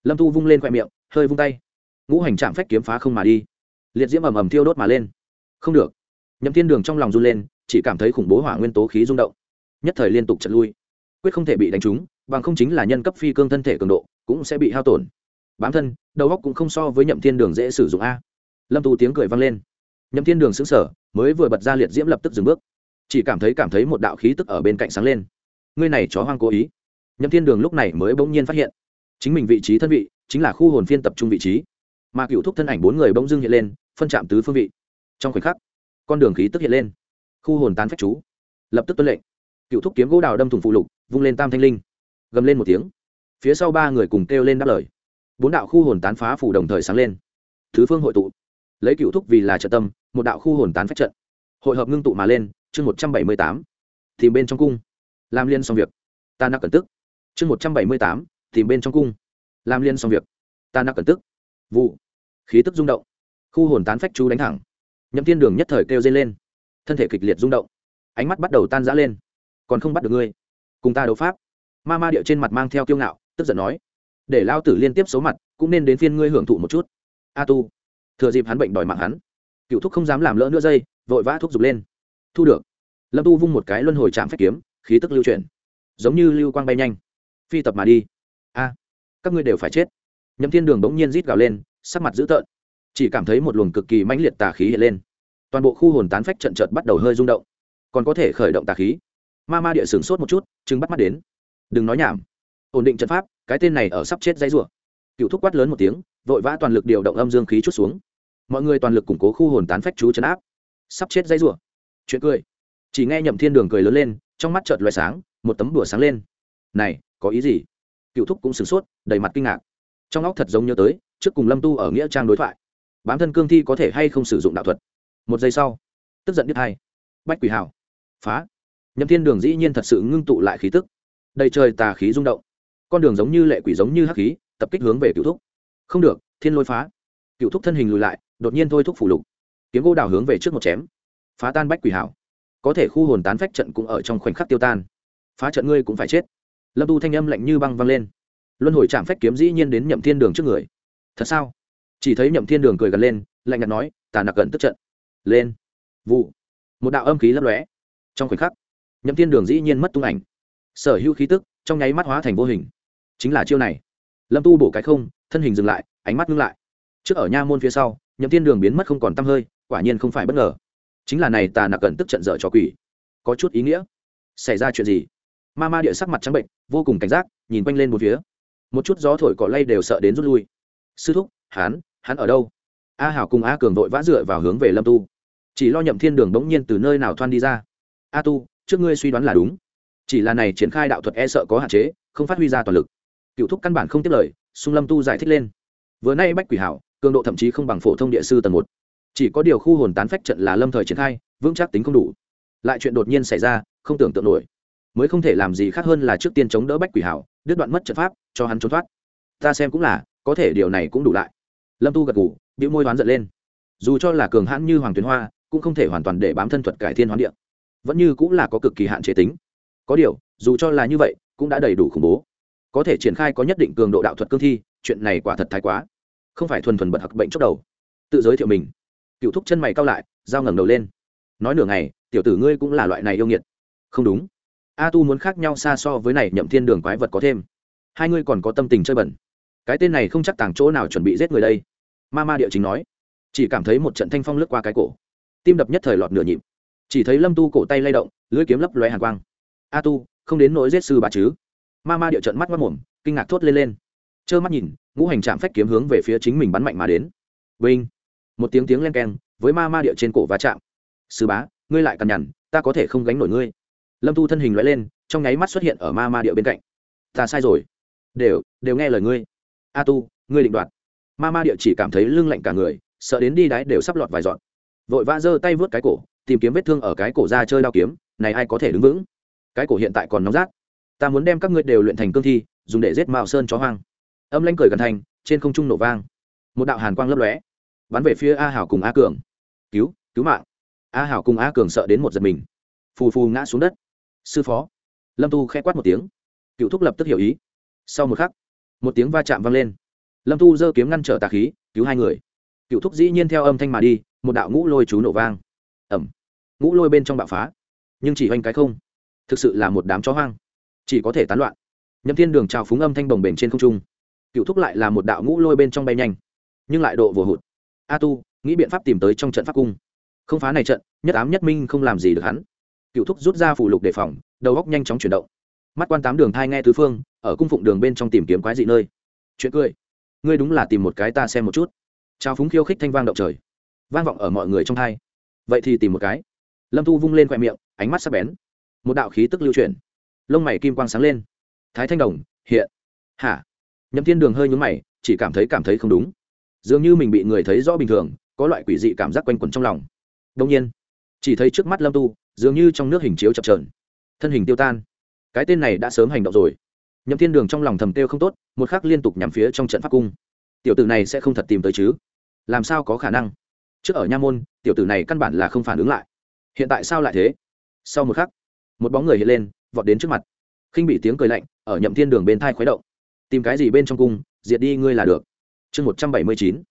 Speaker 1: Lâm tu vung lên khoe miệng, hơi vung tay. Ngũ hành trạm phách kiếm phá không mà đi. Liệt diễm ầm ầm thiêu đốt mà lên. Không được. Nhậm thiên đường trong lòng run lên, chỉ cảm thấy khủng bố hỏa nguyên tố khí rung động. Nhất thời liên tục chật lui. Quyết không thể bị đánh trúng, bằng không chính là nhân cấp phi cương thân thể cường độ, cũng sẽ bị hao tổn. Bám thân, đầu góc cũng không so với nhậm thiên đường dễ sử dụng a lâm tu tiếng cười vang lên. Nhậm thiên đường xứng sở mới vừa bật ra liệt diễm lập tức dừng bước. Chỉ cảm thấy cảm thấy một đạo khí tức ở bên cạnh sáng lên. Ngươi này chó hoang cố ý. Nhậm thiên đường lúc này mới bỗng nhiên phát hiện, chính mình vị trí thân vị chính là khu hồn phiên tập trung vị trí. Mà cựu thúc thân ảnh bốn người bỗng dưng hiện lên, phân chạm tứ phương vị. Trong khoảnh khắc, con đường khí tức hiện lên. Khu hồn tán phách chú. Lập tức tuân lệnh. Cựu thúc kiếm gỗ đào đâm thủng phụ lục, vung lên tam thanh linh. Gầm lên một tiếng, phía sau ba người cùng kêu lên đáp lời. Bốn đạo khu hồn tán phá phủ đồng thời sáng lên. Thứ phương hội tụ lấy cựu thúc vì là trợ tâm, một đạo khu hồn tán phách trận. Hội hợp ngưng tụ mà lên, chương một trăm bảy mươi tám, tìm bên trong cung. Làm liên xong việc, ta nặc cẩn tức. Chương một trăm bảy mươi tám, tìm bên trong cung. Làm liên xong việc, ta nặc cẩn tức. Vụ, khí tức rung động. Khu hồn tán phách chú đánh thẳng. Nhậm thiên đường nhất thời kêu dây lên. Thân thể kịch liệt rung động. Ánh mắt bắt đầu tan rã lên. Còn không bắt được ngươi. Cùng ta đấu pháp. Ma ma điệu trên mặt mang theo kiêu ngạo, tức giận nói. Để lao tử liên tiếp số mặt, cũng nên đến phiên ngươi hưởng thụ một chút. A tu thừa dịp hắn bệnh đòi mạng hắn, cựu thúc không dám làm lỡ nữa dây, vội vã thúc giục lên. Thu được. Lâm tu vung một cái luân hồi chạm phép kiếm, khí tức lưu chuyển. Giống như lưu quang bay nhanh. Phi tập mà đi. A, các ngươi đều phải chết. Nhậm thiên đường bỗng nhiên rít gào lên, sắc mặt dữ tợn. Chỉ cảm thấy một luồng cực kỳ mãnh liệt tà khí hiện lên. Toàn bộ khu hồn tán phách trận trận bắt đầu hơi rung động. Còn có thể khởi động tà khí. Ma ma địa sửng sốt một chút chừng bắt mắt đến. Đừng nói nhảm. Ổn định trận pháp, cái tên này ở sắp chết dãy rủa. Cựu thúc quát lớn một tiếng, vội vã toàn lực điều động âm dương khí chút xuống mọi người toàn lực củng cố khu hồn tán phách chú chấn áp. Sắp chết dây rủa. Chuyện cười. Chỉ nghe nhậm thiên đường cười lớn lên, trong mắt chợt loài sáng, một tấm đùa sáng lên. Này, có ý gì? Cựu thúc cũng sửng sốt, đầy mặt kinh ngạc. Trong óc thật giống nhớ tới, trước cùng lâm tu ở nghĩa trang đối thoại. Bám thân cương thi có thể hay không sử dụng đạo thuật? Một giây sau, tức giận biết hai. Bách quỷ hào. Phá. Nhậm thiên đường dĩ nhiên thật sự ngưng tụ lại khí tức. Đầy trời tà khí rung động. Con đường giống như lệ quỷ giống như hắc khí, tập kích hướng về cựu thúc. Không được, thiên lôi phá. Cựu thúc thân hình lùi lại đột nhiên thôi thúc phủ lục. Kiếm gỗ đào hướng về trước một chém. Phá tan bách quỷ hảo. Có thể khu hồn tán phách trận cũng ở trong khoảnh khắc tiêu tan. Phá trận ngươi cũng phải chết. Lâm tu thanh âm lạnh như băng văng lên. Luân hồi chạm phách kiếm dĩ nhiên đến nhậm thiên đường trước người. Thật sao? Chỉ thấy nhậm thiên đường cười gần lên, lạnh ngặt nói, tà nặc gần tức trận. Lên. Vụ. Một đạo âm khí lấp lóe. Trong khoảnh khắc, nhậm thiên đường dĩ nhiên mất tung ảnh. Sở hữu khí tức trong nháy mắt hóa thành vô hình. Chính là chiêu này. Lâm tu bổ cái không, thân hình dừng lại, ánh mắt ngưng lại. Trước ở nha môn phía sau nhậm thiên đường biến mất không còn t hơi, quả nhiên không phải bất ngờ. Chính là này tà nặc cẩn tức trận dở cho quỷ. Có chút ý nghĩa. Xảy ra chuyện gì? Ma ma địa sắc mặt trắng bệnh, vô cùng cảnh giác, nhìn quanh lên một phía. Một chút gió thổi cỏ lay đều sợ đến rút lui. Sư thúc hán hắn ở đâu? A hảo cùng a cường vội vã dựa vào hướng về lâm tu. Chỉ lo nhậm thiên đường bỗng nhiên từ nơi nào thoan đi ra. A tu, trước ngươi suy đoán là đúng. Chỉ là này triển khai đạo thuật e sợ có hạn chế, không phát huy ra toàn lực. Cựu thúc căn bản không tiếp lời sung lâm tu giải thích lên. Vừa nay bách quỷ hảo cường độ thậm chí không bằng phổ thông địa sư tầng một. Chỉ có điều khu hồn tán phách trận là lâm thời triển khai, vững chắc tính không đủ. Lại chuyện đột nhiên xảy ra, không tưởng tượng nổi. Mới không thể làm gì khác hơn là trước tiên chống đỡ bách quỷ hảo, đứt đoạn mất trận pháp, cho hắn trốn thoát. Ta xem cũng là, có thể điều này cũng đủ lại. Lâm tu gật ngủ bị môi đoán giận lên. Dù cho là cường hãn như hoàng tuyến hoa, cũng không thể hoàn toàn để bám thân thuật cải thiên hoán điện vẫn như cũng là có cực kỳ hạn chế tính. Có điều, dù cho là như vậy, cũng đã đầy đủ khủng bố. Có thể triển khai có nhất định cường độ đạo thuật cương thi, chuyện này quả thật thái quá không phải thuần thuần bật hặc bệnh chốc đầu. Tự giới thiệu mình. Cựu thúc chân mày cao lại, dao ngẩng đầu lên. Nói nửa ngày, tiểu tử ngươi cũng là loại này yêu nghiệt. Không đúng. A tu muốn khác nhau xa so với này nhậm thiên đường quái vật có thêm. Hai ngươi còn có tâm tình chơi bẩn. Cái tên này không chắc tàng chỗ nào chuẩn bị giết người đây. Ma ma địa chính nói. Chỉ cảm thấy một trận thanh phong lướt qua cái cổ. Tim đập nhất thời lọt nửa nhịp. Chỉ thấy lâm tu cổ tay lay động, lưỡi kiếm lấp loé hàn quang. A tu, không đến nỗi giết sư bà chứ. Ma ma địa trận mắt mất mồm, kinh ngạc thốt lên lên trơ mắt nhìn, ngũ hành trạm phách kiếm hướng về phía chính mình bắn mạnh mà đến. Vinh! Một tiếng tiếng len keng, với ma ma địa trên cổ va chạm. Sư bá, ngươi lại cằn nhằn, ta có thể không gánh nổi ngươi. Lâm tu thân hình loại lên, trong nháy mắt xuất hiện ở ma ma địa bên cạnh. Ta sai rồi. Đều đều nghe lời ngươi. A tu, ngươi định đoạt. Ma ma địa chỉ cảm thấy lưng lạnh cả người, sợ đến đi đáy đều sắp lọt vài dọn. Vội vã giơ tay vớt cái cổ, tìm kiếm vết thương ở cái cổ ra chơi đao kiếm, này ai có thể đứng vững? Cái cổ hiện tại còn nóng rát. Ta muốn đem các ngươi đều luyện thành cương thi, dùng để giết mao sơn chó hoang âm lanh cười gần thành, trên không trung nổ vang. Một đạo hàn quang lấp lóe, bắn về phía a hảo cùng a cường. Cứu cứu mạng. A hảo cùng a cường sợ đến một giật mình. Phù phù ngã xuống đất. Sư phó. Lâm tu khẽ quát một tiếng. Cựu thúc lập tức hiểu ý. Sau một khắc, một tiếng va chạm vang lên. Lâm tu giơ kiếm ngăn trở tà khí, cứu hai người. Cựu thúc dĩ nhiên theo âm thanh mà đi, một đạo ngũ lôi chú nổ vang. Ẩm ngũ lôi bên trong bạo phá. Nhưng chỉ hoành cái không. Thực sự là một đám chó hoang. Chỉ có thể tán loạn. Nhậm thiên đường trào phúng âm thanh bồng bềnh trên không trung cựu thúc lại là một đạo ngũ lôi bên trong bay nhanh, nhưng lại độ vừa hụt. A tu, nghĩ biện pháp tìm tới trong trận pháp cung. Không phá này trận, nhất ám nhất minh không làm gì được hắn. Cựu thúc rút ra phủ lục đề phòng, đầu góc nhanh chóng chuyển động. Mắt quan tám đường thai nghe tứ phương, ở cung phụng đường bên trong tìm kiếm quái dị nơi. Chuyện cười. Ngươi đúng là tìm một cái ta xem một chút. Trao phúng khiêu khích thanh vang động trời. Vang vọng ở mọi người trong thai vậy thì tìm một cái. Lâm thu vung lên khoe miệng, ánh mắt sắc bén. Một đạo khí tức lưu chuyển. Lông mày kim quang sáng lên. Thái thanh đồng, hiện. Hả? Nhậm thiên đường hơi nhúng mày, chỉ cảm thấy cảm thấy không đúng. Dường như mình bị người thấy rõ bình thường, có loại quỷ dị cảm giác quanh quẩn trong lòng. Đông nhiên, chỉ thấy trước mắt lâm tu, dường như trong nước hình chiếu chập trờn thân hình tiêu tan. Cái tên này đã sớm hành động rồi. Nhậm thiên đường trong lòng thầm tiêu không tốt, một khắc liên tục nhằm phía trong trận pháp cung. Tiểu tử này sẽ không thật tìm tới chứ? Làm sao có khả năng? Trước ở nha môn, tiểu tử này căn bản là không phản ứng lại. Hiện tại sao lại thế? Sau một khắc, một bóng người hiện lên, vọt đến trước mặt. Khinh bị tiếng cười lạnh, ở nhậm thiên đường bên thai khuấy động tìm cái gì bên trong cung, diệt đi ngươi là được. Chương một trăm bảy mươi chín,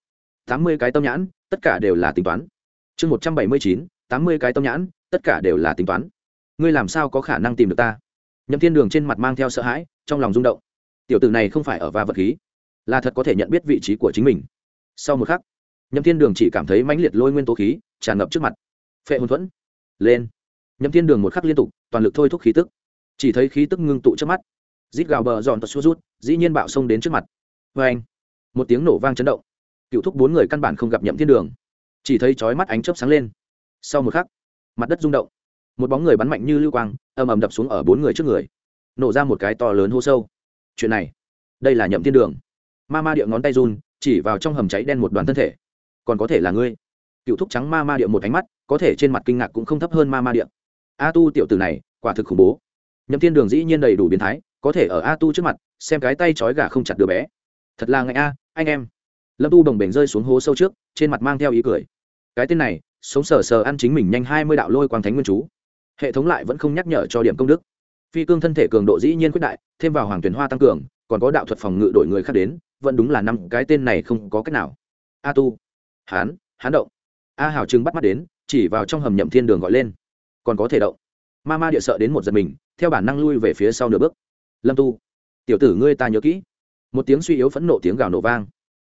Speaker 1: tám mươi cái tâm nhãn, tất cả đều là tính toán. Chương một trăm bảy mươi chín, tám mươi cái tâm nhãn, tất cả đều là tính toán. Ngươi làm sao có khả năng tìm được ta? Nhậm thiên đường trên mặt mang theo sợ hãi, trong lòng rung động. Tiểu tử này không phải ở va vật khí, là thật có thể nhận biết vị trí của chính mình. Sau một khắc, nhậm thiên đường chỉ cảm thấy mãnh liệt lôi nguyên tố khí tràn ngập trước mặt. Phệ hồn thuẫn, lên. Nhậm thiên đường một khắc liên tục, toàn lực thôi thúc khí tức. Chỉ thấy khí tức ngưng tụ trước mắt rít gào bờ giòn tật xuống rút, dĩ nhiên bạo xông đến trước mặt. Vê anh, một tiếng nổ vang chấn động. Cựu thúc bốn người căn bản không gặp nhậm thiên đường. Chỉ thấy chói mắt ánh chớp sáng lên. Sau một khắc, mặt đất rung động. Một bóng người bắn mạnh như lưu quang, ầm ầm đập xuống ở bốn người trước người. Nổ ra một cái to lớn hô sâu. Chuyện này, đây là nhậm thiên đường. Ma ma địa ngón tay run, chỉ vào trong hầm cháy đen một đoàn thân thể. Còn có thể là ngươi. Cựu thúc trắng ma ma địa một ánh mắt, có thể trên mặt kinh ngạc cũng không thấp hơn ma ma địa. A tu tiểu tử này, quả thực khủng bố. Nhậm thiên đường dĩ nhiên đầy đủ biến thái có thể ở a tu trước mặt, xem cái tay trói gà không chặt đứa bé. Thật là ngại a, anh em. Lâm tu đồng bể rơi xuống hố sâu trước, trên mặt mang theo ý cười. Cái tên này, sống sờ sờ ăn chính mình nhanh hai mươi đạo lôi quang thánh nguyên chú. Hệ thống lại vẫn không nhắc nhở cho điểm công đức. Phi cương thân thể cường độ dĩ nhiên quyết đại, thêm vào hoàng tuyển hoa tăng cường, còn có đạo thuật phòng ngự đổi người khác đến, vẫn đúng là năm cái tên này không có cách nào. A tu. Hán hán động. A hào trừng bắt mắt đến, chỉ vào trong hầm nhậm thiên đường gọi lên. Còn có thể động. Ma ma địa sợ đến một giật mình, theo bản năng lui về phía sau nửa bước lâm tu. Tiểu tử ngươi ta nhớ kỹ. Một tiếng suy yếu phẫn nộ tiếng gào nổ vang.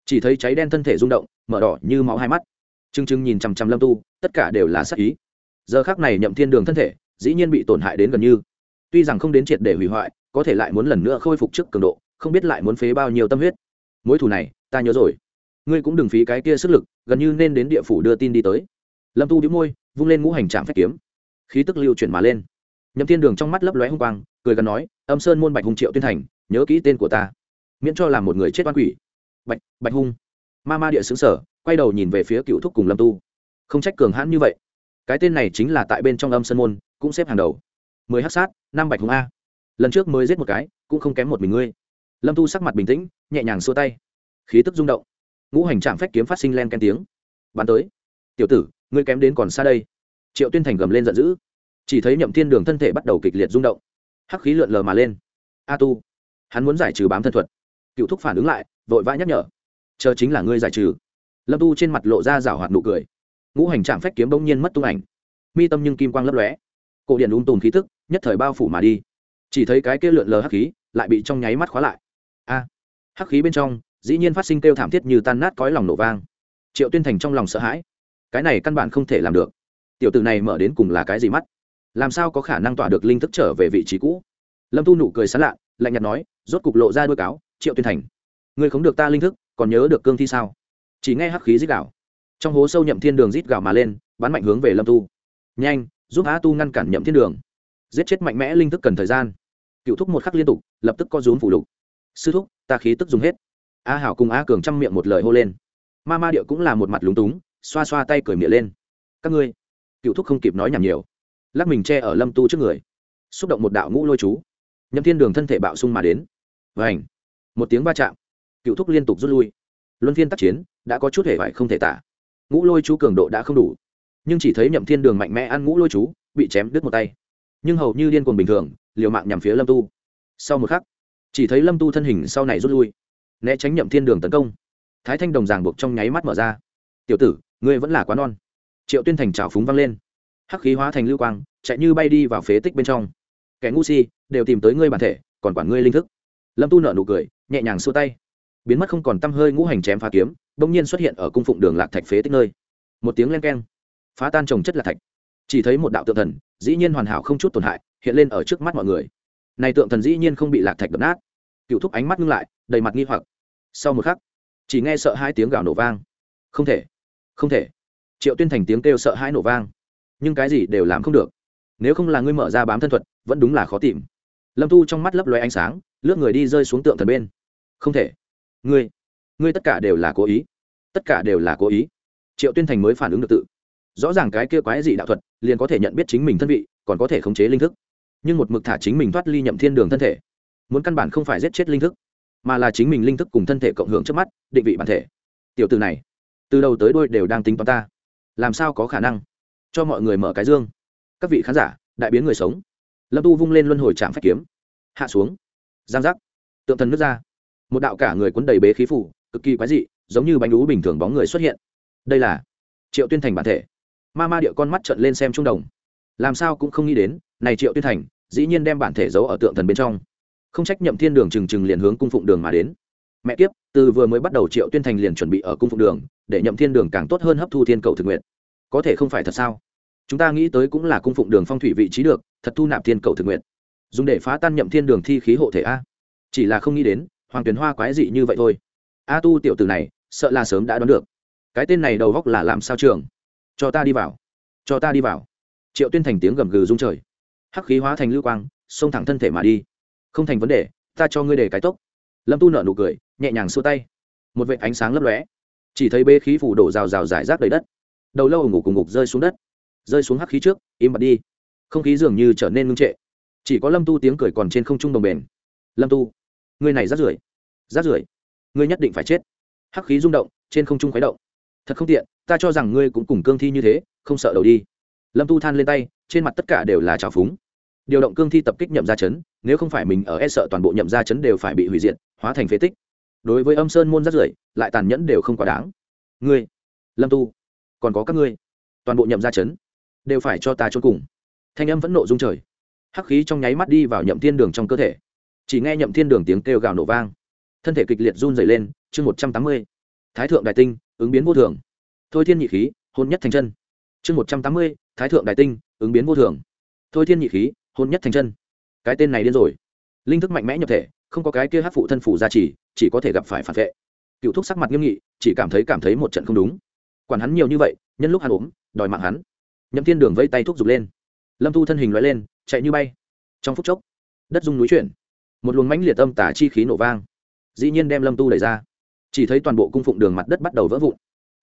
Speaker 1: Chỉ thấy cháy đen thân thể rung động, mở đỏ như máu hai mắt. T r ư n g t r ư n g nhìn chằm chằm lâm tu, tất cả đều là sắc ý. Giờ khác này nhậm thiên đường thân thể, dĩ nhiên bị tổn hại đến gần như. Tuy rằng không đến triệt để hủy hoại, có thể lại muốn lần nữa khôi phục trước cường độ, không biết lại muốn phế bao nhiêu tâm huyết. Mối thù này, ta nhớ rồi. Ngươi cũng đừng phí cái kia sức lực, gần như nên đến địa phủ đưa tin đi tới. Lâm tu đĩu môi, vung lên ngũ hành trạm phép kiếm. Khí tức lưu chuyển mà lên. Nhậm thiên đường trong mắt lấp lóe hung quang, cười gần nói âm sơn môn bạch hùng triệu tuyên thành, nhớ kỹ tên của ta. Miễn cho làm một người chết oan quỷ. Bạch bạch hung. Ma ma địa xứng sở quay đầu nhìn về phía cựu thúc cùng lâm tu. Không trách cường hãn như vậy. Cái tên này chính là tại bên trong âm sơn môn, cũng xếp hàng đầu. Mười hát sát, năm bạch Hùng a. Lần trước mới giết một cái, cũng không kém một mình ngươi. Lâm tu sắc mặt bình tĩnh, nhẹ nhàng xua tay. Khí tức rung động. Ngũ hành trạm phách kiếm phát sinh len ken tiếng. Bắn tới. Tiểu tử, ngươi kém đến còn xa đây. Triệu tuyên thành gầm lên giận dữ. Chỉ thấy nhậm thiên đường thân thể bắt đầu kịch liệt rung động hắc khí lượn lờ mà lên. A tu, hắn muốn giải trừ bám thân thuật. Cựu thúc phản ứng lại, vội vã nhắc nhở. Chờ chính là ngươi giải trừ. Lâm tu trên mặt lộ ra rảo hoạt nụ cười. Ngũ hành trạm phách kiếm bỗng nhiên mất tung ảnh. Mi tâm nhưng kim quang lấp lóe. Cổ điện ung tùm khí thức nhất thời bao phủ mà đi. Chỉ thấy cái kia lượn lờ hắc khí lại bị trong nháy mắt khóa lại. A, hắc khí bên trong, dĩ nhiên phát sinh kêu thảm thiết như tan nát cõi lòng nổ vang. Triệu tuyên thành trong lòng sợ hãi. Cái này căn bản không thể làm được. Tiểu t này mở đến cùng là cái gì mắt? Làm sao có khả năng tỏa được linh thức trở về vị trí cũ? Lâm tu nụ cười sán lạ lạnh nhạt nói, rốt cục lộ ra đôi cáo, triệu tuyên thành. Người không được ta linh thức, còn nhớ được cương thi sao? Chỉ nghe hắc khí rít gạo trong hố sâu nhậm thiên đường rít gạo mà lên, bắn mạnh hướng về lâm tu nhanh, giúp a tu ngăn cản nhậm thiên đường. Giết chết mạnh mẽ linh thức cần thời gian. Cựu thúc một khắc liên tục, lập tức có rốn phủ lục. Sư thúc, ta khí tức dùng hết. A hảo cùng a cường chăm miệng một lời hô lên. Ma ma điệu cũng là một mặt lúng túng, xoa xoa tay cười miệng lên. Các ngươi, cựu thúc không kịp nói nhảm nhiều lắc mình che ở lâm tu trước người, xúc động một đạo ngũ lôi chú, nhậm thiên đường thân thể bạo sung mà đến. Và ảnh một tiếng va chạm, cựu thúc liên tục rút lui. Luân phiên tác chiến, đã có chút hề vải không thể tả. Ngũ lôi chú cường độ đã không đủ, nhưng chỉ thấy nhậm thiên đường mạnh mẽ ăn ngũ lôi chú, bị chém đứt một tay. Nhưng hầu như điên cuồng bình thường, liều mạng nhằm phía lâm tu. Sau một khắc, chỉ thấy lâm tu thân hình sau này rút lui, né tránh nhậm thiên đường tấn công. Thái thanh đồng ràng buộc trong nháy mắt mở ra. Tiểu tử, ngươi vẫn là quá non. Triệu tuyên thành trào phúng vang lên hắc khí hóa thành lưu quang, chạy như bay đi vào phế tích bên trong. Kẻ ngu si, đều tìm tới ngươi bản thể, còn quản ngươi linh thức. Lâm tu nợ nụ cười, nhẹ nhàng xua tay. Biến mất không còn t hơi ngũ hành chém phá kiếm, bỗng nhiên xuất hiện ở cung phụng đường lạc thạch phế tích nơi. Một tiếng len keng, phá tan trồng chất lạc thạch. Chỉ thấy một đạo tượng thần, dĩ nhiên hoàn hảo không chút tổn hại, hiện lên ở trước mắt mọi người. Này tượng thần dĩ nhiên không bị lạc thạch đập nát. Cựu thúc ánh mắt ngưng lại, đầy mặt nghi hoặc. Sau một khắc, chỉ nghe sợ hai tiếng gào nổ vang. Không thể không thể. Triệu tuyên thành tiếng kêu sợ hãi nổ vang nhưng cái gì đều làm không được. Nếu không là ngươi mở ra bám thân thuật, vẫn đúng là khó tìm. Lâm tu trong mắt lấp loe ánh sáng, lướt người đi rơi xuống tượng thần bên. Không thể. Ngươi ngươi tất cả đều là cố ý. Tất cả đều là cố ý. Triệu tuyên thành mới phản ứng được tự. Rõ ràng cái kia quái dị đạo thuật, liền có thể nhận biết chính mình thân vị, còn có thể khống chế linh thức. Nhưng một mực thả chính mình thoát ly nhậm thiên đường thân thể. Muốn căn bản không phải giết chết linh thức, mà là chính mình linh thức cùng thân thể cộng hưởng trước mắt, định vị bản thể. Tiểu từ này, từ đầu tới đôi đều đang tính toán ta. Làm sao có khả năng? Cho mọi người mở cái dương. Các vị khán giả, đại biến người sống. Lâm tu vung lên luân hồi trạm phách kiếm. Hạ xuống. Giang giác. Tượng thần nước ra. Một đạo cả người quấn đầy bế khí phủ, cực kỳ quái dị, giống như bánh đú bình thường bóng người xuất hiện. Đây là triệu tuyên thành bản thể. Ma ma địa con mắt trận lên xem trung đồng. Làm sao cũng không nghĩ đến, này triệu tuyên thành, dĩ nhiên đem bản thể giấu ở tượng thần bên trong. Không trách nhậm thiên đường trừng trừng liền hướng cung phụng đường mà đến. Mẹ kiếp, từ vừa mới bắt đầu triệu tuyên thành liền chuẩn bị ở cung phụng đường, để nhậm thiên đường càng tốt hơn hấp thu thiên cầu thực nguyện có thể không phải thật sao? Chúng ta nghĩ tới cũng là cung phụng đường phong thủy vị trí được, thật thu nạp thiên cầu thực nguyện. Dùng để phá tan nhậm thiên đường thi khí hộ thể a. Chỉ là không nghĩ đến, hoàng tuyền hoa quái dị như vậy thôi. A tu tiểu tử này, sợ là sớm đã đoán được. Cái tên này đầu góc là làm sao trường? Cho ta đi vào. Cho ta đi vào. Triệu tuyên thành tiếng gầm gừ rung trời. Hắc khí hóa thành lưu quang, xông thẳng thân thể mà đi. Không thành vấn đề, ta cho ngươi để cái tốc. Lâm tu nở nụ cười, nhẹ nhàng xua tay. Một vệ ánh sáng lấp lóe. Chỉ thấy bê khí phủ đổ rào rào rải rác đầy đất đầu lâu ngủ cùng ngục rơi xuống đất. Rơi xuống hắc khí trước, im bặt đi. Không khí dường như trở nên ngưng trệ. Chỉ có lâm tu tiếng cười còn trên không trung đồng bền. Lâm tu người này rát rưởi rát rưởi, ngươi nhất định phải chết. Hắc khí rung động, trên không trung khuấy động. Thật không tiện, ta cho rằng ngươi cũng cùng cương thi như thế, không sợ đầu đi. Lâm tu than lên tay, trên mặt tất cả đều là trào phúng. Điều động cương thi tập kích nhậm gia chấn, nếu không phải mình ở e sợ toàn bộ nhậm gia chấn đều phải bị hủy diệt, hóa thành phế tích. Đối với âm sơn môn rát rưởi, lại tàn nhẫn đều không quá đáng. Ngươi, lâm tu còn có các ngươi. Toàn bộ nhậm gia chấn đều phải cho ta trốn cùng. Thanh âm vẫn nộ dung trời. Hắc khí trong nháy mắt đi vào nhậm thiên đường trong cơ thể. Chỉ nghe nhậm thiên đường tiếng kêu gào nổ vang. Thân thể kịch liệt run dày lên, chương một trăm tám mươi. Thái thượng đại tinh, ứng biến vô thường. Thôi thiên nhị khí, hôn nhất thành chân. Chương một trăm tám mươi, thái thượng đại tinh, ứng biến vô thường. Thôi thiên nhị khí, hôn nhất thành chân. Cái tên này điên rồi. Linh thức mạnh mẽ nhập thể, không có cái kia hát phụ thân phủ gia trì, chỉ có thể gặp phải phản vệ. Cựu thúc sắc mặt nghiêm nghị, chỉ cảm thấy cảm thấy một trận không đúng quản hắn nhiều như vậy, nhân lúc hắn ốm, đòi mạng hắn. Nhậm thiên đường vây tay thúc giục lên. Lâm thu thân hình loại lên, chạy như bay. Trong phút chốc, đất dung núi chuyển. Một luồng mãnh liệt âm tả chi khí nổ vang. Dĩ nhiên đem lâm tu đẩy ra. Chỉ thấy toàn bộ cung phụng đường mặt đất bắt đầu vỡ vụn.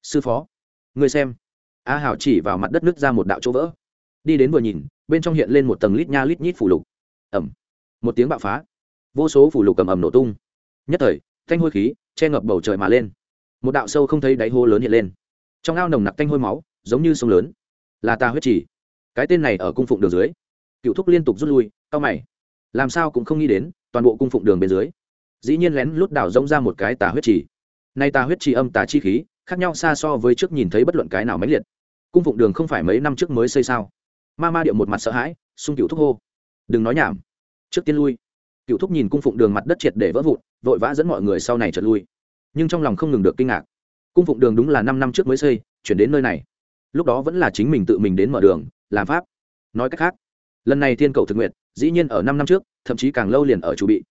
Speaker 1: Sư phó, người xem. A hảo chỉ vào mặt đất nứt ra một đạo chỗ vỡ. Đi đến vừa nhìn, bên trong hiện lên một tầng lít nha lít nhít phủ lục. Ẩm một tiếng bạo phá. Vô số phủ lục cầm ẩm nổ tung. Nhất thời, thanh hôi khí che ngập bầu trời mà lên. Một đạo sâu không thấy đáy hô lớn hiện lên trong ao nồng nặc thanh hôi máu, giống như sông lớn. Là ta huyết trì cái tên này ở cung phụng đường dưới. Cựu thúc liên tục rút lui cao mày. Làm sao cũng không nghĩ đến, toàn bộ cung phụng đường bên dưới. Dĩ nhiên lén lút đảo rông ra một cái tà huyết trì nay tà huyết trì âm tà chi khí, khác nhau xa so với trước nhìn thấy bất luận cái nào máy liệt. Cung phụng đường không phải mấy năm trước mới xây sao? Ma ma điệu một mặt sợ hãi, xung cựu thúc hô. Đừng nói nhảm. Trước tiên lui. Cựu thúc nhìn cung phụng đường mặt đất triệt để vỡ vụn, vội vã dẫn mọi người sau này trật lui. Nhưng trong lòng không ngừng được kinh ngạc cung phụng đường đúng là năm năm trước mới xây, chuyển đến nơi này. Lúc đó vẫn là chính mình tự mình đến mở đường, làm pháp. Nói cách khác, lần này thiên cầu thực nguyện, dĩ nhiên ở năm năm trước, thậm chí càng lâu liền ở chủ bị.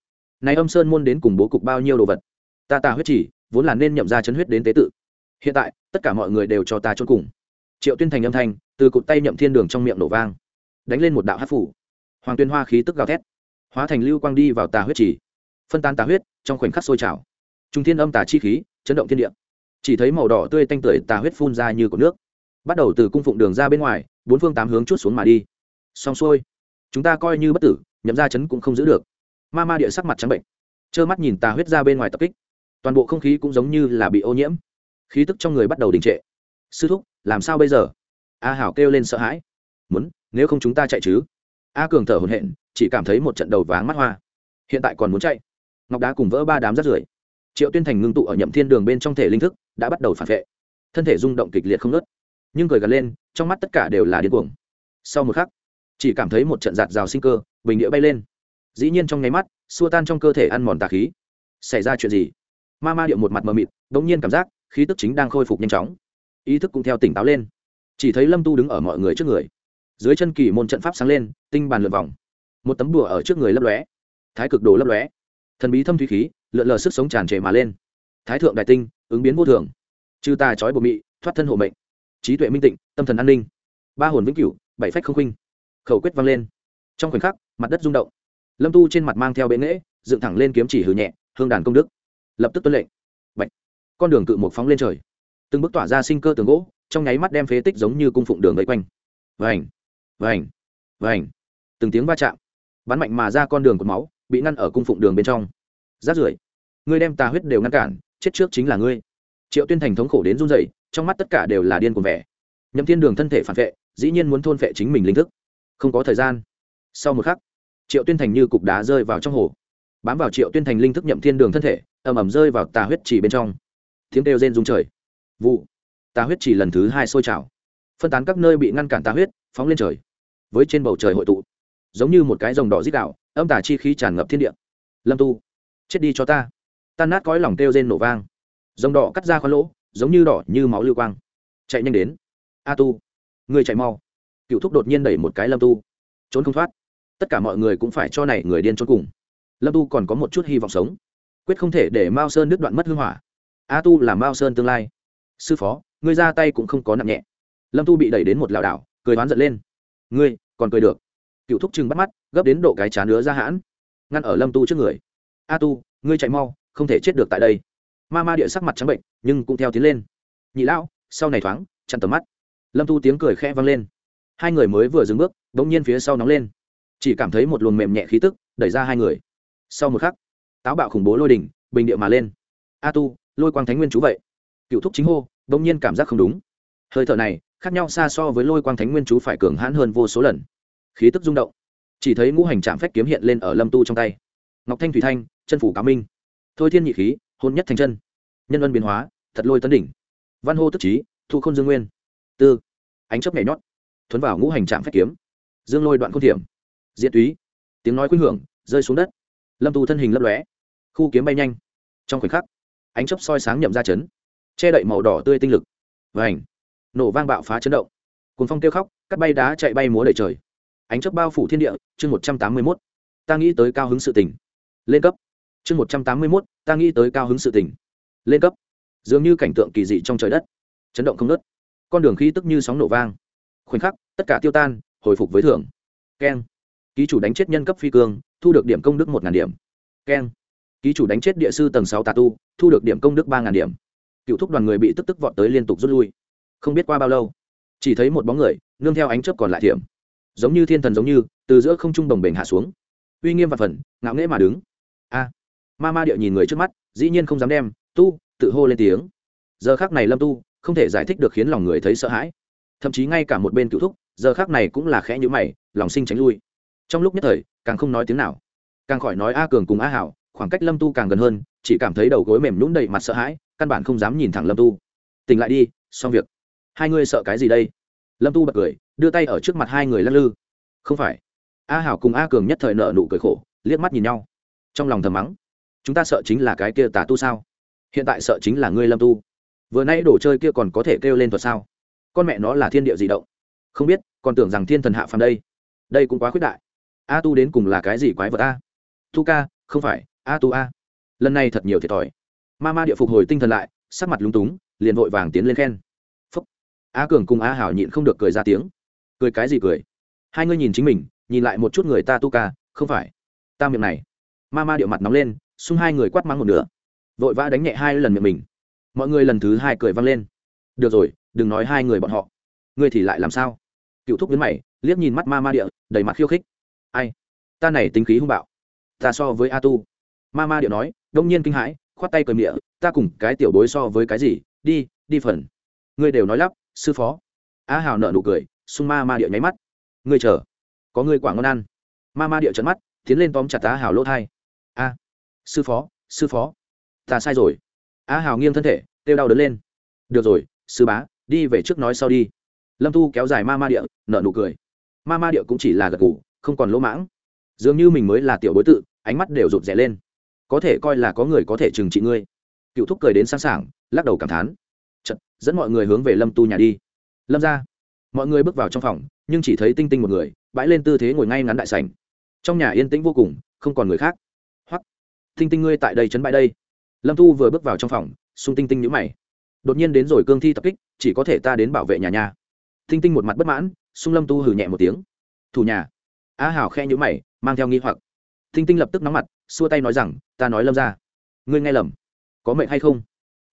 Speaker 1: Này âm sơn môn đến cùng bố cục bao nhiêu đồ vật? Ta ta huyết chỉ, vốn là nên nhậm ra chấn huyết đến tế tự. Hiện tại, tất cả mọi người đều cho ta chôn cùng. Triệu tuyên thành âm thanh, từ cụt tay nhậm thiên đường trong miệng nổ vang. Đánh lên một đạo hát phủ. Hoàng tuyên hoa khí tức gào thét. Hóa thành lưu quang đi vào tà huyết chỉ. Phân tan tà huyết, trong khoảnh khắc sôi trào. Trung thiên âm tà chi khí, chấn động thiên địa chỉ thấy màu đỏ tươi tanh tưởi tà huyết phun ra như cột nước. Bắt đầu từ cung phụng đường ra bên ngoài, bốn phương tám hướng chút xuống mà đi. Xong xuôi, chúng ta coi như bất tử, nhậm ra chấn cũng không giữ được. Ma ma địa sắc mặt trắng bệnh, trơ mắt nhìn tà huyết ra bên ngoài tập kích. Toàn bộ không khí cũng giống như là bị ô nhiễm. Khí tức trong người bắt đầu đình trệ. Sư thúc, làm sao bây giờ? A hảo kêu lên sợ hãi. Muốn, nếu không chúng ta chạy chứ? A cường thở hồn hện chỉ cảm thấy một trận đầu váng mắt hoa. Hiện tại còn muốn chạy. Ngọc đá cùng vỡ ba đám rắt rưởi triệu tuyên thành ngưng tụ ở nhậm thiên đường bên trong thể linh thức, đã bắt đầu phản vệ. Thân thể rung động kịch liệt không nớt nhưng cười gật lên, trong mắt tất cả đều là điên cuồng. Sau một khắc, chỉ cảm thấy một trận giạt rào sinh cơ, bình địa bay lên. Dĩ nhiên trong nháy mắt, xua tan trong cơ thể ăn mòn tà khí. Xảy ra chuyện gì? Ma ma điệu một mặt mờ mịt đ ỗ n g nhiên cảm giác, khí tức chính đang khôi phục nhanh chóng. Ý thức cũng theo tỉnh táo lên. Chỉ thấy lâm tu đứng ở mọi người trước người. Dưới chân kỳ môn trận pháp sáng lên, tinh bàn lượt vòng. Một tấm đùa ở trước người lấp lóe. Thái cực đồ lấp lóe. Thần bí thâm thủy khí lượn lờ sức sống tràn trề mà lên. Thái thượng đại tinh, ứng biến vô thường. Chư tà trói bộ mị, thoát thân hộ mệnh. Trí tuệ minh tịnh, tâm thần an ninh. Ba hồn vĩnh cửu, bảy phách không khinh khẩu quyết vang lên. Trong khoảnh khắc, mặt đất rung động. Lâm tu trên mặt mang theo bệ nghễ dựng thẳng lên kiếm chỉ hử nhẹ, hương đàn công đức. Lập tức tuân lệnh. Bạch. con đường cự một phóng lên trời. Từng bước tỏa ra sinh cơ tường gỗ, trong nháy mắt đem phế tích giống như cung phụng đường vây quanh. Vành vành vành. Từng tiếng va chạm. Bắn mạnh mà ra con đường của máu, bị ngăn ở cung phụng đường bên trong rát rưởi. Ngươi đem tà huyết đều ngăn cản, chết trước chính là ngươi. Triệu tuyên thành thống khổ đến run rẩy, trong mắt tất cả đều là điên cuồng vẻ. Nhậm thiên đường thân thể phản vệ, dĩ nhiên muốn thôn vệ chính mình linh thức. Không có thời gian. Sau một khắc, triệu tuyên thành như cục đá rơi vào trong hồ. Bám vào triệu tuyên thành linh thức nhậm thiên đường thân thể, ầm ầm rơi vào tà huyết chỉ bên trong. Tiếng kêu rên rung trời. Vụ. Tà huyết chỉ lần thứ hai sôi trào. Phân tán các nơi bị ngăn cản tà huyết, phóng lên trời. Với trên bầu trời hội tụ, giống như một cái rồng đỏ dít đạo, âm tà chi khí tràn ngập thiên địa. Lâm tu chết đi cho ta. Tan nát cõi lòng kêu rên nổ vang. Giống đỏ cắt ra khoan lỗ, giống như đỏ như máu lưu quang. Chạy nhanh đến. A tu, người chạy mau. Cựu thúc đột nhiên đẩy một cái lâm tu. Trốn không thoát. Tất cả mọi người cũng phải cho này người điên trốn cùng. Lâm tu còn có một chút hy vọng sống. Quyết không thể để mao sơn đứt đoạn mất hưng hỏa. A tu là mao sơn tương lai. Sư phó, ngươi ra tay cũng không có nặng nhẹ. Lâm tu bị đẩy đến một lảo đảo, cười oán giận lên. Ngươi, còn cười được. Cựu thúc chừng bắt mắt, gấp đến độ cái chán nữa ra hãn. Ngăn ở lâm tu trước người a tu, ngươi chạy mau, không thể chết được tại đây. Ma ma địa sắc mặt trắng bệnh, nhưng cũng theo tiến lên. Nhị lão, sau này thoáng, chặn tầm mắt. Lâm tu tiếng cười khẽ vang lên. Hai người mới vừa dừng bước đ ỗ n g nhiên phía sau nóng lên. Chỉ cảm thấy một luồng mềm nhẹ khí tức đẩy ra hai người. Sau một khắc, táo bạo khủng bố lôi đỉnh bình địa mà lên. A tu, lôi quang thánh nguyên chú vậy. Cựu thúc chính hô đ ỗ n g nhiên cảm giác không đúng. Hơi thở này, khác nhau xa so với lôi quang thánh nguyên chú phải cường hãn hơn vô số lần. Khí tức rung động. Chỉ thấy ngũ hành trạm phách kiếm hiện lên ở lâm tu trong tay. Ngọc thanh thủy thanh chân phủ cá minh. Thôi thiên nhị khí hôn nhất thành chân. Nhân ân biến hóa thật lôi tấn đỉnh. Văn hô tức trí thu k h ô n dương nguyên. Tư. Ánh chấp nhảy nhót. Thuấn vào ngũ hành trạm phép kiếm. Dương lôi đoạn không thiểm. Diện túy. Tiếng nói khuynh hưởng rơi xuống đất. Lâm tu thân hình lấp lóe. Khu kiếm bay nhanh. Trong khoảnh khắc ánh chấp soi sáng nhậm ra chấn. Che đậy màu đỏ tươi tinh lực. Và ảnh nổ vang bạo phá chấn động. Cuốn phong kêu khóc cắt bay đá chạy bay múa đầy trời. Ánh chấp bao phủ thiên địa chương một trăm tám mươi mốt. Ta nghĩ tới cao hứng sự tình, lên cấp chương một trăm tám mươi mốt, ta nghĩ tới cao hứng sự tỉnh lên cấp. Dường như cảnh tượng kỳ dị trong trời đất. Chấn động không nớt con đường khí tức như sóng nổ vang. Khoảnh khắc, tất cả tiêu tan, hồi phục với thưởng. Keng. Ký chủ đánh chết nhân cấp phi cương, thu được điểm công đức một điểm. Keng. Ký chủ đánh chết địa sư tầng sáu tà tu, thu được điểm công đức ba điểm. Cựu thúc đoàn người bị tức tức vọt tới liên tục rút lui. Không biết qua bao lâu, chỉ thấy một bóng người, nương theo ánh chớp còn lại thiểm. Giống như thiên thần giống như, từ giữa không trung đồng bền hạ xuống. Uy nghiêm và phần, ngạo nghễ mà đứng ma ma địa nhìn người trước mắt, dĩ nhiên không dám đem, tu, tự hô lên tiếng. Giờ khác này lâm tu không thể giải thích được khiến lòng người thấy sợ hãi. Thậm chí ngay cả một bên cựu thúc, giờ khác này cũng là khẽ nhữ mày, lòng sinh tránh lui. Trong lúc nhất thời, càng không nói tiếng nào. Càng khỏi nói a cường cùng a hảo, khoảng cách lâm tu càng gần hơn, chỉ cảm thấy đầu gối mềm nhũng đầy mặt sợ hãi, căn bản không dám nhìn thẳng lâm tu. Tỉnh lại đi, xong việc. Hai ngươi sợ cái gì đây? Lâm tu bật cười, đưa tay ở trước mặt hai người lắc lư. Không phải. A hảo cùng a cường nhất thời nợ nụ cười khổ, liếc mắt nhìn nhau. Trong lòng thầm mắng chúng ta sợ chính là cái kia tà tu sao? Hiện tại sợ chính là ngươi lâm tu. Vừa nay đồ chơi kia còn có thể kêu lên thuật sao? Con mẹ nó là thiên địa di động. Không biết, còn tưởng rằng thiên thần hạ phàm đây. Đây cũng quá khuyết đại. A tu đến cùng là cái gì quái vật a? Tu ca, không phải, a tu a. Lần này thật nhiều thiệt thòi. Ma ma địa phục hồi tinh thần lại, sắc mặt lúng túng, liền vội vàng tiến lên khen. Phúc. A cường cùng a hảo nhịn không được cười ra tiếng. Cười cái gì cười? Hai ngươi nhìn chính mình, nhìn lại một chút người ta tu ca, không phải. Ta miệng này. Ma ma địa mặt nóng lên xung hai người quát mắng một nửa. Vội vã đánh nhẹ hai lần miệng mình. Mọi người lần thứ hai cười vang lên. Được rồi, đừng nói hai người bọn họ. Ngươi thì lại làm sao? Cựu thúc biến mày, liếc nhìn mắt ma ma địa, đầy mặt khiêu khích. Ai? Ta này tính khí hung bạo. Ta so với a tu. Ma ma địa nói, đông nhiên kinh hãi, khoát tay cười miệng, ta cùng cái tiểu bối so với cái gì? Đi đi phần. Ngươi đều nói lắp, sư phó. A hào nợ nụ cười, xung ma ma địa nháy mắt. Ngươi chờ. Có ngươi quả ngon ăn. Ma ma địa trận mắt, tiến lên tóm chặt a hào lỗ thai. A sư phó sư phó. Ta sai rồi. A hào nghiêng thân thể têu đau đớn lên. Được rồi sư bá đi về trước nói sau đi. Lâm tu kéo dài ma ma địa nợ nụ cười. Ma ma địa cũng chỉ là gật ngủ không còn lỗ mãng. Dường như mình mới là tiểu bối tự ánh mắt đều rụt rè lên. Có thể coi là có người có thể trừng trị ngươi. Cựu thúc cười đến sẵn sàng lắc đầu cảm thán. Chật, dẫn mọi người hướng về lâm tu nhà đi. Lâm ra. Mọi người bước vào trong phòng nhưng chỉ thấy tinh tinh một người bãi lên tư thế ngồi ngay ngắn đại sảnh. Trong nhà yên tĩnh vô cùng không còn người khác tinh tinh ngươi tại đây chấn bại đây. Lâm thu vừa bước vào trong phòng sung tinh tinh nhữ mày. Đột nhiên đến rồi cương thi tập kích, chỉ có thể ta đến bảo vệ nhà nhà. Tinh tinh một mặt bất mãn sung lâm tu hử nhẹ một tiếng. Thủ nhà. A hảo khe nhữ mày, mang theo nghi hoặc. Tinh tinh lập tức nóng mặt, xua tay nói rằng, ta nói lâm ra. Ngươi nghe lầm. Có mệnh hay không?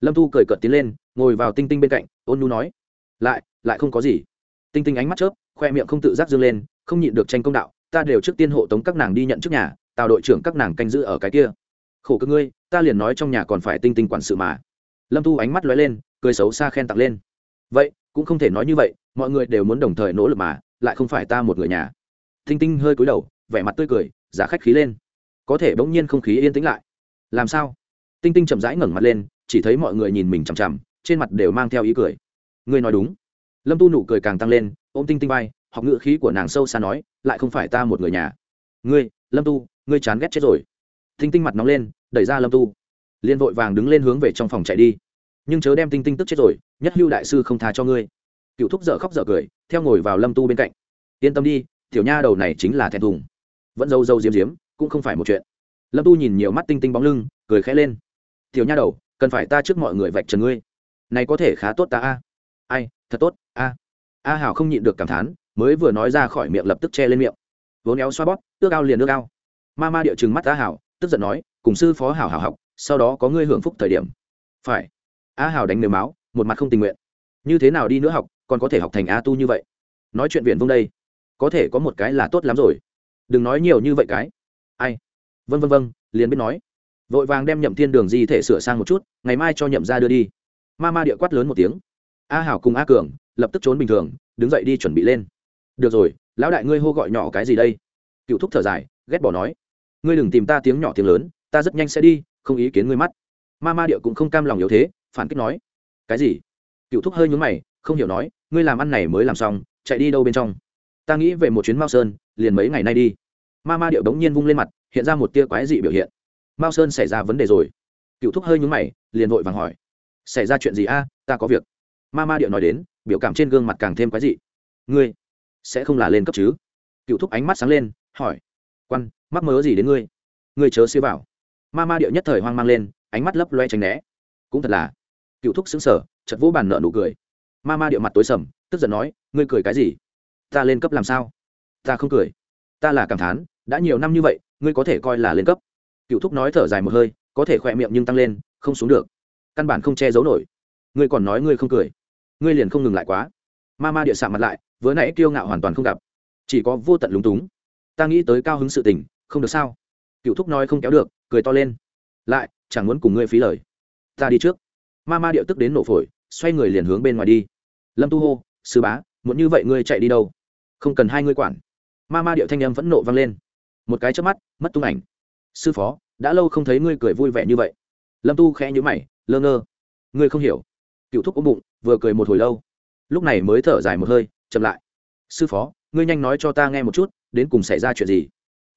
Speaker 1: Lâm thu cười cợt tiến lên, ngồi vào tinh tinh bên cạnh, ôn nu nói. Lại lại không có gì. Tinh tinh ánh mắt chớp, khoe miệng không tự giác dương lên, không nhịn được tranh công đạo, ta đều trước tiên hộ tống các nàng đi nhận trước nhà, tào đội trưởng các nàng canh giữ ở cái kia khổ cơ ngươi, ta liền nói trong nhà còn phải tinh tinh quản sự mà. Lâm tu ánh mắt lóe lên, cười xấu xa khen tặng lên. Vậy, cũng không thể nói như vậy, mọi người đều muốn đồng thời nỗ lực mà, lại không phải ta một người nhà. Tinh tinh hơi cúi đầu, vẻ mặt tươi cười, giả khách khí lên. Có thể bỗng nhiên không khí yên tĩnh lại. Làm sao? Tinh tinh chậm rãi ngẩng mặt lên, chỉ thấy mọi người nhìn mình chằm chằm, trên mặt đều mang theo ý cười. Ngươi nói đúng. Lâm tu nụ cười càng tăng lên, ôm tinh tinh bay học ngữ khí của nàng sâu xa nói, lại không phải ta một người nhà. Ngươi, lâm tu ngươi chán ghét chết rồi. Tinh tinh mặt nóng lên đẩy ra lâm tu. Liên vội vàng đứng lên hướng về trong phòng chạy đi. Nhưng chớ đem tinh tinh tức chết rồi, nhất hưu đại sư không tha cho ngươi. Cựu thúc dở khóc dở cười, theo ngồi vào lâm tu bên cạnh. Yên tâm đi, tiểu nha đầu này chính là thẹn thùng. Vẫn dâu dâu diếm diếm, cũng không phải một chuyện. Lâm tu nhìn nhiều mắt tinh tinh bóng lưng, cười khẽ lên. Tiểu nha đầu, cần phải ta trước mọi người vạch trần ngươi. Này có thể khá tốt ta a. Ai, thật tốt, a. A hảo không nhịn được cảm thán, mới vừa nói ra khỏi miệng lập tức che lên miệng. Vốn éo xoa bóp, ước ao liền ước ao. Ma ma địa chừng mắt a hảo, tức giận nói cùng sư phó hảo hảo học, sau đó có ngươi hưởng phúc thời điểm. Phải. A hảo đánh nề máu, một mặt không tình nguyện. Như thế nào đi nữa học, còn có thể học thành a tu như vậy? Nói chuyện viện vông đây. Có thể có một cái là tốt lắm rồi. Đừng nói nhiều như vậy cái. Ai? Vân vân vân liền biết nói. Vội vàng đem nhậm thiên đường di thể sửa sang một chút, ngày mai cho nhậm ra đưa đi. Ma ma địa quát lớn một tiếng. A hảo cùng a cường, lập tức trốn bình thường, đứng dậy đi chuẩn bị lên. Được rồi, lão đại ngươi hô gọi nhỏ cái gì đây? Cựu thúc thở dài, ghét bỏ nói. Ngươi đừng tìm ta tiếng nhỏ tiếng lớn ta rất nhanh sẽ đi, không ý kiến ngươi mắt. Ma ma địa cũng không cam lòng yếu thế, phản kích nói. Cái gì? Cựu thúc hơi nhúng mày, không hiểu nói, ngươi làm ăn này mới làm xong, chạy đi đâu bên trong? Ta nghĩ về một chuyến mao sơn, liền mấy ngày nay đi. Ma ma điệu đống nhiên vung lên mặt, hiện ra một tia quái dị biểu hiện. Mao sơn xảy ra vấn đề rồi. Cựu thúc hơi nhúng mày, liền vội vàng hỏi. Xảy ra chuyện gì a? Ta có việc. Ma ma điệu nói đến, biểu cảm trên gương mặt càng thêm quái dị. Ngươi sẽ không là lên cấp chứ? Cựu thúc ánh mắt sáng lên, hỏi. Quan, mắc mớ gì đến ngươi? Ngươi chớ xíu vào ma ma điệu nhất thời hoang mang lên, ánh mắt lấp loe tránh né. Cũng thật là, cựu thúc xứng sở chật vỗ bàn nợ nụ cười. Ma ma điệu mặt tối sầm, tức giận nói, ngươi cười cái gì? Ta lên cấp làm sao? Ta không cười. Ta là cảm thán, đã nhiều năm như vậy, ngươi có thể coi là lên cấp. Cựu thúc nói thở dài một hơi, có thể khỏe miệng nhưng tăng lên, không xuống được. Căn bản không che giấu nổi. Ngươi còn nói ngươi không cười. Ngươi liền không ngừng lại quá. Ma ma địa sạ mặt lại, vừa nãy kiêu ngạo hoàn toàn không gặp. Chỉ có vô tận lúng túng. Ta nghĩ tới cao hứng sự tình, không được sao? Cựu thúc nói không kéo được cười to lên. Lại, chẳng muốn cùng ngươi phí lời. Ta đi trước. Ma ma điệu tức đến nổ phổi, xoay người liền hướng bên ngoài đi. Lâm tu hô, sư bá, muốn như vậy ngươi chạy đi đâu? Không cần hai ngươi quản. Ma ma điệu thanh âm vẫn nộ vang lên. Một cái chớp mắt, mất tung ảnh. Sư phó, đã lâu không thấy ngươi cười vui vẻ như vậy. Lâm tu khẽ nhữ mày, lơ ngơ. Ngươi không hiểu. Cựu thúc ôm bụng, vừa cười một hồi lâu. Lúc này mới thở dài một hơi, chậm lại. Sư phó, ngươi nhanh nói cho ta nghe một chút, đến cùng xảy ra chuyện gì?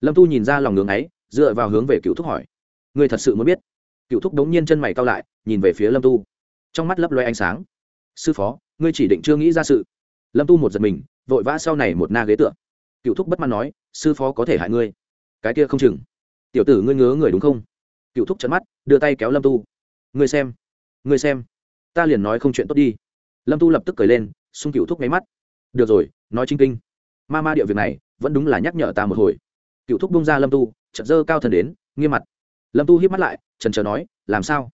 Speaker 1: Lâm tu nhìn ra lòng ngưỡng ấy dựa vào hướng về cựu thúc hỏi. Ngươi thật sự muốn biết? Cựu thúc đống nhiên chân mày cao lại, nhìn về phía lâm tu. Trong mắt lấp loe ánh sáng. Sư phó, ngươi chỉ định chưa nghĩ ra sự. Lâm tu một giật mình, vội vã sau này một na ghế tượng cựu thúc bất mãn nói, sư phó có thể hại ngươi. Cái kia không chừng. Tiểu tử ngươi ngớ người đúng không? Cựu thúc chấn mắt, đưa tay kéo lâm tu. Ngươi xem ngươi xem. Ta liền nói không chuyện tốt đi. Lâm tu lập tức cười lên, xung cựu thúc nháy mắt. Được rồi, nói chính kinh. Ma ma địa việc này, vẫn đúng là nhắc nhở ta một hồi. Cựu thúc bung ra lâm tu chật dơ cao thần đến, nghiêm mặt. Lâm tu hiếp mắt lại, trần trờ nói, làm sao?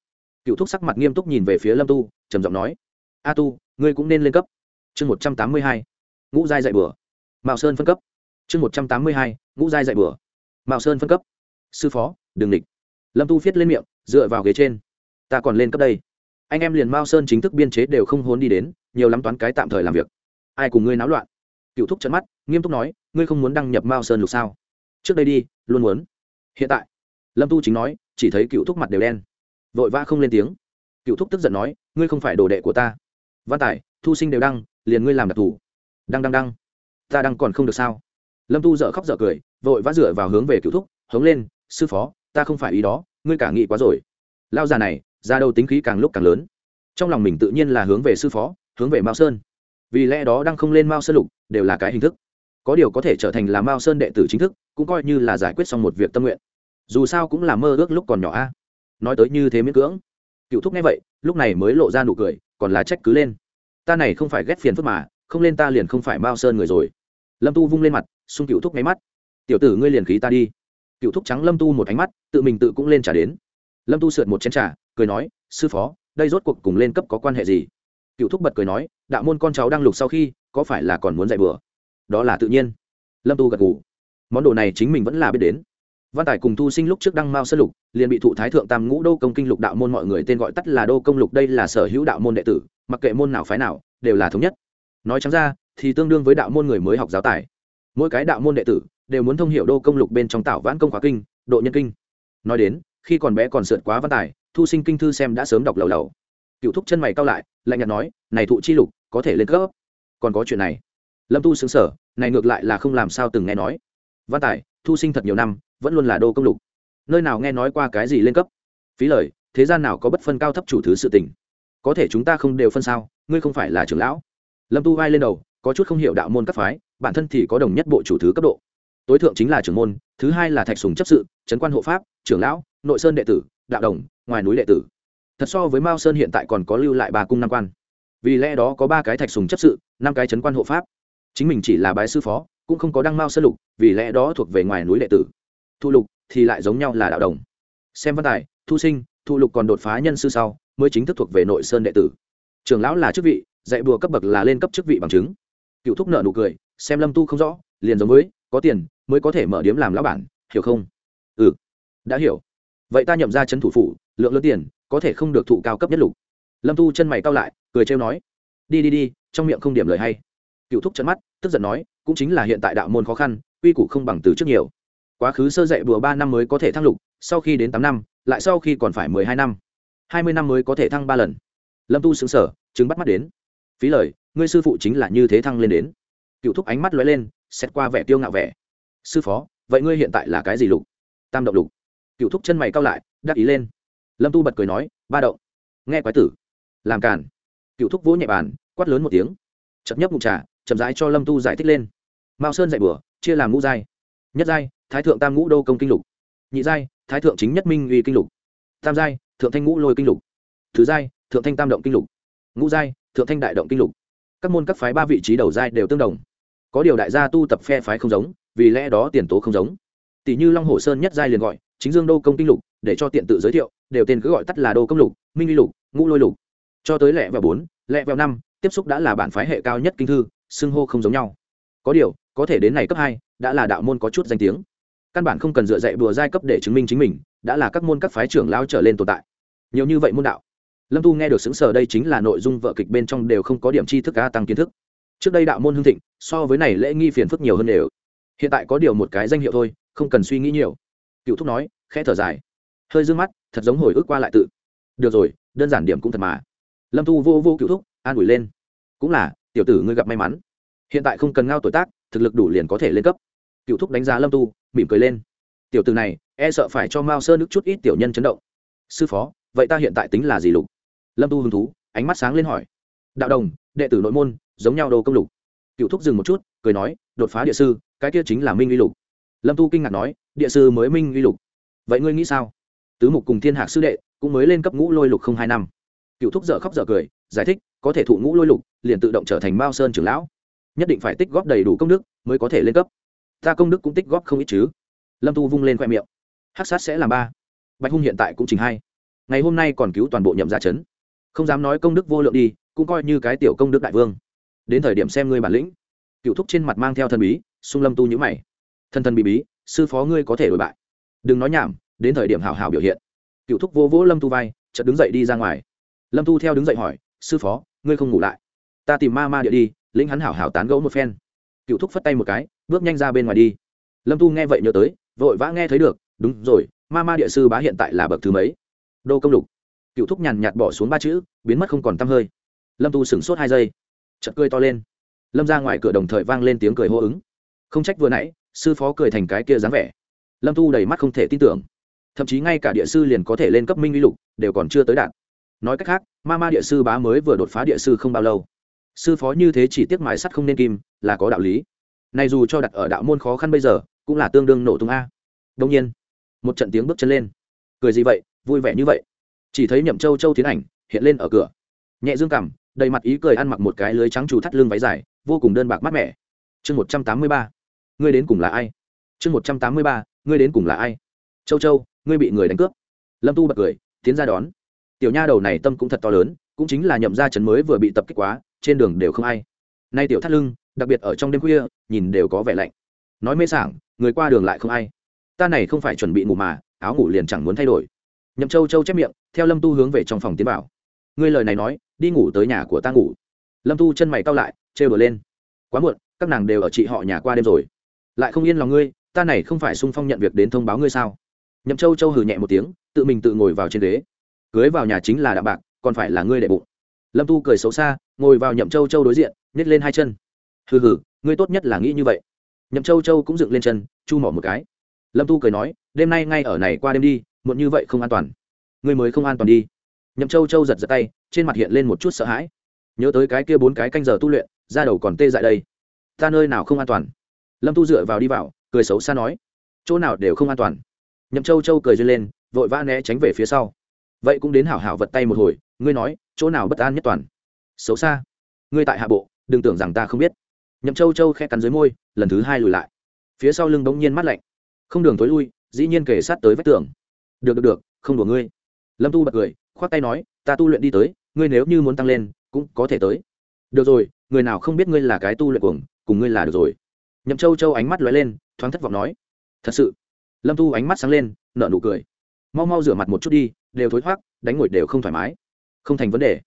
Speaker 1: Cựu thúc sắc mặt nghiêm túc nhìn về phía lâm tu, trầm giọng nói, a tu, ngươi cũng nên lên cấp. Chương một trăm tám mươi hai, ngũ giai dạy bừa mạo sơn phân cấp. Chương một trăm tám mươi hai, ngũ giai dạy bừa mạo sơn phân cấp. Sư phó, đừng địch. Lâm tu viết lên miệng, dựa vào ghế trên. Ta còn lên cấp đây. Anh em liền mao sơn chính thức biên chế đều không hốn đi đến, nhiều lắm toán cái tạm thời làm việc. Ai cùng ngươi náo loạn? Cựu thúc trận mắt, nghiêm túc nói, ngươi không muốn đăng nhập mao sơn lục sao? Trước đây đi, luôn muốn. Hiện tại, lâm tu chính nói, chỉ thấy cựu thúc mặt đều đen. Vội vã không lên tiếng. Cựu thúc tức giận nói, ngươi không phải đồ đệ của ta. Văn tài, thu sinh đều đăng, liền ngươi làm đặc thù đăng đăng đăng. Ta đăng còn không được sao? Lâm tu dợ khóc dợ cười, vội vã dựa vào hướng về cựu thúc, hống lên, sư phó, ta không phải ý đó, ngươi cả nghị quá rồi. Lao già này, ra đâu tính khí càng lúc càng lớn. Trong lòng mình tự nhiên là hướng về sư phó, hướng về mao sơn. Vì lẽ đó đang không lên mao sơn lục, đều là cái hình thức có điều có thể trở thành là mao sơn đệ tử chính thức, cũng coi như là giải quyết xong một việc tâm nguyện. Dù sao cũng là mơ ước lúc còn nhỏ a. Nói tới như thế miễn cưỡng. Cựu thúc nghe vậy, lúc này mới lộ ra nụ cười, còn lá trách cứ lên. Ta này không phải ghét phiền phức mà, không lên ta liền không phải mao sơn người rồi. Lâm tu vung lên mặt, xung cựu thúc nháy mắt. Tiểu tử ngươi liền khí ta đi. Cựu thúc trắng lâm tu một ánh mắt, tự mình tự cũng lên trả đến. Lâm tu sượt một chén trả cười nói, sư phó, đây rốt cuộc cùng lên cấp có quan hệ gì? Cựu thúc bật cười nói, đạo môn con cháu đang lục sau khi, có phải là còn muốn dạy bừa? Đó là tự nhiên. Lâm tu gật ngủ món đồ này chính mình vẫn là biết đến. Văn tài cùng thu sinh lúc trước đăng mao sơn lục, liền bị thụ thái thượng tam ngũ đô công kinh lục đạo môn mọi người tên gọi tắt là đô công lục, đây là sở hữu đạo môn đệ tử, mặc kệ môn nào phái nào, đều là thống nhất. Nói chẳng ra, thì tương đương với đạo môn người mới học giáo tài. Mỗi cái đạo môn đệ tử đều muốn thông hiểu đô công lục bên trong tạo vãn công khóa kinh, độ nhân kinh. Nói đến, khi còn bé còn sượt quá văn tài, thu sinh kinh thư xem đã sớm đọc lầu lầu. Cựu thúc chân mày cao lại, lạnh nhạt nói, này thụ chi lục, có thể lên cấp. Còn có chuyện này lâm tu xứng sở này ngược lại là không làm sao từng nghe nói. Văn tài, thu sinh thật nhiều năm, vẫn luôn là đô công lục. Nơi nào nghe nói qua cái gì lên cấp? Phí lời, thế gian nào có bất phân cao thấp chủ thứ sự tình? Có thể chúng ta không đều phân sao, ngươi không phải là trưởng lão. Lâm tu vai lên đầu, có chút không hiểu đạo môn các phái, bản thân thì có đồng nhất bộ chủ thứ cấp độ. Tối thượng chính là trưởng môn, thứ hai là thạch sùng chấp sự, trấn quan hộ pháp, trưởng lão, nội sơn đệ tử, đạo đồng, ngoài núi đệ tử. Thật so với mao sơn hiện tại còn có lưu lại ba cung năm quan. Vì lẽ đó có ba cái thạch sùng chấp sự, năm cái trấn quan hộ pháp chính mình chỉ là bái sư phó, cũng không có đăng mao sơ lục, vì lẽ đó thuộc về ngoài núi đệ tử. Thu lục thì lại giống nhau là đạo đồng. Xem văn tài, thu sinh, thu lục còn đột phá nhân sư sau, mới chính thức thuộc về nội sơn đệ tử. Trưởng lão là chức vị, dạy bùa cấp bậc là lên cấp chức vị bằng chứng. Cựu thúc nợ nụ cười, xem lâm tu không rõ, liền giống với, có tiền, mới có thể mở điếm làm lão bản, hiểu không? Ừ đã hiểu. Vậy ta nhậm ra chân thủ phủ, lượng lớn tiền, có thể không được thụ cao cấp nhất lục. Lâm tu chân mày cao lại, cười trêu nói. Đi đi đi, trong miệng không điểm lời hay cựu thúc chấn mắt, tức giận nói, cũng chính là hiện tại đạo môn khó khăn, quy củ không bằng từ trước nhiều. Quá khứ sơ dạy bùa ba năm mới có thể thăng lục, sau khi đến tám năm, lại sau khi còn phải mười hai năm. Hai mươi năm mới có thể thăng ba lần. Lâm tu xứng sở chứng bắt mắt đến. Phí lời, ngươi sư phụ chính là như thế thăng lên đến. Cựu thúc ánh mắt lóe lên, xét qua vẻ tiêu ngạo vẻ. Sư phó, vậy ngươi hiện tại là cái gì lục? Tam động lục. Cựu thúc chân mày cao lại, đắc ý lên. Lâm tu bật cười nói, ba động. Nghe quái tử. Làm càn. Cựu thúc vỗ nhẹ bàn, quát lớn một tiếng. Chậm nhấp ngụm trà chậm rãi cho lâm tu giải thích lên mao sơn dạy bừa chia làm ngũ giai nhất giai thái thượng tam ngũ đô công kinh lục nhị giai thái thượng chính nhất minh uy kinh lục tam giai thượng thanh ngũ lôi kinh lục thứ giai thượng thanh tam động kinh lục ngũ giai thượng thanh đại động kinh lục các môn các phái ba vị trí đầu giai đều tương đồng có điều đại gia tu tập phe phái không giống vì lẽ đó tiền tố không giống tỷ như long hồ sơn nhất giai liền gọi chính dương đô công kinh lục để cho tiện tự giới thiệu đều tên cứ gọi tắt là đô công lục minh uy lục ngũ lôi lục cho tới lẹ vào bốn lẹ vào năm tiếp xúc đã là bản phái hệ cao nhất kinh thư xưng hô không giống nhau. Có điều, có thể đến này cấp hai, đã là đạo môn có chút danh tiếng. Căn bản không cần dựa dạy bùa giai cấp để chứng minh chính mình, đã là các môn các phái trưởng lao trở lên tồn tại. Nhiều như vậy môn đạo. Lâm tu nghe được xứng sở đây chính là nội dung vợ kịch bên trong đều không có điểm tri thức ca tăng kiến thức. Trước đây đạo môn hưng thịnh, so với này lễ nghi phiền phức nhiều hơn đều. Hiện tại có điều một cái danh hiệu thôi, không cần suy nghĩ nhiều. Cựu thúc nói, khẽ thở dài. Hơi d ư ơ n g mắt, thật giống hồi ức qua lại tự. Được rồi, đơn giản điểm cũng thật mà. Lâm tu vô vô cựu thúc, an ủi lên. Cũng là tiểu tử ngươi gặp may mắn. Hiện tại không cần ngao tuổi tác, thực lực đủ liền có thể lên cấp. Cựu thúc đánh giá lâm tu, mỉm cười lên. Tiểu tử này e sợ phải cho mao sơ nước chút ít tiểu nhân chấn động. Sư phó, vậy ta hiện tại tính là gì lục? Lâm tu hứng thú, ánh mắt sáng lên hỏi. Đạo đồng, đệ tử nội môn, giống nhau đồ công lục. Cựu thúc dừng một chút, cười nói, đột phá địa sư, cái kia chính là minh uy lục. Lâm tu kinh ngạc nói, địa sư mới minh uy lục. Vậy ngươi nghĩ sao? Tứ mục cùng thiên hạc sư đệ, cũng mới lên cấp ngũ lôi lục không hai năm. Cựu thúc dở khóc dở cười giải thích, có thể thụ ngũ lôi lục, liền tự động trở thành mao sơn trưởng lão. Nhất định phải tích góp đầy đủ công đức mới có thể lên cấp. Ta công đức cũng tích góp không ít chứ. Lâm tu vung lên khoe miệng. Hắc sát sẽ làm ba. Bạch hung hiện tại cũng trình hai. Ngày hôm nay còn cứu toàn bộ nhậm gia chấn không dám nói công đức vô lượng đi, cũng coi như cái tiểu công đức đại vương. Đến thời điểm xem ngươi bản lĩnh. Cựu thúc trên mặt mang theo thần bí, sung lâm tu nhữ mày. Thân thân bí bí, sư phó ngươi có thể đổi bại. Đừng nói nhảm, đến thời điểm hào hào biểu hiện. Cựu thúc vô vỗ lâm tu vai, chợt đứng dậy đi ra ngoài. Lâm tu theo đứng dậy hỏi sư phó, ngươi không ngủ lại. Ta tìm ma ma địa đi, lĩnh hắn hảo hảo tán gẫu một phen. Cựu thúc phất tay một cái, bước nhanh ra bên ngoài đi. Lâm tu nghe vậy nhớ tới, vội vã nghe thấy được, đúng rồi, ma ma địa sư bá hiện tại là bậc thứ mấy? Đô công lục. Cựu thúc nhàn nhạt bỏ xuống ba chữ, biến mất không còn t hơi. Lâm tu sửng sốt hai giây, chợt cười to lên. Lâm ra ngoài cửa đồng thời vang lên tiếng cười hô ứng. Không trách vừa nãy, sư phó cười thành cái kia dáng vẻ. Lâm tu đầy mắt không thể tin tưởng. Thậm chí ngay cả địa sư liền có thể lên cấp minh uy lục, đều còn chưa tới đạt. Nói cách khác ma ma địa sư bá mới vừa đột phá địa sư không bao lâu. Sư phó như thế chỉ tiếc mài sắt không nên kim là có đạo lý. Này dù cho đặt ở đạo môn khó khăn bây giờ cũng là tương đương nổ tung a. Đông nhiên một trận tiếng bước chân lên. Cười gì vậy vui vẻ như vậy. Chỉ thấy nhậm châu châu tiến ảnh hiện lên ở cửa. Nhẹ dương cảm, đầy mặt ý cười ăn mặc một cái lưới trắng trù thắt lưng váy dài vô cùng đơn bạc mát mẻ. Chương một trăm tám mươi ba ngươi đến cùng là ai? Chương một trăm tám mươi ba ngươi đến cùng là ai? Châu châu ngươi bị người đánh cướp. Lâm tu bật cười tiến ra đón tiểu nha đầu này tâm cũng thật to lớn, cũng chính là nhậm ra chấn mới vừa bị tập kích quá, trên đường đều không ai. Nay tiểu thắt lưng, đặc biệt ở trong đêm khuya, nhìn đều có vẻ lạnh. Nói mê sảng, người qua đường lại không ai. Ta này không phải chuẩn bị ngủ mà, áo ngủ liền chẳng muốn thay đổi. Nhậm châu châu chép miệng, theo lâm tu hướng về trong phòng tiến bảo ngươi lời này nói, đi ngủ tới nhà của ta ngủ. Lâm tu chân mày cao lại, trêu đổ lên. Quá muộn, các nàng đều ở chị họ nhà qua đêm rồi. Lại không yên lòng ngươi, ta này không phải sung phong nhận việc đến thông báo ngươi sao? Nhậm châu châu hừ nhẹ một tiếng, tự mình tự ngồi vào trên ghế cưới vào nhà chính là đạm bạc, còn phải là ngươi đệ bụng. Lâm tu cười xấu xa, ngồi vào nhậm châu châu đối diện nhét lên hai chân. Hừ hừ, ngươi tốt nhất là nghĩ như vậy. Nhậm châu châu cũng dựng lên chân, chu mỏ một cái. Lâm tu cười nói, đêm nay ngay ở này qua đêm đi, muộn như vậy không an toàn. Ngươi mới không an toàn đi. Nhậm châu châu giật giật tay, trên mặt hiện lên một chút sợ hãi. Nhớ tới cái kia bốn cái canh giờ tu luyện ra đầu còn tê dại đây. Ta nơi nào không an toàn? Lâm tu dựa vào đi vào, cười xấu xa nói. Chỗ nào đều không an toàn. Nhậm châu châu cười duyên lên, vội vã né tránh về phía sau vậy cũng đến hảo hảo vật tay một hồi, ngươi nói, chỗ nào bất an nhất toàn? Xấu xa. Ngươi tại hạ bộ, đừng tưởng rằng ta không biết. Nhậm châu châu khe cắn dưới môi, lần thứ hai lùi lại. Phía sau lưng bỗng nhiên mắt lạnh. Không đường tối lui, dĩ nhiên kể sát tới vách tường. Được được được, không đùa ngươi. Lâm tu bật cười khoác tay nói, ta tu luyện đi tới, ngươi nếu như muốn tăng lên, cũng có thể tới. Được rồi, người nào không biết ngươi là cái tu luyện cuồng, cùng ngươi là được rồi. Nhậm châu châu ánh mắt lóe lên, thoáng thất vọng nói, thật sự? Lâm tu ánh mắt sáng lên, nở nụ cười. Mau mau rửa mặt một chút đi đều thối thoát, đánh ngồi đều không thoải mái. Không thành vấn đề.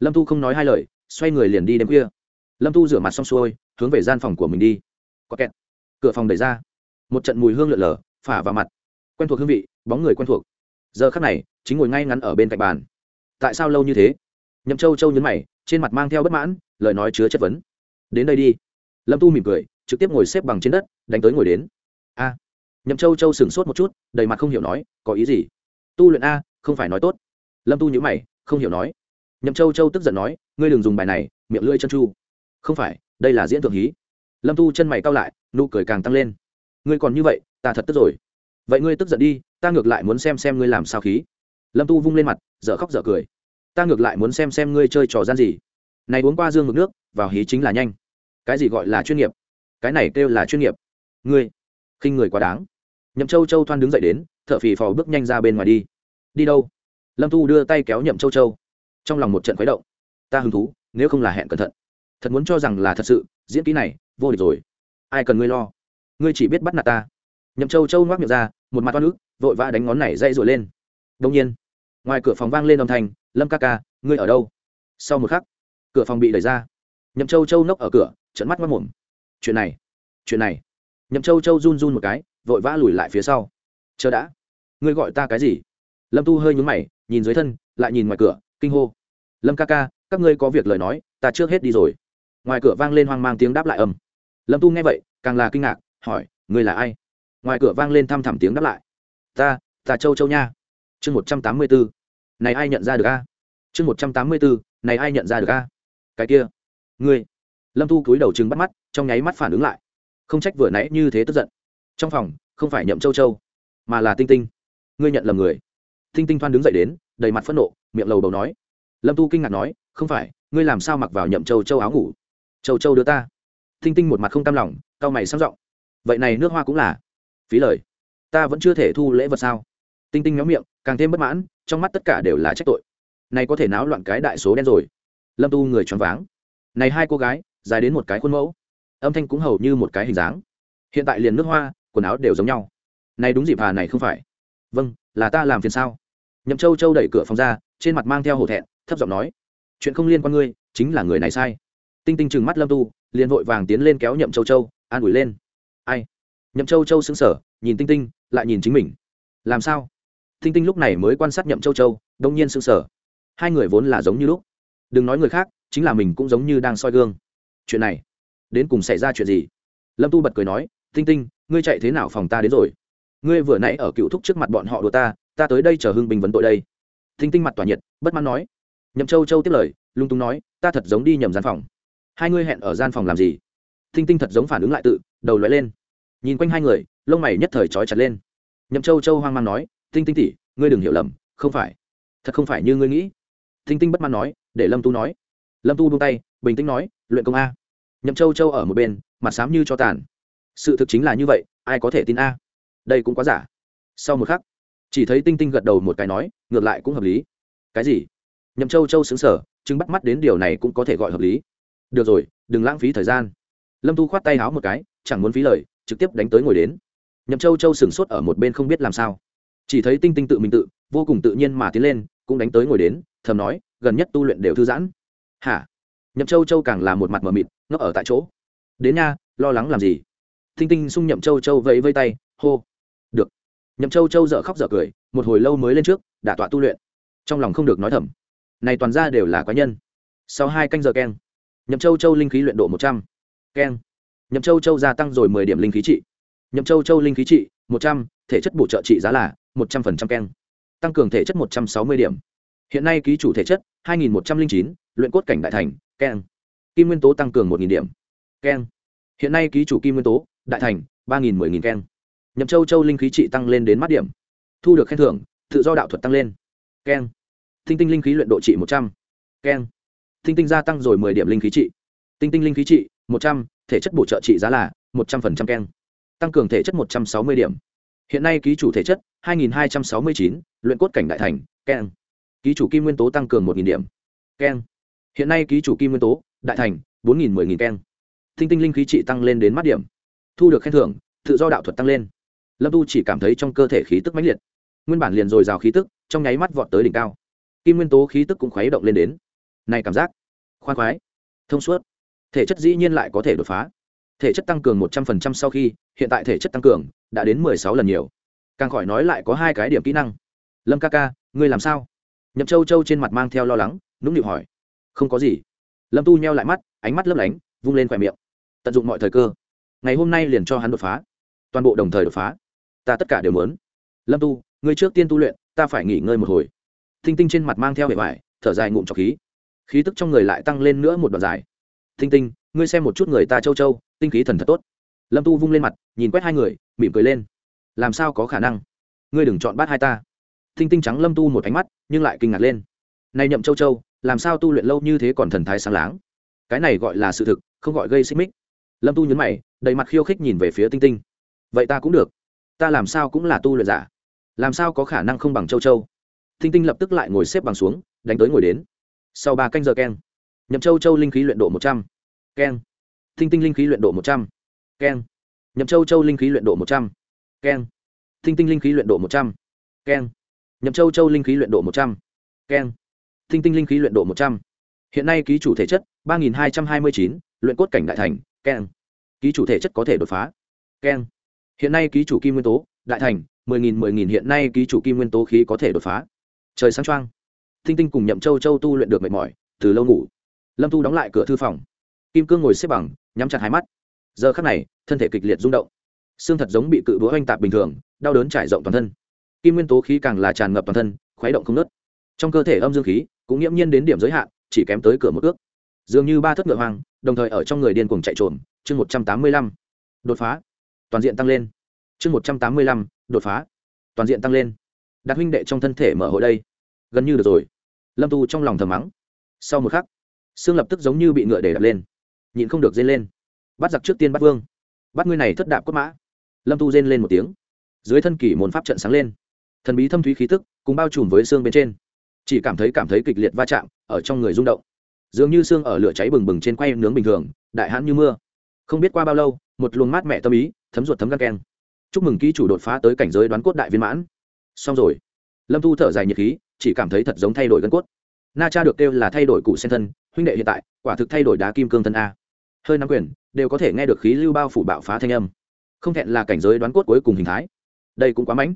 Speaker 1: Lâm Thu không nói hai lời, xoay người liền đi đêm khuya. Lâm Thu rửa mặt xong xuôi, hướng về gian phòng của mình đi. Có kẹt. Cửa phòng đẩy ra. Một trận mùi hương lượn lờ, phả vào mặt. Quen thuộc hương vị, bóng người quen thuộc. Giờ khắc này, chính ngồi ngay ngắn ở bên cạnh bàn. Tại sao lâu như thế? Nhậm châu châu nhấn mày, trên mặt mang theo bất mãn, lời nói chứa chất vấn. Đến đây đi. Lâm tu mỉm cười, trực tiếp ngồi xếp bằng trên đất, đánh tới ngồi đến. A. Nhậm châu châu sửng sốt một chút, đầy mặt không hiểu nói, có ý gì? Tu luyện a không phải nói tốt. Lâm tu nhữ mày, không hiểu nói. Nhậm châu châu tức giận nói, ngươi đừng dùng bài này, miệng lưỡi chân chu không phải, đây là diễn thượng hí. Lâm tu chân mày cao lại, nụ cười càng tăng lên. Ngươi còn như vậy, ta thật tức rồi. Vậy ngươi tức giận đi, ta ngược lại muốn xem xem ngươi làm sao khí. Lâm tu vung lên mặt, dở khóc dở cười. Ta ngược lại muốn xem xem ngươi chơi trò gian gì. Này uống qua dương mực nước, vào hí chính là nhanh. Cái gì gọi là chuyên nghiệp? Cái này kêu là chuyên nghiệp. Ngươi, khinh người quá đáng. Nhậm châu châu thoan đứng dậy đến t h ở phì phò bước nhanh ra bên ngoài đi đi đâu? Lâm thu đưa tay kéo nhậm châu châu. Trong lòng một trận khuấy động. Ta hứng thú, nếu không là hẹn cẩn thận. Thật muốn cho rằng là thật sự, diễn kỹ này, vô địch rồi. Ai cần ngươi lo? Ngươi chỉ biết bắt nạt ta. Nhậm châu châu ngoác miệng ra, một mặt toan ức, vội vã đánh ngón này dây rồi lên. Đông nhiên, ngoài cửa phòng vang lên âm thanh, lâm ca ca, ngươi ở đâu? Sau một khắc, cửa phòng bị đẩy ra. Nhậm châu châu nốc ở cửa trận mắt mất mồm. Chuyện này chuyện này. Nhậm châu châu run run một cái, vội vã lùi lại phía sau. Chờ đã. Ngươi gọi ta cái gì? Lâm tu hơi nhúng mày, nhìn dưới thân, lại nhìn ngoài cửa, kinh hô. Lâm ca ca, các ngươi có việc lời nói, ta trước hết đi rồi. Ngoài cửa vang lên hoang mang tiếng đáp lại âm lâm tu nghe vậy, càng là kinh ngạc, hỏi, ngươi là ai? Ngoài cửa vang lên thăm thẳm tiếng đáp lại. Ta ta châu châu nha. Chương một trăm tám mươi bốn. Này ai nhận ra được a? Chương một trăm tám mươi bốn. Này ai nhận ra được a? Cái kia. Ngươi. Lâm tu cúi đầu chừng bắt mắt, trong nháy mắt phản ứng lại. Không trách vừa nãy như thế tức giận. Trong phòng, không phải nhậm châu châu, mà là tinh tinh. Ngươi nhận lầm người tinh tinh thoan đứng dậy đến, đầy mặt phẫn nộ, miệng lầu đầu nói. Lâm tu kinh ngạc nói, không phải, ngươi làm sao mặc vào nhậm châu châu áo ngủ? Châu châu đưa ta. Tinh tinh một mặt không cam lòng, cau mày sáng giọng, vậy này nước hoa cũng là phí lời. Ta vẫn chưa thể thu lễ vật sao? Tinh tinh méo miệng, càng thêm bất mãn, trong mắt tất cả đều là trách tội. Này có thể náo loạn cái đại số đen rồi. Lâm tu người choáng váng. Này hai cô gái, dài đến một cái khuôn mẫu. Âm thanh cũng hầu như một cái hình dáng. Hiện tại liền nước hoa, quần áo đều giống nhau. Này đúng dịp hà này không phải. Vâng là ta làm phiền sao? Nhậm châu châu đẩy cửa phòng ra, trên mặt mang theo hổ thẹn, thấp giọng nói, chuyện không liên quan ngươi, chính là người này sai. Tinh tinh trừng mắt lâm tu, liền vội vàng tiến lên kéo nhậm châu châu, an ủi lên. Ai? Nhậm châu châu xứng sở nhìn tinh tinh, lại nhìn chính mình. Làm sao? Tinh tinh lúc này mới quan sát nhậm châu châu, đông nhiên xứng sở hai người vốn là giống như lúc. Đừng nói người khác, chính là mình cũng giống như đang soi gương. Chuyện này, đến cùng xảy ra chuyện gì? Lâm tu bật cười nói, tinh tinh, ngươi chạy thế nào phòng ta đến rồi? Ngươi vừa nãy ở cựu thúc trước mặt bọn họ đùa ta ta tới đây chờ hưng bình vấn tội đây. Thinh tinh mặt tỏa nhiệt, bất mãn nói. Nhậm châu châu tiếp lời, lung tung nói, ta thật giống đi nhầm gian phòng. Hai ngươi hẹn ở gian phòng làm gì? Thinh tinh thật giống phản ứng lại tự, đầu lóe lên. Nhìn quanh hai người, lông mày nhất thời trói chặt lên. Nhậm châu châu hoang mang nói tinh tinh tỉ ngươi đừng hiểu lầm, không phải. Thật không phải như ngươi nghĩ. Thinh tinh bất mãn nói, để lâm tu nói. Lâm tu buông tay, bình tĩnh nói, luyện công a. Nhậm châu châu ở một bên, mặt xám như cho tàn. Sự thực chính là như vậy, ai có thể tin a? Đây cũng quá giả. Sau một khắc chỉ thấy tinh tinh gật đầu một cái nói, ngược lại cũng hợp lý. Cái gì? Nhậm châu châu xứng sở chứng bắt mắt đến điều này cũng có thể gọi hợp lý. Được rồi, đừng lãng phí thời gian. Lâm thu khoát tay háo một cái, chẳng muốn phí lời, trực tiếp đánh tới ngồi đến. Nhậm châu châu sửng sốt ở một bên không biết làm sao. Chỉ thấy tinh tinh tự mình tự, vô cùng tự nhiên mà tiến lên, cũng đánh tới ngồi đến, thầm nói, gần nhất tu luyện đều thư giãn. Hả? Nhậm châu châu càng là một mặt mờ mịt, ngốc ở tại chỗ. Đến nha, lo lắng làm gì? Tinh tinh sung nhậm châu châu vẫy vây tay, hô nhậm châu châu dở khóc dở cười, một hồi lâu mới lên trước, đả tọa tu luyện. Trong lòng không được nói thầm. Này toàn ra đều là quái nhân. Sau hai canh giờ keng, nhậm châu châu linh khí luyện độ một trăm. Keng, nhậm châu châu gia tăng rồi mười điểm linh khí trị. Nhậm châu châu linh khí trị, một trăm, thể chất bổ trợ trị giá là một trăm phần trăm keng, tăng cường thể chất một trăm sáu mươi điểm. Hiện nay ký chủ thể chất hai nghìn một trăm linh chín, luyện cốt cảnh đại thành, keng. Kim nguyên tố tăng cường một điểm, keng. Hiện nay ký chủ kim nguyên tố, đại thành ba nghìn mười nghìn keng nhậm châu châu linh khí trị tăng lên đến mắt điểm, thu được khen thưởng, tự do đạo thuật tăng lên. Keng. Tinh tinh linh khí luyện độ trị một trăm. Keng. Tinh tinh gia tăng rồi mười điểm linh khí trị. Tinh tinh linh khí trị một trăm, thể chất bổ trợ trị giá là một trăm phần trăm keng. Tăng cường thể chất một trăm sáu mươi điểm. Hiện nay ký chủ thể chất hai nghìn hai trăm sáu mươi chín, luyện cốt cảnh đại thành, keng. Ký chủ kim nguyên tố tăng cường một điểm. Keng. Hiện nay ký chủ kim nguyên tố đại thành bốn nghìn mười nghìn keng. Tinh tinh linh khí trị tăng lên đến mắt điểm, thu được khen thưởng, tự do đạo thuật tăng lên lâm tu chỉ cảm thấy trong cơ thể khí tức mãnh liệt. Nguyên bản liền dồi dào khí tức, trong nháy mắt vọt tới đỉnh cao. Kim nguyên tố khí tức cũng khuấy động lên đến. Này cảm giác, khoan khoái, thông suốt. Thể chất dĩ nhiên lại có thể đột phá. Thể chất tăng cường một trăm phần trăm sau khi, hiện tại thể chất tăng cường đã đến mười sáu lần nhiều. Càng khỏi nói lại có hai cái điểm kỹ năng. Lâm ca ca, ngươi làm sao? Nhậm châu châu trên mặt mang theo lo lắng, nũng nịu hỏi. Không có gì. Lâm tu nheo lại mắt, ánh mắt lấp lánh, vung lên khỏe miệng. Tận dụng mọi thời cơ. Ngày hôm nay liền cho hắn đột phá. Toàn bộ đồng thời đột phá ta tất cả đều muốn. Lâm tu, ngươi trước tiên tu luyện, ta phải nghỉ ngơi một hồi. Thinh tinh trên mặt mang theo hệ vải, thở dài ngụm trọc khí. Khí tức trong người lại tăng lên nữa một đoạn dài. Thinh tinh, ngươi xem một chút người ta châu châu, tinh khí thần thật tốt. Lâm tu vung lên mặt, nhìn quét hai người, mỉm cười lên. Làm sao có khả năng? Ngươi đừng chọn bát hai ta. Thinh tinh trắng lâm tu một ánh mắt, nhưng lại kinh ngạc lên. Này nhậm châu châu, làm sao tu luyện lâu như thế còn thần thái sáng láng? Cái này gọi là sự thực, không gọi gây xích mích. Lâm tu nhấn mày, đầy mặt khiêu khích nhìn về phía tinh tinh. Vậy ta cũng được ta làm sao cũng là tu luyện giả. Làm sao có khả năng không bằng châu châu? Thinh tinh lập tức lại ngồi xếp bằng xuống, đánh tới ngồi đến. Sau ba canh giờ keng, nhậm châu châu linh khí luyện độ một trăm. Keng. Thinh tinh linh khí luyện độ một trăm. Keng. Nhậm châu châu linh khí luyện độ một trăm. Keng. Thinh tinh linh khí luyện độ một trăm. Keng. Nhậm châu châu linh khí luyện độ một trăm. Keng. Thinh tinh linh khí luyện độ một trăm. Hiện nay ký chủ thể chất, ba nghìn hai trăm hai mươi chín, luyện cốt cảnh đại thành, keng. Ký chủ thể chất có thể đột phá. Keng hiện nay ký chủ kim nguyên tố, đại thành, mười nghìn mười nghìn, hiện nay ký chủ kim nguyên tố khí có thể đột phá. Trời sáng trăng tinh tinh cùng nhậm châu châu tu luyện được mệt mỏi, từ lâu ngủ. Lâm tu đóng lại cửa thư phòng. Kim cương ngồi xếp bằng, nhắm chặt hai mắt. Giờ khắc này, thân thể kịch liệt rung động. Xương thật giống bị cự búa oanh tạp bình thường, đau đớn trải rộng toàn thân. Kim nguyên tố khí càng là tràn ngập toàn thân, khuấy động không nớt trong cơ thể âm dương khí, cũng nghiễm nhiên đến điểm giới hạn, chỉ kém tới cửa một ước. Dường như ba thất ngựa hoang, đồng thời ở trong người điên cuồng chạy trộm chương một trăm tám mươi lăm. Đột phá toàn diện tăng lên. Chương một trăm tám mươi lăm, đột phá. Toàn diện tăng lên. Đặt huynh đệ trong thân thể mở hội đây. Gần như được rồi. Lâm tu trong lòng thầm mắng. Sau một khắc, xương lập tức giống như bị ngựa để đập lên. Nhịn không được dên lên. Bắt giặc trước tiên bắt vương. Bắt ngươi này thất đạp quất mã. Lâm tu rên lên một tiếng. Dưới thân kỷ môn pháp trận sáng lên. Thần bí thâm thúy khí tức cùng bao trùm với xương bên trên. Chỉ cảm thấy cảm thấy kịch liệt va chạm ở trong người rung động. Dường như xương ở lửa cháy bừng bừng trên quay nướng bình thường, đại hãn như mưa. Không biết qua bao lâu một luồng mát mẹ tâm ý, thấm ruột thấm gan keng. Chúc mừng ký chủ đột phá tới cảnh giới đoán cốt đại viên mãn. Xong rồi. Lâm thu thở dài nhiệt khí, chỉ cảm thấy thật giống thay đổi gân cốt. Na cha được kêu là thay đổi cụ sen thân, huynh đệ hiện tại, quả thực thay đổi đá kim cương thân a. Hơi nắm quyền, đều có thể nghe được khí lưu bao phủ bạo phá thanh âm. Không thẹn là cảnh giới đoán cốt cuối cùng hình thái. Đây cũng quá mãnh.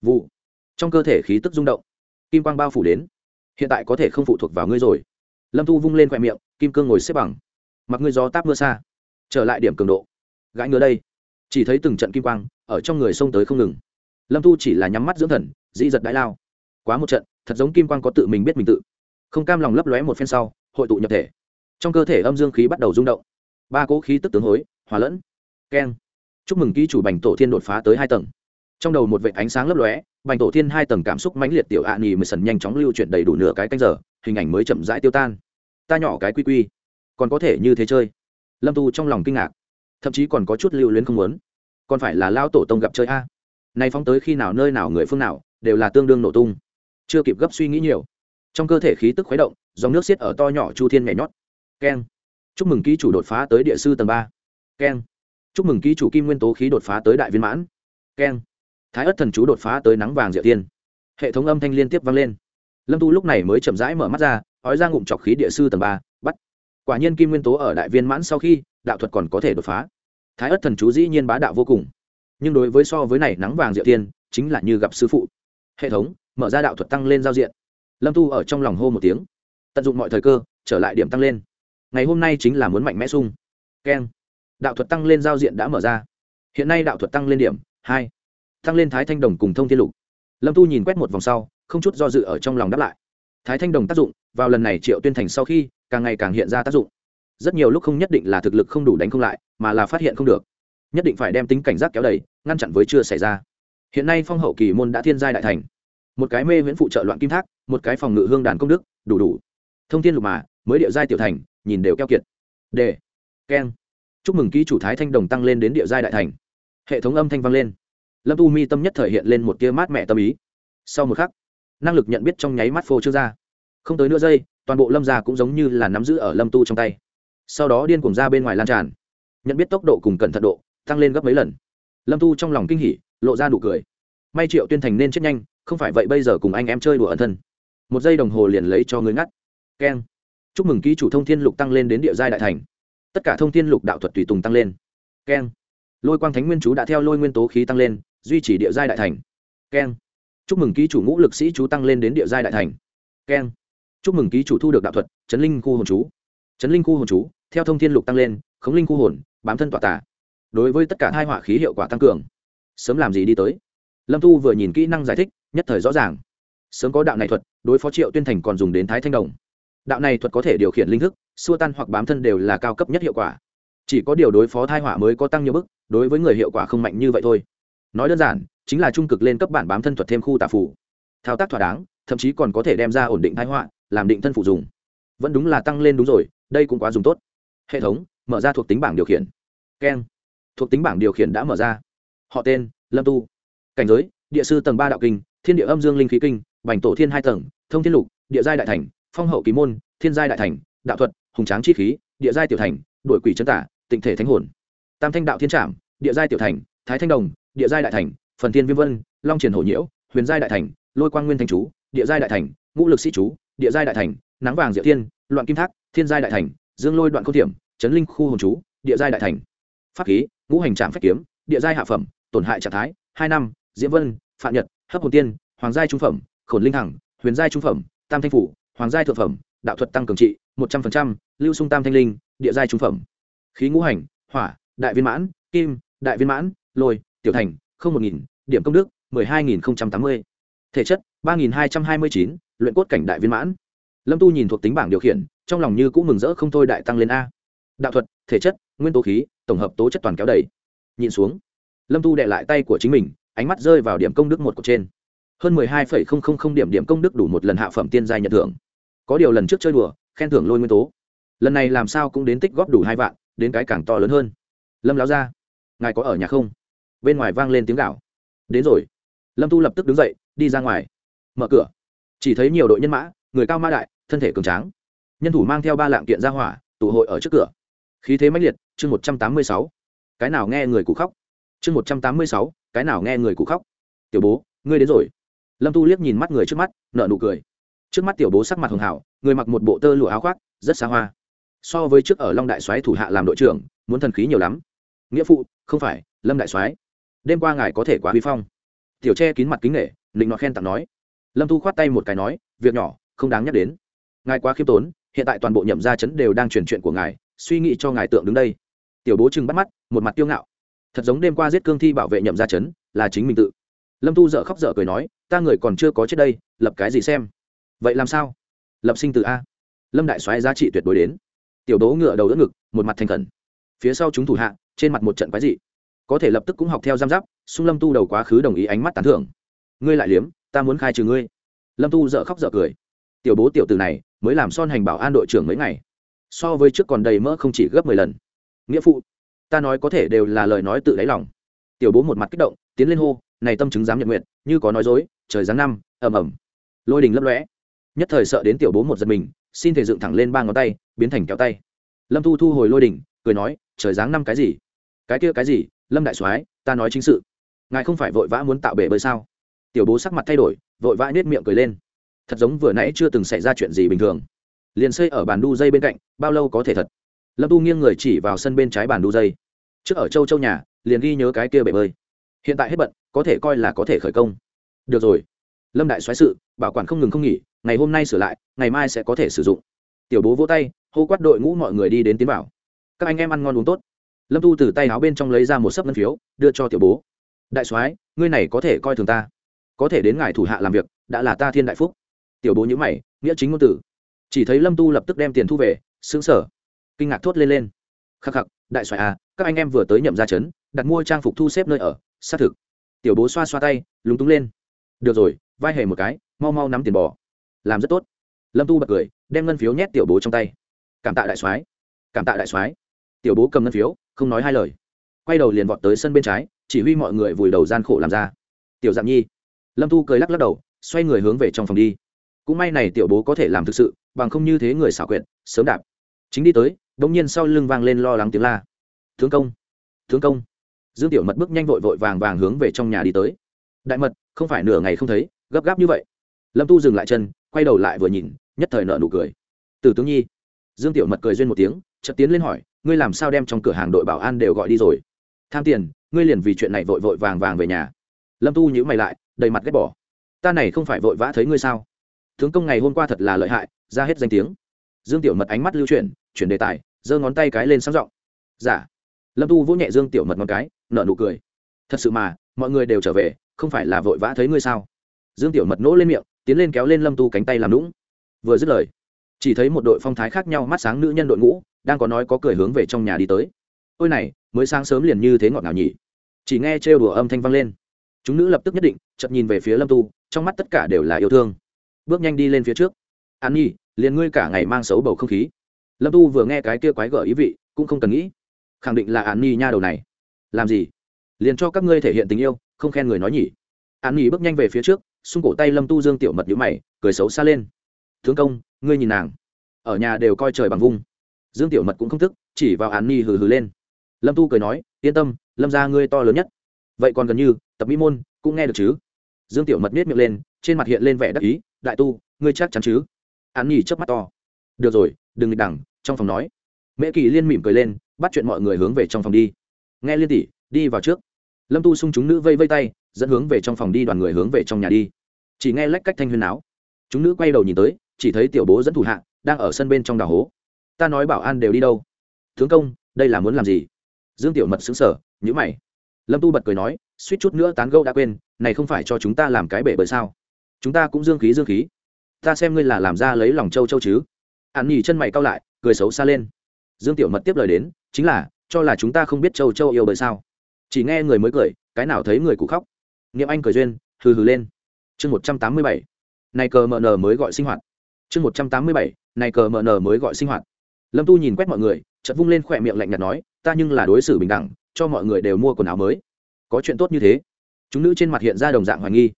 Speaker 1: Vụ. Trong cơ thể khí tức rung động. Kim quang bao phủ đến. Hiện tại có thể không phụ thuộc vào ngươi rồi. Lâm thu vung lên khoe miệng, kim cương ngồi xếp bằng. Mặc ngươi gió táp mưa xa. Trở lại điểm cường độ gãi ngứa đây. Chỉ thấy từng trận kim quang ở trong người xông tới không ngừng. Lâm thu chỉ là nhắm mắt dưỡng thần, dĩ giật đại lao. Quá một trận, thật giống kim quang có tự mình biết mình tự. Không cam lòng lấp lóe một phen sau, hội tụ nhập thể. Trong cơ thể âm dương khí bắt đầu rung động. Ba cỗ khí tức tướng hối, hòa lẫn. Keng. Chúc mừng ký chủ bành tổ thiên đột phá tới hai tầng. Trong đầu một vệ ánh sáng lấp lóe, bành tổ thiên hai tầng cảm xúc mãnh liệt tiểu ạ à mười sần nhanh chóng lưu chuyển đầy đủ nửa cái canh giờ, hình ảnh mới chậm rãi tiêu tan. Ta nhỏ cái quy quy, còn có thể như thế chơi. Lâm tu trong lòng kinh ngạc thậm chí còn có chút lưu luyến không muốn. Còn phải là lao tổ tông gặp chơi a. Nay phóng tới khi nào nơi nào người phương nào, đều là tương đương nổ tung. Chưa kịp gấp suy nghĩ nhiều. Trong cơ thể khí tức khuấy động, dòng nước xiết ở to nhỏ chu thiên nhảy nhót. Keng. Chúc mừng ký chủ đột phá tới địa sư tầng ba. Keng. Chúc mừng ký chủ kim nguyên tố khí đột phá tới đại viên mãn. Keng. Thái ất thần chú đột phá tới nắng vàng diệu tiên. Hệ thống âm thanh liên tiếp vang lên. Lâm tu lúc này mới chậm rãi mở mắt ra, ói ra ngụm trọc khí địa sư tầng ba, bắt. Quả nhiên kim nguyên tố ở đại viên mãn sau khi đạo thuật còn có thể đột phá. Thái ất thần chú dĩ nhiên bá đạo vô cùng. Nhưng đối với so với này nắng vàng diệu tiên, chính là như gặp sư phụ. Hệ thống, mở ra đạo thuật tăng lên giao diện. Lâm tu ở trong lòng hô một tiếng. Tận dụng mọi thời cơ, trở lại điểm tăng lên. Ngày hôm nay chính là muốn mạnh mẽ sung keng. Đạo thuật tăng lên giao diện đã mở ra. Hiện nay đạo thuật tăng lên điểm hai. Tăng lên thái thanh đồng cùng thông thiên lục. Lâm tu nhìn quét một vòng sau, không chút do dự ở trong lòng đáp lại. Thái thanh đồng tác dụng vào lần này triệu tuyên thành sau khi, càng ngày càng hiện ra tác dụng rất nhiều lúc không nhất định là thực lực không đủ đánh không lại, mà là phát hiện không được. Nhất định phải đem tính cảnh giác kéo đầy, ngăn chặn với chưa xảy ra. Hiện nay phong hậu kỳ môn đã thiên giai đại thành. Một cái mê viễn phụ trợ loạn kim thác, một cái phòng ngự hương đàn công đức, đủ đủ. Thông tin lục mà, mới địa giai tiểu thành, nhìn đều keo kiệt. Đề. Keng. Chúc mừng ký chủ thái thanh đồng tăng lên đến địa giai đại thành. Hệ thống âm thanh vang lên. Lâm tu mi tâm nhất thời hiện lên một tia mát mẹ tâm ý. Sau một khắc, năng lực nhận biết trong nháy mắt phô trương ra. Không tới nửa giây, toàn bộ lâm gia cũng giống như là nắm giữ ở lâm tu trong tay sau đó điên cuồng ra bên ngoài lan tràn. Nhận biết tốc độ cùng cẩn thận độ tăng lên gấp mấy lần. Lâm thu trong lòng kinh hỉ, lộ ra nụ cười. May triệu tuyên thành nên chết nhanh, không phải vậy bây giờ cùng anh em chơi đùa ẩn thân. Một giây đồng hồ liền lấy cho người ngắt. Keng. Chúc mừng ký chủ thông thiên lục tăng lên đến địa giai đại thành. Tất cả thông thiên lục đạo thuật tùy tùng tăng lên. Keng. Lôi quang thánh nguyên chú đã theo lôi nguyên tố khí tăng lên, duy trì địa giai đại thành. Keng. Chúc mừng ký chủ ngũ lực sĩ chú tăng lên đến địa giai đại thành. Keng. Chúc mừng ký chủ thu được đạo thuật, chấn linh khu hồn chú. Chấn linh khu hồn chú theo thông thiên lục tăng lên, khống linh khu hồn, bám thân tỏa tả. Đối với tất cả hai họa khí hiệu quả tăng cường, sớm làm gì đi tới? Lâm thu vừa nhìn kỹ năng giải thích, nhất thời rõ ràng. Sớm có đạo này thuật, đối phó triệu tuyên thành còn dùng đến thái thanh đồng. Đạo này thuật có thể điều khiển linh thức, xua tan hoặc bám thân đều là cao cấp nhất hiệu quả. Chỉ có điều đối phó thai họa mới có tăng nhiều bức đối với người hiệu quả không mạnh như vậy thôi. Nói đơn giản, chính là trung cực lên cấp bản bám thân thuật thêm khu tà phủ thao tác thỏa đáng, thậm chí còn có thể đem ra ổn định thái họa, làm định thân phụ dùng. Vẫn đúng là tăng lên đúng rồi, đây cũng quá dùng tốt hệ thống mở ra thuộc tính bảng điều khiển. Keng. Thuộc tính bảng điều khiển đã mở ra. Họ tên, lâm tu. Cảnh giới, địa sư tầng ba đạo kinh, thiên địa âm dương linh khí kinh, bành tổ thiên hai tầng, thông thiên lục, địa giai đại thành, phong hậu ký môn, thiên giai đại thành, đạo thuật, hùng tráng chi khí, địa giai tiểu thành đổi quỷ chân tả, tịnh thể thánh hồn. Tam thanh đạo thiên trảm, địa giai tiểu thành, thái thanh đồng, địa giai đại thành, phần thiên viêm vân, long triển hổ nhiễu, huyền giai đại thành, lôi quang nguyên thanh chú, địa giai đại thành, ngũ lực sĩ chú, địa giai đại thành, nắng vàng diệu thiên, loạn kim thác, thiên giai đại thành dương lôi đoạn câu thiểm, chấn linh khu hồn chú, địa giai đại thành. Pháp khí, ngũ hành trạm phách kiếm, địa giai hạ phẩm, tổn hại trạng thái, hai năm, diễm vân phạm nhật, hấp hồn tiên, hoàng giai trung phẩm, khổn linh thẳng huyền giai trung phẩm, tam thanh phủ, hoàng giai thượng phẩm, đạo thuật tăng cường trị, một trăm linh lưu sung tam thanh linh, địa giai trung phẩm. Khí ngũ hành, hỏa, đại viên mãn, kim, đại viên mãn, lôi, tiểu thành, không một nghìn, điểm công đức, mười hai nghìn tám mươi. Thể chất, ba nghìn hai trăm hai mươi chín, luyện cốt cảnh đại viên mãn lâm tu nhìn thuộc tính bảng điều khiển, trong lòng như cũng mừng rỡ không thôi đại tăng lên a. Đạo thuật, thể chất, nguyên tố khí, tổng hợp tố chất toàn kéo đầy. Nhìn xuống, lâm tu đệ lại tay của chính mình, ánh mắt rơi vào điểm công đức một cột trên. Hơn mười hai phẩy không không không điểm điểm công đức đủ một lần hạ phẩm tiên giai nhận thưởng. Có điều lần trước chơi đùa, khen thưởng lôi nguyên tố. Lần này làm sao cũng đến tích góp đủ hai vạn, đến cái càng to lớn hơn. Lâm láo ra ngài có ở nhà không? Bên ngoài vang lên tiếng gạo đến rồi. Lâm tu lập tức đứng dậy, đi ra ngoài. Mở cửa. Chỉ thấy nhiều đội nhân mã, người cao ma đại thân thể cường tráng. Nhân thủ mang theo ba lạng kiện ra hỏa, tụ hội ở trước cửa. Khí thế mãnh liệt, chương một trăm tám mươi sáu. Cái nào nghe người cụ khóc? Chương một trăm tám mươi sáu, cái nào nghe người cụ khóc? Tiểu bố, ngươi đến rồi. Lâm tu liếc nhìn mắt người trước mắt nợ nụ cười. Trước mắt tiểu bố sắc mặt hường hảo người mặc một bộ tơ lụa áo khoác, rất xa hoa. So với trước ở long đại soái thủ hạ làm đội trưởng, muốn thần khí nhiều lắm. Nghĩa phụ, không phải, lâm đại soái. Đêm qua ngài có thể quá huy phong. Tiểu che kín mặt kính nghệ định nọ khen tặng nói. Lâm tu khoát tay một cái nói, việc nhỏ, không đáng nhắc đến ngài quá khiêm tốn, hiện tại toàn bộ nhậm gia chấn đều đang truyền chuyện của ngài, suy nghĩ cho ngài tượng đứng đây. Tiểu bố chừng bắt mắt, một mặt tiêu ngạo. Thật giống đêm qua giết cương thi bảo vệ nhậm gia chấn là chính mình tự. Lâm tu dợ khóc dở cười nói, ta người còn chưa có chết đây, lập cái gì xem? Vậy làm sao? Lập sinh từ a. Lâm đại soái giá trị tuyệt đối đến. Tiểu đố ngựa đầu đỡ ngực, một mặt thành khẩn. Phía sau chúng thủ hạ, trên mặt một trận quái dị. Có thể lập tức cũng học theo giam giáp xung lâm tu đầu quá khứ đồng ý ánh mắt tán thưởng. Ngươi lại liếm, ta muốn khai trừ ngươi. Lâm tu dợ khóc dợ cười. Tiểu bố tiểu từ này mới làm son hành bảo an đội trưởng mấy ngày. So với trước còn đầy mỡ không chỉ gấp mười lần. Nghĩa phụ, ta nói có thể đều là lời nói tự đáy lòng. Tiểu bố một mặt kích động, tiến lên hô, này tâm chứng dám nhận nguyện, như có nói dối, trời giáng năm, ầm ầm. Lôi đình lấp lóe. Nhất thời sợ đến tiểu bố một giật mình, xin thể dựng thẳng lên ba ngón tay, biến thành kéo tay. Lâm thu thu hồi lôi đỉnh cười nói, trời giáng năm cái gì? Cái kia cái gì? Lâm đại soái, ta nói chính sự. Ngài không phải vội vã muốn tạo bể bơi sao? Tiểu bố sắc mặt thay đổi, vội vã nết miệng cười lên thật giống vừa nãy chưa từng xảy ra chuyện gì bình thường. Liền xây ở bàn đu dây bên cạnh, bao lâu có thể thật. Lâm tu nghiêng người chỉ vào sân bên trái bàn đu dây. Trước ở châu châu nhà, liền ghi nhớ cái kia bể bơi. Hiện tại hết bận, có thể coi là có thể khởi công. Được rồi. Lâm đại xoáy sự, bảo quản không ngừng không nghỉ, ngày hôm nay sửa lại, ngày mai sẽ có thể sử dụng. Tiểu bố vỗ tay, hô quát đội ngũ mọi người đi đến tiến bảo các anh em ăn ngon uống tốt. Lâm tu từ tay áo bên trong lấy ra một sấp ngân phiếu, đưa cho tiểu bố. Đại soái, ngươi này có thể coi thường ta. Có thể đến ngài thủ hạ làm việc, đã là ta thiên đại phúc tiểu bố nhữ mày, nghĩa chính ngôn tử chỉ thấy lâm tu lập tức đem tiền thu về xứng sở kinh ngạc thốt lên lên. Khắc khắc, đại soái à các anh em vừa tới nhậm ra chấn đặt mua trang phục thu xếp nơi ở, xác thực. Tiểu bố xoa xoa tay, lúng túng lên. Được rồi, vai hề một cái, mau mau nắm tiền bò. Làm rất tốt. Lâm tu bật cười, đem ngân phiếu nhét tiểu bố trong tay. Cảm tạ đại soái. Cảm tạ đại soái. Tiểu bố cầm ngân phiếu, không nói hai lời. Quay đầu liền vọt tới sân bên trái, chỉ huy mọi người vùi đầu gian khổ làm ra. Tiểu dạng nhi. Lâm tu cười lắc lắc đầu, xoay người hướng về trong phòng đi cũng may này tiểu bố có thể làm thực sự, bằng không như thế người xảo quyệt, sớm đạp. Chính đi tới đ ỗ n g nhiên sau lưng vang lên lo lắng tiếng la. Thương công thương công. Dương tiểu mật bước nhanh vội vội vàng vàng hướng về trong nhà đi tới. Đại mật, không phải nửa ngày không thấy, gấp gáp như vậy. Lâm tu dừng lại chân, quay đầu lại vừa nhìn, nhất thời nợ nụ cười. Từ tướng nhi. Dương tiểu mật cười duyên một tiếng, chợt tiến lên hỏi, ngươi làm sao đem trong cửa hàng đội bảo an đều gọi đi rồi? Tham tiền, ngươi liền vì chuyện này vội vội vàng vàng về nhà. Lâm tu nhữ mày lại, đầy mặt ghét bỏ. Ta này không phải vội vã thấy ngươi sao? Tướng công ngày hôm qua thật là lợi hại, ra hết danh tiếng. Dương tiểu mật ánh mắt lưu chuyển chuyển đề tài, giơ ngón tay cái lên sáng giọng. Giả dạ. lâm tu vỗ nhẹ dương tiểu mật ngón cái nợ nụ cười. Thật sự mà, mọi người đều trở về, không phải là vội vã thấy ngươi sao? Dương tiểu mật nỗ lên miệng, tiến lên kéo lên lâm tu cánh tay làm lũng vừa dứt lời, chỉ thấy một đội phong thái khác nhau mắt sáng nữ nhân đội ngũ, đang có nói có cười hướng về trong nhà đi tới. Ôi này, mới sáng sớm liền như thế ngọt ngào nhỉ? Chỉ nghe trêu đùa âm thanh vang lên. Chúng nữ lập tức nhất định chậm nhìn về phía lâm tu, trong mắt tất cả đều là yêu thương bước nhanh đi lên phía trước. An nhi, liền ngươi cả ngày mang xấu bầu không khí. Lâm tu vừa nghe cái kia quái gở ý vị, cũng không cần nghĩ. Khẳng định là an nhi nha đầu này. Làm gì? Liền cho các ngươi thể hiện tình yêu, không khen người nói nhỉ. An nhi bước nhanh về phía trước, xung cổ tay lâm tu dương tiểu mật nhữ mày, cười xấu xa lên. Thương công, ngươi nhìn nàng. Ở nhà đều coi trời bằng vung. Dương tiểu mật cũng không thức chỉ vào an nhi hừ hừ lên. Lâm tu cười nói, yên tâm, lâm ra ngươi to lớn nhất. Vậy còn gần như, tập mỹ môn, cũng nghe được chứ? Dương tiểu mật miết miệng lên, trên mặt hiện lên vẻ đắc ý đại tu, ngươi chắc chắn chứ? An nhỉ chớp mắt to. Được rồi, đừng nghịch đẳng, trong phòng nói. Mễ kỳ liên mỉm cười lên, bắt chuyện mọi người hướng về trong phòng đi. Nghe liên tỷ, đi vào trước. Lâm tu xung chúng nữ vây vây tay, dẫn hướng về trong phòng đi, đoàn người hướng về trong nhà đi. Chỉ nghe lách cách thanh huyên áo chúng nữ quay đầu nhìn tới, chỉ thấy tiểu bố dẫn thủ hạ, đang ở sân bên trong đào hố. Ta nói bảo an đều đi đâu? Tướng công, đây là muốn làm gì? Dương tiểu mật xứng sở nhữ mày. Lâm tu bật cười nói, suýt chút nữa tán gâu đã quên, này không phải cho chúng ta làm cái bể bởi sao? Chúng ta cũng dương khí dương khí. Ta xem ngươi là làm ra lấy lòng châu châu chứ. Ạn nhì chân mày cao lại, cười xấu xa lên. Dương tiểu mật tiếp lời đến, chính là, cho là chúng ta không biết châu châu yêu bởi sao. Chỉ nghe người mới cười, cái nào thấy người cụ khóc. Niệm anh cười duyên, hừ hừ lên. Chương một trăm tám mươi bảy, này cờ mờ nờ mới gọi sinh hoạt. Chương một trăm tám mươi bảy, này cờ mờ nờ mới gọi sinh hoạt. Lâm tu nhìn quét mọi người, chợt vung lên khỏe miệng lạnh nhạt nói, ta nhưng là đối xử bình đẳng, cho mọi người đều mua quần áo mới. Có chuyện tốt như thế. Chúng nữ trên mặt hiện ra đồng dạng hoài nghi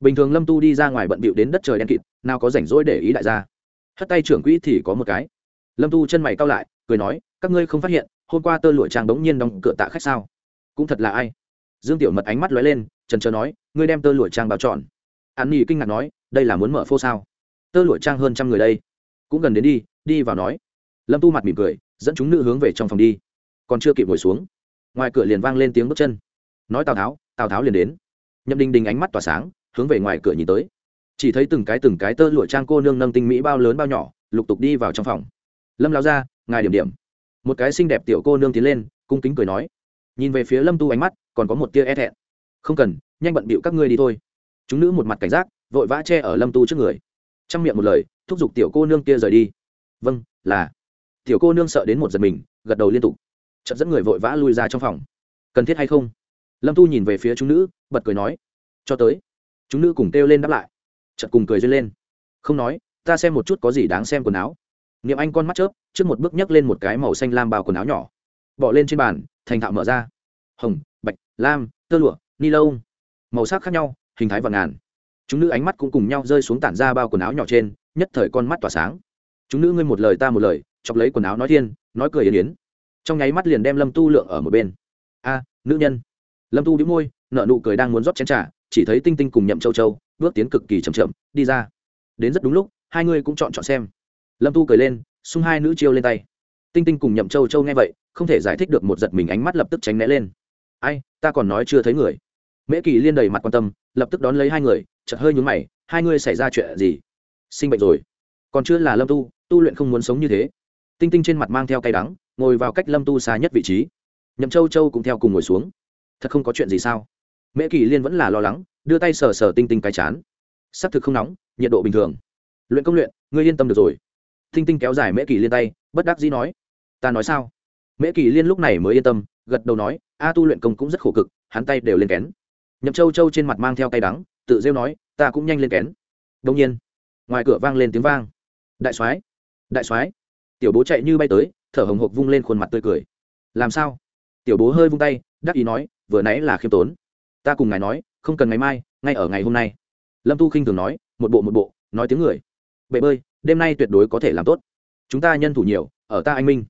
Speaker 1: bình thường lâm tu đi ra ngoài bận bịu đến đất trời đen kịt, nào có rảnh rỗi để ý đại gia. Hất tay trưởng quỹ thì có một cái. Lâm tu chân mày cao lại, cười nói, các ngươi không phát hiện, hôm qua tơ lụa trang bỗng nhiên đóng cửa tạ khách sao? Cũng thật là ai? Dương tiểu mật ánh mắt lóe lên, trần trờ nói, ngươi đem tơ lụa trang bao trọn. An nhi kinh ngạc nói, đây là muốn mở phô sao? Tơ lụa trang hơn trăm người đây. Cũng gần đến đi đi vào nói. Lâm tu mặt mỉm cười, dẫn chúng nữ hướng về trong phòng đi. Còn chưa kịp ngồi xuống, ngoài cửa liền vang lên tiếng bước chân. Nói tào tháo tào tháo liền đến. Nhậm đình đình ánh mắt tỏa sáng hướng về ngoài cửa nhìn tới. Chỉ thấy từng cái từng cái tơ lụa trang cô nương nâng tinh mỹ bao lớn bao nhỏ, lục tục đi vào trong phòng. Lâm lao ra ngài điểm điểm. Một cái xinh đẹp tiểu cô nương tiến lên, cung kính cười nói. Nhìn về phía lâm tu ánh mắt, còn có một tia e thẹn. Không cần, nhanh bận bịu các ngươi đi thôi. Chúng nữ một mặt cảnh giác, vội vã che ở lâm tu trước người. Trong miệng một lời, thúc giục tiểu cô nương kia rời đi. Vâng là. Tiểu cô nương sợ đến một giật mình, gật đầu liên tục. Chợt dẫn người vội vã lui ra trong phòng. Cần thiết hay không? Lâm tu nhìn về phía chúng nữ, bật cười nói. Cho tới chúng nữ cùng kêu lên đáp lại. Chợt cùng cười duyên lên. Không nói, ta xem một chút có gì đáng xem quần áo. Niệm anh con mắt chớp, trước một bước nhấc lên một cái màu xanh lam bao quần áo nhỏ. Bỏ lên trên bàn, thành thạo mở ra. Hồng, bạch, lam, tơ lụa, ni lông. Màu sắc khác nhau, hình thái và ngàn. Chúng nữ ánh mắt cũng cùng nhau rơi xuống tản ra bao quần áo nhỏ trên, nhất thời con mắt tỏa sáng. Chúng nữ ngươi một lời ta một lời, chọc lấy quần áo nói thiên, nói cười yến yến. Trong nháy mắt liền đem lâm tu lượng ở một bên. A, nữ nhân. Lâm tu đĩu môi nợ nụ cười đang muốn rót chén t r à chỉ thấy tinh tinh cùng nhậm châu châu bước tiến cực kỳ chậm chậm, đi ra. Đến rất đúng lúc, hai người cũng chọn chọn xem. Lâm tu cười lên, xung hai nữ chiêu lên tay. Tinh tinh cùng nhậm châu châu nghe vậy, không thể giải thích được một giật mình ánh mắt lập tức tránh né lên. Ai, ta còn nói chưa thấy người. Mễ kỳ liên đầy mặt quan tâm, lập tức đón lấy hai người, chợt hơi nhúng mày, hai người xảy ra chuyện gì? Sinh bệnh rồi. Còn chưa là lâm tu tu luyện không muốn sống như thế. Tinh tinh trên mặt mang theo cay đắng, ngồi vào cách lâm tu xa nhất vị trí. Nhậm châu châu cũng theo cùng ngồi xuống. Thật không có chuyện gì sao? Mễ kỳ liên vẫn là lo lắng, đưa tay sờ sờ tinh tinh cái chán. S ắ c thực không nóng, nhiệt độ bình thường. Luyện công luyện, ngươi yên tâm được rồi. Tinh tinh kéo dài mễ kỳ liên tay, bất đắc dĩ nói. Ta nói sao? Mễ kỳ liên lúc này mới yên tâm, gật đầu nói, a tu luyện công cũng rất khổ cực, hắn tay đều lên kén. Nhậm châu châu trên mặt mang theo tay đắng, tự rêu nói, ta cũng nhanh lên kén. Đông nhiên, ngoài cửa vang lên tiếng vang. Đại soái đại soái. Tiểu bố chạy như bay tới, thở hồng hộc vung lên khuôn mặt tươi cười. Làm sao? Tiểu bố hơi vung tay, đắc ý nói, vừa nãy là khiêm tốn ta cùng ngài nói, không cần ngày mai, ngay ở ngày hôm nay. Lâm tu khinh thường nói, một bộ một bộ, nói tiếng người. Bể bơi, đêm nay tuyệt đối có thể làm tốt. Chúng ta nhân thủ nhiều, ở ta anh minh.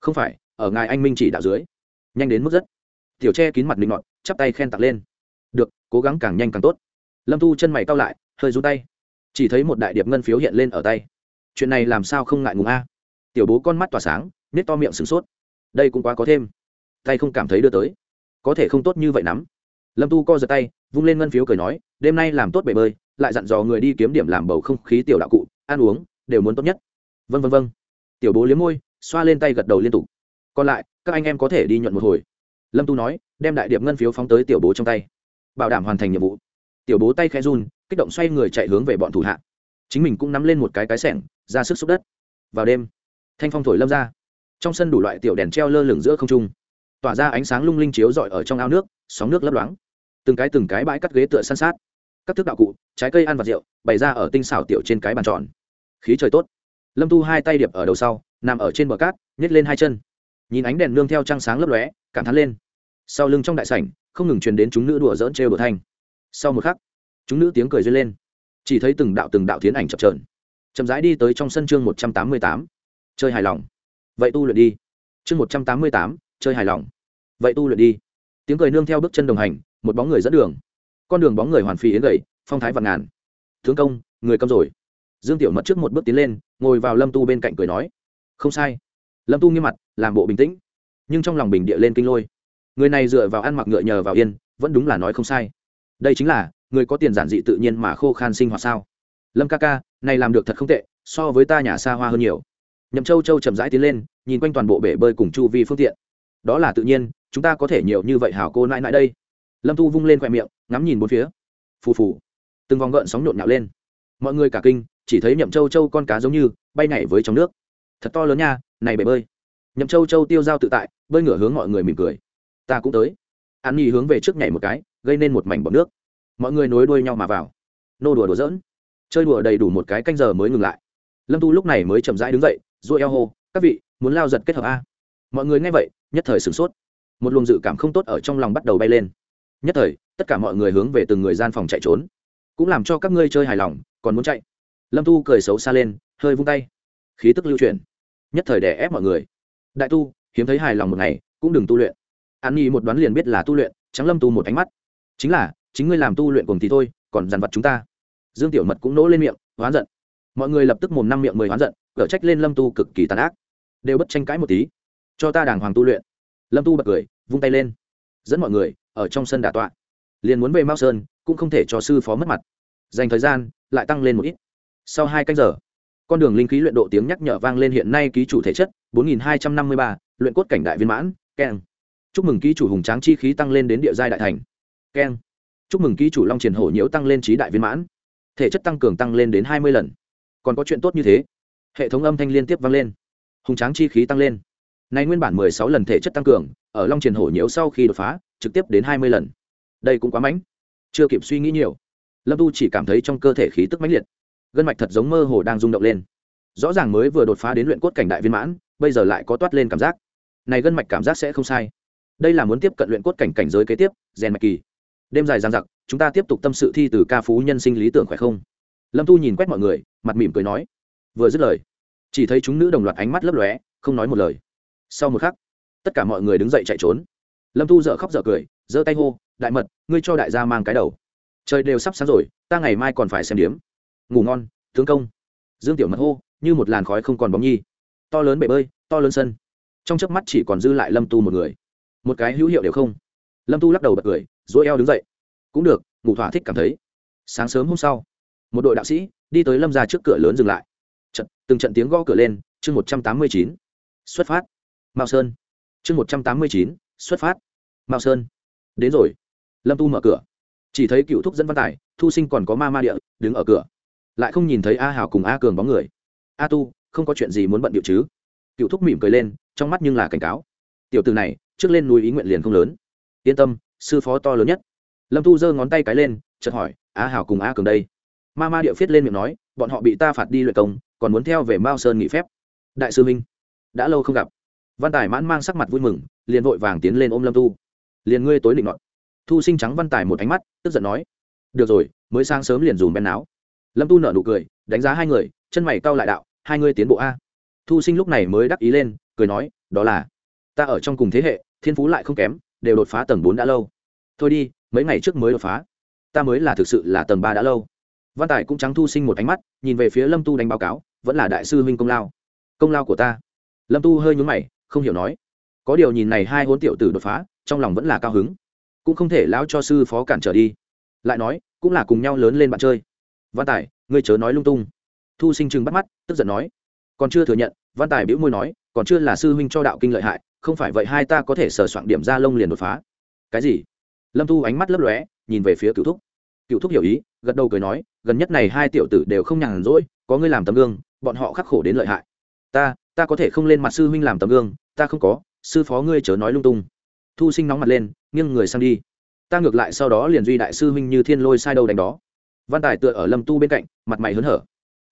Speaker 1: Không phải, ở ngài anh minh chỉ đạo dưới. Nhanh đến mức rất. Tiểu che kín mặt linh ngọt chắp tay khen tặng lên. Được, cố gắng càng nhanh càng tốt. Lâm tu chân mày cao lại, hơi rút tay. Chỉ thấy một đại điệp ngân phiếu hiện lên ở tay. Chuyện này làm sao không ngại ngùng a? Tiểu bố con mắt tỏa sáng nết to miệng sửng sốt. Đây cũng quá có thêm. Tay không cảm thấy đưa tới. Có thể không tốt như vậy lắm lâm tu co giật tay, vung lên ngân phiếu cười nói, đêm nay làm tốt bể bơi, lại dặn dò người đi kiếm điểm làm bầu không khí tiểu đạo cụ, ăn uống, đều muốn tốt nhất. Vân vân vân tiểu bố liếm môi, xoa lên tay gật đầu liên tục. Còn lại, các anh em có thể đi nhuận một hồi. Lâm tu nói, đem đại điệp ngân phiếu phóng tới tiểu bố trong tay. Bảo đảm hoàn thành nhiệm vụ. Tiểu bố tay khẽ run, kích động xoay người chạy hướng về bọn thủ hạ. Chính mình cũng nắm lên một cái cái sẻng ra sức xúc đất. Vào đêm, thanh phong thổi lâm ra. Trong sân đủ loại tiểu đèn treo lơ lửng giữa không trung tỏa ra ánh sáng lung linh chiếu rọi ở trong ao nước, sóng nước lấp loáng. Từng cái từng cái bãi cắt ghế tựa san sát. Các thức đạo cụ, trái cây ăn và rượu, bày ra ở tinh xảo tiểu trên cái bàn tròn. Khí trời tốt. Lâm tu hai tay điệp ở đầu sau, nằm ở trên bờ cát nhét lên hai chân. Nhìn ánh đèn nương theo trăng sáng lấp lóe, cảm thán lên. Sau lưng trong đại sảnh, không ngừng truyền đến chúng nữ đùa dỡn trêu đùa thanh. Sau một khắc, chúng nữ tiếng cười duyên lên. Chỉ thấy từng đạo từng đạo tiến ảnh chập trờn chậm rãi đi tới trong sân chương một trăm tám mươi tám. Chơi hài lòng. Vậy tu luyện đi. Chương một trăm tám mươi tám chơi hài lòng. Vậy tu luyện đi. Tiếng cười nương theo bước chân đồng hành, một bóng người dẫn đường. Con đường bóng người hoàn phi yến gầy, phong thái vạn ngàn. Tướng công, người câm rồi. Dương tiểu mật trước một bước tiến lên, ngồi vào lâm tu bên cạnh cười nói, không sai. Lâm tu nghiêm mặt, làm bộ bình tĩnh, nhưng trong lòng bình địa lên kinh lôi. Người này dựa vào ăn mặc ngựa nhờ vào yên, vẫn đúng là nói không sai. Đây chính là, người có tiền giản dị tự nhiên mà khô khan sinh hoạt sao? Lâm ca ca, này làm được thật không tệ, so với ta nhà xa hoa hơn nhiều. Nhậm châu châu chậm rãi tiến lên, nhìn quanh toàn bộ bể bơi cùng chu vi phương tiện đó là tự nhiên, chúng ta có thể nhiều như vậy hảo cô nãi nãi đây. Lâm thu vung lên khoe miệng, ngắm nhìn bốn phía. Phù phù. Từng vòng gợn sóng nhộn nhạo lên. Mọi người cả kinh, chỉ thấy nhậm châu châu con cá giống như bay nhảy với trong nước. Thật to lớn nha, này bể bơi. Nhậm châu châu tiêu dao tự tại, bơi ngửa hướng mọi người mỉm cười. Ta cũng tới. An nhi hướng về trước nhảy một cái, gây nên một mảnh bọc nước. Mọi người nối đuôi nhau mà vào. Nô đùa đùa dỡn chơi đùa đầy đủ một cái canh giờ mới ngừng lại. Lâm tu lúc này mới chậm rãi đứng dậy rồi eo hô, các vị, muốn lao giật kết hợp a? Mọi người nghe vậy nhất thời sửng sốt. Một luồng dự cảm không tốt ở trong lòng bắt đầu bay lên. Nhất thời, tất cả mọi người hướng về từng người gian phòng chạy trốn. Cũng làm cho các ngươi chơi hài lòng, còn muốn chạy. Lâm tu cười xấu xa lên, hơi vung tay. Khí tức lưu truyền nhất thời đè ép mọi người. Đại tu, hiếm thấy hài lòng một ngày, cũng đừng tu luyện. An nhi một đoán liền biết là tu luyện, trắng lâm tu một ánh mắt. Chính là, chính ngươi làm tu luyện cùng thì thôi, còn dằn vặt chúng ta. Dương tiểu mật cũng nỗ lên miệng, hoán giận. Mọi người lập tức mồm năm miệng mười hoán giận, cở trách lên lâm tu cực kỳ tàn ác. Đều bất tranh cãi một tí cho ta đàng hoàng tu luyện. Lâm tu bật cười vung tay lên. Dẫn mọi người ở trong sân đà tọa. Liền muốn về mao sơn cũng không thể cho sư phó mất mặt. Dành thời gian lại tăng lên một ít. Sau hai canh giờ con đường linh khí luyện độ tiếng nhắc nhở vang lên hiện nay ký chủ thể chất 4253, luyện cốt cảnh đại viên mãn keng. Chúc mừng ký chủ hùng tráng chi khí tăng lên đến địa giai đại thành keng. Chúc mừng ký chủ long triển hổ nhiễu tăng lên trí đại viên mãn thể chất tăng cường tăng lên đến hai mươi lần. Còn có chuyện tốt như thế. Hệ thống âm thanh liên tiếp vang lên. Hùng tráng chi khí tăng lên này nguyên bản mười sáu lần thể chất tăng cường, ở long triển hổ nhiễu sau khi đột phá, trực tiếp đến hai mươi lần. Đây cũng quá mãnh. Chưa kịp suy nghĩ nhiều, lâm tu chỉ cảm thấy trong cơ thể khí tức mãnh liệt. Gân mạch thật giống mơ hồ đang rung động lên. Rõ ràng mới vừa đột phá đến luyện cốt cảnh đại viên mãn, bây giờ lại có toát lên cảm giác. Này gân mạch cảm giác sẽ không sai. Đây là muốn tiếp cận luyện cốt cảnh cảnh giới kế tiếp, rèn mạch kỳ. Đêm dài giang giặc chúng ta tiếp tục tâm sự thi từ ca phú nhân sinh lý tưởng khỏe không? Lâm tu nhìn quét mọi người, mặt mỉm cười nói. Vừa dứt lời, chỉ thấy chúng nữ đồng loạt ánh mắt lấp lóe, không nói một lời sau một khắc tất cả mọi người đứng dậy chạy trốn. Lâm tu dợ khóc dợ cười giơ tay hô đại mật ngươi cho đại gia mang cái đầu. Trời đều sắp sáng rồi ta ngày mai còn phải xem điếm. Ngủ ngon tướng công. Dương tiểu mật hô như một làn khói không còn bóng nhi. To lớn bể bơi to lớn sân. Trong chớp mắt chỉ còn dư lại lâm tu một người. Một cái hữu hiệu đều không. Lâm tu lắc đầu bật cười dỗi eo đứng dậy. Cũng được ngủ thỏa thích cảm thấy. Sáng sớm hôm sau một đội đạo sĩ đi tới lâm ra trước cửa lớn dừng lại. Trận, từng trận tiếng gõ cửa lên chương một trăm tám mươi chín. Xuất phát mao sơn. Chương một trăm tám mươi chín, xuất phát. Mao sơn. Đến rồi. Lâm tu mở cửa. Chỉ thấy cựu thúc dẫn văn tài, thu sinh còn có ma ma địa, đứng ở cửa. Lại không nhìn thấy a hào cùng a cường bóng người. A tu, không có chuyện gì muốn bận điệu chứ? Cựu thúc mỉm cười lên, trong mắt nhưng là cảnh cáo. Tiểu từ này, trước lên núi ý nguyện liền không lớn. Yên tâm, sư phó to lớn nhất. Lâm tu giơ ngón tay cái lên, chợt hỏi, a hào cùng a cường đây? Ma ma địa phiết lên miệng nói, bọn họ bị ta phạt đi luyện công, còn muốn theo về mao sơn nghỉ phép. Đại sư minh, đã lâu không gặp văn tài mãn mang sắc mặt vui mừng, liền vội vàng tiến lên ôm lâm tu. Liền ngươi tối định nọt thu sinh trắng văn tài một ánh mắt, tức giận nói, được rồi, mới sáng sớm liền dùm bên áo lâm tu nở nụ cười, đánh giá hai người, chân mày cau lại đạo, hai ngươi tiến bộ a. Thu sinh lúc này mới đắc ý lên, cười nói, đó là, ta ở trong cùng thế hệ, thiên phú lại không kém, đều đột phá tầng bốn đã lâu. Thôi đi, mấy ngày trước mới đột phá. Ta mới là thực sự là tầng ba đã lâu. Văn tài cũng trắng thu sinh một ánh mắt, nhìn về phía lâm tu đánh báo cáo, vẫn là đại sư huynh công lao. Công lao của ta. Lâm tu hơi nhún mày không hiểu nói. Có điều nhìn này hai hôn tiểu tử đột phá, trong lòng vẫn là cao hứng. Cũng không thể lão cho sư phó cản trở đi. Lại nói, cũng là cùng nhau lớn lên bạn chơi. Văn tài, ngươi chớ nói lung tung. Thu sinh chừng bắt mắt, tức giận nói. Còn chưa thừa nhận, văn tài bĩu môi nói, còn chưa là sư huynh cho đạo kinh lợi hại, không phải vậy hai ta có thể sờ soạn điểm ra lông liền đột phá. Cái gì? Lâm thu ánh mắt lấp lóe, nhìn về phía cựu thúc. Cựu thúc hiểu ý, gật đầu cười nói, gần nhất này hai tiểu tử đều không nhàn rỗi, có ngươi làm tấm gương, bọn họ khắc khổ đến lợi hại. Ta ta có thể không lên mặt sư huynh làm tấm gương, ta không có, sư phó ngươi chớ nói lung tung. Thu sinh nóng mặt lên, nghiêng người sang đi. Ta ngược lại sau đó liền duy đại sư huynh như thiên lôi sai đâu đánh đó. Văn tài tựa ở lâm tu bên cạnh, mặt mày hớn hở.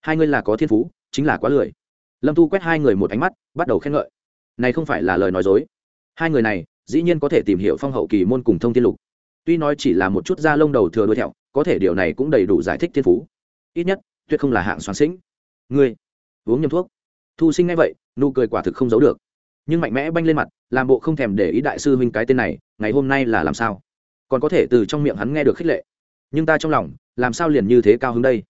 Speaker 1: Hai ngươi là có thiên phú, chính là quá lười. Lâm tu quét hai người một ánh mắt, bắt đầu khen ngợi. Này không phải là lời nói dối. Hai người này, dĩ nhiên có thể tìm hiểu phong hậu kỳ môn cùng thông thiên lục. Tuy nói chỉ là một chút da lông đầu thừa đuôi thẹo, có thể điều này cũng đầy đủ giải thích thiên phú. Ít nhất, tuyệt không là hạng soán sinh ngươi, uống nhầm thuốc thu sinh ngay vậy, nụ cười quả thực không giấu được. Nhưng mạnh mẽ banh lên mặt, làm bộ không thèm để ý đại sư huynh cái tên này, ngày hôm nay là làm sao? Còn có thể từ trong miệng hắn nghe được khích lệ. Nhưng ta trong lòng, làm sao liền như thế cao hứng đây?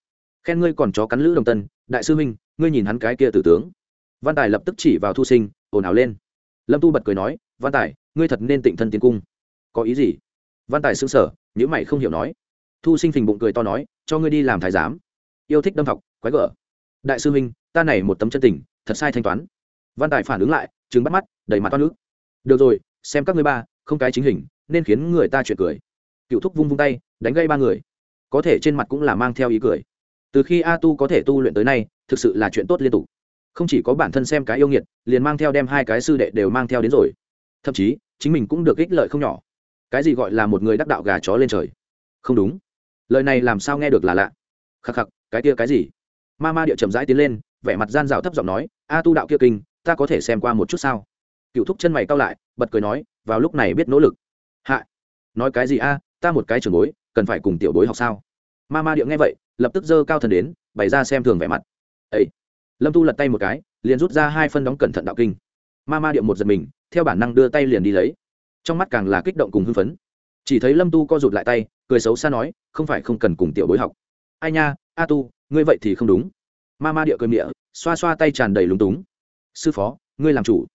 Speaker 1: Khen ngươi còn chó cắn lữ đồng tân, đại sư huynh, ngươi nhìn hắn cái kia tử tướng. Văn tài lập tức chỉ vào thu sinh, ồn ào lên. Lâm tu bật cười nói, văn tài, ngươi thật nên tịnh thân tiến cung. Có ý gì? Văn tài xưng sở nhữ mày không hiểu nói. Thu sinh phình bụng cười to nói, cho ngươi đi làm thái giám. Yêu thích đâm học quái gở. Đại sư huynh, ta này một tấm chân tình thật sai thanh toán. Văn tài phản ứng lại chứng bắt mắt, đầy mặt toát nước được rồi, xem các ngươi ba, không cái chính hình, nên khiến người ta chuyện cười. Cựu thúc vung vung tay, đánh gây ba người. Có thể trên mặt cũng là mang theo ý cười. Từ khi a tu có thể tu luyện tới nay, thực sự là chuyện tốt liên tục. Không chỉ có bản thân xem cái yêu nghiệt, liền mang theo đem hai cái sư đệ đều mang theo đến rồi. Thậm chí, chính mình cũng được ích lợi không nhỏ. Cái gì gọi là một người đắc đạo gà chó lên trời? Không đúng. Lời này làm sao nghe được là lạ? Khắc khắc, cái kia cái gì? Ma ma địa chậm rãi tiến lên vẻ mặt gian rào thấp giọng nói, a tu đạo kia kinh, ta có thể xem qua một chút sao? Cựu thúc chân mày cao lại, bật cười nói, vào lúc này biết nỗ lực. Hạ, nói cái gì a? Ta một cái trường bối, cần phải cùng tiểu bối học sao? Ma ma điệu nghe vậy, lập tức dơ cao thần đến, bày ra xem thường vẻ mặt. Ấy lâm tu lật tay một cái, liền rút ra hai phân đóng cẩn thận đạo kinh. Ma ma điệu một giật mình, theo bản năng đưa tay liền đi lấy. Trong mắt càng là kích động cùng hưng phấn. Chỉ thấy lâm tu co rụt lại tay, cười xấu xa nói, không phải không cần cùng tiểu bối học. Ai nha, a tu, ngươi vậy thì không đúng ma ma địa cười miệng, xoa xoa tay tràn đầy lúng túng. Sư phó, ngươi làm chủ.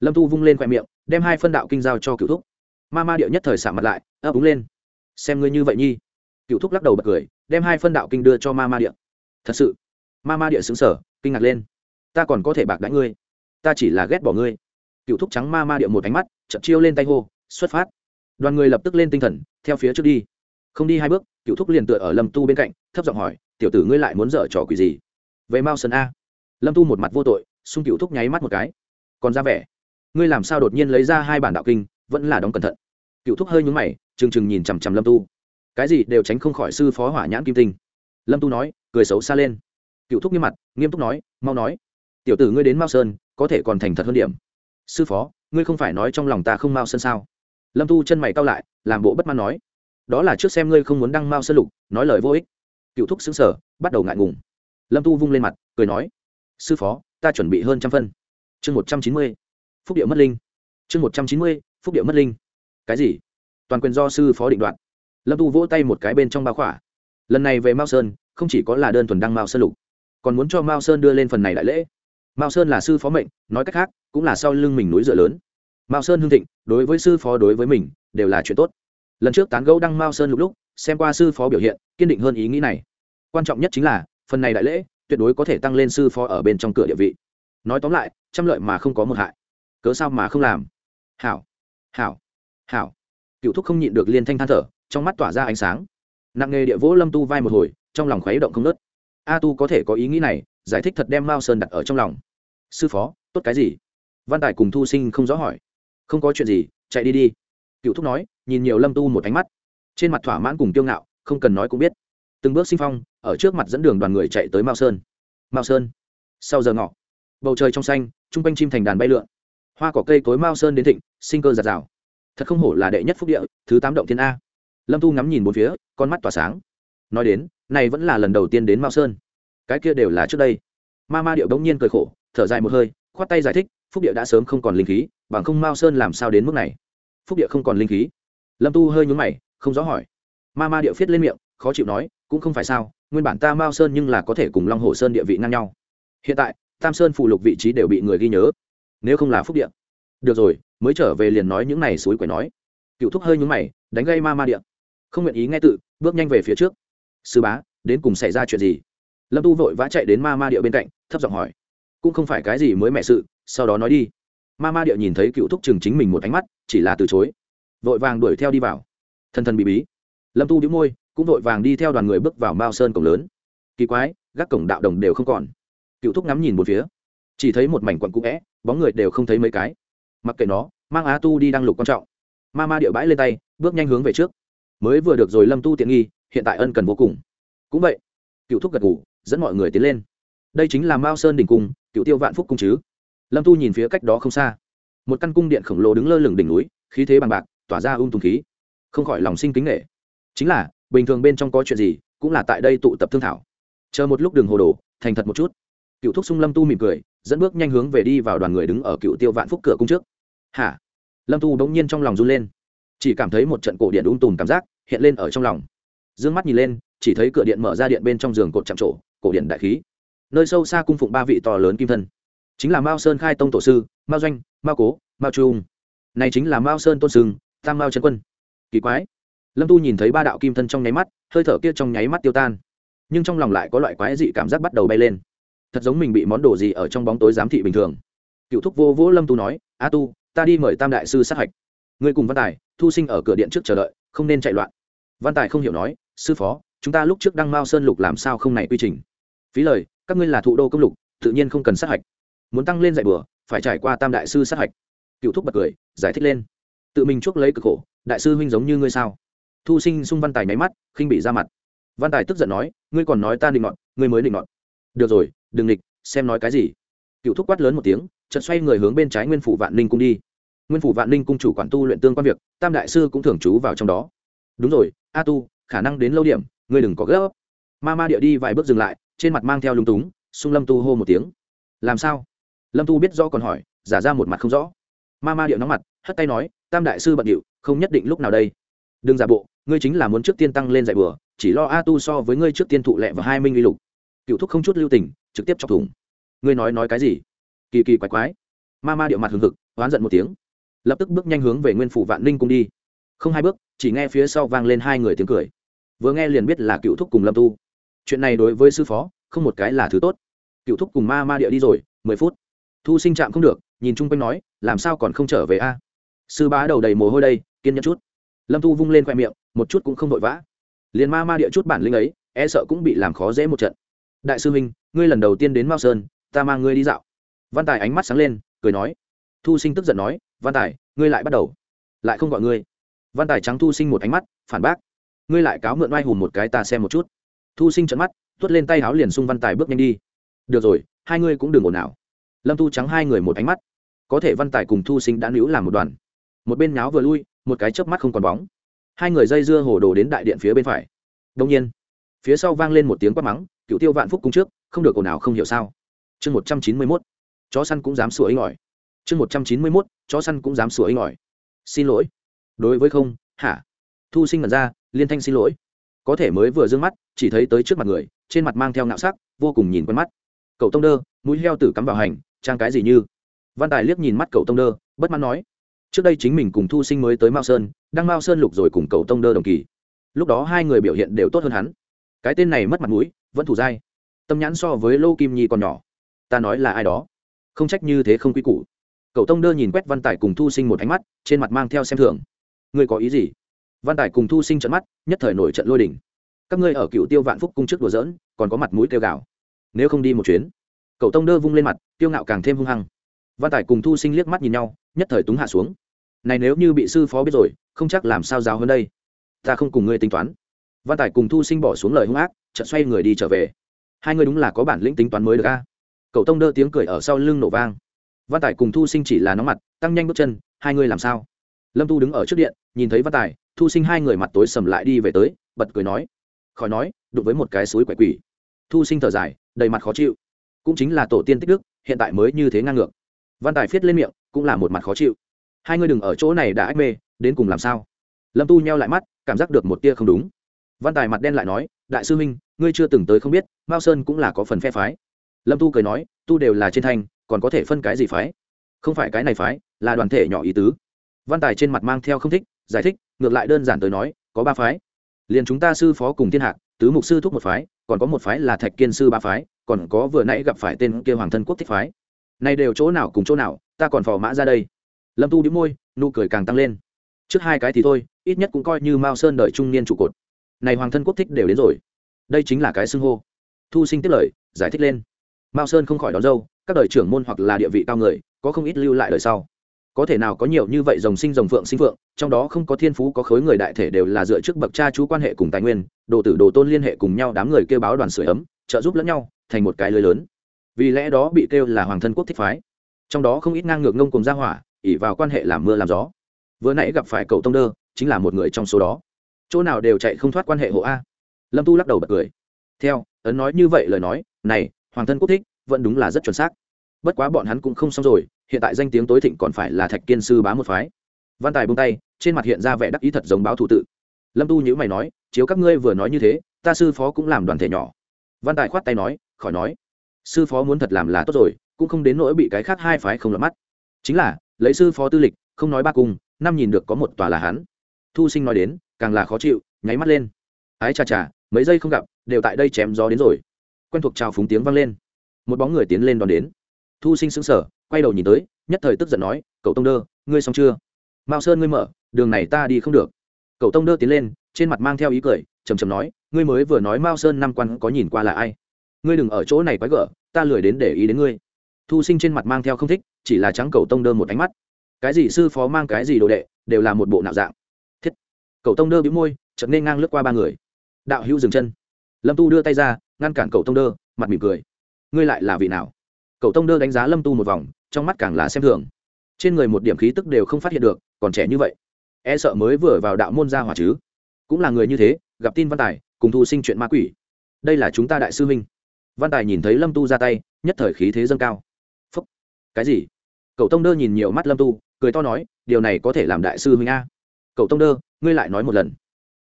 Speaker 1: Lâm tu vung lên khoe miệng, đem hai phân đạo kinh giao cho cựu thúc. Ma ma địa nhất thời xả mặt lại, ấp úng lên. Xem ngươi như vậy nhi. Cựu thúc lắc đầu bật cười, đem hai phân đạo kinh đưa cho ma ma địa. Thật sự. Ma ma địa xứng sở kinh ngạc lên. Ta còn có thể bạc đãi ngươi. Ta chỉ là ghét bỏ ngươi. Cựu thúc trắng ma ma địa một ánh mắt chậm chiêu lên tay hô, xuất phát. Đoàn người lập tức lên tinh thần, theo phía trước đi. Không đi hai bước cựu thúc liền tựa ở lâm tu bên cạnh, thấp giọng hỏi, tiểu tử ngươi lại muốn dở trò quỷ gì? Về mao sơn a lâm tu một mặt vô tội xung cựu thúc nháy mắt một cái còn ra vẻ ngươi làm sao đột nhiên lấy ra hai bản đạo kinh vẫn là đóng cẩn thận cựu thúc hơi nhúng mày trừng trừng nhìn chằm chằm lâm tu cái gì đều tránh không khỏi sư phó hỏa nhãn kim tinh lâm tu nói cười xấu xa lên cựu thúc nghiêm mặt nghiêm túc nói mau nói tiểu tử ngươi đến mao sơn có thể còn thành thật hơn điểm sư phó ngươi không phải nói trong lòng ta không mao sơn sao lâm tu chân mày cao lại làm bộ bất mãn nói đó là trước xem ngươi không muốn đăng mao sơn lục nói lời vô ích cựu thúc xứng sở bắt đầu ngại ngùng lâm tu vung lên mặt, cười nói, sư phó, ta chuẩn bị hơn trăm phân. Chương một trăm chín mươi, phúc điệu mất linh. Chương một trăm chín mươi, phúc điệu mất linh. Cái gì? Toàn quyền do sư phó định đoạt. Lâm tu vỗ tay một cái bên trong bao khỏa. Lần này về mao sơn, không chỉ có là đơn thuần đăng mao sơn lục, còn muốn cho mao sơn đưa lên phần này đại lễ. Mao sơn là sư phó mệnh, nói cách khác, cũng là sau lưng mình núi dựa lớn. Mao sơn hương thịnh, đối với sư phó đối với mình, đều là chuyện tốt. Lần trước tán gẫu đăng mao sơn lục lúc, xem qua sư phó biểu hiện, kiên định hơn ý nghĩ này. Quan trọng nhất chính là phần này đại lễ, tuyệt đối có thể tăng lên sư phó ở bên trong cửa địa vị. Nói tóm lại, trăm lợi mà không có một hại. Cớ sao mà không làm? Hảo hảo hảo. Cựu thúc không nhịn được liên thanh than thở, trong mắt tỏa ra ánh sáng. Nặng nghề địa vỗ lâm tu vai một hồi, trong lòng khuấy động không nớt a tu có thể có ý nghĩ này, giải thích thật đem mao sơn đặt ở trong lòng. Sư phó, tốt cái gì? Văn tài cùng thu sinh không rõ hỏi. Không có chuyện gì, chạy đi đi. Cựu thúc nói, nhìn nhiều lâm tu một ánh mắt. Trên mặt thỏa mãn cùng kiêu ngạo, không cần nói cũng biết từng bước sinh phong, ở trước mặt dẫn đường đoàn người chạy tới mao sơn. Mao sơn. Sau giờ ngọ, bầu trời trong xanh t r u n g quanh chim thành đàn bay lượn. Hoa cỏ cây cối mao sơn đến thịnh, sinh cơ giạt rào. Thật không hổ là đệ nhất phúc địa, thứ tám động thiên a. Lâm tu ngắm nhìn bốn phía, con mắt tỏa sáng. Nói đến, này vẫn là lần đầu tiên đến mao sơn. Cái kia đều là trước đây. Ma ma điệu bỗng nhiên cười khổ, thở dài một hơi, khoát tay giải thích, phúc địa đã sớm không còn linh khí, bằng không mao sơn làm sao đến mức này? Phúc địa không còn linh khí. Lâm tu hơi nhún mày, không rõ hỏi. Ma ma điệu viết lên miệng khó chịu nói, cũng không phải sao, nguyên bản ta mao sơn nhưng là có thể cùng long hồ sơn địa vị ngang nhau. Hiện tại, tam sơn phụ lục vị trí đều bị người ghi nhớ. Nếu không là phúc điện được rồi, mới trở về liền nói những này suối quẻ nói. Cựu thúc hơi nhúng mày, đánh gây ma ma điện không nguyện ý nghe tự, bước nhanh về phía trước. Sư bá, đến cùng xảy ra chuyện gì? Lâm tu vội vã chạy đến ma ma địa bên cạnh, thấp giọng hỏi. Cũng không phải cái gì mới mẹ sự, sau đó nói đi. Ma ma địa nhìn thấy cựu thúc chừng chính mình một ánh mắt, chỉ là từ chối. Vội vàng đuổi theo đi vào. Thân thân bị bí. Lâm tu đĩu môi cũng vội vàng đi theo đoàn người bước vào mao sơn cổng lớn. Kỳ quái, gác cổng đạo đồng đều không còn. Cựu thúc ngắm nhìn một phía. Chỉ thấy một mảnh quận cũ vẽ, bóng người đều không thấy mấy cái. Mặc kệ nó, mang á tu đi đăng lục quan trọng. Ma ma địa bãi lên tay, bước nhanh hướng về trước. Mới vừa được rồi lâm tu tiện nghi, hiện tại ân cần vô cùng. Cũng vậy, cựu thúc gật ngủ dẫn mọi người tiến lên. Đây chính là mao sơn đỉnh cung, cựu tiêu vạn phúc cung chứ. Lâm tu nhìn phía cách đó không xa. Một căn cung điện khổng lồ đứng lơ lửng đỉnh núi, khí thế bằng bạc, tỏa ra ung tùng khí. Không khỏi lòng sinh kính nghệ chính là bình thường bên trong có chuyện gì, cũng là tại đây tụ tập thương thảo. Chờ một lúc đường hồ đồ, thành thật một chút. Cựu thúc sung lâm tu mỉm cười, dẫn bước nhanh hướng về đi vào đoàn người đứng ở cựu tiêu vạn phúc cửa cung trước. Hả? Lâm tu bỗng nhiên trong lòng run lên. Chỉ cảm thấy một trận cổ điện ung tùm cảm giác hiện lên ở trong lòng. D ư ơ n g mắt nhìn lên, chỉ thấy cửa điện mở ra điện bên trong giường cột chạm trổ, cổ điện đại khí. Nơi sâu xa cung phụng ba vị to lớn kim thân. Chính là mao sơn khai tông tổ sư, mao doanh, mao cố, mao trung này chính là mao sơn tôn sừng tam mao trấn quân. Kỳ quái lâm tu nhìn thấy ba đạo kim thân trong nháy mắt, hơi thở kia trong nháy mắt tiêu tan. Nhưng trong lòng lại có loại quái dị cảm giác bắt đầu bay lên. Thật giống mình bị món đồ gì ở trong bóng tối giám thị bình thường. Cựu thúc vô vỗ lâm tu nói, a tu, ta đi mời tam đại sư sát hạch. Ngươi cùng văn tài, thu sinh ở cửa điện trước chờ đợi, không nên chạy loạn. Văn tài không hiểu nói, sư phó, chúng ta lúc trước đăng mao sơn lục làm sao không này quy trình? Phí lời, các ngươi là thụ đô công lục, tự nhiên không cần sát hạch. Muốn tăng lên dạy bừa, phải trải qua tam đại sư sát hạch. Cựu thúc bật cười, giải thích lên. Tự mình chuốc lấy cực khổ, đại sư huynh giống như ngươi sao? Thu sinh Sung văn tài nháy mắt, khinh bị ra mặt. Văn tài tức giận nói, ngươi còn nói ta định ngọn ngươi mới định ngọn được rồi, đừng địch xem nói cái gì. Cựu thúc quát lớn một tiếng, chợt xoay người hướng bên trái nguyên phủ vạn ninh cung đi. Nguyên phủ vạn ninh cung chủ quản tu luyện tương quan việc, tam đại sư cũng thường trú vào trong đó. Đúng rồi, a tu, khả năng đến lâu điểm, ngươi đừng có gấp. Ma ma địa đi vài bước dừng lại, trên mặt mang theo lúng túng, Sung lâm tu hô một tiếng. Làm sao? Lâm tu biết rõ còn hỏi, giả ra một mặt không rõ. Ma ma địa nóng mặt, hất tay nói, tam đại sư bận điệu, không nhất định lúc nào đây đừng giả bộ, ngươi chính là muốn trước tiên tăng lên dạy bừa chỉ lo a tu so với ngươi trước tiên thụ lẹ và hai minh uy lục. Cựu thúc không chút lưu tình, trực tiếp chọc thủng. Ngươi nói nói cái gì? Kỳ kỳ quái quái. Ma ma điệu mặt hừng hực, oán giận một tiếng. Lập tức bước nhanh hướng về nguyên phủ vạn ninh cung đi. Không hai bước, chỉ nghe phía sau vang lên hai người tiếng cười. Vừa nghe liền biết là cựu thúc cùng lâm tu. Chuyện này đối với sư phó, không một cái là thứ tốt. Cựu thúc cùng ma ma địa đi rồi, mười phút. Thu sinh trạm không được, nhìn chung quanh nói, làm sao còn không trở về a? Sư bá đầu đầy mồ hôi đây, kiên nhẫn chút lâm thu vung lên khoe miệng, một chút cũng không vội vã. Liền ma ma địa chút bản lĩnh ấy e sợ cũng bị làm khó dễ một trận. Đại sư huynh, ngươi lần đầu tiên đến mao sơn, ta mang ngươi đi dạo. Văn tài ánh mắt sáng lên, cười nói. Thu sinh tức giận nói, văn tài, ngươi lại bắt đầu. Lại không gọi ngươi. Văn tài trắng thu sinh một ánh mắt, phản bác. Ngươi lại cáo mượn oai hùm một cái ta xem một chút. Thu sinh trận mắt, tuốt lên tay áo liền xung văn tài bước nhanh đi. Được rồi, hai ngươi cũng đừng ồn ào. Lâm thu trắng hai người một ánh mắt. Có thể văn tài cùng thu sinh đã níu làm một đoàn một bên nháo vừa lui, một cái chớp mắt không còn bóng. Hai người dây dưa hồ đồ đến đại điện phía bên phải. Đông nhiên, phía sau vang lên một tiếng quát mắng cựu tiêu vạn phúc cung trước, không được ồn ào, không hiểu sao? Chương một trăm chín mươi mốt, chó săn cũng dám sủa ấy ngỏi chương một trăm chín mươi mốt, chó săn cũng dám sủa ấy ngỏi xin lỗi. Đối với không, hả? Thu sinh mật ra, liên thanh xin lỗi. Có thể mới vừa d ư ơ n g mắt, chỉ thấy tới trước mặt người, trên mặt mang theo ngạo sắc, vô cùng nhìn quen mắt. Cậu tông đơ, mũi heo tử cắm vào hành, trang cái gì như? Văn tài liếc nhìn mắt cậu tông đơ, bất mãn nói trước đây chính mình cùng thu sinh mới tới mao sơn đang mao sơn lục rồi cùng cầu tông đơ đồng kỳ. Lúc đó hai người biểu hiện đều tốt hơn hắn. Cái tên này mất mặt mũi, vẫn thủ dai. Tâm nhãn so với lô kim nhi còn nhỏ. Ta nói là ai đó. Không trách như thế không quy củ. Cậu tông đơ nhìn quét văn tài cùng thu sinh một ánh mắt, trên mặt mang theo xem thường. Ngươi có ý gì? Văn tài cùng thu sinh trận mắt, nhất thời nổi trận lôi đỉnh các ngươi ở cựu tiêu vạn phúc cung trước đùa dỡn còn có mặt mũi tiêu gạo nếu không đi một chuyến. Cậu tông đơ vung lên mặt tiêu ngạo càng thêm hung hăng. Văn tài cùng thu sinh liếc mắt nhìn nhau, nhất thời túng hạ xuống này nếu như bị sư phó biết rồi, không chắc làm sao giáo hơn đây. Ta không cùng ngươi tính toán. Văn tài cùng thu sinh bỏ xuống lời hung ác, chợt xoay người đi trở về. Hai người đúng là có bản lĩnh tính toán mới được a. Cậu tông đơ tiếng cười ở sau lưng nổ vang. Văn tài cùng thu sinh chỉ là nóng mặt, tăng nhanh bước chân, hai người làm sao? Lâm tu đứng ở trước điện, nhìn thấy văn tài, thu sinh hai người mặt tối sầm lại đi về tới, bật cười nói. Khỏi nói, đụng với một cái suối quậy quỷ. Thu sinh thở dài, đầy mặt khó chịu. Cũng chính là tổ tiên tích đức, hiện tại mới như thế ngang ngược. Văn tài viết lên miệng, cũng là một mặt khó chịu hai người đừng ở chỗ này đã ách mê, đến cùng làm sao? Lâm tu nheo lại mắt, cảm giác được một tia không đúng. Văn tài mặt đen lại nói, đại sư minh ngươi chưa từng tới không biết, mao sơn cũng là có phần phe phái. Lâm tu cười nói, tu đều là trên thanh, còn có thể phân cái gì phái? Không phải cái này phái, là đoàn thể nhỏ ý tứ. Văn tài trên mặt mang theo không thích, giải thích, ngược lại đơn giản tới nói, có ba phái. Liền chúng ta sư phó cùng thiên hạc, tứ mục sư thúc một phái, còn có một phái là thạch kiên sư ba phái, còn có vừa nãy gặp phải tên kia hoàng thân quốc thích phái. Này đều chỗ nào cùng chỗ nào, ta còn phò mã ra đây lâm tu đĩu môi, nụ cười càng tăng lên. Trước hai cái thì thôi, ít nhất cũng coi như mao sơn đợi trung niên trụ cột. Này hoàng thân quốc thích đều đến rồi. Đây chính là cái xưng hô. Thu sinh tiết lời, giải thích lên. Mao sơn không khỏi đón dâu, các đời trưởng môn hoặc là địa vị cao người, có không ít lưu lại đời sau. Có thể nào có nhiều như vậy dòng sinh dòng phượng sinh phượng, trong đó không có thiên phú, có khối người đại thể đều là dựa trước bậc cha chú quan hệ cùng tài nguyên, đồ tử đồ tôn liên hệ cùng nhau đám người kêu báo đoàn sửa ấm, trợ giúp lẫn nhau, thành một cái lưới lớn. Vì lẽ đó bị kêu là hoàng thân quốc thích phái. Trong đó không ít ngang ngược ngông cùng gia hỏa ỉ vào quan hệ làm mưa làm gió. Vừa nãy gặp phải cậu tông đơ, chính là một người trong số đó. Chỗ nào đều chạy không thoát quan hệ hộ a. Lâm tu lắc đầu bật cười. Theo, ấn nói như vậy lời nói, này, hoàng thân quốc thích, vẫn đúng là rất chuẩn xác. Bất quá bọn hắn cũng không xong rồi, hiện tại danh tiếng tối thịnh còn phải là thạch kiên sư bá một phái. Văn tài bung tay, trên mặt hiện ra vẻ đắc ý thật giống báo thủ tự. Lâm tu nhữ mày nói, chiếu các ngươi vừa nói như thế, ta sư phó cũng làm đoàn thể nhỏ. Văn tài khoát tay nói, khỏi nói, sư phó muốn thật làm là tốt rồi, cũng không đến nỗi bị cái khác hai phái không lọt mắt. Chính là lấy sư phó tư lịch, không nói ba cung, năm nhìn được có một tòa là hắn. Thu sinh nói đến, càng là khó chịu, nháy mắt lên. Ái chà chà, mấy giây không gặp, đều tại đây chém gió đến rồi. Quen thuộc chào phúng tiếng vang lên. Một bóng người tiến lên đón đến. Thu sinh sững sờ, quay đầu nhìn tới, nhất thời tức giận nói, cậu tông đơ, ngươi xong chưa? Mao sơn ngươi mở, đường này ta đi không được. Cậu tông đơ tiến lên, trên mặt mang theo ý cười chầm chầm nói, ngươi mới vừa nói mao sơn năm quan có nhìn qua là ai? Ngươi đừng ở chỗ này quái gở, ta lười đến để ý đến ngươi thu sinh trên mặt mang theo không thích, chỉ là trắng cầu tông đơ một ánh mắt. Cái gì sư phó mang cái gì đồ đệ, đều là một bộ nạo dạng. Thiết. Cầu tông đơ bĩu môi, chợt nên ngang lướt qua ba người. Đạo hữu dừng chân. Lâm tu đưa tay ra, ngăn cản cầu tông đơ, mặt mỉm cười. Ngươi lại là vị nào? Cầu tông đơ đánh giá lâm tu một vòng, trong mắt càng là xem thường. Trên người một điểm khí tức đều không phát hiện được, còn trẻ như vậy. E sợ mới vừa vào đạo môn gia hỏa chứ. Cũng là người như thế, gặp tin văn tài, cùng thu sinh chuyện ma quỷ. Đây là chúng ta đại sư minh văn tài nhìn thấy lâm tu ra tay, nhất thời khí thế dâng cao cái gì? Cậu tông đơ nhìn nhiều mắt lâm tu, cười to nói, điều này có thể làm đại sư huynh a. Cậu tông đơ, ngươi lại nói một lần.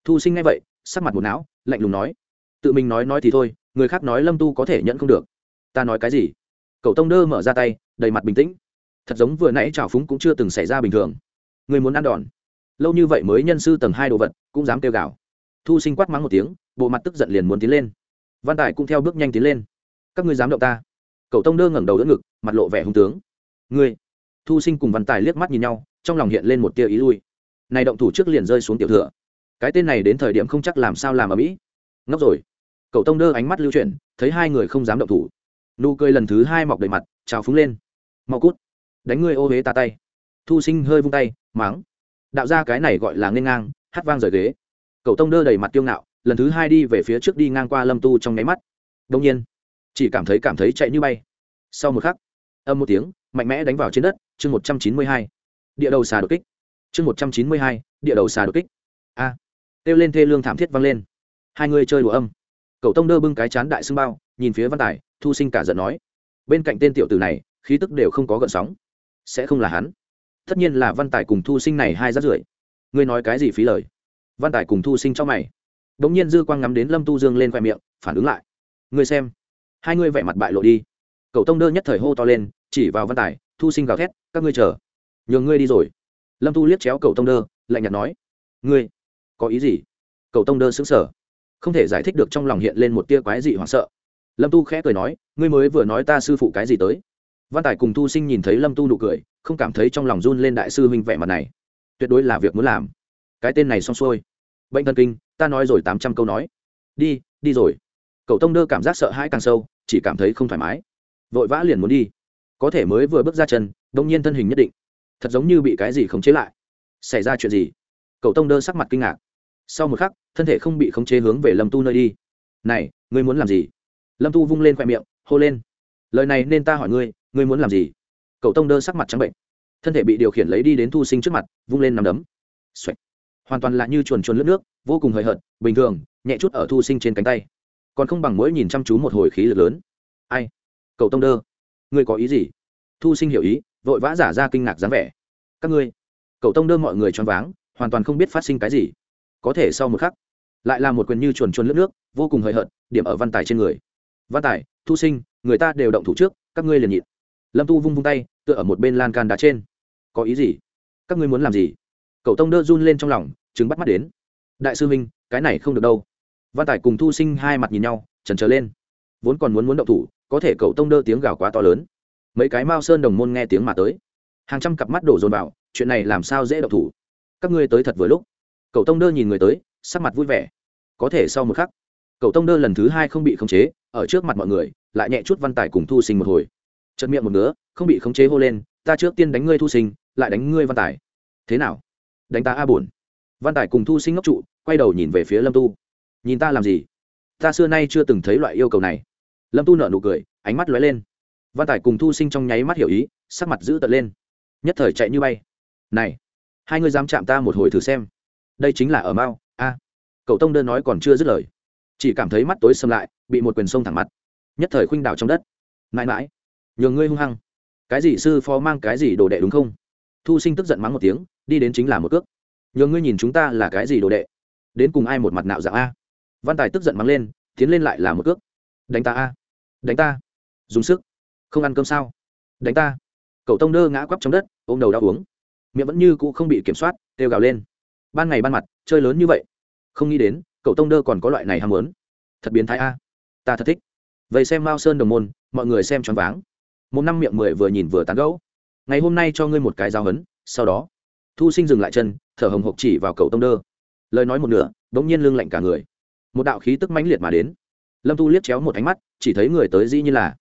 Speaker 1: Thu sinh ngay vậy, sắc mặt một não, lạnh lùng nói. Tự mình nói nói thì thôi, người khác nói lâm tu có thể nhận không được. Ta nói cái gì? Cậu tông đơ mở ra tay, đầy mặt bình tĩnh. Thật giống vừa nãy trào phúng cũng chưa từng xảy ra bình thường. Người muốn ăn đòn. Lâu như vậy mới nhân sư tầng hai đồ vật, cũng dám kêu gào. Thu sinh quát mắng một tiếng, bộ mặt tức giận liền muốn tiến lên. Văn tài cũng theo bước nhanh tiến lên. Các ngươi dám động ta cậu tông đơ ngẩng đầu đỡ ngực, mặt lộ vẻ hung tướng. Ngươi! Thu sinh cùng văn tài liếc mắt nhìn nhau, trong lòng hiện lên một tia ý lui. Này động thủ trước liền rơi xuống tiểu thừa. Cái tên này đến thời điểm không chắc làm sao làm ở mỹ. Ngốc rồi. Cậu tông đơ ánh mắt lưu chuyển, thấy hai người không dám động thủ. Nụ cười lần thứ hai mọc đầy mặt, trào phúng lên. Mau cút! Đánh ngươi ô huế ta tay. Thu sinh hơi vung tay máng đạo ra cái này gọi là n g h ê n ngang, hát vang rời ghế. Cậu tông đơ đầy mặt kiêu ngạo, lần thứ hai đi về phía trước đi ngang qua lâm tu trong nháy mắt. Đông nhiên chỉ cảm thấy cảm thấy chạy như bay. Sau một khắc âm một tiếng mạnh mẽ đánh vào trên đất chương một trăm chín mươi hai. Địa đầu xà đột kích. Chương một trăm chín mươi hai địa đầu xà đột kích. A. À, kêu lên thê lương thảm thiết vang lên. Hai người chơi đùa âm. Cậu tông đơ bưng cái chán đại xương bao nhìn phía văn tài thu sinh cả giận nói. Bên cạnh tên tiểu tử này khí tức đều không có gợn sóng. Sẽ không là hắn. Tất nhiên là văn tài cùng thu sinh này hai rát rưởi. Ngươi nói cái gì phí lời? Văn tài cùng thu sinh cho mày. Đ ỗ n g nhiên dư quang ngắm đến lâm tu dương lên khoe miệng phản ứng lại. Ngươi xem hai ngươi vẻ mặt bại lộ đi. Cậu tông đơ nhất thời hô to lên, chỉ vào văn tài, thu sinh gào thét, các ngươi chờ, nhường ngươi đi rồi. Lâm thu liếc chéo cậu tông đơ, lạnh nhạt nói, ngươi, có ý gì? Cậu tông đơ xứng sở không thể giải thích được trong lòng hiện lên một tia quái dị hoảng sợ. Lâm tu khẽ cười nói, ngươi mới vừa nói ta sư phụ cái gì tới? Văn tài cùng thu sinh nhìn thấy lâm tu nụ cười, không cảm thấy trong lòng run lên đại sư huynh vẻ mặt này. Tuyệt đối là việc muốn làm. Cái tên này xong xuôi. Bệnh thần kinh, ta nói rồi tám trăm câu nói. Đi đi rồi. Cậu tông đơ cảm giác sợ hãi càng sâu chỉ cảm thấy không thoải mái. Vội vã liền muốn đi. Có thể mới vừa bước ra chân, đông nhiên thân hình nhất định. Thật giống như bị cái gì khống chế lại. Xảy ra chuyện gì? Cậu tông đơ sắc mặt kinh ngạc. Sau một khắc, thân thể không bị khống chế hướng về lâm tu nơi đi. Này, ngươi muốn làm gì? Lâm tu vung lên khoe miệng, hô lên. Lời này nên ta hỏi ngươi ngươi muốn làm gì? Cậu tông đơ sắc mặt trắng bệnh. Thân thể bị điều khiển lấy đi đến thu sinh trước mặt, vung lên nằm đấm. Xoạch. hoàn toàn là như chuồn chuồn lướt nước, vô cùng hời hợt, bình thường, nhẹ chút ở thu sinh trên cánh tay còn không bằng mỗi nhìn chăm chú một hồi khí lực lớn. Ai? Cậu tông đơ. Ngươi có ý gì? Thu sinh hiểu ý, vội vã giả ra kinh ngạc dáng vẻ. Các ngươi. Cậu tông đơ mọi người choáng váng, hoàn toàn không biết phát sinh cái gì. Có thể sau một khắc, lại là một quyền như chuồn chuồn lướt nước, vô cùng hời hợt, điểm ở văn tài trên người. Văn tài, thu sinh, người ta đều động thủ trước, các ngươi liền nhịn. Lâm tu vung vung tay, tựa ở một bên lan can đá trên. Có ý gì? Các ngươi muốn làm gì? Cậu tông đơ run lên trong lòng chứng bắt mắt đến. Đại sư minh, cái này không được đâu văn tài cùng thu sinh hai mặt nhìn nhau trần trở lên. Vốn còn muốn muốn động thủ có thể cậu tông đơ tiếng gào quá to lớn. Mấy cái mao sơn đồng môn nghe tiếng mà tới. Hàng trăm cặp mắt đổ dồn vào chuyện này làm sao dễ động thủ? Các ngươi tới thật vừa lúc. Cậu tông đơ nhìn người tới sắc mặt vui vẻ. Có thể sau một khắc cậu tông đơ lần thứ hai không bị khống chế ở trước mặt mọi người lại nhẹ chút văn tài cùng thu sinh một hồi. Chật miệng một nữa, không bị khống chế hô lên ta trước tiên đánh ngươi thu sinh lại đánh ngươi văn tài. Thế nào? Đánh ta a buồn. Văn tài cùng thu sinh ngốc trụ quay đầu nhìn về phía lâm tu nhìn ta làm gì? Ta xưa nay chưa từng thấy loại yêu cầu này. Lâm tu nợ nụ cười, ánh mắt lóe lên. Văn tài cùng thu sinh trong nháy mắt hiểu ý, sắc mặt giữ tật lên. Nhất thời chạy như bay. Này, hai ngươi dám chạm ta một hồi thử xem. Đây chính là ở mao a. Cậu tông đơn nói còn chưa dứt lời. Chỉ cảm thấy mắt tối xâm lại, bị một quyền sông thẳng mặt. Nhất thời khuynh đảo trong đất. Mãi mãi. Nhường ngươi hung hăng. Cái gì sư phó mang cái gì đồ đệ đúng không? Thu sinh tức giận mắng một tiếng, đi đến chính là một cước. Nhường ngươi nhìn chúng ta là cái gì đồ đệ? Đến cùng ai một mặt nạo dạng a? Văn tài tức giận mắng lên, tiến lên lại là một cước. Đánh ta a. Đánh ta. Dùng sức. Không ăn cơm sao? Đánh ta. Cậu tông đơ ngã quắp trong đất, ôm đầu đau uống. Miệng vẫn như cũ không bị kiểm soát têu gào lên. Ban ngày ban mặt, chơi lớn như vậy. Không nghĩ đến, cậu tông đơ còn có loại này ham muốn. Thật biến thái a. Ta thật thích. Vậy xem mao sơn đồng môn, mọi người xem choáng váng. Một năm miệng mười vừa nhìn vừa tán gẫu. Ngày hôm nay cho ngươi một cái giao hấn sau đó, thu sinh dừng lại chân, thở hồng hộc chỉ vào cậu tông đơ. Lời nói một nửa đ ỗ n g nhiên lưng lạnh cả người một đạo khí tức mãnh liệt mà đến. Lâm tu liếc chéo một ánh mắt, chỉ thấy người tới dĩ như là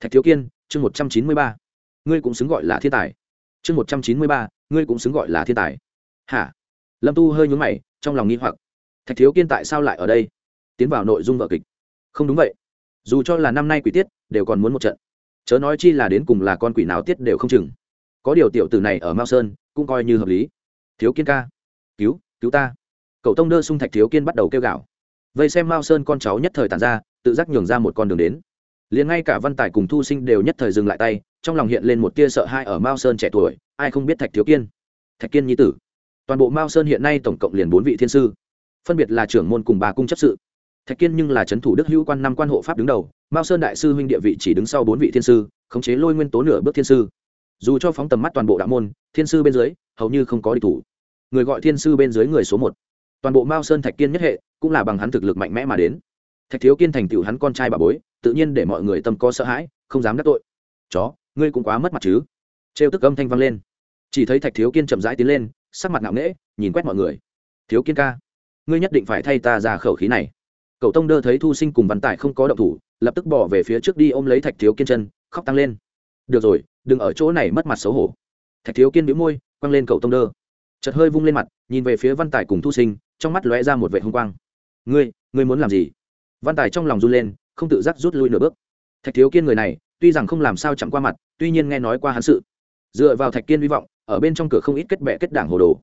Speaker 1: thạch thiếu kiên, chương một trăm chín mươi ba. Ngươi cũng xứng gọi là thiên tài. Chương một trăm chín mươi ba, ngươi cũng xứng gọi là thiên tài. Hả? Lâm tu hơi nhúng mày, trong lòng nghi hoặc. Thạch thiếu kiên tại sao lại ở đây? Tiến vào nội dung vợ kịch. Không đúng vậy. Dù cho là năm nay quỷ tiết, đều còn muốn một trận. Chớ nói chi là đến cùng là con quỷ nào tiết đều không chừng. Có điều tiểu tử này ở mao sơn, cũng coi như hợp lý. Thiếu kiên ca. Cứu cứu ta. Cậu tông đơ sung thạch thiếu kiên bắt đầu kêu gạo vậy xem mao sơn con cháu nhất thời tàn ra, tự giác nhường ra một con đường đến. Liền ngay cả văn tài cùng thu sinh đều nhất thời dừng lại tay, trong lòng hiện lên một tia sợ hai ở mao sơn trẻ tuổi, ai không biết thạch thiếu kiên? Thạch kiên nhi tử. Toàn bộ mao sơn hiện nay tổng cộng liền bốn vị thiên sư, phân biệt là trưởng môn cùng bà cung chấp sự. Thạch kiên nhưng là c h ấ n thủ đức hữu quan năm quan hộ pháp đứng đầu, mao sơn đại sư huynh địa vị chỉ đứng sau bốn vị thiên sư, khống chế lôi nguyên tố nửa bước thiên sư. Dù cho phóng tầm mắt toàn bộ đạo môn, thiên sư bên dưới, hầu như không có địch thủ. Người gọi thiên sư bên dưới người số một. Toàn bộ mao sơn thạch kiên nhất hệ cũng là bằng hắn thực lực mạnh mẽ mà đến. Thạch thiếu kiên thành tựu hắn con trai bà bối, tự nhiên để mọi người tâm có sợ hãi, không dám đắc tội. Chó, ngươi cũng quá mất mặt chứ? Trêu tức âm thanh vang lên. Chỉ thấy thạch thiếu kiên chậm rãi tiến lên, sắc mặt ngạo nghễ, nhìn quét mọi người. Thiếu kiên ca, ngươi nhất định phải thay ta ra khẩu khí này. Cậu tông đơ thấy thu sinh cùng văn tài không có động thủ, lập tức bỏ về phía trước đi ôm lấy thạch thiếu kiên chân, khóc tăng lên. Được rồi, đừng ở chỗ này mất mặt xấu hổ. Thạch thiếu kiên bĩu môi, quăng lên cậu tông đơ. Chật hơi vung lên mặt, nhìn về phía văn tài cùng thu sinh, trong mắt lóe ra một vệ hung quang ngươi ngươi muốn làm gì? Văn tài trong lòng run lên, không tự giác rút lui nửa bước. Thạch thiếu kiên người này, tuy rằng không làm sao chạm qua mặt, tuy nhiên nghe nói qua hắn sự. Dựa vào thạch kiên hy vọng, ở bên trong cửa không ít kết bệ kết đảng hồ đồ.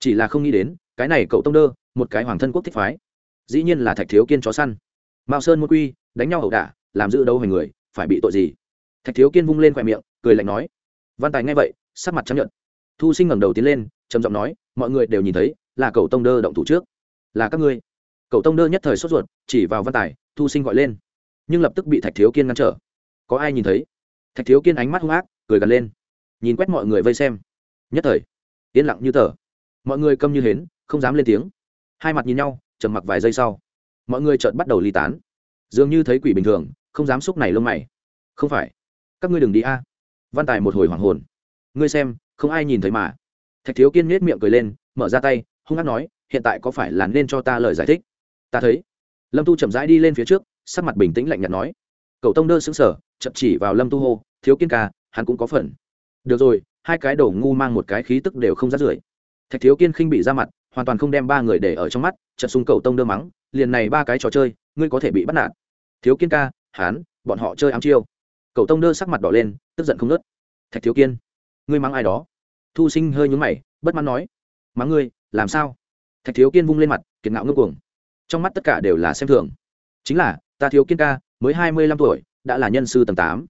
Speaker 1: Chỉ là không nghĩ đến, cái này cậu tông đơ, một cái hoàng thân quốc thích phái. Dĩ nhiên là thạch thiếu kiên chó săn. Mao sơn môn quy, đánh nhau ẩu đả, làm giữ đấu hành người, phải bị tội gì? Thạch thiếu kiên vung lên khoe miệng, cười lạnh nói. Văn tài nghe vậy, sắc mặt chấp nhận thu sinh ngẩng đầu tiến lên, trầm giọng nói, mọi người đều nhìn thấy, là cậu tông đơ động thủ trước. Là các ngươi cậu tông đơ nhất thời sốt ruột, chỉ vào văn tài, thu sinh gọi lên. Nhưng lập tức bị thạch thiếu kiên ngăn trở. Có ai nhìn thấy? Thạch thiếu kiên ánh mắt hung ác, cười gần lên. Nhìn quét mọi người vây xem. Nhất thời, yên lặng như tờ. Mọi người câm như hến, không dám lên tiếng. Hai mặt nhìn nhau, trầm mặc vài giây sau. Mọi người chợt bắt đầu ly tán. Dường như thấy quỷ bình thường, không dám xúc này lông mày. Không phải. Các ngươi đừng đi a. Văn tài một hồi hoảng hồn. Ngươi xem, không ai nhìn thấy mà. Thạch thiếu kiên nhếch miệng cười lên, mở ra tay, hung hát nói, hiện tại có phải là nên cho ta lời giải thích? Ta thấy. Lâm tu chậm rãi đi lên phía trước, sắc mặt bình tĩnh lạnh nhạt nói. Cậu tông đơ xứng sở chậm chỉ vào lâm tu hô, thiếu kiên ca, hắn cũng có phần. Được rồi, hai cái đầu ngu mang một cái khí tức đều không rát rưởi. Thạch thiếu kiên khinh bị ra mặt, hoàn toàn không đem ba người để ở trong mắt, chợt xung cầu tông đơ mắng, liền này ba cái trò chơi, ngươi có thể bị bắt nạt. Thiếu kiên ca hán bọn họ chơi ám chiêu. Cầu tông đơ sắc mặt đỏ lên, tức giận không nớt thạch thiếu kiên, ngươi mắng ai đó? Thu sinh hơi nhúng mày, bất mãn nói. Mắng ngươi, làm sao? Thạch thiếu kiên vung lên mặt, kiệt ngạo ngưng cuồng trong mắt tất cả đều là xem thường. Chính là, ta thiếu kiên ca, mới hai mươi lăm tuổi, đã là nhân sư tầng tám.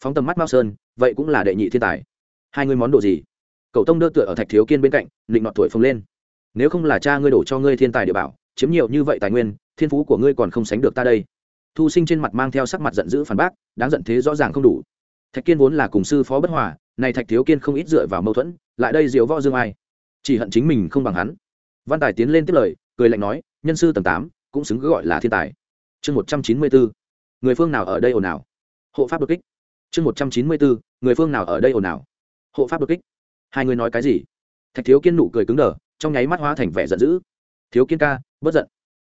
Speaker 1: Phóng tầm mắt mao sơn, vậy cũng là đệ nhị thiên tài. Hai ngươi món đồ gì? Cậu tông đưa tựa ở thạch thiếu kiên bên cạnh định nọt tuổi phồng lên. Nếu không là cha ngươi đổ cho ngươi thiên tài địa bảo, chiếm nhiều như vậy tài nguyên, thiên phú của ngươi còn không sánh được ta đây. Thu sinh trên mặt mang theo sắc mặt giận dữ phản bác, đáng giận thế rõ ràng không đủ. Thạch kiên vốn là cùng sư phó bất hòa này thạch thiếu kiên không ít dựa vào mâu thuẫn, lại đây diếu võ dương ai. Chỉ hận chính mình không bằng hắn. Văn tài tiến lên tiếp lời cười lạnh nói, nhân sư tầng tám, cũng xứng gọi là thiên tài. Chương một trăm chín mươi bốn người phương nào ở đây ồn ào? Hộ pháp đột kích. Chương một trăm chín mươi bốn người phương nào ở đây ồn ào? Hộ pháp đột kích. Hai người nói cái gì? Thạch thiếu kiên nụ cười cứng đờ, trong nháy mắt hóa thành vẻ giận dữ. Thiếu kiên ca bất giận.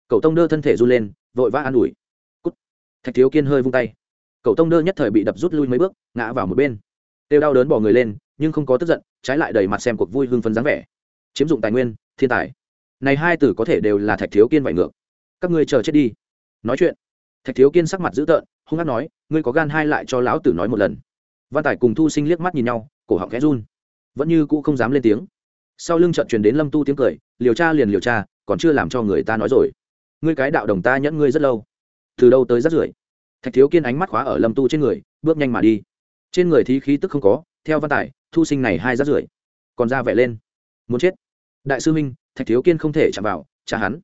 Speaker 1: Cậu tông đơ thân thể run lên, vội vã an ủi. Cút. Thạch thiếu kiên hơi vung tay. Cậu tông đơ nhất thời bị đập rút lui mấy bước, ngã vào một bên. Têu đau đớn bỏ người lên, nhưng không có tức giận, trái lại đầy mặt xem cuộc vui hưng phấn dáng vẻ. Chiếm dụng tài nguyên, thiên tài này hai tử có thể đều là thạch thiếu kiên vải ngược. Các ngươi chờ chết đi. Nói chuyện. Thạch thiếu kiên sắc mặt dữ tợn, hung hát nói, ngươi có gan hai lại cho lão tử nói một lần. Văn tài cùng thu sinh liếc mắt nhìn nhau, cổ họng khẽ run. Vẫn như cũ không dám lên tiếng. Sau lưng trận truyền đến lâm tu tiếng cười, liều cha liền liều cha còn chưa làm cho người ta nói rồi. Ngươi cái đạo đồng ta nhẫn ngươi rất lâu. Từ đâu tới rất rưởi thạch thiếu kiên ánh mắt khóa ở lâm tu trên người, bước nhanh mà đi. Trên người thí khí tức không có, theo văn tài, thu sinh này hai rất rưởi còn ra vẻ lên. Muốn chết. Đại sư minh thạch thiếu kiên không thể chạm vào cha hắn.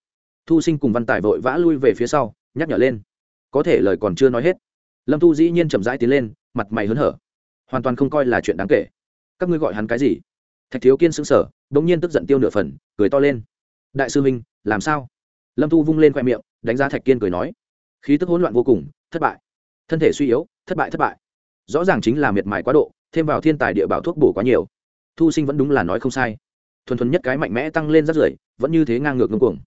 Speaker 1: Thu sinh cùng văn tài vội vã lui về phía sau, nhắc nhở lên. Có thể lời còn chưa nói hết, lâm thu dĩ nhiên chậm rãi tiến lên, mặt mày hớn hở. Hoàn toàn không coi là chuyện đáng kể. Các ngươi gọi hắn cái gì? Thạch thiếu kiên xứng sở đ ỗ n g nhiên tức giận tiêu nửa phần, cười to lên. Đại sư minh, làm sao? Lâm thu vung lên khoe miệng, đánh giá thạch kiên cười nói. Khí tức hỗn loạn vô cùng, thất bại. Thân thể suy yếu, thất bại thất bại. Rõ ràng chính là miệt mài quá độ, thêm vào thiên tài địa bảo thuốc bổ quá nhiều. Thu sinh vẫn đúng là nói không sai thuần thuần nhất cái mạnh mẽ tăng lên rất rưởi vẫn như thế ngang ngược ngưng cuồng.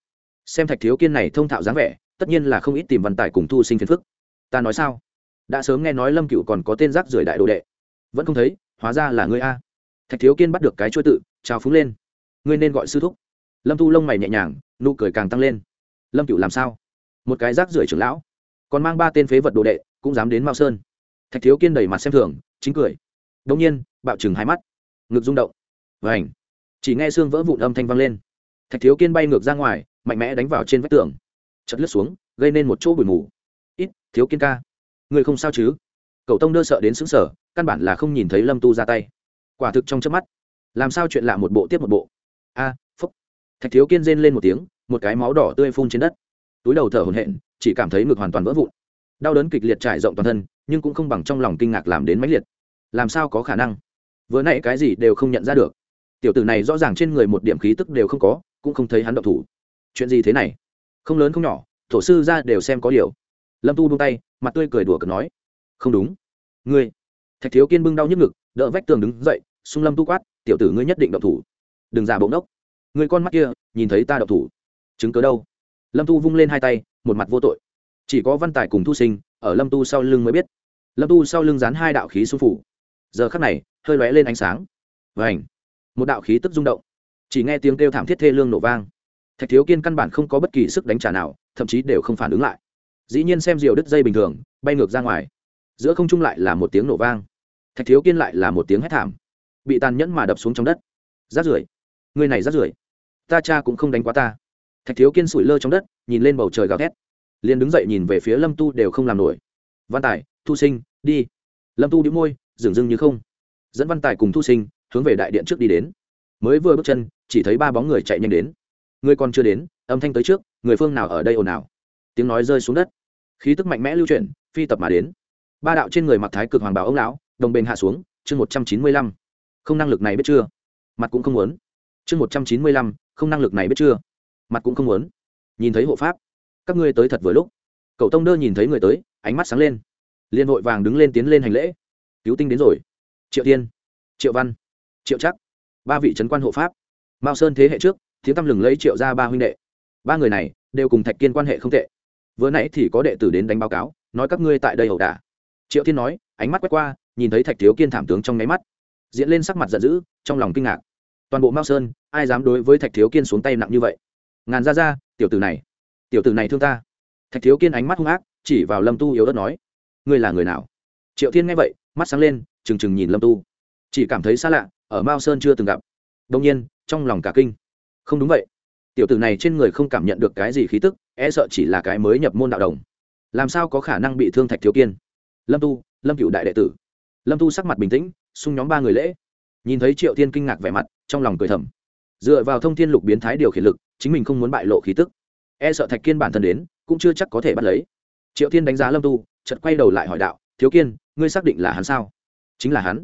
Speaker 1: Xem thạch thiếu kiên này thông thạo dáng vẻ, tất nhiên là không ít tìm văn tài cùng thu sinh phiền phức. Ta nói sao? Đã sớm nghe nói lâm cựu còn có tên rác rưởi đại đồ đệ. Vẫn không thấy, hóa ra là ngươi a. Thạch thiếu kiên bắt được cái chuỗi tự, chào phúng lên. Ngươi nên gọi sư thúc. Lâm thu lông mày nhẹ nhàng, nụ cười càng tăng lên. Lâm cựu làm sao? Một cái rác rưởi trưởng lão. Còn mang ba tên phế vật đồ đệ, cũng dám đến mao sơn. Thạch thiếu kiên đẩy mặt xem thường, chính cười. Đông nhiên, bạo chừng hai mắt. Ngực rung động. Vảnh chỉ nghe xương vỡ vụn âm thanh vang lên. Thạch thiếu kiên bay ngược ra ngoài, mạnh mẽ đánh vào trên vách tường. Chật lướt xuống, gây nên một chỗ bụi mù. Ít, thiếu kiên ca, người không sao chứ? Cậu tông đơ sợ đến xứng sở căn bản là không nhìn thấy lâm tu ra tay. Quả thực trong chớp mắt, làm sao chuyện lạ một bộ tiếp một bộ? A, phúc. Thạch thiếu kiên rên lên một tiếng, một cái máu đỏ tươi phun trên đất. Túi đầu thở hổn hển, chỉ cảm thấy ngực hoàn toàn vỡ vụn. Đau đớn kịch liệt trải rộng toàn thân, nhưng cũng không bằng trong lòng kinh ngạc làm đến mãnh liệt. Làm sao có khả năng? Vừa nãy cái gì đều không nhận ra được tiểu tử này rõ ràng trên người một điểm khí tức đều không có, cũng không thấy hắn động thủ. Chuyện gì thế này? Không lớn không nhỏ, thổ sư ra đều xem có điều. Lâm tu buông tay, mặt tươi cười đùa cợt nói, không đúng. Ngươi. Thạch thiếu kiên bưng đau nhức ngực, đỡ vách tường đứng dậy, xung lâm tu quát, tiểu tử ngươi nhất định động thủ. Đừng giả bỗng đốc người con mắt kia, nhìn thấy ta động thủ. Chứng cớ đâu? Lâm tu vung lên hai tay, một mặt vô tội. Chỉ có văn tài cùng thu sinh, ở lâm tu sau lưng mới biết. Lâm tu sau lưng dán hai đạo khí xung phủ. Giờ khắc này, hơi lóe lên ánh sáng. Và ảnh một đạo khí tức rung động. Chỉ nghe tiếng kêu thảm thiết thê lương nổ vang. Thạch thiếu kiên căn bản không có bất kỳ sức đánh trả nào, thậm chí đều không phản ứng lại. Dĩ nhiên xem diều đứt dây bình thường, bay ngược ra ngoài. Giữa không trung lại là một tiếng nổ vang. Thạch thiếu kiên lại là một tiếng hét thảm. Bị tàn nhẫn mà đập xuống trong đất. Rát rưởi. Người này rát rưởi. Ta cha cũng không đánh quá ta. Thạch thiếu kiên sủi lơ trong đất, nhìn lên bầu trời gào thét. Liền đứng dậy nhìn về phía lâm tu đều không làm nổi. Văn tài, thu sinh, đi. Lâm tu đĩu môi dường dưng như không. Dẫn văn tài cùng thu sinh hướng về đại điện trước đi đến. Mới vừa bước chân, chỉ thấy ba bóng người chạy nhanh đến. Người còn chưa đến, âm thanh tới trước, người phương nào ở đây ồn ào? Tiếng nói rơi xuống đất. Khí tức mạnh mẽ lưu chuyển, phi tập mà đến. Ba đạo trên người mặc thái cực hoàng bảo ông lão, đồng bền hạ xuống, chương một trăm chín mươi lăm. Không năng lực này biết chưa? Mặt cũng không muốn. Chương một trăm chín mươi lăm, không năng lực này biết chưa? Mặt cũng không muốn. Nhìn thấy hộ pháp. Các ngươi tới thật vừa lúc. Cậu tông đơ nhìn thấy người tới, ánh mắt sáng lên. Liên hội vàng đứng lên tiến lên hành lễ. Cứu tinh đến rồi. Triệu tiên triệu văn triệu chắc ba vị trấn quan hộ pháp. Mao sơn thế hệ trước, tiếng tăm lừng lấy triệu ra ba huynh đệ. Ba người này đều cùng thạch kiên quan hệ không tệ. Vừa nãy thì có đệ tử đến đánh báo cáo, nói các ngươi tại đây ẩu đả. Triệu thiên nói, ánh mắt quét qua, nhìn thấy thạch thiếu kiên thảm tướng trong nháy mắt. Diễn lên sắc mặt giận dữ, trong lòng kinh ngạc. Toàn bộ mao sơn, ai dám đối với thạch thiếu kiên xuống tay nặng như vậy? Ngàn ra ra tiểu tử này. Tiểu tử này thương ta. Thạch thiếu kiên ánh mắt hung ác, chỉ vào lâm tu yếu đất nói, ngươi là người nào? Triệu thiên nghe vậy, mắt sáng lên, trừng trừng nhìn lâm tu. Chỉ cảm thấy xa lạ ở mao sơn chưa từng gặp. Đông nhiên, trong lòng cả kinh. Không đúng vậy. Tiểu tử này trên người không cảm nhận được cái gì khí tức e sợ chỉ là cái mới nhập môn đạo đồng. Làm sao có khả năng bị thương thạch thiếu kiên? Lâm tu, lâm cựu đại đệ tử. Lâm tu sắc mặt bình tĩnh, xung nhóm ba người lễ. Nhìn thấy triệu thiên kinh ngạc vẻ mặt, trong lòng cười thầm. Dựa vào thông thiên lục biến thái điều khiển lực, chính mình không muốn bại lộ khí tức. E sợ thạch kiên bản thân đến, cũng chưa chắc có thể bắt lấy. Triệu thiên đánh giá lâm tu, chợt quay đầu lại hỏi đạo, thiếu kiên, ngươi xác định là hắn sao? Chính là hắn.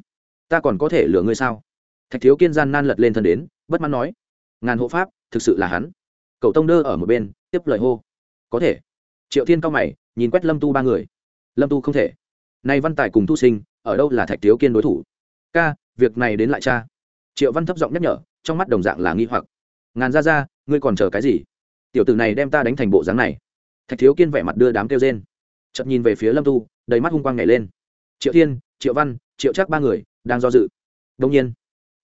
Speaker 1: Ta còn có thể lừa ngươi sao? Thạch thiếu kiên gian nan lật lên thân đến, bất mãn nói, ngàn hộ pháp, thực sự là hắn. Cậu tông đơ ở một bên, tiếp lời hô, có thể. Triệu thiên cao mày, nhìn quét lâm tu ba người. Lâm tu không thể. Nay văn tài cùng thu sinh, ở đâu là thạch thiếu kiên đối thủ? Ca, việc này đến lại cha. Triệu văn thấp giọng nhắc nhở, trong mắt đồng dạng là nghi hoặc. Ngàn ra ra ngươi còn chờ cái gì? Tiểu tử này đem ta đánh thành bộ dáng này. Thạch thiếu kiên vẻ mặt đưa đám kêu trên chậm nhìn về phía lâm tu, đầy mắt hung quang nhảy lên. Triệu thiên, triệu văn, triệu chắc ba người đang do dự. Đông nhiên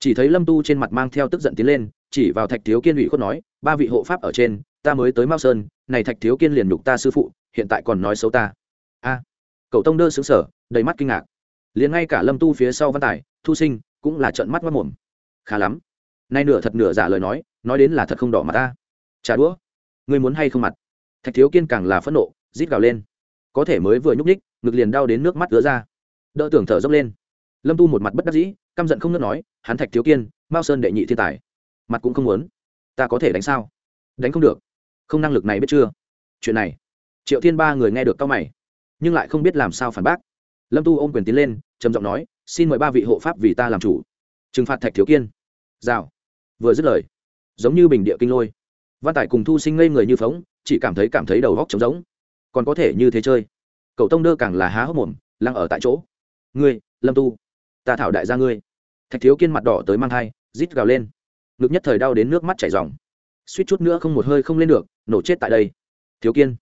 Speaker 1: chỉ thấy lâm tu trên mặt mang theo tức giận tiến lên, chỉ vào thạch thiếu kiên ủy khuất nói, ba vị hộ pháp ở trên, ta mới tới mao sơn, này thạch thiếu kiên liền nhục ta sư phụ, hiện tại còn nói xấu ta. A. Cậu tông đơ xứng sở đầy mắt kinh ngạc. Liền ngay cả lâm tu phía sau văn tài, thu sinh, cũng là trận mắt mất mồm khá lắm. Nay nửa thật nửa giả lời nói nói đến là thật không đỏ mặt ta. Trả đũa. Ngươi muốn hay không mặt? Thạch thiếu kiên càng là phẫn nộ, rít gào lên. Có thể mới vừa nhúc ních ngực liền đau đến nước mắt ứa ra. Đỡ tưởng thở dốc lên. Lâm tu một mặt bất đắc dĩ căm giận không ngớt nói hắn thạch thiếu kiên mao sơn đệ nhị thiên tài. Mặt cũng không muốn. Ta có thể đánh sao? Đánh không được. Không năng lực này biết chưa? Chuyện này triệu thiên ba người nghe được cao mày nhưng lại không biết làm sao phản bác. Lâm tu ôm quyền tiến lên trầm giọng nói xin mời ba vị hộ pháp vì ta làm chủ. Trừng phạt thạch thiếu kiên. Rào. Vừa dứt lời giống như bình địa kinh lôi. Văn tài cùng thu sinh ngây người như phóng chỉ cảm thấy cảm thấy đầu góc trống rỗng, còn có thể như thế chơi. Cậu tông đơ càng là há hốc mồm lăng ở tại chỗ. Ngươi lâm tu ta thảo đại gia ngươi. Thạch thiếu kiên mặt đỏ tới mang thai, rít gào lên. Ngực nhất thời đau đến nước mắt chảy dòng suýt chút nữa không một hơi không lên được, nổ chết tại đây. Thiếu kiên,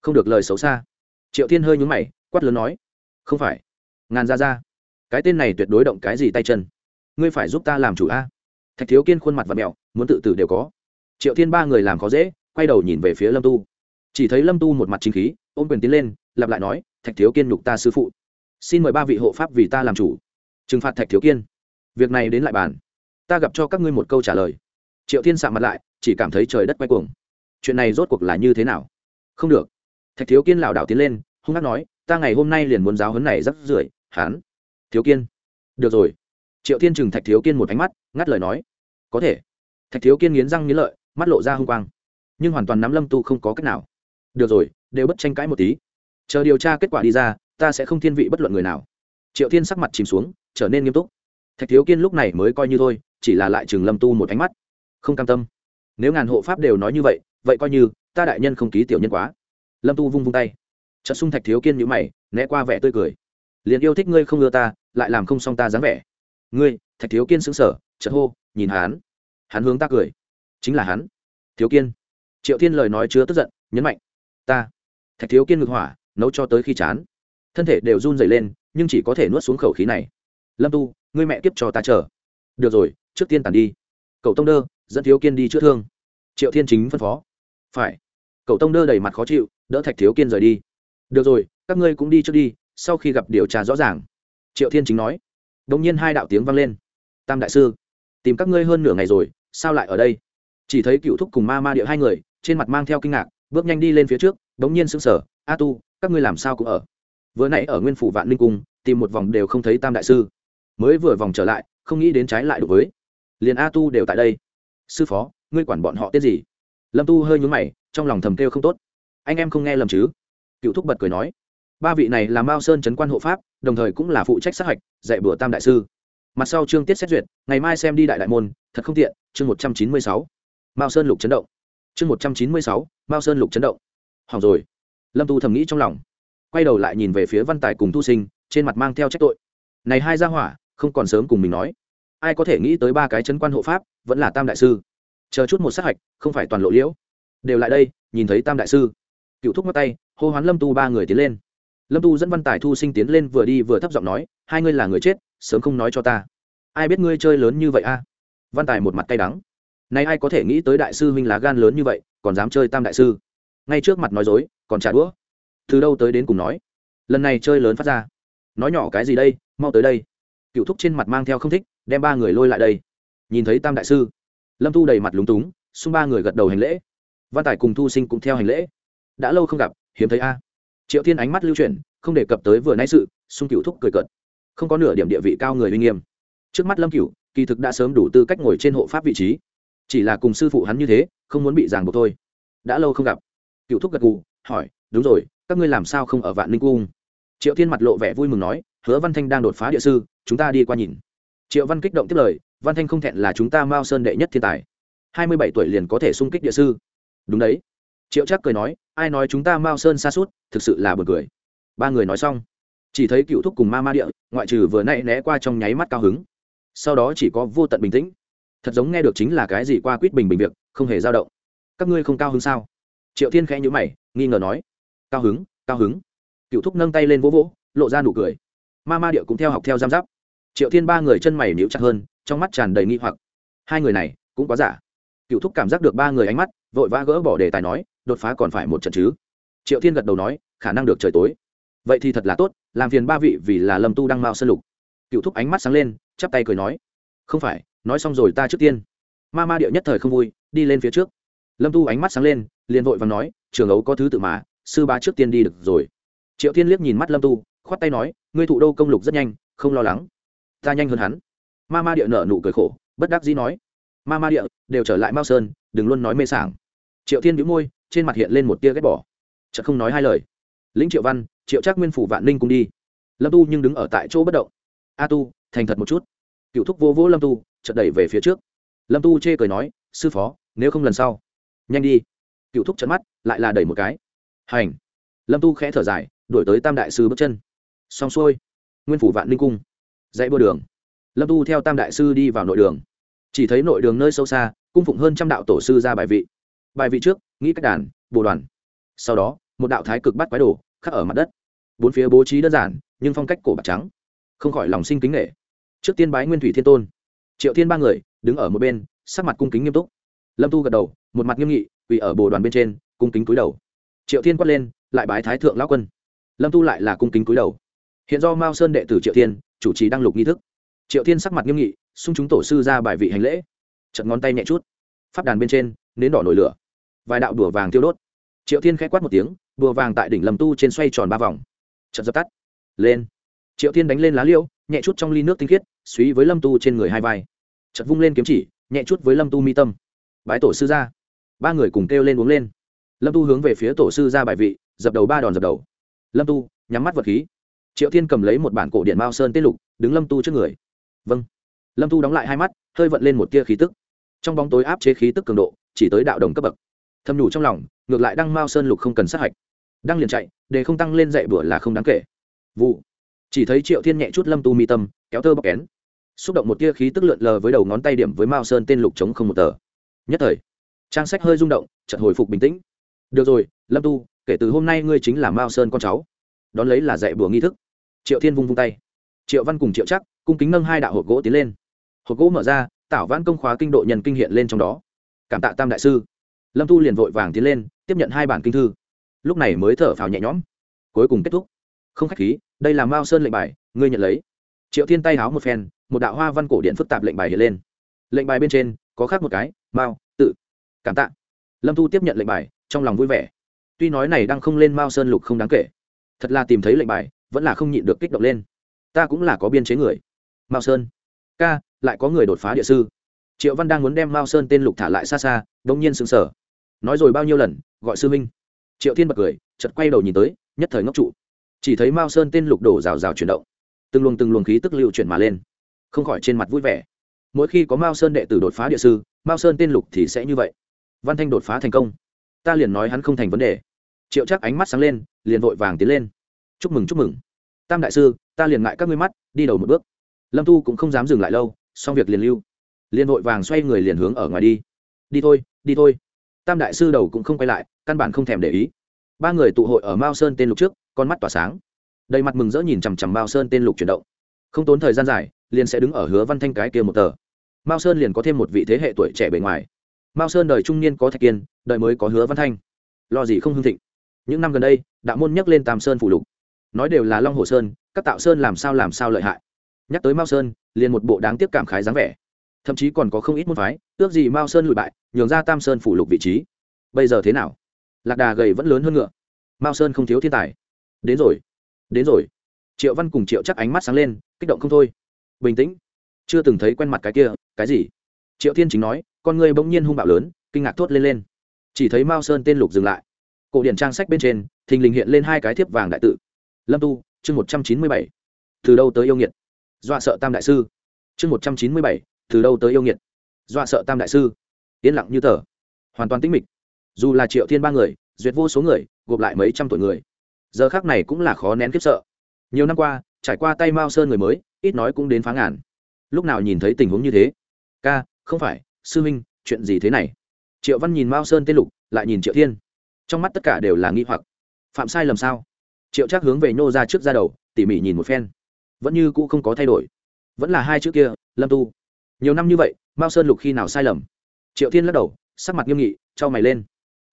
Speaker 1: không được lời xấu xa. Triệu thiên hơi nhúng mày, quát lớn nói, không phải. Ngàn ra ra, cái tên này tuyệt đối động cái gì tay chân? Ngươi phải giúp ta làm chủ a. Thạch thiếu kiên khuôn mặt và mẹo muốn tự tử đều có. Triệu thiên ba người làm khó dễ, quay đầu nhìn về phía lâm tu. Chỉ thấy lâm tu một mặt chính khí, ôm quyền tiến lên, lặp lại nói, thạch thiếu kiên nhục ta sư phụ. Xin mời ba vị hộ pháp vì ta làm chủ trừng phạt thạch thiếu kiên. Việc này đến lại bàn. Ta gặp cho các ngươi một câu trả lời. Triệu thiên sạ mặt lại, chỉ cảm thấy trời đất quay cuồng. Chuyện này rốt cuộc là như thế nào? Không được. Thạch thiếu kiên lảo đảo tiến lên, hung hát nói, ta ngày hôm nay liền muốn giáo huấn này rắc rưởi hán thiếu kiên. Được rồi. Triệu thiên trừng thạch thiếu kiên một ánh mắt, ngắt lời nói, có thể. Thạch thiếu kiên nghiến răng nghiến lợi, mắt lộ ra hung quang. Nhưng hoàn toàn nắm lâm tu không có cách nào. Được rồi, đều bất tranh cãi một tí. Chờ điều tra kết quả đi ra, ta sẽ không thiên vị bất luận người nào. Triệu thiên sắc mặt chìm xuống trở nên nghiêm túc. Thạch thiếu kiên lúc này mới coi như thôi, chỉ là lại chừng lâm tu một ánh mắt. Không cam tâm. Nếu ngàn hộ pháp đều nói như vậy vậy coi như, ta đại nhân không ký tiểu nhân quá. Lâm tu vung vung tay. Trận sung thạch thiếu kiên nhữ mày, né qua vẻ tươi cười. Liền yêu thích ngươi không ưa ta, lại làm không xong ta dáng vẻ. Ngươi, thạch thiếu kiên xứng sở chợt hô, nhìn hắn. Hắn hướng ta cười. Chính là hắn. Thiếu kiên. Triệu thiên lời nói chứa tức giận, nhấn mạnh. Ta. Thạch thiếu kiên ngược hỏa, nấu cho tới khi chán. Thân thể đều run dày lên, nhưng chỉ có thể nuốt xuống khẩu khí này lâm tu, ngươi mẹ kiếp cho ta chờ. Được rồi, trước tiên tàn đi. Cậu tông đơ, dẫn thiếu kiên đi chữa thương. Triệu thiên chính phân phó. Phải. Cậu tông đơ đầy mặt khó chịu, đỡ thạch thiếu kiên rời đi. Được rồi, các ngươi cũng đi trước đi, sau khi gặp điều tra rõ ràng. Triệu thiên chính nói. Đ ỗ n g nhiên hai đạo tiếng vang lên. Tam đại sư, tìm các ngươi hơn nửa ngày rồi, sao lại ở đây? Chỉ thấy cựu thúc cùng ma ma địa hai người, trên mặt mang theo kinh ngạc, bước nhanh đi lên phía trước bỗng nhiên sững sờ. A tu, các ngươi làm sao cũng ở? Vừa nãy ở nguyên phủ vạn linh cung, tìm một vòng đều không thấy tam đại sư mới vừa vòng trở lại, không nghĩ đến trái lại đối với. Liền a tu đều tại đây. Sư phó, ngươi quản bọn họ tên gì? Lâm tu hơi nhúng mày, trong lòng thầm kêu không tốt. Anh em không nghe lầm chứ? Cựu thúc bật cười nói. Ba vị này là mao sơn trấn quan hộ pháp, đồng thời cũng là phụ trách sát hạch, dạy bữa tam đại sư. Mặt sau chương tiết xét duyệt, ngày mai xem đi đại đại môn, thật không tiện, chương một trăm chín mươi sáu. Mao sơn lục chấn động. Chương một trăm chín mươi sáu, mao sơn lục chấn động. Hỏng rồi. Lâm tu thầm nghĩ trong lòng. Quay đầu lại nhìn về phía văn tài cùng thu sinh, trên mặt mang theo trách tội. Này hai gia hỏa không còn sớm cùng mình nói. Ai có thể nghĩ tới ba cái chấn quan hộ pháp, vẫn là tam đại sư. Chờ chút một sát hạch, không phải toàn lộ liễu. Đều lại đây, nhìn thấy tam đại sư. Cựu thúc mắt tay, hô hoán lâm tu ba người tiến lên. Lâm tu dẫn văn tài thu sinh tiến lên vừa đi vừa thấp giọng nói, hai ngươi là người chết, sớm không nói cho ta. Ai biết ngươi chơi lớn như vậy a? Văn tài một mặt tay đắng. Nay ai có thể nghĩ tới đại sư huynh lá gan lớn như vậy, còn dám chơi tam đại sư? Ngay trước mặt nói dối, còn trả đũa. Từ đâu tới đến cùng nói? Lần này chơi lớn phát ra. Nói nhỏ cái gì đây, mau tới đây cựu thúc trên mặt mang theo không thích, đem ba người lôi lại đây. Nhìn thấy tam đại sư, lâm Thu đầy mặt lúng túng, xung ba người gật đầu hành lễ. Văn tài cùng thu sinh cũng theo hành lễ. Đã lâu không gặp, hiếm thấy a. Triệu thiên ánh mắt lưu chuyển, không đề cập tới vừa nãy sự, xung cựu thúc cười cợt. Không có nửa điểm địa vị cao người uy nghiêm. Trước mắt lâm cựu kỳ thực đã sớm đủ tư cách ngồi trên hộ pháp vị trí. Chỉ là cùng sư phụ hắn như thế, không muốn bị ràng buộc thôi. Đã lâu không gặp. Cựu thúc gật gù, hỏi, đúng rồi, các ngươi làm sao không ở vạn ninh cung? Triệu thiên mặt lộ vẻ vui mừng nói hứa văn thanh đang đột phá địa sư, chúng ta đi qua nhìn. Triệu văn kích động tiếp lời, văn thanh không thẹn là chúng ta mao sơn đệ nhất thiên tài. Hai mươi bảy tuổi liền có thể sung kích địa sư. Đúng đấy. Triệu chắc cười nói, ai nói chúng ta mao sơn xa suốt, thực sự là b u ồ n cười. Ba người nói xong, chỉ thấy cựu thúc cùng ma ma địa, ngoại trừ vừa nay né qua trong nháy mắt cao hứng. Sau đó chỉ có vô tận bình tĩnh. Thật giống nghe được chính là cái gì qua quýt bình bình việc, không hề dao động. Các ngươi không cao hứng sao? Triệu thiên khẽ nhữ mày, nghi ngờ nói. Cao hứng cao hứng. Cựu thúc nâng tay lên vỗ vỗ, lộ ra nụ cười ma ma điệu cũng theo học theo giam giáp. Triệu thiên ba người chân mày níu chặt hơn, trong mắt tràn đầy nghi hoặc. Hai người này, cũng quá giả. Cựu thúc cảm giác được ba người ánh mắt, vội vã gỡ bỏ đề tài nói, đột phá còn phải một trận chứ. Triệu thiên gật đầu nói, khả năng được trời tối. Vậy thì thật là tốt, làm phiền ba vị vì là lâm tu đang mao sân lục. Cựu thúc ánh mắt sáng lên, chắp tay cười nói, không phải, nói xong rồi ta trước tiên. Ma ma điệu nhất thời không vui, đi lên phía trước. Lâm tu ánh mắt sáng lên, liền vội và nói, trường ấu có thứ tự mà, sư ba trước tiên đi được rồi. Triệu thiên liếc nhìn mắt lâm tu khoát tay nói, ngươi thụ đô công lục rất nhanh, không lo lắng. Ta nhanh hơn hắn. Ma ma địa nở nụ cười khổ, bất đắc dĩ nói, ma ma địa, đều trở lại mao sơn, đừng luôn nói mê sảng. Triệu thiên nhíu môi, trên mặt hiện lên một tia ghét bỏ. Chợt không nói hai lời. Lĩnh triệu văn, triệu trác nguyên phủ vạn ninh cùng đi. Lâm tu nhưng đứng ở tại chỗ bất động. A tu, thành thật một chút. Cựu thúc vô vô lâm tu, chợt đẩy về phía trước. Lâm tu chê cười nói, sư phó, nếu không lần sau, nhanh đi. Cựu thúc trận mắt, lại là đẩy một cái. Hành. Lâm tu khẽ thở dài đuổi tới tam đại sư bước chân xong xuôi, nguyên phủ vạn linh cung, dãy bơ đường. Lâm tu theo tam đại sư đi vào nội đường. Chỉ thấy nội đường nơi sâu xa, cung phụng hơn trăm đạo tổ sư ra bài vị. Bài vị trước, nghĩ cách đàn, bồ đoàn. Sau đó, một đạo thái cực bắt quái đồ, khắc ở mặt đất. Bốn phía bố trí đơn giản, nhưng phong cách cổ bạc trắng. Không khỏi lòng sinh kính nghệ trước tiên bái nguyên thủy thiên tôn. Triệu thiên ba người, đứng ở một bên, sắc mặt cung kính nghiêm túc. Lâm tu gật đầu, một mặt nghiêm nghị, quỳ ở bồ đoàn bên trên, cung kính cúi đầu. Triệu thiên quát lên, lại bái thái thượng lão quân. Lâm tu lại là cung kính cúi đầu hiện do mao sơn đệ tử triệu thiên, chủ trì đăng lục nghi thức. Triệu thiên sắc mặt nghiêm nghị, xung chúng tổ sư ra bài vị hành lễ. Chật ngón tay nhẹ chút. Phát đàn bên trên, nến đỏ nổi lửa. Vài đạo đùa vàng thiêu đốt. Triệu thiên k h ẽ quát một tiếng, đùa vàng tại đỉnh lầm tu trên xoay tròn ba vòng. Chật dập tắt. Lên. Triệu thiên đánh lên lá liêu, nhẹ chút trong ly nước tinh khiết suý với lâm tu trên người hai vai. Chật vung lên kiếm chỉ, nhẹ chút với lâm tu mi tâm. Bái tổ sư ra. Ba người cùng kêu lên uống lên. Lâm tu hướng về phía tổ sư ra bài vị, dập đầu ba đòn dập đầu. Lâm tu, nhắm mắt vật khí triệu thiên cầm lấy một bản cổ điện mao sơn tiết lục, đứng lâm tu trước người. Vâng. Lâm tu đóng lại hai mắt, hơi vận lên một tia khí tức. Trong bóng tối áp chế khí tức cường độ, chỉ tới đạo đồng cấp bậc. Thầm nhủ trong lòng, ngược lại đăng mao sơn lục không cần sát hạch. Đăng liền chạy để không tăng lên dạy bữa là không đáng kể. Vụ. Chỉ thấy triệu thiên nhẹ chút lâm tu mi tâm, kéo tơ bọc kén. Xúc động một tia khí tức lượn lờ với đầu ngón tay điểm với mao sơn tên lục chống không một tờ. Nhất thời, trang sách hơi rung động, chợt hồi phục bình tĩnh. Được rồi, lâm tu, kể từ hôm nay ngươi chính là mao sơn con cháu. Đón lấy là dạy bùa nghi thức triệu thiên vung vung tay. Triệu văn cùng triệu chắc cung kính nâng hai đạo hộp gỗ tiến lên. Hộp gỗ mở ra, tảo vãn công khóa kinh độ nhân kinh hiện lên trong đó. Cảm tạ tam đại sư. Lâm Thu liền vội vàng tiến lên, tiếp nhận hai bản kinh thư. Lúc này mới thở phào nhẹ nhõm. Cuối cùng kết thúc. Không khách khí, đây là mao sơn lệnh bài, ngươi nhận lấy. Triệu thiên tay háo một phen, một đạo hoa văn cổ điện phức tạp lệnh bài hiện lên. Lệnh bài bên trên, có khác một cái, mao, tự. Cảm tạ. Lâm Thu tiếp nhận lệnh bài, trong lòng vui vẻ. Tuy nói này đang không lên mao sơn lục không đáng kể. Thật là tìm thấy lệnh bài vẫn là không nhịn được kích động lên. Ta cũng là có biên chế người. Mao sơn. Ca, lại có người đột phá địa sư. Triệu văn đang muốn đem mao sơn tên lục thả lại xa xa đông nhiên sững sờ. Nói rồi bao nhiêu lần, gọi sư minh triệu thiên bật cười, chợt quay đầu nhìn tới, nhất thời ngốc trụ. Chỉ thấy mao sơn tên lục đổ rào rào chuyển động. Từng luồng từng luồng khí tức liệu chuyển mà lên. Không khỏi trên mặt vui vẻ. Mỗi khi có mao sơn đệ tử đột phá địa sư, mao sơn tên lục thì sẽ như vậy. Văn thanh đột phá thành công. Ta liền nói hắn không thành vấn đề. Triệu chắc ánh mắt sáng lên, liền vội vàng tiến lên chúc mừng chúc mừng. Tam đại sư, ta liền ngại các ngươi mắt, đi đầu một bước. Lâm tu cũng không dám dừng lại lâu, xong việc liền lưu. Liền vội vàng xoay người liền hướng ở ngoài đi. Đi thôi đi thôi. Tam đại sư đầu cũng không quay lại, căn bản không thèm để ý. Ba người tụ hội ở mao sơn tên lục trước, con mắt tỏa sáng. Đầy mặt mừng rỡ nhìn chằm chằm mao sơn tên lục chuyển động. Không tốn thời gian dài, liền sẽ đứng ở hứa văn thanh cái kia một tờ. Mao sơn liền có thêm một vị thế hệ tuổi trẻ bề ngoài. Mao sơn đời trung niên có thạch kiên, đời mới có hứa văn thanh. Lo gì không hưng thịnh. Những năm gần đây, đạo môn nhắc lên tam sơn phủ lục nói đều là long hồ sơn, các tạo sơn làm sao làm sao lợi hại. Nhắc tới mao sơn, liền một bộ đáng tiếc cảm khái dáng vẻ. Thậm chí còn có không ít môn phái, ước gì mao sơn lụi bại, nhường ra tam sơn phủ lục vị trí. Bây giờ thế nào? Lạc đà gầy vẫn lớn hơn ngựa. Mao sơn không thiếu thiên tài. Đến rồi. Đến rồi. Triệu văn cùng triệu chắc ánh mắt sáng lên, kích động không thôi. Bình tĩnh. Chưa từng thấy quen mặt cái kia, cái gì? Triệu thiên chính nói, con người bỗng nhiên hung bạo lớn, kinh ngạc thốt lên lên. Chỉ thấy mao sơn tên lục dừng lại. Cổ điển trang sách bên trên, thình lình hiện lên hai cái thiếp vàng đại tự lâm tu, chương một trăm chín mươi bảy. Từ đâu tới yêu nghiệt? Dọa sợ tam đại sư. Chương một trăm chín mươi bảy, từ đâu tới yêu nghiệt? Dọa sợ tam đại sư. Yên lặng như tờ. Hoàn toàn tĩnh mịch. Dù là triệu thiên ba người, duyệt vô số người, gộp lại mấy trăm tuổi người. Giờ khác này cũng là khó nén khiếp sợ. Nhiều năm qua, trải qua tay mao sơn người mới, ít nói cũng đến phá ngàn. Lúc nào nhìn thấy tình huống như thế? Ca, không phải, sư minh chuyện gì thế này? Triệu văn nhìn mao sơn tên lục, lại nhìn triệu thiên. Trong mắt tất cả đều là nghi hoặc. Phạm sai lầm sao? Triệu chắc hướng về nhô ra trước ra đầu, tỉ mỉ nhìn một phen. Vẫn như cũ không có thay đổi. Vẫn là hai chữ kia, lâm tu. Nhiều năm như vậy, mao sơn lục khi nào sai lầm? Triệu thiên lắc đầu, sắc mặt nghiêm nghị, trao mày lên.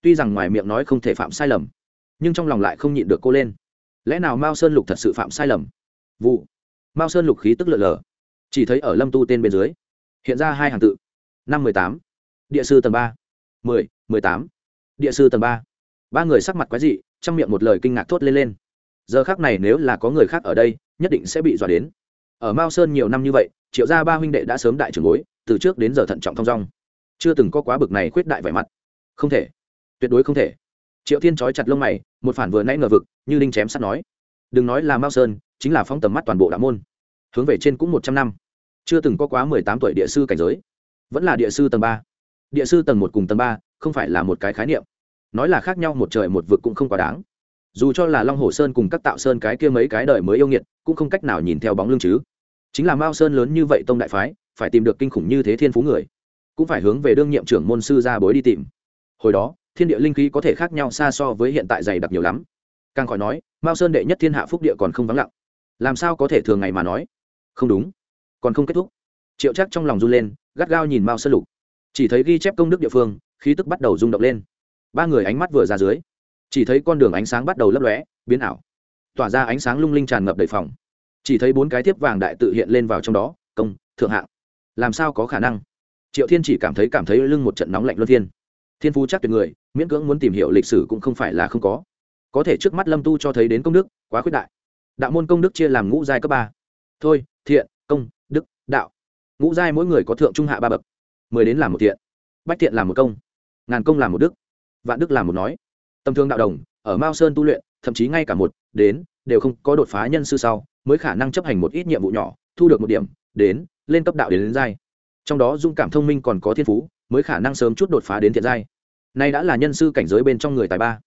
Speaker 1: Tuy rằng ngoài miệng nói không thể phạm sai lầm, nhưng trong lòng lại không nhịn được cô lên. Lẽ nào mao sơn lục thật sự phạm sai lầm? Vụ. Mao sơn lục khí tức lợn lờ. Chỉ thấy ở lâm tu tên bên dưới, hiện ra hai hàng tự. Năm mười tám, địa sư tầng ba. Mười mười tám, địa sư tầng ba. Ba người sắc mặt quái dị, trong miệng một lời kinh ngạc thốt lên lên giờ khác này nếu là có người khác ở đây, nhất định sẽ bị dọa đến. Ở mao sơn nhiều năm như vậy, triệu gia ba huynh đệ đã sớm đại trưởng bối, từ trước đến giờ thận trọng thong dong. Chưa từng có quá bực này khuyết đại vẻ mặt. Không thể. Tuyệt đối không thể. Triệu thiên trói chặt lông mày, một phản vừa nãy ngờ vực, như đinh chém sắt nói. Đừng nói là mao sơn, chính là phóng tầm mắt toàn bộ đạo môn. Hướng về trên cũng một trăm năm. Chưa từng có quá mười tám tuổi địa sư cảnh giới. Vẫn là địa sư tầng ba. Địa sư tầng một cùng tầng ba, không phải là một cái khái niệm. Nói là khác nhau một trời một vực cũng không quá đáng dù cho là long hồ sơn cùng các tạo sơn cái kia mấy cái đời mới yêu nghiệt, cũng không cách nào nhìn theo bóng lưng chứ. Chính là mao sơn lớn như vậy tông đại phái, phải tìm được kinh khủng như thế thiên phú người, cũng phải hướng về đương nhiệm trưởng môn sư ra bối đi tìm. Hồi đó, thiên địa linh khí có thể khác nhau xa so với hiện tại dày đặc nhiều lắm. Càng khỏi nói, mao sơn đệ nhất thiên hạ phúc địa còn không vắng lặng. Làm sao có thể thường ngày mà nói? Không đúng. Còn không kết thúc. Triệu chắc trong lòng run lên, gắt gao nhìn mao sơn lục. Chỉ thấy ghi chép công đức địa phương, khí tức bắt đầu rung động lên. Ba người ánh mắt vừa ra dưới chỉ thấy con đường ánh sáng bắt đầu lấp lóe, biến ảo. Tỏa ra ánh sáng lung linh tràn ngập đầy phòng. Chỉ thấy bốn cái thiếp vàng đại tự hiện lên vào trong đó, công, thượng hạng. Làm sao có khả năng? Triệu thiên chỉ cảm thấy cảm thấy lưng một trận nóng lạnh luân thiên thiên phú chắc tuyệt người, miễn cưỡng muốn tìm hiểu lịch sử cũng không phải là không có. Có thể trước mắt lâm tu cho thấy đến công đức, quá khuyết đại. Đạo môn công đức chia làm ngũ giai cấp ba. Thôi, thiện, công, đức, đạo. Ngũ giai mỗi người có thượng, trung, hạ ba bậc. Mười đến làm một thiện. Bách thiện làm một công. Ngàn công làm một đức. Vạn đức làm một nói tầm thương đạo đồng ở mao sơn tu luyện thậm chí ngay cả một đến đều không có đột phá nhân sư sau mới khả năng chấp hành một ít nhiệm vụ nhỏ thu được một điểm đến lên cấp đạo đến, đến giai. Trong đó dung cảm thông minh còn có thiên phú mới khả năng sớm chút đột phá đến thiện giai. Nay đã là nhân sư cảnh giới bên trong người tài ba.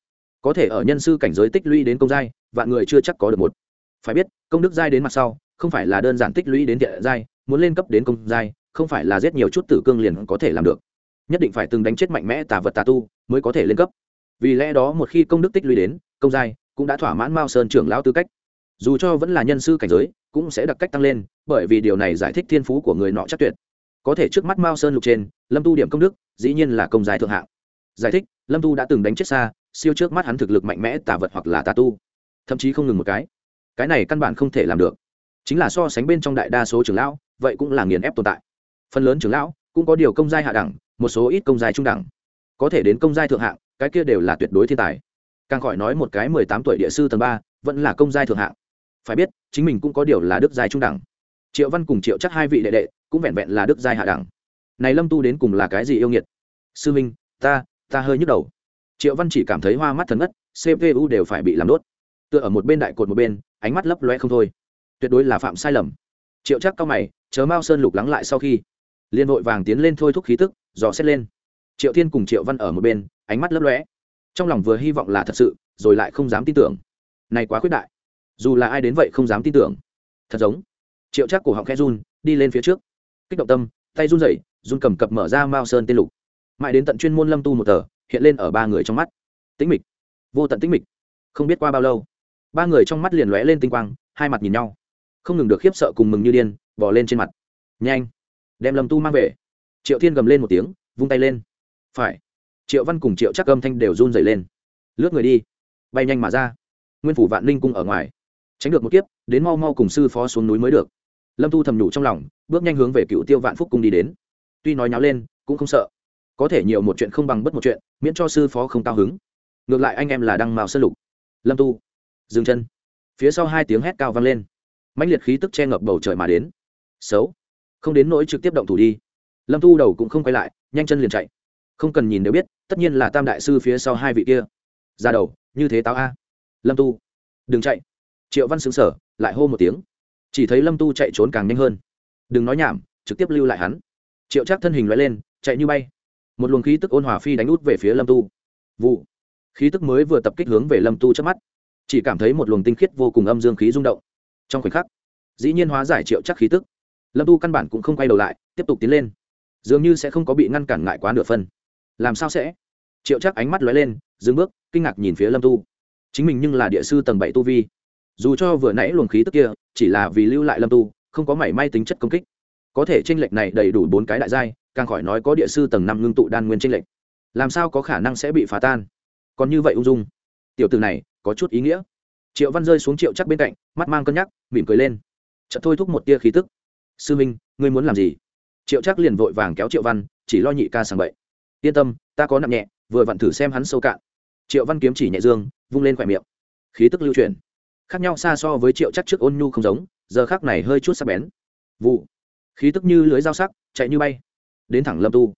Speaker 1: Có thể ở nhân sư cảnh giới tích lũy đến công giai vạn người chưa chắc có được một. Phải biết công đức giai đến mặt sau không phải là đơn giản tích lũy đến thiện giai muốn lên cấp đến công giai không phải là giết nhiều chút tử cương liền có thể làm được. Nhất định phải từng đánh chết mạnh mẽ tà vật tà tu mới có thể lên cấp vì lẽ đó một khi công đức tích lũy đến, công giai cũng đã thỏa mãn mao sơn trưởng lão tư cách. Dù cho vẫn là nhân sư cảnh giới, cũng sẽ đặc cách tăng lên, bởi vì điều này giải thích thiên phú của người nọ chắc tuyệt. Có thể trước mắt mao sơn lục trên, lâm tu điểm công đức, dĩ nhiên là công giai thượng hạng. Giải thích, lâm tu đã từng đánh chết xa siêu trước mắt hắn thực lực mạnh mẽ, tà vật hoặc là tà tu. Thậm chí không ngừng một cái. Cái này căn bản không thể làm được. Chính là so sánh bên trong đại đa số trưởng lão, vậy cũng là nghiền ép tồn tại. Phần lớn trưởng lão cũng có điều công giai hạ đẳng, một số ít công giai trung đẳng. Có thể đến công giai thượng hạng cái kia đều là tuyệt đối thiên tài. Càng khỏi nói một cái mười tám tuổi địa sư tầng ba, vẫn là công giai thượng hạng. Phải biết, chính mình cũng có điều là đức giai trung đẳng. Triệu văn cùng triệu chắc hai vị đệ đệ, cũng vẹn vẹn là đức giai hạ đẳng. Này lâm tu đến cùng là cái gì yêu nghiệt? Sư minh, ta ta hơi nhức đầu. Triệu văn chỉ cảm thấy hoa mắt thần ngất cpu đều phải bị làm đốt. Tựa ở một bên đại cột một bên, ánh mắt lấp loe không thôi. Tuyệt đối là phạm sai lầm. Triệu chắc cao mày chớ mao sơn lục lắng lại sau khi liên Hội vàng tiến lên thôi thúc khí tức, dò xét lên. Triệu thiên cùng triệu văn ở một bên ánh mắt lấp lóe. Trong lòng vừa hy vọng là thật sự, rồi lại không dám tin tưởng. Này quá khuyết đại. Dù là ai đến vậy không dám tin tưởng. Thật giống. Triệu chắc cổ họng khe run, đi lên phía trước. Kích động tâm, tay run rẩy, run cầm cập mở ra mao sơn tên lục. Mãi đến tận chuyên môn lâm tu một tờ, hiện lên ở ba người trong mắt. Tĩnh mịch. Vô tận tĩnh mịch. Không biết qua bao lâu, ba người trong mắt liền lóe lên tinh quang, hai mặt nhìn nhau. Không ngừng được khiếp sợ cùng mừng như điên bỏ lên trên mặt. Nhanh, đem lâm tu mang về. Triệu thiên gầm lên một tiếng, vung tay lên. Phải triệu văn cùng triệu chắc âm thanh đều run dày lên. Lướt người đi. Bay nhanh mà ra. Nguyên phủ vạn ninh cung ở ngoài. Tránh được một kiếp, đến mau mau cùng sư phó xuống núi mới được. Lâm tu thầm nhủ trong lòng, bước nhanh hướng về cựu tiêu vạn phúc cung đi đến. Tuy nói nháo lên, cũng không sợ. Có thể nhiều một chuyện không bằng bất một chuyện, miễn cho sư phó không cao hứng. Ngược lại anh em là đăng mạo sơn lục. Lâm tu dừng chân. Phía sau hai tiếng hét cao vang lên. Mãnh liệt khí tức che ngập bầu trời mà đến. Xấu. Không đến nỗi trực tiếp động thủ đi. Lâm tu đầu cũng không quay lại, nhanh chân liền chạy không cần nhìn đều biết tất nhiên là tam đại sư phía sau hai vị kia ra đầu như thế táo a lâm tu đừng chạy triệu văn xứng sở lại hô một tiếng chỉ thấy lâm tu chạy trốn càng nhanh hơn đừng nói nhảm trực tiếp lưu lại hắn triệu chắc thân hình loại lên chạy như bay một luồng khí tức ôn hòa phi đánh út về phía lâm tu vụ khí tức mới vừa tập kích hướng về lâm tu trước mắt chỉ cảm thấy một luồng tinh khiết vô cùng âm dương khí rung động trong khoảnh khắc dĩ nhiên hóa giải triệu chắc khí tức lâm tu căn bản cũng không quay đầu lại tiếp tục tiến lên dường như sẽ không có bị ngăn cản ngại quá nửa phân làm sao sẽ? Triệu chắc ánh mắt lóe lên, dừng bước, kinh ngạc nhìn phía lâm tu. Chính mình nhưng là địa sư tầng bảy tu vi. Dù cho vừa nãy luồng khí tức kia, chỉ là vì lưu lại lâm tu, không có mảy may tính chất công kích. Có thể tranh lệch này đầy đủ bốn cái đại giai, càng khỏi nói có địa sư tầng năm ngưng tụ đan nguyên tranh lệch. Làm sao có khả năng sẽ bị phá tan? Còn như vậy ung dung. Tiểu từ này, có chút ý nghĩa. Triệu văn rơi xuống triệu chắc bên cạnh, mắt mang cân nhắc, mỉm cười lên. Chợt thôi thúc một tia khí tức. Sư minh, ngươi muốn làm gì? Triệu chắc liền vội vàng kéo triệu văn, chỉ lo nhị ca sàng bậy yên tâm, ta có nặng nhẹ, vừa vặn thử xem hắn sâu cạn. Triệu văn kiếm chỉ nhẹ dương, vung lên khỏe miệng. Khí tức lưu truyền khác nhau xa so với triệu chắc trước ôn nhu không giống, giờ khác này hơi chút sắc bén. Vụ. Khí tức như lưới dao sắc, chạy như bay. Đến thẳng lâm tu.